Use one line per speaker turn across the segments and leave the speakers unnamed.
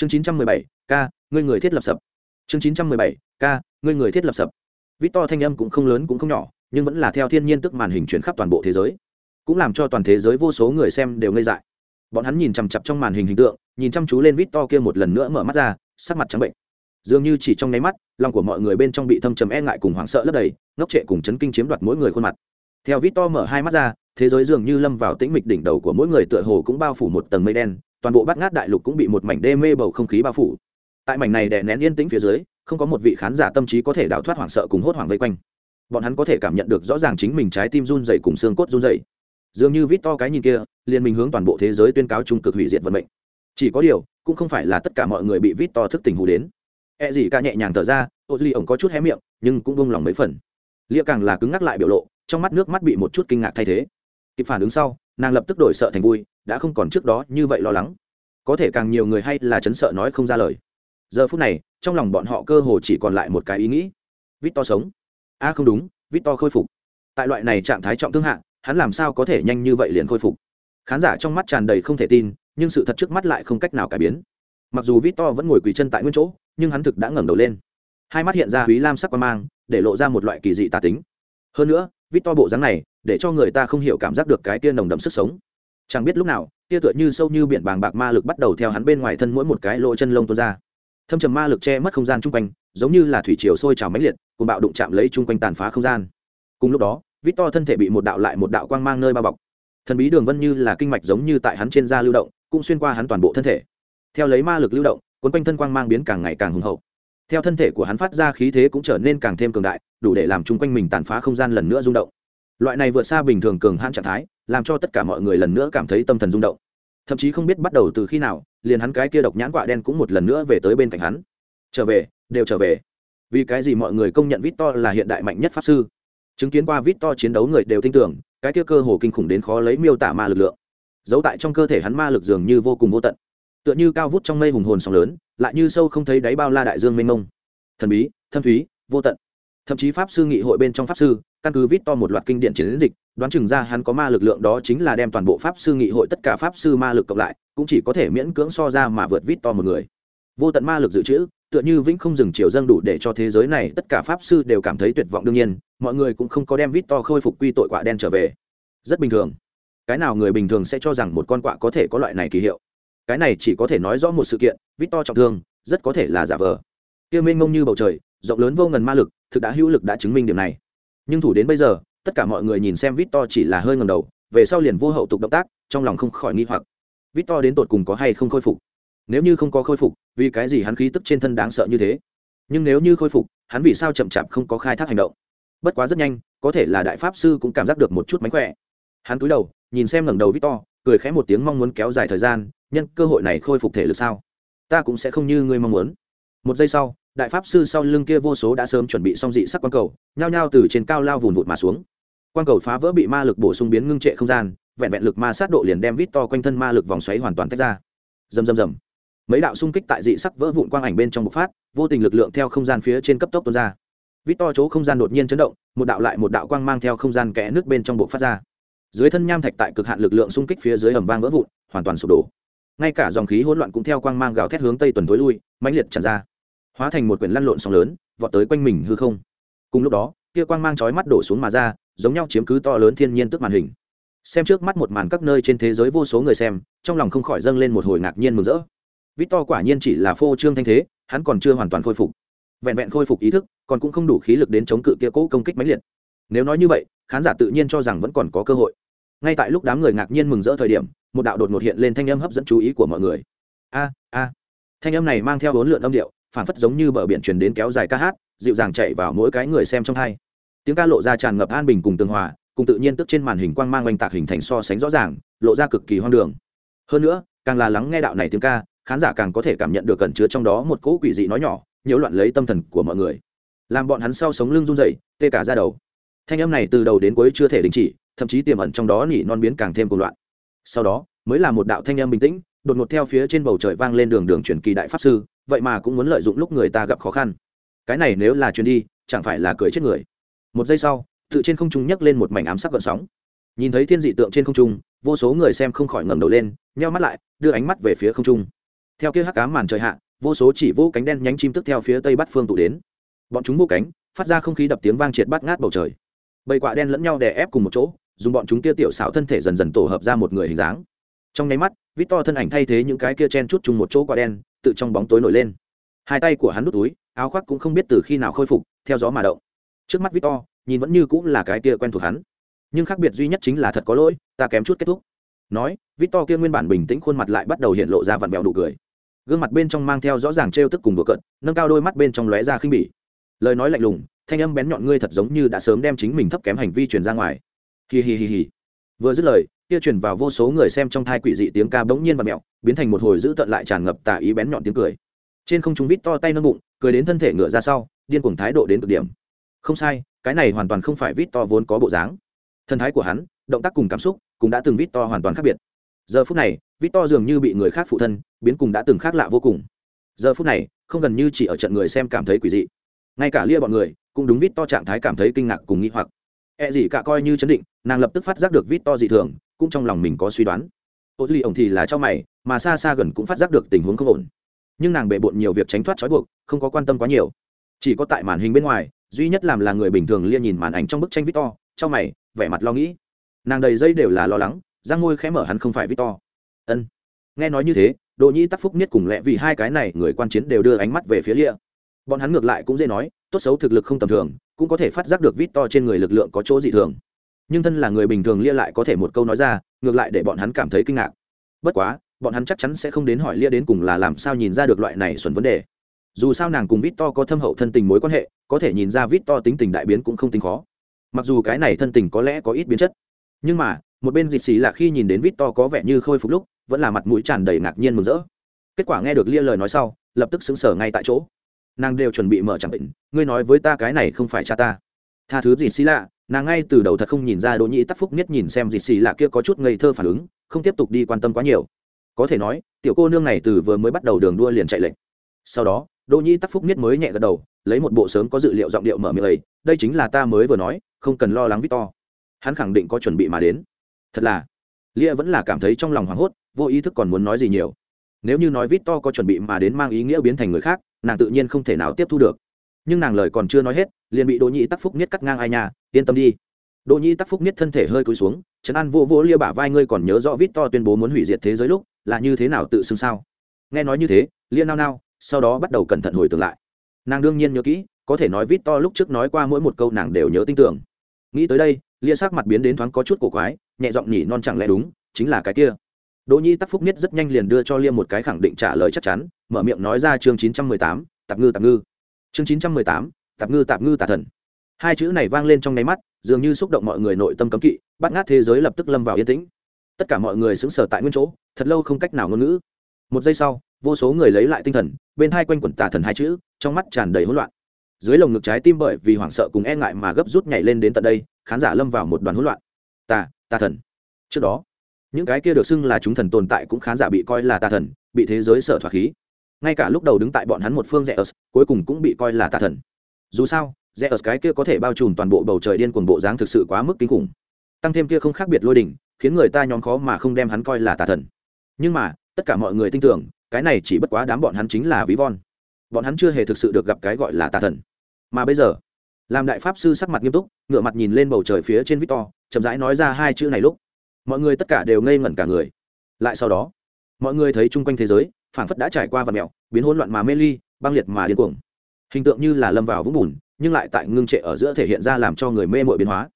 chương chín trăm mười bảy k ngươi người thiết lập sập. Chương chín trăm mười bảy k ngươi người thiết lập sập. Vít to thanh âm cũng không lớn cũng không nhỏ, nhưng vẫn là theo thiên nhiên tức màn hình chuyển khắp toàn bộ thế giới. Cũng làm cho toàn thế giới vô số người xem đều ngây dại. Bọn hắn nhìn chằm chặp trong màn hình hình tượng, nhìn chăm chú lên vít to kia một lần nữa mở mắt ra, sắc mặt trắng bệnh. Dường như chỉ trong nháy mắt, lòng của mọi người bên trong bị thâm trầm e ngại cùng hoảng sợ lấp đầy, ngốc trệ cùng chấn kinh chiếm đoạt mỗi người khuôn mặt. Theo vít to mở hai mắt ra, thế giới dường như lâm vào tĩnh mịch đỉnh đầu của mỗi người tựa hồ cũng bao phủ một tầng mây đen toàn bộ bát ngát đại lục cũng bị một mảnh đê mê bầu không khí bao phủ. Tại mảnh này đè nén yên tĩnh phía dưới, không có một vị khán giả tâm trí có thể đào thoát hoảng sợ cùng hốt hoảng vây quanh. Bọn hắn có thể cảm nhận được rõ ràng chính mình trái tim run dày cùng xương cốt run dày dường như vít to cái nhìn kia, liền mình hướng toàn bộ thế giới tuyên cáo trung cực hủy diệt vận mệnh. Chỉ có điều, cũng không phải là tất cả mọi người bị vít to thức tỉnh hù đến. E gì ca nhẹ nhàng thở ra, ô duy ổng có chút hé miệng, nhưng cũng bông lòng mấy phần. Lia càng là cứng ngắc lại biểu lộ, trong mắt nước mắt bị một chút kinh ngạc thay thế. Kịp phản ứng sau, nàng lập tức đổi sợ thành vui đã không còn trước đó như vậy lo lắng. Có thể càng nhiều người hay là chấn sợ nói không ra lời. Giờ phút này, trong lòng bọn họ cơ hồ chỉ còn lại một cái ý nghĩ. Vít to sống. A không đúng vít to khôi phục. Tại loại này trạng thái trọng thương hạng hắn làm sao có thể nhanh như vậy liền khôi phục? Khán giả trong mắt tràn đầy không thể tin, nhưng sự thật trước mắt lại không cách nào cải biến. Mặc dù vít to vẫn ngồi quỳ chân tại nguyên chỗ, nhưng hắn thực đã ngẩng đầu lên. Hai mắt hiện ra húy lam sắc qua mang, để lộ ra một loại kỳ dị tà tính. Hơn nữa vít to bộ dáng này, để cho người ta không hiểu cảm giác được cái tia nồng đậm sức sống chẳng biết lúc nào, tia tựa như sâu như biển bàng bạc ma lực bắt đầu theo hắn bên ngoài thân mỗi một cái lỗ chân lông tuôn ra. Thâm trầm ma lực che mất không gian chung quanh, giống như là thủy chiều sôi trào mãnh liệt cùng bạo đụng chạm lấy chung quanh tàn phá không gian. Cùng lúc đó vít to thân thể bị một đạo lại một đạo quang mang nơi bao bọc. Thần bí đường vân như là kinh mạch giống như tại hắn trên da lưu động, cũng xuyên qua hắn toàn bộ thân thể. Theo lấy ma lực lưu động quấn quanh thân quang mang biến càng ngày càng hùng hậu. Theo thân thể của hắn phát ra khí thế cũng trở nên càng thêm cường đại, đủ để làm chung quanh mình tàn phá không gian lần nữa rung động. Loại này vượt xa bình thường cường hãn trạng thái làm cho tất cả mọi người lần nữa cảm thấy tâm thần rung động. Thậm chí không biết bắt đầu từ khi nào, liền hắn cái kia độc nhãn quạ đen cũng một lần nữa về tới bên cạnh hắn. Trở về, đều trở về. Vì cái gì mọi người công nhận victor là hiện đại mạnh nhất pháp sư? Chứng kiến qua victor chiến đấu người đều tin tưởng, cái kia cơ hồ kinh khủng đến khó lấy miêu tả ma lực lượng. Giấu tại trong cơ thể hắn ma lực dường như vô cùng vô tận. Tựa như cao vút trong mây hùng hồn sóng lớn, lại như sâu không thấy đáy bao la đại dương mênh mông. Thần bí, thâm thúy, vô tận. Thậm chí pháp sư nghị hội bên trong pháp sư, căn cứ vít to một loạt kinh điển chiến dịch đoán chừng ra hắn có ma lực lượng đó chính là đem toàn bộ pháp sư nghị hội tất cả pháp sư ma lực cộng lại, cũng chỉ có thể miễn cưỡng so ra mà vượt vít to một người. Vô tận ma lực dự trữ, tựa như vĩnh không dừng chiều dâng đủ để cho thế giới này tất cả pháp sư đều cảm thấy tuyệt vọng đương nhiên, mọi người cũng không có đem vít to khôi phục quy tội quạ đen trở về. Rất bình thường. Cái nào người bình thường sẽ cho rằng một con quạ có thể có loại này kỳ hiệu? Cái này chỉ có thể nói rõ một sự kiện, vít to trọng thương, rất có thể là giả vờ. Kia mênh mông như bầu trời, rộng lớn vô ngần ma lực, thực đã hữu lực đã chứng minh điểm này. Nhưng thủ đến bây giờ tất cả mọi người nhìn xem vít to chỉ là hơi ngầm đầu, về sau liền vô hậu tục động tác, trong lòng không khỏi nghi hoặc. Vít to đến tột cùng có hay không khôi phục? Nếu như không có khôi phục, vì cái gì hắn khí tức trên thân đáng sợ như thế? Nhưng nếu như khôi phục, hắn vì sao chậm chạp không có khai thác hành động? Bất quá rất nhanh, có thể là đại pháp sư cũng cảm giác được một chút mánh khỏe. Hắn cúi đầu, nhìn xem ngẩng đầu vít to cười khẽ một tiếng mong muốn kéo dài thời gian, nhân cơ hội này khôi phục thể lực sao? Ta cũng sẽ không như ngươi mong muốn. Một giây sau, đại pháp sư sau lưng kia vô số đã sớm chuẩn bị xong dị sắc quang cầu, nhao nhao từ trên cao lao vùn vụt mà xuống quang cầu phá vỡ bị ma lực bổ sung biến ngưng trệ không gian, vẹn vẹn lực ma sát độ liền đem vít to quanh thân ma lực vòng xoáy hoàn toàn tách ra. Rầm rầm rầm. Mấy đạo xung kích tại dị sắc vỡ vụn quang ảnh bên trong bộc phát, vô tình lực lượng theo không gian phía trên cấp tốc tuôn ra. Vít to chỗ không gian đột nhiên chấn động, một đạo lại một đạo quang mang theo không gian kẽ nước bên trong bộc phát ra. Dưới thân nham thạch tại cực hạn lực lượng xung kích phía dưới ẩm vang vỡ vụn, hoàn toàn sụp đổ. Ngay cả dòng khí hỗn loạn cũng theo quang mang gào thét hướng tây tuần tối lui, mãnh liệt tràn ra. Hóa thành một quyển lăn lộn sóng lớn, vọt tới quanh mình hư không. Cùng lúc đó, kia quang mang chói mắt đổ xuống mà ra giống nhau chiếm cứ to lớn thiên nhiên tức màn hình. Xem trước mắt một màn các nơi trên thế giới vô số người xem, trong lòng không khỏi dâng lên một hồi ngạc nhiên mừng rỡ. Vít to quả nhiên chỉ là phô trương thanh thế, hắn còn chưa hoàn toàn khôi phục. Vẹn vẹn khôi phục ý thức, còn cũng không đủ khí lực đến chống cự kia cỗ công kích mãnh liệt. Nếu nói như vậy, khán giả tự nhiên cho rằng vẫn còn có cơ hội. Ngay tại lúc đám người ngạc nhiên mừng rỡ thời điểm, một đạo đột ngột hiện lên thanh âm hấp dẫn chú ý của mọi người. A a. Thanh âm này mang theo bốn lượn âm điệu phản phất giống như bờ biển truyền đến kéo dài ca hát, dịu dàng chạy vào mỗi cái người xem trong hai tiếng ca lộ ra tràn ngập an bình cùng tường hòa, cùng tự nhiên tức trên màn hình quang mang oanh tạc hình thành so sánh rõ ràng, lộ ra cực kỳ hoang đường. Hơn nữa, càng là lắng nghe đạo này tiếng ca, khán giả càng có thể cảm nhận được cẩn chứa trong đó một cỗ quỷ dị nói nhỏ, nhiễu loạn lấy tâm thần của mọi người. Làm bọn hắn sau sống lưng run rẩy, tê cả ra đầu. Thanh âm này từ đầu đến cuối chưa thể đình chỉ, thậm chí tiềm ẩn trong đó nỉ non biến càng thêm cuồng loạn. Sau đó, mới là một đạo thanh âm bình tĩnh, đột ngột theo phía trên bầu trời vang lên đường đường truyền kỳ đại pháp sư, vậy mà cũng muốn lợi dụng lúc người ta gặp khó khăn. Cái này nếu là truyền đi, chẳng phải là cười chết người một giây sau, tự trên không trung nhấc lên một mảnh ám sắc gợn sóng. Nhìn thấy thiên dị tượng trên không trung, vô số người xem không khỏi ngẩng đầu lên, nheo mắt lại, đưa ánh mắt về phía không trung. Theo kia hắc ám màn trời hạ, vô số chỉ vô cánh đen nhánh chim tức theo phía tây bắc phương tụ đến. Bọn chúng vô cánh, phát ra không khí đập tiếng vang triệt bắt ngát bầu trời. Bầy quạ đen lẫn nhau đè ép cùng một chỗ, dùng bọn chúng kia tiểu xảo thân thể dần dần tổ hợp ra một người hình dáng. Trong nháy mắt vít to thân ảnh thay thế những cái kia chen chút chung một chỗ quả đen, tự trong bóng tối nổi lên. Hai tay của hắn đút túi, áo khoác cũng không biết từ khi nào khôi phục, theo gió mà động trước mắt victor, nhìn vẫn như cũng là cái kia quen thuộc hắn. Nhưng khác biệt duy nhất chính là thật có lỗi, ta kém chút kết thúc. Nói, victor kia nguyên bản bình tĩnh khuôn mặt lại bắt đầu hiện lộ ra vặn vẹo nụ cười. Gương mặt bên trong mang theo rõ ràng trêu tức cùng đùa cận nâng cao đôi mắt bên trong lóe ra khinh bỉ. Lời nói lạnh lùng, thanh âm bén nhọn ngươi thật giống như đã sớm đem chính mình thấp kém hành vi truyền ra ngoài. Hì hì hì hì vừa dứt lời, kia truyền vào vô số người xem trong thai quỷ dị tiếng ca bỗng nhiên và mẹo, biến thành một hồi dữ tận lại tràn ngập tà ý bén nhọn tiếng cười. Trên không trung vít to tay nâng bụng, cười đến thân thể ngựa ra sau, điên cuồng thái độ đến cực điểm không sai cái này hoàn toàn không phải vít to vốn có bộ dáng thân thái của hắn động tác cùng cảm xúc cũng đã từng vít to hoàn toàn khác biệt giờ phút này vít to dường như bị người khác phụ thân biến cùng đã từng khác lạ vô cùng giờ phút này không gần như chỉ ở trận người xem cảm thấy quỷ dị ngay cả lia bọn người cũng đúng vít to trạng thái cảm thấy kinh ngạc cùng nghĩ hoặc E gì cả coi như chấn định, nàng lập tức phát giác được vít to dị thường, cũng trong lòng mình có suy đoán. Ô Duy ổng thì là cho mày, mà xa xa gần cũng phát giác được tình huống không ổn. Nhưng nàng bề bội nhiều việc tránh thoát trói buộc, không có quan tâm quá nhiều. Chỉ có tại màn hình bên ngoài, duy nhất làm là người bình thường liên nhìn màn ảnh trong bức tranh Victor, cho mày, vẻ mặt lo nghĩ. Nàng đầy dây đều là lo lắng, răng môi khẽ mở hắn không phải Victor. Ân. Nghe nói như thế, Đỗ Nhĩ Tắc Phúc Niết cùng lẽ vì hai cái này người quan chiến đều đưa ánh mắt về phía Lia. Bọn hắn ngược lại cũng dễ nói, tốt xấu thực lực không tầm thường, cũng có thể phát giác được vít to trên người lực lượng có chỗ dị thường nhưng thân là người bình thường lia lại có thể một câu nói ra ngược lại để bọn hắn cảm thấy kinh ngạc bất quá bọn hắn chắc chắn sẽ không đến hỏi lia đến cùng là làm sao nhìn ra được loại này xuẩn vấn đề dù sao nàng cùng Victor có thâm hậu thân tình mối quan hệ, có thể nhìn ra Victor tính tình đại biến cũng không tính khó. Mặc dù cái này thân tình có lẽ có ít biến chất, nhưng mà, một bên dịch xì là khi nhìn đến Victor có vẻ như khôi phục lúc, vẫn là mặt mũi tràn đầy ngạc nhiên mừng rỡ. Kết quả nghe được lia lời nói sau, lập tức xứng sở ngay tại chỗ. Nàng đều chuẩn bị mở chẳng định ngươi nói với ta cái này không phải cha ta. Tha thứ gì xì lạ, nàng ngay từ đầu thật không nhìn ra đỗ nhĩ tắc phúc nhất nhìn xem gì xì lạ kia có chút ngây thơ phản ứng, không tiếp tục đi quan tâm quá nhiều. Có thể nói, tiểu cô nương này từ vừa mới bắt đầu đường đua liền chạy lệnh sau đó đỗ nhĩ tắc phúc nhất mới nhẹ gật đầu, lấy một bộ sớm có dự liệu giọng điệu mở miệng ấy, đây chính là ta mới vừa nói, không cần lo lắng victor. Hắn khẳng định có chuẩn bị mà đến. Thật là. Lia vẫn là cảm thấy trong lòng hoảng hốt, vô ý thức còn muốn nói gì nhiều. Nếu như nói victor có chuẩn bị mà đến mang ý nghĩa biến thành người khác, nàng tự nhiên không thể nào tiếp thu được. Nhưng nàng lời còn chưa nói hết, liền bị đỗ nhĩ tắc phúc Miết cắt ngang ai nhà yên tâm đi. Đỗ nhĩ tắc phúc Miết thân thể hơi cúi xuống, trấn an vô vô lia bả vai ngươi còn nhớ rõ vít to tuyên bố muốn hủy diệt thế giới lúc, là như thế nào tự xưng sao? Nghe nói như thế, lia nao nao sau đó bắt đầu cẩn thận hồi tưởng lại. Nàng đương nhiên nhớ kỹ, có thể nói vít to lúc trước nói qua mỗi một câu nàng đều nhớ tin tưởng. Nghĩ tới đây, lia sắc mặt biến đến thoáng có chút cổ quái, nhẹ giọng nhỉ non chẳng lẽ đúng, chính là cái kia. Đỗ nhi tắc phúc niết rất nhanh liền đưa cho lia một cái khẳng định trả lời chắc chắn, mở miệng nói ra chương chín trăm mười tám, tạp ngư tạp ngư. Chương chín trăm mười tám, tạp ngư tạp ngư tà thần. Hai chữ này vang lên trong nháy mắt, dường như xúc động mọi người nội tâm cấm kỵ, bắt ngát thế giới lập tức lâm vào yên tĩnh. Tất cả mọi người sững sờ tại nguyên chỗ, thật lâu không cách nào ngôn ngữ. Một giây sau vô số người lấy lại tinh thần, bên hai quanh quẩn tà thần hai chữ, trong mắt tràn đầy hỗn loạn. Dưới lồng ngực trái tim bởi vì hoảng sợ cùng e ngại mà gấp rút nhảy lên đến tận đây, khán giả lâm vào một đoàn hỗn loạn. Tà tà thần. Trước đó, những cái kia được xưng là chúng thần tồn tại cũng khán giả bị coi là tà thần, bị thế giới sợ thoát khí. Ngay cả lúc đầu đứng tại bọn hắn một phương rẽ ớt cuối cùng cũng bị coi là tà thần. Dù sao rẽ ớt cái kia có thể bao trùm toàn bộ bầu trời điên cuồng bộ dáng thực sự quá mức kinh khủng. Tăng thêm kia không khác biệt lôi đỉnh, khiến người ta nhóm khó mà không đem hắn coi là tà thần. Nhưng mà, tất cả mọi người tin tưởng cái này chỉ bất quá đám bọn hắn chính là ví von. Bọn hắn chưa hề thực sự được gặp cái gọi là tà thần. Mà bây giờ, làm đại pháp sư sắc mặt nghiêm túc ngựa mặt nhìn lên bầu trời phía trên victor, chậm rãi nói ra hai chữ này lúc. Mọi người tất cả đều ngây ngẩn cả người. Lại sau đó, mọi người thấy chung quanh thế giới phản phất đã trải qua và mẹo biến hỗn loạn mà mê ly, băng liệt mà điên cuồng. Hình tượng như là lâm vào vũng bùn, nhưng lại tại ngưng trệ ở giữa thể hiện ra làm cho người mê mội biến hóa.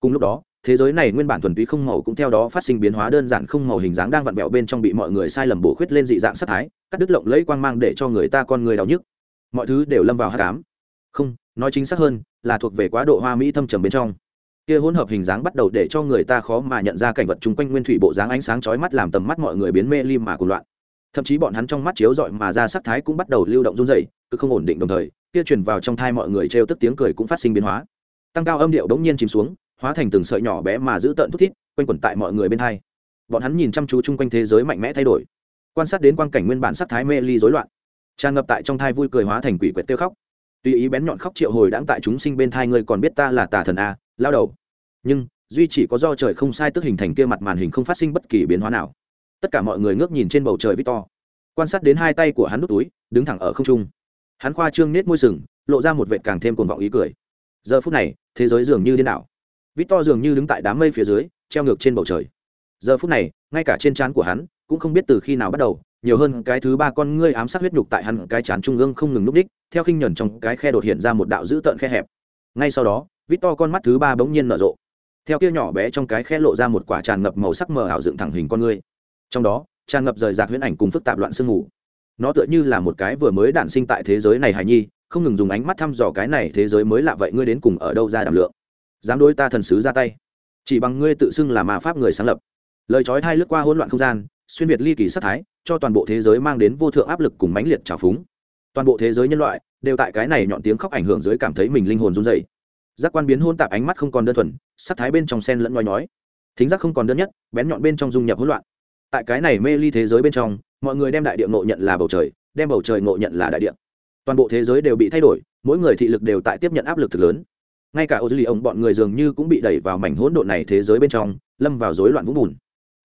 Cùng lúc đó thế giới này nguyên bản thuần túy không màu cũng theo đó phát sinh biến hóa đơn giản không màu hình dáng đang vặn vẹo bên trong bị mọi người sai lầm bổ khuyết lên dị dạng sắc thái, cắt đứt lộng lấy quang mang để cho người ta con người đau nhức. Mọi thứ đều lâm vào hát cám không, nói chính xác hơn, là thuộc về quá độ hoa mỹ thâm trầm bên trong. Kia hỗn hợp hình dáng bắt đầu để cho người ta khó mà nhận ra cảnh vật chung quanh nguyên thủy bộ dáng ánh sáng chói mắt làm tầm mắt mọi người biến mê lim mà cuồng loạn. Thậm chí bọn hắn trong mắt chiếu rọi mà ra sắc thái cũng bắt đầu lưu động run rẩy cứ không ổn định đồng thời, kia truyền vào trong thai mọi người trêu tức tiếng cười cũng phát sinh biến hóa. Tăng cao âm điệu đống nhiên chìm xuống hóa thành từng sợi nhỏ bé mà giữ tận thút thít, quanh quẩn tại mọi người bên hai. Bọn hắn nhìn chăm chú chung quanh thế giới mạnh mẽ thay đổi, quan sát đến quang cảnh nguyên bản sắc thái mê ly rối loạn. Tràn ngập tại trong thai vui cười hóa thành quỷ quyệt tiêu khóc. Tùy ý bén nhọn khóc triệu hồi đãng tại chúng sinh bên thai ngươi còn biết ta là tà thần a, lao đầu. Nhưng, duy chỉ có do trời không sai tức hình thành kia mặt màn hình không phát sinh bất kỳ biến hóa nào. Tất cả mọi người ngước nhìn trên bầu trời victor, quan sát đến hai tay của hắn nút túi, đứng thẳng ở không trung. Hắn khoa trương nết môi sừng, lộ ra một vệt càng thêm cuồng vọng ý cười. Giờ phút này, thế giới dường như điên đảo vít to dường như đứng tại đám mây phía dưới, treo ngược trên bầu trời. Giờ phút này, ngay cả trên trán của hắn, cũng không biết từ khi nào bắt đầu, nhiều hơn cái thứ ba con ngươi ám sát huyết nhục tại hắn cái chán trung ương không ngừng núp đích, theo khinh nhuần trong cái khe đột hiện ra một đạo dữ tợn khe hẹp. Ngay sau đó vít to con mắt thứ ba bỗng nhiên nở rộ. Theo kia nhỏ bé trong cái khe lộ ra một quả tràn ngập màu sắc mờ ảo dựng thẳng hình con ngươi. Trong đó, tràn ngập rời rạc huyễn ảnh cùng phức tạp loạn sương mù. Nó tựa như là một cái vừa mới đản sinh tại thế giới này hài nhi, không ngừng dùng ánh mắt thăm dò cái này thế giới mới lạ vậy ngươi đến cùng ở đâu ra đảm lượng dám đối ta thần sứ ra tay. Chỉ bằng ngươi tự xưng là ma pháp người sáng lập. Lời trói thai lướt qua hỗn loạn không gian, xuyên việt ly kỳ sát thái, cho toàn bộ thế giới mang đến vô thượng áp lực cùng mãnh liệt trào phúng. Toàn bộ thế giới nhân loại đều tại cái này nhọn tiếng khóc ảnh hưởng dưới cảm thấy mình linh hồn run dày giác quan biến hôn tạp ánh mắt không còn đơn thuần, sát thái bên trong sen lẫn nhoi nhói. Thính giác không còn đơn nhất, bén nhọn bên trong dung nhập hỗn loạn. Tại cái này mê ly thế giới bên trong, mọi người đem đại địa ngộ nhận là bầu trời, đem bầu trời ngộ nhận là đại địa. Toàn bộ thế giới đều bị thay đổi, mỗi người thị lực đều tại tiếp nhận áp lực thực lớn ngay cả ô dư lì ông bọn người dường như cũng bị đẩy vào mảnh hỗn độn này thế giới bên trong, lâm vào rối loạn vũng bùn.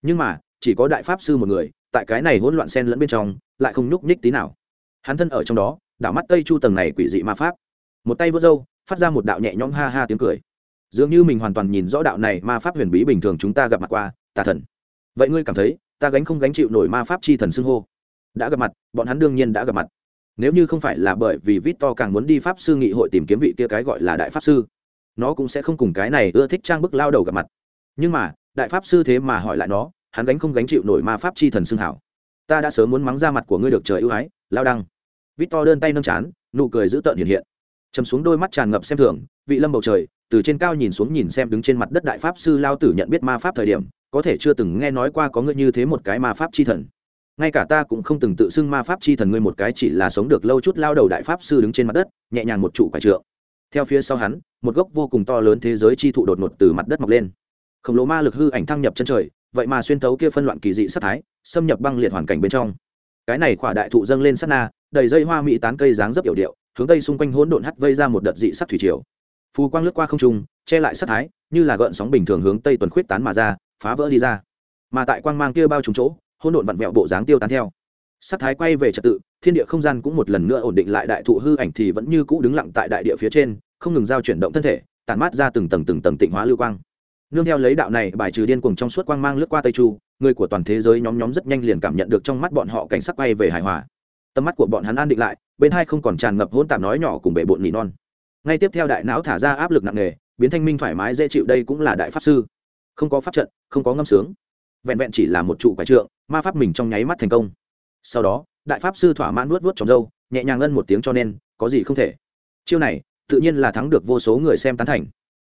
Nhưng mà, chỉ có đại pháp sư một người, tại cái này hỗn loạn sen lẫn bên trong, lại không nhúc nhích tí nào. Hắn thân ở trong đó, đảo mắt tây chu tầng này quỷ dị ma pháp. Một tay vớt râu, phát ra một đạo nhẹ nhõm ha ha tiếng cười. Dường như mình hoàn toàn nhìn rõ đạo này ma pháp huyền bí bình thường chúng ta gặp mặt qua, tà thần. Vậy ngươi cảm thấy, ta gánh không gánh chịu nổi ma pháp chi thần xưng hô? Đã gặp mặt, bọn hắn đương nhiên đã gặp mặt nếu như không phải là bởi vì vít to càng muốn đi pháp sư nghị hội tìm kiếm vị kia cái gọi là đại pháp sư, nó cũng sẽ không cùng cái này ưa thích trang bức lao đầu gặp mặt. Nhưng mà, đại pháp sư thế mà hỏi lại nó, hắn gánh không gánh chịu nổi ma pháp chi thần xưng hảo. Ta đã sớm muốn mắng ra mặt của ngươi được trời ưu ái, lao đăng. Vít to đơn tay nâng chán, nụ cười dữ tợn hiện hiện. Chầm xuống đôi mắt tràn ngập xem thường, vị lâm bầu trời, từ trên cao nhìn xuống nhìn xem đứng trên mặt đất đại pháp sư lao tử nhận biết ma pháp thời điểm, có thể chưa từng nghe nói qua có ngươi như thế một cái ma pháp chi thần ngay cả ta cũng không từng tự xưng ma pháp chi thần ngươi một cái, chỉ là sống được lâu chút lao đầu đại pháp sư đứng trên mặt đất, nhẹ nhàng một trụ quải trượng. Theo phía sau hắn, một gốc vô cùng to lớn thế giới chi thụ đột ngột từ mặt đất mọc lên. Khổng lồ ma lực hư ảnh thăng nhập chân trời, vậy mà xuyên thấu kia phân loạn kỳ dị sát thái, xâm nhập băng liệt hoàn cảnh bên trong. Cái này khỏa đại thụ dâng lên sát na, đầy dây hoa mỹ tán cây dáng dấp yểu điệu, hướng tây xung quanh hỗn độn hắt vây ra một đợt dị sắc thủy triều. Phù quang lướt qua không trung, che lại sát thái, như là gợn sóng bình thường hướng tây tuần khuyết tán mà ra, phá vỡ đi ra. Mà tại quang mang kia bao trúng chỗ hỗn độn vặn vẹo bộ dáng tiêu tán theo. Sát thái quay về trật tự, thiên địa không gian cũng một lần nữa ổn định lại đại thụ hư ảnh thì vẫn như cũ đứng lặng tại đại địa phía trên, không ngừng giao chuyển động thân thể, tản mát ra từng tầng từng tầng tịnh hóa lưu quang. Nương theo lấy đạo này, bài trừ điên cuồng trong suốt quang mang lướt qua tây chu, người của toàn thế giới nhóm nhóm rất nhanh liền cảm nhận được trong mắt bọn họ cảnh sắc quay về hài hòa. Tầm mắt của bọn hắn an định lại, bên hai không còn tràn ngập hỗn tạp nói nhỏ cùng bể bộn nỉ non. Ngay tiếp theo đại não thả ra áp lực nặng nề, biến thanh minh thoải mái dễ chịu đây cũng là đại pháp sư. Không có pháp trận, không có ngâm sướng vẹn vẹn chỉ là một trụ quái trượng, ma pháp mình trong nháy mắt thành công. Sau đó, đại pháp sư thỏa mãn nuốt vuốt trong râu, nhẹ nhàng ngân một tiếng cho nên, có gì không thể. Chiêu này, tự nhiên là thắng được vô số người xem tán thành.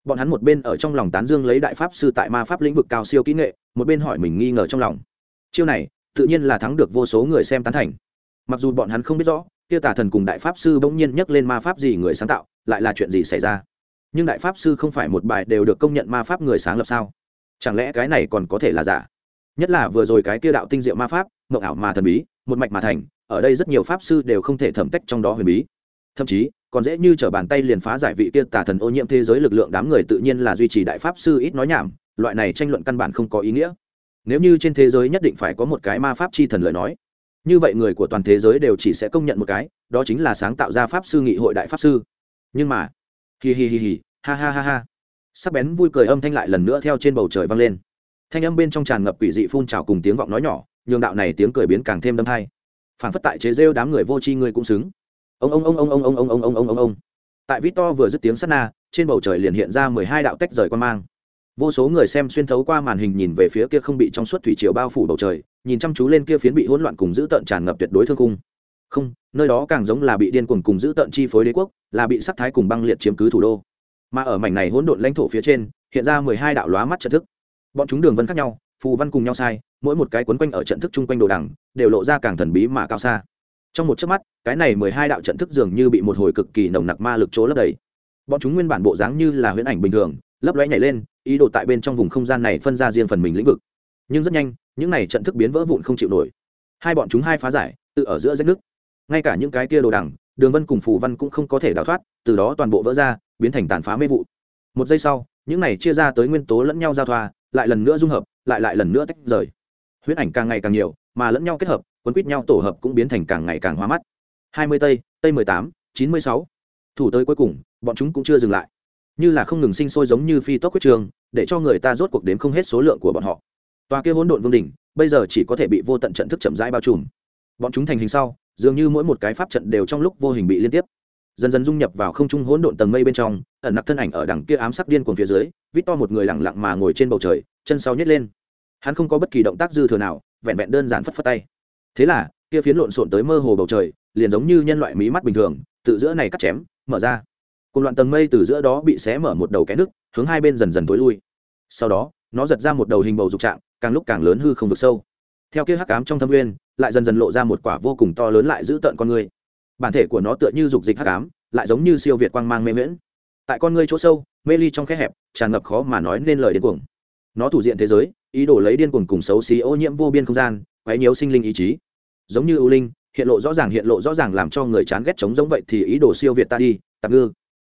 Bọn hắn một bên ở trong lòng tán dương lấy đại pháp sư tại ma pháp lĩnh vực cao siêu kỹ nghệ, một bên hỏi mình nghi ngờ trong lòng. Chiêu này, tự nhiên là thắng được vô số người xem tán thành. Mặc dù bọn hắn không biết rõ tiêu tả thần cùng đại pháp sư bỗng nhiên nhắc lên ma pháp gì người sáng tạo, lại là chuyện gì xảy ra? Nhưng đại pháp sư không phải một bài đều được công nhận ma pháp người sáng lập sao? Chẳng lẽ cái này còn có thể là giả? Nhất là vừa rồi cái kia đạo tinh diệu ma pháp, mộng ảo mà thần bí, một mạch mà thành, ở đây rất nhiều pháp sư đều không thể thẩm tách trong đó huyền bí. Thậm chí, còn dễ như t r ở bàn tay liền phá giải vị kia tà thần ô nhiễm thế giới lực lượng đám người tự nhiên là duy trì đại pháp sư ít nói nhảm, loại này tranh luận căn bản không có ý nghĩa. Nếu như trên thế giới nhất định phải có một cái ma pháp chi thần lời nói, như vậy người của toàn thế giới đều chỉ sẽ công nhận một cái, đó chính là sáng tạo ra pháp sư nghị hội đại pháp sư. Nhưng mà, hi hi hi hi, ha ha ha ha. Sắc bén vui cười âm thanh lại lần nữa theo trên bầu trời vang lên thanh âm bên trong tràn ngập quỷ dị phun trào cùng tiếng vọng nói nhỏ, nhường đạo này tiếng cười biến càng thêm đâm thai phản phất tại chế rêu đám người vô tri người cũng xứng. Ông ông ông ông ông ông ông ông ông ông ông. Ông tại vít to vừa dứt tiếng sắt na, trên bầu trời liền hiện ra mười hai đạo tách rời quan mang. Vô số người xem xuyên thấu qua màn hình nhìn về phía kia không bị trong suốt thủy chiều bao phủ bầu trời, nhìn chăm chú lên kia phiến bị hỗn loạn cùng giữ tợn tràn ngập tuyệt đối thương cung không, nơi đó càng giống là bị điên cuồng cùng giữ tợn chi phối đế quốc, là bị sắc thái cùng băng liệt chiếm cứ thủ đô. Mà ở mảnh này hỗn độn lãnh thổ phía trên, hiện ra mười hai đạo lóa mắt trận thức bọn chúng đường vân khác nhau, phù văn cùng nhau sai, mỗi một cái quấn quanh ở trận thức chung quanh đồ đằng, đều lộ ra càng thần bí mà cao xa. Trong một chớp mắt, cái này mười hai đạo trận thức dường như bị một hồi cực kỳ nồng nặc ma lực chỗ lấp đầy. Bọn chúng nguyên bản bộ dáng như là huyễn ảnh bình thường, lấp lóe nhảy lên, ý đồ tại bên trong vùng không gian này phân ra riêng phần mình lĩnh vực. Nhưng rất nhanh, những này trận thức biến vỡ vụn không chịu nổi. Hai bọn chúng hai phá giải, tự ở giữa rách nước ngay cả những cái kia đồ đằng, đường vân cùng phù văn cũng không có thể đào thoát, từ đó toàn bộ vỡ ra, biến thành tàn phá mê vụ. Một giây sau, những này chia ra tới nguyên tố lẫn nhau giao thoa lại lần nữa dung hợp, lại lại lần nữa tách rời. Huyễn ảnh càng ngày càng nhiều, mà lẫn nhau kết hợp, quấn quýt nhau tổ hợp cũng biến thành càng ngày càng hoa mắt. Hai mươi tây tây mười tám, chín mươi sáu. Thủ tới cuối cùng, bọn chúng cũng chưa dừng lại. Như là không ngừng sinh sôi giống như phi tốc quyết trường, để cho người ta rốt cuộc đếm không hết số lượng của bọn họ. Tòa kia hỗn độn vương đỉnh, bây giờ chỉ có thể bị vô tận trận thức chậm rãi bao trùm. Bọn chúng thành hình sau, dường như mỗi một cái pháp trận đều trong lúc vô hình bị liên tiếp dần dần dung nhập vào không trung hỗn độn tầng mây bên trong, ẩn nặc thân ảnh ở đằng kia ám sắc điên cuồng phía dưới, vít to một người lẳng lặng mà ngồi trên bầu trời, chân sau nhét lên. Hắn không có bất kỳ động tác dư thừa nào, vẹn vẹn đơn giản phất phất tay. Thế là, kia phiến lộn xộn tới mơ hồ bầu trời, liền giống như nhân loại mí mắt bình thường, tự giữa này cắt chém, mở ra. Cùng loạn tầng mây từ giữa đó bị xé mở một đầu cái nước hướng hai bên dần dần tối lui. Sau đó, nó giật ra một đầu hình bầu dục trạng, càng lúc càng lớn hư không vực sâu. Theo kia hắc ám trong thâm nguyên, lại dần dần lộ ra một quả vô cùng to lớn lại giữ tợn con người bản thể của nó tựa như dục dịch hắc ám lại giống như siêu việt quang mang mê miễn tại con ngươi chỗ sâu mê ly trong khe hẹp tràn ngập khó mà nói nên lời điên cuồng nó thủ diện thế giới ý đồ lấy điên cuồng cùng xấu xí ô nhiễm vô biên không gian quấy nhiễu sinh linh ý chí giống như ưu linh hiện lộ rõ ràng hiện lộ rõ ràng làm cho người chán ghét chống giống vậy thì ý đồ siêu việt ta đi tạm ngư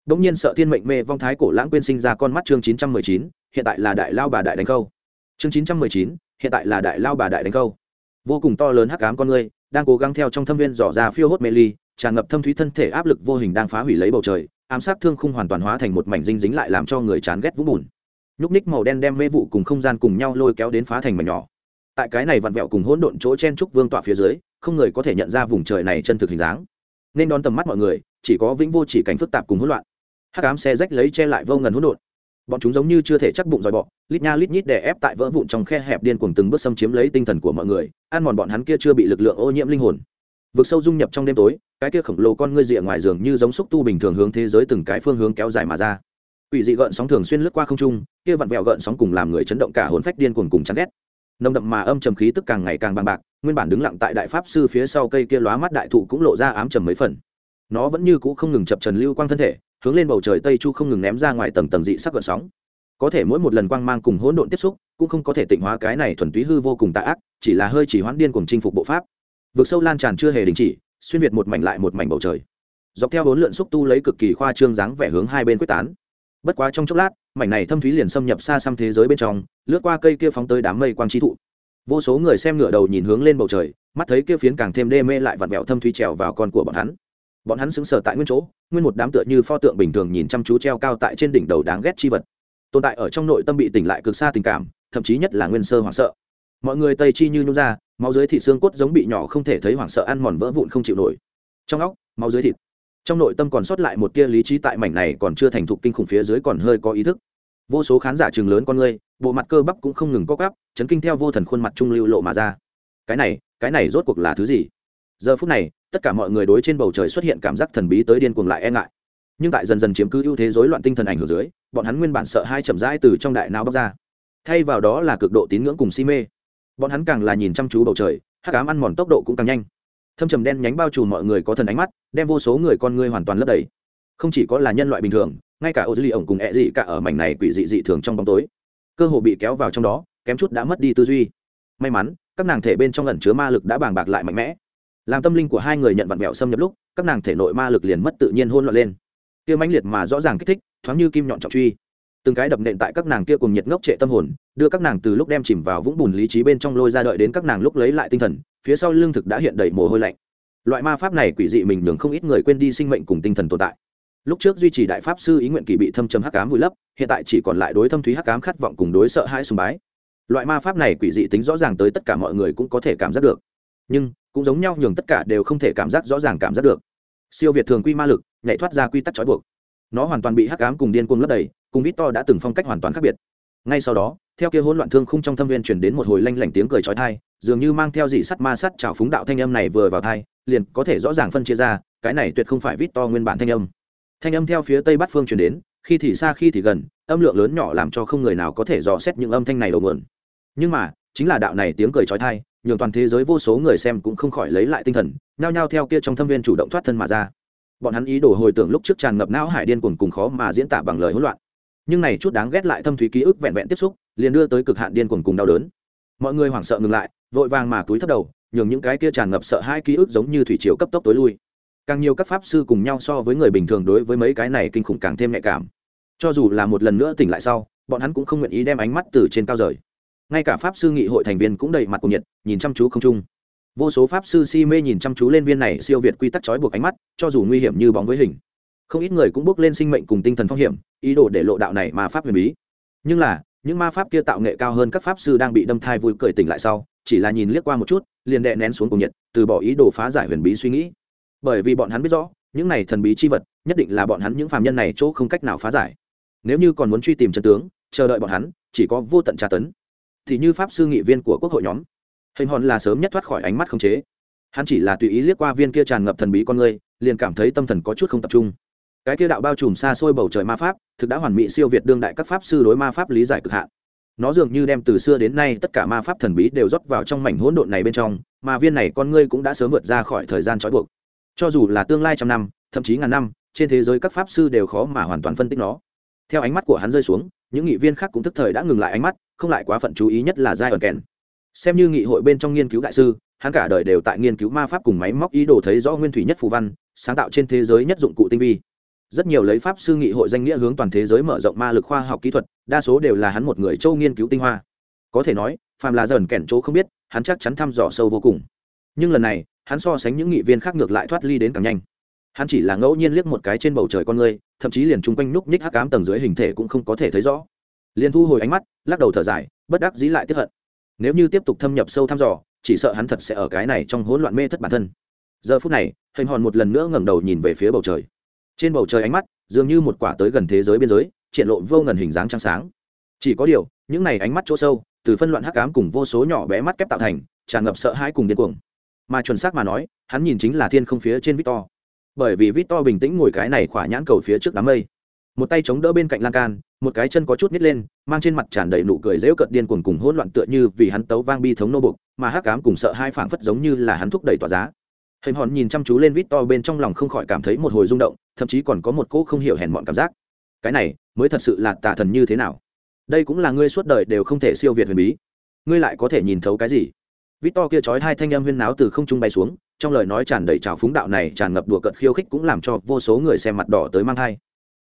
Đống nhiên sợ thiên mệnh mê vong thái cổ lãng quên sinh ra con mắt chương 919, hiện tại là đại lao bà đại đánh câu. Chương 919, hiện tại là đại lao bà đại đánh câu. Vô cùng to lớn hắc ám con ngươi, đang cố gắng theo trong thâm viên dò ra phiêu hốt mê ly, tràn ngập thâm thúy thân thể áp lực vô hình đang phá hủy lấy bầu trời, ám sát thương khung hoàn toàn hóa thành một mảnh dinh dính lại làm cho người chán ghét vũng bùn. Nhúc ních màu đen đem mê vụ cùng không gian cùng nhau lôi kéo đến phá thành mảnh nhỏ. Tại cái này vặn vẹo cùng hỗn độn chỗ chen trúc vương tọa phía dưới, không người có thể nhận ra vùng trời này chân thực hình dáng. Nên đón tầm mắt mọi người, chỉ có vĩnh vô chỉ cảnh phức tạp cùng hỗn loạn hắc ám xe rách lấy che lại vô ngần hỗn độn bọn chúng giống như chưa thể chắc bụng dòi bọ lít nha lít nhít đè ép tại vỡ vụn trong khe hẹp điên cuồng từng bước xâm chiếm lấy tinh thần của mọi người ăn mòn bọn hắn kia chưa bị lực lượng ô nhiễm linh hồn vực sâu dung nhập trong đêm tối, cái kia khổng lồ con ngươi rìa ngoài giường như giống xúc tu bình thường hướng thế giới từng cái phương hướng kéo dài mà ra. Ủy dị gợn sóng thường xuyên lướt qua không trung, kia vặn vẹo gợn sóng cùng làm người chấn động cả hồn phách điên cuồng cùng chán ghét. Nồng đậm mà âm trầm khí tức càng ngày càng bằng bạc, nguyên bản đứng lặng tại đại pháp sư phía sau cây kia lóa mắt đại thụ cũng lộ ra ám trầm mấy phần. Nó vẫn như cũ không ngừng chập trần lưu quang thân thể, hướng lên bầu trời tây chu không ngừng ném ra ngoài tầng tầng dị sắc gợn sóng. Có thể mỗi một lần quang mang cùng hỗn độn tiếp xúc, cũng không có thể tịnh hóa cái này thuần túy hư vô cùng tạ ác, chỉ là hơi chỉ hoãn điên cùng chinh phục bộ pháp vực sâu lan tràn chưa hề đình chỉ, xuyên việt một mảnh lại một mảnh bầu trời. Dọc theo bốn lượn xúc tu lấy cực kỳ khoa trương dáng vẻ hướng hai bên quyết tán. Bất quá trong chốc lát, mảnh này thâm thúy liền xâm nhập xa xăm thế giới bên trong, lướt qua cây kia phóng tới đám mây quang trí thụ. Vô số người xem ngửa đầu nhìn hướng lên bầu trời, mắt thấy kia phiến càng thêm đê mê lại vặn vẹo thâm thúy trèo vào con của bọn hắn. Bọn hắn sững sờ tại nguyên chỗ, nguyên một đám tựa như pho tượng bình thường nhìn chăm chú treo cao tại trên đỉnh đầu đáng ghét chi vật. Tồn tại ở trong nội tâm bị tỉnh lại cực xa tình cảm, thậm chí nhất là nguyên sơ hoảng sợ mọi người tây chi như nhung ra, máu dưới thịt xương cốt giống bị nhỏ không thể thấy hoảng sợ ăn mòn vỡ vụn không chịu nổi. Trong óc, máu dưới thịt. Trong nội tâm còn sót lại một tia lý trí tại mảnh này còn chưa thành thục kinh khủng phía dưới còn hơi có ý thức. Vô số khán giả trường lớn con ngươi bộ mặt cơ bắp cũng không ngừng co cắp chấn kinh theo vô thần khuôn mặt trung lưu lộ mà ra. Cái này cái này rốt cuộc là thứ gì? Giờ phút này, tất cả mọi người đối trên bầu trời xuất hiện cảm giác thần bí tới điên cuồng lại e ngại. Nhưng tại dần dần chiếm cứ ưu thế rối loạn tinh thần ảnh hưởng dưới, bọn hắn nguyên bản sợ hai chậm rãi từ trong đại não bóc ra. Thay vào đó là cực độ tín ngưỡng cùng si mê bọn hắn càng là nhìn chăm chú bầu trời, hắc ám ăn mòn tốc độ cũng càng nhanh. Thâm trầm đen nhánh bao trùm mọi người có thần ánh mắt, đem vô số người con ngươi hoàn toàn lấp đầy. Không chỉ có là nhân loại bình thường, ngay cả ô dư ly ổng cùng ẹ dị cả ở mảnh này quỷ dị dị thường trong bóng tối, cơ hồ bị kéo vào trong đó, kém chút đã mất đi tư duy. May mắn, các nàng thể bên trong ẩn chứa ma lực đã bàng bạc lại mạnh mẽ. Làm tâm linh của hai người nhận vặn vẹo xâm nhập lúc, các nàng thể nội ma lực liền mất tự nhiên hôn loạn lên. Tiêu mãnh liệt mà rõ ràng kích thích, thoáng như kim nhọn trọng truy từng cái đập nện tại các nàng kia cùng nhiệt ngốc trệ tâm hồn, đưa các nàng từ lúc đem chìm vào vũng bùn lý trí bên trong lôi ra đợi đến các nàng lúc lấy lại tinh thần, phía sau lương thực đã hiện đầy mồ hôi lạnh. Loại ma pháp này quỷ dị mình nhường không ít người quên đi sinh mệnh cùng tinh thần tồn tại. Lúc trước duy trì đại pháp sư ý nguyện kỳ bị thâm trầm hắc cám vùi lấp, hiện tại chỉ còn lại đối thâm thúy hắc cám khát vọng cùng đối sợ hãi sùng bái. Loại ma pháp này quỷ dị tính rõ ràng tới tất cả mọi người cũng có thể cảm giác được. Nhưng, cũng giống nhau nhường tất cả đều không thể cảm giác rõ ràng cảm giác được. Siêu việt thường quy ma lực, nhảy thoát ra quy tắc trói buộc. Nó hoàn toàn bị hắc ám cùng điên cuồng lấp đầy cùng vít to đã từng phong cách hoàn toàn khác biệt. Ngay sau đó theo kia hỗn loạn thương khung trong thâm viên truyền đến một hồi lanh lảnh tiếng cười chói tai, dường như mang theo dị sắt ma sắt trào phúng đạo thanh âm này vừa vào tai, liền có thể rõ ràng phân chia ra cái này tuyệt không phải vít to nguyên bản thanh âm. Thanh âm theo phía tây bắc phương truyền đến khi thì xa khi thì gần âm lượng lớn nhỏ làm cho không người nào có thể dò xét những âm thanh này đầu nguồn. Nhưng mà chính là đạo này tiếng cười chói tai, nhường toàn thế giới vô số người xem cũng không khỏi lấy lại tinh thần nhao nhao theo kia trong thâm viên chủ động thoát thân mà ra. Bọn hắn ý đồ hồi tưởng lúc trước tràn ngập não hải điên cuồng cùng khó mà diễn tả bằng lời hỗn loạn nhưng này chút đáng ghét lại thâm thúy ký ức vẹn vẹn tiếp xúc, liền đưa tới cực hạn điên cuồng cùng đau đớn. Mọi người hoảng sợ ngừng lại, vội vàng mà túi thấp đầu, nhường những cái kia tràn ngập sợ hai ký ức giống như thủy chiều cấp tốc tối lui. Càng nhiều các pháp sư cùng nhau so với người bình thường đối với mấy cái này kinh khủng càng thêm nhạy cảm. Cho dù là một lần nữa tỉnh lại sau, bọn hắn cũng không nguyện ý đem ánh mắt từ trên cao rời. Ngay cả pháp sư nghị hội thành viên cũng đầy mặt cùng nhiệt, nhìn chăm chú không trung vô số pháp sư si mê nhìn chăm chú lên viên này siêu việt quy tắc trói buộc ánh mắt, cho dù nguy hiểm như bóng với hình không ít người cũng bước lên sinh mệnh cùng tinh thần phong hiểm, ý đồ để lộ đạo này mà pháp huyền bí. Nhưng là, những ma pháp kia tạo nghệ cao hơn các pháp sư đang bị đâm thai vui cười tỉnh lại sau, chỉ là nhìn liếc qua một chút, liền đệ nén xuống cùng nhiệt, từ bỏ ý đồ phá giải huyền bí suy nghĩ. Bởi vì bọn hắn biết rõ, những này thần bí chi vật, nhất định là bọn hắn những phàm nhân này chỗ không cách nào phá giải. Nếu như còn muốn truy tìm chân tướng, chờ đợi bọn hắn, chỉ có vô tận tra tấn. Thì như pháp sư nghị viên của quốc hội nhóm. Hình hòn là sớm nhất thoát khỏi ánh mắt khống chế. Hắn chỉ là tùy ý liếc qua viên kia tràn ngập thần bí con người, liền cảm thấy tâm thần có chút không tập trung cái kia đạo bao trùm xa xôi bầu trời ma pháp, thực đã hoàn mỹ siêu việt đương đại các pháp sư đối ma pháp lý giải cực hạn. Nó dường như đem từ xưa đến nay tất cả ma pháp thần bí đều rót vào trong mảnh hỗn độn này bên trong, mà viên này con ngươi cũng đã sớm vượt ra khỏi thời gian trói buộc. Cho dù là tương lai trăm năm, thậm chí ngàn năm, trên thế giới các pháp sư đều khó mà hoàn toàn phân tích nó. Theo ánh mắt của hắn rơi xuống, những nghị viên khác cũng tức thời đã ngừng lại ánh mắt, không lại quá phận chú ý nhất là giai ẩn kèn xem như nghị hội bên trong nghiên cứu đại sư, hắn cả đời đều tại nghiên cứu ma pháp cùng máy móc ý đồ thấy rõ nguyên thủy nhất phù văn, sáng tạo trên thế giới nhất dụng cụ tinh vi rất nhiều lấy pháp sư nghị hội danh nghĩa hướng toàn thế giới mở rộng ma lực khoa học kỹ thuật, đa số đều là hắn một người châu nghiên cứu tinh hoa. Có thể nói, phàm là dần kẻn chỗ không biết, hắn chắc chắn thăm dò sâu vô cùng. Nhưng lần này, hắn so sánh những nghị viên khác ngược lại thoát ly đến càng nhanh. Hắn chỉ là ngẫu nhiên liếc một cái trên bầu trời con người, thậm chí liền chung quanh núp nhích hắc cám tầng dưới hình thể cũng không có thể thấy rõ. Liền thu hồi ánh mắt, lắc đầu thở dài, bất đắc dĩ lại tiếp hận. Nếu như tiếp tục thâm nhập sâu thăm dò, chỉ sợ hắn thật sẽ ở cái này trong hỗn loạn mê thất bản thân. Giờ phút này, hình hòn một lần nữa ngẩng đầu nhìn về phía bầu trời trên bầu trời ánh mắt dường như một quả tới gần thế giới biên giới, triển lộ vô ngần hình dáng trăng sáng. Chỉ có điều, những này ánh mắt chỗ sâu, từ phân loạn hắc ám cùng vô số nhỏ bé mắt kép tạo thành, tràn ngập sợ hãi cùng điên cuồng. Mà chuẩn xác mà nói, hắn nhìn chính là thiên không phía trên victor. Bởi vì victor bình tĩnh ngồi cái này khỏa nhãn cầu phía trước đám mây. Một tay chống đỡ bên cạnh lan can, một cái chân có chút nít lên, mang trên mặt tràn đầy nụ cười dễu cợt điên cuồng cùng hỗn loạn tựa như vì hắn tấu vang bi thống nô bục mà hắc ám cùng sợ hai phảng phất giống như là hắn thúc đẩy tỏa giá hình hòn nhìn chăm chú lên vít to bên trong lòng không khỏi cảm thấy một hồi rung động, thậm chí còn có một cỗ không hiểu hèn mọn cảm giác. Cái này, mới thật sự là tà thần như thế nào? Đây cũng là ngươi suốt đời đều không thể siêu việt huyền bí. Ngươi lại có thể nhìn thấu cái gì? Vít to kia trói hai thanh âm huyên náo từ không trung bay xuống, trong lời nói tràn đầy trào phúng đạo này tràn ngập đùa cợt khiêu khích cũng làm cho vô số người xem mặt đỏ tới mang thai.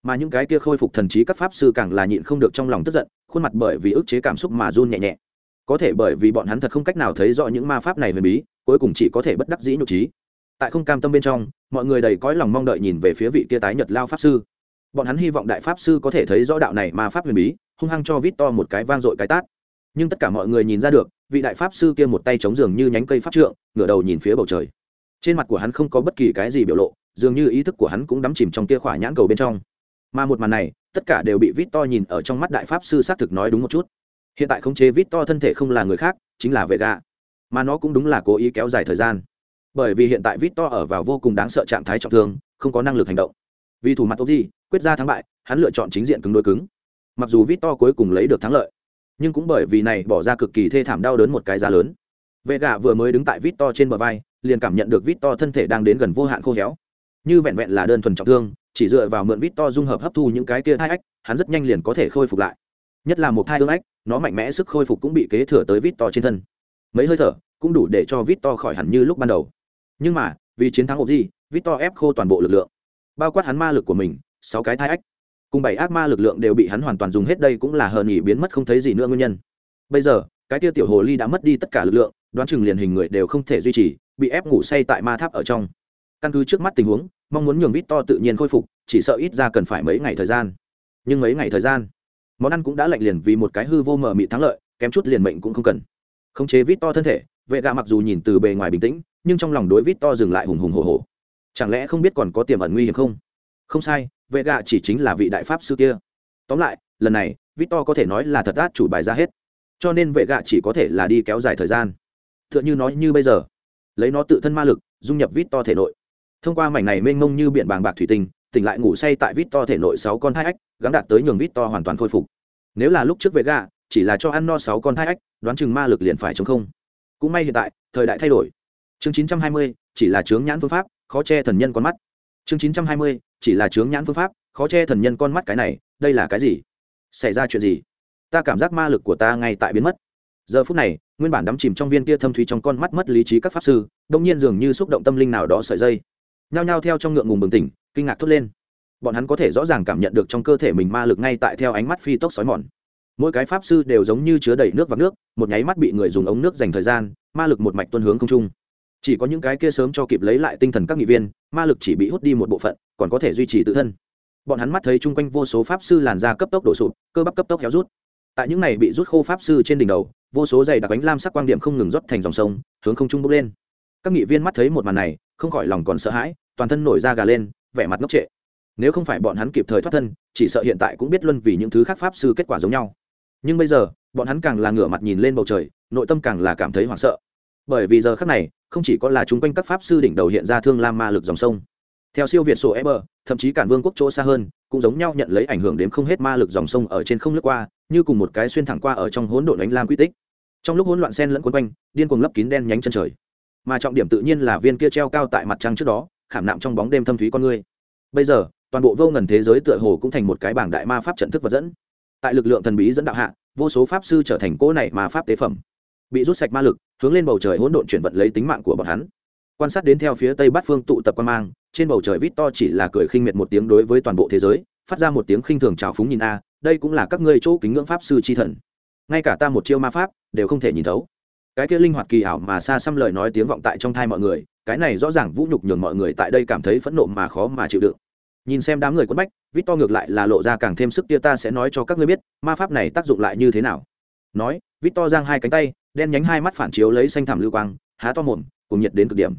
Mà những cái kia khôi phục thần trí các pháp sư càng là nhịn không được trong lòng tức giận, khuôn mặt bởi vì ức chế cảm xúc mà run nhẹ nhẹ. Có thể bởi vì bọn hắn thật không cách nào thấy rõ những ma pháp này huyền bí, cuối cùng chỉ có thể bất đắc dĩ nhục trí tại không cam tâm bên trong, mọi người đầy cõi lòng mong đợi nhìn về phía vị kia tái nhật lao pháp sư. Bọn hắn hy vọng đại pháp sư có thể thấy rõ đạo này mà pháp huyền bí, hung hăng cho vít to một cái vang dội cái tát. Nhưng tất cả mọi người nhìn ra được, vị đại pháp sư kia một tay chống giường như nhánh cây pháp trượng, ngửa đầu nhìn phía bầu trời. Trên mặt của hắn không có bất kỳ cái gì biểu lộ, dường như ý thức của hắn cũng đắm chìm trong kia khỏa nhãn cầu bên trong. Mà một màn này, tất cả đều bị vít to nhìn ở trong mắt đại pháp sư xác thực nói đúng một chút. Hiện tại khống chế vít to thân thể không là người khác, chính là vệ gạ mà nó cũng đúng là cố ý kéo dài thời gian bởi vì hiện tại Victor ở vào vô cùng đáng sợ trạng thái trọng thương, không có năng lực hành động. Vì thủ mặt gì, quyết ra thắng bại, hắn lựa chọn chính diện cứng đối cứng. Mặc dù Victor cuối cùng lấy được thắng lợi, nhưng cũng bởi vì này bỏ ra cực kỳ thê thảm đau đớn một cái giá lớn. Vega vừa mới đứng tại Victor trên bờ vai, liền cảm nhận được Victor thân thể đang đến gần vô hạn khô héo. Như vẹn vẹn là đơn thuần trọng thương, chỉ dựa vào mượn Victor dung hợp hấp thu những cái kia thai ách, hắn rất nhanh liền có thể khôi phục lại. Nhất là một thai ương ách, nó mạnh mẽ sức khôi phục cũng bị kế thừa tới Victor trên thân. Mấy hơi thở, cũng đủ để cho Victor khỏi hẳn như lúc ban đầu nhưng mà, vì chiến thắng hộp gì victor ép khô toàn bộ lực lượng. Bao quát hắn ma lực của mình, sáu cái thai ách. Cùng bảy ác ma lực lượng đều bị hắn hoàn toàn dùng hết đây cũng là hờ nghỉ biến mất không thấy gì nữa nguyên nhân. Bây giờ, cái tia tiểu hồ ly đã mất đi tất cả lực lượng, đoán chừng liền hình người đều không thể duy trì, bị ép ngủ say tại ma tháp ở trong. Căn cứ trước mắt tình huống, mong muốn nhường vít to tự nhiên khôi phục, chỉ sợ ít ra cần phải mấy ngày thời gian. Nhưng mấy ngày thời gian, món ăn cũng đã lạnh liền vì một cái hư vô mờ mị thắng lợi, kém chút liền mệnh cũng không cần. Khống chế vít to thân thể vệ gạ mặc dù nhìn từ bề ngoài bình tĩnh, nhưng trong lòng đối vít to dừng lại hùng hùng hồ hồ chẳng lẽ không biết còn có tiềm ẩn nguy hiểm không? Không sai, vệ gạ chỉ chính là vị đại pháp sư kia. Tóm lại, lần này, vít to có thể nói là thật át chủ bài ra hết. Cho nên vệ gạ chỉ có thể là đi kéo dài thời gian. T h ư ợ n h ư nói như bây giờ, lấy nó tự thân ma lực, dung nhập vít to thể nội. Thông qua mảnh này mênh mông như biển bàng bạc thủy tinh, tỉnh lại ngủ say tại vít to thể nội sáu con thai ách gắn đạt tới nhường vít to hoàn toàn khôi phục. Nếu là lúc trước vệ gạ chỉ là cho ăn no sáu con thai ách đoán chừng ma lực liền phải chống không cũng may hiện tại thời đại thay đổi. Chương 920, chỉ là chướng nhãn phương pháp khó che thần nhân con mắt. Chương 920, chỉ là chướng nhãn phương pháp khó che thần nhân con mắt cái này đây là cái gì? Xảy ra chuyện gì? Ta cảm giác ma lực của ta ngay tại biến mất. Giờ phút này nguyên bản đắm chìm trong viên kia thâm thúy trong con mắt mất lý trí các pháp sư đông nhiên dường như xúc động tâm linh nào đó sợi dây. Nhao nhao theo trong ngượng ngùng bừng tỉnh kinh ngạc thốt lên. Bọn hắn có thể rõ ràng cảm nhận được trong cơ thể mình ma lực ngay tại theo ánh mắt phi tốc sói mòn mỗi cái pháp sư đều giống như chứa đầy nước và nước, một nháy mắt bị người dùng ống nước dành thời gian, ma lực một mạch tuân hướng không trung. Chỉ có những cái kia sớm cho kịp lấy lại tinh thần các nghị viên, ma lực chỉ bị hút đi một bộ phận, còn có thể duy trì tự thân. Bọn hắn mắt thấy chung quanh vô số pháp sư làn da cấp tốc đổ sụp, cơ bắp cấp tốc héo rút. Tại những này bị rút khô pháp sư trên đỉnh đầu, vô số dày đặc ánh lam sắc quang điểm không ngừng rót thành dòng sông, hướng không trung bốc lên. Các nghị viên mắt thấy một màn này, không khỏi lòng còn sợ hãi, toàn thân nổi da gà lên, vẻ mặt ngốc trệ. Nếu không phải bọn hắn kịp thời thoát thân, chỉ sợ hiện tại cũng biết luân vì những thứ khác pháp sư kết quả giống nhau nhưng bây giờ, bọn hắn càng là ngửa mặt nhìn lên bầu trời, nội tâm càng là cảm thấy hoảng sợ. Bởi vì giờ khác này, không chỉ có là chung quanh các pháp sư đỉnh đầu hiện ra thương lam ma lực dòng sông. Theo siêu việt sổ eber, thậm chí cản vương quốc chỗ xa hơn, cũng giống nhau nhận lấy ảnh hưởng đến không hết ma lực dòng sông ở trên không lướt qua, như cùng một cái xuyên thẳng qua ở trong hỗn độn ánh lam quy tích. Trong lúc hỗn loạn sen lẫn quấn quanh, điên cuồng lấp kín đen nhánh chân trời. Mà trọng điểm tự nhiên là viên kia treo cao tại mặt trăng trước đó, khảm nạm trong bóng đêm thâm thúy con người. Bây giờ, toàn bộ vô ngần thế giới tựa hồ cũng thành một cái bảng đại ma pháp trận thức vật dẫn tại lực lượng thần bí dẫn đạo hạ, vô số pháp sư trở thành cỗ này mà pháp tế phẩm. Bị rút sạch ma lực, hướng lên bầu trời hỗn độn chuyển vận lấy tính mạng của bọn hắn. Quan sát đến theo phía tây bát phương tụ tập quan mang, trên bầu trời vít to chỉ là cười khinh miệt một tiếng đối với toàn bộ thế giới, phát ra một tiếng khinh thường trào phúng nhìn a, đây cũng là các ngươi chỗ kính ngưỡng pháp sư tri thần. Ngay cả ta một chiêu ma pháp, đều không thể nhìn thấu. Cái kia linh hoạt kỳ ảo mà xa xăm lời nói tiếng vọng tại trong thai mọi người, cái này rõ ràng vũ nhục nhường mọi người tại đây cảm thấy phẫn nộ mà khó mà chịu đựng nhìn xem đám người quấn bách vít to ngược lại là lộ ra càng thêm sức kia ta sẽ nói cho các ngươi biết, ma pháp này tác dụng lại như thế nào. Nói vít to giang hai cánh tay, đen nhánh hai mắt phản chiếu lấy xanh thảm lưu quang, há to mồm, cùng nhiệt đến cực điểm.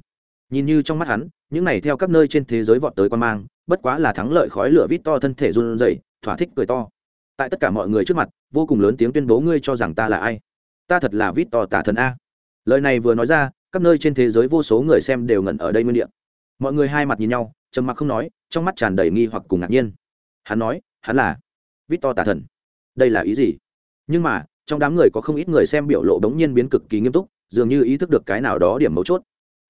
Nhìn như trong mắt hắn, những này theo các nơi trên thế giới vọt tới quan mang, bất quá là thắng lợi khói lửa vít to thân thể run rẩy, thỏa thích cười to. Tại tất cả mọi người trước mặt, vô cùng lớn tiếng tuyên bố ngươi cho rằng ta là ai. Ta thật là vít to tả thần a. Lời này vừa nói ra, các nơi trên thế giới vô số người xem đều ngẩn ở đây nguyên địa. Mọi người hai mặt nhìn nhau trầm mặc không nói, trong mắt tràn đầy nghi hoặc cùng ngạc nhiên. Hắn nói, hắn là vít to thần. Đây là ý gì? Nhưng mà, trong đám người có không ít người xem biểu lộ bỗng nhiên biến cực kỳ nghiêm túc, dường như ý thức được cái nào đó điểm mấu chốt.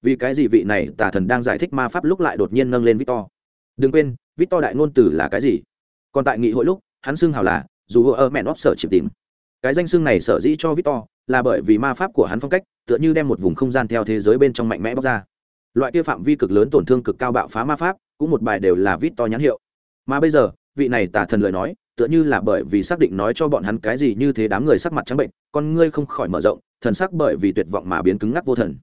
Vì cái gì vị này tà thần đang giải thích ma pháp lúc lại đột nhiên nâng lên victor? Đừng quên, victor đại ngôn từ là cái gì? Còn tại nghị hội lúc, hắn xưng hào là dù ở mẹ nóp sở chịp tìm cái danh xưng này sở dĩ cho victor là bởi vì ma pháp của hắn phong cách, tựa như đem một vùng không gian theo thế giới bên trong mạnh mẽ bóc ra loại kia phạm vi cực lớn tổn thương cực cao bạo phá ma pháp, cũng một bài đều là vít to nhãn hiệu. Mà bây giờ, vị này tả thần lời nói, tựa như là bởi vì xác định nói cho bọn hắn cái gì như thế đám người sắc mặt trắng bệnh, con ngươi không khỏi mở rộng, thần sắc bởi vì tuyệt vọng mà biến cứng ngắc vô thần.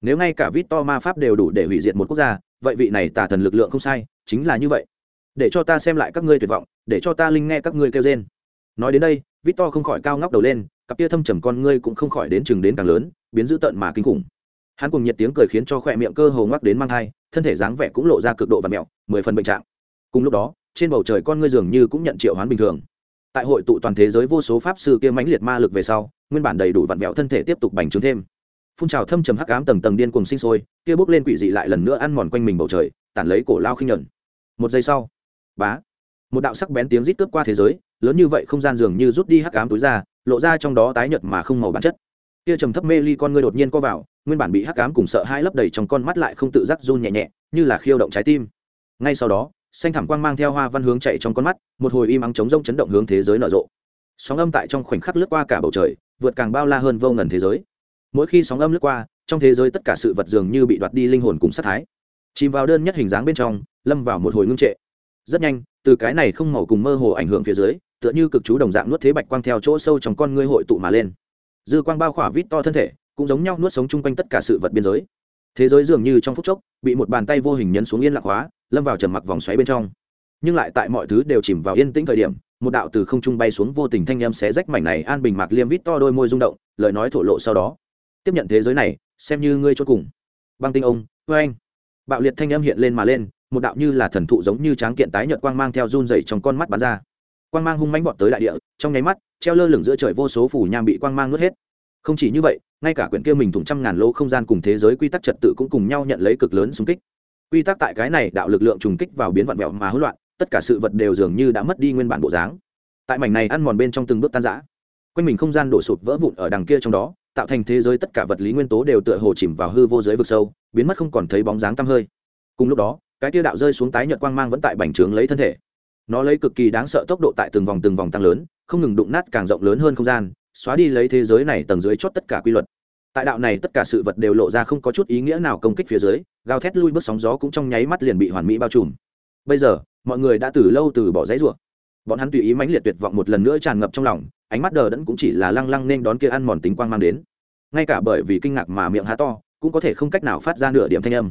Nếu ngay cả vít to ma pháp đều đủ để hủy diệt một quốc gia, vậy vị này tả thần lực lượng không sai, chính là như vậy. Để cho ta xem lại các ngươi tuyệt vọng, để cho ta linh nghe các ngươi kêu trên nói đến đây, vít to không khỏi cao ngóc đầu lên, cặp tia thâm trầm con ngươi cũng không khỏi đến chừng đến càng lớn, biến dữ tợn mà kinh khủng hắn cùng nhiệt tiếng cười khiến cho khỏe miệng cơ hồ ngoắc đến mang thai, thân thể dáng vẻ cũng lộ ra cực độ và mẹo, mười phần bệnh trạng. Cùng lúc đó, trên bầu trời con ngươi dường như cũng nhận triệu hoán bình thường. Tại hội tụ toàn thế giới vô số pháp sư kia mãnh liệt ma lực về sau, nguyên bản đầy đủ vặn vẹo thân thể tiếp tục bành trướng thêm. Phun trào thâm trầm hắc ám tầng tầng điên cùng sinh sôi, kia bốc lên quỷ dị lại lần nữa ăn mòn quanh mình bầu trời, tản lấy cổ lao khinh nhuận. Một giây sau, bá, một đạo sắc bén tiếng rít cướp qua thế giới, lớn như vậy không gian dường như rút đi hắc ám túi ra, lộ ra trong đó tái nhợt mà không màu bản chất kia trầm thấp mê ly con ngươi đột nhiên co vào, nguyên bản bị hắc ám cùng sợ hai lấp đầy trong con mắt lại không tự giác run nhẹ nhẹ, như là khiêu động trái tim. Ngay sau đó, xanh thảm quang mang theo hoa văn hướng chạy trong con mắt, một hồi im ắng chống rông chấn động hướng thế giới nở rộ. Sóng âm tại trong khoảnh khắc lướt qua cả bầu trời, vượt càng bao la hơn vô ngần thế giới. Mỗi khi sóng âm lướt qua, trong thế giới tất cả sự vật dường như bị đoạt đi linh hồn cùng sát thái. Chìm vào đơn nhất hình dáng bên trong, lâm vào một hồi ngưng trệ. Rất nhanh, từ cái này không màu cùng mơ hồ ảnh hưởng phía dưới, tựa như cực chú đồng dạng nuốt thế bạch quang theo chỗ sâu trong con ngươi hội tụ mà lên dư quang bao khỏa vít to thân thể, cũng giống nhau nuốt sống chung quanh tất cả sự vật biên giới. Thế giới dường như trong phút chốc, bị một bàn tay vô hình nhấn xuống yên lạc hóa, lâm vào trầm mặc vòng xoáy bên trong. Nhưng lại tại mọi thứ đều chìm vào yên tĩnh thời điểm, một đạo từ không trung bay xuống vô tình thanh âm xé rách mảnh này an bình mạc liêm vít to đôi môi rung động, lời nói thổ lộ sau đó. Tiếp nhận thế giới này, xem như ngươi cho cùng. Băng tinh ông vê anh bạo liệt thanh âm hiện lên mà lên, một đạo như là thần thụ giống như tráng kiện tái nhợt quang mang theo run dày trong con mắt bắn ra. Quang mang hung mánh vọt tới đại địa, trong nháy mắt treo lơ lửng giữa trời vô số phủ nham bị quang mang nuốt hết. Không chỉ như vậy, ngay cả quyển kia mình thủng trăm ngàn lỗ không gian cùng thế giới quy tắc trật tự cũng cùng nhau nhận lấy cực lớn xung kích. Quy tắc tại cái này đạo lực lượng trùng kích vào biến vặn vẹo mà hỗn loạn, tất cả sự vật đều dường như đã mất đi nguyên bản bộ dáng. Tại mảnh này ăn mòn bên trong từng bước tan rã, quanh mình không gian đổ sụp vỡ vụn ở đằng kia trong đó, tạo thành thế giới tất cả vật lý nguyên tố đều tựa hồ chìm vào hư vô giới vực sâu, biến mất không còn thấy bóng dáng tăm hơi. Cùng lúc đó, cái tia đạo rơi xuống tái nhợt quang mang vẫn tại bành trướng lấy thân thể. Nó lấy cực kỳ đáng sợ tốc độ tại từng vòng từng vòng tăng lớn không ngừng đụng nát càng rộng lớn hơn không gian, xóa đi lấy thế giới này tầng dưới chót tất cả quy luật. Tại đạo này tất cả sự vật đều lộ ra không có chút ý nghĩa nào công kích phía dưới, gào thét lui bước sóng gió cũng trong nháy mắt liền bị hoàn mỹ bao trùm. Bây giờ, mọi người đã từ lâu từ bỏ giấy ruộng bọn hắn tùy ý mãnh liệt tuyệt vọng một lần nữa tràn ngập trong lòng, ánh mắt đờ đẫn cũng chỉ là lăng lăng nên đón kia ăn mòn tính quang mang đến. Ngay cả bởi vì kinh ngạc mà miệng há to, cũng có thể không cách nào phát ra nửa điểm thanh âm.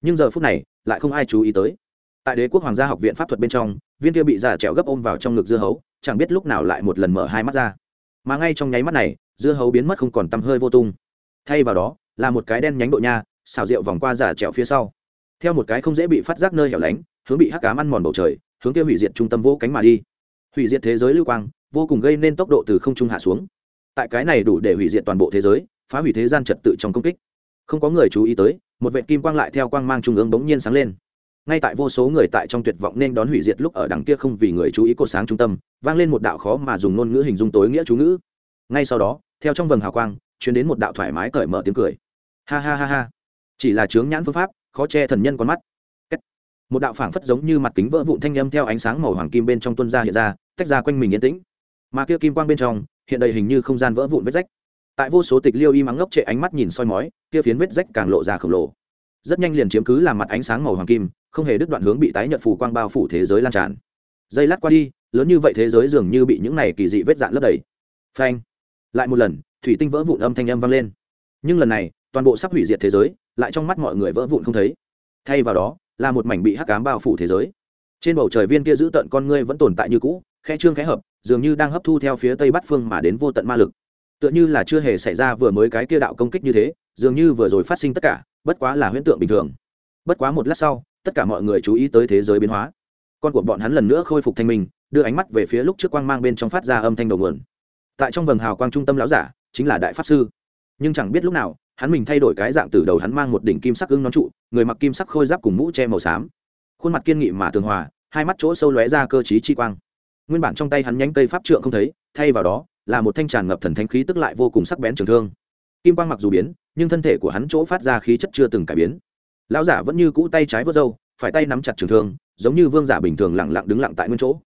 Nhưng giờ phút này, lại không ai chú ý tới. Tại đế quốc hoàng gia học viện pháp thuật bên trong viên kia bị giả trèo gấp ôm vào trong ngực dưa hấu, chẳng biết lúc nào lại một lần mở hai mắt ra. Mà ngay trong nháy mắt này, dưa hấu biến mất không còn tăm hơi vô tung. Thay vào đó, là một cái đen nhánh độ nha, xào rượu vòng qua giả trèo phía sau. Theo một cái không dễ bị phát giác nơi hẻo lánh, hướng bị hắc cám ăn mòn bầu trời, hướng kia hủy diệt trung tâm vô cánh mà đi. Hủy diệt thế giới lưu quang, vô cùng gây nên tốc độ từ không trung hạ xuống. Tại cái này đủ để hủy diệt toàn bộ thế giới, phá hủy thế gian trật tự trong công kích. Không có người chú ý tới, một vệ kim quang lại theo quang mang trung ương bỗng nhiên sáng lên ngay tại vô số người tại trong tuyệt vọng nên đón hủy diệt lúc ở đằng kia không vì người chú ý cột sáng trung tâm, vang lên một đạo khó mà dùng ngôn ngữ hình dung tối nghĩa chú ngữ. Ngay sau đó, theo trong vầng hào quang chuyển đến một đạo thoải mái cởi mở tiếng cười. Ha ha ha ha. Chỉ là chướng nhãn phương pháp, khó che thần nhân con mắt. Một đạo phảng phất giống như mặt kính vỡ vụn thanh âm theo ánh sáng màu hoàng kim bên trong tuân ra hiện ra, tách ra quanh mình yên tĩnh. Mà kia kim quang bên trong, hiện đầy hình như không gian vỡ vụn vết rách. Tại vô số tịch liêu y mắng ngốc trệ ánh mắt nhìn soi mói, kia phiến vết rách càng lộ ra khổng lồ rất nhanh liền chiếm cứ làm mặt ánh sáng màu hoàng kim, không hề đứt đoạn hướng bị tái nhợt phủ quang bao phủ thế giới lan tràn. Dây lát qua đi, lớn như vậy thế giới dường như bị những này kỳ dị vết dạn lấp đầy. Phanh! Lại một lần, thủy tinh vỡ vụn âm thanh âm vang lên. Nhưng lần này, toàn bộ sắp hủy diệt thế giới, lại trong mắt mọi người vỡ vụn không thấy. Thay vào đó, là một mảnh bị hắc cám bao phủ thế giới. Trên bầu trời viên kia giữ tận con ngươi vẫn tồn tại như cũ, khe trương khẽ hợp, dường như đang hấp thu theo phía tây bắc phương mà đến vô tận ma lực. Tựa như là chưa hề xảy ra vừa mới cái kia đạo công kích như thế, dường như vừa rồi phát sinh tất cả bất quá là huyễn tượng bình thường. Bất quá một lát sau, tất cả mọi người chú ý tới thế giới biến hóa. Con của bọn hắn lần nữa khôi phục thanh minh, đưa ánh mắt về phía lúc trước quang mang bên trong phát ra âm thanh đầu nguồn. Tại trong vầng hào quang trung tâm lão giả, chính là đại pháp sư. Nhưng chẳng biết lúc nào, hắn mình thay đổi cái dạng từ đầu hắn mang một đỉnh kim sắc ưng nón trụ, người mặc kim sắc khôi giáp cùng mũ che màu xám. Khuôn mặt kiên nghị mà tường hòa, hai mắt chỗ sâu lóe ra cơ trí chi quang. Nguyên bản trong tay hắn nhánh cây pháp trượng không thấy, thay vào đó, là một thanh tràn ngập thần thánh khí tức lại vô cùng sắc bén trường thương kim quang mặc dù biến, nhưng thân thể của hắn chỗ phát ra khí chất chưa từng cải biến. Lão giả vẫn như cũ tay trái vớt râu, phải tay nắm chặt trường thương, giống như vương giả bình thường lẳng lặng đứng lặng tại nguyên chỗ.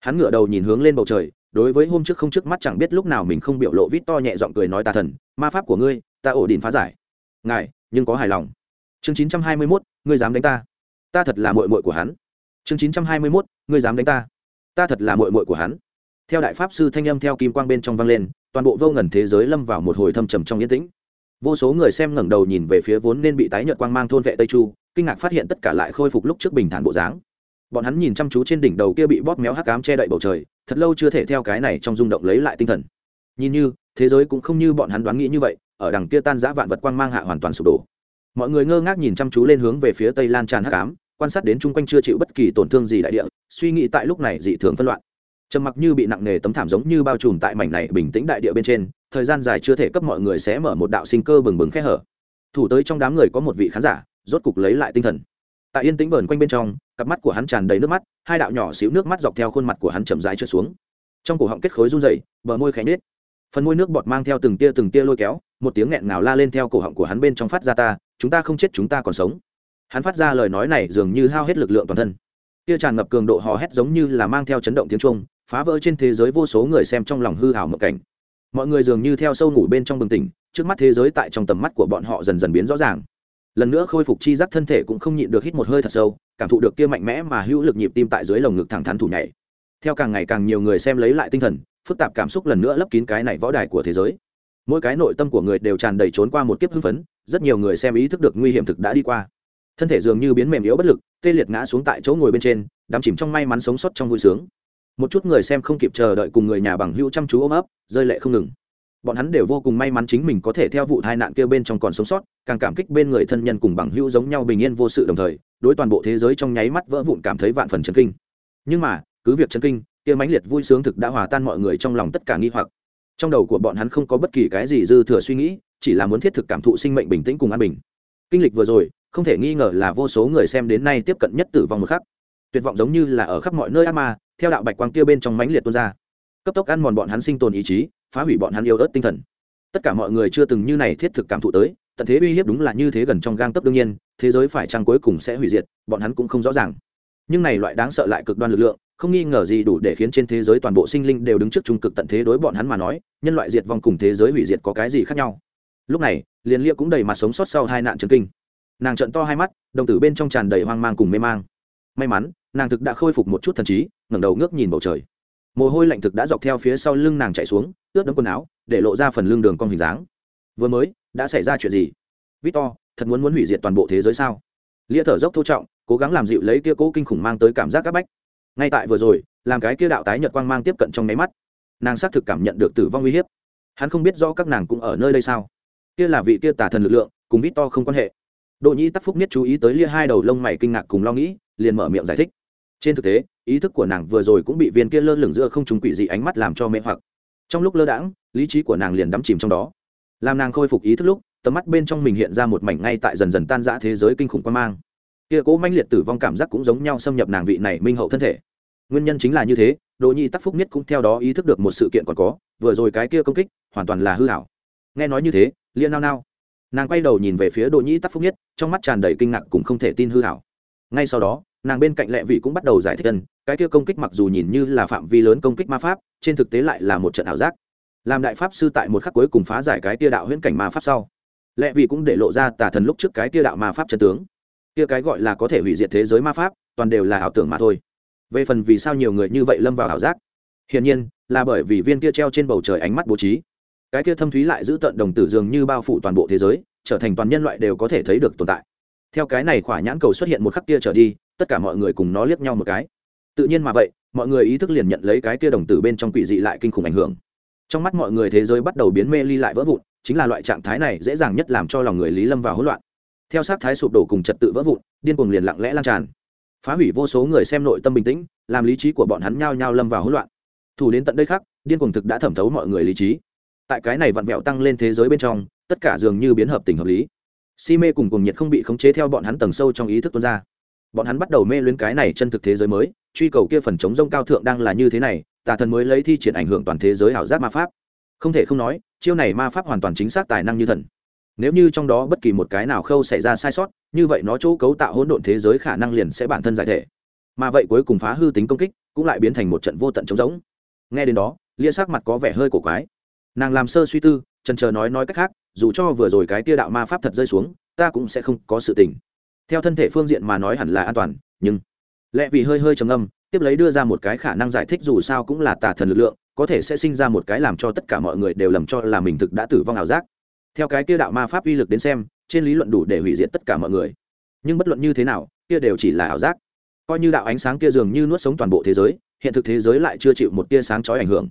Hắn ngửa đầu nhìn hướng lên bầu trời, đối với hôm trước không trước mắt chẳng biết lúc nào mình không biểu lộ vít to nhẹ giọng cười nói tà thần, ma pháp của ngươi, ta ổ định phá giải. Ngài, nhưng có hài lòng. Chương chín trăm hai mươi mốt, ngươi dám đánh ta. Ta thật là mội mội của hắn. Chương chín trăm hai mươi mốt, ngươi dám đánh ta. Ta thật là mội mội của hắn theo đại pháp sư thanh âm theo kim quang bên trong vang lên, toàn bộ vô ngần thế giới lâm vào một hồi thâm trầm trong yên tĩnh. Vô số người xem ngẩng đầu nhìn về phía vốn nên bị tái nhợt quang mang thôn vệ tây chu, kinh ngạc phát hiện tất cả lại khôi phục lúc trước bình thản bộ dáng. Bọn hắn nhìn chăm chú trên đỉnh đầu kia bị bóp méo hắc ám che đậy bầu trời, thật lâu chưa thể theo cái này trong rung động lấy lại tinh thần. Nhìn như, thế giới cũng không như bọn hắn đoán nghĩ như vậy, ở đằng kia tan giã vạn vật quang mang hạ hoàn toàn sụp đổ. Mọi người ngơ ngác nhìn chăm chú lên hướng về phía tây lan tràn hắc ám, quan sát đến chung quanh chưa chịu bất kỳ tổn thương gì đại địa, suy nghĩ tại lúc này dị thường phân loạn trầm mặc như bị nặng nề tấm thảm giống như bao trùm tại mảnh này bình tĩnh đại địa bên trên, thời gian dài chưa thể cấp mọi người sẽ mở một đạo sinh cơ bừng bừng khẽ hở. Thủ tới trong đám người có một vị khán giả, rốt cục lấy lại tinh thần. Tại yên tĩnh vờn quanh bên trong, cặp mắt của hắn tràn đầy nước mắt, hai đạo nhỏ xíu nước mắt dọc theo khuôn mặt của hắn chậm rãi trượt xuống. Trong cổ họng kết khối run rẩy, bờ môi khẽ nết phần môi nước bọt mang theo từng tia từng tia lôi kéo, một tiếng nghẹn ngào la lên theo cổ họng của hắn bên trong phát ra ta, chúng ta không chết chúng ta còn sống. Hắn phát ra lời nói này dường như hao hết lực lượng toàn thân. Tia tràn ngập cường độ hò hét giống như là mang theo chấn động tiếng trung phá vỡ trên thế giới vô số người xem trong lòng hư hảo mộng cảnh. Mọi người dường như theo sâu ngủ bên trong bừng tỉnh, trước mắt thế giới tại trong tầm mắt của bọn họ dần dần biến rõ ràng. Lần nữa khôi phục chi giác thân thể cũng không nhịn được hít một hơi thật sâu, cảm thụ được kia mạnh mẽ mà hữu lực nhịp tim tại dưới lồng ngực thẳng thắn thủ nhảy. Theo càng ngày càng nhiều người xem lấy lại tinh thần, phức tạp cảm xúc lần nữa lấp kín cái này võ đài của thế giới. Mỗi cái nội tâm của người đều tràn đầy trốn qua một kiếp hưng phấn, rất nhiều người xem ý thức được nguy hiểm thực đã đi qua. Thân thể dường như biến mềm yếu bất lực, tê liệt ngã xuống tại chỗ ngồi bên trên, đắm chìm trong may mắn sống sót trong vui sướng một chút người xem không kịp chờ đợi cùng người nhà bằng hữu chăm chú ôm ấp, rơi lệ không ngừng. Bọn hắn đều vô cùng may mắn chính mình có thể theo vụ tai nạn kia bên trong còn sống sót, càng cảm kích bên người thân nhân cùng bằng hữu giống nhau bình yên vô sự đồng thời, đối toàn bộ thế giới trong nháy mắt vỡ vụn cảm thấy vạn phần chấn kinh. Nhưng mà, cứ việc chấn kinh, kia mãnh liệt vui sướng thực đã hòa tan mọi người trong lòng tất cả nghi hoặc. Trong đầu của bọn hắn không có bất kỳ cái gì dư thừa suy nghĩ, chỉ là muốn thiết thực cảm thụ sinh mệnh bình tĩnh cùng an bình. Kinh lịch vừa rồi, không thể nghi ngờ là vô số người xem đến nay tiếp cận nhất tử vong một khắc. Tuyệt vọng giống như là ở khắp mọi nơi ác ma theo đạo bạch quang kia bên trong mãnh liệt tuôn ra. Cấp tốc ăn mòn bọn hắn sinh tồn ý chí, phá hủy bọn hắn yêu ớt tinh thần. Tất cả mọi người chưa từng như này thiết thực cảm thụ tới, tận thế uy hiếp đúng là như thế gần trong gang tấp đương nhiên, thế giới phải chăng cuối cùng sẽ hủy diệt, bọn hắn cũng không rõ ràng. Nhưng này loại đáng sợ lại cực đoan lực lượng, không nghi ngờ gì đủ để khiến trên thế giới toàn bộ sinh linh đều đứng trước trung cực tận thế đối bọn hắn mà nói, nhân loại diệt vong cùng thế giới hủy diệt có cái gì khác nhau? Lúc này, liền lia cũng đầy mặt sống sót sau hai nạn trần kinh. Nàng trận to hai mắt, đồng tử bên trong tràn đầy hoang mang cùng mê mang may mắn nàng thực đã khôi phục một chút thần trí ngẩng đầu ngước nhìn bầu trời. Mồ hôi lạnh thực đã dọc theo phía sau lưng nàng chạy xuống ướt đẫm quần áo để lộ ra phần lưng đường con hình dáng. Vừa mới đã xảy ra chuyện gì? Victor thật muốn muốn hủy diệt toàn bộ thế giới sao? Lia thở dốc thô trọng cố gắng làm dịu lấy kia cố kinh khủng mang tới cảm giác c áp bách. Ngay tại vừa rồi làm cái kia đạo tái nhật quang mang tiếp cận trong máy mắt nàng xác thực cảm nhận được tử vong uy hiếp. Hắn không biết rõ các nàng cũng ở nơi đây sao? Kia là vị kia tả thần lực lượng cùng vít to không quan hệ. Đội Nhĩ Tắc Phúc nhất chú ý tới lia hai đầu lông mày kinh ngạc cùng lo nghĩ, liền mở miệng giải thích. Trên thực tế, ý thức của nàng vừa rồi cũng bị viên kia lơ lửng giữa không trung quỷ dị ánh mắt làm cho mê hoặc. Trong lúc lơ đãng, lý trí của nàng liền đắm chìm trong đó. Làm nàng khôi phục ý thức lúc, tầm mắt bên trong mình hiện ra một mảnh ngay tại dần dần tan rã thế giới kinh khủng quan mang. Kia cố manh liệt tử vong cảm giác cũng giống nhau xâm nhập nàng vị này minh hậu thân thể. Nguyên nhân chính là như thế, Đỗ Nhĩ Tắc Phúc nhất cũng theo đó ý thức được một sự kiện còn có, vừa rồi cái kia công kích, hoàn toàn là hư ảo. Nghe nói như thế, Liên nao nao, nàng quay đầu nhìn về phía đỗ nhĩ tắc phúc nhất trong mắt tràn đầy kinh ngạc cũng không thể tin hư hảo ngay sau đó nàng bên cạnh lệ vị cũng bắt đầu giải thích gần cái kia công kích mặc dù nhìn như là phạm vi lớn công kích ma pháp, trên thực tế lại là một trận ảo giác. Làm đại pháp sư tại một khắc cuối cùng phá giải cái tia đạo huyễn cảnh ma pháp sau, lệ vị cũng để lộ ra tà thần lúc trước cái tia đạo ma pháp chân tướng. Kia cái gọi là có thể hủy diệt thế giới ma pháp, toàn đều là ảo tưởng mà thôi. Về phần vì sao nhiều người như vậy lâm vào ảo giác, hiển nhiên là bởi vì viên kia treo trên bầu trời ánh mắt bố trí. Cái kia thâm thúy lại giữ tận đồng tử dường như bao phủ toàn bộ thế giới, trở thành toàn nhân loại đều có thể thấy được tồn tại. Theo cái này khỏa nhãn cầu xuất hiện một khắc kia trở đi tất cả mọi người cùng nó liếc nhau một cái. Tự nhiên mà vậy, mọi người ý thức liền nhận lấy cái kia đồng tử bên trong quỷ dị lại kinh khủng ảnh hưởng. Trong mắt mọi người thế giới bắt đầu biến mê ly lại vỡ vụn, chính là loại trạng thái này dễ dàng nhất làm cho lòng người lý lâm vào hỗn loạn. Theo sát thái sụp đổ cùng trật tự vỡ vụn, điên cuồng liền lặng lẽ lan tràn. Phá hủy vô số người xem nội tâm bình tĩnh, làm lý trí của bọn hắn nhao nhao lâm vào hỗn loạn. Thủ đến tận đây khác, điên cuồng thực đã thẩm thấu mọi người lý trí. Tại cái này vặn vẹo tăng lên thế giới bên trong, tất cả dường như biến hợp tình hợp lý. Si mê cùng cùng nhiệt không bị khống chế theo bọn hắn tầng sâu trong ý thức tuôn ra bọn hắn bắt đầu mê luyến cái này chân thực thế giới mới, truy cầu kia phần chống rông cao thượng đang là như thế này, tà thần mới lấy thi triển ảnh hưởng toàn thế giới ảo giác ma pháp. Không thể không nói, chiêu này ma pháp hoàn toàn chính xác tài năng như thần. Nếu như trong đó bất kỳ một cái nào khâu xảy ra sai sót, như vậy nó chỗ cấu tạo hỗn độn thế giới khả năng liền sẽ bản thân giải thể. Mà vậy cuối cùng phá hư tính công kích, cũng lại biến thành một trận vô tận chống rỗng. Nghe đến đó, lia sắc mặt có vẻ hơi cổ quái. Nàng làm sơ suy tư trần chờ nói nói cách khác, dù cho vừa rồi cái tia đạo ma pháp thật rơi xuống, ta cũng sẽ không có sự tình theo thân thể phương diện mà nói hẳn là an toàn, nhưng lẽ vì hơi hơi trầm âm tiếp lấy đưa ra một cái khả năng giải thích dù sao cũng là tà thần lực lượng, có thể sẽ sinh ra một cái làm cho tất cả mọi người đều lầm cho là mình thực đã tử vong ảo giác. Theo cái kia đạo ma pháp uy lực đến xem, trên lý luận đủ để hủy diệt tất cả mọi người. Nhưng bất luận như thế nào, kia đều chỉ là ảo giác. Coi như đạo ánh sáng kia dường như nuốt sống toàn bộ thế giới, hiện thực thế giới lại chưa chịu một tia sáng chói ảnh hưởng.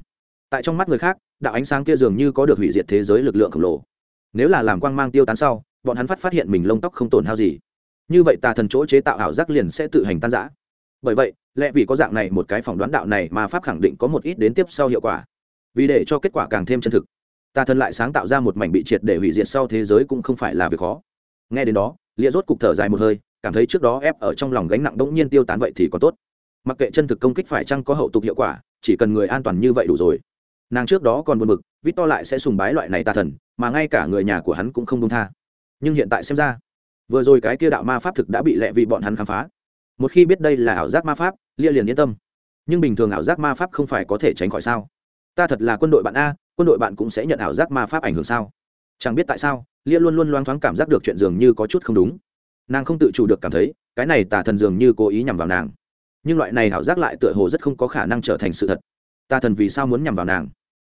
Tại trong mắt người khác, đạo ánh sáng kia dường như có được hủy diệt thế giới lực lượng khổng lồ. Nếu là làm quang mang tiêu tán sau, bọn hắn phát phát hiện mình lông tóc không tổn hao gì như vậy tà thần chỗ chế tạo ảo giác liền sẽ tự hành tan giã bởi vậy, lẽ vì có dạng này một cái phỏng đoán đạo này mà pháp khẳng định có một ít đến tiếp sau hiệu quả. Vì để cho kết quả càng thêm chân thực, tà thần lại sáng tạo ra một mảnh bị triệt để hủy diệt sau thế giới cũng không phải là việc khó. Nghe đến đó, lia rốt cục thở dài một hơi, cảm thấy trước đó ép ở trong lòng gánh nặng đ ỗ n g nhiên tiêu tán vậy thì còn tốt. Mặc kệ chân thực công kích phải chăng có hậu tục hiệu quả, chỉ cần người an toàn như vậy đủ rồi. Nàng trước đó còn buồn bực vít to lại sẽ sùng bái loại này tà thần, mà ngay cả người nhà của hắn cũng không đông tha. Nhưng hiện tại xem ra vừa rồi cái kia đạo ma pháp thực đã bị lẹ vị bọn hắn khám phá. Một khi biết đây là ảo giác ma pháp, lia liền yên tâm. Nhưng bình thường ảo giác ma pháp không phải có thể tránh khỏi sao? Ta thật là quân đội bạn a, quân đội bạn cũng sẽ nhận ảo giác ma pháp ảnh hưởng sao? Chẳng biết tại sao, lia luôn luôn loang thoáng cảm giác được chuyện dường như có chút không đúng. Nàng không tự chủ được cảm thấy, cái này tà thần dường như cố ý nhằm vào nàng. Nhưng loại này ảo giác lại tựa hồ rất không có khả năng trở thành sự thật. Tà thần vì sao muốn nhằm vào nàng?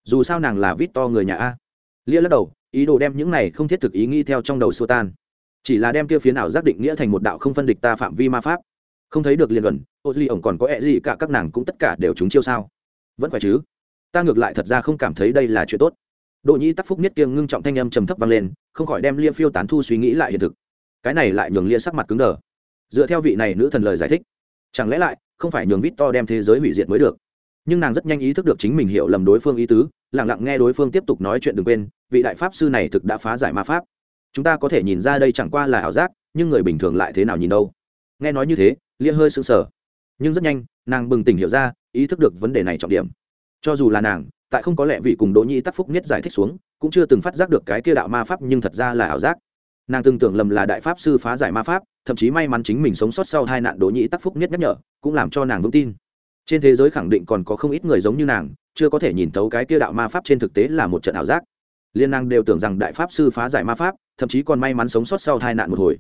Dù sao nàng là vít to người nhà a. Lia lắc đầu, ý đồ đem những này không thiết thực ý nghĩ theo trong đầu xua tan chỉ là đem kia phiến ảo giác định nghĩa thành một đạo không phân địch ta phạm vi ma pháp. Không thấy được liền gần, ô ly ổng còn có ẹ gì cả các nàng cũng tất cả đều trúng chiêu sao? Vẫn phải chứ? Ta ngược lại thật ra không cảm thấy đây là chuyện tốt. Đỗ nhĩ tắc phúc nhất kiêng ngưng trọng thanh âm trầm thấp vang lên, không khỏi đem lia phiêu tán thu suy nghĩ lại hiện thực. Cái này lại nhường lia sắc mặt cứng đờ. Dựa theo vị này nữ thần lời giải thích, chẳng lẽ lại không phải nhường vít to đem thế giới hủy diệt mới được? Nhưng nàng rất nhanh ý thức được chính mình hiểu lầm đối phương ý tứ lẳng lặng nghe đối phương tiếp tục nói chuyện đừng quên, vị đại pháp sư này thực đã phá giải ma pháp chúng ta có thể nhìn ra đây chẳng qua là ảo giác, nhưng người bình thường lại thế nào nhìn đâu. Nghe nói như thế, lia hơi sững sờ. Nhưng rất nhanh, nàng bừng tỉnh hiểu ra, ý thức được vấn đề này trọng điểm. Cho dù là nàng, tại không có lẽ vị cùng đỗ nhĩ tắc phúc nhất giải thích xuống, cũng chưa từng phát giác được cái kia đạo ma pháp nhưng thật ra là ảo giác. Nàng từng tưởng lầm là đại pháp sư phá giải ma pháp, thậm chí may mắn chính mình sống sót sau hai nạn đỗ nhĩ tắc phúc nhất nhắc nhở, cũng làm cho nàng vững tin. Trên thế giới khẳng định còn có không ít người giống như nàng, chưa có thể nhìn thấu cái kia đạo ma pháp trên thực tế là một trận ảo giác liên năng đều tưởng rằng đại pháp sư phá giải ma pháp, thậm chí còn may mắn sống sót sau tai nạn một hồi.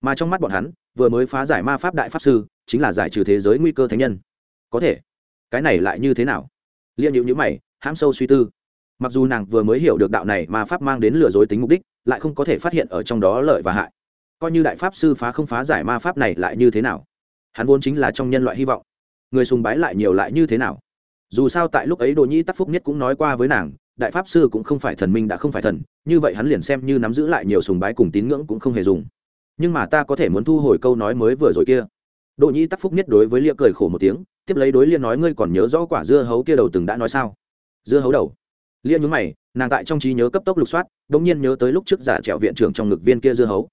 Mà trong mắt bọn hắn, vừa mới phá giải ma pháp đại pháp sư, chính là giải trừ thế giới nguy cơ thánh nhân. Có thể, cái này lại như thế nào? Liên nhịu nhữ mày, hãm sâu suy tư. Mặc dù nàng vừa mới hiểu được đạo này ma pháp mang đến lừa dối tính mục đích, lại không có thể phát hiện ở trong đó lợi và hại. Coi như đại pháp sư phá không phá giải ma pháp này lại như thế nào? Hắn vốn chính là trong nhân loại hy vọng. Người sùng bái lại nhiều lại như thế nào? Dù sao tại lúc ấy đồ nhĩ tắc phúc nhất cũng nói qua với nàng đại pháp sư cũng không phải thần minh đã không phải thần, như vậy hắn liền xem như nắm giữ lại nhiều sùng bái cùng tín ngưỡng cũng không hề dùng. Nhưng mà ta có thể muốn thu hồi câu nói mới vừa rồi kia. Đồ nhĩ tắc phúc nhất đối với lia cười khổ một tiếng, tiếp lấy đối lia nói ngươi còn nhớ rõ quả dưa hấu kia đầu từng đã nói sao? Dưa hấu đầu. Lia nhúng mày, nàng tại trong trí nhớ cấp tốc lục soát đ ỗ n g nhiên nhớ tới lúc trước giả trẹo viện trưởng trong ngực viên kia dưa hấu.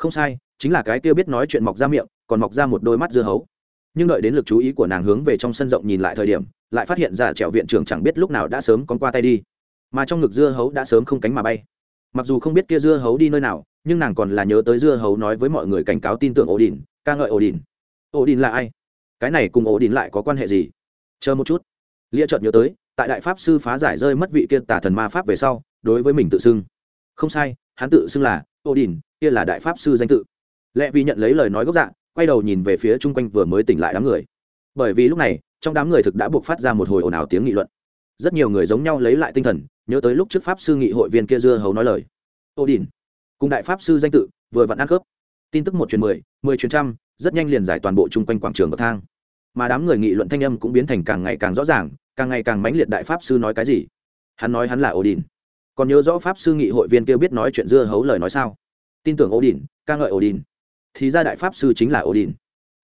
Không sai, chính là cái kia biết nói chuyện mọc ra miệng, còn mọc ra một đôi mắt dưa hấu. Nhưng đợi đến lực chú ý của nàng hướng về trong sân rộng nhìn lại thời điểm, lại phát hiện giả trẹo viện trưởng chẳng biết lúc nào đã sớm con qua tay đi mà trong ngực dưa hấu đã sớm không cánh mà bay. Mặc dù không biết kia dưa hấu đi nơi nào, nhưng nàng còn là nhớ tới dưa hấu nói với mọi người cảnh cáo tin tưởng ổ đình ca ngợi ổ đình ổ đình là ai? Cái này cùng ổ đình lại có quan hệ gì? Chờ một chút. Lia chợt nhớ tới, tại đại pháp sư phá giải rơi mất vị kia tả thần ma pháp về sau, đối với mình tự xưng. Không sai, hắn tự xưng là Ổ đình kia là đại pháp sư danh tự. Lẽ vì nhận lấy lời nói gốc dạ quay đầu nhìn về phía chung quanh vừa mới tỉnh lại đám người. Bởi vì lúc này, trong đám người thực đã buộc phát ra một hồi ồn ào tiếng nghị luận. Rất nhiều người giống nhau lấy lại tinh thần nhớ tới lúc trước pháp sư nghị hội viên kia dưa hấu nói lời. Ô đình cùng đại pháp sư danh tự, vừa vặn ăn khớp. Tin tức một truyền mười mười truyền trăm, rất nhanh liền giải toàn bộ chung quanh quảng trường bậc thang. Mà đám người nghị luận thanh âm cũng biến thành càng ngày càng rõ ràng, càng ngày càng mãnh liệt đại pháp sư nói cái gì. Hắn nói hắn là ổ đình còn nhớ rõ pháp sư nghị hội viên kêu biết nói chuyện dưa hấu lời nói sao? Tin tưởng ổ đình ca ngợi ổ đình thì ra đại pháp sư chính là ổ đình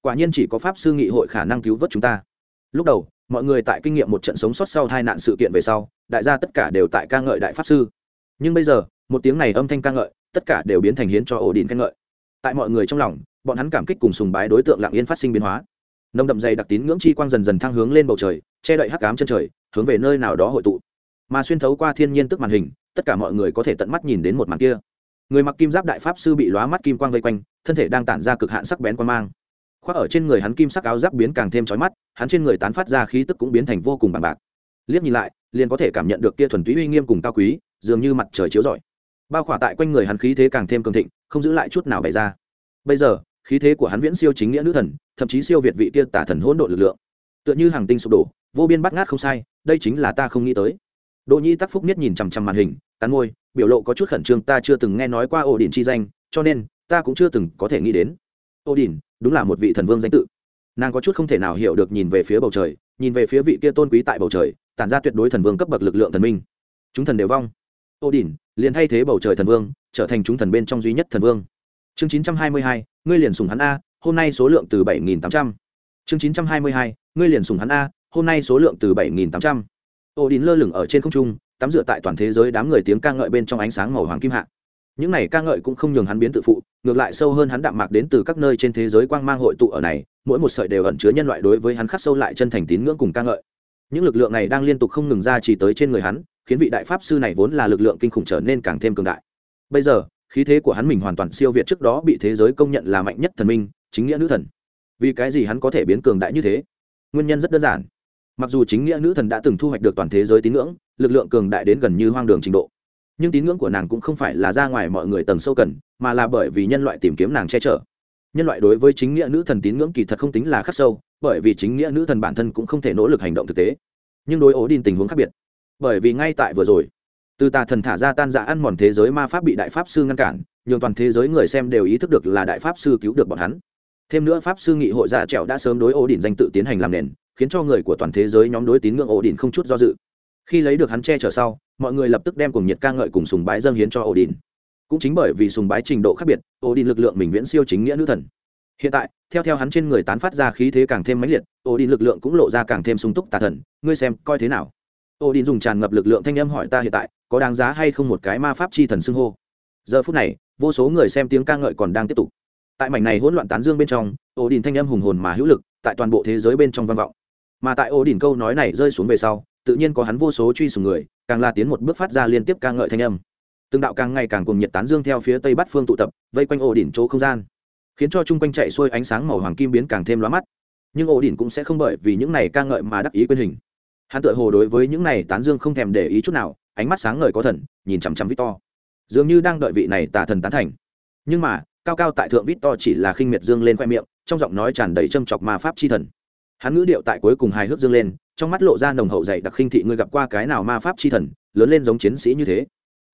quả nhiên chỉ có pháp sư nghị hội khả năng cứu vớt chúng ta. Lúc đầu mọi người tại kinh nghiệm một trận sống sót sau tai nạn sự kiện về sau, đại gia tất cả đều tại ca ngợi đại pháp sư. Nhưng bây giờ, một tiếng này âm thanh ca ngợi, tất cả đều biến thành hiến cho ổ đình khen ngợi. Tại mọi người trong lòng, bọn hắn cảm kích cùng sùng bái đối tượng lạng yên phát sinh biến hóa. Nông đậm dày đặc tín ngưỡng chi quang dần dần thăng hướng lên bầu trời, che đậy hắc cám chân trời, hướng về nơi nào đó hội tụ. Mà xuyên thấu qua thiên nhiên tức màn hình, tất cả mọi người có thể tận mắt nhìn đến một màn kia. Người mặc kim giáp đại pháp sư bị lóa mắt kim quang vây quanh, thân thể đang tản ra cực hạn sắc bén quan mang khoác ở trên người hắn kim sắc áo giáp biến càng thêm trói mắt, hắn trên người tán phát ra khí tức cũng biến thành vô cùng bằng bạc. Liếc nhìn lại, liền có thể cảm nhận được kia thuần túy uy nghiêm cùng cao quý, dường như mặt trời chiếu rọi. Bao khỏa tại quanh người hắn khí thế càng thêm cường thịnh, không giữ lại chút nào bày ra. Bây giờ, khí thế của hắn viễn siêu chính nghĩa nữ thần, thậm chí siêu việt vị kia tả thần hỗn độn lực lượng. Tựa như hàng tinh sụp đổ, vô biên bắt ngát không sai, đây chính là ta không nghĩ tới. Đỗ nhi tắc phúc nhất nhìn chằm chằm màn hình, cắn môi, biểu lộ có chút khẩn trương, ta chưa từng nghe nói qua ổ đỉnh chi danh, cho nên, ta cũng chưa từng có thể nghĩ đến. Ô đỉnh đúng là một vị thần vương danh tự. Nàng có chút không thể nào hiểu được nhìn về phía bầu trời, nhìn về phía vị kia tôn quý tại bầu trời, tản ra tuyệt đối thần vương cấp bậc lực lượng thần minh. Chúng thần đều vong. Ô đỉnh liền thay thế bầu trời thần vương, trở thành chúng thần bên trong duy nhất thần vương. Chương chín trăm hai mươi hai, ngươi liền sùng hắn a, hôm nay số lượng từ bảy nghìn tám trăm. Chương chín trăm hai mươi hai, ngươi liền sùng hắn a, hôm nay số lượng từ bảy nghìn tám trăm. Ô đình lơ lửng ở trên không trung, tắm rửa tại toàn thế giới đám người tiếng ca ngợi bên trong ánh sáng màu hoàng kim hạ những này ca ngợi cũng không nhường hắn biến tự phụ, ngược lại sâu hơn hắn đạm mạc đến từ các nơi trên thế giới quang mang hội tụ ở này, mỗi một sợi đều ẩn chứa nhân loại đối với hắn khắc sâu lại chân thành tín ngưỡng cùng ca ngợi. Những lực lượng này đang liên tục không ngừng ra chỉ tới trên người hắn, khiến vị đại pháp sư này vốn là lực lượng kinh khủng trở nên càng thêm cường đại. Bây giờ, khí thế của hắn mình hoàn toàn siêu việt trước đó bị thế giới công nhận là mạnh nhất thần minh, chính nghĩa nữ thần. Vì cái gì hắn có thể biến cường đại như thế? Nguyên nhân rất đơn giản. Mặc dù chính nghĩa nữ thần đã từng thu hoạch được toàn thế giới tín ngưỡng, lực lượng cường đại đến gần như hoang đường trình độ nhưng tín ngưỡng của nàng cũng không phải là ra ngoài mọi người tầng sâu cần, mà là bởi vì nhân loại tìm kiếm nàng che chở. Nhân loại đối với chính nghĩa nữ thần tín ngưỡng kỳ thật không tính là khắc sâu, bởi vì chính nghĩa nữ thần bản thân cũng không thể nỗ lực hành động thực tế. Nhưng đối ố đin tình huống khác biệt, bởi vì ngay tại vừa rồi, từ tà thần thả ra tan dạ ăn mòn thế giới ma pháp bị đại pháp sư ngăn cản, nhường toàn thế giới người xem đều ý thức được là đại pháp sư cứu được bọn hắn. Thêm nữa pháp sư nghị hội dạ trẹo đã sớm đối ố đỉnh danh tự tiến hành làm nền, khiến cho người của toàn thế giới nhóm đối tín ngưỡng ố đỉnh không chút do dự khi lấy được hắn che chở sau, mọi người lập tức đem cùng nhiệt ca ngợi cùng sùng bái dâng hiến cho ổ đỉnh cũng chính bởi vì sùng bái trình độ khác biệt ổ đỉnh lực lượng mình viễn siêu chính nghĩa nữ thần. Hiện tại, theo theo hắn trên người tán phát ra khí thế càng thêm mãnh liệt ổ đỉnh lực lượng cũng lộ ra càng thêm sung túc tà thần, ngươi xem, coi thế nào? Ổ đỉnh dùng tràn ngập lực lượng thanh âm hỏi ta hiện tại, có đáng giá hay không một cái ma pháp chi thần xưng hô? Giờ phút này, vô số người xem tiếng ca ngợi còn đang tiếp tục. Tại mảnh này hỗn loạn tán dương bên trong ổ đỉnh thanh âm hùng hồn mà hữu lực, tại toàn bộ thế giới bên trong văn vọng. Mà tại ổ đỉnh câu nói này rơi xuống về sau tự nhiên có hắn vô số truy sùng người, càng la tiến một bước phát ra liên tiếp ca ngợi thanh âm. Từng đạo càng ngày càng cùng nhiệt tán dương theo phía tây bắc phương tụ tập, vây quanh ổ đỉnh chỗ không gian, khiến cho chung quanh chạy xuôi ánh sáng màu hoàng kim biến càng thêm lóa mắt. Nhưng ổ đỉnh cũng sẽ không bởi vì những này ca ngợi mà đắc ý quên hình. Hắn tự hồ đối với những này tán dương không thèm để ý chút nào, ánh mắt sáng ngời có thần, nhìn chằm chằm victor. Dường như đang đợi vị này tà thần tán thành. Nhưng mà, cao cao tại thượng victor chỉ là khinh miệt dương lên khoe miệng, trong giọng nói tràn đầy châm chọc ma pháp chi thần hắn ngữ điệu tại cuối cùng hài hước dương lên, trong mắt lộ ra nồng hậu dày đặc khinh thị, ngươi gặp qua cái nào ma pháp chi thần, lớn lên giống chiến sĩ như thế?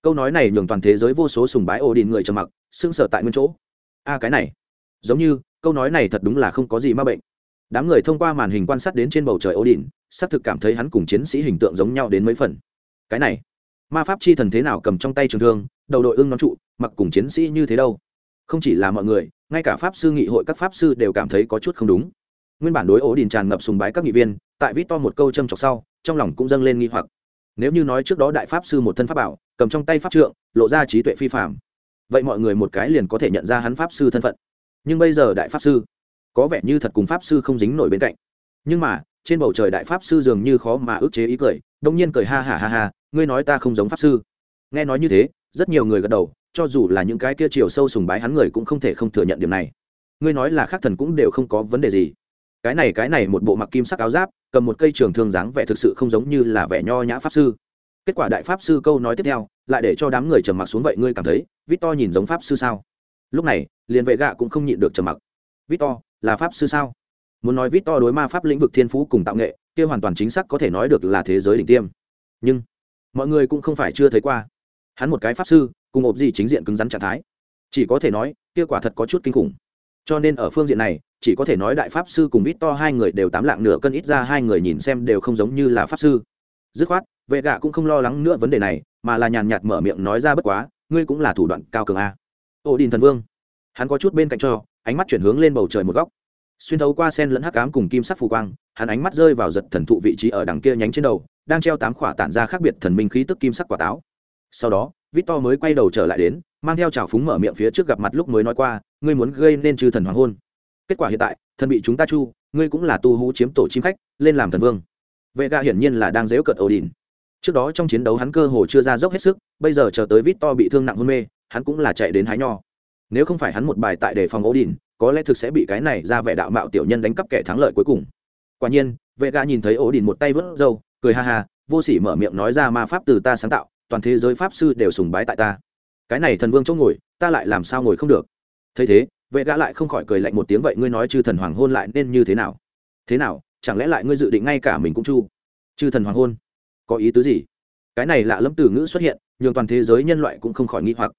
Câu nói này nhường toàn thế giới vô số sùng bái ổ đình người trầm mặc sưng sở tại nguyên chỗ. A, cái này, giống như, câu nói này thật đúng là không có gì ma bệnh. Đám người thông qua màn hình quan sát đến trên bầu trời ổ đình xác thực cảm thấy hắn cùng chiến sĩ hình tượng giống nhau đến mấy phần. Cái này, ma pháp chi thần thế nào cầm trong tay trường thương, đầu đội ưng nón trụ, mặc cùng chiến sĩ như thế đâu? Không chỉ là mọi người, ngay cả pháp sư, nghị hội các pháp sư đều cảm thấy có chút không đúng nguyên bản đối ổ đình tràn ngập sùng bái các nghị viên, tại vít to một câu châm trọc sau, trong lòng cũng dâng lên nghi hoặc. Nếu như nói trước đó đại pháp sư một thân pháp bảo, cầm trong tay pháp trượng, lộ ra trí tuệ phi phạm vậy mọi người một cái liền có thể nhận ra hắn pháp sư thân phận. Nhưng bây giờ đại pháp sư, có vẻ như thật cùng pháp sư không dính nổi bên cạnh. Nhưng mà, trên bầu trời đại pháp sư dường như khó mà ức chế ý cười, đông nhiên cười ha hả ha ha, ngươi nói ta không giống pháp sư. Nghe nói như thế, rất nhiều người gật đầu, cho dù là những cái kia chiều sâu sùng bái hắn người cũng không thể không thừa nhận điểm này. Ngươi nói là khác thần cũng đều không có vấn đề gì cái này cái này một bộ mặc kim sắc áo giáp, cầm một cây trường thương dáng vẻ thực sự không giống như là vẻ nho nhã pháp sư. Kết quả đại pháp sư câu nói tiếp theo, lại để cho đám người trầm mặc xuống vậy ngươi cảm thấy, victor nhìn giống pháp sư sao? Lúc này, liền vệ gạ cũng không nhịn được trầm mặc. Victor, là pháp sư sao? Muốn nói victor đối ma pháp lĩnh vực thiên phú cùng tạo nghệ, kia hoàn toàn chính xác có thể nói được là thế giới đỉnh tiêm. Nhưng, mọi người cũng không phải chưa thấy qua. Hắn một cái pháp sư, cùng ộp gì chính diện cứng rắn trạng thái. Chỉ có thể nói, kia quả thật có chút kinh khủng cho nên ở phương diện này, chỉ có thể nói đại pháp sư cùng vít to hai người đều tám lạng nửa cân ít ra hai người nhìn xem đều không giống như là pháp sư. Dứt khoát, vệ gạ cũng không lo lắng nữa vấn đề này, mà là nhàn nhạt mở miệng nói ra bất quá, ngươi cũng là thủ đoạn cao cường a. Ổ đình thần vương. Hắn có chút bên cạnh cho, ánh mắt chuyển hướng lên bầu trời một góc. Xuyên thấu qua sen lẫn hắc ám cùng kim sắc phù quang, hắn ánh mắt rơi vào giật thần thụ vị trí ở đằng kia nhánh trên đầu, đang treo tám khỏa tản ra khác biệt thần minh khí tức kim sắc quả táo. Sau đó victor mới quay đầu trở lại đến mang theo trào phúng mở miệng phía trước gặp mặt lúc mới nói qua ngươi muốn gây nên trừ thần hoàng hôn. Kết quả hiện tại thần bị chúng ta chu ngươi cũng là tu hú chiếm tổ chim khách lên làm thần vương. Vệ Gia hiển nhiên là đang giễu cợt Odin. trước đó trong chiến đấu hắn cơ hồ chưa ra dốc hết sức bây giờ chờ tới Victor bị thương nặng hôn mê hắn cũng là chạy đến hái nho. Nếu không phải hắn một bài tại đề phòng Odin, có lẽ thực sẽ bị cái này ra vẻ đạo mạo tiểu nhân đánh cắp kẻ thắng lợi cuối cùng. Quả nhiên vệ Gia nhìn thấy Odin một tay vớt râu cười ha ha vô sỉ mở miệng nói ra ma pháp từ ta sáng tạo toàn thế giới pháp sư đều sùng bái tại ta. Cái này thần vương chỗ ngồi, ta lại làm sao ngồi không được? Thấy thế, vệ gã lại không khỏi cười lạnh một tiếng, vậy ngươi nói chư thần hoàng hôn lại nên như thế nào? Thế nào, chẳng lẽ lại ngươi dự định ngay cả mình cũng chu? Chư thần hoàng hôn? Có ý tứ gì? Cái này lạ lẫm từ ngữ xuất hiện, nhường toàn thế giới nhân loại cũng không khỏi nghi hoặc.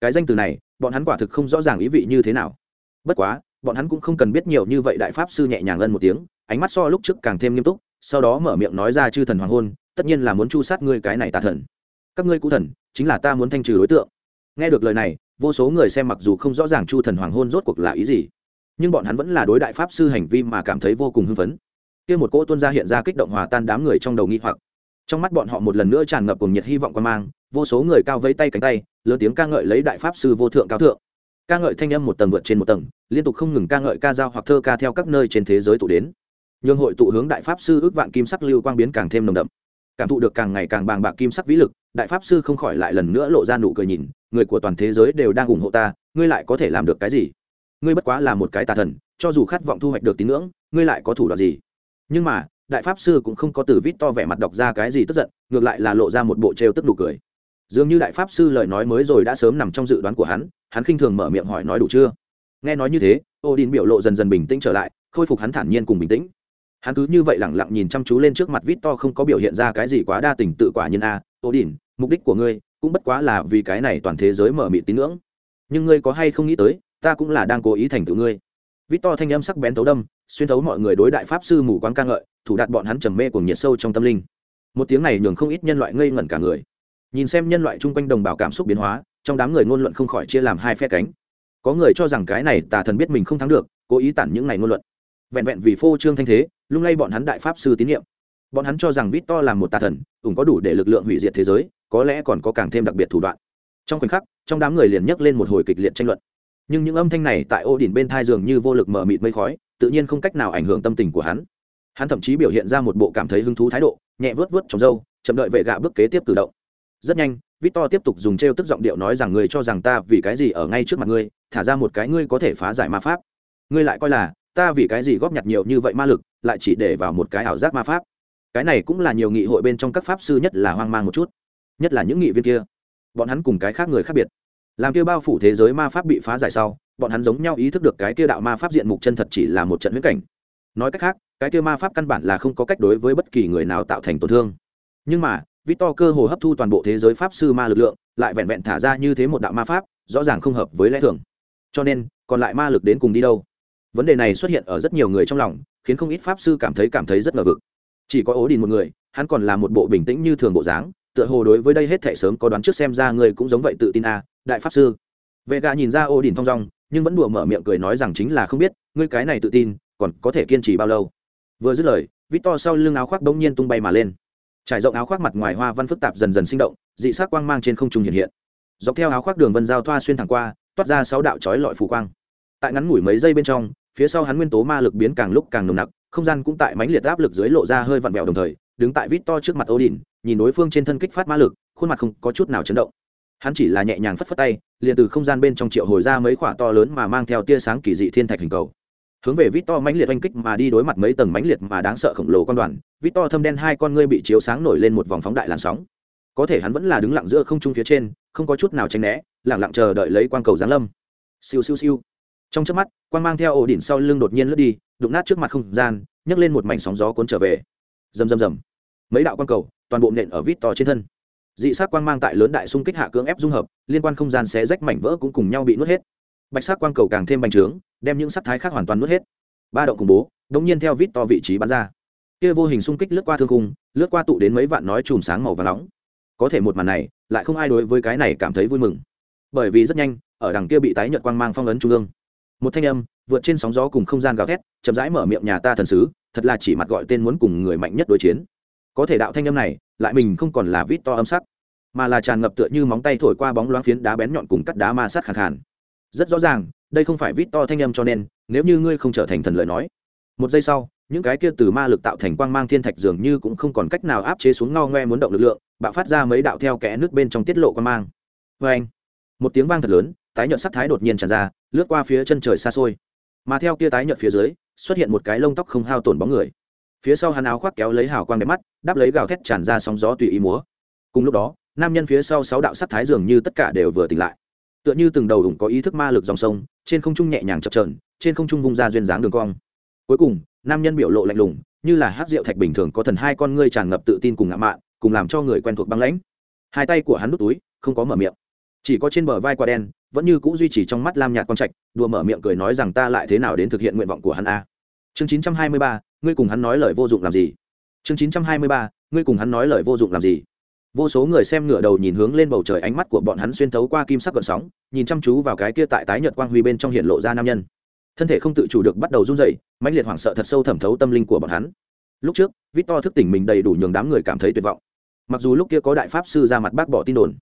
Cái danh từ này, bọn hắn quả thực không rõ ràng ý vị như thế nào. Bất quá, bọn hắn cũng không cần biết nhiều như vậy, đại pháp sư nhẹ nhàng ân một tiếng, ánh mắt so lúc trước càng thêm nghiêm túc, sau đó mở miệng nói ra chư thần hoàng hôn, tất nhiên là muốn chu sát ngươi cái này tà thần các ngươi cũ thần, chính là ta muốn thanh trừ đối tượng. Nghe được lời này, vô số người xem mặc dù không rõ ràng chu thần hoàng hôn rốt cuộc là ý gì, nhưng bọn hắn vẫn là đối đại pháp sư hành vi mà cảm thấy vô cùng hưng phấn. Kia một cỗ tuân gia hiện ra kích động hòa tan đám người trong đầu nghi hoặc. Trong mắt bọn họ một lần nữa tràn ngập cùng nhiệt hy vọng quan mang, vô số người cao vẫy tay cánh tay, lớn tiếng ca ngợi lấy đại pháp sư vô thượng cao thượng. Ca ngợi thanh âm một tầng vượt trên một tầng, liên tục không ngừng ca ngợi ca dao hoặc thơ ca theo các nơi trên thế giới tụ đến. Nhường hội tụ hướng đại pháp sư ước vạn kim sắc lưu quang biến càng thêm nồng đậm, cảm thụ được càng ngày càng bàng bạc kim sắc vĩ lực đại pháp sư không khỏi lại lần nữa lộ ra nụ cười nhìn, người của toàn thế giới đều đang ủng hộ ta, ngươi lại có thể làm được cái gì? Ngươi bất quá là một cái tà thần, cho dù khát vọng thu hoạch được tín ngưỡng, ngươi lại có thủ đoạn gì? Nhưng mà, đại pháp sư cũng không có từ vít to vẻ mặt đọc ra cái gì tức giận, ngược lại là lộ ra một bộ trêu tức nụ cười. Dường như đại pháp sư lời nói mới rồi đã sớm nằm trong dự đoán của hắn hắn khinh thường mở miệng hỏi nói đủ chưa? Nghe nói như thế, odin biểu lộ dần dần bình tĩnh trở lại, khôi phục hắn thản nhiên cùng bình tĩnh. Hắn cứ như vậy lẳng lặng nhìn chăm chú lên trước mặt vít to không có biểu hiện ra cái gì quá đa tình tự quả nhân a, odin mục đích của ngươi cũng bất quá là vì cái này toàn thế giới mở mịt tín ngưỡng. Nhưng ngươi có hay không nghĩ tới, ta cũng là đang cố ý thành tựu ngươi. Vít to thanh âm sắc bén tấu đâm, xuyên thấu mọi người đối đại pháp sư mù quáng ca ngợi, thủ đạt bọn hắn trầm mê cùng nhiệt sâu trong tâm linh. Một tiếng này nhường không ít nhân loại ngây ngẩn cả người. Nhìn xem nhân loại chung quanh đồng bào cảm xúc biến hóa, trong đám người ngôn luận không khỏi chia làm hai phe cánh. Có người cho rằng cái này tà thần biết mình không thắng được, cố ý tản những này ngôn luận. Vẹn vẹn vì phô trương thanh thế, lung lay bọn hắn đại pháp sư tín nhiệm. Bọn hắn cho rằng vít to là một tà thần ủng có đủ để lực lượng hủy diệt thế giới có lẽ còn có càng thêm đặc biệt thủ đoạn. Trong khoảnh khắc, trong đám người liền nhấc lên một hồi kịch liệt tranh luận. Nhưng những âm thanh này tại ô đỉnh bên thai dường như vô lực mờ mịt mây khói, tự nhiên không cách nào ảnh hưởng tâm tình của hắn. Hắn thậm chí biểu hiện ra một bộ cảm thấy hứng thú thái độ, nhẹ vớt vớt trong râu chậm đợi vệ gạ bước kế tiếp cử động. Rất nhanh, victor tiếp tục dùng t r e o tức giọng điệu nói rằng người cho rằng ta vì cái gì ở ngay trước mặt ngươi, thả ra một cái ngươi có thể phá giải ma pháp. Ngươi lại coi là, ta vì cái gì góp nhặt nhiều như vậy ma lực, lại chỉ để vào một cái ảo giác ma pháp. Cái này cũng là nhiều nghị hội bên trong các pháp sư nhất là hoang mang một chút nhất là những nghị viên kia. Bọn hắn cùng cái khác người khác biệt. Làm kia bao phủ thế giới ma pháp bị phá giải sau, bọn hắn giống nhau ý thức được cái kia đạo ma pháp diện mục chân thật chỉ là một trận huyết cảnh. Nói cách khác, cái kia ma pháp căn bản là không có cách đối với bất kỳ người nào tạo thành tổn thương. Nhưng mà, victor cơ hồ hấp thu toàn bộ thế giới pháp sư ma lực lượng, lại vẹn vẹn thả ra như thế một đạo ma pháp, rõ ràng không hợp với lẽ thường. Cho nên, còn lại ma lực đến cùng đi đâu? Vấn đề này xuất hiện ở rất nhiều người trong lòng, khiến không ít pháp sư cảm thấy cảm thấy rất ngờ vực. Chỉ có ố đình một người, hắn còn là một bộ bình tĩnh như thường bộ dáng tựa hồ đối với đây hết thể sớm có đoán trước xem ra người cũng giống vậy tự tin à, đại pháp sư. Vệ gà nhìn ra ô đình thong dong nhưng vẫn đùa mở miệng cười nói rằng chính là không biết ngươi cái này tự tin còn có thể kiên trì bao lâu? Vừa dứt lời vít to sau lưng áo khoác bỗng nhiên tung bay mà lên. Trải rộng áo khoác mặt ngoài hoa văn phức tạp dần dần sinh động dị sắc quang mang trên không trung hiện hiện. Dọc theo áo khoác đường vân giao thoa xuyên thẳng qua toát ra sáu đạo chói lọi phù quang. Tại ngắn ngủi mấy giây bên trong phía sau hắn nguyên tố ma lực biến càng lúc càng nồng nặc không gian cũng tại mãnh liệt áp lực dưới lộ ra hơi vặn vẹo đồng thời đứng tại vít to trước mặt odin, nhìn đối phương trên thân kích phát ma lực, khuôn mặt không có chút nào chấn động. Hắn chỉ là nhẹ nhàng phất phất tay, liền từ không gian bên trong triệu hồi ra mấy quả to lớn mà mang theo tia sáng kỳ dị thiên thạch hình cầu. Hướng về vít to mãnh liệt oanh kích mà đi đối mặt mấy tầng mãnh liệt mà đáng sợ khổng lồ con đoàn, vít to thâm đen hai con ngươi bị chiếu sáng nổi lên một vòng phóng đại làn sóng. Có thể hắn vẫn là đứng lặng giữa không trung phía trên, không có chút nào tránh né lẳng lặng chờ đợi lấy quang cầu giáng lâm. Siêu siêu siêu. Trong chớp mắt, quang mang theo ổ đỉnh sau lưng đột nhiên lướt đi, đụng nát trước mặt không gian, nhấc lên một mảnh sóng gió cuốn trở về rầm rầm rầm. Mấy đạo quang cầu, toàn bộ nện ở vít to trên thân. Dị sắc quang mang tại lớn đại xung kích hạ cưỡng ép dung hợp, liên quan không gian xé rách mảnh vỡ cũng cùng nhau bị nuốt hết. Bạch sắc quang cầu càng thêm bành trướng, đem những sắc thái khác hoàn toàn nuốt hết. Ba động khủng bố, đống nhiên theo vít to vị trí bắn ra. Kia vô hình xung kích lướt qua thương cung lướt qua tụ đến mấy vạn nói chùm sáng màu và nóng. Có thể một màn này, lại không ai đối với cái này cảm thấy vui mừng. Bởi vì rất nhanh, ở đằng kia bị tái nhợt quang mang phong ấn trung ương một thanh âm, vượt trên sóng gió cùng không gian gào thét, chậm rãi mở miệng nhà ta thần sứ, thật là chỉ mặt gọi tên muốn cùng người mạnh nhất đối chiến. Có thể đạo thanh âm này, lại mình không còn là vít to âm sắc, mà là tràn ngập tựa như móng tay thổi qua bóng loáng phiến đá bén nhọn cùng cắt đá ma sát khẳng khàn. Rất rõ ràng, đây không phải vít to thanh âm cho nên, nếu như ngươi không trở thành thần lời nói, một giây sau, những cái kia từ ma lực tạo thành quang mang thiên thạch dường như cũng không còn cách nào áp chế xuống ngao ngoe muốn động lực lượng, bạo phát ra mấy đạo theo kẽ nước bên trong tiết lộ quang mang. Vê anh một tiếng vang thật lớn, tái nhợt sắc thái đột nhiên tràn ra lướt qua phía chân trời xa xôi. Mà theo kia tái nhợt phía dưới, xuất hiện một cái lông tóc không hao tổn bóng người. Phía sau hắn áo khoác kéo lấy hào quang đẹp mắt đáp lấy gào thét tràn ra sóng gió tùy ý múa. Cùng lúc đó, nam nhân phía sau sáu đạo sắc thái dường như tất cả đều vừa tỉnh lại. Tựa như từng đầu ủng có ý thức ma lực dòng sông, trên không trung nhẹ nhàng chập trờn trên không trung vung ra duyên dáng đường cong. Cuối cùng, nam nhân biểu lộ lạnh lùng, như là hát rượu thạch bình thường có thần hai con ngươi tràn ngập tự tin cùng ngạo mạn, cùng làm cho người quen thuộc băng lãnh. Hai tay của hắn nút túi, không có mở miệng chỉ có trên bờ vai quả đen, vẫn như c ũ duy trì trong mắt lam nhạt con trạch, đùa mở miệng cười nói rằng ta lại thế nào đến thực hiện nguyện vọng của hắn a? Chương chín trăm hai mươi ba, ngươi cùng hắn nói lời vô dụng làm gì? Chương chín trăm hai mươi ba, ngươi cùng hắn nói lời vô dụng làm gì? Vô số người xem ngửa đầu nhìn hướng lên bầu trời ánh mắt của bọn hắn xuyên thấu qua kim sắc gợn sóng, nhìn chăm chú vào cái kia tại tái nhật quang huy bên trong hiện lộ ra nam nhân. Thân thể không tự chủ được bắt đầu run dậy mãnh liệt hoảng sợ thật sâu thẩm thấu tâm linh của bọn hắn. Lúc trước, victor thức tỉnh mình đầy đủ nhường đám người cảm thấy tuyệt vọng. Mặc dù lúc kia có đại pháp sư ra mặt bác bỏ tin đồn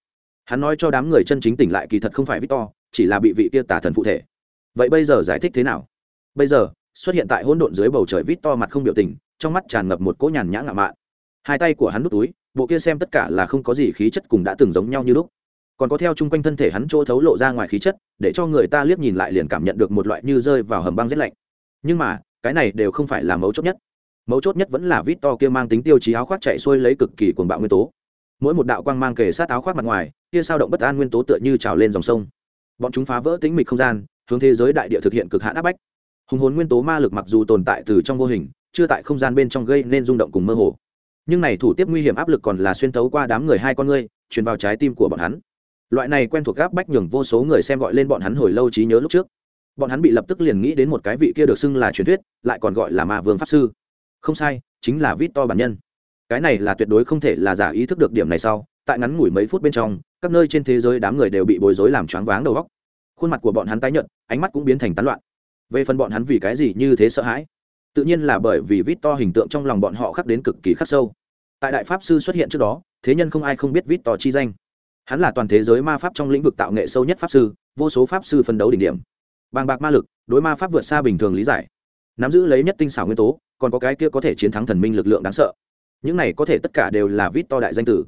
hắn nói cho đám người chân chính tỉnh lại kỳ thật không phải victor, chỉ là bị vị kia tả thần phụ thể. Vậy bây giờ giải thích thế nào? Bây giờ, xuất hiện tại hỗn độn dưới bầu trời victor mặt không biểu tình, trong mắt tràn ngập một cỗ nhàn nhã ngạo mạn. Hai tay của hắn nút túi, bộ kia xem tất cả là không có gì khí chất cùng đã từng giống nhau như lúc. Còn có theo chung quanh thân thể hắn chỗ thấu lộ ra ngoài khí chất, để cho người ta liếc nhìn lại liền cảm nhận được một loại như rơi vào hầm băng rét lạnh. Nhưng mà, cái này đều không phải là mấu chốt nhất. Mấu chốt nhất vẫn là vít to kia mang tính tiêu chí áo khoác chạy xuôi lấy cực kỳ cuồng bạo nguyên tố mỗi một đạo quang mang kề sát áo khoác mặt ngoài kia sao động bất an nguyên tố tựa như trào lên dòng sông. Bọn chúng phá vỡ tính mịch không gian, hướng thế giới đại địa thực hiện cực hạn áp bách. Hùng hồn nguyên tố ma lực mặc dù tồn tại từ trong vô hình, chưa tại không gian bên trong gây nên rung động cùng mơ hồ. Nhưng này thủ tiếp nguy hiểm áp lực còn là xuyên tấu qua đám người hai con ngươi, truyền vào trái tim của bọn hắn. Loại này quen thuộc gáp bách nhường vô số người xem gọi lên bọn hắn hồi lâu trí nhớ lúc trước. Bọn hắn bị lập tức liền nghĩ đến một cái vị kia được xưng là truyền thuyết, lại còn gọi là ma vương pháp sư. Không sai, chính là vít to bản nhân cái này là tuyệt đối không thể là giả ý thức được điểm này sau, tại ngắn ngủi mấy phút bên trong, các nơi trên thế giới đám người đều bị bối rối làm choáng váng đầu góc khuôn mặt của bọn hắn tái nhợt, ánh mắt cũng biến thành tán loạn. Về phần bọn hắn vì cái gì như thế sợ hãi? Tự nhiên là bởi vì vít to hình tượng trong lòng bọn họ khắc đến cực kỳ khắc sâu. Tại đại pháp sư xuất hiện trước đó, thế nhân không ai không biết vít to chi danh. Hắn là toàn thế giới ma pháp trong lĩnh vực tạo nghệ sâu nhất pháp sư, vô số pháp sư phân đấu đỉnh điểm. Bàng bạc ma lực, đối ma pháp vượt xa bình thường lý giải. Nắm giữ lấy nhất tinh xảo nguyên tố, còn có cái kia có thể chiến thắng thần minh lực lượng đáng sợ những này có thể tất cả đều là vít to đại danh tử.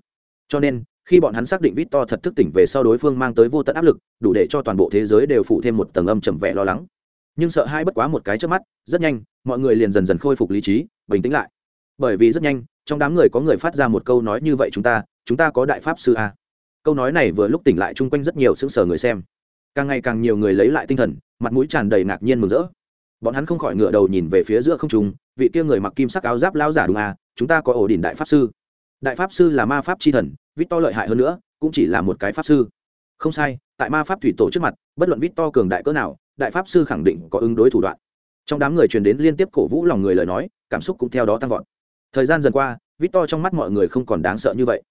Cho nên, khi bọn hắn xác định vít to thật thức tỉnh về sau đối phương mang tới vô tận áp lực, đủ để cho toàn bộ thế giới đều phụ thêm một tầng âm trầm vẻ lo lắng. Nhưng sợ hai bất quá một cái trước mắt, rất nhanh, mọi người liền dần dần khôi phục lý trí, bình tĩnh lại. Bởi vì rất nhanh, trong đám người có người phát ra một câu nói như vậy chúng ta chúng ta có đại pháp sư a. Câu nói này vừa lúc tỉnh lại chung quanh rất nhiều sững sờ người xem. Càng ngày càng nhiều người lấy lại tinh thần, mặt mũi tràn đầy ngạc nhiên mừng rỡ. Bọn hắn không khỏi ngựa đầu nhìn về phía giữa không trung, vị kia người mặc kim sắc áo giáp lao giả đúng à chúng ta có ổ đỉnh đại pháp sư. Đại pháp sư là ma pháp c h i thần vít to lợi hại hơn nữa, cũng chỉ là một cái pháp sư. Không sai, tại ma pháp thủy tổ trước mặt, bất luận vít to cường đại cỡ nào, đại pháp sư khẳng định có ứng đối thủ đoạn. Trong đám người truyền đến liên tiếp cổ vũ lòng người lời nói, cảm xúc cũng theo đó tăng vọt. Thời gian dần qua vít to trong mắt mọi người không còn đáng sợ như vậy.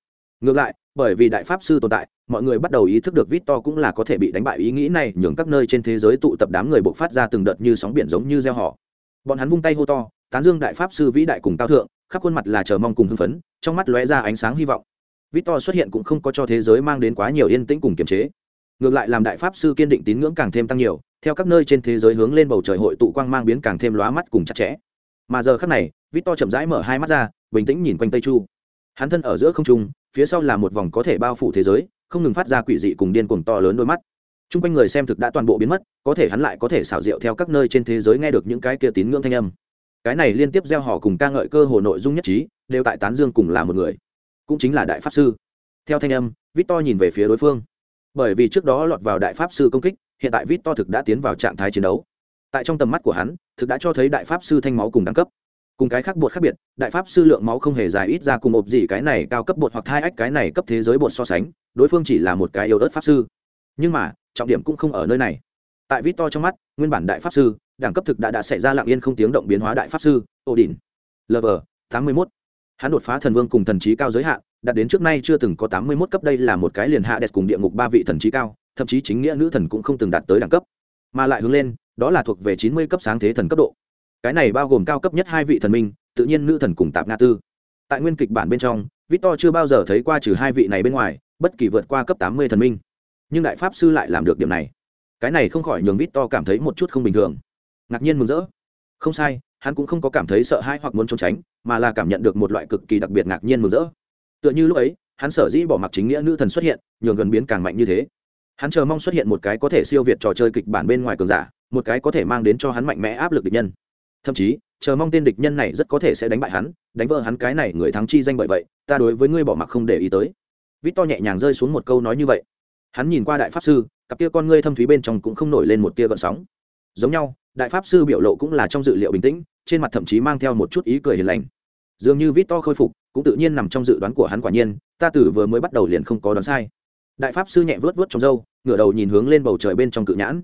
Ngược lại, bởi vì đại pháp sư tồn tại, mọi người bắt đầu ý thức được vít to cũng là có thể bị đánh bại ý nghĩ này, nhường các nơi trên thế giới tụ tập đám người buộc phát ra từng đợt như sóng biển giống như gieo họ. Bọn hắn vung tay hô to tán dương đại pháp sư vĩ đại cùng cao thượng, khắp khuôn mặt là chờ mong cùng hưng phấn, trong mắt lóe ra ánh sáng hy vọng. Victor xuất hiện cũng không có cho thế giới mang đến quá nhiều yên tĩnh cùng kiềm chế. Ngược lại làm đại pháp sư kiên định tín ngưỡng càng thêm tăng nhiều, theo các nơi trên thế giới hướng lên bầu trời hội tụ quang mang biến càng thêm lóa mắt cùng chặt chẽ. Mà giờ khắc này, victor chậm rãi mở hai mắt ra, bình tĩnh nhìn quanh tây chu. Hắn thân ở giữa không trung, phía sau là một vòng có thể bao phủ thế giới, không ngừng phát ra quỷ dị cùng điên cuồng to lớn đôi mắt. T r u n g quanh người xem thực đã toàn bộ biến mất, có thể hắn lại có thể xảo diệu theo các nơi trên thế giới nghe được những cái kia tín ngưỡng thanh âm cái này liên tiếp gieo họ cùng ca ngợi cơ hồ nội dung nhất trí, đều tại tán dương cùng là một người, cũng chính là đại pháp sư. Theo thanh âm, victor nhìn về phía đối phương. Bởi vì trước đó lọt vào đại pháp sư công kích, hiện tại victor thực đã tiến vào trạng thái chiến đấu. Tại trong tầm mắt của hắn, thực đã cho thấy đại pháp sư thanh máu cùng đẳng cấp. Cùng cái khác bột khác biệt, đại pháp sư lượng máu không hề dài ít ra cùng một gì cái này cao cấp bột hoặc hai ách cái này cấp thế giới bột so sánh, đối phương chỉ là một cái yếu ớt pháp sư. Nhưng mà, trọng điểm cũng không ở nơi này. Tại vít to trong mắt, nguyên bản đại pháp sư đẳng cấp thực đã đã xảy ra lặng yên không tiếng động biến hóa đại pháp sư ổ đỉnh lv tám mươi mốt. Hắn đột phá thần vương cùng thần trí cao giới hạn, đạt đến trước nay chưa từng có tám mươi mốt cấp đây là một cái liền hạ đẹp cùng địa ngục ba vị thần trí cao, thậm chí chính nghĩa nữ thần cũng không từng đạt tới đẳng cấp. Mà lại hướng lên, đó là thuộc về chín mươi cấp sáng thế thần cấp độ. Cái này bao gồm cao cấp nhất hai vị thần minh, tự nhiên nữ thần cùng tạp nga tư. Tại nguyên kịch bản bên trong, victor chưa bao giờ thấy qua trừ hai vị này bên ngoài, bất kỳ vượt qua cấp tám mươi thần minh. Nhưng đại pháp sư lại làm được điểm này. Cái này không khỏi nhường victor cảm thấy một chút không bình thường ngạc nhiên mừng rỡ. Không sai, hắn cũng không có cảm thấy sợ hãi hoặc muốn trốn tránh, mà là cảm nhận được một loại cực kỳ đặc biệt ngạc nhiên mừng rỡ. Tựa như lúc ấy, hắn sở dĩ bỏ mặc chính nghĩa nữ thần xuất hiện, nhường gần biến càng mạnh như thế. Hắn chờ mong xuất hiện một cái có thể siêu việt trò chơi kịch bản bên ngoài cường giả, một cái có thể mang đến cho hắn mạnh mẽ áp lực địch nhân. Thậm chí, chờ mong tên địch nhân này rất có thể sẽ đánh bại hắn, đánh vỡ hắn cái này người thắng chi danh bởi vậy, ta đối với ngươi bỏ mặc không để ý tới. Vít to nhẹ nhàng rơi xuống một câu nói như vậy. Hắn nhìn qua đại pháp sư, cặp tia con ngươi thâm thúy bên trong cũng không nổi lên một tia gợn sóng. Giống nhau đại pháp sư biểu lộ cũng là trong dự liệu bình tĩnh, trên mặt thậm chí mang theo một chút ý cười hiền lành. Dường như vít to khôi phục, cũng tự nhiên nằm trong dự đoán của hắn quả nhiên, ta tử vừa mới bắt đầu liền không có đoán sai. Đại pháp sư nhẹ vớt vớt trong râu, ngửa đầu nhìn hướng lên bầu trời bên trong cự nhãn.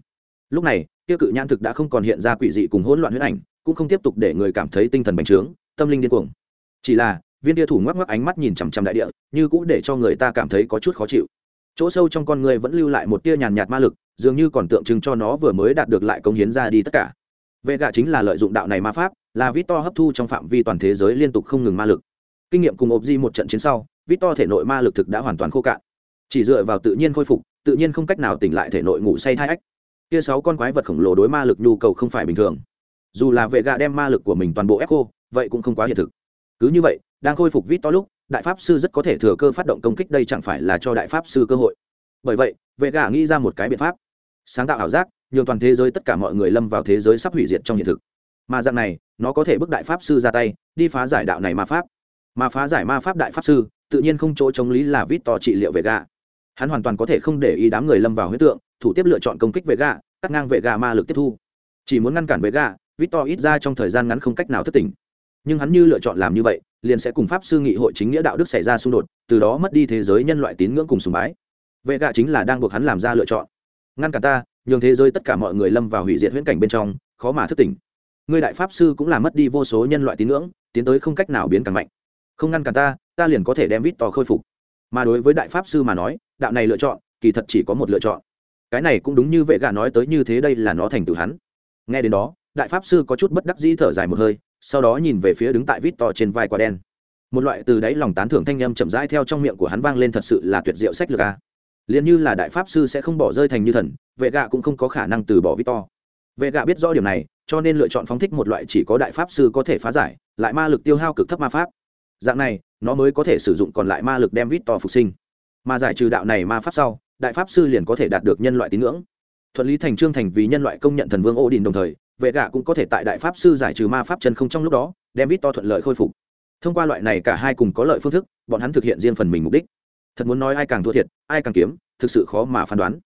Lúc này tiêu cự nhãn thực đã không còn hiện ra quỷ dị cùng hỗn loạn huyết ảnh, cũng không tiếp tục để người cảm thấy tinh thần bành trướng, tâm linh điên cuồng. Chỉ là, viên tia thủ ngoắc ngoắc ánh mắt nhìn chằm chằm đại địa, như cũng để cho người ta cảm thấy có chút khó chịu. Chỗ sâu trong con người vẫn lưu lại một tia nhàn nhạt ma lực dường như còn tượng trưng cho nó vừa mới đạt được lại công hiến ra đi tất cả. Vệ gạ chính là lợi dụng đạo này ma pháp, là vít to hấp thu trong phạm vi toàn thế giới liên tục không ngừng ma lực. Kinh nghiệm cùng ộp di một trận chiến sau vít to thể nội ma lực thực đã hoàn toàn khô cạn. Chỉ dựa vào tự nhiên khôi phục, tự nhiên không cách nào tỉnh lại thể nội ngủ say thai ách. Kia sáu con quái vật khổng lồ đối ma lực nhu cầu không phải bình thường. Dù là vệ gạ đem ma lực của mình toàn bộ ép khô, vậy cũng không quá hiện thực. Cứ như vậy, đang khôi phục vít to lúc, đại pháp sư rất có thể thừa cơ phát động công kích đây chẳng phải là cho đại pháp sư cơ hội. Bởi vậy, vệ gạ nghĩ ra một cái biện pháp sáng tạo ảo giác nhường toàn thế giới tất cả mọi người lâm vào thế giới sắp hủy diệt trong hiện thực mà dạng này nó có thể bức đại pháp sư ra tay đi phá giải đạo này ma pháp mà phá giải ma pháp đại pháp sư tự nhiên không chỗ chống lý là vít to trị liệu vệ gạ hắn hoàn toàn có thể không để ý đám người lâm vào huyết tượng thủ tiếp lựa chọn công kích vệ gạ cắt ngang vệ gạ ma lực tiếp thu chỉ muốn ngăn cản vệ gạ to ít ra trong thời gian ngắn không cách nào thất tỉnh. Nhưng hắn như lựa chọn làm như vậy, liền sẽ cùng pháp sư nghị hội chính nghĩa đạo đức xảy ra xung đột, từ đó mất đi thế giới nhân loại tín ngưỡng cùng sùng bái. Vệ gạ chính là đang buộc hắn làm ra lựa chọn. Ngăn cản ta, nhường thế giới tất cả mọi người lâm vào hủy diệt huyễn cảnh bên trong, khó mà thức tỉnh. Ngươi đại pháp sư cũng là mất đi vô số nhân loại tín ngưỡng, tiến tới không cách nào biến càng mạnh. Không ngăn cản ta, ta liền có thể đem vít to khôi phục. Mà đối với đại pháp sư mà nói, đạo này lựa chọn, kỳ thật chỉ có một lựa chọn. Cái này cũng đúng như vệ gà nói tới như thế đây là nó thành tựu hắn. Nghe đến đó, đại pháp sư có chút bất đắc dĩ thở dài một hơi sau đó nhìn về phía đứng tại vít to trên vai quả đen một loại từ đáy lòng tán thưởng thanh â m chậm rãi theo trong miệng của hắn vang lên thật sự là tuyệt diệu sách lược a liền như là đại pháp sư sẽ không bỏ rơi thành như thần, vệ gạ cũng không có khả năng từ bỏ vít to vệ gạ biết rõ điểm này, cho nên lựa chọn phóng thích một loại chỉ có đại pháp sư có thể phá giải, lại ma lực tiêu hao cực thấp ma pháp. Dạng này, nó mới có thể sử dụng còn lại ma lực đem vít to phục sinh. Mà giải trừ đạo này ma pháp sau, đại pháp sư liền có thể đạt được nhân loại tín ngưỡng. Thuận lý thành trương thành vì nhân loại công nhận thần vương ô đình đồng thời, vệ gạ cũng có thể tại đại pháp sư giải trừ ma pháp chân không trong lúc đó, đem vít to thuận lợi khôi phục. Thông qua loại này cả hai cùng có lợi phương thức, bọn hắn thực hiện riêng phần mình mục đích thật muốn nói ai càng thua thiệt, ai càng kiếm, thực sự khó mà phán đoán.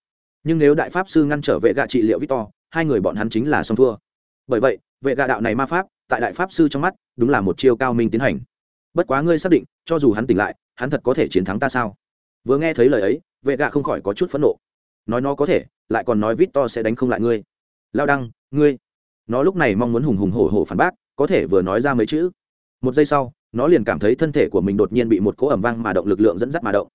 Nhưng nếu đại pháp sư ngăn trở vệ gạ trị liệu vít to hai người bọn hắn chính là song thua. Bởi vậy, vệ gạ đạo này ma pháp, tại đại pháp sư trong mắt, đúng là một chiêu cao minh tiến hành. Bất quá ngươi xác định, cho dù hắn tỉnh lại, hắn thật có thể chiến thắng ta sao? Vừa nghe thấy lời ấy, vệ gạ không khỏi có chút phẫn nộ. Nói nó có thể, lại còn nói vít to sẽ đánh không lại ngươi. Lao đăng, ngươi. Nó lúc này mong muốn hùng hùng hổ hổ phản bác, có thể vừa nói ra mấy chữ. Một giây sau, nó liền cảm thấy thân thể của mình đột nhiên bị một cỗ ẩm vang mà động lực lượng dẫn dắt mà động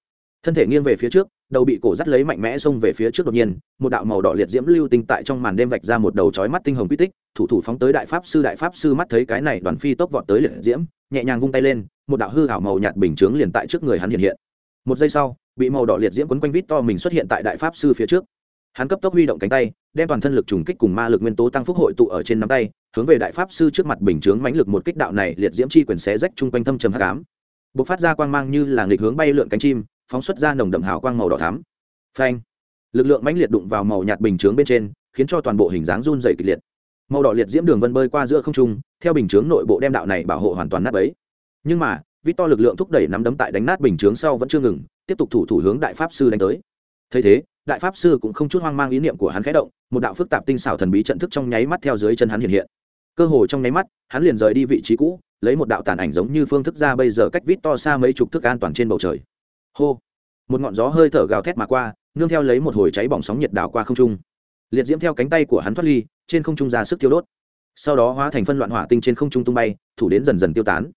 thân thể nghiêng về phía trước, đầu bị cổ dắt lấy mạnh mẽ xông về phía trước đột nhiên, một đạo màu đỏ liệt diễm lưu tinh tại trong màn đêm vạch ra một đầu chói mắt tinh hồng quy tích, thủ thủ phóng tới đại pháp sư, đại pháp sư mắt thấy cái này đoàn phi tốc vọt tới liệt diễm, nhẹ nhàng vung tay lên, một đạo hư hảo màu nhạt bình chướng liền tại trước người hắn hiện hiện. Một giây sau, bị màu đỏ liệt diễm quấn quanh vít to mình xuất hiện tại đại pháp sư phía trước. Hắn cấp tốc huy động cánh tay, đem toàn thân lực trùng kích cùng ma lực nguyên tố tăng phúc hội tụ ở trên nắm tay, hướng về đại pháp sư trước mặt bình chướng mãnh lực một kích đạo này liệt diễm chi quyền xé rách chung quanh thâm trầm hắc ám. Bộc phát ra quang mang như là nghịch hướng bay lượn cánh chim phóng xuất ra nồng đậm hào quang màu đỏ thắm. Phanh! Lực lượng mãnh liệt đụng vào màu nhạt bình chướng bên trên, khiến cho toàn bộ hình dáng run dày kịch liệt. Màu đỏ liệt diễm đường vân bơi qua giữa không trung, theo bình chướng nội bộ đem đạo này bảo hộ hoàn toàn nát ấy nhưng mà, vít to lực lượng thúc đẩy nắm đấm tại đánh nát bình chướng sau vẫn chưa ngừng, tiếp tục thủ thủ hướng đại pháp sư đánh tới. Thấy thế, đại pháp sư cũng không chút hoang mang ý niệm của hắn khẽ động, một đạo phức tạp tinh xảo thần bí trận thức trong nháy mắt theo dưới chân hắn hiện hiện. Cơ hồ trong nháy mắt, hắn liền rời đi vị trí cũ, lấy một đạo tàn ảnh giống như phương thức ra bây giờ cách vít to xa mấy chục thước an toàn trên bầu trời hô. Một ngọn gió hơi thở gào thét mà qua, nương theo lấy một hồi cháy bỏng sóng nhiệt đảo qua không trung. Liệt diễm theo cánh tay của hắn thoát ly, trên không trung ra sức tiêu đốt. Sau đó hóa thành phân loạn hỏa tinh trên không trung tung bay, thủ đến dần dần tiêu tán.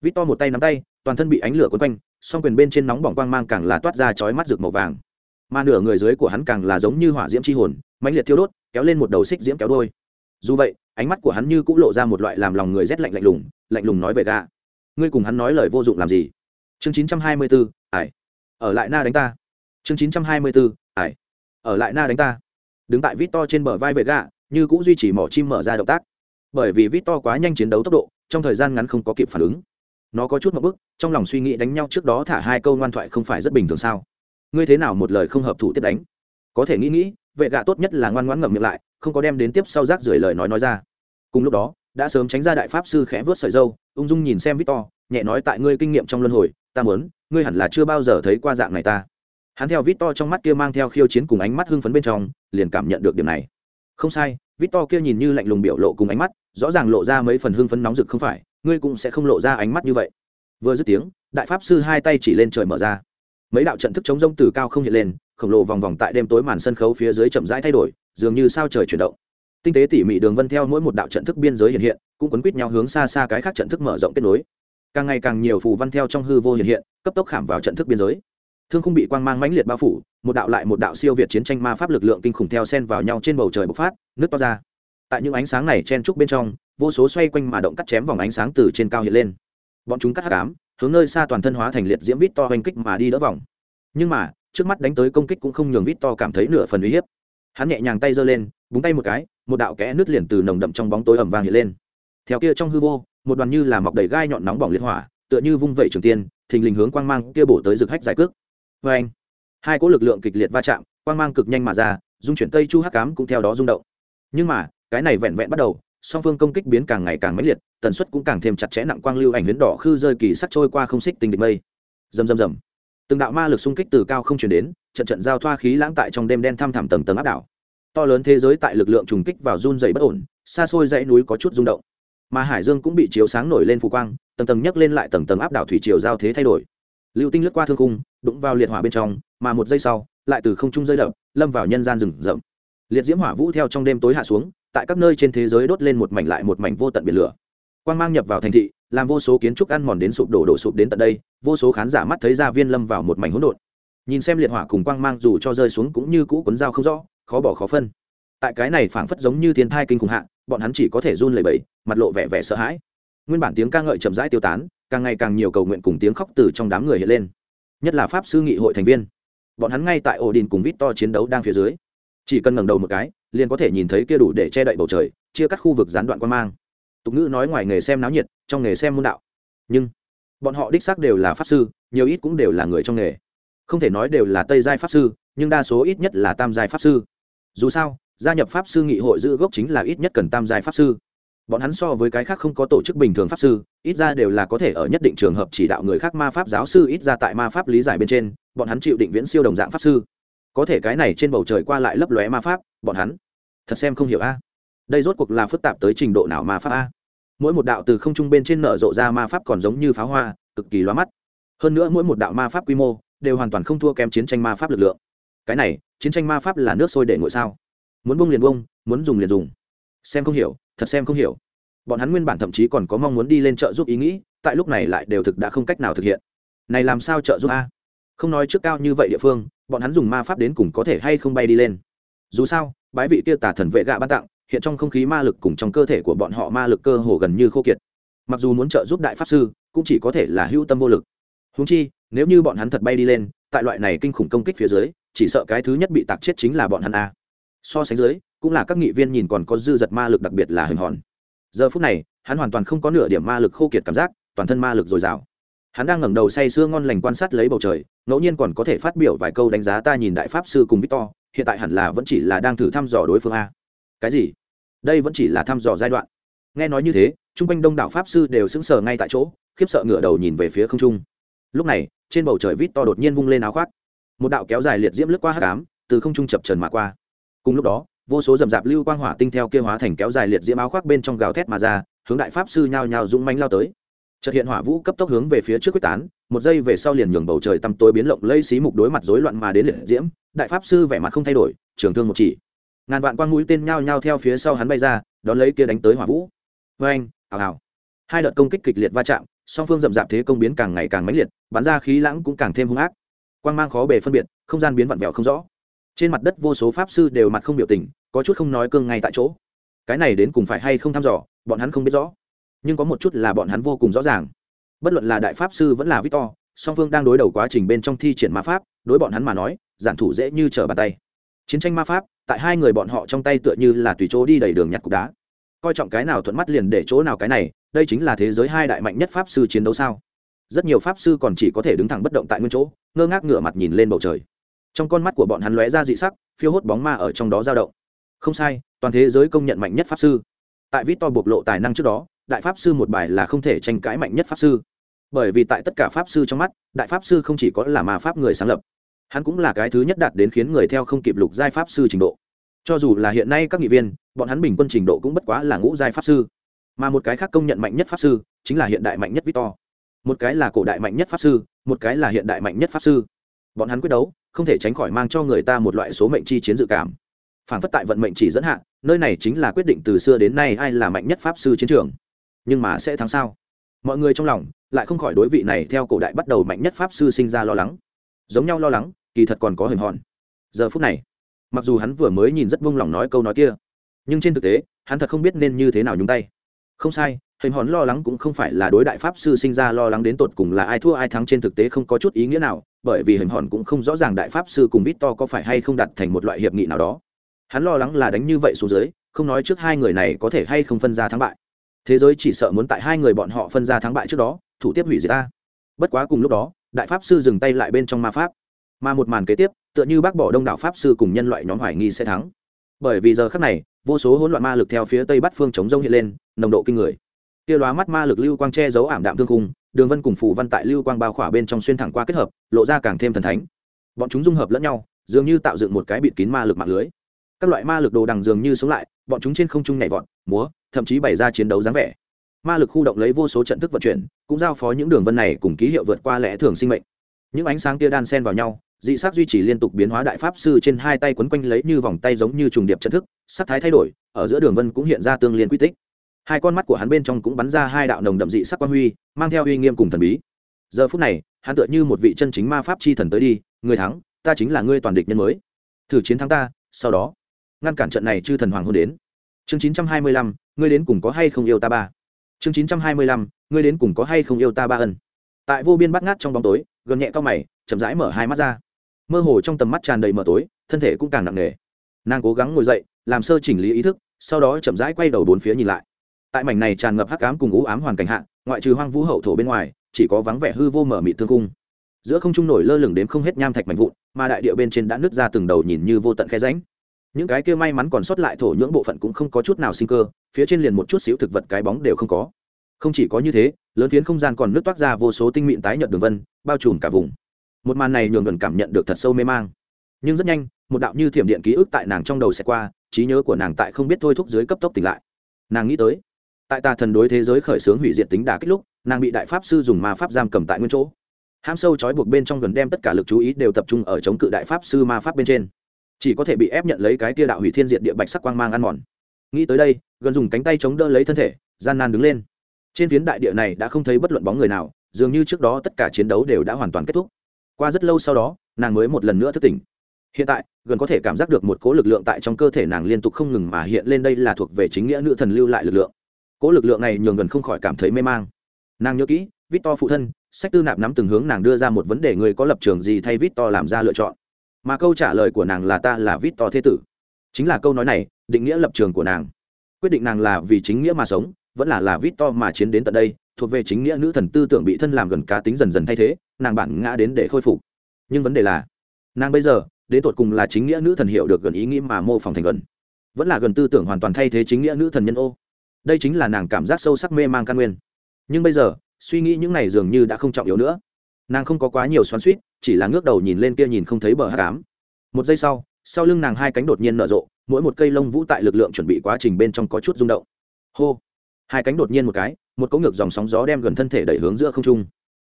Vít to một tay nắm tay, toàn thân bị ánh lửa quấn quanh, song quyền bên trên nóng bỏng quang mang càng là toát ra chói mắt rực màu vàng. Mà nửa người dưới của hắn càng là giống như hỏa diễm c h i hồn, mãnh liệt thiêu đốt, kéo lên một đầu xích diễm kéo đôi. Dù vậy, ánh mắt của hắn như cũng lộ ra một loại làm lòng người rét lạnh lạnh lùng lạnh lùng nói về gà ngươi cùng hắn nói lời vô dụng làm gì? Chương chín trăm hai mươi bốn ải ở lại na đánh ta. Chương chín trăm hai mươi bốn ải ở lại na đánh ta. Đứng tại vít to trên bờ vai vệ gạ như cũng duy trì mỏ chim mở ra động tác. Bởi vì vít to quá nhanh chiến đấu tốc độ, trong thời gian ngắn không có kịp phản ứng. Nó có chút một bức, trong lòng suy nghĩ đánh nhau trước đó thả hai câu ngoan thoại không phải rất bình thường sao? Ngươi thế nào một lời không hợp thủ tiếp đánh? Có thể nghĩ nghĩ vệ gạ tốt nhất là ngoan ngoãn ngậm miệng lại, không có đem đến tiếp sau rác rưởi lời nói nói ra. Cùng lúc đó, đã sớm tránh ra đại pháp sư khẽ vớt sợi dâu, ung dung nhìn xem victor nhẹ nói tại ngươi kinh nghiệm trong luân hồi, ta muốn, ngươi hẳn là chưa bao giờ thấy qua dạng này ta. Hắn theo vít to trong mắt kia mang theo khiêu chiến cùng ánh mắt hưng phấn bên trong, liền cảm nhận được điểm này. Không sai vít to kia nhìn như lạnh lùng biểu lộ cùng ánh mắt, rõ ràng lộ ra mấy phần hưng phấn nóng rực không phải, ngươi cũng sẽ không lộ ra ánh mắt như vậy. Vừa dứt tiếng, đại pháp sư hai tay chỉ lên trời mở ra. Mấy đạo trận thức chống rông từ cao không hiện lên, khổng lồ vòng vòng tại đêm tối màn sân khấu phía dưới chậm rãi thay đổi, dường như sao trời chuyển động. Tinh tế tỉ mỉ đường vân theo mỗi một đạo trận thức biên giới hiện hiện, cũng quấn quýt nhau hướng xa xa cái khác trận thức mở rộng kết nối càng ngày càng nhiều phù văn theo trong hư vô hiện hiện, cấp tốc khảm vào trận thức biên giới. Thương không bị quang mang mãnh liệt bao phủ, một đạo lại một đạo siêu việt chiến tranh ma pháp lực lượng kinh khủng theo sen vào nhau trên bầu trời bộc phát nước to ra. Tại những ánh sáng này chen trúc bên trong, vô số xoay quanh mà động cắt chém vòng ánh sáng từ trên cao hiện lên. Bọn chúng cắt hạ cám hướng nơi xa toàn thân hóa thành liệt diễm vít to oanh kích mà đi đỡ vòng. Nhưng mà, trước mắt đánh tới công kích cũng không nhường vít to cảm thấy nửa phần uy hiếp. Hắn nhẹ nhàng tay giơ lên, búng tay một cái, một đạo kẽ nứt liền từ nồng đậm trong bóng tối ẩm vàng hiện lên. Theo kia trong hư vô một đoàn như là mọc đầy gai nhọn nóng bỏng liệt hỏa, tựa như vung vẩy trường tiên, thình lình hướng quang mang kia bổ tới rực hách giải cước. Vê anh, hai cỗ lực lượng kịch liệt va chạm, quang mang cực nhanh mà ra, dung chuyển tây chu hắc cám cũng theo đó rung động. Nhưng mà, cái này vẹn vẹn bắt đầu, song phương công kích biến càng ngày càng mãnh liệt, tần suất cũng càng thêm chặt chẽ nặng quang lưu ảnh huyến đỏ khư rơi kỳ sắc trôi qua không xích tình địch mây. Rầm rầm rầm. Từng đạo ma lực xung kích từ cao không chuyển đến, trận trận giao thoa khí lãng tại trong đêm đen thăm thẳm tầng tầng áp đảo. To lớn thế giới tại lực lượng trùng kích vào run dày bất ổn, xa xôi dãy núi có chút rung động mà hải dương cũng bị chiếu sáng nổi lên phù quang, tầng tầng nhấc lên lại tầng tầng áp đảo thủy triều giao thế thay đổi. Lưu tinh lướt qua thương cung đụng vào liệt hỏa bên trong, mà một giây sau, lại từ không trung rơi đập, lâm vào nhân gian rừng rậm. Liệt diễm hỏa vũ theo trong đêm tối hạ xuống, tại các nơi trên thế giới đốt lên một mảnh lại một mảnh vô tận biển lửa. Quang mang nhập vào thành thị, làm vô số kiến trúc ăn mòn đến sụp đổ đổ sụp đến tận đây, vô số khán giả mắt thấy ra viên lâm vào một mảnh hỗn độn. Nhìn xem liệt hỏa cùng quang mang dù cho rơi xuống cũng như cũ cuốn dao không rõ, khó bỏ khó phân tại cái này phảng phất giống như thiên thai kinh khủng hạ, bọn hắn chỉ có thể run lẩy bẩy, mặt lộ vẻ vẻ sợ hãi. Nguyên bản tiếng ca ngợi chậm rãi tiêu tán, càng ngày càng nhiều cầu nguyện cùng tiếng khóc từ trong đám người hiện lên. Nhất là pháp sư nghị hội thành viên. Bọn hắn ngay tại ổ đình cùng vít to chiến đấu đang phía dưới. Chỉ cần ngẩng đầu một cái, liền có thể nhìn thấy kia đủ để che đậy bầu trời, chia cắt khu vực gián đoạn quan mang. Tục ngữ nói ngoài nghề xem náo nhiệt, trong nghề xem môn đạo. Nhưng, bọn họ đích xác đều là pháp sư, nhiều ít cũng đều là người trong nghề. Không thể nói đều là tây giai pháp sư, nhưng đa số ít nhất là tam giai pháp sư. Dù sao gia nhập pháp sư nghị hội giữ gốc chính là ít nhất cần tam giai pháp sư. Bọn hắn so với cái khác không có tổ chức bình thường pháp sư, ít ra đều là có thể ở nhất định trường hợp chỉ đạo người khác ma pháp giáo sư, ít ra tại ma pháp lý giải bên trên, bọn hắn chịu định viễn siêu đồng dạng pháp sư. Có thể cái này trên bầu trời qua lại lấp lóe ma pháp, bọn hắn thật xem không hiểu a. Đây rốt cuộc là phức tạp tới trình độ nào ma pháp a? Mỗi một đạo từ không trung bên trên nở rộ ra ma pháp còn giống như pháo hoa, cực kỳ loa mắt. Hơn nữa mỗi một đạo ma pháp quy mô đều hoàn toàn không thua kém chiến tranh ma pháp lực lượng. Cái này, chiến tranh ma pháp là nước sôi để ngồi sao? Muốn bông liền bông muốn dùng liền dùng. Xem không hiểu, thật xem không hiểu. Bọn hắn nguyên bản thậm chí còn có mong muốn đi lên chợ giúp ý nghĩ, tại lúc này lại đều thực đã không cách nào thực hiện. Này làm sao trợ giúp a? Không nói trước cao như vậy địa phương, bọn hắn dùng ma pháp đến cùng có thể hay không bay đi lên. Dù sao, bái vị kia tả thần vệ gạ ban tặng, hiện trong không khí ma lực cùng trong cơ thể của bọn họ ma lực cơ hồ gần như khô kiệt. Mặc dù muốn trợ giúp đại pháp sư, cũng chỉ có thể là hữu tâm vô lực. Húng chi, nếu như bọn hắn thật bay đi lên, tại loại này kinh khủng công kích phía dưới, chỉ sợ cái thứ nhất bị tạc chết chính là bọn hắn a so sánh dưới, cũng là các nghị viên nhìn còn có dư giật ma lực đặc biệt là hừng hòn. Giờ phút này, hắn hoàn toàn không có nửa điểm ma lực khô kiệt cảm giác, toàn thân ma lực dồi dào. Hắn đang ngẩng đầu say sưa ngon lành quan sát lấy bầu trời, ngẫu nhiên còn có thể phát biểu vài câu đánh giá ta nhìn đại pháp sư cùng victor, hiện tại hẳn là vẫn chỉ là đang thử thăm dò đối phương a. Cái gì? Đây vẫn chỉ là thăm dò giai đoạn. Nghe nói như thế, chung quanh đông đảo pháp sư đều sững sờ ngay tại chỗ, khiếp sợ ngửa đầu nhìn về phía không trung. Lúc này, trên bầu trời vít to đột nhiên vung lên áo khoác. Một đạo kéo dài liệt diễm lướt qua hát cám từ không trung chập trần mà qua cùng lúc đó, vô số dầm rạp lưu quang hỏa tinh theo kia hóa thành kéo dài liệt diễm áo khoác bên trong gào thét mà ra, hướng đại pháp sư nhao nhao dũng mánh lao tới. Trật hiện hỏa vũ cấp tốc hướng về phía trước quyết tán, một giây về sau liền nhường bầu trời tăm tối biến lộng lây xí mục đối mặt rối loạn mà đến liệt diễm, đại pháp sư vẻ mặt không thay đổi, trường thương một chỉ. Ngàn vạn quang mũi tên nhao nhao theo phía sau hắn bay ra, đón lấy kia đánh tới hỏa vũ. Vê anh ào ào. Hai đợt công kích kịch liệt va chạm, song phương rậm rạp thế công biến càng ngày càng mãnh liệt, bắn ra khí lãng cũng càng thêm hung ác. Quang mang khó bề phân biệt, không gian biến vặn vẹo không rõ trên mặt đất vô số pháp sư đều mặt không biểu tình, có chút không nói cương ngay tại chỗ. Cái này đến cùng phải hay không thăm dò, bọn hắn không biết rõ. Nhưng có một chút là bọn hắn vô cùng rõ ràng. Bất luận là đại pháp sư vẫn là victor, song phương đang đối đầu quá trình bên trong thi triển ma pháp, đối bọn hắn mà nói, giản thủ dễ như trở bàn tay. Chiến tranh ma pháp, tại hai người bọn họ trong tay tựa như là tùy chỗ đi đầy đường nhặt cục đá. Coi trọng cái nào thuận mắt liền để chỗ nào cái này, đây chính là thế giới hai đại mạnh nhất pháp sư chiến đấu sao? Rất nhiều pháp sư còn chỉ có thể đứng thẳng bất động tại nguyên chỗ, ngơ ngác ngửa mặt nhìn lên bầu trời trong con mắt của bọn hắn lóe ra dị sắc, phiêu hốt bóng ma ở trong đó dao động. Không sai, toàn thế giới công nhận mạnh nhất pháp sư. Tại vít to bộc lộ tài năng trước đó, đại pháp sư một bài là không thể tranh cãi mạnh nhất pháp sư. Bởi vì tại tất cả pháp sư trong mắt, đại pháp sư không chỉ có là mà pháp người sáng lập, hắn cũng là cái thứ nhất đạt đến khiến người theo không kịp lục giai pháp sư trình độ. Cho dù là hiện nay các nghị viên, bọn hắn bình quân trình độ cũng bất quá là ngũ giai pháp sư. Mà một cái khác công nhận mạnh nhất pháp sư, chính là hiện đại mạnh nhất victor. Một cái là cổ đại mạnh nhất pháp sư, một cái là hiện đại mạnh nhất pháp sư. Bọn hắn quyết đấu không thể tránh khỏi mang cho người ta một loại số mệnh chi chiến dự cảm. Phản phất tại vận mệnh chỉ dẫn hạn nơi này chính là quyết định từ xưa đến nay ai là mạnh nhất pháp sư chiến trường. Nhưng mà sẽ thắng sao? Mọi người trong lòng lại không khỏi đối vị này theo cổ đại bắt đầu mạnh nhất pháp sư sinh ra lo lắng. Giống nhau lo lắng, kỳ thật còn có hình hòn giờ phút này, mặc dù hắn vừa mới nhìn rất vung lòng nói câu nói kia, nhưng trên thực tế, hắn thật không biết nên như thế nào nhúng tay. Không sai hình hòn lo lắng cũng không phải là đối đại pháp sư sinh ra lo lắng đến tột cùng là ai thua ai thắng trên thực tế không có chút ý nghĩa nào, bởi vì hình hòn cũng không rõ ràng đại pháp sư cùng vít to có phải hay không đặt thành một loại hiệp nghị nào đó. Hắn lo lắng là đánh như vậy xuống dưới, không nói trước hai người này có thể hay không phân ra thắng bại. Thế giới chỉ sợ muốn tại hai người bọn họ phân ra thắng bại trước đó, thủ tiếp hủy diệt ta. Bất quá cùng lúc đó, đại pháp sư dừng tay lại bên trong ma pháp. Mà một màn kế tiếp, tựa như bác bỏ đông đảo pháp sư cùng nhân loại nhóm hoài nghi sẽ thắng. Bởi vì giờ khác này, vô số hỗn loạn ma lực theo phía tây bắc phương chống rông hiện lên, nồng độ kinh người kia lóa mắt ma lực lưu quang che giấu ảm đạm thương khung, đường vân cùng phủ văn tại lưu quang bao khỏa bên trong xuyên thẳng qua kết hợp lộ ra càng thêm thần thánh. Bọn chúng dung hợp lẫn nhau dường như tạo dựng một cái bịt kín ma lực mạng lưới. Các loại ma lực đồ đằng dường như sống lại bọn chúng trên không trung nhảy vọt múa thậm chí bày ra chiến đấu dáng vẻ. Ma lực khu động lấy vô số trận thức vận chuyển cũng giao phó những đường vân này cùng ký hiệu vượt qua lẽ thường sinh mệnh. Những ánh sáng kia đan sen vào nhau dị sắc duy trì liên tục biến hóa đại pháp sư trên hai tay quấn quanh lấy như vòng tay giống như trùng điệp trận thức sắc thái thay đổi ở giữa đường vân cũng hiện ra tương liên quy tích hai con mắt của hắn bên trong cũng bắn ra hai đạo nồng đậm dị sắc quang huy, mang theo uy nghiêm cùng thần bí. Giờ phút này, hắn tựa như một vị chân chính ma pháp chi thần tới đi người thắng, ta chính là ngươi toàn địch nhân mới. Thử chiến thắng ta, sau đó. Ngăn cản trận này chư thần hoàng hôn đến. Chương chín trăm hai mươi lăm, ngươi đến cùng có hay không yêu ta ba? Chương chín trăm hai mươi lăm, ngươi đến cùng có hay không yêu ta ba ân? Tại vô biên bắt ngát trong bóng tối, gần nhẹ cao mày, chậm rãi mở hai mắt ra. Mơ hồ trong tầm mắt tràn đầy mờ tối, thân thể cũng càng nặng nề. Nàng cố gắng ngồi dậy, làm sơ chỉnh lý ý thức, sau đó chậm rãi quay đầu bốn phía nhìn lại tại mảnh này tràn ngập hắc ám cùng ú ám hoàn cảnh hạ, ngoại trừ hoang vũ hậu thổ bên ngoài, chỉ có vắng vẻ hư vô mở mị thương cung giữa không trung nổi lơ lửng đến không hết nham thạch mạnh vụn, mà đại địa bên trên đã nứt ra từng đầu nhìn như vô tận khe ránh những cái kia may mắn còn sót lại thổ nhưỡng bộ phận cũng không có chút nào sinh cơ, phía trên liền một chút xíu thực vật cái bóng đều không có. Không chỉ có như thế, lớn phiến không gian còn nước toát ra vô số tinh mịn tái nhợt đường vân, bao trùm cả vùng. Một màn này nhường gần cảm nhận được thật sâu mê mang. Nhưng rất nhanh, một đạo như thiểm điện ký ức tại nàng trong đầu sẽ qua, trí nhớ của nàng tại không biết thôi thúc dưới cấp tốc tỉnh lại. Nàng nghĩ tới tại tà thần đối thế giới khởi xướng hủy diệt tính đà kích lúc, nàng bị đại pháp sư dùng ma pháp giam cầm tại nguyên chỗ. Ham sâu trói buộc bên trong gần đem tất cả lực chú ý đều tập trung ở chống cự đại pháp sư ma pháp bên trên. Chỉ có thể bị ép nhận lấy cái tia đạo hủy thiên diện địa bạch sắc quang mang ăn mòn. Nghĩ tới đây, gần dùng cánh tay chống đỡ lấy thân thể, gian nan đứng lên. Trên phiến đại địa này đã không thấy bất luận bóng người nào, dường như trước đó tất cả chiến đấu đều đã hoàn toàn kết thúc. Qua rất lâu sau đó, nàng mới một lần nữa thức tỉnh. Hiện tại, gần có thể cảm giác được một cố lực lượng tại trong cơ thể nàng liên tục không ngừng mà hiện lên đây là thuộc về chính nghĩa nữ thần lưu lại lực lượng cố lực lượng này nhường gần không khỏi cảm thấy mê mang. Nàng nhớ kỹ vít to phụ thân, sách tư nạp nắm từng hướng nàng đưa ra một vấn đề người có lập trường gì thay vít to làm ra lựa chọn. Mà câu trả lời của nàng là ta là vít to thế tử. Chính là câu nói này, định nghĩa lập trường của nàng. Quyết định nàng là vì chính nghĩa mà sống, vẫn là là vít to mà chiến đến tận đây, thuộc về chính nghĩa nữ thần tư tưởng bị thân làm gần cá tính dần dần thay thế, nàng bản ngã đến để khôi phục. Nhưng vấn đề là, nàng bây giờ, đến tột cùng là chính nghĩa nữ thần hiểu được gần ý nghĩ mà mô phỏng thành gần. Vẫn là gần tư tưởng hoàn toàn thay thế chính nghĩa nữ thần nhân ô đây chính là nàng cảm giác sâu sắc mê mang căn nguyên. Nhưng bây giờ, suy nghĩ những này dường như đã không trọng yếu nữa. Nàng không có quá nhiều xoắn suýt chỉ là ngước đầu nhìn lên kia nhìn không thấy bờ hát cám. Một giây sau sau lưng nàng hai cánh đột nhiên nở rộ, mỗi một cây lông vũ tại lực lượng chuẩn bị quá trình bên trong có chút rung động. Hô! Hai cánh đột nhiên một cái, một cỗ ngược dòng sóng gió đem gần thân thể đẩy hướng giữa không trung.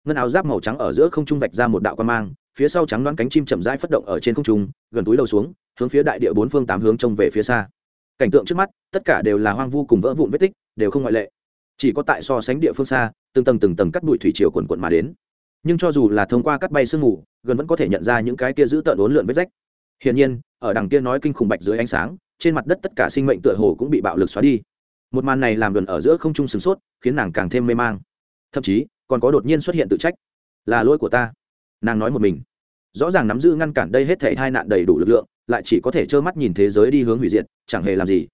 Ngân áo giáp màu trắng ở giữa không trung vạch ra một đạo quan mang, phía sau trắng đoán cánh chim chậm rãi phất động ở trên không trung, gần túi đầu xuống, hướng phía đại địa bốn phương tám hướng trông về phía xa cảnh tượng trước mắt, tất cả đều là hoang vu cùng vỡ vụn vết tích, đều không ngoại lệ. Chỉ có tại so sánh địa phương xa, từng tầng từng tầng cắt bụi thủy chiều quần quận mà đến. Nhưng cho dù là thông qua cắt bay sương mù, gần vẫn có thể nhận ra những cái kia giữ tợn uốn lượn vết rách. Hiển nhiên, ở đằng kia nói kinh khủng bạch dưới ánh sáng, trên mặt đất tất cả sinh mệnh tựa hồ cũng bị bạo lực xóa đi. Một màn này làm gần ở giữa không trung sửng sốt, khiến nàng càng thêm mê mang. Thậm chí, còn có đột nhiên xuất hiện tự trách. Là lỗi của ta. Nàng nói một mình. Rõ ràng nắm giữ ngăn cản đây hết thể hai nạn đầy đủ lực lượng lại chỉ có thể trơ mắt nhìn thế giới đi hướng hủy diệt, chẳng hề làm gì.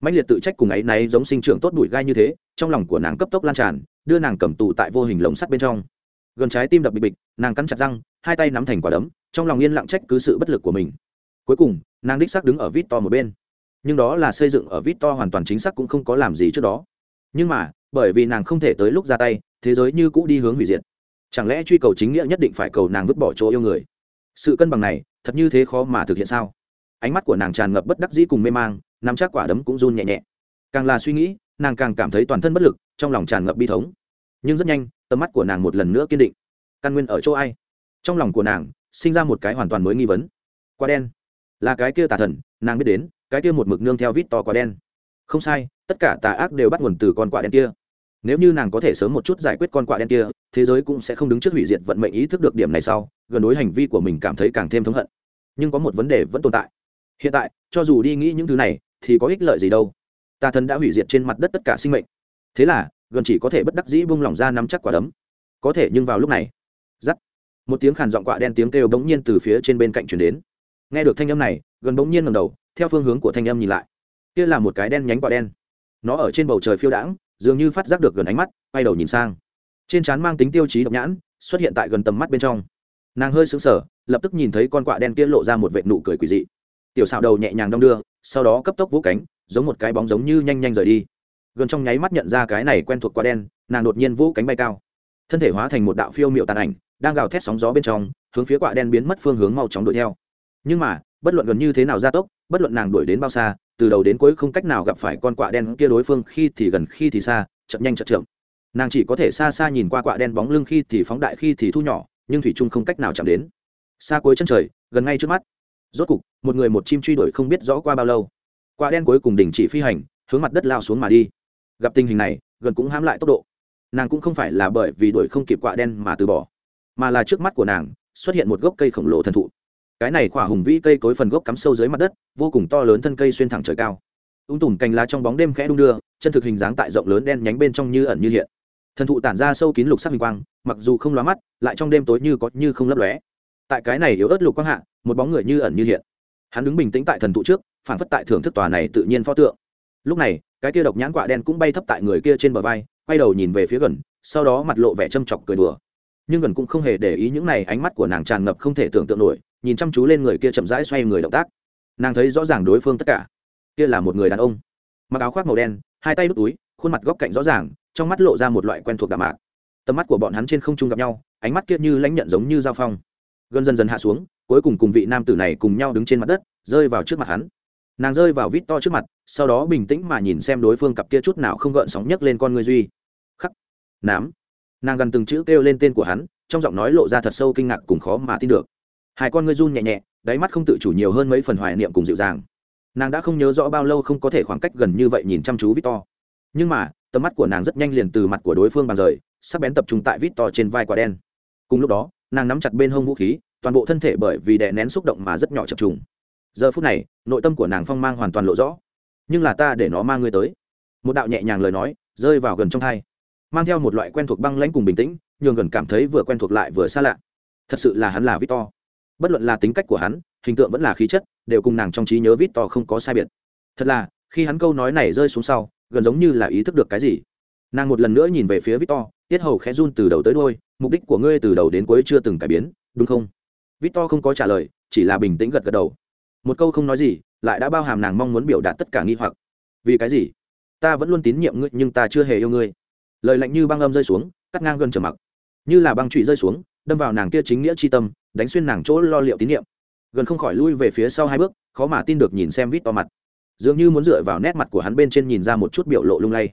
Mạnh liệt tự trách cùng ấy náy giống sinh trưởng tốt đùi gai như thế, trong lòng của nàng cấp tốc lan tràn, đưa nàng cầm tù tại vô hình lồng sắt bên trong. Gần trái tim đập bịch bịch, nàng cắn chặt răng, hai tay nắm thành quả đấm, trong lòng yên lặng trách cứ sự bất lực của mình. Cuối cùng, nàng đích xác đứng ở vít to một bên. Nhưng đó là xây dựng ở vít to hoàn toàn chính xác cũng không có làm gì trước đó. Nhưng mà, bởi vì nàng không thể tới lúc ra tay, thế giới như cũ đi hướng hủy diệt. Chẳng lẽ truy cầu chính nghĩa nhất định phải cầu nàng vứt bỏ chỗ yêu người? Sự cân bằng này thật như thế khó mà thực hiện sao? Ánh mắt của nàng tràn ngập bất đắc dĩ cùng mê mang, nắm chắc quả đấm cũng run nhẹ nhẹ. Càng là suy nghĩ, nàng càng cảm thấy toàn thân bất lực, trong lòng tràn ngập bi thống. Nhưng rất nhanh, tầm mắt của nàng một lần nữa kiên định. Căn nguyên ở chỗ ai? Trong lòng của nàng, sinh ra một cái hoàn toàn mới nghi vấn. Quả đen. Là cái kia tà thần, nàng biết đến, cái kia một mực nương theo vít to quả đen. Không sai, tất cả tà ác đều bắt nguồn từ con quạ đen kia. Nếu như nàng có thể sớm một chút giải quyết con quạ đen kia thế giới cũng sẽ không đứng trước hủy diệt vận mệnh ý thức được điểm này sau, gần đối hành vi của mình cảm thấy càng thêm thống hận. Nhưng có một vấn đề vẫn tồn tại. Hiện tại, cho dù đi nghĩ những thứ này, thì có ích lợi gì đâu. Tà thần đã hủy diệt trên mặt đất tất cả sinh mệnh. Thế là, gần chỉ có thể bất đắc dĩ bung lỏng ra nắm chắc quả đấm. Có thể nhưng vào lúc này giắt một tiếng khàn giọng quạ đen tiếng kêu bỗng nhiên từ phía trên bên cạnh chuyển đến. Nghe được thanh âm này, gần bỗng nhiên ngầm đầu, theo phương hướng của thanh âm nhìn lại. Kia là một cái đen nhánh quạ đen. Nó ở trên bầu trời phiêu đãng, dường như phát giác được gần ánh mắt, quay đầu nhìn sang trên trán mang tính tiêu chí độc nhãn, xuất hiện tại gần tầm mắt bên trong. Nàng hơi sững sờ, lập tức nhìn thấy con quạ đen kia lộ ra một vệ nụ cười quỳ dị. Tiểu xào đầu nhẹ nhàng đong đưa, sau đó cấp tốc vỗ cánh, giống một cái bóng giống như nhanh nhanh rời đi. Gần trong nháy mắt nhận ra cái này quen thuộc quạ đen, nàng đột nhiên vỗ cánh bay cao. Thân thể hóa thành một đạo phiêu miệu tàn ảnh, đang gào thét sóng gió bên trong, hướng phía quạ đen biến mất phương hướng mau chóng đuổi theo. Nhưng mà, bất luận gần như thế nào gia tốc, bất luận nàng đuổi đến bao xa, từ đầu đến cuối không cách nào gặp phải con quạ đen kia đối phương khi thì gần khi thì xa, chậm nhanh chậm chậm nàng chỉ có thể xa xa nhìn qua quạ đen bóng lưng khi thì phóng đại khi thì thu nhỏ, nhưng thủy trung không cách nào chạm đến. Xa cuối chân trời, gần ngay trước mắt. Rốt cục, một người một chim truy đuổi không biết rõ qua bao lâu. Quạ đen cuối cùng đình chỉ phi hành, hướng mặt đất lao xuống mà đi. Gặp tình hình này, gần cũng hãm lại tốc độ. Nàng cũng không phải là bởi vì đuổi không kịp quạ đen mà từ bỏ, mà là trước mắt của nàng, xuất hiện một gốc cây khổng lồ thần thụ. Cái này khỏa hùng vĩ cây cối phần gốc cắm sâu dưới mặt đất, vô cùng to lớn thân cây xuyên thẳng trời cao. Ung tùm cành lá trong bóng đêm khẽ đung đưa, chân thực hình dáng tại rộng lớn đen nhánh bên trong như ẩn như hiện thần thụ tản ra sâu kín lục sắc hình quang, mặc dù không lóa mắt, lại trong đêm tối như có như không lấp lóe. Tại cái này yếu ớt lục quang hạ, một bóng người như ẩn như hiện. Hắn đứng bình tĩnh tại thần thụ trước phản phất tại thưởng thức tòa này tự nhiên pho tượng. Lúc này, cái kia độc nhãn quạ đen cũng bay thấp tại người kia trên bờ vai, quay đầu nhìn về phía gần, sau đó mặt lộ vẻ châm chọc cười đùa. Nhưng gần cũng không hề để ý những này, ánh mắt của nàng tràn ngập không thể tưởng tượng nổi, nhìn chăm chú lên người kia chậm rãi xoay người động tác. Nàng thấy rõ ràng đối phương tất cả. Kia là một người đàn ông. Mặc áo khoác màu đen, hai tay đút túi, khuôn mặt góc cạnh rõ ràng trong mắt lộ ra một loại quen thuộc đạm mạc. Tầm mắt của bọn hắn trên không trung gặp nhau, ánh mắt kia như lãnh nhận giống như giao phong. Gần dần dần hạ xuống, cuối cùng cùng vị nam tử này cùng nhau đứng trên mặt đất, rơi vào trước mặt hắn. Nàng rơi vào vít to trước mặt, sau đó bình tĩnh mà nhìn xem đối phương cặp kia chút nào không gợn sóng nhấc lên con người duy. Khắc. Nám. Nàng gần từng chữ kêu lên tên của hắn, trong giọng nói lộ ra thật sâu kinh ngạc cùng khó mà tin được. Hai con ngươi run nhẹ nhẹ, đáy mắt không tự chủ nhiều hơn mấy phần hoài niệm cùng dịu dàng. Nàng đã không nhớ rõ bao lâu không có thể khoảng cách gần như vậy nhìn chăm chú victor nhưng mà tầm mắt của nàng rất nhanh liền từ mặt của đối phương bàn rời sắp bén tập trung tại victor trên vai quả đen. Cùng lúc đó, nàng nắm chặt bên hông vũ khí, toàn bộ thân thể bởi vì đè nén xúc động mà rất nhỏ chập trùng. Giờ phút này, nội tâm của nàng phong mang hoàn toàn lộ rõ. Nhưng là ta để nó mang ngươi tới. Một đạo nhẹ nhàng lời nói, rơi vào gần trong thai. Mang theo một loại quen thuộc băng lãnh cùng bình tĩnh, nhường gần cảm thấy vừa quen thuộc lại vừa xa lạ. Thật sự là hắn là victor bất luận là tính cách của hắn, hình tượng vẫn là khí chất, đều cùng nàng trong trí nhớ victor không có sai biệt. Thật là, khi hắn câu nói này rơi xuống sau gần giống như là ý thức được cái gì. Nàng một lần nữa nhìn về phía victor, tiết hầu khẽ run từ đầu tới đôi mục đích của ngươi từ đầu đến cuối chưa từng cải biến, đúng không? Victor không có trả lời, chỉ là bình tĩnh gật gật đầu. Một câu không nói gì, lại đã bao hàm nàng mong muốn biểu đạt tất cả nghi hoặc. Vì cái gì? Ta vẫn luôn tín nhiệm ngươi, nhưng ta chưa hề yêu ngươi. Lời lạnh như băng âm rơi xuống, cắt ngang gần trở mặc. Như là băng trụy rơi xuống, đâm vào nàng kia chính nghĩa c tâm, đánh xuyên nàng chỗ lo liệu tín nhiệm. Gần không khỏi lui về phía sau hai bước, khó mà tin được nhìn xem vít to mặt dường như muốn dựa vào nét mặt của hắn bên trên nhìn ra một chút biểu lộ lung lay.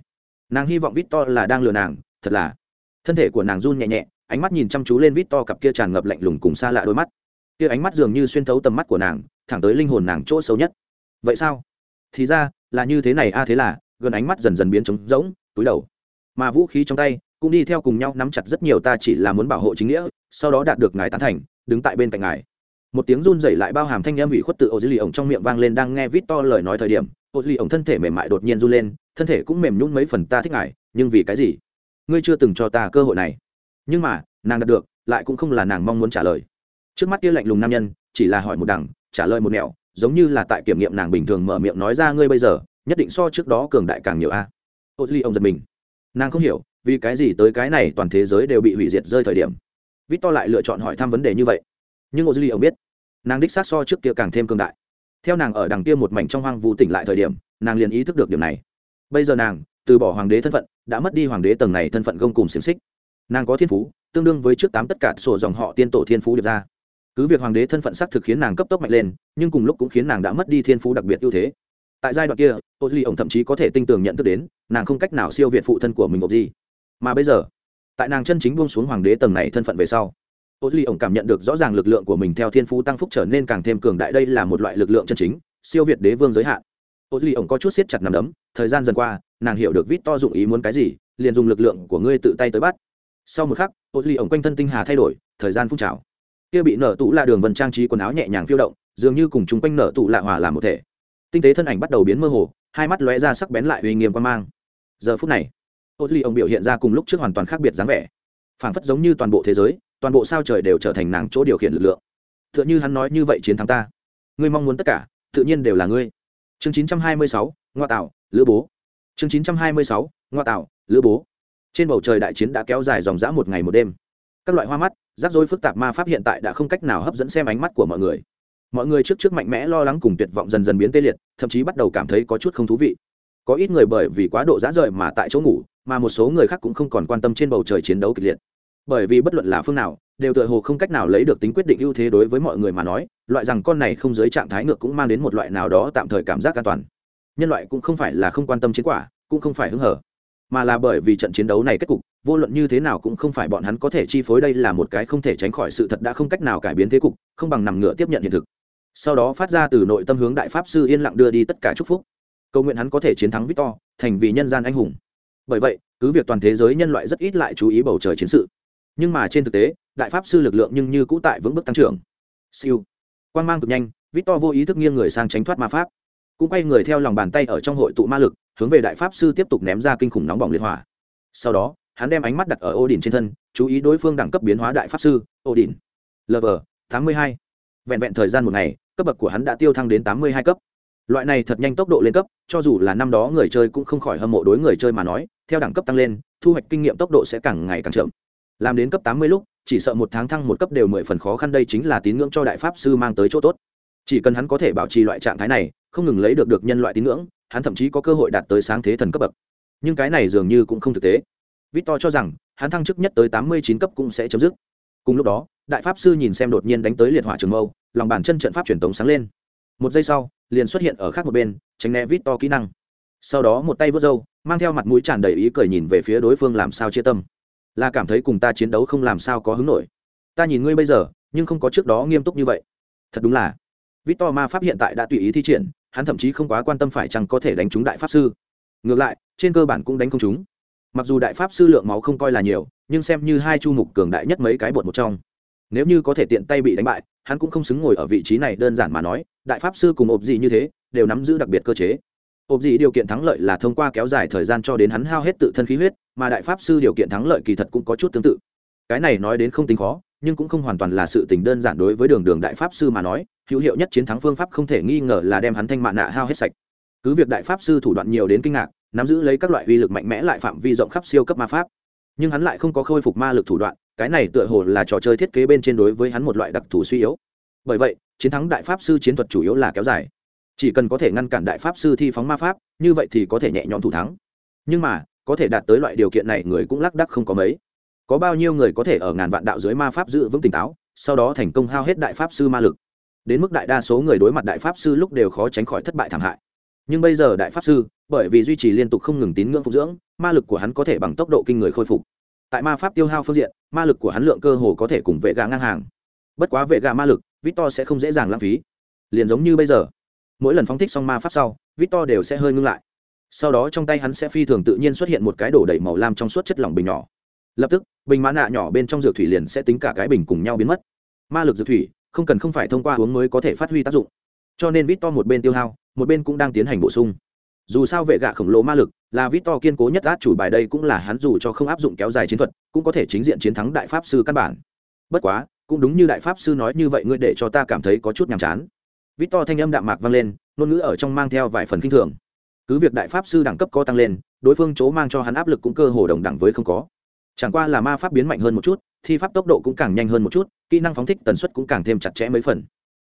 Nàng hy vọng vít to là đang lừa nàng, thật là. Thân thể của nàng run nhẹ nhẹ, ánh mắt nhìn chăm chú lên vít to cặp kia tràn ngập lạnh lùng cùng xa lạ đôi mắt. Kia ánh mắt dường như xuyên thấu tầm mắt của nàng, thẳng tới linh hồn nàng chỗ xấu nhất. Vậy sao? Thì ra, là như thế này a à thế là, gần ánh mắt dần dần biến trống rỗng, túi đầu. Mà vũ khí trong tay, cũng đi theo cùng nhau nắm chặt rất nhiều, ta chỉ là muốn bảo hộ chính nghĩa, sau đó đạt được ngài tán thành, đứng tại bên cạnh ngài một tiếng run rẩy lại bao hàm thanh âm ủy khuất tự ô dư lì ổng trong miệng vang lên đang nghe vít to lời nói thời điểm, ô dư lì ổng thân thể mềm mại đột nhiên run lên, thân thể cũng mềm nhún mấy phần ta thích ngài nhưng vì cái gì? Ngươi chưa từng cho ta cơ hội này. Nhưng mà, nàng đạt được, lại cũng không là nàng mong muốn trả lời. Trước mắt kia lạnh lùng nam nhân, chỉ là hỏi một đằng, trả lời một nẻo, giống như là tại kiểm nghiệm nàng bình thường mở miệng nói ra ngươi bây giờ, nhất định so trước đó cường đại càng nhiều a. Ô dư lì ổng giật mình. Nàng không hiểu, vì cái gì tới cái này toàn thế giới đều bị hủy diệt rơi thời điểm. Vít to lại lựa chọn hỏi thăm vấn đề như vậy nhưng ô dư ly ông biết nàng đích sát so trước kia càng thêm cương đại theo nàng ở đằng kia một mảnh trong hoang vu tỉnh lại thời điểm nàng liền ý thức được điểm này bây giờ nàng từ bỏ hoàng đế thân phận đã mất đi hoàng đế tầng này thân phận gông cùng xiềng xích nàng có thiên phú tương đương với trước tám tất cả sổ dòng họ tiên tổ thiên phú được ra cứ việc hoàng đế thân phận xác thực khiến nàng cấp tốc mạnh lên nhưng cùng lúc cũng khiến nàng đã mất đi thiên phú đặc biệt ưu thế tại giai đoạn kia ô duy ổng thậm chí có thể tinh tường nhận thức đến nàng không cách nào siêu việt phụ thân của mình một gì mà bây giờ tại nàng chân chính buông xuống hoàng đế tầng này thân phận về sau ô duy ổng cảm nhận được rõ ràng lực lượng của mình theo thiên phú tăng phúc trở nên càng thêm cường đại, đây là một loại lực lượng chân chính, siêu việt đế vương giới hạn. Ô duy ổng có chút siết chặt nằm đấm, thời gian dần qua, nàng hiểu được vít to dụng ý muốn cái gì, liền dùng lực lượng của ngươi tự tay tới bắt. Sau một khắc ô duy ổng quanh thân tinh hà thay đổi, thời gian phun trào. Kia bị nở tủ là đường vân trang trí quần áo nhẹ nhàng phiêu động, dường như cùng chúng quanh nở tụ lạ hòa làm một thể. Tinh tế thân ảnh bắt đầu biến mơ hồ, hai mắt lóe ra sắc bén lại uy nghiêm quan mang. Giờ phút này ô duy ổng biểu hiện ra cùng lúc trước hoàn toàn khác biệt dáng vẻ. Phảng phất giống như toàn bộ thế giới toàn bộ sao trời đều trở thành nàng chỗ điều khiển lực lượng. T h ư ợ n h ư hắn nói như vậy chiến thắng ta. Ngươi mong muốn tất cả, tự nhiên đều là ngươi. Chương chín trăm hai mươi sáu, ngoa tạo, lữ bố. Chương chín trăm hai mươi sáu, ngoa tạo, lữ bố. Trên bầu trời đại chiến đã kéo dài dòng dã một ngày một đêm. Các loại hoa mắt, rắc rối phức tạp ma pháp hiện tại đã không cách nào hấp dẫn xem ánh mắt của mọi người. Mọi người trước trước mạnh mẽ lo lắng cùng tuyệt vọng dần dần biến tê liệt, thậm chí bắt đầu cảm thấy có chút không thú vị. Có ít người bởi vì quá độ dã rời mà tại chỗ ngủ, mà một số người khác cũng không còn quan tâm trên bầu trời chiến đấu kịch liệt bởi vì bất luận là phương nào, đều tựa hồ không cách nào lấy được tính quyết định ưu thế đối với mọi người mà nói, loại rằng con này không dưới trạng thái ngược cũng mang đến một loại nào đó tạm thời cảm giác an toàn. Nhân loại cũng không phải là không quan tâm chiến quả, cũng không phải hứng hở, mà là bởi vì trận chiến đấu này kết cục, vô luận như thế nào cũng không phải bọn hắn có thể chi phối đây là một cái không thể tránh khỏi sự thật đã không cách nào cải biến thế cục, không bằng nằm ngửa tiếp nhận hiện thực. Sau đó phát ra từ nội tâm hướng đại pháp sư yên lặng đưa đi tất cả chúc phúc. Cầu nguyện hắn có thể chiến thắng victor, thành vì nhân gian anh hùng. Bởi vậy, cứ việc toàn thế giới nhân loại rất ít lại chú ý bầu trời chiến sự nhưng mà trên thực tế, đại pháp sư lực lượng nhưng như cũ tại vững bước tăng trưởng. Siêu. Quan g mang cực nhanh, victor vô ý thức nghiêng người sang tránh thoát ma pháp. Cũng quay người theo lòng bàn tay ở trong hội tụ ma lực, hướng về đại pháp sư tiếp tục ném ra kinh khủng nóng bỏng liệt hỏa. Sau đó, hắn đem ánh mắt đặt ở ô đình trên thân, chú ý đối phương đẳng cấp biến hóa đại pháp sư ô đình lv tám mươi hai. Vẹn vẹn thời gian một ngày, cấp bậc của hắn đã tiêu thăng đến tám mươi hai cấp. Loại này thật nhanh tốc độ lên cấp, cho dù là năm đó người chơi cũng không khỏi hâm mộ đối người chơi mà nói, theo đẳng cấp tăng lên, thu hoạch kinh nghiệm tốc độ sẽ càng ngày càng chậm làm đến cấp tám mươi lúc, chỉ sợ một tháng thăng một cấp đều mười phần khó khăn, đây chính là tín ngưỡng cho đại pháp sư mang tới chỗ tốt. Chỉ cần hắn có thể bảo trì loại trạng thái này, không ngừng lấy được được nhân loại tín ngưỡng, hắn thậm chí có cơ hội đạt tới sáng thế thần cấp bậc. Nhưng cái này dường như cũng không thực tế. Victor cho rằng, hắn thăng chức nhất tới tám mươi chín cấp cũng sẽ chấm dứt. Cùng lúc đó, đại pháp sư nhìn xem đột nhiên đánh tới liệt hỏa trường mâu, lòng bàn chân trận pháp truyền tống sáng lên. Một giây sau, liền xuất hiện ở khác một bên, tránh né vít to kỹ năng. Sau đó một tay vớt râu, mang theo mặt mũi tràn đầy ý cười nhìn về phía đối phương làm sao chia tâm là cảm thấy cùng ta chiến đấu không làm sao có hứng nổi. Ta nhìn ngươi bây giờ, nhưng không có trước đó nghiêm túc như vậy. Thật đúng là. Victor ma pháp hiện tại đã tùy ý thi triển, hắn thậm chí không quá quan tâm phải chăng có thể đánh trúng đại pháp sư. Ngược lại, trên cơ bản cũng đánh không trúng. Mặc dù đại pháp sư lượng máu không coi là nhiều, nhưng xem như hai chu mục cường đại nhất mấy cái bột một trong. Nếu như có thể tiện tay bị đánh bại, hắn cũng không xứng ngồi ở vị trí này đơn giản mà nói, đại pháp sư cùng ộp gì như thế, đều nắm giữ đặc biệt cơ chế hộp gì điều kiện thắng lợi là thông qua kéo dài thời gian cho đến hắn hao hết tự thân khí huyết, mà đại pháp sư điều kiện thắng lợi kỳ thật cũng có chút tương tự. Cái này nói đến không tính khó, nhưng cũng không hoàn toàn là sự tình đơn giản đối với đường đường đại pháp sư mà nói, hữu hiệu nhất chiến thắng phương pháp không thể nghi ngờ là đem hắn thanh mạ nạ hao hết sạch. Cứ việc đại pháp sư thủ đoạn nhiều đến kinh ngạc, nắm giữ lấy các loại uy lực mạnh mẽ lại phạm vi rộng khắp siêu cấp ma pháp. Nhưng hắn lại không có khôi phục ma lực thủ đoạn, cái này tựa hồ là trò chơi thiết kế bên trên đối với hắn một loại đặc thù suy yếu. Bởi vậy, chiến thắng đại pháp sư chiến thuật chủ yếu là kéo dài chỉ cần có thể ngăn cản đại pháp sư thi phóng ma pháp, như vậy thì có thể nhẹ nhõm thủ thắng. Nhưng mà, có thể đạt tới loại điều kiện này, người cũng lác đắc không có mấy. Có bao nhiêu người có thể ở ngàn vạn đạo dưới ma pháp giữ vững tỉnh táo, sau đó thành công hao hết đại pháp sư ma lực. Đến mức đại đa số người đối mặt đại pháp sư lúc đều khó tránh khỏi thất bại thảm hại. Nhưng bây giờ đại pháp sư, bởi vì duy trì liên tục không ngừng tín ngưỡng phục dưỡng, ma lực của hắn có thể bằng tốc độ kinh người khôi phục. Tại ma pháp tiêu hao phương diện, ma lực của hắn lượng cơ hồ có thể cùng vệ gà ngang hàng. Bất quá vệ gà ma lực, victor sẽ không dễ dàng lãng phí. Liền giống như bây giờ mỗi lần phóng thích xong ma pháp sau, victor đều sẽ hơi ngưng lại. Sau đó trong tay hắn sẽ phi thường tự nhiên xuất hiện một cái đổ đầy màu lam trong suốt chất lỏng bình nhỏ. Lập tức, bình mã nạ nhỏ bên trong dược thủy liền sẽ tính cả cái bình cùng nhau biến mất. Ma lực dược thủy không cần không phải thông qua uống mới có thể phát huy tác dụng. Cho nên Victor một bên tiêu hao, một bên cũng đang tiến hành bổ sung. Dù sao vệ gạ khổng lồ ma lực là Victor kiên cố nhất át chủ bài đây cũng là hắn dù cho không áp dụng kéo dài chiến thuật, cũng có thể chính diện chiến thắng đại pháp sư căn bản. Bất quá, cũng đúng như đại pháp sư nói như vậy ngươi để cho ta cảm thấy có chút nhàm chán vít to thanh âm đạm mạc vang lên, ngôn ngữ ở trong mang theo vài phần k i n h thường. Cứ việc đại pháp sư đẳng cấp có tăng lên, đối phương chỗ mang cho hắn áp lực cũng cơ hồ đồng đẳng với không có. Chẳng qua là ma pháp biến mạnh hơn một chút, thi pháp tốc độ cũng càng nhanh hơn một chút, kỹ năng phóng thích tần suất cũng càng thêm chặt chẽ mấy phần.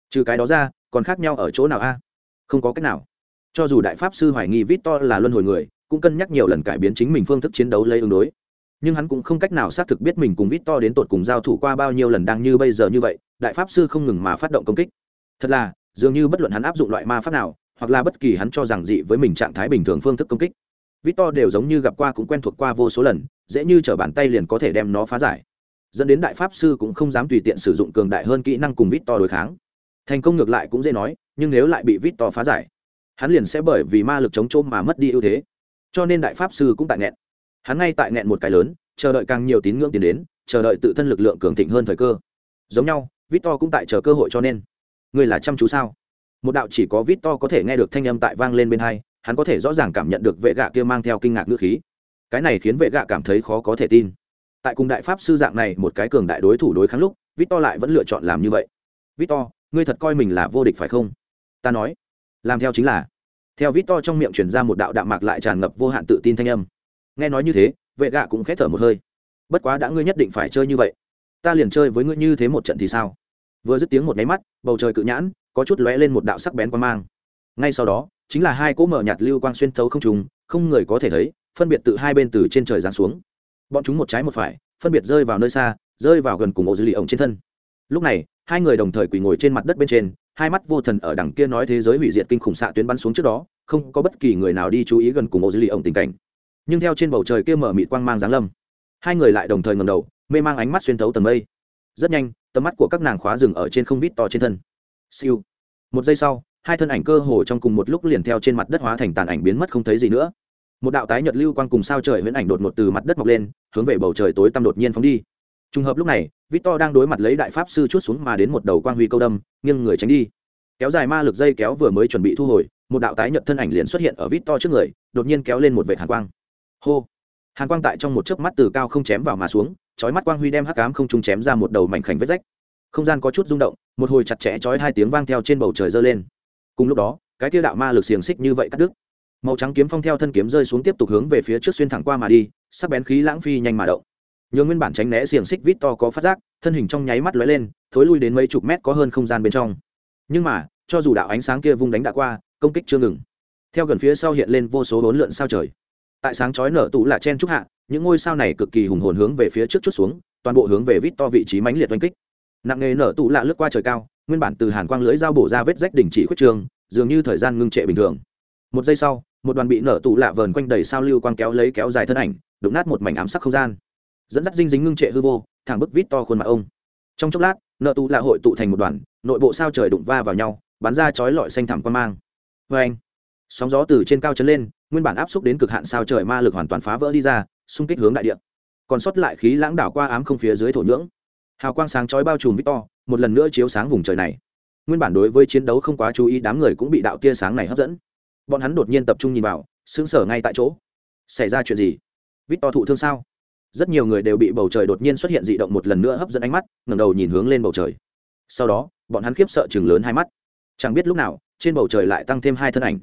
Trừ cái đó ra, còn khác nhau ở chỗ nào a? Không có cách nào. Cho dù đại pháp sư hoài nghi vít to là luân hồi người, cũng cân nhắc nhiều lần cải biến chính mình phương thức chiến đấu lấy ứng đối. Nhưng hắn cũng không cách nào xác thực biết mình cùng vít to đến tột cùng giao thủ qua bao nhiêu lần đang như bây giờ như vậy, đại pháp sư không ngừng mà phát động công kích. Thật là dường như bất luận hắn áp dụng loại ma pháp nào, hoặc là bất kỳ hắn cho rằng dị với mình trạng thái bình thường phương thức công kích. Victor đều giống như gặp qua cũng quen thuộc qua vô số lần, dễ như t bàn tay liền có thể đem nó phá giải. Dẫn đến đại pháp sư cũng không dám tùy tiện sử dụng cường đại hơn kỹ năng cùng victor đối kháng. Thành công ngược lại cũng dễ nói, nhưng nếu lại bị victor phá giải, hắn liền sẽ bởi vì ma lực chống trôm mà mất đi ưu thế. Cho nên đại pháp sư cũng tại nghẹn. Hắn ngay tại nghẹn một cái lớn, chờ đợi càng nhiều tín ngưỡng tiến đến, chờ đợi tự thân lực lượng cường thịnh hơn thời cơ. Giống nhau, victor cũng tại chờ cơ hội cho nên ngươi là chăm chú sao? Một đạo chỉ có vít to có thể nghe được thanh âm tại vang lên bên hai, hắn có thể rõ ràng cảm nhận được vệ gạ kia mang theo kinh ngạc ngữ khí. Cái này khiến vệ gạ cảm thấy khó có thể tin. Tại cùng đại pháp sư dạng này, một cái cường đại đối thủ đối kháng lúc, vít to lại vẫn lựa chọn làm như vậy. Vít to, ngươi thật coi mình là vô địch phải không? Ta nói. Làm theo chính là. Theo vít to trong miệng chuyển ra một đạo đạm mạc lại tràn ngập vô hạn tự tin thanh âm. Nghe nói như thế, vệ gạ cũng khét thở một hơi. Bất quá đã ngươi nhất định phải chơi như vậy. Ta liền chơi với ngươi như thế một trận thì sao? Vừa dứt tiếng một nháy mắt, bầu trời cự nhãn, có chút lóe lên một đạo sắc bén quan mang. Ngay sau đó, chính là hai cỗ mở nhạt lưu quang xuyên thấu không trùng không người có thể thấy, phân biệt từ hai bên từ trên trời giáng xuống. Bọn chúng một trái một phải, phân biệt rơi vào nơi xa, rơi vào gần cùng ổ dư lì ổng trên thân. Lúc này, hai người đồng thời quỳ ngồi trên mặt đất bên trên, hai mắt vô thần ở đằng kia nói thế giới hủy diệt kinh khủng xạ tuyến bắn xuống trước đó, không có bất kỳ người nào đi chú ý gần cùng ổ dư lì ổng tình cảnh. Nhưng theo trên bầu trời kia mở mịt quang mang giáng lâm, hai người lại đồng thời ngầm đầu, mê mang ánh mắt xuyên thấu tầng mây. Rất nhanh tầm mắt của các nàng khóa rừng ở trên không vít to trên thân. Siêu. Một giây sau, hai thân ảnh cơ hồ trong cùng một lúc liền theo trên mặt đất hóa thành tàn ảnh biến mất không thấy gì nữa. Một đạo tái nhật lưu quang cùng sao trời huyễn ảnh đột ngột từ mặt đất mọc lên, hướng về bầu trời tối tăm đột nhiên phóng đi. Trùng hợp lúc này victor đang đối mặt lấy đại pháp sư chút xuống mà đến một đầu quang huy câu đâm, nghiêng người tránh đi. Kéo dài ma lực dây kéo vừa mới chuẩn bị thu hồi, một đạo tái nhật thân ảnh liền xuất hiện ở victor trước người, đột nhiên kéo lên một vệ hàn quang. Hô. Hàn quang tại trong một chớp mắt từ cao không chém vào mà xuống chói mắt quang huy đem hắc ám không trung chém ra một đầu mảnh khảnh vết rách. Không gian có chút rung động, một hồi chặt chẽ chói hai tiếng vang theo trên bầu trời dơ lên. Cùng lúc đó, cái tiêu đạo ma lực xiềng xích như vậy cắt đứt. Màu trắng kiếm phong theo thân kiếm rơi xuống tiếp tục hướng về phía trước xuyên thẳng qua mà đi, sắc bén khí lãng phi nhanh mà động. Nhờ nguyên bản tránh né xiềng xích vít to có phát giác, thân hình trong nháy mắt lóe lên, thối lui đến mấy chục mét có hơn không gian bên trong. Nhưng mà, cho dù đạo ánh sáng kia vung đánh đã qua, công kích chưa ngừng. Theo gần phía sau hiện lên vô số bốn lượn sao trời tại sáng chói nở tủ là chen trúc hạ, những ngôi sao này cực kỳ hùng hồn hướng về phía trước chút xuống, toàn bộ hướng về vít to vị trí mãnh liệt oanh kích. Nặng nghề nở tụ lạ lướt qua trời cao, nguyên bản từ hàn quang lưới dao bổ ra vết rách đỉnh chỉ khuyết trường, dường như thời gian ngưng trệ bình thường. Một giây sau, một đoàn bị nở tụ lạ vờn quanh đầy sao lưu quang kéo lấy kéo dài thân ảnh, đụng nát một mảnh ám sắc không gian. Dẫn dắt dinh dính ngưng trệ hư vô, thẳng bức vít to khuôn mặt ông. Trong chốc lát nợ tụ là hội tụ thành một đoàn, nội bộ sao trời đụng va vào nhau, bắn ra chói lọi xanh thẳm quan mang. Vê anh sóng gió từ trên cao chấn lên nguyên bản áp xúc đến cực hạn sao trời ma lực hoàn toàn phá vỡ đi ra, xung kích hướng đại địa. Còn sót lại khí lãng đảo qua ám không phía dưới thổ nhưỡng. Hào quang sáng chói bao trùm victor, một lần nữa chiếu sáng vùng trời này. Nguyên bản đối với chiến đấu không quá chú ý, đám người cũng bị đạo tia sáng này hấp dẫn. Bọn hắn đột nhiên tập trung nhìn vào, sững sờ ngay tại chỗ. Xảy ra chuyện gì? Victor thụ thương sao? Rất nhiều người đều bị bầu trời đột nhiên xuất hiện dị động một lần nữa hấp dẫn ánh mắt, ngẩng đầu nhìn hướng lên bầu trời. Sau đó, bọn hắn khiếp sợ chừng lớn hai mắt. Chẳng biết lúc nào, trên bầu trời lại tăng thêm hai thân ảnh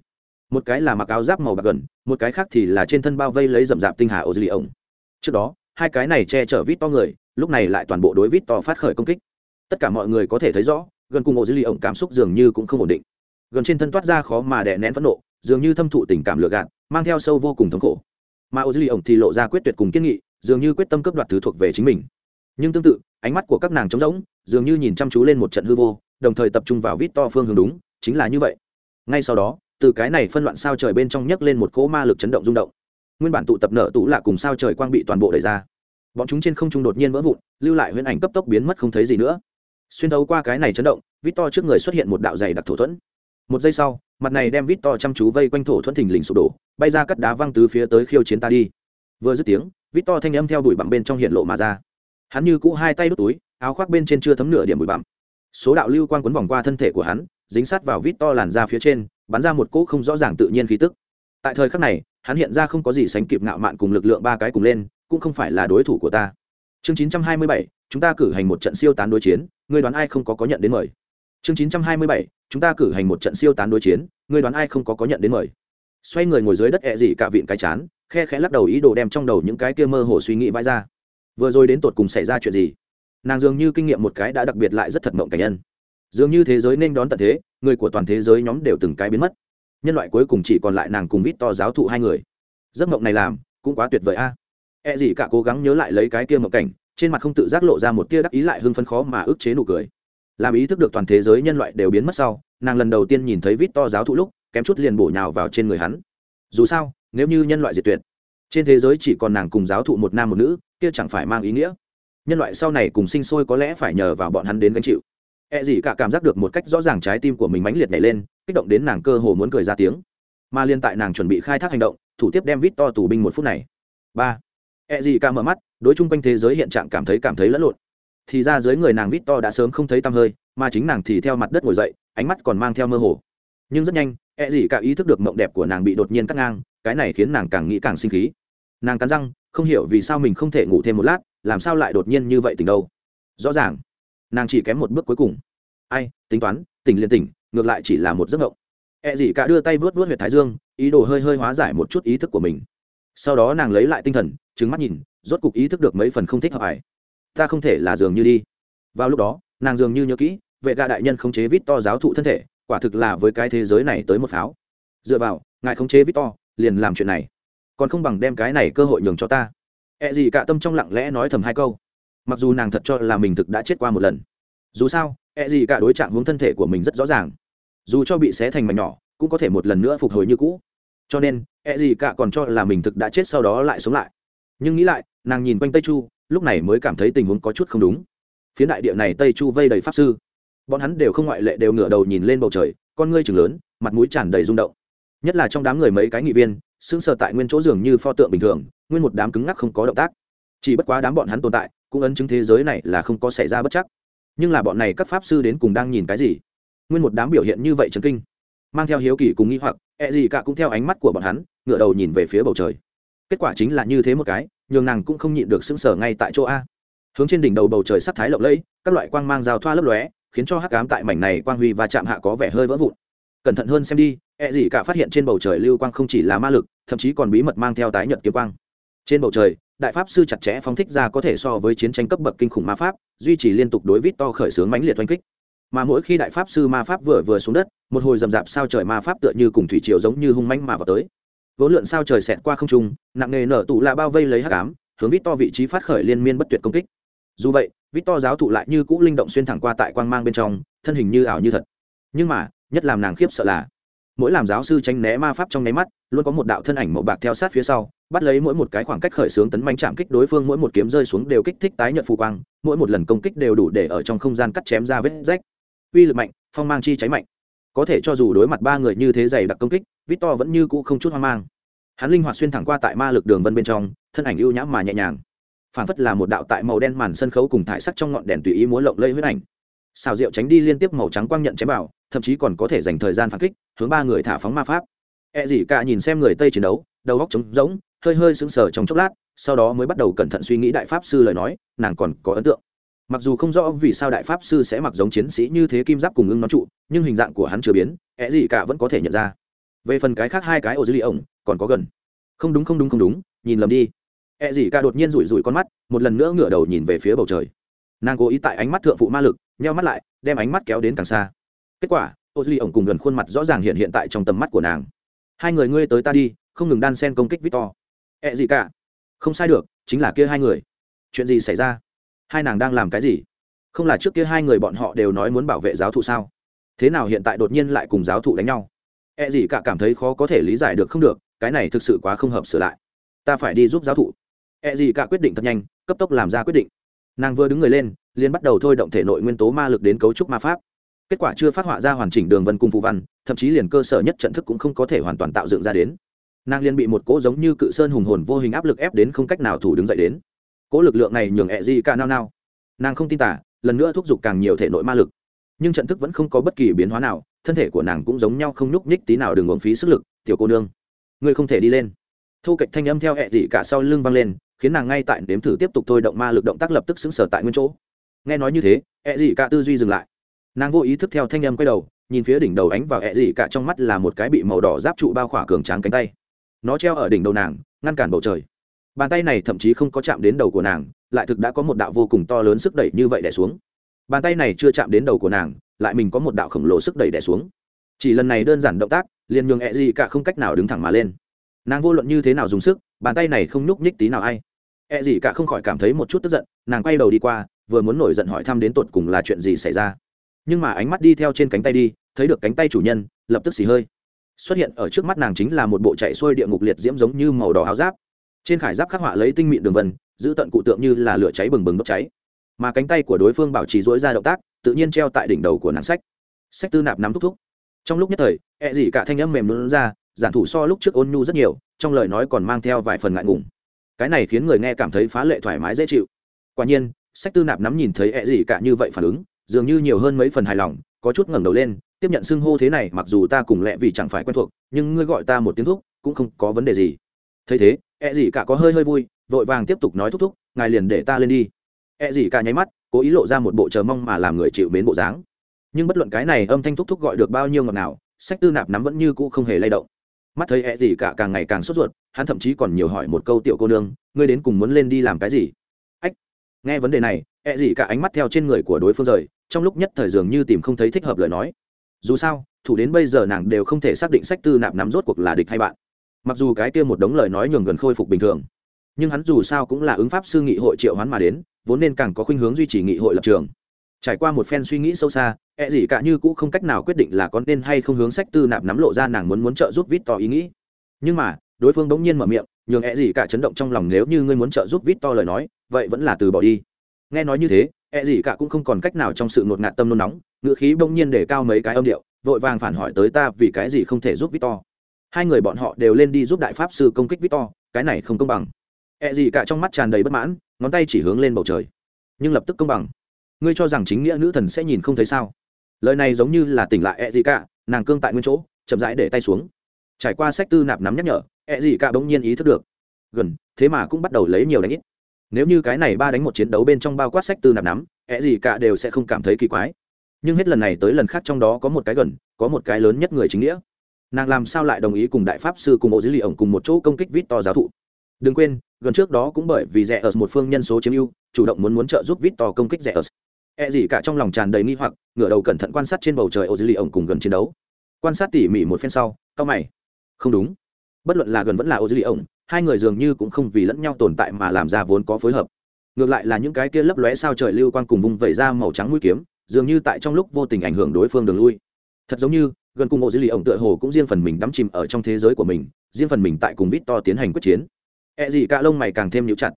một cái là mặc áo giáp màu bạc gần, một cái khác thì là trên thân bao vây lấy rậm rạp tinh hà ô dư ổng. Trước đó, hai cái này che chở vít to người, lúc này lại toàn bộ đối vít to phát khởi công kích. Tất cả mọi người có thể thấy rõ, gần cùng ô dư ổng cảm xúc dường như cũng không ổn định. Gần trên thân toát ra khó mà đè nén phẫn nộ, dường như thâm thụ tình cảm lừa gạt, mang theo sâu vô cùng thống khổ. Mà ô dư ổng thì lộ ra quyết tuyệt cùng kiên nghị, dường như quyết tâm cướp đoạt thứ thuộc về chính mình. Nhưng tương tự, ánh mắt của các nàng trống rỗng, dường như nhìn chăm chú lên một trận hư vô, đồng thời tập trung vào vít to phương hướng đúng, chính là như vậy. Ngay sau đó từ cái này phân loạn sao trời bên trong nhấc lên một cỗ ma lực chấn động rung động. Nguyên bản tụ tập nợ tủ lạ cùng sao trời quang bị toàn bộ đẩy ra. Bọn chúng trên không trung đột nhiên vỡ vụn, lưu lại huyễn ảnh cấp tốc biến mất không thấy gì nữa. Xuyên thấu qua cái này chấn động vít to trước người xuất hiện một đạo dày đặc thổ thuẫn. Một giây sau, mặt này đem vít to chăm chú vây quanh thổ thuẫn thình lình sụp đổ, bay ra cắt đá văng từ phía tới khiêu chiến ta đi. Vừa dứt tiếng vít to thanh âm theo đuổi bặm bên trong hiện lộ mà ra. Hắn như cũ hai tay đút túi, áo khoác bên trên chưa thấm nửa điểm bụi bặm. Số đạo lưu quang quấn vòng qua thân thể của hắn, dính sát vào vít to làn ra phía trên bắn ra một cỗ không rõ ràng tự nhiên khí tức. Tại thời khắc này hắn hiện ra không có gì sánh kịp ngạo mạn cùng lực lượng ba cái cùng lên cũng không phải là đối thủ của ta. Chương 927, chúng ta cử hành một trận siêu tán đối chiến ngươi đoán ai không có có nhận đến mời? Chương 927, chúng ta cử hành một trận siêu tán đối chiến ngươi đoán ai không có có nhận đến mời? Xoay người ngồi dưới đất ẹ dị cả vịn cái chán khe khẽ lắc đầu ý đồ đem trong đầu những cái kia mơ hồ suy nghĩ vãi ra. Vừa rồi đến tột cùng xảy ra chuyện gì? Nàng dường như kinh nghiệm một cái đã đặc biệt lại rất thật mộng cảnh nhân. Dường như thế giới nên đón tận thế người của toàn thế giới nhóm đều từng cái biến mất. Nhân loại cuối cùng chỉ còn lại nàng cùng vít to giáo thụ hai người. Giấc mộng này làm, cũng quá tuyệt vời a. E gì cả cố gắng nhớ lại lấy cái kia mộng cảnh, trên mặt không tự giác lộ ra một tia đắc ý lại hưng phấn khó mà ức chế nụ cười. Làm ý thức được toàn thế giới nhân loại đều biến mất sau, nàng lần đầu tiên nhìn thấy vít to giáo thụ lúc, kém chút liền bổ nhào vào trên người hắn. Dù sao, nếu như nhân loại diệt tuyệt, trên thế giới chỉ còn nàng cùng giáo thụ một nam một nữ, kia chẳng phải mang ý nghĩa. Nhân loại sau này cùng sinh sôi có lẽ phải nhờ vào bọn hắn đến gánh chịu. E gì cả cảm giác được một cách rõ ràng trái tim của mình mãnh liệt nhảy lên, kích động đến nàng cơ hồ muốn cười ra tiếng. Mà liên tại nàng chuẩn bị khai thác hành động, thủ tiếp đem vít to tù binh một phút này. Ba. E gì cả mở mắt, đối chung quanh thế giới hiện trạng cảm thấy cảm thấy lẫn lộn. Thì ra dưới người nàng vít to đã sớm không thấy tăm hơi, mà chính nàng thì theo mặt đất ngồi dậy, ánh mắt còn mang theo mơ hồ. Nhưng rất nhanh E gì cả ý thức được mộng đẹp của nàng bị đột nhiên cắt ngang, cái này khiến nàng càng nghĩ càng sinh khí. Nàng cắn răng, không hiểu vì sao mình không thể ngủ thêm một lát, làm sao lại đột nhiên như vậy tỉnh đâu. Rõ ràng nàng chỉ kém một bước cuối cùng. Ai, tính toán, tỉnh liền tỉnh, ngược lại chỉ là một giấc ngộng E gì cả đưa tay vớt vớt huyệt thái dương, ý đồ hơi hơi hóa giải một chút ý thức của mình. Sau đó nàng lấy lại tinh thần trứng mắt nhìn, rốt cục ý thức được mấy phần không thích hợp ải ta không thể là dường như đi. Vào lúc đó, nàng dường như nhớ kỹ, vệ gạ đại nhân khống chế vít to giáo thụ thân thể, quả thực là với cái thế giới này tới một pháo. Dựa vào, ngài khống chế vít to, liền làm chuyện này. Còn không bằng đem cái này cơ hội nhường cho ta. E gì cả tâm trong lặng lẽ nói thầm hai câu mặc dù nàng thật cho là mình thực đã chết qua một lần. Dù sao E gì cả đối trạng hướng thân thể của mình rất rõ ràng. Dù cho bị xé thành mảnh nhỏ, cũng có thể một lần nữa phục hồi như cũ. Cho nên E gì cả còn cho là mình thực đã chết sau đó lại sống lại. Nhưng nghĩ lại, nàng nhìn quanh tây chu, lúc này mới cảm thấy tình huống có chút không đúng. Phía đại địa này tây chu vây đầy pháp sư. Bọn hắn đều không ngoại lệ đều ngửa đầu nhìn lên bầu trời, con ngươi chừng lớn, mặt mũi tràn đầy rung động. Nhất là trong đám người mấy cái nghị viên, sững sờ tại nguyên chỗ dường như pho tượng bình thường, nguyên một đám cứng ngắc không có động tác. Chỉ bất quá đám bọn hắn tồn tại cũng ấn chứng thế giới này là không có xảy ra bất chắc. Nhưng là bọn này các pháp sư đến cùng đang nhìn cái gì? Nguyên một đám biểu hiện như vậy trấn kinh. Mang theo hiếu kỳ cùng nghi hoặc e gì cả cũng theo ánh mắt của bọn hắn ngựa đầu nhìn về phía bầu trời. Kết quả chính là như thế một cái, nhường nàng cũng không nhịn được sững sờ ngay tại chỗ a. Hướng trên đỉnh đầu bầu trời sắc thái lộng lẫy, các loại quang mang rào thoa lấp lóe, khiến cho hắc ám tại mảnh này quang huy và chạm hạ có vẻ hơi vỡ vụn. Cẩn thận hơn xem đi e gì cả phát hiện trên bầu trời lưu quang không chỉ là ma lực, thậm chí còn bí mật mang theo tái nhật kiếm quang. Trên bầu trời đại pháp sư chặt chẽ phóng thích ra có thể so với chiến tranh cấp bậc kinh khủng ma pháp, duy trì liên tục đối vít to khởi xướng mãnh liệt oanh kích. Mà mỗi khi đại pháp sư ma pháp vừa vừa xuống đất, một hồi rầm rạp sao trời ma pháp tựa như cùng thủy triều giống như hung mãnh mà vào tới. Vốn lượn sao trời xẹt qua không trung, nặng nề nở tụ là bao vây lấy hắc ám, hướng vít to vị trí phát khởi liên miên bất tuyệt công kích. Dù vậy, vít to giáo thụ lại như cũ linh động xuyên thẳng qua tại quang mang bên trong, thân hình như ảo như thật. Nhưng mà, nhất làm nàng khiếp sợ là mỗi làm giáo sư tránh né ma pháp trong nháy mắt, luôn có một đạo thân ảnh màu bạc theo sát phía sau, bắt lấy mỗi một cái khoảng cách khởi xướng tấn manh chạm kích đối phương, mỗi một kiếm rơi xuống đều kích thích tái nhận phù quang, mỗi một lần công kích đều đủ để ở trong không gian cắt chém ra vết rách. Uy lực mạnh, phong mang chi cháy mạnh. Có thể cho dù đối mặt ba người như thế dày đặc công kích, victor vẫn như cũ không chút hoang mang. Hắn linh hoạt xuyên thẳng qua tại ma lực đường vân bên trong, thân ảnh ưu nhãm mà nhẹ nhàng. Phản phất là một đạo tại màu đen màn sân khấu cùng thải sắc trong ngọn đèn tùy ý muốn lộng lây huyết ảnh xào rượu tránh đi liên tiếp màu trắng quang nhận chém bảo thậm chí còn có thể dành thời gian phản kích, hướng ba người thả phóng ma pháp. E gì cả nhìn xem người tây chiến đấu, đầu góc trống rỗng, hơi hơi sững sờ trong chốc lát, sau đó mới bắt đầu cẩn thận suy nghĩ đại pháp sư lời nói, nàng còn có ấn tượng. Mặc dù không rõ vì sao đại pháp sư sẽ mặc giống chiến sĩ như thế kim giáp cùng ưng nó trụ, nhưng hình dạng của hắn chưa biến e gì cả vẫn có thể nhận ra. Về phần cái khác hai cái ô dư ly ổng, còn có gần. Không đúng không đúng không đúng, nhìn lầm đi. E gì cả đột nhiên rủi rủi con mắt, một lần nữa ngửa đầu nhìn về phía bầu trời. Nàng cố ý tại ánh mắt thượng phụ ma lực nheo mắt lại, đem ánh mắt kéo đến càng xa. Kết quả, ô duy ổng cùng gần khuôn mặt rõ ràng hiện hiện tại trong tầm mắt của nàng. Hai người ngươi tới ta đi, không ngừng đan sen công kích victor. Ẹ gì cả? Không sai được, chính là kia hai người. Chuyện gì xảy ra? Hai nàng đang làm cái gì? Không là trước kia hai người bọn họ đều nói muốn bảo vệ giáo thụ sao? Thế nào hiện tại đột nhiên lại cùng giáo thụ đánh nhau? E gì cả cảm thấy khó có thể lý giải được không được, cái này thực sự quá không hợp sửa lại. Ta phải đi giúp giáo thụ. E gì cả quyết định thật nhanh, cấp tốc làm ra quyết định. Nàng vừa đứng người lên liền bắt đầu thôi động thể nội nguyên tố ma lực đến cấu trúc ma pháp. Kết quả chưa phát họa ra hoàn chỉnh đường vân cung phụ văn, thậm chí liền cơ sở nhất trận thức cũng không có thể hoàn toàn tạo dựng ra đến. Nàng liền bị một cỗ giống như cự sơn hùng hồn vô hình áp lực ép đến không cách nào thủ đứng dậy đến. Cỗ lực lượng này nhường ẹ di ca nao nao. Nàng không tin tả lần nữa thúc giục càng nhiều thể nội ma lực. Nhưng trận thức vẫn không có bất kỳ biến hóa nào, thân thể của nàng cũng giống nhau không nhúc nhích tí nào đừng uống phí sức lực, tiểu cô nương. Ngươi không thể đi lên. Thu kịch thanh âm theo e ẹ dị cả sau lưng vang lên, khiến nàng ngay tại nếm thử tiếp tục thôi động ma lực động tác lập tức xứng sở tại nguyên chỗ nghe nói như thế e ẹ dị cả tư duy dừng lại. Nàng vô ý thức theo thanh âm quay đầu, nhìn phía đỉnh đầu ánh vào e ẹ dị cả trong mắt là một cái bị màu đỏ giáp trụ bao khỏa cường tráng cánh tay. Nó treo ở đỉnh đầu nàng, ngăn cản bầu trời. Bàn tay này thậm chí không có chạm đến đầu của nàng, lại thực đã có một đạo vô cùng to lớn sức đẩy như vậy đẻ xuống. Bàn tay này chưa chạm đến đầu của nàng, lại mình có một đạo khổng lồ sức đẩy đẻ xuống. Chỉ lần này đơn giản động tác, liền nhường e ẹ dị cả không cách nào đứng thẳng mà lên. Nàng vô luận như thế nào dùng sức, bàn tay này không nhúc nhích tí nào ai. Ẹ dị cả không khỏi cảm thấy một chút tức giận, nàng quay đầu đi qua vừa muốn nổi giận hỏi thăm đến tột cùng là chuyện gì xảy ra. Nhưng mà ánh mắt đi theo trên cánh tay đi, thấy được cánh tay chủ nhân, lập tức xì hơi. Xuất hiện ở trước mắt nàng chính là một bộ chạy xuôi địa ngục liệt diễm giống như màu đỏ áo giáp. Trên khải giáp khắc họa lấy tinh mịn đường vân, giữ tận cụ tượng như là lửa cháy bừng bừng bốc cháy. Mà cánh tay của đối phương bảo trì dỗi ra động tác, tự nhiên treo tại đỉnh đầu của nàng sách. Sách tư nạp nắm thúc thúc. Trong lúc nhất thời e gì cả thanh âm mềm lún ra, giản thủ so lúc trước ôn nhu rất nhiều, trong lời nói còn mang theo vài phần ngại ngùng. Cái này khiến người nghe cảm thấy phá lệ thoải mái dễ chịu. Quả nhiên sách tư nạp nắm nhìn thấy ẹ e gì cả như vậy phản ứng, dường như nhiều hơn mấy phần hài lòng, có chút ngẩng đầu lên, tiếp nhận xưng hô thế này, mặc dù ta cùng lẹ vì chẳng phải quen thuộc, nhưng ngươi gọi ta một tiếng thúc, cũng không có vấn đề gì. Thấy thế, ẹ gì cả có hơi hơi vui, vội vàng tiếp tục nói thúc thúc, ngài liền để ta lên đi. Ẹ gì cả nháy mắt, cố ý lộ ra một bộ chờ mong mà làm người chịu mến bộ dáng. Nhưng bất luận cái này âm thanh thúc thúc gọi được bao nhiêu ngọt nào sách tư nạp nắm vẫn như cũ không hề lay động. Mắt thấy ẹ gì cả càng ngày càng sốt ruột, hắn thậm chí còn nhiều hỏi một câu tiểu cô nương, ngươi đến cùng muốn lên đi làm cái gì? Nghe vấn đề này, ẹ gì cả ánh mắt theo trên người của đối phương rời, trong lúc nhất thời dường như tìm không thấy thích hợp lời nói. Dù sao, thủ đến bây giờ nàng đều không thể xác định sách tư nạp nắm rốt cuộc là địch hay bạn. Mặc dù cái kia một đống lời nói nhường gần khôi phục bình thường, nhưng hắn dù sao cũng là ứng pháp sư nghị hội triệu hoán mà đến, vốn nên càng có khuynh hướng duy trì nghị hội lập trường. Trải qua một phen suy nghĩ sâu xa e gì cả như cũ không cách nào quyết định là có nên hay không hướng sách tư nạp nắm lộ ra nàng muốn muốn trợ giúp vít to ý nghĩ. Nhưng mà, đối phương bỗng nhiên mở miệng, nhường e gì cả chấn động trong lòng nếu như ngươi muốn trợ giúp vít to lời nói vậy vẫn là từ bỏ đi. Nghe nói như thế e gì cả cũng không còn cách nào trong sự ngột ngạt tâm nôn nóng, ngữ khí bỗng nhiên để cao mấy cái âm điệu, vội vàng phản hỏi tới ta vì cái gì không thể giúp victor. Hai người bọn họ đều lên đi giúp đại pháp sư công kích victor, cái này không công bằng. E gì cả trong mắt tràn đầy bất mãn, ngón tay chỉ hướng lên bầu trời. Nhưng lập tức công bằng. Ngươi cho rằng chính nghĩa nữ thần sẽ nhìn không thấy sao? Lời này giống như là tỉnh lại e gì cả, nàng cương tại nguyên chỗ, chậm rãi để tay xuống. Trải qua sách tư nạp nắm nhắc nhở e gì cả bỗng nhiên ý thức được. Gần, thế mà cũng bắt đầu lấy nhiều đánh ít nếu như cái này ba đánh một chiến đấu bên trong bao quát sách tư nạp nắm e gì cả đều sẽ không cảm thấy kỳ quái. Nhưng hết lần này tới lần khác trong đó có một cái gần, có một cái lớn nhất người chính nghĩa. Nàng làm sao lại đồng ý cùng đại pháp sư cùng bộ dữ liệu ổng cùng một chỗ công kích vít to giáo thụ? Đừng quên, gần trước đó cũng bởi vì rẻ ở một phương nhân số chiếm ưu, chủ động muốn muốn trợ giúp vít to công kích rẻ ở e gì cả trong lòng tràn đầy nghi hoặc, ngửa đầu cẩn thận quan sát trên bầu trời ô dữ liệu ổng cùng gần chiến đấu. Quan sát tỉ mỉ một phen sau cao mày. Không đúng. Bất luận là gần vẫn là ô dữ liệu ổng hai người dường như cũng không vì lẫn nhau tồn tại mà làm ra vốn có phối hợp. Ngược lại là những cái kia lấp lóe sao trời lưu quang cùng vùng vẩy ra màu trắng mũi kiếm, dường như tại trong lúc vô tình ảnh hưởng đối phương đường lui. Thật giống như, gần cùng bộ dữ lì ổng tựa hồ cũng riêng phần mình đắm chìm ở trong thế giới của mình, riêng phần mình tại cùng vít to tiến hành quyết chiến. E gì cả lông mày càng thêm nhíu chặt.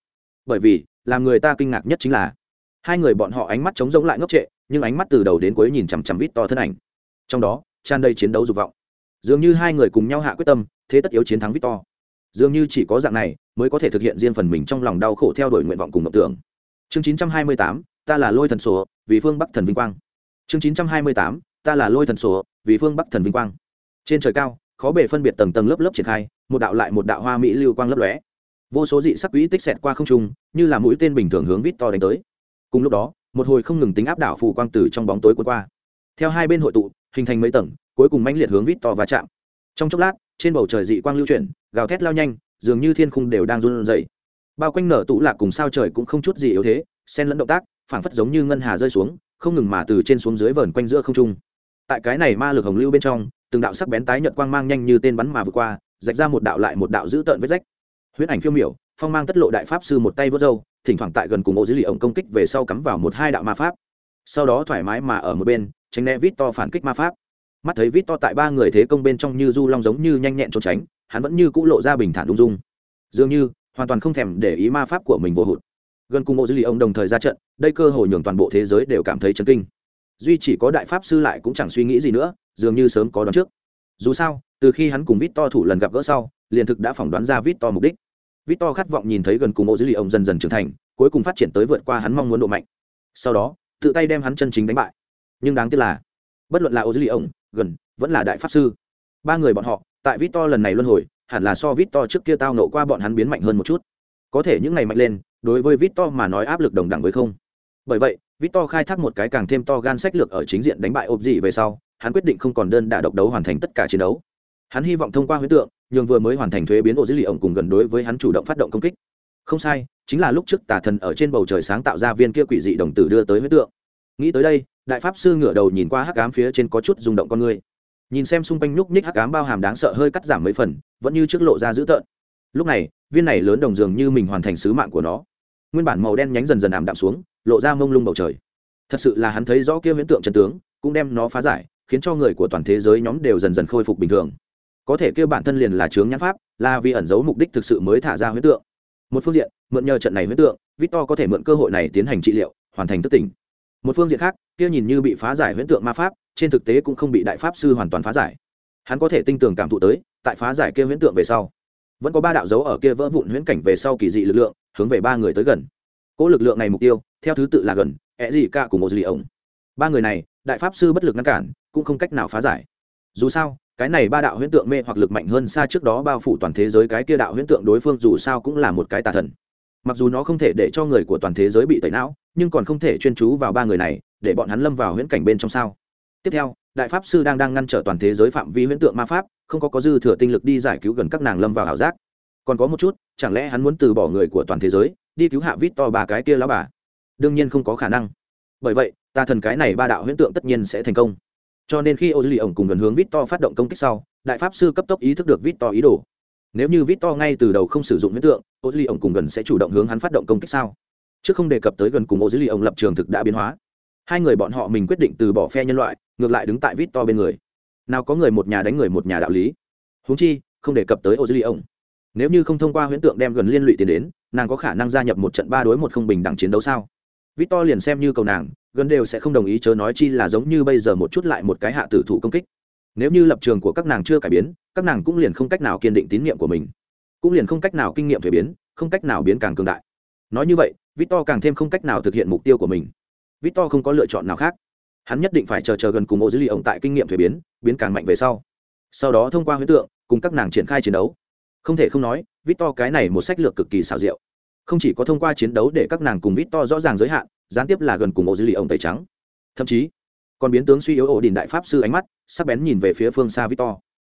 Bởi vì, làm người ta kinh ngạc nhất chính là, hai người bọn họ ánh mắt trống rỗng lại ngốc trệ, nhưng ánh mắt từ đầu đến cuối nhìn chằm chằm vít to thân ảnh. Trong đó, tràn đầy chiến đấu dục vọng. Dường như hai người cùng nhau hạ quyết tâm, thế tất yếu chiến thắng vít to dường như chỉ có dạng này mới có thể thực hiện riêng phần mình trong lòng đau khổ theo đuổi nguyện vọng cùng mộng tưởng. Chương 928, ta là lôi thần sổ vì phương bắc thần vinh quang. Chương 928, ta là lôi thần sổ vì phương bắc thần vinh quang. Trên trời cao khó bề phân biệt tầng tầng lớp lớp triển khai một đạo lại một đạo hoa mỹ lưu quang lấp lóe. Vô số dị sắc quỹ tích xẹt qua không trung như là mũi tên bình thường hướng vít to đánh tới. Cùng lúc đó một hồi không ngừng tính áp đảo phù quang từ trong bóng tối cuốn qua. Theo hai bên hội tụ hình thành mấy tầng cuối cùng mãnh liệt hướng vít to và chạm. Trong chốc lát trên bầu trời dị quang lưu chuyển, gào thét lao nhanh, dường như thiên khung đều đang run rẩy. Bao quanh nở tụ lạc cùng sao trời cũng không chút gì yếu thế, xen lẫn động tác, phảng phất giống như ngân hà rơi xuống, không ngừng mà từ trên xuống dưới vờn quanh giữa không trung. Tại cái này ma lực hồng lưu bên trong, từng đạo sắc bén tái nhợt quang mang nhanh như tên bắn mà vượt qua, rạch ra một đạo lại một đạo dữ tợn vết rách. Huyết ảnh phiêu miểu, phong mang tất lộ đại pháp sư một tay vớt râu, thỉnh thoảng tại gần cùng ô dữ lì ổng công kích về sau cắm vào một hai đạo ma pháp. Sau đó thoải mái mà ở một bên, tránh né vít to phản kích ma pháp mắt thấy vít to tại ba người thế công bên trong như du long giống như nhanh nhẹn trốn tránh, hắn vẫn như cũ lộ ra bình thản ung dung. Dường như, hoàn toàn không thèm để ý ma pháp của mình vô hụt. Gần cùng mộ dư lì ông đồng thời ra trận, đây cơ hội nhường toàn bộ thế giới đều cảm thấy chấn kinh. Duy chỉ có đại pháp sư lại cũng chẳng suy nghĩ gì nữa, dường như sớm có đoán trước. Dù sao, từ khi hắn cùng vít to thủ lần gặp gỡ sau, liền thực đã phỏng đoán ra vít to mục đích. Vít to khát vọng nhìn thấy gần cùng mộ dữ lì ông dần dần trưởng thành, cuối cùng phát triển tới vượt qua hắn mong muốn độ mạnh. Sau đó, tự tay đem hắn chân chính đánh bại. Nhưng đáng tiếc là, bất luận là ô dữ lì ông gần, vẫn là đại pháp sư. Ba người bọn họ, tại vít to lần này luân hồi, hẳn là so vít to trước kia tao nộ qua bọn hắn biến mạnh hơn một chút. Có thể những ngày mạnh lên, đối với vít to mà nói áp lực đồng đẳng với không. Bởi vậy, vít to khai thác một cái càng thêm to gan sách lược ở chính diện đánh bại ộp dị về sau, hắn quyết định không còn đơn đả độc đấu hoàn thành tất cả chiến đấu. Hắn hy vọng thông qua huyết tượng, nhường vừa mới hoàn thành thuế biến ổ dữ liệu ổng cùng gần đối với hắn chủ động phát động công kích. Không sai, chính là lúc trước tà thần ở trên bầu trời sáng tạo ra viên kia quỷ dị đồng tử đưa tới huyết tượng. Nghĩ tới đây đại pháp sư ngửa đầu nhìn qua hắc ám phía trên có chút rung động con người. Nhìn xem xung quanh nhúc nhích hắc ám bao hàm đáng sợ hơi cắt giảm mấy phần, vẫn như trước lộ ra dữ tợn. Lúc này, viên này lớn đồng dường như mình hoàn thành sứ mạng của nó. Nguyên bản màu đen nhánh dần dần ảm đạm xuống, lộ ra mông lung bầu trời. Thật sự là hắn thấy rõ kia huyễn tượng trần tướng, cũng đem nó phá giải, khiến cho người của toàn thế giới nhóm đều dần dần khôi phục bình thường. Có thể kêu bản thân liền là chướng nhãn pháp, là vì ẩn giấu mục đích thực sự mới thả ra huyễn tượng. Một phương diện, mượn nhờ trận này huyễn tượng, victor có thể mượn cơ hội này tiến hành trị liệu, hoàn thành thức tỉnh một phương diện khác, kia nhìn như bị phá giải huyễn tượng ma pháp, trên thực tế cũng không bị đại pháp sư hoàn toàn phá giải. Hắn có thể tinh tường cảm thụ tới, tại phá giải kia huyễn tượng về sau, vẫn có ba đạo dấu ở kia vỡ vụn huyễn cảnh về sau kỳ dị lực lượng, hướng về ba người tới gần. Cỗ lực lượng này mục tiêu, theo thứ tự là gần ẹ gì cả cùng một dì ổng ba người này, đại pháp sư bất lực ngăn cản, cũng không cách nào phá giải. Dù sao, cái này ba đạo huyễn tượng mê hoặc lực mạnh hơn xa trước đó bao phủ toàn thế giới cái kia đạo huyễn tượng đối phương dù sao cũng là một cái tà thần. Mặc dù nó không thể để cho người của toàn thế giới bị tẩy não nhưng còn không thể chuyên chú vào ba người này, để bọn hắn lâm vào huyễn cảnh bên trong sao? Tiếp theo, đại pháp sư đang đang ngăn trở toàn thế giới phạm vi huyễn tượng ma pháp, không có có dư thừa tinh lực đi giải cứu gần các nàng lâm vào ảo giác. Còn có một chút, chẳng lẽ hắn muốn từ bỏ người của toàn thế giới, đi cứu hạ vít to bà cái kia lão bà? Đương nhiên không có khả năng. Bởi vậy, ta thần cái này ba đạo huyễn tượng tất nhiên sẽ thành công. Cho nên khi ô dư lì ổng cùng gần hướng vít to phát động công kích sau, đại pháp sư cấp tốc ý thức được vít to ý đồ. Nếu như vít to ngay từ đầu không sử dụng huyễn tượng ô dư lì ổng cùng gần sẽ chủ động hướng hắn phát động công kích sao? Chứ không đề cập tới gần cùng ô dữ li ông lập trường thực đã biến hóa. Hai người bọn họ mình quyết định từ bỏ phe nhân loại, ngược lại đứng tại vít to bên người. Nào có người một nhà đánh người một nhà đạo lý. Huống chi, không đề cập tới ô dữ li ông. Nếu như không thông qua huyễn tượng đem gần liên lụy tiền đến, nàng có khả năng gia nhập một trận ba đối một không bình đẳng chiến đấu sao? Vít to liền xem như cầu nàng, gần đều sẽ không đồng ý chớ nói chi là giống như bây giờ một chút lại một cái hạ tử thủ công kích. Nếu như lập trường của các nàng chưa cải biến, các nàng cũng liền không cách nào kiên định tín nhiệm của mình. Cũng liền không cách nào kinh nghiệm thuế biến, không cách nào biến càng cường đại nói như vậy, victor càng thêm không cách nào thực hiện mục tiêu của mình. Victor không có lựa chọn nào khác. Hắn nhất định phải chờ chờ gần cùng ô dữ liệu tại kinh nghiệm thuế biến biến càng mạnh về sau. Sau đó thông qua huyễn tượng, cùng các nàng triển khai chiến đấu. Không thể không nói, victor cái này một sách lược cực kỳ xảo diệu. Không chỉ có thông qua chiến đấu để các nàng cùng victor rõ ràng giới hạn, gián tiếp là gần cùng ô dữ liệu ông tẩy trắng. Thậm chí, còn biến tướng suy yếu ổ đình đại pháp sư ánh mắt, sắc bén nhìn về phía phương xa victor.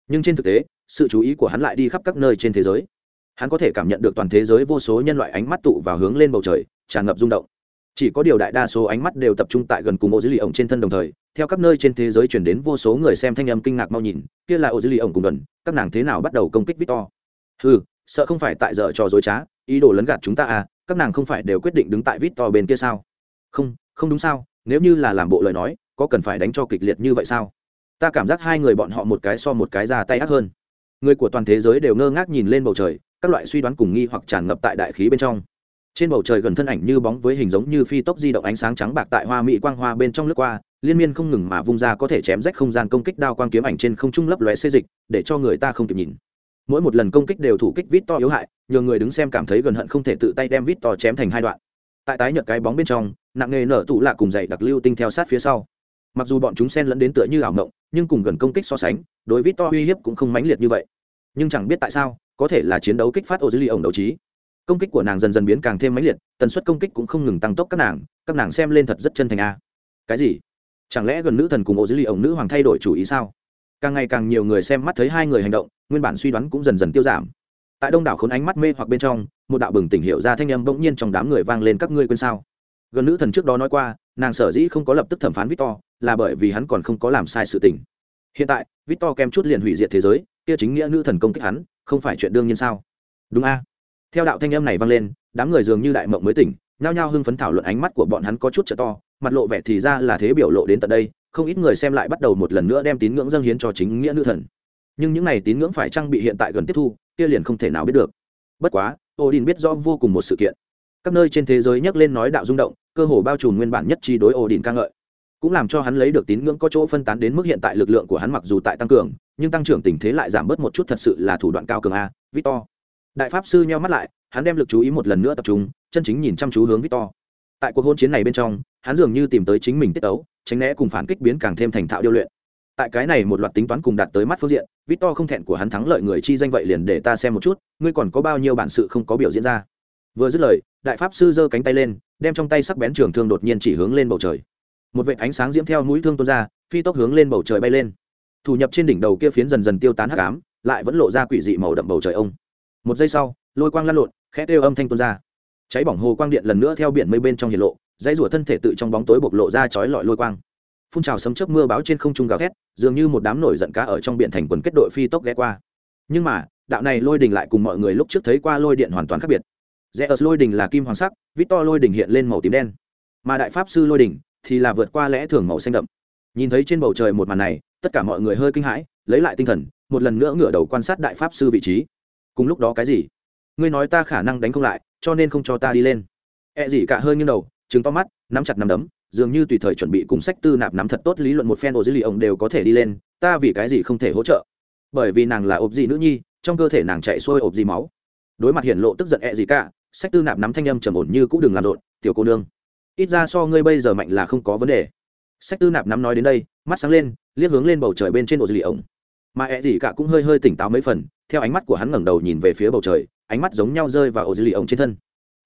Nhưng trên thực tế, sự chú ý của hắn lại đi khắp các nơi trên thế giới hắn có thể cảm nhận được toàn thế giới vô số nhân loại ánh mắt tụ vào hướng lên bầu trời, tràn ngập rung động. Chỉ có điều đại đa số ánh mắt đều tập trung tại gần cùng ổ dữ lì ổng trên thân đồng thời, theo các nơi trên thế giới chuyển đến vô số người xem thanh âm kinh ngạc mau nhìn, kia là ổ dữ lì ổng cùng gần, các nàng thế nào bắt đầu công kích victor? Ừ sợ không phải tại giờ trò dối trá, ý đồ lấn gạt chúng ta à các nàng không phải đều quyết định đứng tại vít to bên kia sao? Không không đúng sao, nếu như là làm bộ lời nói, có cần phải đánh cho kịch liệt như vậy sao? Ta cảm giác hai người bọn họ một cái so một cái ra tay ác hơn người của toàn thế giới đều ngơ ngác nhìn lên bầu trời, các loại suy đoán cùng nghi hoặc tràn ngập tại đại khí bên trong. Trên bầu trời gần thân ảnh như bóng với hình giống như phi tốc di động ánh sáng trắng bạc tại hoa mỹ quang hoa bên trong lướt qua, liên miên không ngừng mà vung ra có thể chém rách không gian công kích đao quang kiếm ảnh trên không trung lấp lóe xê dịch, để cho người ta không kịp nhìn. Mỗi một lần công kích đều thủ kích vít to yếu hại, nhờ người đứng xem cảm thấy gần hận không thể tự tay đem vít to chém thành hai đoạn. Tại tái nhợt cái bóng bên trong, nặng nghề nở tụ lạ cùng dậy đặc lưu tinh theo sát phía sau mặc dù bọn chúng xen lẫn đến tựa như ảo mộng, nhưng cùng gần công kích so sánh, đối với to uy hiếp cũng không mãnh liệt như vậy. Nhưng chẳng biết tại sao, có thể là chiến đấu kích phát ô dưới ly ổng đấu trí. Công kích của nàng dần dần biến càng thêm mãnh liệt, tần suất công kích cũng không ngừng tăng tốc các nàng các nàng xem lên thật rất chân thành a. Cái gì? Chẳng lẽ gần nữ thần cùng ô dưới ly ổng nữ hoàng thay đổi chủ ý sao? Càng ngày càng nhiều người xem mắt thấy hai người hành động, nguyên bản suy đoán cũng dần dần tiêu giảm. Tại đông đảo khốn ánh mắt mê hoặc bên trong, một đạo bừng tỉnh hiệu ra thanh âm bỗng nhiên trong đám người vang lên, các ngươi quên sao? Gần nữ thần trước đó nói qua nàng sở dĩ không có lập tức thẩm phán victor là bởi vì hắn còn không có làm sai sự tình. Hiện tại, victor kem chút liền hủy diệt thế giới, kia chính nghĩa nữ thần công kích hắn, không phải chuyện đương nhiên sao? Đúng a. Theo đạo thanh âm này vang lên, đám người dường như đại mộng mới tỉnh, nhao nhao hưng phấn thảo luận ánh mắt của bọn hắn có chút trợ to, mặt lộ vẻ thì ra là thế biểu lộ đến tận đây, không ít người xem lại bắt đầu một lần nữa đem tín ngưỡng dâng hiến cho chính nghĩa nữ thần. Nhưng những này tín ngưỡng phải trang bị hiện tại gần tiếp thu, kia liền không thể nào biết được. Bất quá, odin biết rõ vô cùng một sự kiện các nơi trên thế giới nhắc lên nói đạo rung động, cơ hồ bao trùm nguyên bản nhất trí đối odin ca ngợi. Cũng làm cho hắn lấy được tín ngưỡng có chỗ phân tán đến mức hiện tại lực lượng của hắn mặc dù tại tăng cường, nhưng tăng trưởng tình thế lại giảm bớt một chút thật sự là thủ đoạn cao cường a, victor. Đại pháp sư nheo mắt lại, hắn đem lực chú ý một lần nữa tập trung, chân chính nhìn chăm chú hướng victor. Tại cuộc hôn chiến này bên trong, hắn dường như tìm tới chính mình tiết tấu, tránh né cùng phản kích biến càng thêm thành thạo điêu luyện. Tại cái này một loạt tính toán cùng đạt tới mắt phương diện, victor không thẹn của hắn thắng lợi người chi danh vậy liền để ta xem một chút, ngươi còn có bao nhiêu bản sự không có biểu diễn ra vừa dứt lời, đại pháp sư giơ cánh tay lên, đem trong tay sắc bén trường thương đột nhiên chỉ hướng lên bầu trời. Một vệt ánh sáng diễm theo mũi thương tuôn ra, phi tốc hướng lên bầu trời bay lên. Thủ nhập trên đỉnh đầu kia phiến dần dần tiêu tán hắc ám, lại vẫn lộ ra quỷ dị màu đậm bầu trời ông. Một giây sau, lôi quang lăn lộn, khẽ kêu âm thanh tuôn ra. Cháy bỏng hồ quang điện lần nữa theo biển mây bên trong hiện lộ, dãy rủa thân thể tự trong bóng tối bộc lộ ra chói lọi lôi quang. Phun trào sấm chớp mưa báo trên không trung gào thét, dường như một đám nổi giận cá ở trong biển thành quần kết đội phi tốc ghé qua. Nhưng mà, đạo này lôi đình lại cùng mọi người lúc trước thấy qua lôi điện hoàn toàn khác biệt rẽ ở lôi đình là kim hoàng sắc, victor lôi đình hiện lên màu tím đen. Mà đại pháp sư lôi đình thì là vượt qua lẽ thường màu xanh đậm. Nhìn thấy trên bầu trời một màn này, tất cả mọi người hơi kinh hãi, lấy lại tinh thần, một lần nữa ngửa đầu quan sát đại pháp sư vị trí. Cùng lúc đó cái gì? Ngươi nói ta khả năng đánh không lại, cho nên không cho ta đi lên. E gì cả hơi nghiêng đầu trứng to mắt, nắm chặt nắm đấm, dường như tùy thời chuẩn bị cùng sách tư nạp nắm thật tốt lý luận một phen ổ dữ lì ông đều có thể đi lên, ta vì cái gì không thể hỗ trợ? Bởi vì nàng là ộp gì nữ nhi, trong cơ thể nàng chạy xuôi ộp gì máu. Đối mặt hiển lộ tức giận E gì cả sách tư nạp nắm thanh âm trầm ổn như cũng đừng làm rộn, tiểu cô nương. Ít ra so ngươi bây giờ mạnh là không có vấn đề. Sách tư nạp nắm nói đến đây, mắt sáng lên, liếc hướng lên bầu trời bên trên ổ dư lì ổng. Mà ẹ gì cả cũng hơi hơi tỉnh táo mấy phần, theo ánh mắt của hắn ngẩng đầu nhìn về phía bầu trời, ánh mắt giống nhau rơi vào ổ dư lì ổng trên thân.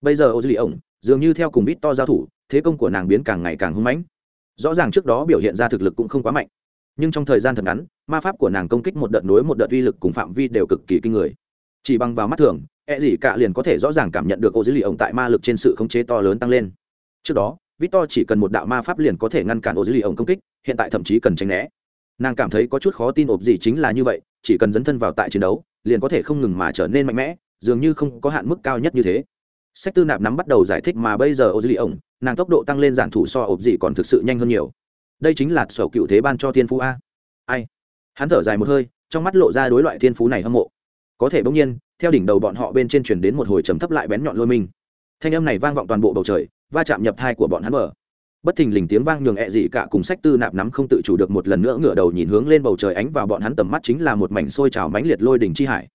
Bây giờ ổ dư lì ổng dường như theo cùng vít to giao thủ, thế công của nàng biến càng ngày càng hưng mãnh. Rõ ràng trước đó biểu hiện ra thực lực cũng không quá mạnh. Nhưng trong thời gian thật ngắn, ma pháp của nàng công kích một đợt nối một đợt uy lực cùng phạm vi đều cực kỳ kinh người. Chỉ bằng vào mắt thường e gì cả liền có thể rõ ràng cảm nhận được ô dữ liệu ổng tại ma lực trên sự khống chế to lớn tăng lên. Trước đó, victor chỉ cần một đạo ma pháp liền có thể ngăn cản ô dữ liệu ổng công kích, hiện tại thậm chí cần tránh né. Nàng cảm thấy có chút khó tin ộp gì chính là như vậy, chỉ cần dấn thân vào tại chiến đấu, liền có thể không ngừng mà trở nên mạnh mẽ, dường như không có hạn mức cao nhất như thế. Sách tư nạp nắm bắt đầu giải thích mà bây giờ ô dư lì ổng, nàng tốc độ tăng lên giản thủ so ộp gì còn thực sự nhanh hơn nhiều. Đây chính là sổ cựu thế ban cho thiên phú a. Ai? Hắn thở dài một hơi, trong mắt lộ ra đối loại thiên phú này hâm mộ. Có thể bỗng nhiên theo đỉnh đầu bọn họ bên trên chuyển đến một hồi trầm thấp lại bén nhọn lôi mình thanh âm này vang vọng toàn bộ bầu trời, va chạm nhập thai của bọn hắn mở. Bất thình lình tiếng vang nhường ẹ dị cả cùng sách tư nạp nắm không tự chủ được một lần nữa ngửa đầu nhìn hướng lên bầu trời ánh vào bọn hắn tầm mắt chính là một mảnh sôi trào mãnh liệt lôi đỉnh chi hải.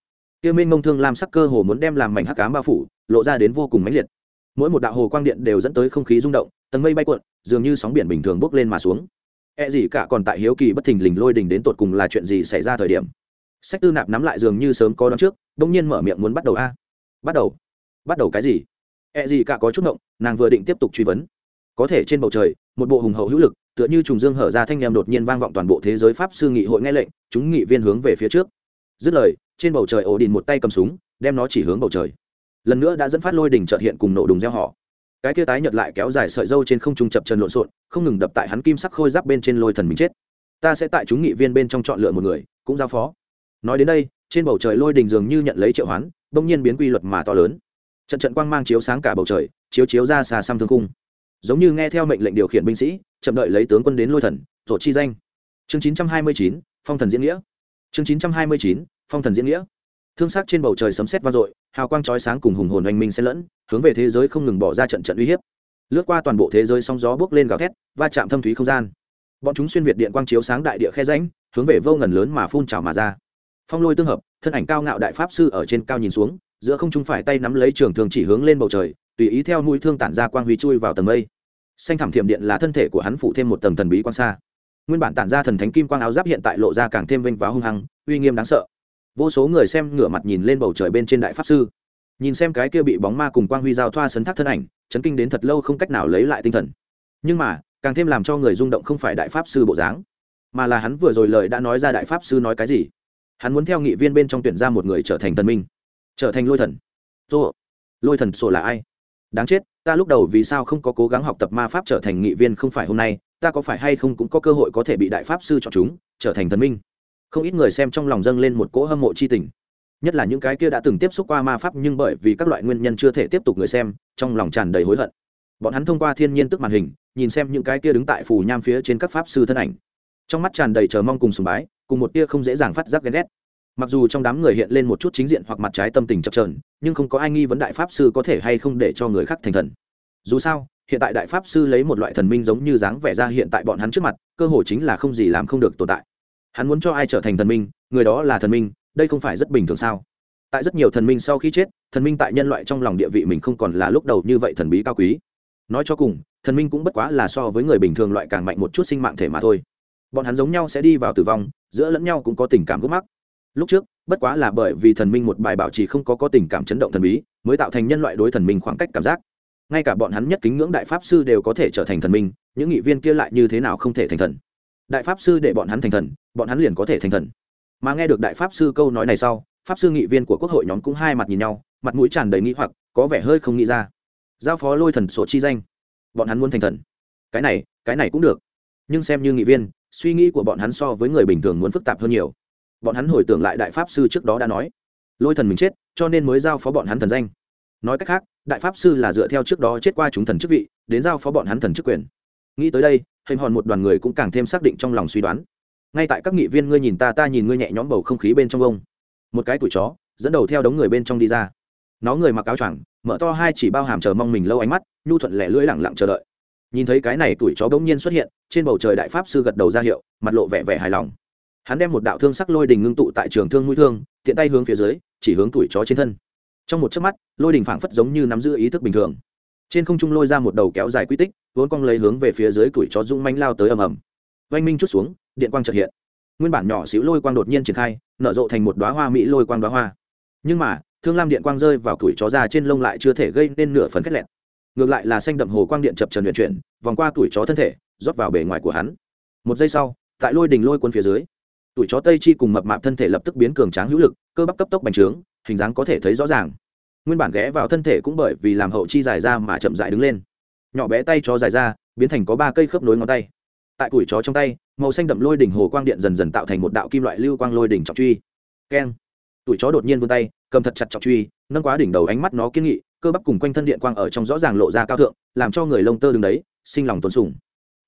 Kia minh mông thương làm sắc cơ hồ muốn đem làm mảnh hắc cám bao phủ, lộ ra đến vô cùng mãnh liệt. Mỗi một đạo hồ quang điện đều dẫn tới không khí rung động, tầng mây bay cuộn, dường như sóng biển bình thường bốc lên mà xuống. E dị cả còn tại hiếu kỳ bất thình lình lôi đỉnh đến tột cùng là chuyện gì xảy ra thời điểm sách tư nạp nắm lại dường như sớm có đón trước đông nhiên mở miệng muốn bắt đầu a. Bắt đầu? Bắt đầu cái gì? E gì cả có chút động nàng vừa định tiếp tục truy vấn. Có thể trên bầu trời, một bộ hùng hậu hữu lực, tựa như trùng dương hở ra thanh em đột nhiên vang vọng toàn bộ thế giới pháp sư nghị hội nghe lệnh, chúng nghị viên hướng về phía trước. Dứt lời, trên bầu trời ổ đình một tay cầm súng, đem nó chỉ hướng bầu trời. Lần nữa đã dẫn phát lôi đình trợt hiện cùng nổ đùng gieo họ. Cái kia tái nhật lại kéo dài sợi dâu trên không trung chập trần lộn xộn, không ngừng đập tại hắn kim sắc khôi giáp bên trên lôi thần mình chết. Ta sẽ tại chúng nghị viên bên trong chọn lựa một người, cũng giao phó nói đến đây, trên bầu trời lôi đình dường như nhận lấy triệu hoán, bỗng nhiên biến quy luật mà to lớn. Trận trận quang mang chiếu sáng cả bầu trời, chiếu chiếu ra xà xăm thương cung giống như nghe theo mệnh lệnh điều khiển binh sĩ, chậm đợi lấy tướng quân đến lôi thần rồi chi danh. Chương chín trăm hai mươi chín, phong thần diễn nghĩa. Chương chín trăm hai mươi chín, phong thần diễn nghĩa. Thương sắc trên bầu trời sấm sét vang dội, hào quang chói sáng cùng hùng hồn oanh minh xen lẫn, hướng về thế giới không ngừng bỏ ra trận trận uy hiếp. Lướt qua toàn bộ thế giới sóng gió bước lên gào thét, va chạm thâm thúy không gian. Bọn chúng xuyên việt điện quang chiếu sáng đại địa khe ránh hướng về vô ngần lớn mà phun trào mà ra phong lôi tương hợp, thân ảnh cao ngạo đại pháp sư ở trên cao nhìn xuống, giữa không trung phải tay nắm lấy trường thường chỉ hướng lên bầu trời, tùy ý theo mũi thương tản ra quang huy chui vào tầng mây. Xanh thảm thiểm điện là thân thể của hắn phụ thêm một tầng thần bí quan xa. Nguyên bản tản ra thần thánh kim quang áo giáp hiện tại lộ ra càng thêm vinh và hung hăng, uy nghiêm đáng sợ. Vô số người xem ngửa mặt nhìn lên bầu trời bên trên đại pháp sư. Nhìn xem cái kia bị bóng ma cùng quang huy giao thoa sấn thác thân ảnh, chấn kinh đến thật lâu không cách nào lấy lại tinh thần. Nhưng mà, càng thêm làm cho người rung động không phải đại pháp sư bộ dáng, mà là hắn vừa rồi lời đã nói ra đại pháp sư nói cái gì hắn muốn theo nghị viên bên trong tuyển ra một người trở thành thần minh. Trở thành lôi thần. Tô lôi thần sổ là ai? Đáng chết, ta lúc đầu vì sao không có cố gắng học tập ma pháp trở thành nghị viên không phải hôm nay, ta có phải hay không cũng có cơ hội có thể bị đại pháp sư chọn chúng, trở thành thần minh? Không ít người xem trong lòng dâng lên một cỗ hâm mộ c h i tình. Nhất là những cái kia đã từng tiếp xúc qua ma pháp nhưng bởi vì các loại nguyên nhân chưa thể tiếp tục người xem, trong lòng tràn đầy hối hận. Bọn hắn thông qua thiên nhiên tức màn hình, nhìn xem những cái kia đứng tại phù nham phía trên các pháp sư thân ảnh. Trong mắt tràn đầy chờ mong cùng sùng bái cùng một tia không dễ dàng phát giác ghen ghét. Mặc dù trong đám người hiện lên một chút chính diện hoặc mặt trái tâm tình chập trờn nhưng không có ai nghi vấn đại pháp sư có thể hay không để cho người khác thành thần. Dù sao, hiện tại đại pháp sư lấy một loại thần minh giống như dáng vẻ ra hiện tại bọn hắn trước mặt, cơ hội chính là không gì làm không được tồn tại. Hắn muốn cho ai trở thành thần minh, người đó là thần minh, đây không phải rất bình thường sao? Tại rất nhiều thần minh sau khi chết, thần minh tại nhân loại trong lòng địa vị mình không còn là lúc đầu như vậy thần bí cao quý. Nói cho cùng, thần minh cũng bất quá là so với người bình thường loại càng mạnh một chút sinh mạng thể mà thôi. Bọn hắn giống nhau sẽ đi vào tử vong giữa lẫn nhau cũng có tình cảm gốc mắc. Lúc trước, bất quá là bởi vì thần minh một bài bảo trì không có có tình cảm chấn động thần bí, mới tạo thành nhân loại đối thần minh khoảng cách cảm giác. Ngay cả bọn hắn nhất kính ngưỡng đại pháp sư đều có thể trở thành thần minh, những nghị viên kia lại như thế nào không thể thành thần? Đại pháp sư để bọn hắn thành thần, bọn hắn liền có thể thành thần. Mà nghe được đại pháp sư câu nói này sau, pháp sư nghị viên của quốc hội nhóm cũng hai mặt nhìn nhau, mặt mũi tràn đầy nghĩ hoặc, có vẻ hơi không nghĩ ra. Giao phó lôi thần sổ chi danh. Bọn hắn muốn thành thần. Cái này cái này cũng được. Nhưng xem như nghị viên suy nghĩ của bọn hắn so với người bình thường muốn phức tạp hơn nhiều. Bọn hắn hồi tưởng lại đại pháp sư trước đó đã nói, lôi thần mình chết, cho nên mới giao phó bọn hắn thần danh. Nói cách khác, đại pháp sư là dựa theo trước đó chết qua chúng thần chức vị, đến giao phó bọn hắn thần chức quyền. Nghĩ tới đây, hình hòn một đoàn người cũng càng thêm xác định trong lòng suy đoán. Ngay tại các nghị viên ngươi nhìn ta ta nhìn ngươi nhẹ nhõm bầu không khí bên trong ông. Một cái tuổi chó, dẫn đầu theo đống người bên trong đi ra. Nó người mặc áo choàng, mở to hai chỉ bao hàm chờ mong mình lâu ánh mắt, nhu thuận lẻ lưỡi lẳng lặng chờ đợi nhìn thấy cái này tuổi chó bỗng nhiên xuất hiện, trên bầu trời đại pháp sư gật đầu ra hiệu, mặt lộ vẻ vẻ hài lòng. Hắn đem một đạo thương sắc lôi đình ngưng tụ tại trường thương mũi thương, tiện tay hướng phía dưới, chỉ hướng tuổi chó trên thân. Trong một chớp mắt, lôi đình phảng phất giống như nắm giữ ý thức bình thường. Trên không trung lôi ra một đầu kéo dài quy tích, vốn cong lấy hướng về phía dưới tuổi chó rung manh lao tới ầm ầm. Oanh minh chút xuống, điện quang trật hiện. Nguyên bản nhỏ xíu lôi quang đột nhiên triển khai, nở rộ thành một đoá hoa mỹ lôi quang đoá hoa. Nhưng mà, thương lam điện quang rơi vào tuổi chó ra trên lông lại chưa thể gây nên nửa phần kết lẹn ngược lại là xanh đậm hồ quang điện chập trần luyện chuyển, vòng qua tuổi chó thân thể, rót vào bề ngoài của hắn. Một giây sau, tại lôi đình lôi quân phía dưới, tuổi chó tây chi cùng mập mạp thân thể lập tức biến cường tráng hữu lực, cơ bắp cấp tốc bành trướng, hình dáng có thể thấy rõ ràng. Nguyên bản ghé vào thân thể cũng bởi vì làm hậu chi dài ra mà chậm dại đứng lên. Nhỏ bé tay chó dài ra, biến thành có ba cây khớp nối ngón tay. Tại tuổi chó trong tay, màu xanh đậm lôi đỉnh hồ quang điện dần dần tạo thành một đạo kim loại lưu quang lôi đỉnh trọng truy. Keng. Tuổi chó đột nhiên vươn tay, cầm thật chặt trọng truy, nâng quá đỉnh đầu ánh mắt nó kiên nghị cơ bắp cùng quanh thân điện quang ở trong rõ ràng lộ ra cao thượng, làm cho người lông tơ đứng đấy, sinh lòng tôn sùng.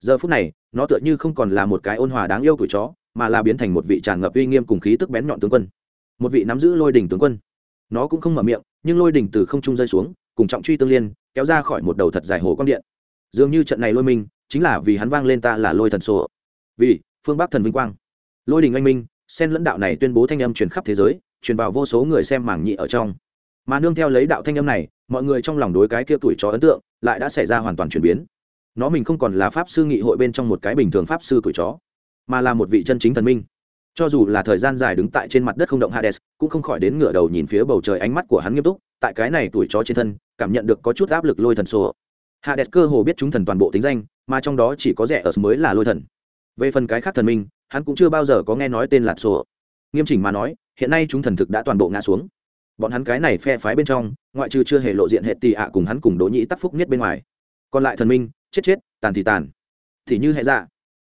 Giờ phút này, nó tựa như không còn là một cái ôn hòa đáng yêu tuổi chó, mà là biến thành một vị tràn ngập uy nghiêm cùng khí tức bén nhọn tướng quân. Một vị nắm giữ lôi đỉnh tướng quân. Nó cũng không mở miệng, nhưng lôi đỉnh từ không trung rơi xuống, cùng trọng truy tương liên, kéo ra khỏi một đầu thật dài hồ quang điện. Dường như trận này lôi minh, chính là vì hắn vang lên ta là lôi thần sổ. Vì, phương bắc thần vinh quang. Lôi đình anh minh sen lẫn đạo này tuyên bố thanh âm truyền khắp thế giới, truyền vào vô số người xem mảng nhị ở trong. Mà nương theo lấy đạo thanh âm này mọi người trong lòng đối cái kia tuổi chó ấn tượng lại đã xảy ra hoàn toàn chuyển biến. Nó mình không còn là pháp sư nghị hội bên trong một cái bình thường pháp sư tuổi chó, mà là một vị chân chính thần minh. Cho dù là thời gian dài đứng tại trên mặt đất không động hades, cũng không khỏi đến ngửa đầu nhìn phía bầu trời ánh mắt của hắn nghiêm túc, tại cái này tuổi chó trên thân, cảm nhận được có chút áp lực lôi thần sổ. Hades cơ hồ biết chúng thần toàn bộ tính danh, mà trong đó chỉ có rẻ ở mới là lôi thần. Về phần cái khác thần minh, hắn cũng chưa bao giờ có nghe nói tên là sổ. Nghiêm chỉnh mà nói, hiện nay chúng thần thực đã toàn bộ ngã xuống bọn hắn cái này phe phái bên trong, ngoại trừ chưa hề lộ diện hệ tì ạ cùng hắn cùng đỗ nhĩ tắc phúc nhất bên ngoài. Còn lại thần minh, chết chết, tàn thì tàn. Thì như hệ dạ.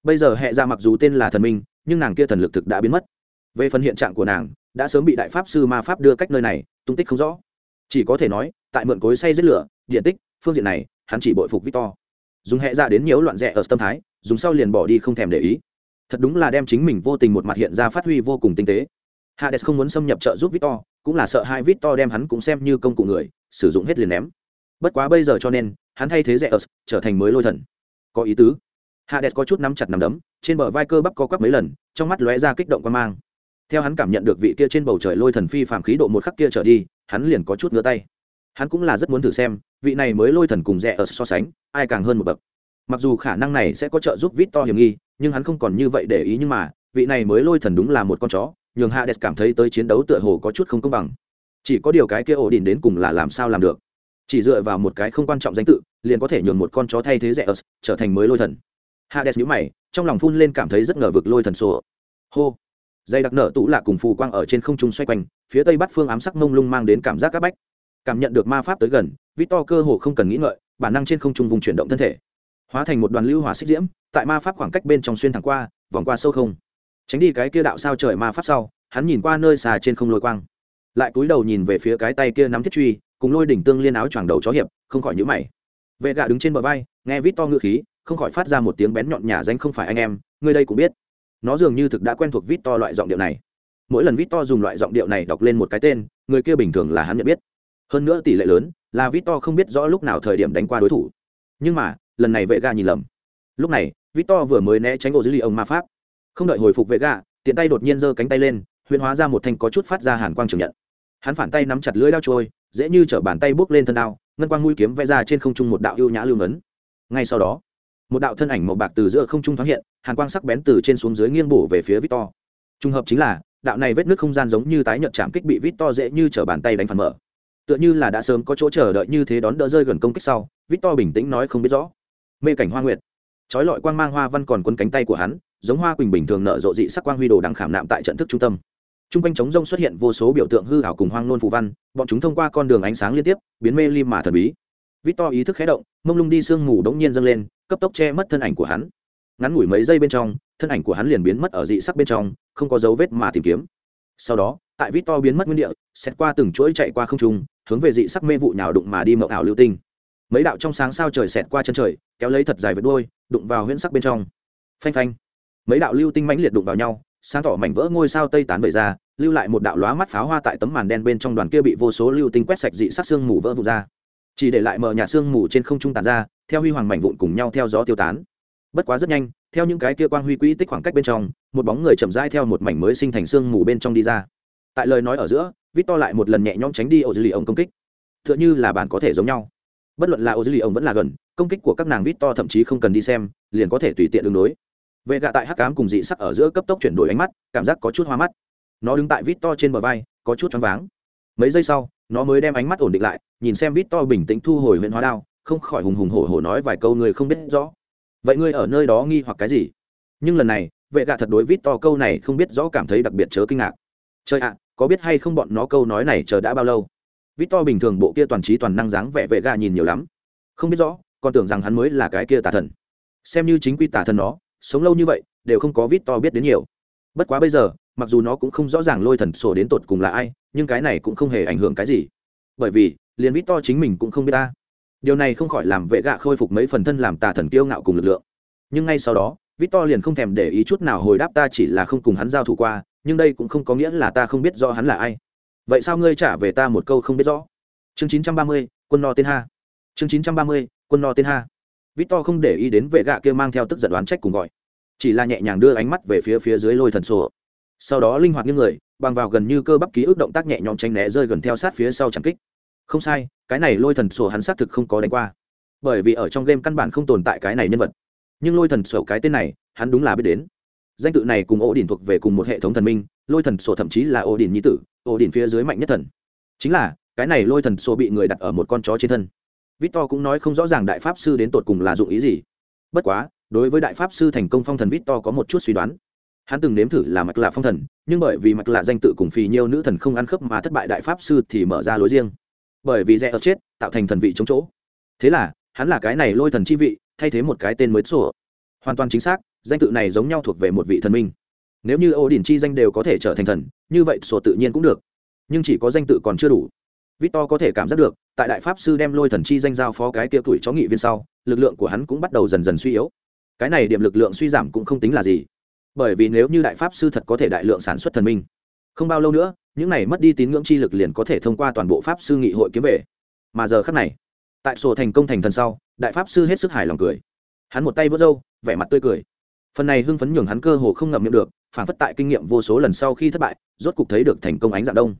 Bây giờ hệ dạ mặc dù tên là thần minh, nhưng nàng kia thần lực thực đã biến mất. Về phần hiện trạng của nàng, đã sớm bị đại pháp sư ma pháp đưa cách nơi này, tung tích không rõ. Chỉ có thể nói, tại mượn cối say giết lửa, điện tích, phương diện này, hắn chỉ bội phục victor. Dùng hệ dạ đến nhiễu loạn rẽ ở tâm thái, dùng sau liền bỏ đi không thèm để ý. Thật đúng là đem chính mình vô tình một mặt hiện ra phát huy vô cùng tinh tế hades không muốn xâm nhập trợ giúp victor, cũng là sợ hai victor đem hắn cũng xem như công cụ người, sử dụng hết liền ném. Bất quá bây giờ cho nên, hắn thay thế rẽ ớt trở thành mới lôi thần. Có ý tứ. Hades có chút nắm chặt nắm đấm, trên bờ vai cơ bắp co quắp mấy lần, trong mắt lóe ra kích động quan mang. Theo hắn cảm nhận được vị kia trên bầu trời lôi thần phi phàm khí độ một khắc kia trở đi, hắn liền có chút ngứa tay. Hắn cũng là rất muốn thử xem, vị này mới lôi thần cùng rẽ ở so sánh, ai càng hơn một bậc. Mặc dù khả năng này sẽ có trợ giúp vít to hiểm nghi, nhưng hắn không còn như vậy để ý nhưng mà, vị này mới lôi thần đúng là một con chó nhường hades cảm thấy tới chiến đấu tựa hồ có chút không công bằng. Chỉ có điều cái kia ổ đỉnh đến cùng là làm sao làm được? Chỉ dựa vào một cái không quan trọng danh tự liền có thể nhường một con chó thay thế Zeus, trở thành mới lôi thần. Hades nhíu mày trong lòng phun lên cảm thấy rất ngờ vực lôi thần sổ. Hô! Dây đặc nở tụ lạ cùng phù quang ở trên không trung xoay quanh phía tây bắc phương ám sắc mông lung mang đến cảm giác các bách. Cảm nhận được ma pháp tới gần victor cơ hồ không cần nghĩ ngợi bản năng trên không trung vùng chuyển động thân thể. Hóa thành một đoàn lưu hỏa xích diễm tại ma pháp khoảng cách bên trong xuyên thẳng qua vòng qua sâu không tránh đi cái kia đạo sao trời ma pháp sau, hắn nhìn qua nơi xà trên không lôi quang. Lại cúi đầu nhìn về phía cái tay kia nắm thiết truy, cùng lôi đỉnh tương liên áo choàng đầu chó hiệp, không khỏi nhữ mày. Vệ gạ đứng trên bờ vai, nghe vít to ngựa khí, không khỏi phát ra một tiếng bén nhọn nhả danh không phải anh em ngươi đây cũng biết. Nó dường như thực đã quen thuộc vít to loại giọng điệu này. Mỗi lần vít to dùng loại giọng điệu này đọc lên một cái tên, người kia bình thường là hắn nhận biết. Hơn nữa tỷ lệ lớn là vít to không biết rõ lúc nào thời điểm đánh qua đối thủ. Nhưng mà, lần này vệ gà nhìn lầm. Lúc này, vít to vừa mới né tránh ô dữ liệu ông ma pháp không đợi hồi phục vệ gạ tiện tay đột nhiên giơ cánh tay lên, huyền hóa ra một thanh có chút phát ra hàn quang trường nhận. Hắn phản tay nắm chặt lưỡi đao trôi, dễ như chở bàn tay bước lên thân đao, ngân quang mũi kiếm vẽ ra trên không trung một đạo ưu nhã lưu ngấn. Ngay sau đó, một đạo thân ảnh màu bạc từ giữa không trung thoáng hiện, hàn quang sắc bén từ trên xuống dưới nghiêng bổ về phía victor. Trùng hợp chính là, đạo này vết nước không gian giống như tái nhợt chạm kích bị victor dễ như chở bàn tay đánh phản mở. Tựa như là đã sớm có chỗ chờ đợi như thế đón đỡ rơi gần công kích sau, victor bình tĩnh nói không biết rõ. Mê cảnh hoa nguyệt. Trói lọi quang mang hoa văn còn quấn cánh tay của hắn giống hoa quỳnh bình thường nở rộ dị sắc quang huy đồ đang khảm nạm tại trận thức trung tâm Trung quanh trống rông xuất hiện vô số biểu tượng hư ảo cùng hoang nôn phù văn, bọn chúng thông qua con đường ánh sáng liên tiếp, biến mê lim mà thần bí. Victor ý thức khé động, mông lung đi sương mù đống nhiên dâng lên, cấp tốc che mất thân ảnh của hắn. Ngắn ngủi mấy giây bên trong, thân ảnh của hắn liền biến mất ở dị sắc bên trong, không có dấu vết mà tìm kiếm. Sau đó, tại Victor biến mất nguyên địa, xét qua từng chuỗi chạy qua không trung, hướng về dị sắc mê vụ nhào đụng mà đi mậu ảo lưu tinh. Mấy đạo trong sáng sao trời xẹt qua chân trời, kéo lấy thật dài vệt đuôi, đụng vào huyễn sắc bên trong. Phanh phanh. Mấy đạo lưu tinh mãnh liệt đụng vào nhau, sáng tỏ mảnh vỡ ngôi sao tây tán vẩy ra lưu lại một đạo lóa mắt pháo hoa tại tấm màn đen bên trong đoàn kia bị vô số lưu tinh quét sạch dị sát xương mù vỡ vụt ra. Chỉ để lại mờ nhạt xương mù trên không trung tàn ra theo huy hoàng mảnh vụn cùng nhau theo gió tiêu tán. Bất quá rất nhanh theo những cái kia quang huy quỹ tích khoảng cách bên trong một bóng người chậm rãi theo một mảnh mới sinh thành xương mù bên trong đi ra. Tại lời nói ở giữa vít to lại một lần nhẹ nhõm tránh đi ô dư lì ông công kích. T h ư ợ n h ư là bạn có thể giống nhau. Bất luận là ô dư lì ông vẫn là gần công kích của các nàng vít to thậm chí không cần đi xem liền có thể tùy tiện đường đối vệ gạ tại hắc cám cùng dị sắc ở giữa cấp tốc chuyển đổi ánh mắt, cảm giác có chút hoa mắt. Nó đứng tại vít to trên bờ vai, có chút choáng váng. Mấy giây sau, nó mới đem ánh mắt ổn định lại, nhìn xem vít to bình tĩnh thu hồi huyện hóa đao, không khỏi hùng hùng hổ hổ nói vài câu người không biết rõ. Vậy ngươi ở nơi đó nghi hoặc cái gì? Nhưng lần này, vệ gạ thật đối vít to câu này không biết rõ cảm thấy đặc biệt chớ kinh ngạc. Trời ạ, có biết hay không bọn nó câu nói này chờ đã bao lâu? Vít to bình thường bộ kia toàn trí toàn năng dáng vẻ vệ gạ nhìn nhiều lắm. Không biết rõ, còn tưởng rằng hắn mới là cái kia tà thần. Xem như chính quy tà thần nó sống lâu như vậy đều không có vít to biết đến nhiều. Bất quá bây giờ mặc dù nó cũng không rõ ràng lôi thần sổ đến tột cùng là ai nhưng cái này cũng không hề ảnh hưởng cái gì. Bởi vì liền vít to chính mình cũng không biết ta. Điều này không khỏi làm vệ gạ khôi phục mấy phần thân làm tà thần kiêu ngạo cùng lực lượng. Nhưng ngay sau đó vít to liền không thèm để ý chút nào hồi đáp ta chỉ là không cùng hắn giao thủ qua nhưng đây cũng không có nghĩa là ta không biết rõ hắn là ai. Vậy sao ngươi trả về ta một câu không biết rõ? Chương 930, quân no tên ha. Chương 930, quân no tên ha. Victor không để ý đến vệ gạ kia mang theo tức giận đoán trách cùng gọi, chỉ là nhẹ nhàng đưa ánh mắt về phía phía dưới lôi thần sổ. Sau đó linh hoạt như người, bằng vào gần như cơ bắp ký ức động tác nhẹ nhõm tránh né rơi gần theo sát phía sau chẳng kích. Không sai, cái này lôi thần sổ hắn xác thực không có đánh qua, bởi vì ở trong game căn bản không tồn tại cái này nhân vật. Nhưng lôi thần sổ cái tên này, hắn đúng là biết đến. Danh tự này cùng ổ điển thuộc về cùng một hệ thống thần minh, lôi thần sổ thậm chí là ổ điển nhi tử, ổ điển phía dưới mạnh nhất thần. Chính là, cái này lôi thần sổ bị người đặt ở một con chó trên thân Victor cũng nói không rõ ràng đại pháp sư đến tột cùng là dụng ý gì. Bất quá, đối với đại pháp sư thành công phong thần Victor có một chút suy đoán. Hắn từng nếm thử là mạch lạ phong thần, nhưng bởi vì mạch lạ danh tự cùng phì nhiêu nữ thần không ăn khớp mà thất bại đại pháp sư thì mở ra lối riêng. Bởi vì rẻ ở chết, tạo thành thần vị chống chỗ. Thế là, hắn là cái này lôi thần chi vị, thay thế một cái tên mới sổ. Hoàn toàn chính xác, danh tự này giống nhau thuộc về một vị thần minh. Nếu như Odin chi danh đều có thể trở thành thần, như vậy sổ tự nhiên cũng được. Nhưng chỉ có danh tự còn chưa đủ. Victor có thể cảm giác được, tại đại pháp sư đem lôi thần chi danh giao phó cái kia tuổi chó nghị viên sau, lực lượng của hắn cũng bắt đầu dần dần suy yếu. Cái này điểm lực lượng suy giảm cũng không tính là gì. bởi vì nếu như đại pháp sư thật có thể đại lượng sản xuất thần minh không bao lâu nữa những này mất đi tín ngưỡng chi lực liền có thể thông qua toàn bộ pháp sư nghị hội kiếm về mà giờ khắc này tại sổ thành công thành thần sau đại pháp sư hết sức hài lòng cười hắn một tay vỗ râu vẻ mặt tươi cười phần này hưng phấn nhường hắn cơ hồ không ngậm miệng được phản phất tại kinh nghiệm vô số lần sau khi thất bại rốt cục thấy được thành công ánh dạng đông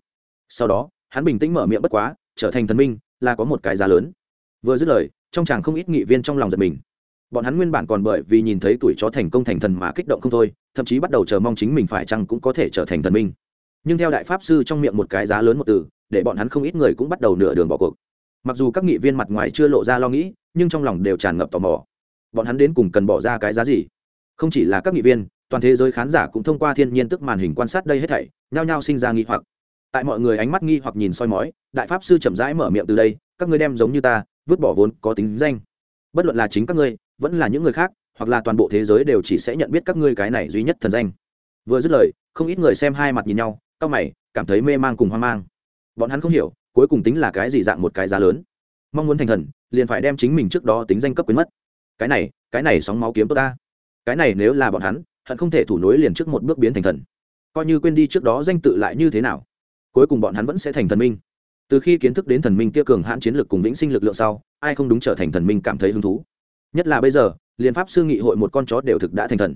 sau đó hắn bình tĩnh mở miệng bất quá, trở thành thần minh, là có một cái giá lớn. Vừa dứt lời, trong chàng không ít nghị viên trong lòng giật mình. Bọn hắn nguyên bản còn bởi vì nhìn thấy tuổi chó thành công thành thần mà kích động không thôi, thậm chí bắt đầu chờ mong chính mình phải chăng cũng có thể trở thành thần minh. Nhưng theo đại pháp sư trong miệng một cái giá lớn một từ, để bọn hắn không ít người cũng bắt đầu nửa đường bỏ cuộc. Mặc dù các nghị viên mặt ngoài chưa lộ ra lo nghĩ, nhưng trong lòng đều tràn ngập tò mò. Bọn hắn đến cùng cần bỏ ra cái giá gì? Không chỉ là các nghị viên, toàn thế giới khán giả cũng thông qua thiên nhiên tức màn hình quan sát đây hết thảy, nhao nhao sinh ra nghi hoặc tại mọi người ánh mắt nghi hoặc nhìn soi mói, đại pháp sư chậm rãi mở miệng từ đây, các ngươi đem giống như ta, vứt bỏ vốn, có tính danh. Bất luận là chính các ngươi, vẫn là những người khác, hoặc là toàn bộ thế giới đều chỉ sẽ nhận biết các ngươi cái này duy nhất thần danh. Vừa dứt lời, không ít người xem hai mặt nhìn nhau, cau mày, cảm thấy mê mang cùng hoang mang. Bọn hắn không hiểu, cuối cùng tính là cái gì dạng một cái giá lớn. Mong muốn thành thần, liền phải đem chính mình trước đó tính danh cấp quyến mất. Cái này cái này sóng máu kiếm tốt ta. Cái này nếu là bọn hắn, hận không thể thủ nối liền trước một bước biến thành thần. Coi như quên đi trước đó danh tự lại như thế nào cuối cùng bọn hắn vẫn sẽ thành thần minh. Từ khi kiến thức đến thần minh kia cường hãn chiến lược cùng vĩnh sinh lực lượng sau ai không đúng trở thành thần minh cảm thấy hứng thú. Nhất là bây giờ liên pháp sư nghị hội một con chó đều thực đã thành thần.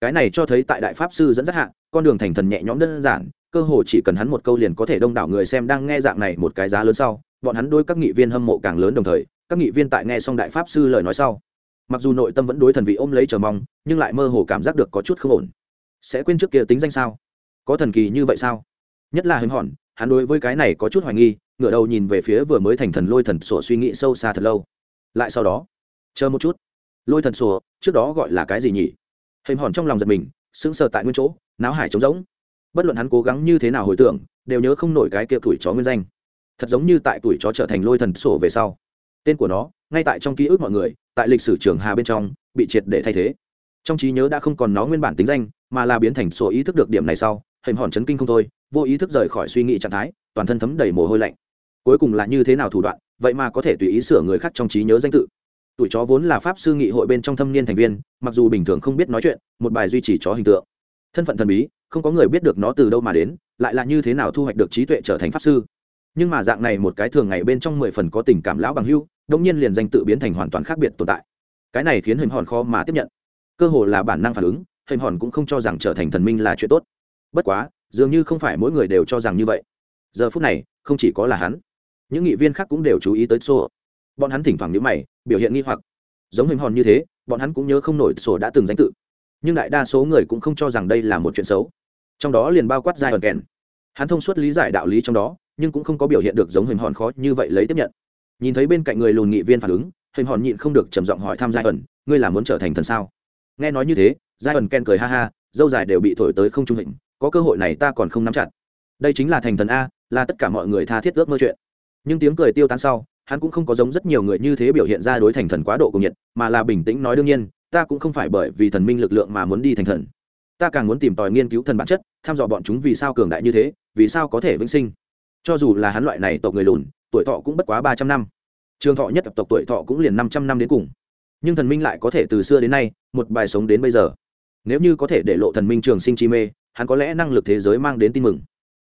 Cái này cho thấy tại đại pháp sư dẫn dắt hạng, con đường thành thần nhẹ nhõm đơn giản cơ hồ chỉ cần hắn một câu liền có thể đông đảo người xem đang nghe dạng này một cái giá lớn sau bọn hắn đôi các nghị viên hâm mộ càng lớn đồng thời các nghị viên tại nghe xong đại pháp sư lời nói sau. Mặc dù nội tâm vẫn đối thần vị ôm lấy chờ mong nhưng lại mơ hồ cảm giác được có chút không ổn. Sẽ quên trước kia tính danh sao? Có thần kỳ như vậy sao? Nhất là hình hòn, hắn đối với cái này có chút hoài nghi, ngửa đầu nhìn về phía vừa mới thành thần lôi thần sổ suy nghĩ sâu xa thật lâu. Lại sau đó, chờ một chút. Lôi thần sổ, trước đó gọi là cái gì nhỉ? Hình hòn trong lòng giật mình, sững sờ tại nguyên chỗ náo hải trống rỗng. Bất luận hắn cố gắng như thế nào hồi tưởng, đều nhớ không nổi cái kia tuổi chó nguyên danh. Thật giống như tại tuổi chó trở thành lôi thần sổ về sau. Tên của nó, ngay tại trong ký ức mọi người, tại lịch sử trường hà bên trong, bị triệt để thay thế. Trong trí nhớ đã không còn nó nguyên bản tính danh, mà là biến thành sổ ý thức được điểm này sau hình hòn chấn kinh không thôi vô ý thức rời khỏi suy nghĩ trạng thái, toàn thân thấm đầy mồ hôi lạnh. Cuối cùng là như thế nào thủ đoạn, vậy mà có thể tùy ý sửa người khác trong trí nhớ danh tự. Tuổi chó vốn là pháp sư nghị hội bên trong thâm niên thành viên, mặc dù bình thường không biết nói chuyện, một bài duy trì chó hình tượng. Thân phận thần bí, không có người biết được nó từ đâu mà đến, lại là như thế nào thu hoạch được trí tuệ trở thành pháp sư. Nhưng mà dạng này một cái thường ngày bên trong mười phần có tình cảm lão bằng hưu đông nhiên liền danh tự biến thành hoàn toàn khác biệt tồn tại. Cái này khiến hình hòn khó mà tiếp nhận. Cơ hồ là bản năng phản ứng hình hòn cũng không cho rằng trở thành thần minh là chuyện tốt. Bất quá dường như không phải mỗi người đều cho rằng như vậy. Giờ phút này, không chỉ có là hắn, những nghị viên khác cũng đều chú ý tới sổ bọn hắn thỉnh thoảng nhữ mày, biểu hiện nghi hoặc. Giống hình hòn như thế, bọn hắn cũng nhớ không nổi sổ đã từng danh tự. Nhưng đại đa số người cũng không cho rằng đây là một chuyện xấu. Trong đó liền bao quát dài ẩn kèn hắn thông suốt lý giải đạo lý trong đó, nhưng cũng không có biểu hiện được giống hình hòn khó như vậy lấy tiếp nhận. Nhìn thấy bên cạnh người lùn nghị viên phản ứng, hình hòn nhịn không được trầm giọng hỏi thăm giai ẩn ngươi là muốn trở thành thần sao? Nghe nói như thế giai ẩn ken cười ha ha, dâu dài đều bị thổi tới không trung hình có cơ hội này ta còn không nắm chặt. Đây chính là thành thần a, là tất cả mọi người tha thiết ước mơ chuyện. Nhưng tiếng cười tiêu tan sau, hắn cũng không có giống rất nhiều người như thế biểu hiện ra đối thành thần quá độ cùng nhiệt, mà là bình tĩnh nói đương nhiên, ta cũng không phải bởi vì thần minh lực lượng mà muốn đi thành thần. Ta càng muốn tìm tòi nghiên cứu thần bản chất thăm dò bọn chúng vì sao cường đại như thế, vì sao có thể vĩnh sinh. Cho dù là hắn loại này tộc người lùn, tuổi thọ cũng bất quá ba trăm năm. Trường thọ nhất tộc tuổi thọ cũng liền năm trăm năm đến cùng. Nhưng thần minh lại có thể từ xưa đến nay, một bài sống đến bây giờ. Nếu như có thể để lộ thần minh trường sinh chi mê hắn có lẽ năng lực thế giới mang đến tin mừng.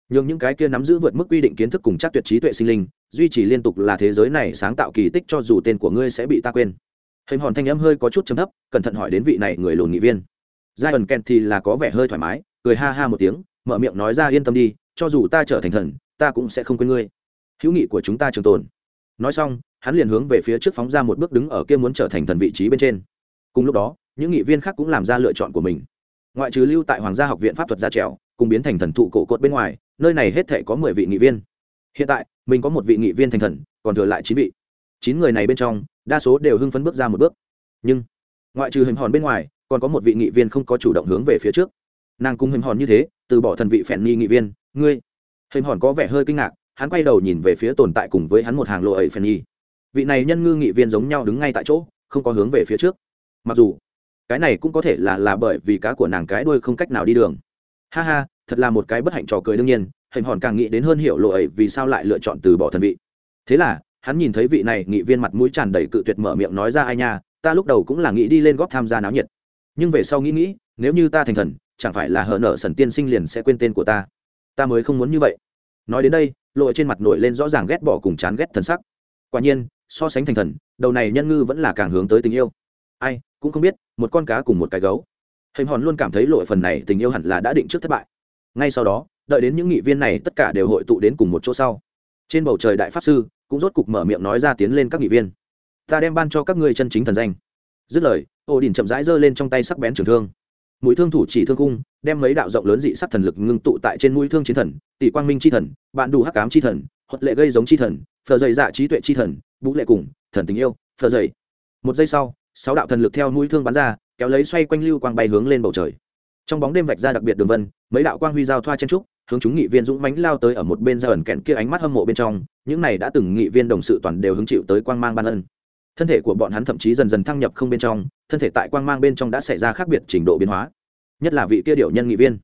Nhưng những cái kia nắm giữ vượt mức quy định kiến thức cùng chắc tuyệt trí tuệ sinh linh, duy trì liên tục là thế giới này sáng tạo kỳ tích cho dù tên của ngươi sẽ bị ta quên. Hình hòn thanh âm hơi có chút chấm thấp, cẩn thận hỏi đến vị này người lùn nghị viên. Giai ẩn kèn thì là có vẻ hơi thoải mái, cười ha ha một tiếng, mở miệng nói ra yên tâm đi, cho dù ta trở thành thần, ta cũng sẽ không quên ngươi. Hữu nghị của chúng ta trường tồn. Nói xong, hắn liền hướng về phía trước phóng ra một bước đứng ở kia muốn trở thành thần vị trí bên trên. Cùng lúc đó, những nghị viên khác cũng làm ra lựa chọn của mình ngoại trừ lưu tại hoàng gia học viện pháp thuật gia trèo, cùng biến thành thần thụ cổ cột bên ngoài, nơi này hết thể có mười vị nghị viên. Hiện tại, mình có một vị nghị viên thành thần, còn thừa lại chín vị. Chín người này bên trong, đa số đều hưng phấn bước ra một bước. Nhưng, ngoại trừ hình hòn bên ngoài, còn có một vị nghị viên không có chủ động hướng về phía trước. Nàng cùng hình hòn như thế, từ bỏ thần vị phèn nghi nghị viên, ngươi. Hình hòn có vẻ hơi kinh ngạc, hắn quay đầu nhìn về phía tồn tại cùng với hắn một hàng lộ ấy phèn nghi vị này nhân ngư nghị viên giống nhau đứng ngay tại chỗ, không có hướng về phía trước. Mặc dù cái này cũng có thể là là bởi vì cá của nàng cái đuôi không cách nào đi đường. Ha ha, thật là một cái bất hạnh trò cười đương nhiên, hình hòn càng nghĩ đến hơn hiểu lộ ấy, vì sao lại lựa chọn từ bỏ thần vị. Thế là, hắn nhìn thấy vị này nghị viên mặt mũi tràn đầy cự tuyệt mở miệng nói ra, ai nha, ta lúc đầu cũng là nghĩ đi lên góp tham gia náo nhiệt. Nhưng về sau nghĩ nghĩ, nếu như ta thành thần, chẳng phải là hở nợ sần tiên sinh liền sẽ quên tên của ta. Ta mới không muốn như vậy. Nói đến đây, lộ trên mặt nổi lên rõ ràng ghét bỏ cùng chán ghét thần sắc. Quả nhiên, so sánh thành thần, đầu này nhân ngư vẫn là càng hướng tới tình yêu ai, cũng không biết, một con cá cùng một cái gấu. Hình hòn luôn cảm thấy lội phần này tình yêu hẳn là đã định trước thất bại. Ngay sau đó, đợi đến những nghị viên này tất cả đều hội tụ đến cùng một chỗ sau, trên bầu trời đại pháp sư cũng rốt cục mở miệng nói ra tiến lên các nghị viên. Ta đem ban cho các ngươi chân chính thần danh. Dứt lời, ô đình chậm rãi giơ lên trong tay sắc bén trường thương. Mũi thương thủ chỉ thương cung, đem mấy đạo rộng lớn dị sắc thần lực ngưng tụ tại trên mũi thương chiến thần, tỷ quang minh c h i thần, bạn đủ hắc cám c h i thần hoặc lệ gây giống c h i thần phờ dày dạ trí tuệ c h i thần vũ lệ cùng, thần tình yêu phờ dày. Một giây sau sáu đạo thần lực theo mũi thương bắn ra, kéo lấy xoay quanh lưu quang bay hướng lên bầu trời. Trong bóng đêm vạch ra đặc biệt đường vân, mấy đạo quang huy giao thoa chen trúc, hướng chúng nghị viên dũng mánh lao tới ở một bên ra ẩn kẹn kia ánh mắt hâm mộ bên trong, những này đã từng nghị viên đồng sự toàn đều hứng chịu tới quang mang ban ân. Thân thể của bọn hắn thậm chí dần dần thăng nhập không bên trong, thân thể tại quang mang bên trong đã xảy ra khác biệt trình độ biến hóa. Nhất là vị kia điệu nhân nghị viên.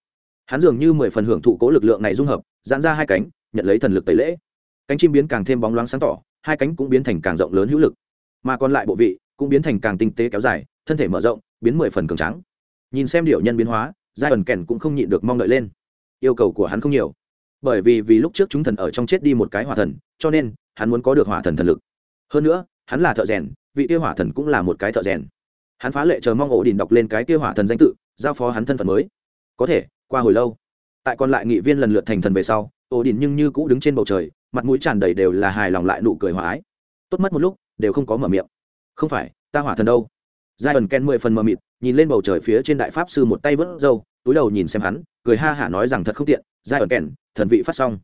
Hắn dường như mười phần hưởng thụ cố lực lượng này dung hợp, giãn ra hai cánh, nhận lấy thần lực tẩy lễ. Cánh chim biến càng thêm bóng loáng sáng tỏ, hai cánh cũng biến thành càng rộng lớn hữu lực. Mà còn lại bộ vị cũng biến thành càng tinh tế kéo dài, thân thể mở rộng, biến mười phần cường trắng nhìn xem điệu nhân biến hóa, giai ẩn kèn cũng không nhịn được mong đợi lên. Yêu cầu của hắn không nhiều, bởi vì vì lúc trước chúng thần ở trong chết đi một cái hỏa thần, cho nên hắn muốn có được hỏa thần thần lực. Hơn nữa, hắn là thợ rèn, vị kia hỏa thần cũng là một cái thợ rèn. Hắn phá lệ chờ mong ổ đình đọc lên cái kia hỏa thần danh tự, giao phó hắn thân phận mới. Có thể, qua hồi lâu, tại còn lại nghị viên lần lượt thành thần về sau, ổ đình nhưng như cũ đứng trên bầu trời, mặt mũi tràn đầy đều là hài lòng lại nụ cười hòa ái. Tốt mất một lúc, đều không có mở miệng không phải, ta hỏa thần đâu. Giai ẩn ken mười phần mờ mịt, nhìn lên bầu trời phía trên đại pháp sư một tay vớt râu, túi đầu nhìn xem hắn, cười ha hả nói rằng thật không tiện, giai ẩn ken, thần vị phát xong.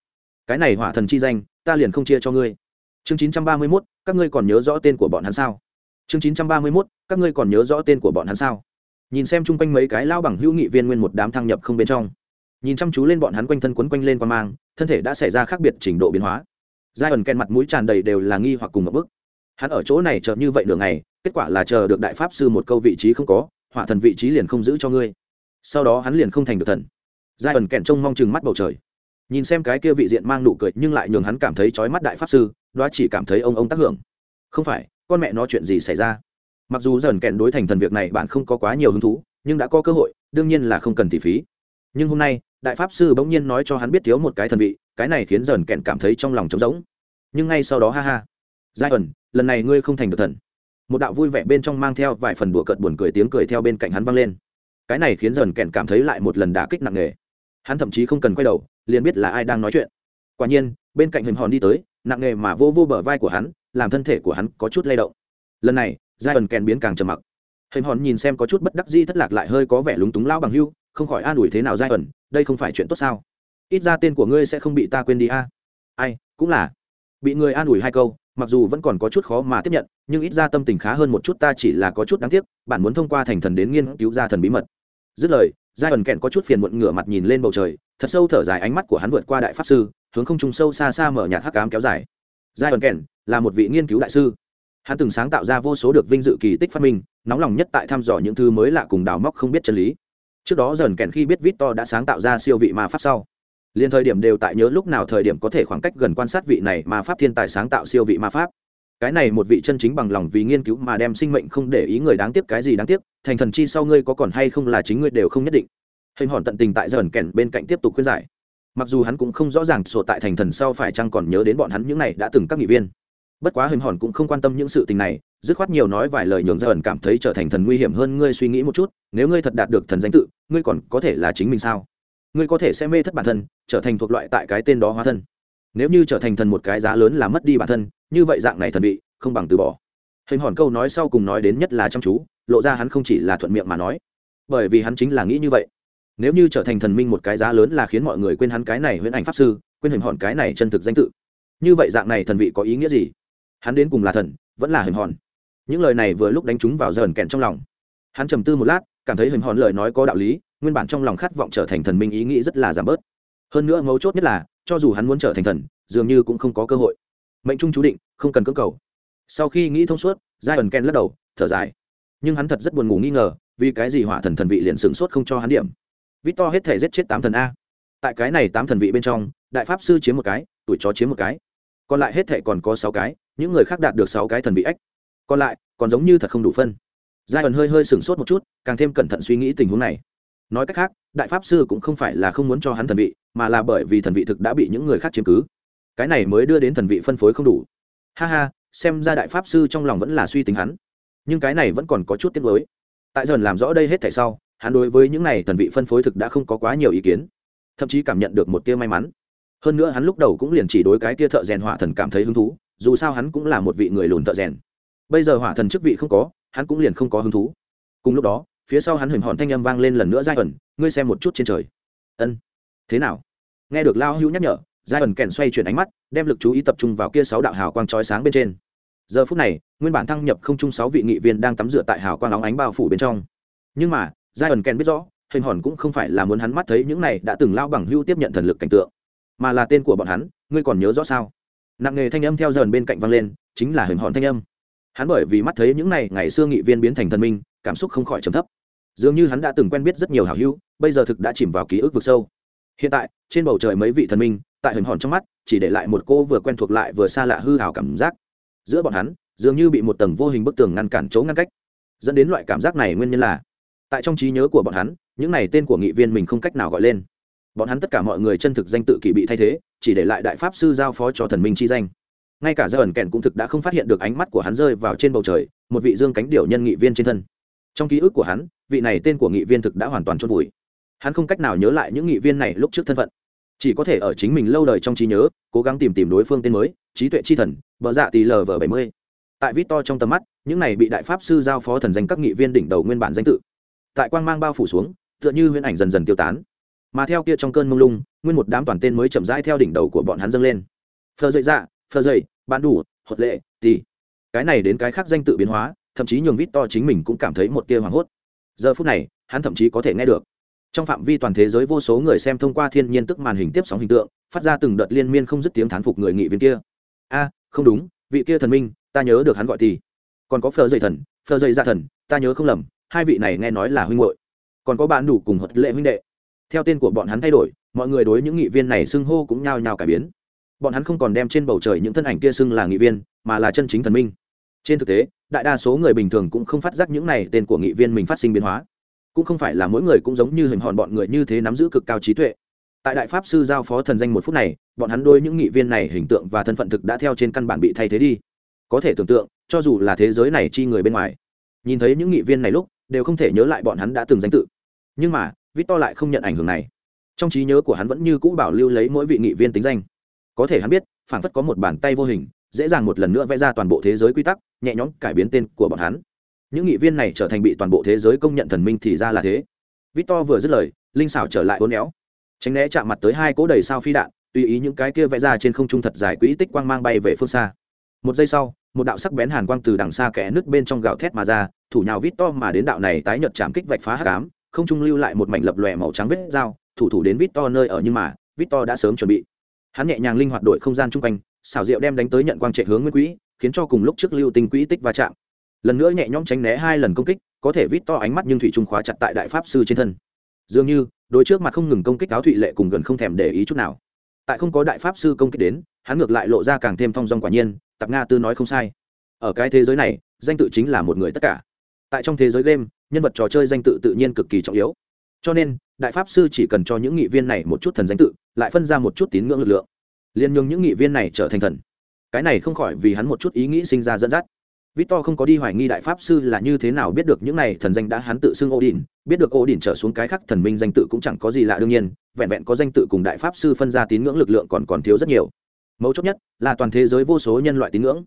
Cái này hỏa thần chi danh, ta liền không chia cho ngươi. Chương chín trăm ba mươi mốt, các ngươi còn nhớ rõ tên của bọn hắn sao? Chương chín trăm ba mươi mốt, các ngươi còn nhớ rõ tên của bọn hắn sao? Nhìn xem chung quanh mấy cái lao bằng hữu nghị viên nguyên một đám thăng nhập không bên trong. Nhìn chăm chú lên bọn hắn quanh thân quấn quanh lên qua mang, thân thể đã xảy ra khác biệt trình độ biến hóa. Giai ẩn ken mặt mũi tràn đầy đều là nghi hoặc cùng một bức hắn ở chỗ này chờ như vậy nửa ngày, kết quả là chờ được đại pháp sư một câu vị trí không có, hỏa thần vị trí liền không giữ cho ngươi. Sau đó hắn liền không thành được thần. Giai ẩn kẹn trông mong chừng mắt bầu trời. Nhìn xem cái kia vị diện mang nụ cười nhưng lại nhường hắn cảm thấy trói mắt đại pháp sư đó chỉ cảm thấy ông ông tác hưởng. Không phải, con mẹ nó chuyện gì xảy ra? Mặc dù dần kẹn đối thành thần việc này bạn không có quá nhiều hứng thú, nhưng đã có cơ hội, đương nhiên là không cần tỷ phí. Nhưng hôm nay, đại pháp sư bỗng nhiên nói cho hắn biết thiếu một cái thần vị, cái này khiến dần kẹn cảm thấy trong lòng trống rỗng. Nhưng ngay sau đó ha ha. Giai ẩn lần này ngươi không thành được thần. Một đạo vui vẻ bên trong mang theo vài phần đùa cợt buồn cười tiếng cười theo bên cạnh hắn vang lên. Cái này khiến dần kẹn cảm thấy lại một lần đả kích nặng nề. Hắn thậm chí không cần quay đầu, liền biết là ai đang nói chuyện. Quả nhiên, bên cạnh hình hòn đi tới, nặng nề mà vô vô bờ vai của hắn, làm thân thể của hắn có chút lay động. Lần này, giai ẩn kèn biến càng trầm mặc. Hình hòn nhìn xem có chút bất đắc di thất lạc lại hơi có vẻ lúng túng lao bằng hưu, không khỏi an ủi thế nào giai ẩn, đây không phải chuyện tốt sao? Ít ra tên của ngươi sẽ không bị ta quên đi a. Ai, cũng là. Bị người an ủi hai câu mặc dù vẫn còn có chút khó mà tiếp nhận, nhưng ít ra tâm tình khá hơn một chút, ta chỉ là có chút đáng tiếc, bạn muốn thông qua thành thần đến nghiên cứu ra thần bí mật. Dứt lời giai ẩn kẹn có chút phiền muộn ngửa mặt nhìn lên bầu trời, thật sâu thở dài ánh mắt của hắn vượt qua đại pháp sư, hướng không trung sâu xa xa mở nhạt hắc cám kéo dài. Giai ẩn kẹn là một vị nghiên cứu đại sư. Hắn từng sáng tạo ra vô số được vinh dự kỳ tích phát minh, nóng lòng nhất tại thăm dò những thứ mới lạ cùng đào móc không biết chân lý. Trước đó dần kèn khi biết victor đã sáng tạo ra siêu vị ma pháp sau liền thời điểm đều tại nhớ lúc nào thời điểm có thể khoảng cách gần quan sát vị này ma pháp thiên tài sáng tạo siêu vị ma pháp. Cái này một vị chân chính bằng lòng vì nghiên cứu mà đem sinh mệnh không để ý người đáng tiếc cái gì đáng tiếc, thành thần chi sau ngươi có còn hay không là chính ngươi đều không nhất định. Hình hòn tận tình tại dởn kèn bên cạnh tiếp tục khuyên giải. Mặc dù hắn cũng không rõ ràng sổ tại thành thần sau phải chăng còn nhớ đến bọn hắn những này đã từng các nghị viên. Bất quá hình hòn cũng không quan tâm những sự tình này, dứt khoát nhiều nói vài lời nhường ra ẩn cảm thấy trở thành thần nguy hiểm hơn ngươi suy nghĩ một chút, nếu ngươi thật đạt được thần danh tự, ngươi còn có thể là chính mình sao? Ngươi có thể sẽ mê thất bản thân, trở thành thuộc loại tại cái tên đó hóa thân. Nếu như trở thành thần một cái giá lớn là mất đi bản thân, như vậy dạng này thần vị, không bằng từ bỏ. Hình hòn câu nói sau cùng nói đến nhất là chăm chú, lộ ra hắn không chỉ là thuận miệng mà nói. Bởi vì hắn chính là nghĩ như vậy. Nếu như trở thành thần minh một cái giá lớn là khiến mọi người quên hắn cái này huyễn ảnh pháp sư, quên hình hòn cái này chân thực danh tự. Như vậy dạng này thần vị có ý nghĩa gì? Hắn đến cùng là thần, vẫn là hình hòn. Những lời này vừa lúc đánh trúng vào dởn kẹn trong lòng. Hắn trầm tư một lát, cảm thấy hình hòn lời nói có đạo lý nguyên bản trong lòng khát vọng trở thành thần minh ý nghĩ rất là giảm bớt. Hơn nữa mấu chốt nhất là, cho dù hắn muốn trở thành thần, dường như cũng không có cơ hội. Mệnh trung chú định, không cần cưỡng cầu. Sau khi nghĩ thông suốt giai ẩn ken lắc đầu, thở dài. Nhưng hắn thật rất buồn ngủ nghi ngờ, vì cái gì hỏa thần thần vị liền sửng sốt không cho hắn điểm? Vít to hết thể giết chết tám thần a. Tại cái này tám thần vị bên trong, đại pháp sư chiếm một cái, tuổi chó chiếm một cái. Còn lại hết thể còn có sáu cái, những người khác đạt được sáu cái thần vị ếch còn lại, còn giống như thật không đủ phân. Giai ẩn hơi hơi sửng sốt một chút, càng thêm cẩn thận suy nghĩ tình huống này nói cách khác, đại pháp sư cũng không phải là không muốn cho hắn thần vị, mà là bởi vì thần vị thực đã bị những người khác chiếm cứ. Cái này mới đưa đến thần vị phân phối không đủ. Ha ha, xem ra đại pháp sư trong lòng vẫn là suy tính hắn. Nhưng cái này vẫn còn có chút tiếc nuối. Tại dần làm rõ đây hết thảy sau, hắn đối với những này thần vị phân phối thực đã không có quá nhiều ý kiến. Thậm chí cảm nhận được một tia may mắn. Hơn nữa hắn lúc đầu cũng liền chỉ đối cái tia thợ rèn hỏa thần cảm thấy hứng thú, dù sao hắn cũng là một vị người lùn thợ rèn. Bây giờ hỏa thần chức vị không có, hắn cũng liền không có hứng thú. Cùng lúc đó phía sau hắn hình hòn thanh âm vang lên lần nữa, giai ẩn, ngươi xem một chút trên trời. Ân, thế nào? Nghe được lao hữu nhắc nhở, giai ẩn kèn xoay chuyển ánh mắt, đem lực chú ý tập trung vào kia sáu đạo hào quang trói sáng bên trên. Giờ phút này, nguyên bản thăng nhập không chung sáu vị nghị viên đang tắm rửa tại hào quang óng ánh bao phủ bên trong. Nhưng mà, giai ẩn kèn biết rõ hình hòn cũng không phải là muốn hắn mắt thấy những này đã từng lao bằng hưu tiếp nhận thần lực cảnh tượng, mà là tên của bọn hắn, ngươi còn nhớ rõ sao? Nặng nghề thanh âm theo dần bên cạnh vang lên, chính là hình hòn thanh âm. Hắn bởi vì mắt thấy những này ngày xưa nghị viên biến thành thần minh cảm xúc không khỏi trầm thấp. Dường như hắn đã từng quen biết rất nhiều hảo hữu, bây giờ thực đã chìm vào ký ức vực sâu. Hiện tại, trên bầu trời mấy vị thần minh, tại hình hòn trong mắt, chỉ để lại một cô vừa quen thuộc lại vừa xa lạ hư hào cảm giác. Giữa bọn hắn, dường như bị một tầng vô hình bức tường ngăn cản chỗ ngăn cách. Dẫn đến loại cảm giác này nguyên nhân là, tại trong trí nhớ của bọn hắn, những này tên của nghị viên mình không cách nào gọi lên. Bọn hắn tất cả mọi người chân thực danh tự kỷ bị thay thế, chỉ để lại đại pháp sư giao phó cho thần minh chi danh. Ngay cả gia ẩn kèn cũng thực đã không phát hiện được ánh mắt của hắn rơi vào trên bầu trời, một vị dương cánh điểu nhân nghị viên trên thân trong ký ức của hắn, vị này tên của nghị viên thực đã hoàn toàn chôn vùi. Hắn không cách nào nhớ lại những nghị viên này lúc trước thân phận. Chỉ có thể ở chính mình lâu đời trong trí nhớ, cố gắng tìm tìm đối phương tên mới, trí tuệ chi thần, bờ dạ tỷ lv bảy mươi. Tại vít to trong tầm mắt, những này bị đại pháp sư giao phó thần danh các nghị viên đỉnh đầu nguyên bản danh tự. Tại quang mang bao phủ xuống, tựa như huyễn ảnh dần dần tiêu tán. Mà theo kia trong cơn mông lung, nguyên một đám toàn tên mới chậm rãi theo đỉnh đầu của bọn hắn dâng lên. Phờ dậy dạ phờ dậy bán đủ, hột lệ, tì. Cái này đến cái khác danh tự biến hóa thậm chí nhường vít to chính mình cũng cảm thấy một tia hoảng hốt. Giờ phút này, hắn thậm chí có thể nghe được. Trong phạm vi toàn thế giới vô số người xem thông qua thiên nhiên tức màn hình tiếp sóng hình tượng, phát ra từng đợt liên miên không dứt tiếng thán phục người nghị viên kia. A, không đúng, vị kia thần minh, ta nhớ được hắn gọi thì còn có phờ dây thần phờ dây gia dạ thần, ta nhớ không lầm, hai vị này nghe nói là huynh hội còn có bạn đủ cùng hợp lệ huynh đệ. Theo tên của bọn hắn thay đổi, mọi người đối những nghị viên này xưng hô cũng nhao nhao cải biến. Bọn hắn không còn đem trên bầu trời những thân ảnh kia xưng là nghị viên, mà là chân chính thần minh. Trên thực tế đại đa số người bình thường cũng không phát giác những này tên của nghị viên mình phát sinh biến hóa. Cũng không phải là mỗi người cũng giống như hình hòn bọn người như thế nắm giữ cực cao trí tuệ. Tại đại pháp sư giao phó thần danh một phút này, bọn hắn đôi những nghị viên này hình tượng và thân phận thực đã theo trên căn bản bị thay thế đi. Có thể tưởng tượng, cho dù là thế giới này chi người bên ngoài, nhìn thấy những nghị viên này lúc, đều không thể nhớ lại bọn hắn đã từng danh tự. Nhưng mà, victor lại không nhận ảnh hưởng này. Trong trí nhớ của hắn vẫn như cũ bảo lưu lấy mỗi vị nghị viên tính danh. Có thể hắn biết phản phất có một bàn tay vô hình dễ dàng một lần nữa vẽ ra toàn bộ thế giới quy tắc, nhẹ nhõm cải biến tên của bọn hắn. Những nghị viên này trở thành bị toàn bộ thế giới công nhận thần minh thì ra là thế. Victor vừa dứt lời, linh xảo trở lại hôn éo tránh né chạm mặt tới hai cỗ đầy sao phi đạn, tùy ý những cái kia vẽ ra trên không trung thật dài quỹ tích quang mang bay về phương xa. Một giây sau, một đạo sắc bén hàn quang từ đằng xa kẽ nứt bên trong gạo thét mà ra, thủ nhào vít to mà đến đạo này tái nhợt chạm kích vạch phá hắc ám, không trung lưu lại một mảnh lập lòe màu trắng vết dao, thủ thủ đến vít to nơi ở nhưng mà vít to đã sớm chuẩn bị. Hắn nhẹ nhàng linh hoạt đổi không gian chung quanh xảo diệu đem đánh tới nhận quang trệ hướng nguyên quỹ, khiến cho cùng lúc trước lưu tinh quỹ tích va chạm. Lần nữa nhẹ nhõm tránh né hai lần công kích, có thể vít to ánh mắt nhưng thủy trung khóa chặt tại đại pháp sư trên thân. Dường như, đối trước mặt không ngừng công kích áo thụy lệ cùng gần không thèm để ý chút nào. Tại không có đại pháp sư công kích đến, hắn ngược lại lộ ra càng thêm thong dong quả nhiên, tạp nga tư nói không sai. Ở cái thế giới này, danh tự chính là một người tất cả. Tại trong thế giới game, nhân vật trò chơi danh tự tự nhiên cực kỳ trọng yếu. Cho nên, đại pháp sư chỉ cần cho những nghị viên này một chút thần danh tự, lại phân ra một chút tín ngưỡng lực lượng liền nhường những nghị viên này trở thành thần cái này không khỏi vì hắn một chút ý nghĩ sinh ra dẫn dắt Victor không có đi hoài nghi đại pháp sư là như thế nào biết được những này thần danh đã hắn tự xưng Odin, biết được Odin trở xuống cái khác thần minh danh tự cũng chẳng có gì lạ đương nhiên, vẹn vẹn có danh tự cùng đại pháp sư phân ra tín ngưỡng lực lượng còn còn thiếu rất nhiều. Mấu chốt nhất là toàn thế giới vô số nhân loại tín ngưỡng.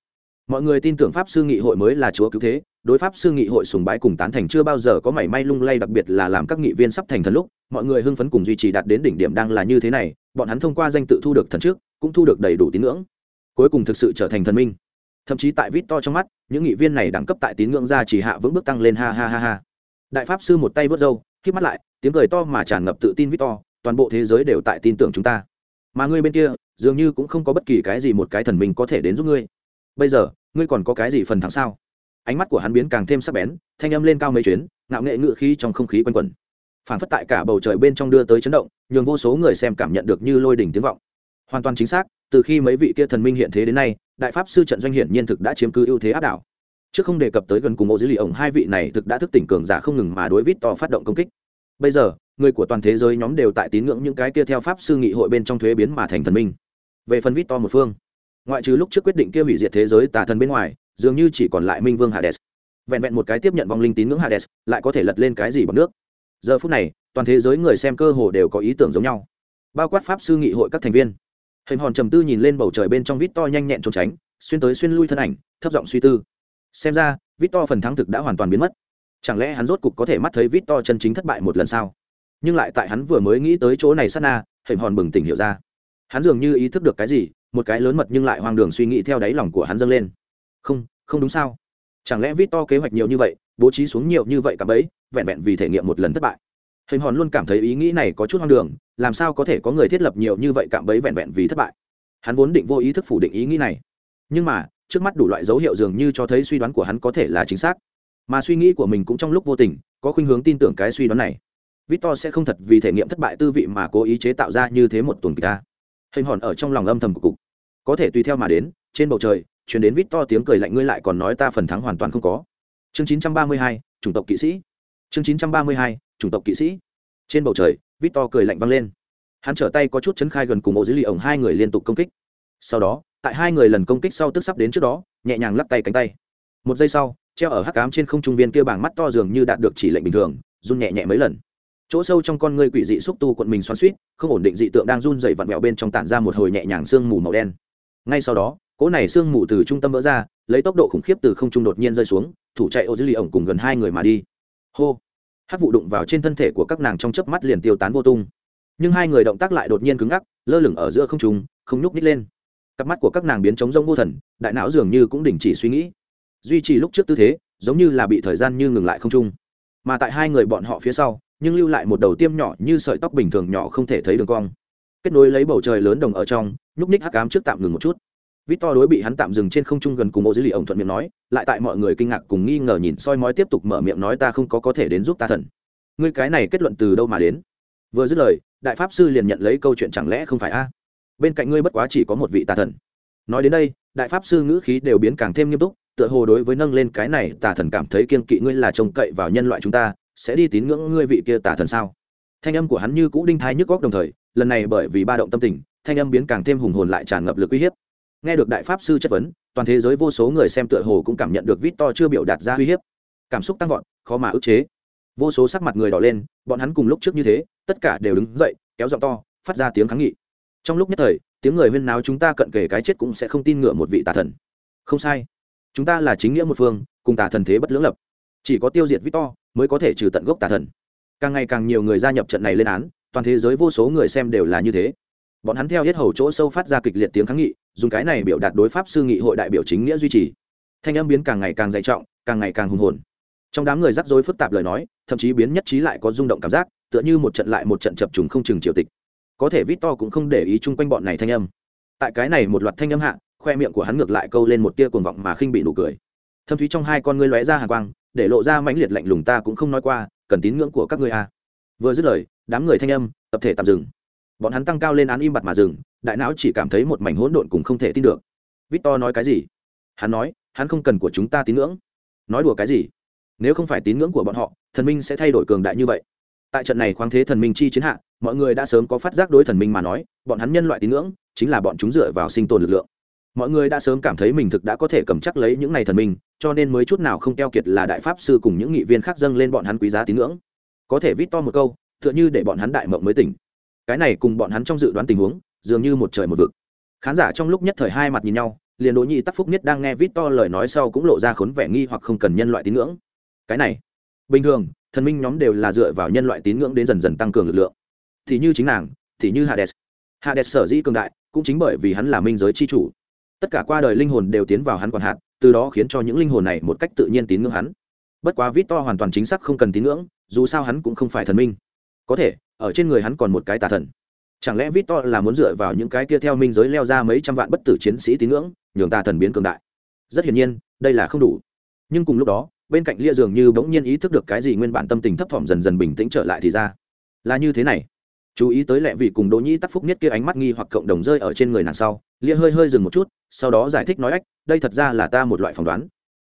Mọi người tin tưởng pháp sư nghị hội mới là chúa cứu thế, đối pháp sư nghị hội sùng bái cùng tán thành chưa bao giờ có mảy may lung lay đặc biệt là làm các nghị viên sắp thành thần lúc, mọi người hưng phấn cùng duy trì đạt đến đỉnh điểm đang là như thế này, bọn hắn thông qua danh tự thu được thần trước, cũng thu được đầy đủ tín ngưỡng. Cuối cùng thực sự trở thành thần minh. Thậm chí tại vít to trong mắt, những nghị viên này đẳng cấp tại tín ngưỡng ra chỉ hạ vững bước tăng lên, ha ha ha ha. Đại pháp sư một tay vớt râu k mắt lại, tiếng cười to mà tràn ngập tự tin vít to, toàn bộ thế giới đều tại tin tưởng chúng ta. Mà ngươi bên kia, dường như cũng không có bất kỳ cái gì một cái thần minh có thể đến giúp ngươi. Bây giờ, ngươi còn có cái gì phần thắng sao? Ánh mắt của hắn biến càng thêm sắc bén, thanh âm lên cao mấy chuyến, ngạo nghệ ngự khí trong không khí quanh quẩn. Phản phất tại cả bầu trời bên trong đưa tới chấn động, nhường vô số người xem cảm nhận được như lôi đỉnh tiếng vọng hoàn toàn chính xác, từ khi mấy vị kia thần minh hiện thế đến nay, đại pháp sư trận doanh hiển nhiên thực đã chiếm cứ ưu thế áp đảo. Chứ không đề cập tới gần cùng ô dữ liệu ổng, hai vị này thực đã thức tỉnh cường giả không ngừng mà đối vít to phát động công kích. Bây giờ, người của toàn thế giới nhóm đều tại tín ngưỡng những cái kia theo pháp sư nghị hội bên trong thuế biến mà thành thần minh. Về phần vít to một phương, ngoại trừ lúc trước quyết định kia hủy diệt thế giới tà thần bên ngoài, dường như chỉ còn lại minh vương hades. Vẹn vẹn một cái tiếp nhận vong linh tín ngưỡng hades, lại có thể lật lên cái gì bằng nước. Giờ phút này, toàn thế giới người xem cơ hồ đều có ý tưởng giống nhau. Bao quát pháp sư nghị hội các thành viên hình hòn trầm tư nhìn lên bầu trời bên trong vít to nhanh nhẹn trốn tránh, xuyên tới xuyên lui thân ảnh, thấp giọng suy tư. Xem ra vít to phần thắng thực đã hoàn toàn biến mất. Chẳng lẽ hắn rốt cục có thể mắt thấy vít to chân chính thất bại một lần sao? Nhưng lại tại hắn vừa mới nghĩ tới chỗ này sát na, hình hòn bừng tỉnh hiểu ra. Hắn dường như ý thức được cái gì, một cái lớn mật nhưng lại hoang đường suy nghĩ theo đáy lòng của hắn dâng lên. Không không đúng sao? Chẳng lẽ vít to kế hoạch nhiều như vậy, bố trí xuống nhiều như vậy cả bấy vẹn vẹn vì thể nghiệm một lần thất bại? Hình hòn luôn cảm thấy ý nghĩ này có chút hoang đường làm sao có thể có người thiết lập nhiều như vậy cạm bẫy vẹn vẹn vì thất bại? Hắn vốn định vô ý thức phủ định ý nghĩ này. Nhưng mà trước mắt đủ loại dấu hiệu dường như cho thấy suy đoán của hắn có thể là chính xác. Mà suy nghĩ của mình cũng trong lúc vô tình có khuynh hướng tin tưởng cái suy đoán này. Victor sẽ không thật vì thể nghiệm thất bại tư vị mà cố ý chế tạo ra như thế một tuần kỳ ta. Hình hòn ở trong lòng âm thầm của cục. Có thể tùy theo mà đến trên bầu trời chuyển đến victor tiếng cười lạnh ngươi lại còn nói ta phần thắng hoàn toàn không có. Chương 932, chủng tộc kỵ sĩ. Chương 932, chủng tộc kỵ sĩ. Trên bầu trời, victor cười lạnh vang lên. Hắn trở tay có chút chấn khai gần cùng ô dữ lì ổng hai người liên tục công kích. Sau đó, tại hai người lần công kích sau tức sắp đến trước đó, nhẹ nhàng lắc tay cánh tay. Một giây sau, treo ở hắc cám trên không trung viên kia bảng mắt to dường như đạt được chỉ lệnh bình thường, run nhẹ nhẹ mấy lần. Chỗ sâu trong con ngươi quỷ dị xúc tu quận mình xoắn suýt không ổn định dị tượng đang run dày vặn vẹo bên trong tản ra một hồi nhẹ nhàng sương mù màu đen. Ngay sau đó, cỗ này sương mù từ trung tâm vỡ ra, lấy tốc độ khủng khiếp từ không trung đột nhiên rơi xuống, thủ chạy ô dữ lì ổng cùng gần hai người mà đi. Hô! Hắc vụ đụng vào trên thân thể của các nàng trong chớp mắt liền tiêu tán vô tung. Nhưng hai người động tác lại đột nhiên cứng ngắc, lơ lửng ở giữa không trung, không nhúc nít lên. Cặp mắt của các nàng biến trống rông vô thần, đại não dường như cũng đình chỉ suy nghĩ. Duy trì lúc trước tư thế, giống như là bị thời gian như ngừng lại không trung. Mà tại hai người bọn họ phía sau, nhưng lưu lại một đầu tiêm nhỏ như sợi tóc bình thường nhỏ không thể thấy đường cong. Kết nối lấy bầu trời lớn đồng ở trong, nhúc ních hắc ám trước tạm ngừng một chút vít to đối bị hắn tạm dừng trên không trung gần cùng ô dữ lì ổng thuận miệng nói, lại tại mọi người kinh ngạc cùng nghi ngờ nhìn soi mói tiếp tục mở miệng nói ta không có có thể đến giúp ta thần. Ngươi cái này kết luận từ đâu mà đến? Vừa dứt lời, đại pháp sư liền nhận lấy câu chuyện chẳng lẽ không phải a? Bên cạnh ngươi bất quá chỉ có một vị tà thần. Nói đến đây, đại pháp sư ngữ khí đều biến càng thêm nghiêm túc, tựa hồ đối với nâng lên cái này tà thần cảm thấy kiên kỵ ngươi là trông cậy vào nhân loại chúng ta, sẽ đi tín ngưỡng ngươi vị kia tà thần sao? Thanh âm của hắn như cũ đinh thái nhức góc đồng thời, lần này bởi vì ba động tâm tình, thanh âm biến càng thêm hùng hồn lại tràn ngập lực uy hiếp nghe được đại pháp sư chất vấn, toàn thế giới vô số người xem tựa hồ cũng cảm nhận được vít to chưa biểu đạt ra uy hiếp. Cảm xúc tăng vọt, khó mà ức chế. Vô số sắc mặt người đỏ lên, bọn hắn cùng lúc trước như thế, tất cả đều đứng dậy, kéo giọng to, phát ra tiếng kháng nghị. Trong lúc nhất thời, tiếng người huyên náo chúng ta cận kề cái chết cũng sẽ không tin ngựa một vị tà thần. Không sai. Chúng ta là chính nghĩa một phương, cùng tà thần thế bất lưỡng lập. Chỉ có tiêu diệt victor mới có thể trừ tận gốc tà thần. Càng ngày càng nhiều người gia nhập trận này lên án, toàn thế giới vô số người xem đều là như thế. Bọn hắn theo hết hầu chỗ sâu phát ra kịch liệt tiếng kháng nghị dùng cái này biểu đạt đối pháp sư nghị hội đại biểu chính nghĩa duy trì. Thanh âm biến càng ngày càng dày trọng, càng ngày càng hùng hồn. Trong đám người rắc rối phức tạp lời nói, thậm chí biến nhất trí lại có rung động cảm giác, tựa như một trận lại một trận chập trùng không chừng triều tịch. Có thể vít to cũng không để ý chung quanh bọn này thanh âm. Tại cái này một loạt thanh âm hạ, khoe miệng của hắn ngược lại câu lên một tia cuồng vọng mà khinh bị nụ cười. Thâm thúy trong hai con ngươi lóe ra hàng quang, để lộ ra mãnh liệt lạnh lùng ta cũng không nói qua, cần tín ngưỡng của các ngươi a à. vừa dứt lời, đám người thanh âm, tập thể tạm dừng bọn hắn tăng cao lên án im bặt mà dừng, đại não chỉ cảm thấy một mảnh hỗn độn cùng không thể tin được. Victor nói cái gì? Hắn nói, hắn không cần của chúng ta tín ngưỡng. Nói đùa cái gì? Nếu không phải tín ngưỡng của bọn họ, thần minh sẽ thay đổi cường đại như vậy. Tại trận này khoáng thế thần minh chi chiến hạ, mọi người đã sớm có phát giác đối thần minh mà nói, bọn hắn nhân loại tín ngưỡng, chính là bọn chúng dựa vào sinh tồn lực lượng. Mọi người đã sớm cảm thấy mình thực đã có thể cầm chắc lấy những này thần minh, cho nên mới chút nào không keo kiệt là đại pháp sư cùng những nghị viên khác dâng lên bọn hắn quý giá tín ngưỡng. Có thể vít to một câu, tựa như để bọn hắn đại mộng mới tỉnh cái này cùng bọn hắn trong dự đoán tình huống, dường như một trời một vực. Khán giả trong lúc nhất thời hai mặt nhìn nhau, liền đỗ nhị tắc phúc nhất đang nghe vít to lời nói sau cũng lộ ra khốn vẻ nghi hoặc không cần nhân loại tín ngưỡng. Cái này, bình thường, thần minh nhóm đều là dựa vào nhân loại tín ngưỡng đến dần dần tăng cường lực lượng. Thì như chính nàng, thì như hades. Hades sở dĩ cường đại, cũng chính bởi vì hắn là minh giới c h i chủ. Tất cả qua đời linh hồn đều tiến vào hắn còn hạt từ đó khiến cho những linh hồn này một cách tự nhiên tín ngưỡng hắn. Bất quá vít to hoàn toàn chính xác không cần tín ngưỡng, dù sao hắn cũng không phải thần minh. Có thể ở trên người hắn còn một cái tà thần. Chẳng lẽ vít to là muốn dựa vào những cái kia theo minh giới leo ra mấy trăm vạn bất tử chiến sĩ tín ngưỡng, nhường tà thần biến cường đại? Rất hiển nhiên, đây là không đủ. Nhưng cùng lúc đó, bên cạnh lia dường như bỗng nhiên ý thức được cái gì nguyên bản tâm tình thấp thỏm dần dần bình tĩnh trở lại thì ra. Là như thế này. Chú ý tới lẹ vị cùng đỗ nhĩ tắc phúc nhất kia ánh mắt nghi hoặc cộng đồng rơi ở trên người nàng sau, lia hơi hơi dừng một chút, sau đó giải thích nói ách, đây thật ra là ta một loại phỏng đoán.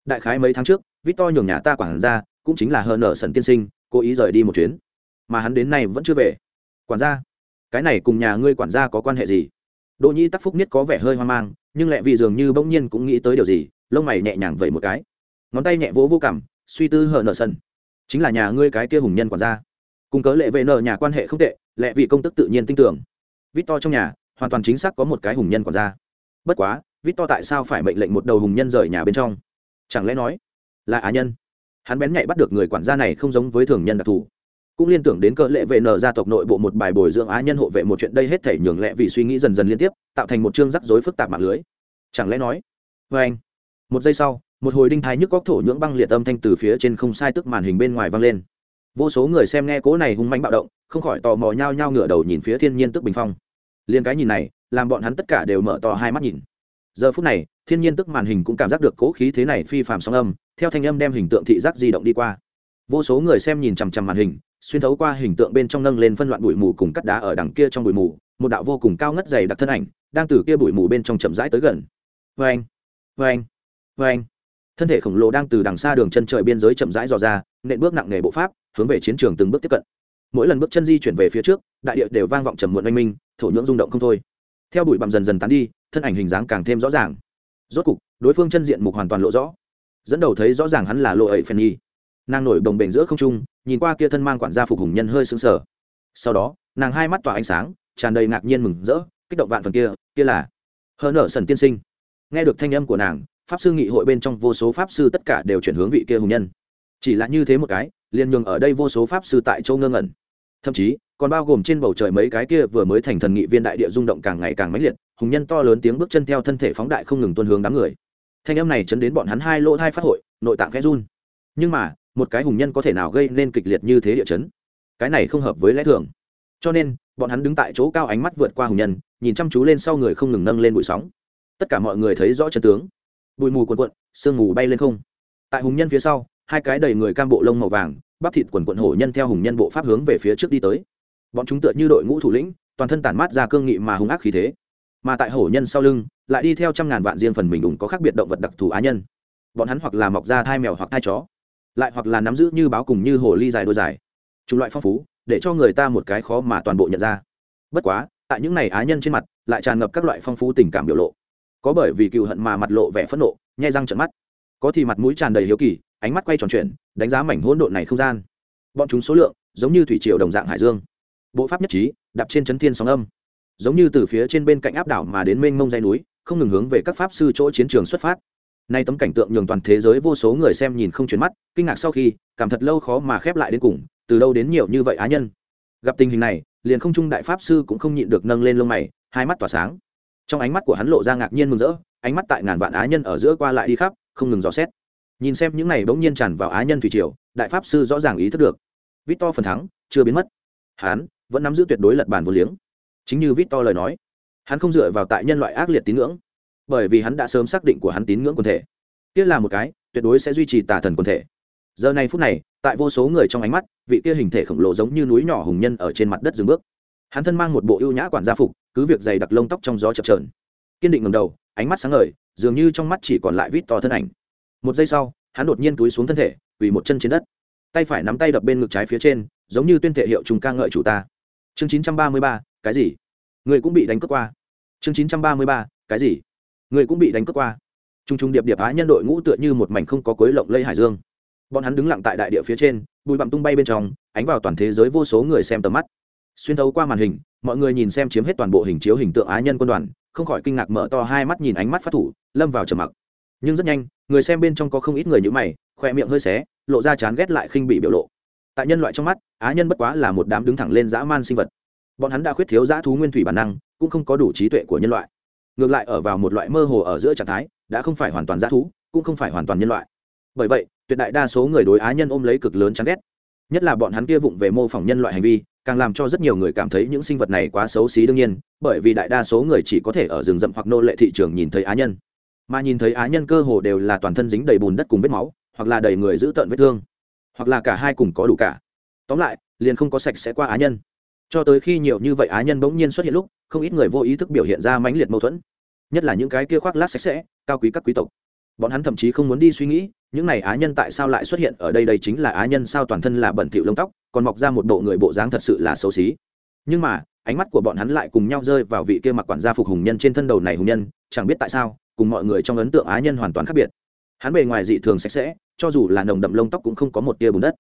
Đại khái mấy tháng trước vít to nhường nhà ta quản ra cũng chính là hờ nở sần tiên sinh, cố ý rời đi một chuyến mà hắn đến nay vẫn chưa về. Quản gia, cái này cùng nhà ngươi quản gia có quan hệ gì? Đỗ nhi tắc phúc niết có vẻ hơi hoang mang, nhưng lẹ vì dường như bỗng nhiên cũng nghĩ tới điều gì, lông mày nhẹ nhàng vẩy một cái. Ngón tay nhẹ vỗ vô cảm, suy tư hở nợ sân chính là nhà ngươi cái kia hùng nhân quản gia. Cùng cớ lệ vệ nợ nhà quan hệ không tệ lẹ vì công tức tự nhiên tin tưởng. Vít to trong nhà, hoàn toàn chính xác có một cái hùng nhân quản gia. Bất quá vít to tại sao phải mệnh lệnh một đầu hùng nhân rời nhà bên trong? Chẳng lẽ nói là á nhân? Hắn bén nhạy bắt được người quản gia này không giống với thường nhân đặc thù cũng liên tưởng đến cỡ lệ vệ nở gia tộc nội bộ một bài bồi dưỡng á nhân hộ vệ một chuyện đây hết thể nhường lệ vì suy nghĩ dần dần liên tiếp, tạo thành một chương rắc rối phức tạp mạng lưới. Chẳng lẽ nói vê anh. Một giây sau, một hồi đinh thái nhức góc thổ nhưỡng băng liệt âm thanh từ phía trên không sai tức màn hình bên ngoài vang lên. Vô số người xem nghe cố này hung manh bạo động, không khỏi tò mò nhao nhao ngửa đầu nhìn phía thiên nhiên tức bình phong. Liên cái nhìn này, làm bọn hắn tất cả đều mở to hai mắt nhìn. Giờ phút này, thiên nhiên tức màn hình cũng cảm giác được cố khí thế này phi phạm sóng âm, theo thanh âm đem hình tượng thị giác di động đi qua vô số người xem nhìn chằm chằm màn hình, xuyên thấu qua hình tượng bên trong nâng lên phân loạn bụi mù cùng cắt đá ở đằng kia trong bụi mù, một đạo vô cùng cao ngất dày đặc thân ảnh, đang từ kia bụi mù bên trong chậm rãi tới gần. Vê anh vê anh vê anh thân thể khổng lồ đang từ đằng xa đường chân trời biên giới chậm rãi dò ra, nện bước nặng nề bộ pháp, hướng về chiến trường từng bước tiếp cận. Mỗi lần bước chân di chuyển về phía trước, đại địa đều vang vọng trầm muộn oanh minh, thổ nhưỡng rung động không thôi. Theo bụi bặm dần dần tán đi, thân ảnh hình dáng càng thêm rõ ràng. Rốt cục, đối phương chân diện mục hoàn toàn lộ rõ. Dẫn đầu thấy rõ ràng hắn là lộ ấy phen nhi nàng nổi đồng bềnh giữa không trung, nhìn qua kia thân mang quản gia phục hùng nhân hơi sững sờ. Sau đó, nàng hai mắt tỏa ánh sáng, tràn đầy ngạc nhiên mừng rỡ, kích động vạn phần kia kia là hờ nở sần tiên sinh. Nghe được thanh âm của nàng, pháp sư nghị hội bên trong vô số pháp sư tất cả đều chuyển hướng vị kia hùng nhân. Chỉ là như thế một cái, liền nhường ở đây vô số pháp sư tại châu ngơ ngẩn. Thậm chí, còn bao gồm trên bầu trời mấy cái kia vừa mới thành thần nghị viên đại địa rung động càng ngày càng mãnh liệt, hùng nhân to lớn tiếng bước chân theo thân thể phóng đại không ngừng tuân hướng đám người. Thanh âm này chấn đến bọn hắn hai lỗ thai phát hội, nội tạng khẽ run. Nhưng mà một cái hùng nhân có thể nào gây nên kịch liệt như thế địa chấn? Cái này không hợp với lẽ thường. Cho nên, bọn hắn đứng tại chỗ cao ánh mắt vượt qua hùng nhân, nhìn chăm chú lên sau người không ngừng nâng lên bụi sóng. Tất cả mọi người thấy rõ chân tướng. Bụi mù quần quận sương mù bay lên không. Tại hùng nhân phía sau, hai cái đầy người cam bộ lông màu vàng, bắp thịt quần quận hổ nhân theo hùng nhân bộ pháp hướng về phía trước đi tới. Bọn chúng tựa như đội ngũ thủ lĩnh, toàn thân tản mát ra cương nghị mà hung ác khí thế. Mà tại hổ nhân sau lưng, lại đi theo trăm ngàn vạn riêng phần mình đủng có khác biệt động vật đặc thù á nhân. Bọn hắn hoặc là mọc ra thai mèo hoặc thai chó lại hoặc là nắm giữ như báo cùng như hồ ly dài đôi dài. Chủng loại phong phú, để cho người ta một cái khó mà toàn bộ nhận ra. Bất quá, tại những này á nhân trên mặt, lại tràn ngập các loại phong phú tình cảm biểu lộ. Có bởi vì cựu hận mà mặt lộ vẻ phẫn nộ nhai răng trận mắt. Có thì mặt mũi tràn đầy hiếu kỳ, ánh mắt quay tròn chuyển, đánh giá mảnh hỗn độn này không gian. Bọn chúng số lượng, giống như thủy triều đồng dạng hải dương. Bộ pháp nhất trí, đạp trên chấn thiên sóng âm. Giống như từ phía trên bên cạnh áp đảo mà đến mênh mông dây núi, không ngừng hướng về các pháp sư chỗ chiến trường xuất phát nay tấm cảnh tượng nhường toàn thế giới vô số người xem nhìn không chuyển mắt, kinh ngạc sau khi, cảm thật lâu khó mà khép lại đến cùng, từ đâu đến nhiều như vậy á nhân. Gặp tình hình này, liền không trung đại pháp sư cũng không nhịn được nâng lên lông mày, hai mắt tỏa sáng. Trong ánh mắt của hắn lộ ra ngạc nhiên mừng rỡ, ánh mắt tại ngàn vạn á nhân ở giữa qua lại đi khắp, không ngừng dò xét. Nhìn xem những này bỗng nhiên tràn vào á nhân thủy triều, đại pháp sư rõ ràng ý thức được. Victor phần thắng, chưa biến mất. Hắn vẫn nắm giữ tuyệt đối lật bàn vô liếng. Chính như victor lời nói, hắn không dựa vào tại nhân loại ác liệt tín ngưỡng bởi vì hắn đã sớm xác định của hắn tín ngưỡng quần thể. Kia là một cái, tuyệt đối sẽ duy trì tà thần quần thể. Giờ này phút này, tại vô số người trong ánh mắt, vị kia hình thể khổng lồ giống như núi nhỏ hùng nhân ở trên mặt đất dừng bước. Hắn thân mang một bộ ưu nhã quản gia phục, cứ việc dày đặc lông tóc trong gió chập trờn kiên định ngầm đầu, ánh mắt sáng ngời, dường như trong mắt chỉ còn lại vít to thân ảnh. Một giây sau, hắn đột nhiên túi xuống thân thể, quỳ một chân trên đất. Tay phải nắm tay đập bên ngực trái phía trên, giống như tuyên thể hiệu trùng ca ngợi chủ ta. Chương chín trăm ba mươi ba, cái gì? Người cũng bị đánh cướp qua. Chương chín trăm ba mươi ba, cái gì? Người cũng bị đánh cướp qua. T r u n g t r u n g điệp điệp á nhân đội ngũ tựa như một mảnh không có quấy lộng lây hải dương. Bọn hắn đứng lặng tại đại địa phía trên, bụi bặm tung bay bên trong, ánh vào toàn thế giới vô số người xem tầm mắt. Xuyên thấu qua màn hình, mọi người nhìn xem chiếm hết toàn bộ hình chiếu hình tượng á nhân quân đoàn, không khỏi kinh ngạc mở to hai mắt nhìn ánh mắt phát thủ, lâm vào trầm mặc. Nhưng rất nhanh, người xem bên trong có không ít người như mày, khoe miệng hơi xé, lộ ra chán ghét lại khinh bị biểu lộ. Tại nhân loại trong mắt, á nhân bất quá là một đám đứng thẳng lên dã man sinh vật. Bọn hắn đã khuyết thiếu dã thú nguyên thủy bản năng, cũng không có đủ trí tuệ của nhân loại ngược lại ở vào một loại mơ hồ ở giữa trạng thái, đã không phải hoàn toàn dã thú, cũng không phải hoàn toàn nhân loại. Bởi vậy, tuyệt đại đa số người đối á nhân ôm lấy cực lớn chán ghét. Nhất là bọn hắn kia vụng về mô phỏng nhân loại hành vi, càng làm cho rất nhiều người cảm thấy những sinh vật này quá xấu xí đương nhiên, bởi vì đại đa số người chỉ có thể ở rừng rậm hoặc nô lệ thị trường nhìn thấy á nhân. Mà nhìn thấy á nhân cơ hồ đều là toàn thân dính đầy bùn đất cùng vết máu, hoặc là đầy người giữ tợn vết thương, hoặc là cả hai cùng có đủ cả. Tóm lại, liền không có sạch sẽ qua á nhân cho tới khi nhiều như vậy á nhân bỗng nhiên xuất hiện lúc, không ít người vô ý thức biểu hiện ra mãnh liệt mâu thuẫn. Nhất là những cái kia khoác lác sạch sẽ, cao quý các quý tộc. Bọn hắn thậm chí không muốn đi suy nghĩ, những này á nhân tại sao lại xuất hiện ở đây đây chính là á nhân sao toàn thân là bẩn thỉu lông tóc, còn mọc ra một bộ người bộ dáng thật sự là xấu xí. Nhưng mà, ánh mắt của bọn hắn lại cùng nhau rơi vào vị kia mặc quản gia phục hùng nhân trên thân đầu này hùng nhân, chẳng biết tại sao, cùng mọi người trong ấn tượng á nhân hoàn toàn khác biệt. Hắn bề ngoài dị thường sạch sẽ, cho dù là nồng đậm lông tóc cũng không có một tia bùn đất.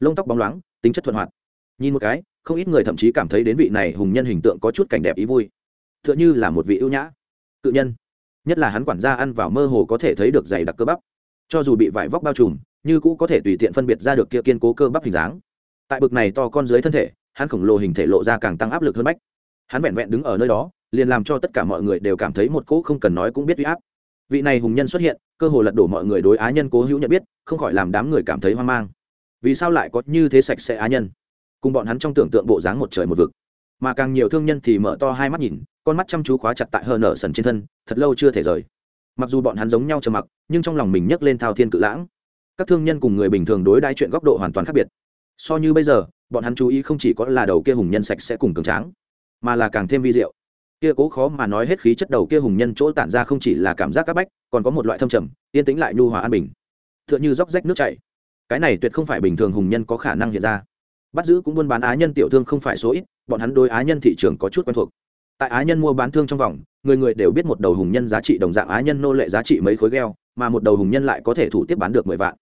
Lông tóc bóng loáng, tính chất thuận hoạt nhìn một cái, không ít người thậm chí cảm thấy đến vị này hùng nhân hình tượng có chút cảnh đẹp ý vui. T h ư ợ n h ư là một vị ưu nhã, cự nhân. Nhất là hắn quản gia ăn vào mơ hồ có thể thấy được dày đặc cơ bắp. Cho dù bị vải vóc bao trùm, như cũ có thể tùy tiện phân biệt ra được kia kiên cố cơ bắp hình dáng. Tại bực này to con dưới thân thể, hắn khổng lồ hình thể lộ ra càng tăng áp lực hơn bách. Hắn vẹn vẹn đứng ở nơi đó, liền làm cho tất cả mọi người đều cảm thấy một cỗ không cần nói cũng biết uy áp. Vị này hùng nhân xuất hiện, cơ hồ lật đổ mọi người đối á nhân cố hữu nhận biết, không khỏi làm đám người cảm thấy hoang mang. Vì sao lại có như thế sạch sẽ á nhân? Cùng bọn hắn trong tưởng tượng bộ dáng một trời một vực. Mà càng nhiều thương nhân thì mở to hai mắt nhìn, con mắt chăm chú khóa chặt tại hờ nở sần trên thân, thật lâu chưa thể rời. Mặc dù bọn hắn giống nhau trầm mặc, nhưng trong lòng mình nhấc lên thao thiên cự lãng. Các thương nhân cùng người bình thường đối đãi chuyện góc độ hoàn toàn khác biệt. So như bây giờ, bọn hắn chú ý không chỉ có là đầu kia hùng nhân sạch sẽ cùng cường tráng, mà là càng thêm vi diệu. Kia cố khó mà nói hết khí chất đầu kia hùng nhân chỗ tản ra không chỉ là cảm giác các bách, còn có một loại thâm trầm, yên tĩnh lại nhu hòa an bình. T h ư ợ n h ư róc rách nước chảy. Cái này tuyệt không phải bình thường hùng nhân có khả năng hiện ra bắt giữ cũng buôn bán á nhân tiểu thương không phải số ít, bọn hắn đối á nhân thị trường có chút quen thuộc. Tại á nhân mua bán thương trong vòng, người người đều biết một đầu hùng nhân giá trị đồng dạng á nhân nô lệ giá trị mấy khối gheo mà một đầu hùng nhân lại có thể thủ tiếp bán được mười vạn.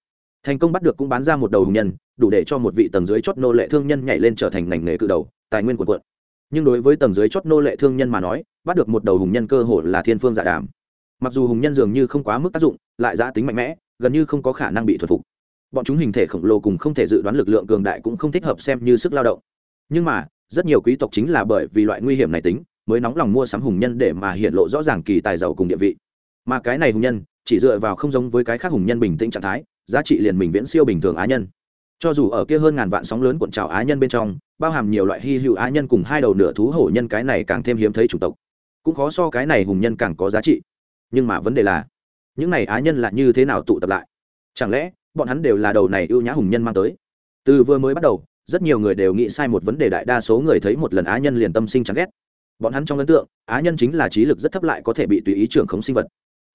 Thành công bắt được cũng bán ra một đầu hùng nhân, đủ để cho một vị tầng dưới chót nô lệ thương nhân nhảy lên trở thành ngành nghề cự đầu, tài nguyên quần quận nhưng đối với tầng dưới chót nô lệ thương nhân mà nói, bắt được một đầu hùng nhân cơ hội là thiên phương giả đàm. Mặc dù hùng nhân dường như không quá mức tác dụng, lại giã tính mạnh mẽ, gần như không có khả năng bị thuật phục bọn chúng hình thể khổng lồ cùng không thể dự đoán lực lượng cường đại cũng không thích hợp xem như sức lao động. Nhưng mà, rất nhiều quý tộc chính là bởi vì loại nguy hiểm này tính, mới nóng lòng mua sắm hùng nhân để mà hiện lộ rõ ràng kỳ tài giàu cùng địa vị. Mà cái này hùng nhân, chỉ dựa vào không giống với cái khác hùng nhân bình tĩnh trạng thái, giá trị liền mình viễn siêu bình thường á nhân. Cho dù ở kia hơn ngàn vạn sóng lớn cuộn trào á nhân bên trong, bao hàm nhiều loại hy hữu á nhân cùng hai đầu nửa thú hổ nhân cái này càng thêm hiếm thấy chủng tộc. Cũng khó so cái này hùng nhân càng có giá trị. Nhưng mà vấn đề là, những này á nhân là như thế nào tụ tập lại? Chẳng lẽ bọn hắn đều là đầu này ưu nhã hùng nhân mang tới. Từ vừa mới bắt đầu, rất nhiều người đều nghĩ sai một vấn đề đại đa số người thấy một lần á nhân liền tâm sinh chán ghét. Bọn hắn trong ấn tượng, á nhân chính là trí lực rất thấp lại có thể bị tùy ý trưởng khống sinh vật.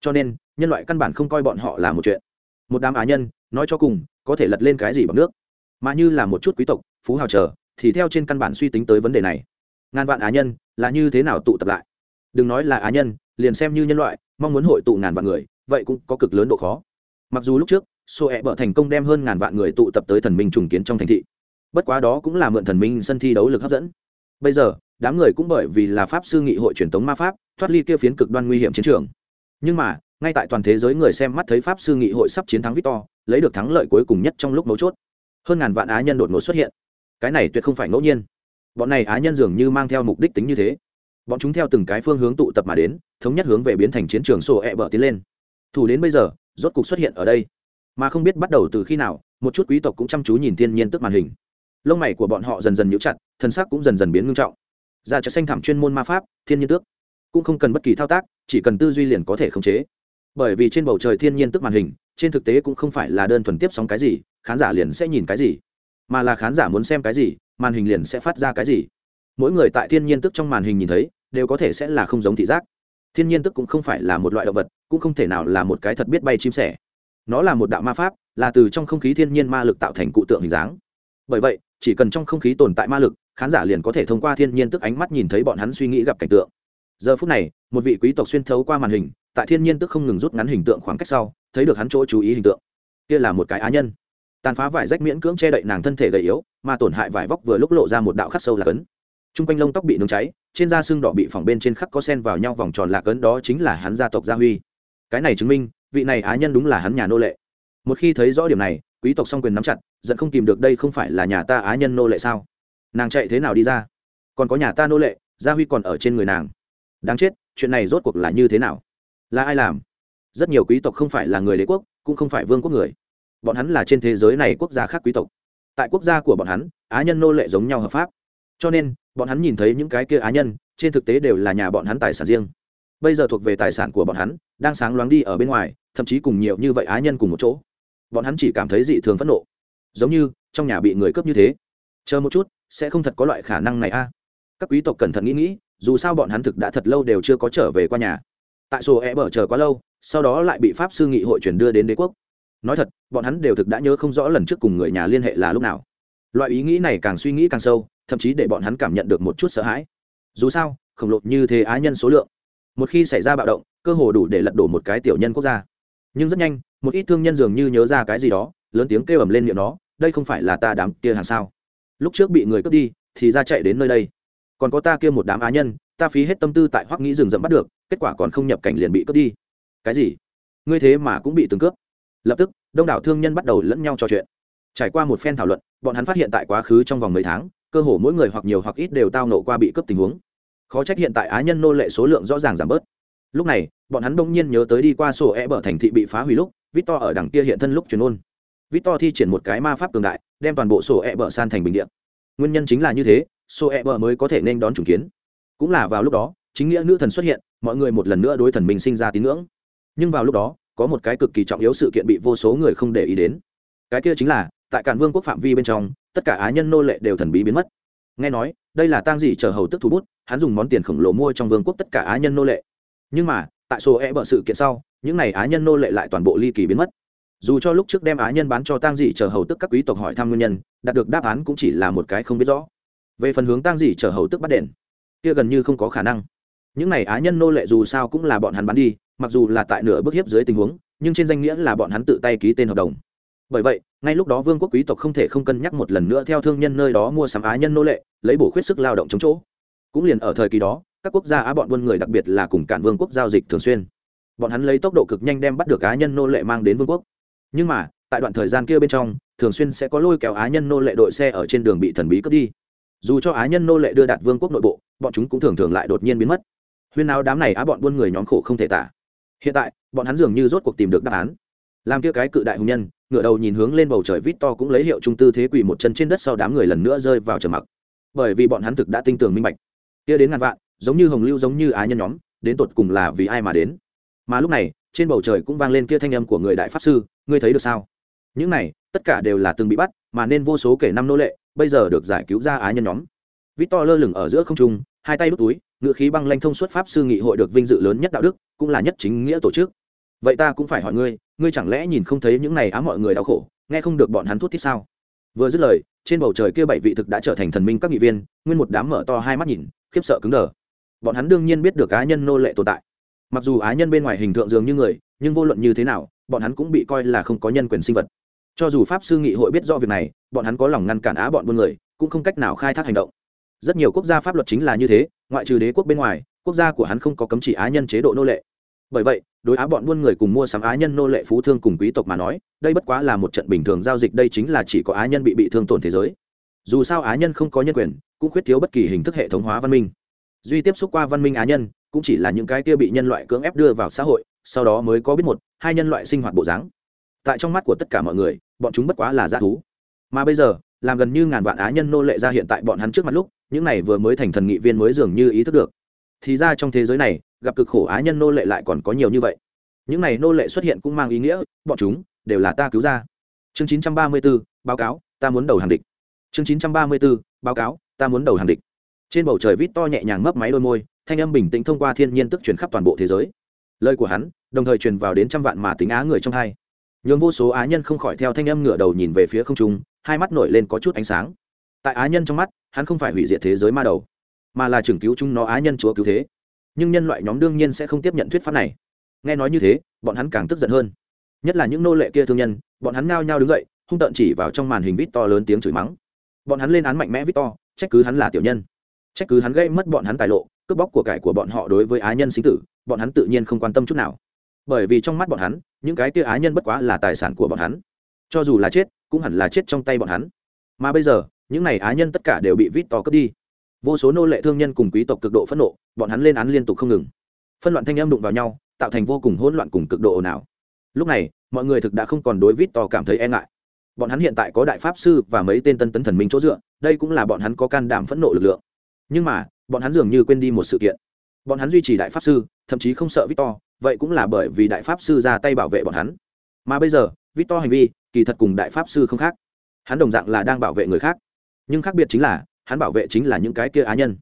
Cho nên, nhân loại căn bản không coi bọn họ là một chuyện. Một đám á nhân, nói cho cùng, có thể lật lên cái gì bằng nước. Mà như là một chút quý tộc, phú hào chờ, thì theo trên căn bản suy tính tới vấn đề này. Ngàn vạn á nhân, là như thế nào tụ tập lại? Đừng nói là á nhân, liền xem như nhân loại, mong muốn hội tụ ngàn vạn người, vậy cũng có cực lớn độ khó. Mặc dù lúc trước sổ ẹ bở thành công đem hơn ngàn vạn người tụ tập tới thần minh trùng kiến trong thành thị. Bất quá đó cũng là mượn thần minh sân thi đấu lực hấp dẫn. Bây giờ, đám người cũng bởi vì là pháp sư nghị hội truyền thống ma pháp, thoát ly kia phiến cực đoan nguy hiểm chiến trường. Nhưng mà, ngay tại toàn thế giới người xem mắt thấy pháp sư nghị hội sắp chiến thắng victor, lấy được thắng lợi cuối cùng nhất trong lúc mấu chốt, hơn ngàn vạn á nhân đột ngột xuất hiện. Cái này tuyệt không phải ngẫu nhiên. Bọn này á nhân dường như mang theo mục đích tính như thế. Bọn chúng theo từng cái phương hướng tụ tập mà đến, thống nhất hướng về biến thành chiến trường sổ ẹ bờ tiến lên. Thủ đến bây giờ, rốt cục xuất hiện ở đây mà không biết bắt đầu từ khi nào, một chút quý tộc cũng chăm chú nhìn thiên nhiên tức màn hình. Lông mày của bọn họ dần dần nhũ chặt, thân xác cũng dần dần biến ngưng trọng. Ra cho xanh thảm chuyên môn ma pháp, thiên nhiên tước. Cũng không cần bất kỳ thao tác, chỉ cần tư duy liền có thể khống chế. Bởi vì trên bầu trời thiên nhiên tức màn hình, trên thực tế cũng không phải là đơn thuần tiếp sóng cái gì, khán giả liền sẽ nhìn cái gì. Mà là khán giả muốn xem cái gì, màn hình liền sẽ phát ra cái gì. Mỗi người tại thiên nhiên tức trong màn hình nhìn thấy, đều có thể sẽ là không giống thị giác. Thiên nhiên tức cũng không phải là một loại động vật, cũng không thể nào là một cái thật biết bay chim sẻ nó là một đạo ma pháp, là từ trong không khí thiên nhiên ma lực tạo thành cụ tượng hình dáng. Bởi vậy, chỉ cần trong không khí tồn tại ma lực, khán giả liền có thể thông qua thiên nhiên tức ánh mắt nhìn thấy bọn hắn suy nghĩ gặp cảnh tượng. Giờ phút này, một vị quý tộc xuyên thấu qua màn hình, tại thiên nhiên tức không ngừng rút ngắn hình tượng khoảng cách sau, thấy được hắn chỗ chú ý hình tượng. Kia là một cái á nhân. Tàn phá vải rách miễn cưỡng che đậy nàng thân thể gầy yếu, mà tổn hại vải vóc vừa lúc lộ ra một đạo khắc sâu là cấn. T r u n g quanh lông tóc bị nướng cháy, trên da xương đỏ bị phỏng bên trên khắc có sen vào nhau vòng tròn lạc ấn đó chính là hắn gia tộc gia huy. Cái này chứng minh vị này á nhân đúng là hắn nhà nô lệ. Một khi thấy rõ điểm này, quý tộc song quyền nắm chặt, giận không tìm được đây không phải là nhà ta á nhân nô lệ sao? Nàng chạy thế nào đi ra? Còn có nhà ta nô lệ, gia huy còn ở trên người nàng. Đáng chết, chuyện này rốt cuộc là như thế nào? Là ai làm? Rất nhiều quý tộc không phải là người đế quốc, cũng không phải vương quốc người. Bọn hắn là trên thế giới này quốc gia khác quý tộc. Tại quốc gia của bọn hắn, á nhân nô lệ giống nhau hợp pháp. Cho nên, bọn hắn nhìn thấy những cái kia á nhân, trên thực tế đều là nhà bọn hắn tài sản riêng. Bây giờ thuộc về tài sản của bọn hắn, đang sáng loáng đi ở bên ngoài thậm chí cùng nhiều như vậy á nhân cùng một chỗ. Bọn hắn chỉ cảm thấy dị thường phẫn nộ. Giống như, trong nhà bị người cướp như thế. Chờ một chút, sẽ không thật có loại khả năng này a. Các quý tộc cẩn thận nghĩ nghĩ, dù sao bọn hắn thực đã thật lâu đều chưa có trở về qua nhà. Tại sổ e bở chờ quá lâu, sau đó lại bị pháp sư nghị hội chuyển đưa đến đế quốc. Nói thật, bọn hắn đều thực đã nhớ không rõ lần trước cùng người nhà liên hệ là lúc nào. Loại ý nghĩ này càng suy nghĩ càng sâu, thậm chí để bọn hắn cảm nhận được một chút sợ hãi. Dù sao, khổng lồ như thế á nhân số lượng. Một khi xảy ra bạo động, cơ hồ đủ để lật đổ một cái tiểu nhân quốc gia nhưng rất nhanh, một ít thương nhân dường như nhớ ra cái gì đó, lớn tiếng kêu ầm lên miệng nó, đây không phải là ta đám kia hàng sao? Lúc trước bị người cướp đi, thì ra chạy đến nơi đây. Còn có ta kia một đám á nhân, ta phí hết tâm tư tại hoắc nghĩ rừng rậm bắt được, kết quả còn không nhập cảnh liền bị cướp đi. Cái gì? Ngươi thế mà cũng bị từng cướp? Lập tức, đông đảo thương nhân bắt đầu lẫn nhau trò chuyện. Trải qua một phen thảo luận, bọn hắn phát hiện tại quá khứ trong vòng mấy tháng, cơ hồ mỗi người hoặc nhiều hoặc ít đều tao nộ qua bị cướp tình huống. Khó trách hiện tại á nhân nô lệ số lượng rõ ràng giảm bớt lúc này, bọn hắn đông nhiên nhớ tới đi qua sổ e bờ thành thị bị phá hủy lúc, victor ở đằng kia hiện thân lúc truyền ôn. Victor thi triển một cái ma pháp cường đại, đem toàn bộ sổ e bờ san thành bình điện nguyên nhân chính là như thế, sổ e bờ mới có thể nên đón chủng kiến. Cũng là vào lúc đó, chính nghĩa nữ thần xuất hiện, mọi người một lần nữa đối thần mình sinh ra tín ngưỡng. Nhưng vào lúc đó, có một cái cực kỳ trọng yếu sự kiện bị vô số người không để ý đến. Cái kia chính là, tại cản vương quốc phạm vi bên trong, tất cả á nhân nô lệ đều thần bí biến mất. Nghe nói, đây là tang gì chờ hầu tức thủ bút, hắn dùng món tiền khổng lồ mua trong vương quốc tất cả á nhân nô lệ nhưng mà, tại số e bợ sự kiện sau, những n à y á nhân nô lệ lại toàn bộ ly kỳ biến mất. Dù cho lúc trước đem á nhân bán cho tang dị chờ hầu tức các quý tộc hỏi thăm nguyên nhân, đạt được đáp án cũng chỉ là một cái không biết rõ. Về phần hướng tang dị chờ hầu tức bắt đền, kia gần như không có khả năng. Những n à y á nhân nô lệ dù sao cũng là bọn hắn bán đi, mặc dù là tại nửa bước hiếp dưới tình huống, nhưng trên danh nghĩa là bọn hắn tự tay ký tên hợp đồng. Bởi vậy, ngay lúc đó vương quốc quý tộc không thể không cân nhắc một lần nữa theo thương nhân nơi đó mua sắm á nhân nô lệ, lấy bổ khuyết sức lao động chống chỗ. Cũng liền ở thời kỳ đó các quốc gia á bọn buôn người đặc biệt là cùng cản vương quốc giao dịch thường xuyên. Bọn hắn lấy tốc độ cực nhanh đem bắt được á nhân nô lệ mang đến vương quốc. Nhưng mà, tại đoạn thời gian kia bên trong, thường xuyên sẽ có lôi kéo á nhân nô lệ đội xe ở trên đường bị thần bí cướp đi. Dù cho á nhân nô lệ đưa đạt vương quốc nội bộ, bọn chúng cũng thường thường lại đột nhiên biến mất. Huyên nào đám này á bọn buôn người nhóm khổ không thể tả. Hiện tại, bọn hắn dường như rốt cuộc tìm được đáp án. Làm kia cái cự đại hùng nhân ngựa đầu nhìn hướng lên bầu trời vít to cũng lấy hiệu trung tư thế quỳ một chân trên đất sau đám người lần nữa rơi vào trầm mặc. Bởi vì bọn hắn thực đã tinh tường minh bạch. Kia đến ngàn vạn giống như hồng lưu giống như á nhân nhóm, đến tột cùng là vì ai mà đến. Mà lúc này, trên bầu trời cũng vang lên kia thanh âm của người đại pháp sư, ngươi thấy được sao? Những này, tất cả đều là từng bị bắt, mà nên vô số kể năm nô lệ, bây giờ được giải cứu ra á nhân nhóm. Vít to lơ lửng ở giữa không trung, hai tay đút túi ngự khí băng lanh thông suốt pháp sư nghị hội được vinh dự lớn nhất đạo đức, cũng là nhất chính nghĩa tổ chức. Vậy ta cũng phải hỏi ngươi ngươi chẳng lẽ nhìn không thấy những này á mọi người đau khổ, nghe không được bọn hắn thút thiết sao? Vừa dứt lời, trên bầu trời kia bảy vị thực đã trở thành thần minh các nghị viên, nguyên một đám mở to hai mắt nhìn, khiếp sợ cứng đờ bọn hắn đương nhiên biết được cá nhân nô lệ tồn tại. Mặc dù á nhân bên ngoài hình tượng dường như người, nhưng vô luận như thế nào, bọn hắn cũng bị coi là không có nhân quyền sinh vật. Cho dù pháp sư nghị hội biết do việc này, bọn hắn có lòng ngăn cản á bọn buôn người, cũng không cách nào khai thác hành động. Rất nhiều quốc gia pháp luật chính là như thế, ngoại trừ đế quốc bên ngoài, quốc gia của hắn không có cấm chỉ á nhân chế độ nô lệ. Bởi vậy, đối á bọn buôn người cùng mua sắm á nhân nô lệ phú thương cùng quý tộc mà nói, đây bất quá là một trận bình thường giao dịch, đây chính là chỉ có á nhân bị bị thương tổn thế giới. Dù sao á nhân không có nhân quyền, cũng khuyết thiếu bất kỳ hình thức hệ thống hóa văn minh duy tiếp xúc qua văn minh á nhân cũng chỉ là những cái kia bị nhân loại cưỡng ép đưa vào xã hội sau đó mới có biết một hai nhân loại sinh hoạt bộ dáng. Tại trong mắt của tất cả mọi người bọn chúng bất quá là g thú. Mà bây giờ làm gần như ngàn vạn á nhân nô lệ ra hiện tại bọn hắn trước mặt lúc những này vừa mới thành thần nghị viên mới dường như ý thức được. Thì ra trong thế giới này gặp cực khổ á nhân nô lệ lại còn có nhiều như vậy. Những này nô lệ xuất hiện cũng mang ý nghĩa bọn chúng đều là ta cứu ra. Chương 934, báo cáo ta muốn đầu hàng địch. Chương 934, báo cáo ta muốn đầu hàng địch trên bầu trời vít to nhẹ nhàng mấp máy đôi môi, thanh âm bình tĩnh thông qua thiên nhiên tức truyền khắp toàn bộ thế giới. Lời của hắn, đồng thời truyền vào đến trăm vạn mà tính á người trong hai. Nhường vô số á nhân không khỏi theo thanh âm ngửa đầu nhìn về phía không trung, hai mắt nổi lên có chút ánh sáng. Tại á nhân trong mắt, hắn không phải hủy diệt thế giới ma đầu, mà là trưởng cứu chúng nó á nhân chúa cứu thế. Nhưng nhân loại nhóm đương nhiên sẽ không tiếp nhận thuyết pháp này. Nghe nói như thế, bọn hắn càng tức giận hơn. Nhất là những nô lệ kia thương nhân, bọn hắn ngao nhao đứng dậy, hung tợn chỉ vào trong màn hình vít to lớn tiếng chửi mắng. Bọn hắn lên án mạnh mẽ vít to, trách cứ hắn là tiểu nhân trách cứ hắn gây mất bọn hắn tài lộ, cướp bóc của cải của bọn họ đối với á nhân sinh tử, bọn hắn tự nhiên không quan tâm chút nào. Bởi vì trong mắt bọn hắn, những cái kia á nhân bất quá là tài sản của bọn hắn. Cho dù là chết, cũng hẳn là chết trong tay bọn hắn. Mà bây giờ, những này á nhân tất cả đều bị vít to cướp đi. Vô số nô lệ thương nhân cùng quý tộc cực độ phẫn nộ, bọn hắn lên án liên tục không ngừng. Phân loạn thanh âm đụng vào nhau, tạo thành vô cùng hỗn loạn cùng cực độ ồn ào. Lúc này, mọi người thực đã không còn đối vít to cảm thấy e ngại. Bọn hắn hiện tại có đại pháp sư và mấy tên tân tấn thần minh chỗ dựa, đây cũng là bọn hắn có can đảm phẫn nộ lực lượng nhưng mà, bọn hắn dường như quên đi một sự kiện. Bọn hắn duy trì đại pháp sư, thậm chí không sợ victor, vậy cũng là bởi vì đại pháp sư ra tay bảo vệ bọn hắn. Mà bây giờ, victor hành vi, kỳ thật cùng đại pháp sư không khác. Hắn đồng dạng là đang bảo vệ người khác. Nhưng khác biệt chính là, hắn bảo vệ chính là những cái kia á nhân.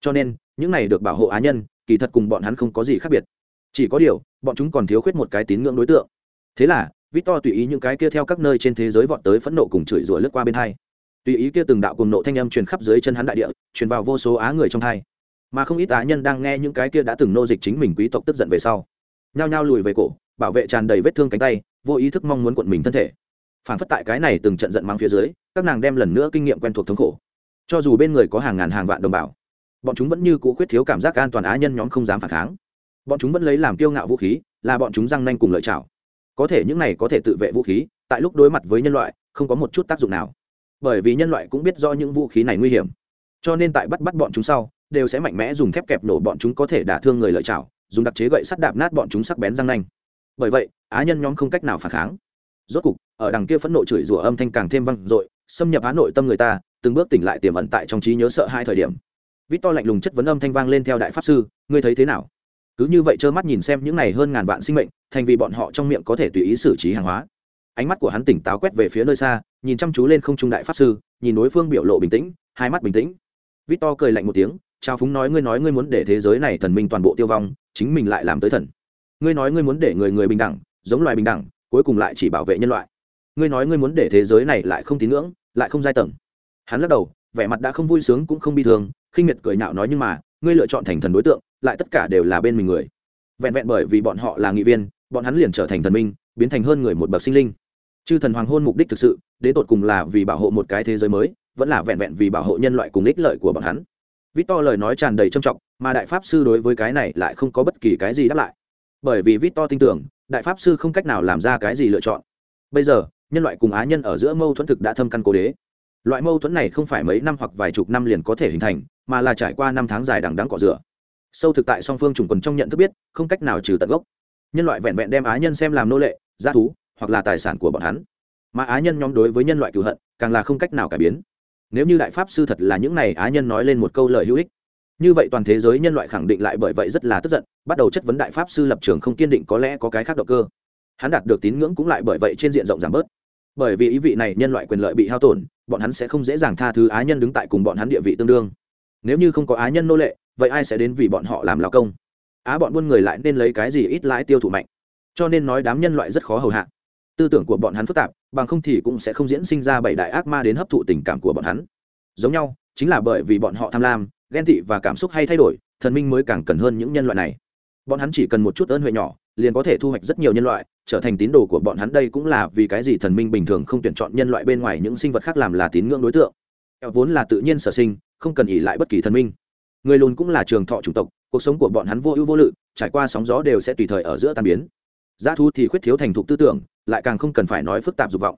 Cho nên, những này được bảo hộ á nhân, kỳ thật cùng bọn hắn không có gì khác biệt. Chỉ có điều, bọn chúng còn thiếu khuyết một cái tín ngưỡng đối tượng. Thế là, victor tùy ý những cái kia theo các nơi trên thế giới vọt tới phẫn nộ cùng chửi rủa lướt qua bên hai tùy ý kia từng đạo cùng nộ thanh âm truyền khắp dưới chân hắn đại địa, truyền vào vô số á người trong thai. Mà không ít á nhân đang nghe những cái kia đã từng nô dịch chính mình quý tộc tức giận về sau, nhao nhao lùi về cổ, bảo vệ tràn đầy vết thương cánh tay, vô ý thức mong muốn cuộn mình thân thể. Phản phất tại cái này từng trận giận mang phía dưới, các nàng đem lần nữa kinh nghiệm quen thuộc thống khổ. Cho dù bên người có hàng ngàn hàng vạn đồng bào, bọn chúng vẫn như cũ khuyết thiếu cảm giác an toàn á nhân nhóm không dám phản kháng. Bọn chúng vẫn lấy làm kiêu ngạo vũ khí, là bọn chúng răng nanh cùng lợi chảo có thể những này có thể tự vệ vũ khí, tại lúc đối mặt với nhân loại, không có một chút tác dụng nào bởi vì nhân loại cũng biết do những vũ khí này nguy hiểm. Cho nên tại bắt bắt bọn chúng sau, đều sẽ mạnh mẽ dùng thép kẹp nổ bọn chúng có thể đả thương người lợi chảo dùng đặc chế gậy sắt đạp nát bọn chúng sắc bén răng nanh. Bởi vậy, á nhân nhóm không cách nào phản kháng. Rốt cục, ở đằng kia phẫn nộ chửi rủa âm thanh càng thêm vang dội, xâm nhập á nội tâm người ta, từng bước tỉnh lại tiềm ẩn tại trong trí nhớ sợ hai thời điểm. Vít to lạnh lùng chất vấn âm thanh vang lên theo đại pháp sư, ngươi thấy thế nào? Cứ như vậy trơ mắt nhìn xem những này hơn ngàn vạn sinh mệnh, thành vì bọn họ trong miệng có thể tùy ý xử trí hàng hóa ánh mắt của hắn tỉnh táo quét về phía nơi xa, nhìn chăm chú lên không trung đại pháp sư, nhìn đối phương biểu lộ bình tĩnh, hai mắt bình tĩnh. Vít to cười lạnh một tiếng trao phúng nói ngươi nói ngươi muốn để thế giới này thần minh toàn bộ tiêu vong, chính mình lại làm tới thần. Ngươi nói ngươi muốn để người người bình đẳng, giống loài bình đẳng, cuối cùng lại chỉ bảo vệ nhân loại. Ngươi nói ngươi muốn để thế giới này lại không tín ngưỡng, lại không giai tầng. Hắn lắc đầu, vẻ mặt đã không vui sướng cũng không bi thương, khinh miệt cười nhạo nói nhưng mà, ngươi lựa chọn thành thần đối tượng, lại tất cả đều là bên mình người. Vẹn vẹn bởi vì bọn họ là nghị viên, bọn hắn liền trở thành thần minh, biến thành hơn người một bậc sinh linh chư thần hoàng hôn mục đích thực sự, đến tột cùng là vì bảo hộ một cái thế giới mới, vẫn là vẹn vẹn vì bảo hộ nhân loại cùng ích lợi của bọn hắn. Vít to lời nói tràn đầy trầm trọng, mà đại pháp sư đối với cái này lại không có bất kỳ cái gì đáp lại. Bởi vì vít to tin tưởng, đại pháp sư không cách nào làm ra cái gì lựa chọn. Bây giờ, nhân loại cùng á nhân ở giữa mâu thuẫn thực đã thâm căn cố đế. Loại mâu thuẫn này không phải mấy năm hoặc vài chục năm liền có thể hình thành, mà là trải qua năm tháng dài đằng đắng cỏ rửa. Sâu thực tại song phương trùng quần trong nhận thức biết, không cách nào trừ tận gốc. Nhân loại vẹn vẹn đem á nhân xem làm nô lệ g thú hoặc là tài sản của bọn hắn. Mà á nhân nhóm đối với nhân loại cựu hận, càng là không cách nào cải biến. Nếu như đại pháp sư thật là những này, á nhân nói lên một câu lời hữu ích. Như vậy toàn thế giới nhân loại khẳng định lại bởi vậy rất là tức giận, bắt đầu chất vấn đại pháp sư lập trường không kiên định có lẽ có cái khác động cơ. Hắn đạt được tín ngưỡng cũng lại bởi vậy trên diện rộng giảm bớt. Bởi vì ý vị này nhân loại quyền lợi bị hao tổn, bọn hắn sẽ không dễ dàng tha thứ á nhân đứng tại cùng bọn hắn địa vị tương đương. Nếu như không có á nhân nô lệ, vậy ai sẽ đến vì bọn họ làm lao công? Á bọn buôn người lại nên lấy cái gì ít lãi tiêu thụ mạnh? Cho nên nói đám nhân loại rất khó hầu hạ tư tưởng của bọn hắn phức tạp, bằng không thì cũng sẽ không diễn sinh ra bảy đại ác ma đến hấp thụ tình cảm của bọn hắn. Giống nhau, chính là bởi vì bọn họ tham lam, ghen tị và cảm xúc hay thay đổi, thần minh mới càng cần hơn những nhân loại này. Bọn hắn chỉ cần một chút ơn huệ nhỏ, liền có thể thu hoạch rất nhiều nhân loại, trở thành tín đồ của bọn hắn đây cũng là vì cái gì thần minh bình thường không tuyển chọn nhân loại bên ngoài những sinh vật khác làm là tín ngưỡng đối tượng. Vốn là tự nhiên sở sinh, không cần ỉ lại bất kỳ thần minh. Người lùn cũng là trường thọ chủng tộc, cuộc sống của bọn hắn vô ưu vô lự, trải qua sóng gió đều sẽ tùy thời ở giữa tan biến. Giá thú thì khuyết thiếu thành thục tư tưởng lại càng không cần phải nói phức tạp dục vọng.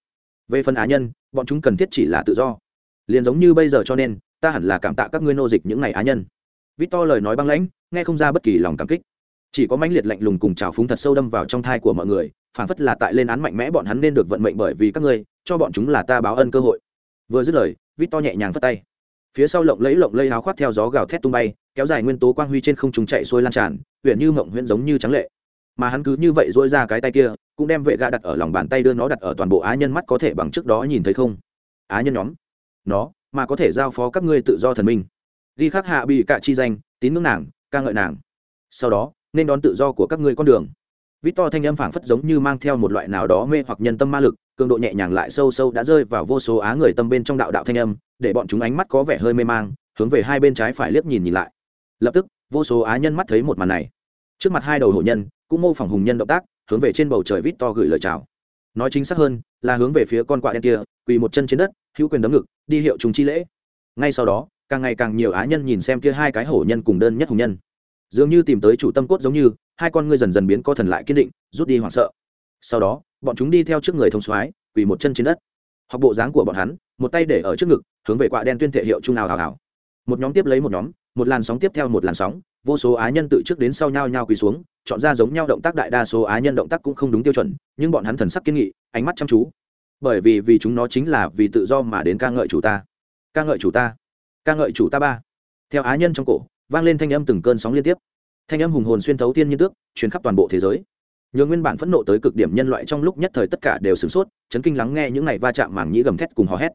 Về phần á nhân, bọn chúng cần thiết chỉ là tự do. Liền giống như bây giờ cho nên, ta hẳn là cảm tạ các ngươi nô dịch những ngày á nhân. Vít to lời nói băng lãnh, nghe không ra bất kỳ lòng cảm kích. Chỉ có mãnh liệt lạnh lùng cùng trào phúng thật sâu đâm vào trong thai của mọi người, phản phất là tại lên án mạnh mẽ bọn hắn nên được vận mệnh bởi vì các ngươi, cho bọn chúng là ta báo ân cơ hội. Vừa dứt lời vít to nhẹ nhàng phất tay. Phía sau lộng lấy lộng lây háo khoác theo gió gào thét tung bay, kéo dài nguyên tố quang huy trên không trùng chạy xuôi lan tràn huyện như mộng huyện giống như trắng lệ mà hắn cứ như vậy dỗi ra cái tay kia, cũng đem vệ gạ đặt ở lòng bàn tay đưa nó đặt ở toàn bộ á nhân mắt có thể bằng trước đó nhìn thấy không? Á nhân nhóm. Nó, mà có thể giao phó các ngươi tự do thần minh. Ghi khắc hạ bị cạ chi danh, tín ngưỡng nàng, ca ngợi nàng. Sau đó, nên đón tự do của các ngươi con đường. Vít to thanh âm phảng phất giống như mang theo một loại nào đó mê hoặc nhân tâm ma lực, cường độ nhẹ nhàng lại sâu sâu đã rơi vào vô số á người tâm bên trong đạo đạo thanh âm, để bọn chúng ánh mắt có vẻ hơi mê mang, hướng về hai bên trái phải liếc nhìn nhìn lại. Lập tức, vô số á nhân mắt thấy một màn này. Trước mặt hai đầu hổ nhân cũng mô phỏng hùng nhân động tác, hướng về trên bầu trời vít to gửi lời chào. Nói chính xác hơn, là hướng về phía con quạ đen kia, quỳ một chân trên đất, hữu quyền đấm ngực, đi hiệu chúng chi lễ. Ngay sau đó, càng ngày càng nhiều á nhân nhìn xem kia hai cái hổ nhân cùng đơn nhất hùng nhân. Dường như tìm tới chủ tâm cốt giống như, hai con ngươi dần dần biến co thần lại kiên định, rút đi hoảng sợ. Sau đó, bọn chúng đi theo trước người thông soái, quỳ một chân trên đất. Học bộ dáng của bọn hắn, một tay để ở trước ngực, hướng về quạ đen tuyên thể hiệu chung nào hào hào một nhóm tiếp lấy một nhóm, một làn sóng tiếp theo một làn sóng, vô số á nhân tự trước đến sau nhau nhau quỳ xuống chọn ra giống nhau động tác đại đa số á nhân động tác cũng không đúng tiêu chuẩn, nhưng bọn hắn thần sắc kiên nghị, ánh mắt chăm chú. Bởi vì vì chúng nó chính là vì tự do mà đến ca ngợi chủ ta. Ca ngợi chủ ta. Ca ngợi chủ ta ba. Theo á nhân trong cổ, vang lên thanh âm từng cơn sóng liên tiếp. Thanh âm hùng hồn xuyên thấu tiên nhiên tước chuyến khắp toàn bộ thế giới. Nhường nguyên bản phẫn nộ tới cực điểm nhân loại trong lúc nhất thời tất cả đều sửng sốt, chấn kinh lắng nghe những này va chạm màng nhĩ gầm thét cùng hò hét.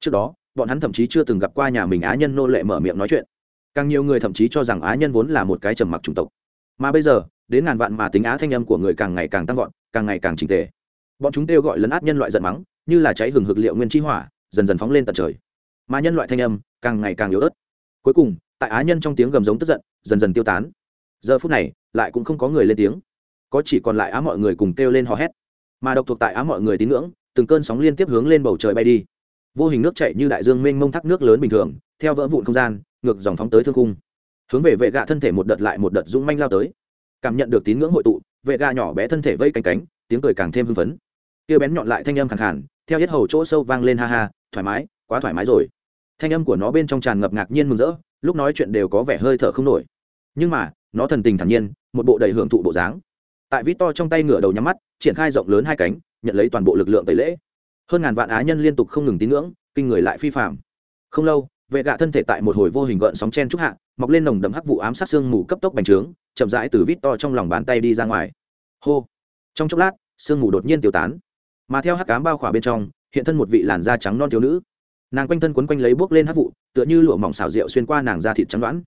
Trước đó, bọn hắn thậm chí chưa từng gặp qua nhà mình á nhân nô lệ mở miệng nói chuyện. Càng nhiều người thậm chí cho rằng á nhân vốn là một cái trầm mặc chủng tộc. Mà bây giờ đến ngàn vạn mà tính á thanh âm của người càng ngày càng tăng vọt, càng ngày càng trình tề. Bọn chúng kêu gọi lấn át nhân loại giận mắng, như là cháy hừng hực liệu nguyên chi hỏa, dần dần phóng lên tận trời. Mà nhân loại thanh âm càng ngày càng yếu ớt. Cuối cùng, tại á nhân trong tiếng gầm giống tức giận, dần dần tiêu tán. Giờ phút này, lại cũng không có người lên tiếng. Có chỉ còn lại á mọi người cùng kêu lên hò hét. Mà độc thuộc tại á mọi người tín ngưỡng, từng cơn sóng liên tiếp hướng lên bầu trời bay đi. Vô hình nước chảy như đại dương mênh mông thác nước lớn bình thường, theo vỡ vụn không gian, ngược dòng phóng tới thương cung hướng về vệ gạ thân thể một đợt lại một đợt dũng manh lao tới cảm nhận được tín ngưỡng hội tụ, vệ gà nhỏ bé thân thể vây cánh cánh, tiếng cười càng thêm hưng phấn. Kia bén nhọn lại thanh âm khẳng khản theo hết hầu chỗ sâu vang lên ha ha, thoải mái, quá thoải mái rồi. Thanh âm của nó bên trong tràn ngập ngạc nhiên mừng rỡ, lúc nói chuyện đều có vẻ hơi thở không nổi. Nhưng mà, nó thần tình thản nhiên, một bộ đầy hưởng thụ bộ dáng. Tại vít to trong tay ngửa đầu nhắm mắt, triển khai rộng lớn hai cánh, nhận lấy toàn bộ lực lượng tẩy lễ. Hơn ngàn vạn á nhân liên tục không ngừng tín ngưỡng, kinh người lại phi phạm không lâu vệ gạ thân thể tại một hồi vô hình gợn sóng chen trúc hạ, mọc lên nồng đậm hắc vụ ám sát xương mù cấp tốc bành trướng, chậm rãi từ vít to trong lòng bàn tay đi ra ngoài. Hô! Trong chốc lát sương mù đột nhiên tiêu tán. Mà theo hắc cám bao khỏa bên trong, hiện thân một vị làn da trắng non thiếu nữ. Nàng quanh thân quấn quanh lấy bước lên hắc vụ, tựa như lụa mỏng xào rượu xuyên qua nàng da thịt trắng đoãn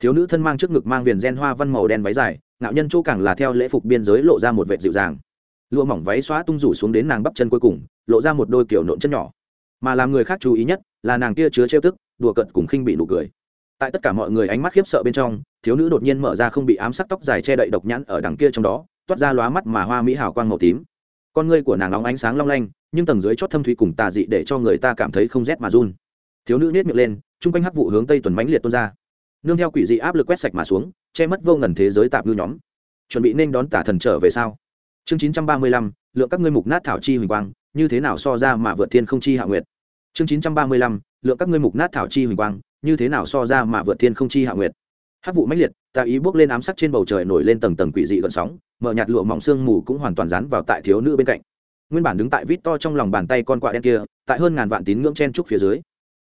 thiếu nữ thân mang trước ngực mang viền gen hoa văn màu đen váy dài, ngạo nhân chỗ càng là theo lễ phục biên giới lộ ra một vệt dịu dàng. Lụa mỏng váy xóa tung rủ xuống đến nàng bắp chân cuối cùng, lộ ra một đôi kiểu nộn chân nhỏ. Mà làm người khác chú ý nhất là nàng kia chứa trêu tức đùa cận cùng khinh bị nụ cười. Tại tất cả mọi người ánh mắt khiếp sợ bên trong, thiếu nữ đột nhiên mở ra không bị ám sắc tóc dài che đậy độc nhãn ở đằng kia trong đó, toát ra lóa mắt mà hoa mỹ hào quang màu tím. Con ngươi của nàng nóng ánh sáng long lanh, nhưng tầng dưới chót thâm thủy cùng tà dị để cho người ta cảm thấy không rét mà run. Thiếu nữ nết miệng lên chung quanh hắc vụ hướng tây tuần mãnh liệt tuôn ra. Nương theo quỷ dị áp lực quét sạch mà xuống, che mất vô ngần thế giới tạp ngư nhóm. Chuẩn bị nên đón tả thần trở về sau chương chín trăm ba mươi lăm, lượng các ngươi mục nát thảo chi huỳnh quang, như thế nào so ra mà vượt thiên không chi hạ nguyệt? Chương chín trăm ba mươi lăm, lượng các ngươi mục nát thảo chi huỳnh quang, như thế nào so ra mà vượt thiên không chi hạ nguyệt? Hát vụ mãnh liệt tà ý bước lên ám sắc trên bầu trời nổi lên tầng tầng quỷ dị gợn sóng, mở nhạt lụa mỏng sương mù cũng hoàn toàn dán vào tại thiếu nữ bên cạnh. Nguyên bản đứng tại vít to trong lòng bàn tay con quạ đen kia, tại hơn ngàn vạn tín ngưỡng chen trúc phía dưới,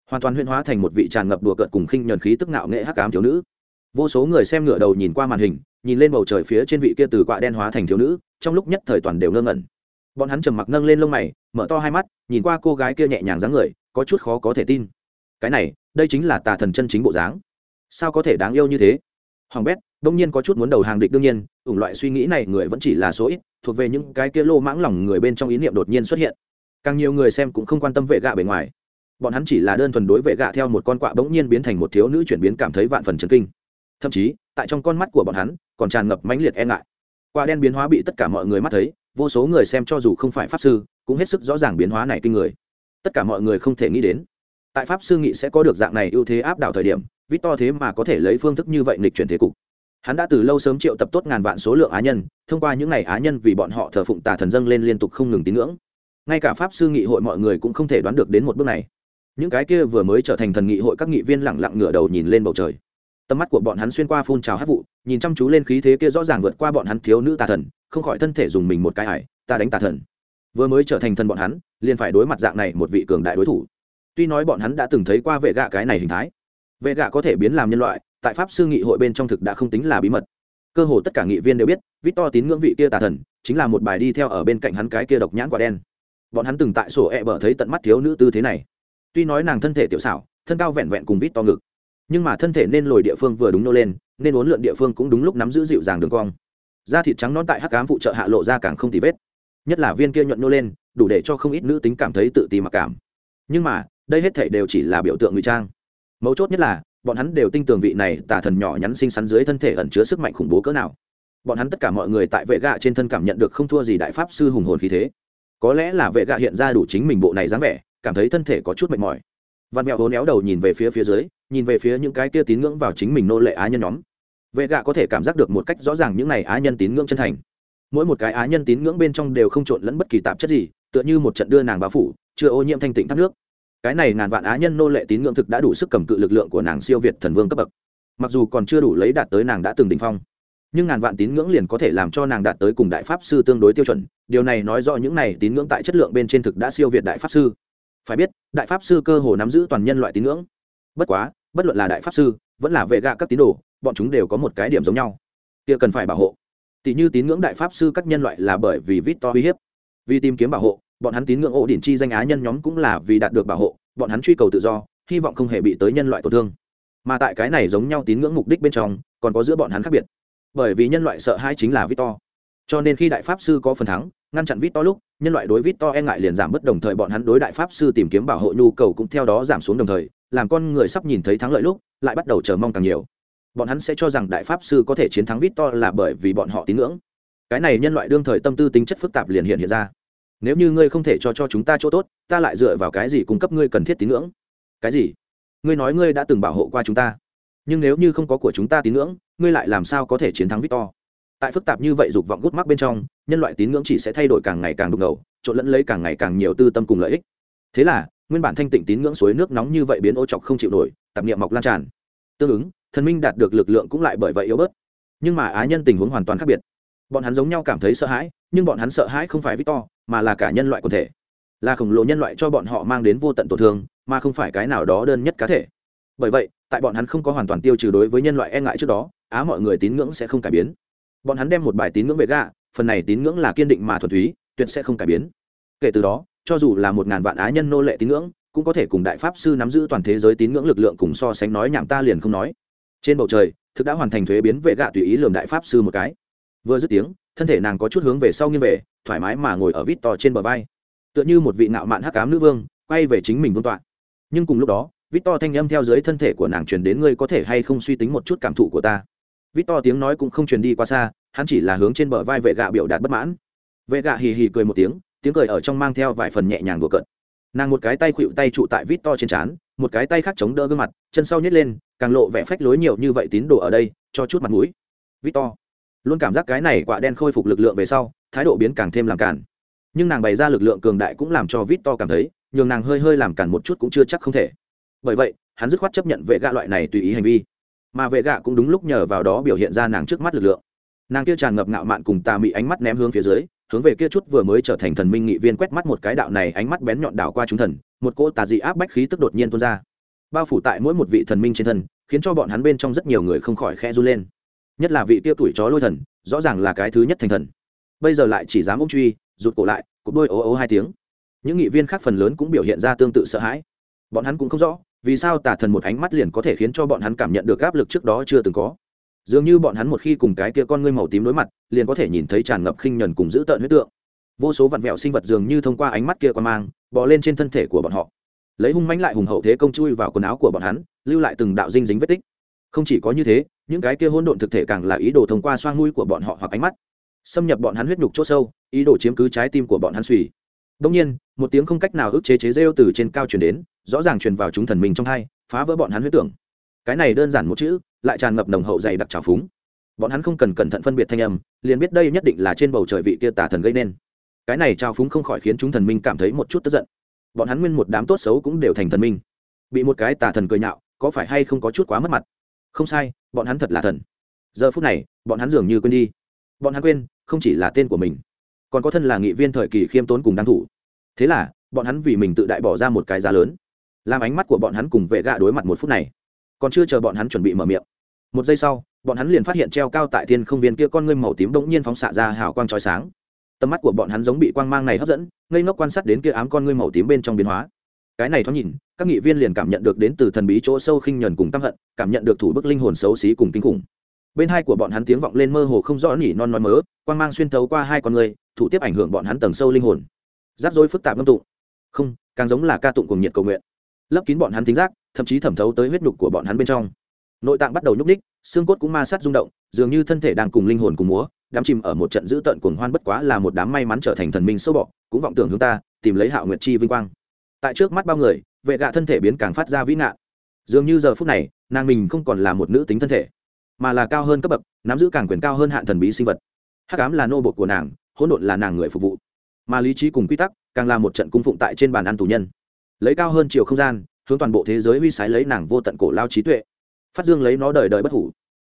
hoàn toàn huyên hóa thành một vị tràn ngập đùa cợt cùng khinh nhờn khí tức ngạo nghệ hắc ám thiếu nữ. Vô số người xem ngựa đầu nhìn qua màn hình, nhìn lên bầu trời phía trên vị kia từ quạ đen hóa thành thiếu nữ, trong lúc nhất thời toàn đều ngơ ngẩn bọn hắn trầm mặc nâng lên lông mày, mở to hai mắt, nhìn qua cô gái kia nhẹ nhàng dáng người, có chút khó có thể tin. Cái này, đây chính là tà thần chân chính bộ dáng. Sao có thể đáng yêu như thế? Hoàng bét, đông nhiên có chút muốn đầu hàng địch đương nhiên, ủng loại suy nghĩ này người vẫn chỉ là số ít, thuộc về những cái kia lô mãng lòng người bên trong ý niệm đột nhiên xuất hiện. Càng nhiều người xem cũng không quan tâm vệ gạ bề ngoài. Bọn hắn chỉ là đơn thuần đối vệ gạ theo một con quạ bỗng nhiên biến thành một thiếu nữ chuyển biến cảm thấy vạn phần chấn kinh. Thậm chí, tại trong con mắt của bọn hắn, còn tràn ngập mãnh liệt e ngại quả đen biến hóa bị tất cả mọi người mắt thấy, vô số người xem cho dù không phải pháp sư, cũng hết sức rõ ràng biến hóa này kinh người. Tất cả mọi người không thể nghĩ đến, tại pháp sư nghị sẽ có được dạng này ưu thế áp đảo thời điểm vít to thế mà có thể lấy phương thức như vậy nghịch chuyển thế cục. Hắn đã từ lâu sớm triệu tập tốt ngàn vạn số lượng á nhân, thông qua những ngày á nhân vì bọn họ thờ phụng tà thần dâng lên liên tục không ngừng tín ngưỡng. Ngay cả pháp sư nghị hội mọi người cũng không thể đoán được đến một bước này. Những cái kia vừa mới trở thành thần nghị hội các nghị viên lẳng lặng ngửa đầu nhìn lên bầu trời tầm mắt của bọn hắn xuyên qua phun trào hát vụ, nhìn chăm chú lên khí thế kia rõ ràng vượt qua bọn hắn thiếu nữ tà thần, không khỏi thân thể dùng mình một cái ải, ta đánh tà thần. Vừa mới trở thành thần bọn hắn, liền phải đối mặt dạng này một vị cường đại đối thủ. Tuy nói bọn hắn đã từng thấy qua vệ gạ cái này hình thái, vệ gạ có thể biến làm nhân loại, tại pháp sư nghị hội bên trong thực đã không tính là bí mật. Cơ hồ tất cả nghị viên đều biết vít to tín ngưỡng vị kia tà thần, chính là một bài đi theo ở bên cạnh hắn cái kia độc nhãn quả đen. Bọn hắn từng tại sổ e-bở thấy tận mắt thiếu nữ tư thế này. Tuy nói nàng thân thể tiểu xảo, thân cao vẹn vẹn cùng vít to ngực nhưng mà thân thể nên lồi địa phương vừa đúng nô lên, nên uốn lượn địa phương cũng đúng lúc nắm giữ dịu dàng đường cong. Da thịt trắng non tại hắc cám phụ trợ hạ lộ ra càng không tì vết. Nhất là viên kia nhuận nô lên, đủ để cho không ít nữ tính cảm thấy tự ti mặc cảm. Nhưng mà, đây hết thể đều chỉ là biểu tượng ngụy trang. Mấu chốt nhất là, bọn hắn đều tin tưởng vị này tà thần nhỏ nhắn xinh xắn dưới thân thể ẩn chứa sức mạnh khủng bố cỡ nào. Bọn hắn tất cả mọi người tại vệ gạ trên thân cảm nhận được không thua gì đại pháp sư hùng hồn khí thế. Có lẽ là vệ gạ hiện ra đủ chính mình bộ này dáng vẻ, cảm thấy thân thể có chút mệt mỏi. Văn mẹo hố néo đầu nhìn về phía phía dưới nhìn về phía những cái kia tín ngưỡng vào chính mình nô lệ á nhân nhóm. Vệ gạ có thể cảm giác được một cách rõ ràng những này á nhân tín ngưỡng chân thành. Mỗi một cái á nhân tín ngưỡng bên trong đều không trộn lẫn bất kỳ tạp chất gì, tựa như một trận đưa nàng bao phủ, chưa ô nhiễm thanh tịnh thác nước. Cái này ngàn vạn á nhân nô lệ tín ngưỡng thực đã đủ sức cầm cự lực lượng của nàng siêu việt thần vương cấp bậc. Mặc dù còn chưa đủ lấy đạt tới nàng đã từng đỉnh phong, nhưng ngàn vạn tín ngưỡng liền có thể làm cho nàng đạt tới cùng đại pháp sư tương đối tiêu chuẩn. Điều này nói rõ những này tín ngưỡng tại chất lượng bên trên thực đã siêu việt đại pháp sư. Phải biết, đại pháp sư cơ hồ nắm giữ toàn nhân loại tín ngưỡng bất quá, bất luận là đại pháp sư, vẫn là vệ gạ các tín đồ, bọn chúng đều có một cái điểm giống nhau. Kia cần phải bảo hộ. Tỷ như tín ngưỡng đại pháp sư các nhân loại là bởi vì vít to uy hiếp. Vì tìm kiếm bảo hộ, bọn hắn tín ngưỡng ổ đỉnh chi danh á nhân nhóm cũng là vì đạt được bảo hộ, bọn hắn truy cầu tự do, hy vọng không hề bị tới nhân loại tổn thương. Mà tại cái này giống nhau tín ngưỡng mục đích bên trong, còn có giữa bọn hắn khác biệt. Bởi vì nhân loại sợ hãi chính là victor. Cho nên khi đại pháp sư có phần thắng, ngăn chặn victor lúc, nhân loại đối victor e ngại liền giảm bất đồng thời bọn hắn đối đại pháp sư tìm kiếm bảo hộ nhu cầu cũng theo đó giảm xuống đồng thời làm con người sắp nhìn thấy thắng lợi lúc, lại bắt đầu chờ mong càng nhiều. Bọn hắn sẽ cho rằng đại pháp sư có thể chiến thắng victor là bởi vì bọn họ tín ngưỡng. Cái này nhân loại đương thời tâm tư tính chất phức tạp liền hiện hiện ra. Nếu như ngươi không thể cho cho chúng ta chỗ tốt, ta lại dựa vào cái gì cung cấp ngươi cần thiết tín ngưỡng? Cái gì? Ngươi nói ngươi đã từng bảo hộ qua chúng ta. Nhưng nếu như không có của chúng ta tín ngưỡng, ngươi lại làm sao có thể chiến thắng victor? Tại phức tạp như vậy dục vọng gút mắc bên trong, nhân loại tín ngưỡng chỉ sẽ thay đổi càng ngày càng đục ngầu, trộn lẫn lấy càng ngày càng nhiều tư tâm cùng lợi ích. Thế là nguyên bản thanh tịnh tín ngưỡng suối nước nóng như vậy biến ô chọc không chịu nổi, tạp niệm mọc lan tràn. Tương ứng, thần minh đạt được lực lượng cũng lại bởi vậy yếu bớt. Nhưng mà á nhân tình huống hoàn toàn khác biệt. Bọn hắn giống nhau cảm thấy sợ hãi, nhưng bọn hắn sợ hãi không phải victor mà là cả nhân loại quần thể. Là khổng lồ nhân loại cho bọn họ mang đến vô tận tổn thương, mà không phải cái nào đó đơn nhất cá thể. Bởi vậy, tại bọn hắn không có hoàn toàn tiêu trừ đối với nhân loại e ngại trước đó, á mọi người tín ngưỡng sẽ không cải biến. Bọn hắn đem một bài tín ngưỡng về gạ, phần này tín ngưỡng là kiên định mà thuần túy, tuyệt sẽ không cải biến. Kể từ đó cho dù là một ngàn vạn á nhân nô lệ tín ngưỡng, cũng có thể cùng đại pháp sư nắm giữ toàn thế giới tín ngưỡng lực lượng cùng so sánh nói nhảm ta liền không nói. Trên bầu trời, thực đã hoàn thành thuế biến vệ gạ tùy ý lường đại pháp sư một cái. Vừa dứt tiếng, thân thể nàng có chút hướng về sau nghiêng về, thoải mái mà ngồi ở vít to trên bờ vai. Tựa như một vị nạo mạn hắc cám nữ vương, quay về chính mình vương tọa. Nhưng cùng lúc đó, vít to thanh âm theo dưới thân thể của nàng truyền đến ngươi có thể hay không suy tính một chút cảm thụ của ta. Vít to tiếng nói cũng không truyền đi qua xa, hắn chỉ là hướng trên bờ vai vệ gạ biểu đạt bất mãn. Vệ gạ hì hì cười một tiếng tiếng cười ở trong mang theo vài phần nhẹ nhàng đùa cợt. Nàng một cái tay khuỵu tay trụ tại vít to trên trán, một cái tay khác chống đỡ gương mặt, chân sau nhét lên, càng lộ vẻ phách lối nhiều như vậy tín đồ ở đây, cho chút mặt mũi. Vít to. Luôn cảm giác cái này quả đen khôi phục lực lượng về sau, thái độ biến càng thêm làm cản nhưng nàng bày ra lực lượng cường đại cũng làm cho vít to cảm thấy, nhường nàng hơi hơi làm cản một chút cũng chưa chắc không thể. Bởi vậy, hắn dứt khoát chấp nhận vệ gạ loại này tùy ý hành vi. Mà vệ gạ cũng đúng lúc nhờ vào đó biểu hiện ra nàng trước mắt lực lượng. Nàng kia tràn ngập ngạo mạn cùng tà mị ánh mắt ném hướng phía dưới hướng về kia chút vừa mới trở thành thần minh nghị viên quét mắt một cái đạo này ánh mắt bén nhọn đảo qua chúng thần, một cỗ tà dị áp bách khí tức đột nhiên tuôn ra. Bao phủ tại mỗi một vị thần minh trên thân, khiến cho bọn hắn bên trong rất nhiều người không khỏi khe run lên. Nhất là vị tiêu tuổi chó lôi thần, rõ ràng là cái thứ nhất thành thần. Bây giờ lại chỉ dám ôm truy, rụt cổ lại, cụp đôi ố ố hai tiếng. Những nghị viên khác phần lớn cũng biểu hiện ra tương tự sợ hãi. Bọn hắn cũng không rõ, vì sao tà thần một ánh mắt liền có thể khiến cho bọn hắn cảm nhận được áp lực trước đó chưa từng có dường như bọn hắn một khi cùng cái kia con ngươi màu tím đối mặt, liền có thể nhìn thấy tràn ngập khinh nhuần cùng giữ tợn huyết tượng. Vô số vặn vẹo sinh vật dường như thông qua ánh mắt kia qua mang, bò lên trên thân thể của bọn họ. Lấy hung mánh lại hùng hậu thế công chui vào quần áo của bọn hắn, lưu lại từng đạo dinh dính vết tích. Không chỉ có như thế, những cái kia hỗn độn thực thể càng là ý đồ thông qua xoang mũi của bọn họ hoặc ánh mắt, xâm nhập bọn hắn huyết nhục chỗ sâu, ý đồ chiếm cứ trái tim của bọn hắn suy. Đông nhiên, một tiếng không cách nào ức chế chế rêu từ trên cao truyền đến, rõ ràng truyền vào chúng thần mình trong hai, phá vỡ bọn hắn huyết tưởng cái này đơn giản một chữ lại tràn ngập nồng hậu dày đặc trào phúng. Bọn hắn không cần cẩn thận phân biệt thanh âm, liền biết đây nhất định là trên bầu trời vị kia tà thần gây nên. Cái này trào phúng không khỏi khiến chúng thần minh cảm thấy một chút tức giận. Bọn hắn nguyên một đám tốt xấu cũng đều thành thần minh. Bị một cái tà thần cười nhạo, có phải hay không có chút quá mất mặt? Không sai, bọn hắn thật là thần. Giờ phút này, bọn hắn dường như quên đi. Bọn hắn quên, không chỉ là tên của mình, còn có thân là nghị viên thời kỳ khiêm tốn cùng đáng thủ. Thế là, bọn hắn vì mình tự đại bỏ ra một cái giá lớn. Làm ánh mắt của bọn hắn cùng vệ gạ đối mặt một phút này. Còn chưa chờ bọn hắn chuẩn bị mở miệng một giây sau, bọn hắn liền phát hiện treo cao tại thiên không viên kia con ngươi màu tím bỗng nhiên phóng xạ ra hào quang trói sáng. Tầm mắt của bọn hắn giống bị quang mang này hấp dẫn, ngây ngốc quan sát đến kia ám con ngươi màu tím bên trong biến hóa. Cái này thoáng nhìn, các nghị viên liền cảm nhận được đến từ thần bí chỗ sâu khinh nhuần cùng tâm hận, cảm nhận được thủ bức linh hồn xấu xí cùng kinh khủng. Bên hai của bọn hắn tiếng vọng lên mơ hồ không rõ nỉ non nói mớ, quang mang xuyên thấu qua hai con người thủ tiếp ảnh hưởng bọn hắn tầng sâu linh hồn. Rắc rối phức tạp ngâm tụng. Không, càng giống là ca tụng cùng nhiệt cầu nguyện. Lấp kín bọn hắn tính giác, thậm chí thẩm thấu tới huyết nhục của bọn hắn bên trong nội tạng bắt đầu nhúc ních xương cốt cũng ma sát rung động, dường như thân thể đang cùng linh hồn cùng múa, đám chìm ở một trận dữ tợn cuồng hoan bất quá là một đám may mắn trở thành thần minh sâu bọ, cũng vọng tưởng hướng ta, tìm lấy hạo nguyệt chi vinh quang. Tại trước mắt bao người, vệ gạ thân thể biến càng phát ra vĩ nạn dường như giờ phút này, nàng mình không còn là một nữ tính thân thể, mà là cao hơn cấp bậc, nắm giữ càng quyền cao hơn hạn thần bí sinh vật. Hắc ám là nô bột của nàng, hỗn độn là nàng người phục vụ. Mà lý trí cùng quy tắc, càng là một trận cung phụng tại trên bàn ăn tù nhân. Lấy cao hơn chiều không gian, hướng toàn bộ thế giới huy sái lấy nàng vô tận cổ lao trí tuệ phát dương lấy nó đời đời bất hủ.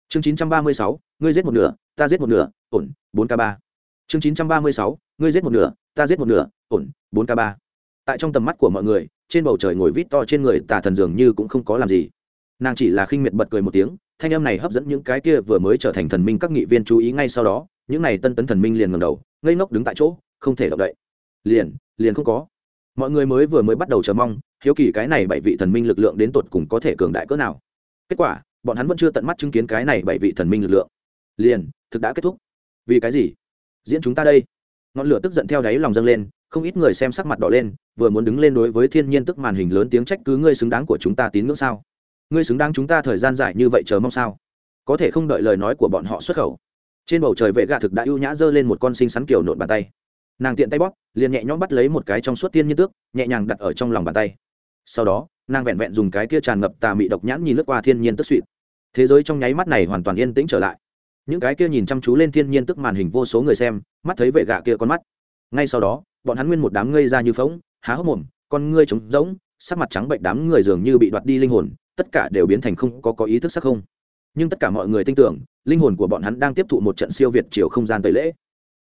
Chương chín trăm ba mươi sáu, ngươi giết một nửa, ta giết một nửa, ổn, bốn k ba. Chương chín trăm ba mươi sáu, ngươi giết một nửa, ta giết một nửa, ổn, bốn k ba. Tại trong tầm mắt của mọi người, trên bầu trời ngồi vít to trên người tà thần dường như cũng không có làm gì. Nàng chỉ là khinh miệt bật cười một tiếng, thanh âm này hấp dẫn những cái kia vừa mới trở thành thần minh các nghị viên chú ý ngay sau đó, những này tân tấn thần minh liền ngầm đầu, ngây ngốc đứng tại chỗ, không thể động đậy. Liền liền không có. Mọi người mới vừa mới bắt đầu chờ mong, hiếu kỳ cái này bảy vị thần minh lực lượng đến tột cùng có thể cường đại cỡ nào kết quả, bọn hắn vẫn chưa tận mắt chứng kiến cái này bảy vị thần minh lực lượng. Liền, thực đã kết thúc. Vì cái gì? Diễn chúng ta đây. Ngọn lửa tức giận theo đáy lòng dâng lên, không ít người xem sắc mặt đỏ lên, vừa muốn đứng lên đối với thiên nhiên tức màn hình lớn tiếng trách cứ ngươi xứng đáng của chúng ta tín ngưỡng sao? Ngươi xứng đáng chúng ta thời gian dài như vậy chờ mong sao? Có thể không đợi lời nói của bọn họ xuất khẩu. Trên bầu trời vệ gạ thực đã ưu nhã giơ lên một con sinh sắn kiểu nộn bàn tay. Nàng tiện tay bóp, liền nhẹ nhõm bắt lấy một cái trong suốt thiên nhiên tước, nhẹ nhàng đặt ở trong lòng bàn tay. Sau đó nàng vẹn vẹn dùng cái kia tràn ngập tà mị độc nhãn nhìn lướt qua thiên nhiên tức suỵt thế giới trong nháy mắt này hoàn toàn yên tĩnh trở lại. Những cái kia nhìn chăm chú lên thiên nhiên tức màn hình vô số người xem, mắt thấy vệ gạ kia con mắt. Ngay sau đó, bọn hắn nguyên một đám ngây ra như phóng há hốc mồm, con ngươi trống rỗng, sắc mặt trắng bệnh đám người dường như bị đoạt đi linh hồn, tất cả đều biến thành không có có ý thức sắc không. Nhưng tất cả mọi người tin tưởng, linh hồn của bọn hắn đang tiếp thụ một trận siêu việt chiều không gian tẩy lễ.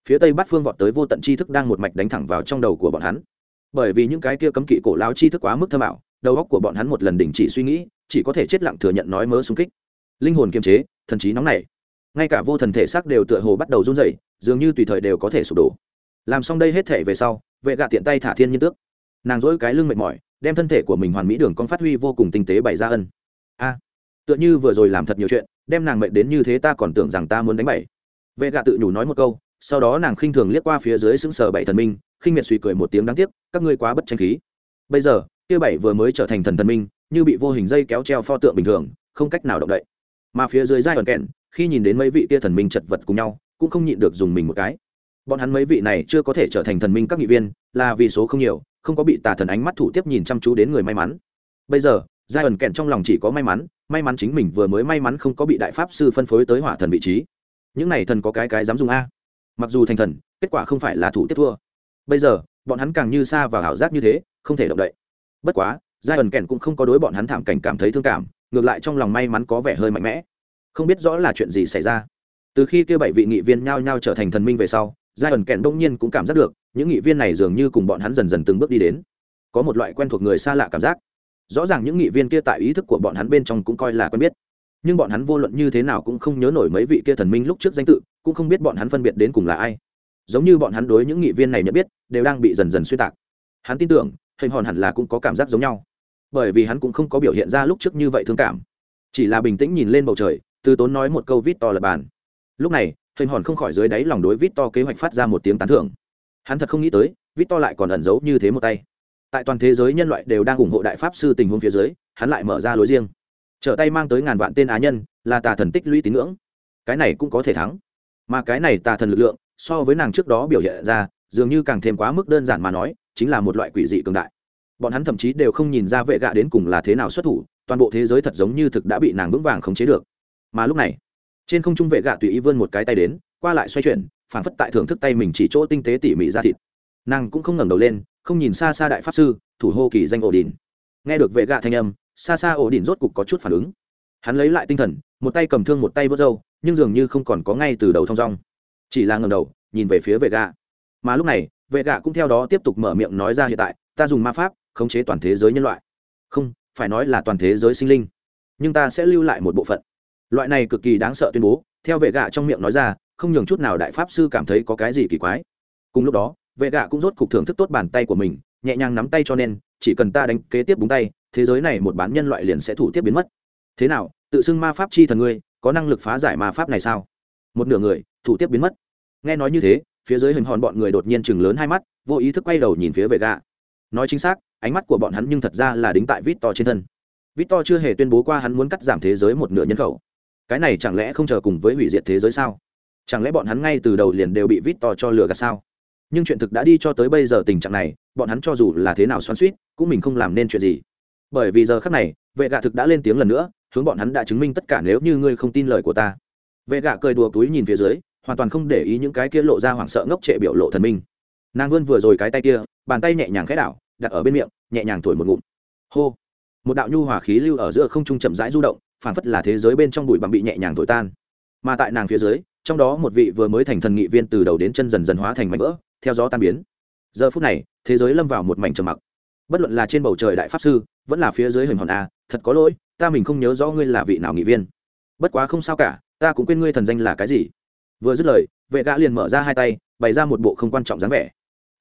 Phía tây bắc phương vọt tới vô tận tri thức đang một mạch đánh thẳng vào trong đầu của bọn hắn. Bởi vì những cái kia cấm kỵ cổ láo tri thức quá mức thơ mạo đầu óc của bọn hắn một lần đình chỉ suy nghĩ, chỉ có thể chết lặng thừa nhận nói mớ xung kích. Linh hồn kiềm chế, thần trí nóng nảy. Ngay cả vô thần thể xác đều tựa hồ bắt đầu run rẩy, dường như tùy thời đều có thể sụp đổ. Làm xong đây hết thể về sau, vệ gạ tiện tay thả thiên nhiên tước. Nàng dỗi cái lưng mệt mỏi, đem thân thể của mình hoàn mỹ đường con phát huy vô cùng tinh tế bày ra ân. A, tựa như vừa rồi làm thật nhiều chuyện, đem nàng mệt đến như thế ta còn tưởng rằng ta muốn đánh bảy. vệ gạ tự nhủ nói một câu, sau đó nàng khinh thường liếc qua phía dưới xứng sờ bảy thần minh, khinh miệt suy cười một tiếng đáng tiếc, các ngươi quá bất tranh khí. Bây giờ kia bảy vừa mới trở thành thần thần minh, như bị vô hình dây kéo treo pho tượng bình thường, không cách nào động đậy. Mà phía dưới giai ẩn kẹn, khi nhìn đến mấy vị kia thần minh chật vật cùng nhau, cũng không nhịn được dùng mình một cái. Bọn hắn mấy vị này chưa có thể trở thành thần minh các nghị viên, là vì số không nhiều, không có bị tà thần ánh mắt thủ tiếp nhìn chăm chú đến người may mắn. Bây giờ, giai ẩn kẹn trong lòng chỉ có may mắn may mắn chính mình vừa mới may mắn không có bị đại pháp sư phân phối tới hỏa thần vị trí. Những này thần có cái cái dám dùng a? Mặc dù thành thần, kết quả không phải là thủ tiếp thua. Bây giờ, bọn hắn càng như xa vào ảo giác như thế, không thể động đậy bất quá, giai ẩn kẹn cũng không có đối bọn hắn thảm cảnh cảm thấy thương cảm, ngược lại trong lòng may mắn có vẻ hơi mạnh mẽ. Không biết rõ là chuyện gì xảy ra. Từ khi kêu bảy vị nghị viên nhao nhao trở thành thần minh về sau, giai ẩn kẹn đông nhiên cũng cảm giác được, những nghị viên này dường như cùng bọn hắn dần dần từng bước đi đến. Có một loại quen thuộc người xa lạ cảm giác. Rõ ràng những nghị viên kia tại ý thức của bọn hắn bên trong cũng coi là quen biết. Nhưng bọn hắn vô luận như thế nào cũng không nhớ nổi mấy vị kia thần minh lúc trước danh tự, cũng không biết bọn hắn phân biệt đến cùng là ai. Giống như bọn hắn đối những nghị viên này nhận biết, đều đang bị dần dần xuyên tạc. Hắn tin tưởng hình hòn hẳn là cũng có cảm giác giống nhau. Bởi vì hắn cũng không có biểu hiện ra lúc trước như vậy thương cảm. Chỉ là bình tĩnh nhìn lên bầu trời, từ tốn nói một câu vít to là bàn. Lúc này hình hòn không khỏi dưới đáy lòng đối vít to kế hoạch phát ra một tiếng tán thưởng. Hắn thật không nghĩ tới, vít to lại còn ẩn giấu như thế một tay. Tại toàn thế giới nhân loại đều đang ủng hộ đại pháp sư tình huống phía dưới, hắn lại mở ra lối riêng. Trở tay mang tới ngàn vạn tên á nhân, là tà thần tích lũy tín ngưỡng. Cái này cũng có thể thắng. Mà cái này tà thần lực lượng, so với nàng trước đó biểu hiện ra, dường như càng thêm quá mức đơn giản mà nói chính là một loại quỷ dị cường đại. Bọn hắn thậm chí đều không nhìn ra vệ gạ đến cùng là thế nào xuất thủ, toàn bộ thế giới thật giống như thực đã bị nàng vững vàng khống chế được. Mà lúc này, trên không trung vệ gạ tùy ý vươn một cái tay đến, qua lại xoay chuyển, phản phất tại thưởng thức tay mình chỉ chỗ tinh tế tỉ mỉ ra thịt. Nàng cũng không ngẩng đầu lên, không nhìn xa xa đại pháp sư, thủ hô kỳ danh ổ đình nghe được vệ gạ thanh âm, xa xa ổ đình rốt cục có chút phản ứng. Hắn lấy lại tinh thần, một tay cầm thương một tay vớt râu, nhưng dường như không còn có ngay từ đầu thong dong. Chỉ là ngầm đầu, nhìn về phía vệ gạ mà lúc này, vệ gạ cũng theo đó tiếp tục mở miệng nói ra hiện tại, ta dùng ma pháp, khống chế toàn thế giới nhân loại. Không, phải nói là toàn thế giới sinh linh. Nhưng ta sẽ lưu lại một bộ phận. Loại này cực kỳ đáng sợ tuyên bố, theo vệ gạ trong miệng nói ra, không nhường chút nào đại pháp sư cảm thấy có cái gì kỳ quái. Cùng lúc đó, vệ gạ cũng rốt cục thưởng thức tốt bàn tay của mình, nhẹ nhàng nắm tay cho nên, chỉ cần ta đánh kế tiếp búng tay, thế giới này một bán nhân loại liền sẽ thủ tiếp biến mất. Thế nào, tự xưng ma pháp chi thần ngươi, có năng lực phá giải ma pháp này sao? Một nửa người, thủ tiếp biến mất. Nghe nói như thế phía dưới hình hòn bọn người đột nhiên chừng lớn hai mắt, vô ý thức quay đầu nhìn phía vệ gạ nói chính xác, ánh mắt của bọn hắn nhưng thật ra là đính tại vít to trên thân. Vít to chưa hề tuyên bố qua hắn muốn cắt giảm thế giới một nửa nhân khẩu. Cái này chẳng lẽ không chờ cùng với hủy diệt thế giới sao? Chẳng lẽ bọn hắn ngay từ đầu liền đều bị vít to cho lừa gạt sao? Nhưng chuyện thực đã đi cho tới bây giờ tình trạng này, bọn hắn cho dù là thế nào xoắn suýt cũng mình không làm nên chuyện gì. Bởi vì giờ khác này vệ gạ thực đã lên tiếng lần nữa, hướng bọn hắn đã chứng minh tất cả nếu như ngươi không tin lời của ta. Vệ gạ cười đùa túi nhìn phía dưới hoàn toàn không để ý những cái kia lộ ra hoảng sợ ngốc trệ biểu lộ thần minh. Nàng vươn vừa rồi cái tay kia, bàn tay nhẹ nhàng khẽ đảo, đặt ở bên miệng, nhẹ nhàng thổi một ngụm. Hô! Một đạo nhu hòa khí lưu ở giữa không trung chậm rãi du động phản phất là thế giới bên trong bụi bặm bị nhẹ nhàng thổi tan. Mà tại nàng phía dưới, trong đó một vị vừa mới thành thần nghị viên từ đầu đến chân dần dần hóa thành mảnh vỡ, theo gió tan biến. Giờ phút này, thế giới lâm vào một mảnh trầm mặc. Bất luận là trên bầu trời đại pháp sư, vẫn là phía dưới hình hòn a, thật có lỗi, ta mình không nhớ rõ ngươi là vị nào nghị viên. Bất quá không sao cả, ta cũng quên ngươi thần danh là cái gì vừa dứt lời, vệ gã liền mở ra hai tay, bày ra một bộ không quan trọng dáng vẻ.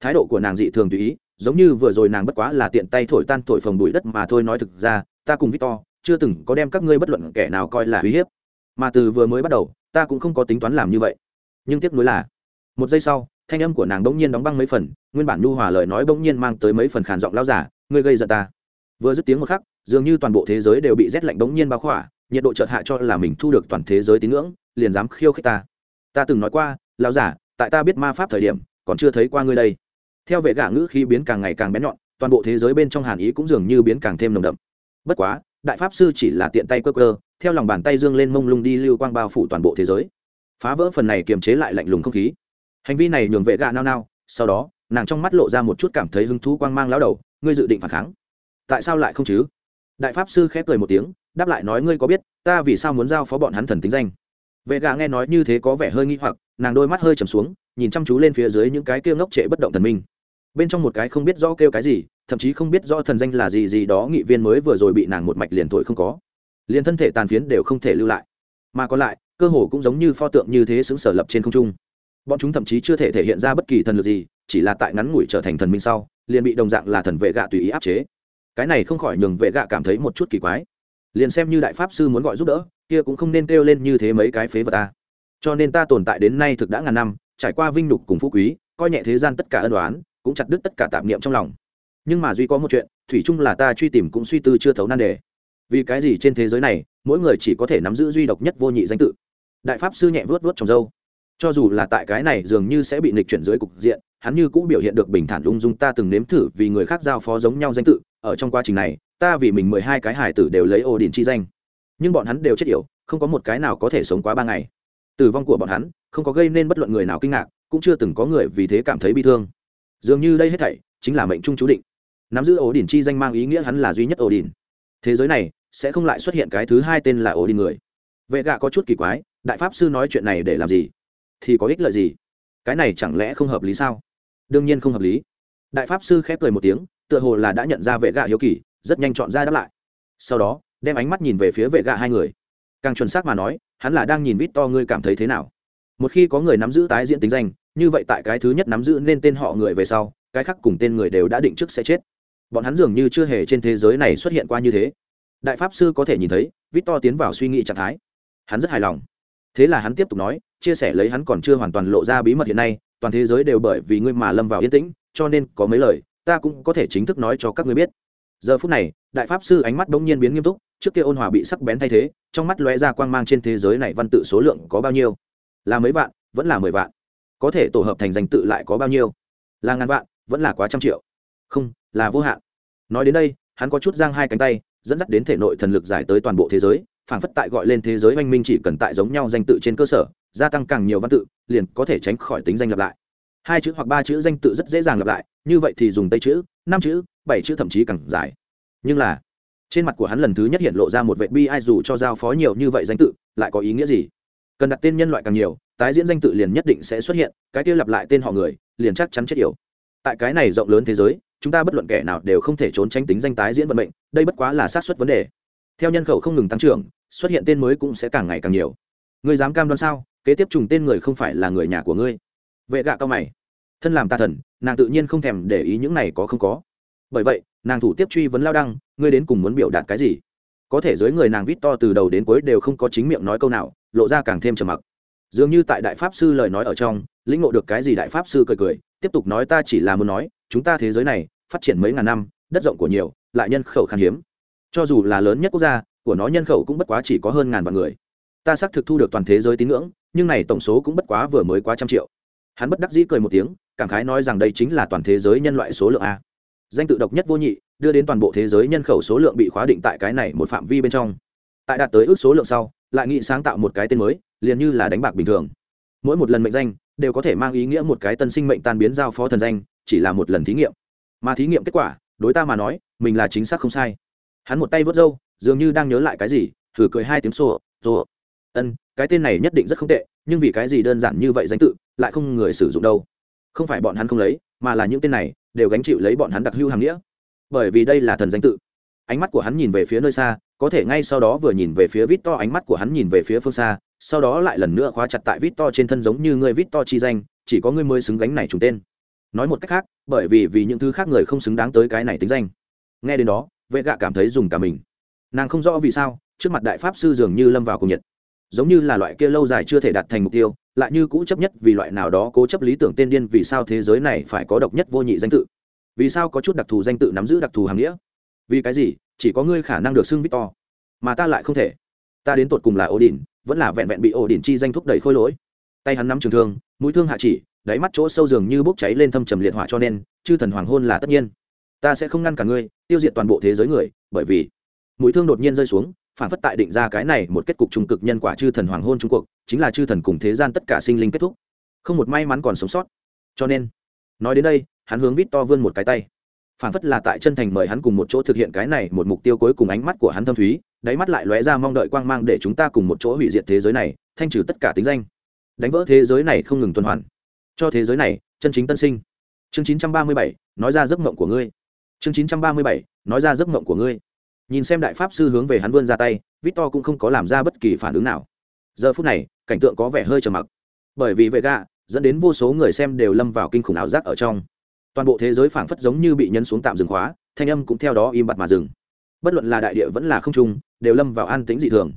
Thái độ của nàng dị thường tùy ý, giống như vừa rồi nàng bất quá là tiện tay thổi tan thổi phồng bụi đất mà thôi nói thực ra, ta cùng victor chưa từng có đem các ngươi bất luận kẻ nào coi là uy hiếp. Mà từ vừa mới bắt đầu, ta cũng không có tính toán làm như vậy. Nhưng tiếc nuối là, một giây sau, thanh âm của nàng bỗng nhiên đóng băng mấy phần, nguyên bản nhu hòa lời nói bỗng nhiên mang tới mấy phần khàn giọng lao giả, ngươi gây giận ta. Vừa dứt tiếng một khắc, dường như toàn bộ thế giới đều bị rét lạnh bỗng nhiên bao khỏa, nhiệt độ chợt hạ cho là mình thu được toàn thế giới tín ngưỡng, liền dám khiêu khích ta ta từng nói qua lao giả, tại ta biết ma pháp thời điểm, còn chưa thấy qua ngươi đây. Theo vệ gã ngữ khi biến càng ngày càng bén nhọn, toàn bộ thế giới bên trong hàn ý cũng dường như biến càng thêm nồng đậm. Bất quá, đại pháp sư chỉ là tiện tay cơ cơ theo lòng bàn tay dương lên mông lung đi lưu quang bao phủ toàn bộ thế giới. Phá vỡ phần này kiềm chế lại lạnh lùng không khí. Hành vi này nhường vệ gạ nao nao, sau đó, nàng trong mắt lộ ra một chút cảm thấy hứng thú quang mang lao đầu, ngươi dự định phản kháng. Tại sao lại không chứ? Đại pháp sư khép cười một tiếng, đáp lại nói, ngươi có biết, ta vì sao muốn giao phó bọn hắn thần tính danh? Vệ Gã nghe nói như thế có vẻ hơi nghi hoặc, nàng đôi mắt hơi trầm xuống, nhìn chăm chú lên phía dưới những cái kia ngốc trệ bất động thần minh. Bên trong một cái không biết rõ kêu cái gì, thậm chí không biết rõ thần danh là gì gì đó nghị viên mới vừa rồi bị nàng một mạch liền thổi không có. Liền thân thể tàn phiến đều không thể lưu lại. Mà còn lại, cơ hồ cũng giống như pho tượng như thế xứng sở lập trên không trung. Bọn chúng thậm chí chưa thể thể hiện ra bất kỳ thần lực gì, chỉ là tại ngắn ngủi trở thành thần minh sau, liền bị đồng dạng là thần vệ gạ tùy ý áp chế. Cái này không khỏi nhường vệ gạ cảm thấy một chút kỳ quái liền xem như đại pháp sư muốn gọi giúp đỡ, kia cũng không nên kêu lên như thế mấy cái phế vật ta. Cho nên ta tồn tại đến nay thực đã ngàn năm, trải qua vinh nhục cùng phú quý, coi nhẹ thế gian tất cả ân đoán cũng chặt đứt tất cả tạp niệm trong lòng. Nhưng mà duy có một chuyện, thủy chung là ta truy tìm cũng suy tư chưa thấu nan đề. Vì cái gì trên thế giới này, mỗi người chỉ có thể nắm giữ duy độc nhất vô nhị danh tự. Đại pháp sư nhẹ vớt vớt trong dâu cho dù là tại cái này dường như sẽ bị nịch chuyển dưới cục diện, hắn như cũng biểu hiện được bình thản ung dung ta từng nếm thử vì người khác giao phó giống nhau danh tự, ở trong quá trình này ta vì mình mười hai cái hải tử đều lấy ổ đình chi danh. Nhưng bọn hắn đều chết yểu, không có một cái nào có thể sống quá ba ngày. Tử vong của bọn hắn, không có gây nên bất luận người nào kinh ngạc, cũng chưa từng có người vì thế cảm thấy bi thương. Dường như đây hết thảy, chính là mệnh trung chú định. Nắm giữ ổ đình chi danh mang ý nghĩa hắn là duy nhất ổ đình thế giới này, sẽ không lại xuất hiện cái thứ hai tên là ổ đình người. Vệ gạ có chút kỳ quái, đại pháp sư nói chuyện này để làm gì? Thì có ích lợi gì? Cái này chẳng lẽ không hợp lý sao? Đương nhiên không hợp lý. Đại pháp sư khép cười một tiếng, tựa hồ là đã nhận ra vệ gạ hiếu kỳ rất nhanh chọn ra đáp lại. Sau đó, đem ánh mắt nhìn về phía vệ gạ hai người. Càng chuẩn xác mà nói, hắn là đang nhìn vít to ngươi cảm thấy thế nào. Một khi có người nắm giữ tái diễn tính danh, như vậy tại cái thứ nhất nắm giữ nên tên họ người về sau, cái khác cùng tên người đều đã định trước sẽ chết. Bọn hắn dường như chưa hề trên thế giới này xuất hiện qua như thế. Đại pháp sư có thể nhìn thấy, vít to tiến vào suy nghĩ trạng thái. Hắn rất hài lòng. Thế là hắn tiếp tục nói, chia sẻ lấy hắn còn chưa hoàn toàn lộ ra bí mật hiện nay, toàn thế giới đều bởi vì ngươi mà lâm vào yên tĩnh, cho nên có mấy lời, ta cũng có thể chính thức nói cho các ngươi biết giờ phút này, đại pháp sư ánh mắt bỗng nhiên biến nghiêm túc, trước kia ôn hòa bị sắc bén thay thế, trong mắt lóe ra quang mang trên thế giới này văn tự số lượng có bao nhiêu? Là mấy vạn, vẫn là mười vạn. Có thể tổ hợp thành danh tự lại có bao nhiêu? Là ngàn vạn, vẫn là quá trăm triệu. Không, là vô hạn. Nói đến đây, hắn có chút giang hai cánh tay, dẫn dắt đến thể nội thần lực giải tới toàn bộ thế giới, phảng phất tại gọi lên thế giới oanh minh chỉ cần tại giống nhau danh tự trên cơ sở, gia tăng càng nhiều văn tự, liền có thể tránh khỏi tính danh lặp lại. Hai chữ hoặc ba chữ danh tự rất dễ dàng lặp lại như vậy thì dùng tây chữ, năm chữ, bảy chữ thậm chí càng dài. Nhưng là, trên mặt của hắn lần thứ nhất hiện lộ ra một vệ bi ai dù cho giao phó nhiều như vậy danh tự, lại có ý nghĩa gì? Cần đặt tên nhân loại càng nhiều, tái diễn danh tự liền nhất định sẽ xuất hiện, cái kia lặp lại tên họ người, liền chắc chắn chết yểu. Tại cái này rộng lớn thế giới, chúng ta bất luận kẻ nào đều không thể trốn tránh tính danh tái diễn vận mệnh, đây bất quá là xác suất vấn đề. Theo nhân khẩu không ngừng tăng trưởng, xuất hiện tên mới cũng sẽ càng ngày càng nhiều. Người dám cam đoan sao? Kế tiếp trùng tên người không phải là người nhà của ngươi. Vệ gạ cao mày thân làm tà thần, nàng tự nhiên không thèm để ý những này có không có. Bởi vậy, nàng thủ tiếp truy vấn lao đăng, ngươi đến cùng muốn biểu đạt cái gì? Có thể dưới người nàng vít to từ đầu đến cuối đều không có chính miệng nói câu nào, lộ ra càng thêm trầm mặc. Dường như tại đại pháp sư lời nói ở trong, lĩnh ngộ được cái gì đại pháp sư cười cười, tiếp tục nói ta chỉ là muốn nói, chúng ta thế giới này, phát triển mấy ngàn năm, đất rộng của nhiều, lại nhân khẩu khan hiếm. Cho dù là lớn nhất quốc gia, của nó nhân khẩu cũng bất quá chỉ có hơn ngàn vạn người. Ta xác thực thu được toàn thế giới tín ngưỡng, nhưng này tổng số cũng bất quá vừa mới quá trăm triệu hắn bất đắc dĩ cười một tiếng, cảm khái nói rằng đây chính là toàn thế giới nhân loại số lượng a. Danh tự độc nhất vô nhị, đưa đến toàn bộ thế giới nhân khẩu số lượng bị khóa định tại cái này một phạm vi bên trong. Tại đạt tới ước số lượng sau, lại nghĩ sáng tạo một cái tên mới, liền như là đánh bạc bình thường. Mỗi một lần mệnh danh, đều có thể mang ý nghĩa một cái tân sinh mệnh tan biến giao phó thần danh, chỉ là một lần thí nghiệm. Mà thí nghiệm kết quả, đối ta mà nói, mình là chính xác không sai. Hắn một tay vớt râu, dường như đang nhớ lại cái gì, thử cười hai tiếng xô rồ ân, cái tên này nhất định rất không tệ, nhưng vì cái gì đơn giản như vậy danh tự lại không người sử dụng đâu. Không phải bọn hắn không lấy, mà là những tên này đều gánh chịu lấy bọn hắn đặc hưu hàng nghĩa. Bởi vì đây là thần danh tự. Ánh mắt của hắn nhìn về phía nơi xa, có thể ngay sau đó vừa nhìn về phía vít to ánh mắt của hắn nhìn về phía phương xa, sau đó lại lần nữa khóa chặt tại vít to trên thân giống như người vít to chi danh, chỉ có người mới xứng gánh này trùng tên. Nói một cách khác, bởi vì vì những thứ khác người không xứng đáng tới cái này tính danh. Nghe đến đó vệ gạ cảm thấy dùng cả mình. Nàng không rõ vì sao, trước mặt đại pháp sư dường như lâm vào cùng nhiệt giống như là loại kia lâu dài chưa thể đạt thành mục tiêu, lại như cũ chấp nhất vì loại nào đó cố chấp lý tưởng tên điên vì sao thế giới này phải có độc nhất vô nhị danh tự. Vì sao có chút đặc thù danh tự nắm giữ đặc thù hàm nghĩa? Vì cái gì? Chỉ có ngươi khả năng được xưng victor, mà ta lại không thể. Ta đến tột cùng là ổ đỉnh vẫn là vẹn vẹn bị ổ đỉnh chi danh thúc đẩy khôi lỗi. Tay hắn nắm trường thương, mũi thương hạ chỉ, đáy mắt chỗ sâu dường như bốc cháy lên thâm trầm liệt hỏa cho nên, chư thần hoàng hôn là tất nhiên. Ta sẽ không ngăn cả ngươi, tiêu diệt toàn bộ thế giới người, bởi vì mũi thương đột nhiên rơi xuống phản phất tại định ra cái này một kết cục trung cực nhân quả chư thần hoàng hôn trung cuộc chính là chư thần cùng thế gian tất cả sinh linh kết thúc. Không một may mắn còn sống sót. Cho nên nói đến đây hắn hướng vít to vươn một cái tay. Phản phất là tại chân thành mời hắn cùng một chỗ thực hiện cái này một mục tiêu cuối cùng ánh mắt của hắn thâm thúy đáy mắt lại lóe ra mong đợi quang mang để chúng ta cùng một chỗ hủy diệt thế giới này thanh trừ tất cả tính danh. Đánh vỡ thế giới này không ngừng tuần hoàn. Cho thế giới này chân chính tân sinh. Chương 937, nói ra giấc mộng của ngươi. Chương 937, nói ra giấc mộng của ngươi nhìn xem đại pháp sư hướng về hắn vươn ra tay, victor cũng không có làm ra bất kỳ phản ứng nào. Giờ phút này, cảnh tượng có vẻ hơi trầm mặc. Bởi vì vệ gạ dẫn đến vô số người xem đều lâm vào kinh khủng ảo giác ở trong. Toàn bộ thế giới phảng phất giống như bị nhấn xuống tạm dừng khóa, thanh âm cũng theo đó im bặt mà dừng. Bất luận là đại địa vẫn là không trung, đều lâm vào an tĩnh dị thường.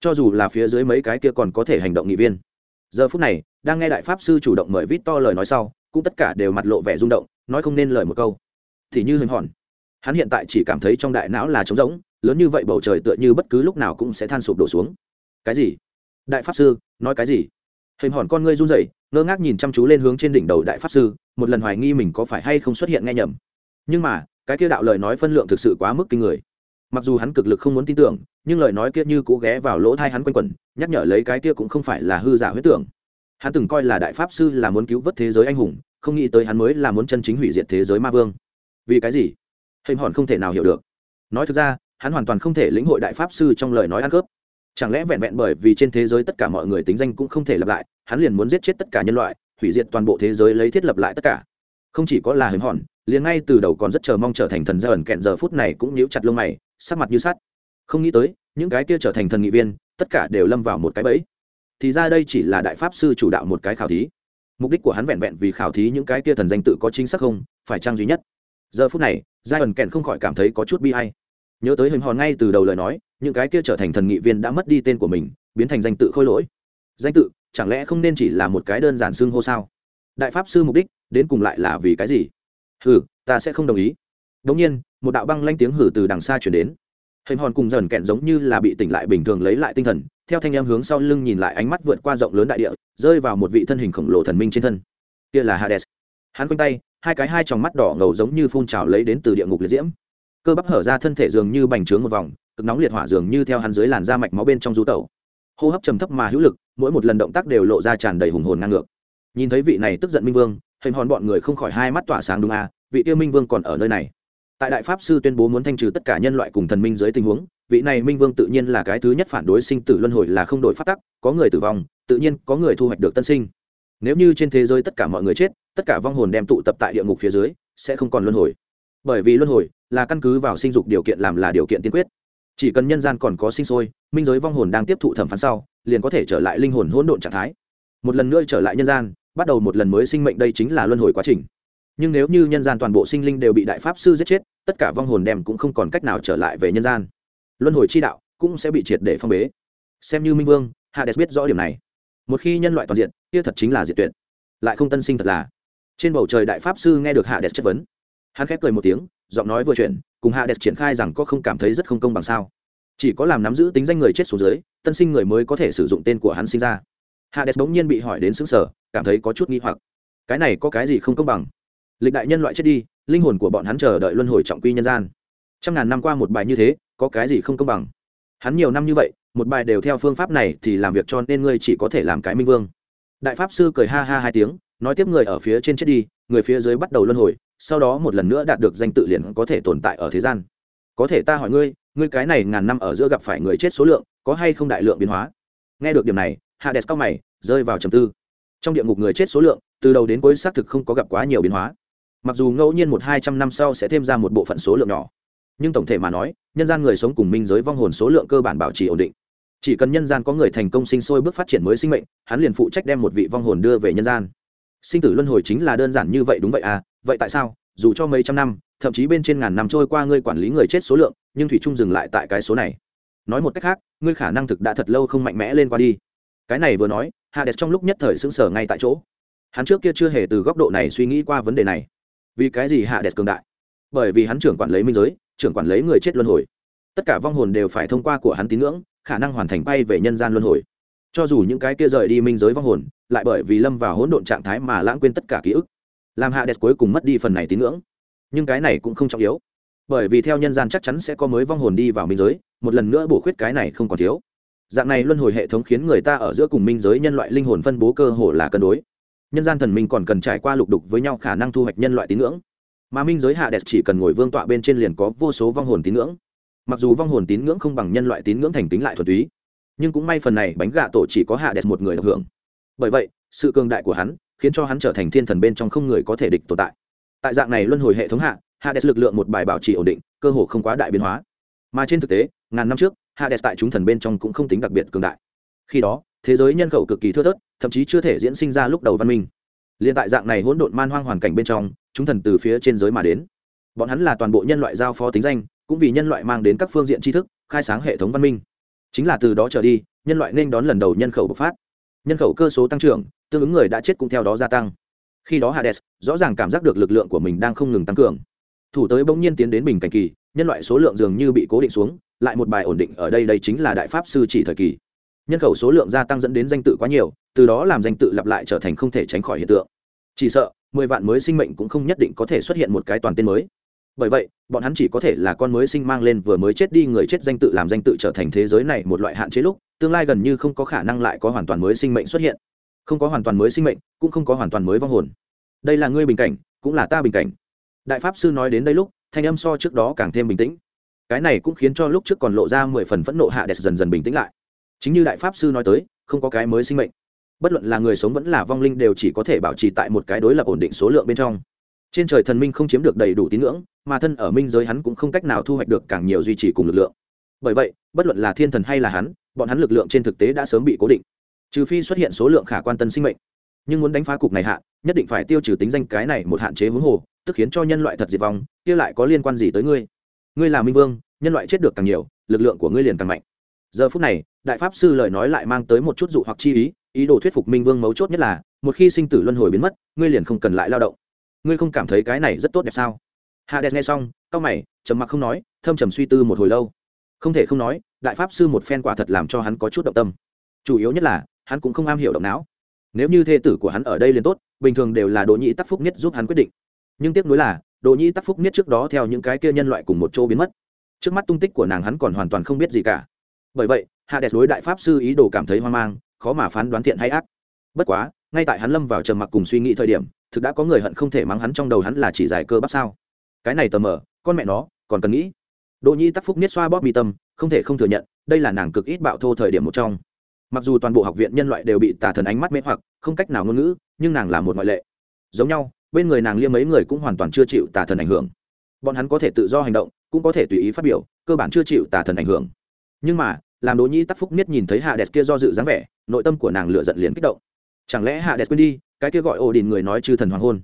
Cho dù là phía dưới mấy cái kia còn có thể hành động nghị viên. Giờ phút này, đang nghe đại pháp sư chủ động mời vít to lời nói sau, cũng tất cả đều mặt lộ vẻ rung động, nói không nên lời một câu. Thì như hình hòn hắn hiện tại chỉ cảm thấy trong đại não là trống rỗng, lớn như vậy bầu trời tựa như bất cứ lúc nào cũng sẽ than sụp đổ xuống. Cái gì? Đại pháp sư, nói cái gì? Hình hòn con ngươi run rẩy, ngơ ngác nhìn chăm chú lên hướng trên đỉnh đầu đại pháp sư, một lần hoài nghi mình có phải hay không xuất hiện nghe nhầm. Nhưng mà, cái kia đạo lời nói phân lượng thực sự quá mức kinh người. Mặc dù hắn cực lực không muốn tin tưởng, nhưng lời nói kia như cố ghé vào lỗ thai hắn quanh quẩn, nhắc nhở lấy cái kia cũng không phải là hư giả huyết tưởng. Hắn từng coi là đại pháp sư là muốn cứu vớt thế giới anh hùng, không nghĩ tới hắn mới là muốn chân chính hủy diệt thế giới ma vương. Vì cái gì? Hình hòn không thể nào hiểu được. Nói thực ra, hắn hoàn toàn không thể lĩnh hội đại pháp sư trong lời nói ăn cướp. Chẳng lẽ vẹn vẹn bởi vì trên thế giới tất cả mọi người tính danh cũng không thể lặp lại, hắn liền muốn giết chết tất cả nhân loại, hủy diệt toàn bộ thế giới lấy thiết lập lại tất cả. Không chỉ có là hình hòn, liền ngay từ đầu còn rất chờ mong trở thành thần gia ẩn kẹn giờ phút này cũng níu chặt lông mày, sắc mặt như sắt. Không nghĩ tới, những cái kia trở thành thần nghị viên, tất cả đều lâm vào một cái bẫy. Thì ra đây chỉ là đại pháp sư chủ đạo một cái khảo thí. Mục đích của hắn vẹn vẹn vì khảo thí những cái kia thần danh tự có chính xác không, phải trang duy nhất? Giờ phút này giai ẩn kèn không khỏi cảm thấy có chút bi hay nhớ tới hình hòn ngay từ đầu lời nói, những cái kia trở thành thần nghị viên đã mất đi tên của mình, biến thành danh tự khôi lỗi. Danh tự, chẳng lẽ không nên chỉ là một cái đơn giản xưng hô sao? Đại pháp sư mục đích, đến cùng lại là vì cái gì? Hừ, ta sẽ không đồng ý. Đống nhiên, một đạo băng lanh tiếng hử từ đằng xa chuyển đến. Hình hòn cùng dần kẹn giống như là bị tỉnh lại bình thường lấy lại tinh thần, theo thanh em hướng sau lưng nhìn lại ánh mắt vượt qua rộng lớn đại địa, rơi vào một vị thân hình khổng lồ thần minh trên thân. Kia là hades. Hắn quanh tay hai cái hai tròng mắt đỏ ngầu giống như phun trào lấy đến từ địa ngục liệt diễm. Cơ bắp hở ra thân thể dường như bành trướng một vòng, cực nóng liệt hỏa dường như theo hắn dưới làn da mạch máu bên trong rú tẩu. Hô hấp trầm thấp mà hữu lực, mỗi một lần động tác đều lộ ra tràn đầy hùng hồn ngang ngược. Nhìn thấy vị này tức giận minh vương hình hòn bọn người không khỏi hai mắt tỏa sáng đúng à vị tiêu minh vương còn ở nơi này. Tại đại pháp sư tuyên bố muốn thanh trừ tất cả nhân loại cùng thần minh dưới tình huống, vị này minh vương tự nhiên là cái thứ nhất phản đối sinh tử luân hồi là không đổi phát tắc, có người tử vong, tự nhiên có người thu hoạch được tân sinh. Nếu như trên thế giới tất cả mọi người chết tất cả vong hồn đem tụ tập tại địa ngục phía dưới, sẽ không còn luân hồi. Bởi vì luân hồi là căn cứ vào sinh dục điều kiện làm là điều kiện tiên quyết. Chỉ cần nhân gian còn có sinh sôi, minh giới vong hồn đang tiếp thụ thẩm phán sau, liền có thể trở lại linh hồn hỗn độn trạng thái. Một lần nữa trở lại nhân gian, bắt đầu một lần mới sinh mệnh đây chính là luân hồi quá trình. Nhưng nếu như nhân gian toàn bộ sinh linh đều bị đại pháp sư giết chết, tất cả vong hồn đem cũng không còn cách nào trở lại về nhân gian. Luân hồi chi đạo cũng sẽ bị triệt để phong bế. Xem như minh vương, hades biết rõ điểm này. Một khi nhân loại toàn diện, kia thật chính là diệt tuyệt. Lại không tân sinh thật là trên bầu trời đại pháp sư nghe được hạ đẹp chất vấn. Hắn khép cười một tiếng, giọng nói vừa chuyển, cùng hạ đẹp triển khai rằng có không cảm thấy rất không công bằng sao. Chỉ có làm nắm giữ tính danh người chết xuống dưới, tân sinh người mới có thể sử dụng tên của hắn sinh ra. Hạ đẹp bỗng nhiên bị hỏi đến xứng sở cảm thấy có chút nghi hoặc. Cái này có cái gì không công bằng? Lịch đại nhân loại chết đi, linh hồn của bọn hắn chờ đợi luân hồi trọng quy nhân gian. Trăm ngàn năm qua một bài như thế, có cái gì không công bằng? Hắn nhiều năm như vậy, một bài đều theo phương pháp này thì làm việc cho nên ngươi chỉ có thể làm cái minh vương. Đại pháp sư cười ha ha hai tiếng nói tiếp người ở phía trên chết đi, người phía dưới bắt đầu luân hồi, sau đó một lần nữa đạt được danh tự liền có thể tồn tại ở thế gian. Có thể ta hỏi ngươi ngươi cái này ngàn năm ở giữa gặp phải người chết số lượng, có hay không đại lượng biến hóa? Nghe được điểm này, hades cao mày, rơi vào trầm tư. Trong địa ngục người chết số lượng, từ đầu đến cuối xác thực không có gặp quá nhiều biến hóa. Mặc dù ngẫu nhiên một hai trăm năm sau sẽ thêm ra một bộ phận số lượng nhỏ, nhưng tổng thể mà nói, nhân gian người sống cùng minh giới vong hồn số lượng cơ bản bảo trì ổn định. Chỉ cần nhân gian có người thành công sinh sôi bước phát triển mới sinh mệnh, hắn liền phụ trách đem một vị vong hồn đưa về nhân gian sinh tử luân hồi chính là đơn giản như vậy đúng vậy à? Vậy tại sao? Dù cho mấy trăm năm, thậm chí bên trên ngàn năm trôi qua ngươi quản lý người chết số lượng, nhưng thủy trung dừng lại tại cái số này. Nói một cách khác, ngươi khả năng thực đã thật lâu không mạnh mẽ lên qua đi. Cái này vừa nói, hades trong lúc nhất thời sững sờ ngay tại chỗ. Hắn trước kia chưa hề từ góc độ này suy nghĩ qua vấn đề này. Vì cái gì hạ đẹp cường đại? Bởi vì hắn trưởng quản lấy minh giới, trưởng quản lấy người chết luân hồi. Tất cả vong hồn đều phải thông qua của hắn tín ngưỡng, khả năng hoàn thành bay về nhân gian luân hồi. Cho dù những cái kia rời đi minh giới vong hồn lại bởi vì lâm vào hỗn độn trạng thái mà lãng quên tất cả ký ức. Làm hạ đẹp cuối cùng mất đi phần này tín ngưỡng. Nhưng cái này cũng không trọng yếu. Bởi vì theo nhân gian chắc chắn sẽ có mới vong hồn đi vào minh giới, một lần nữa bổ khuyết cái này không còn thiếu. Dạng này luân hồi hệ thống khiến người ta ở giữa cùng minh giới nhân loại linh hồn phân bố cơ hồ là cân đối. Nhân gian thần minh còn cần trải qua lục đục với nhau khả năng thu hoạch nhân loại tín ngưỡng. Mà minh giới hạ đẹp chỉ cần ngồi vương tọa bên trên liền có vô số vong hồn tín ngưỡng. Mặc dù vong hồn tín ngưỡng không bằng nhân loại tín ngưỡng thành tính lại thuần túy, nhưng cũng may phần này bánh gà tổ chỉ có hạ đẹp một người được hưởng bởi vậy, sự cường đại của hắn khiến cho hắn trở thành thiên thần bên trong không người có thể địch tồn tại. Tại dạng này luân hồi hệ thống hạ hạ lực lượng một bài bảo trì ổn định, cơ hồ không quá đại biến hóa. Mà trên thực tế, ngàn năm trước hạ tại chúng thần bên trong cũng không tính đặc biệt cường đại. Khi đó, thế giới nhân khẩu cực kỳ thưa thớt, thậm chí chưa thể diễn sinh ra lúc đầu văn minh. Liên tại dạng này hỗn độn man hoang hoàn cảnh bên trong, chúng thần từ phía trên giới mà đến. Bọn hắn là toàn bộ nhân loại giao phó tính danh, cũng vì nhân loại mang đến các phương diện tri thức, khai sáng hệ thống văn minh. Chính là từ đó trở đi, nhân loại nên đón lần đầu nhân khẩu bộc phát nhân khẩu cơ số tăng trưởng, tương ứng người đã chết cũng theo đó gia tăng. Khi đó hades rõ ràng cảm giác được lực lượng của mình đang không ngừng tăng cường. Thủ tới bỗng nhiên tiến đến bình cảnh kỳ, nhân loại số lượng dường như bị cố định xuống, lại một bài ổn định ở đây đây chính là đại pháp sư chỉ thời kỳ. Nhân khẩu số lượng gia tăng dẫn đến danh tự quá nhiều, từ đó làm danh tự lặp lại trở thành không thể tránh khỏi hiện tượng. Chỉ sợ, mười vạn mới sinh mệnh cũng không nhất định có thể xuất hiện một cái toàn tên mới. Bởi vậy, bọn hắn chỉ có thể là con mới sinh mang lên vừa mới chết đi người chết danh tự làm danh tự trở thành thế giới này một loại hạn chế lúc tương lai gần như không có khả năng lại có hoàn toàn mới sinh mệnh xuất hiện. Không có hoàn toàn mới sinh mệnh, cũng không có hoàn toàn mới vong hồn. Đây là ngươi bình cảnh, cũng là ta bình cảnh. Đại pháp sư nói đến đây lúc, thanh âm so trước đó càng thêm bình tĩnh. Cái này cũng khiến cho lúc trước còn lộ ra mười phần phẫn nộ hạ đẹp dần dần bình tĩnh lại. Chính như đại pháp sư nói tới, không có cái mới sinh mệnh. Bất luận là người sống vẫn là vong linh đều chỉ có thể bảo trì tại một cái đối lập ổn định số lượng bên trong. Trên trời thần minh không chiếm được đầy đủ tín ngưỡng, mà thân ở minh giới hắn cũng không cách nào thu hoạch được càng nhiều duy trì cùng lực lượng. Bởi vậy, bất luận là thiên thần hay là hắn bọn hắn lực lượng trên thực tế đã sớm bị cố định. Trừ phi xuất hiện số lượng khả quan tân sinh mệnh. Nhưng muốn đánh phá cục này hạ, nhất định phải tiêu trừ tính danh cái này một hạn chế huống hồ tức khiến cho nhân loại thật diệt vong kia lại có liên quan gì tới ngươi? Ngươi là minh vương nhân loại chết được càng nhiều lực lượng của ngươi liền càng mạnh. Giờ phút này đại pháp sư lời nói lại mang tới một chút dụ hoặc chi ý ý đồ thuyết phục minh vương mấu chốt nhất là một khi sinh tử luân hồi biến mất ngươi liền không cần lại lao động. Ngươi không cảm thấy cái này rất tốt đẹp sao? Hades nghe xong cau mày trầm mặc không nói thâm trầm suy tư một hồi lâu không thể không nói, đại pháp sư một phen quả thật làm cho hắn có chút động tâm. Chủ yếu nhất là, hắn cũng không am hiểu động não. Nếu như thê tử của hắn ở đây liền tốt, bình thường đều là đỗ nhĩ tắc phúc nhất giúp hắn quyết định. Nhưng tiếc nuối là, đỗ nhĩ tắc phúc nhất trước đó theo những cái kia nhân loại cùng một chỗ biến mất. Trước mắt tung tích của nàng hắn còn hoàn toàn không biết gì cả. Bởi vậy hạ đẹp đối đại pháp sư ý đồ cảm thấy hoang mang, khó mà phán đoán thiện hay ác. Bất quá, ngay tại hắn lâm vào trầm mặc cùng suy nghĩ thời điểm, thực đã có người hận không thể mắng hắn trong đầu hắn là chỉ giải cơ bắp sao. Cái này tờ mờ, con mẹ nó, còn cần nghĩ đỗ nhi tắc phúc niết xoa bóp mi tâm, không thể không thừa nhận, đây là nàng cực ít bạo thô thời điểm một trong. Mặc dù toàn bộ học viện nhân loại đều bị tà thần ánh mắt mê hoặc, không cách nào ngôn ngữ, nhưng nàng là một ngoại lệ. Giống nhau, bên người nàng liêm mấy người cũng hoàn toàn chưa chịu tà thần ảnh hưởng. Bọn hắn có thể tự do hành động, cũng có thể tùy ý phát biểu, cơ bản chưa chịu tà thần ảnh hưởng. Nhưng mà, làm đỗ nhi tắc phúc niết nhìn thấy hạ Đệt kia do dự dáng vẻ, nội tâm của nàng lửa giận liền kích động. Chẳng lẽ hạ Đệt quên đi, cái kia gọi ổ đình người nói chư thần hoàng hôn?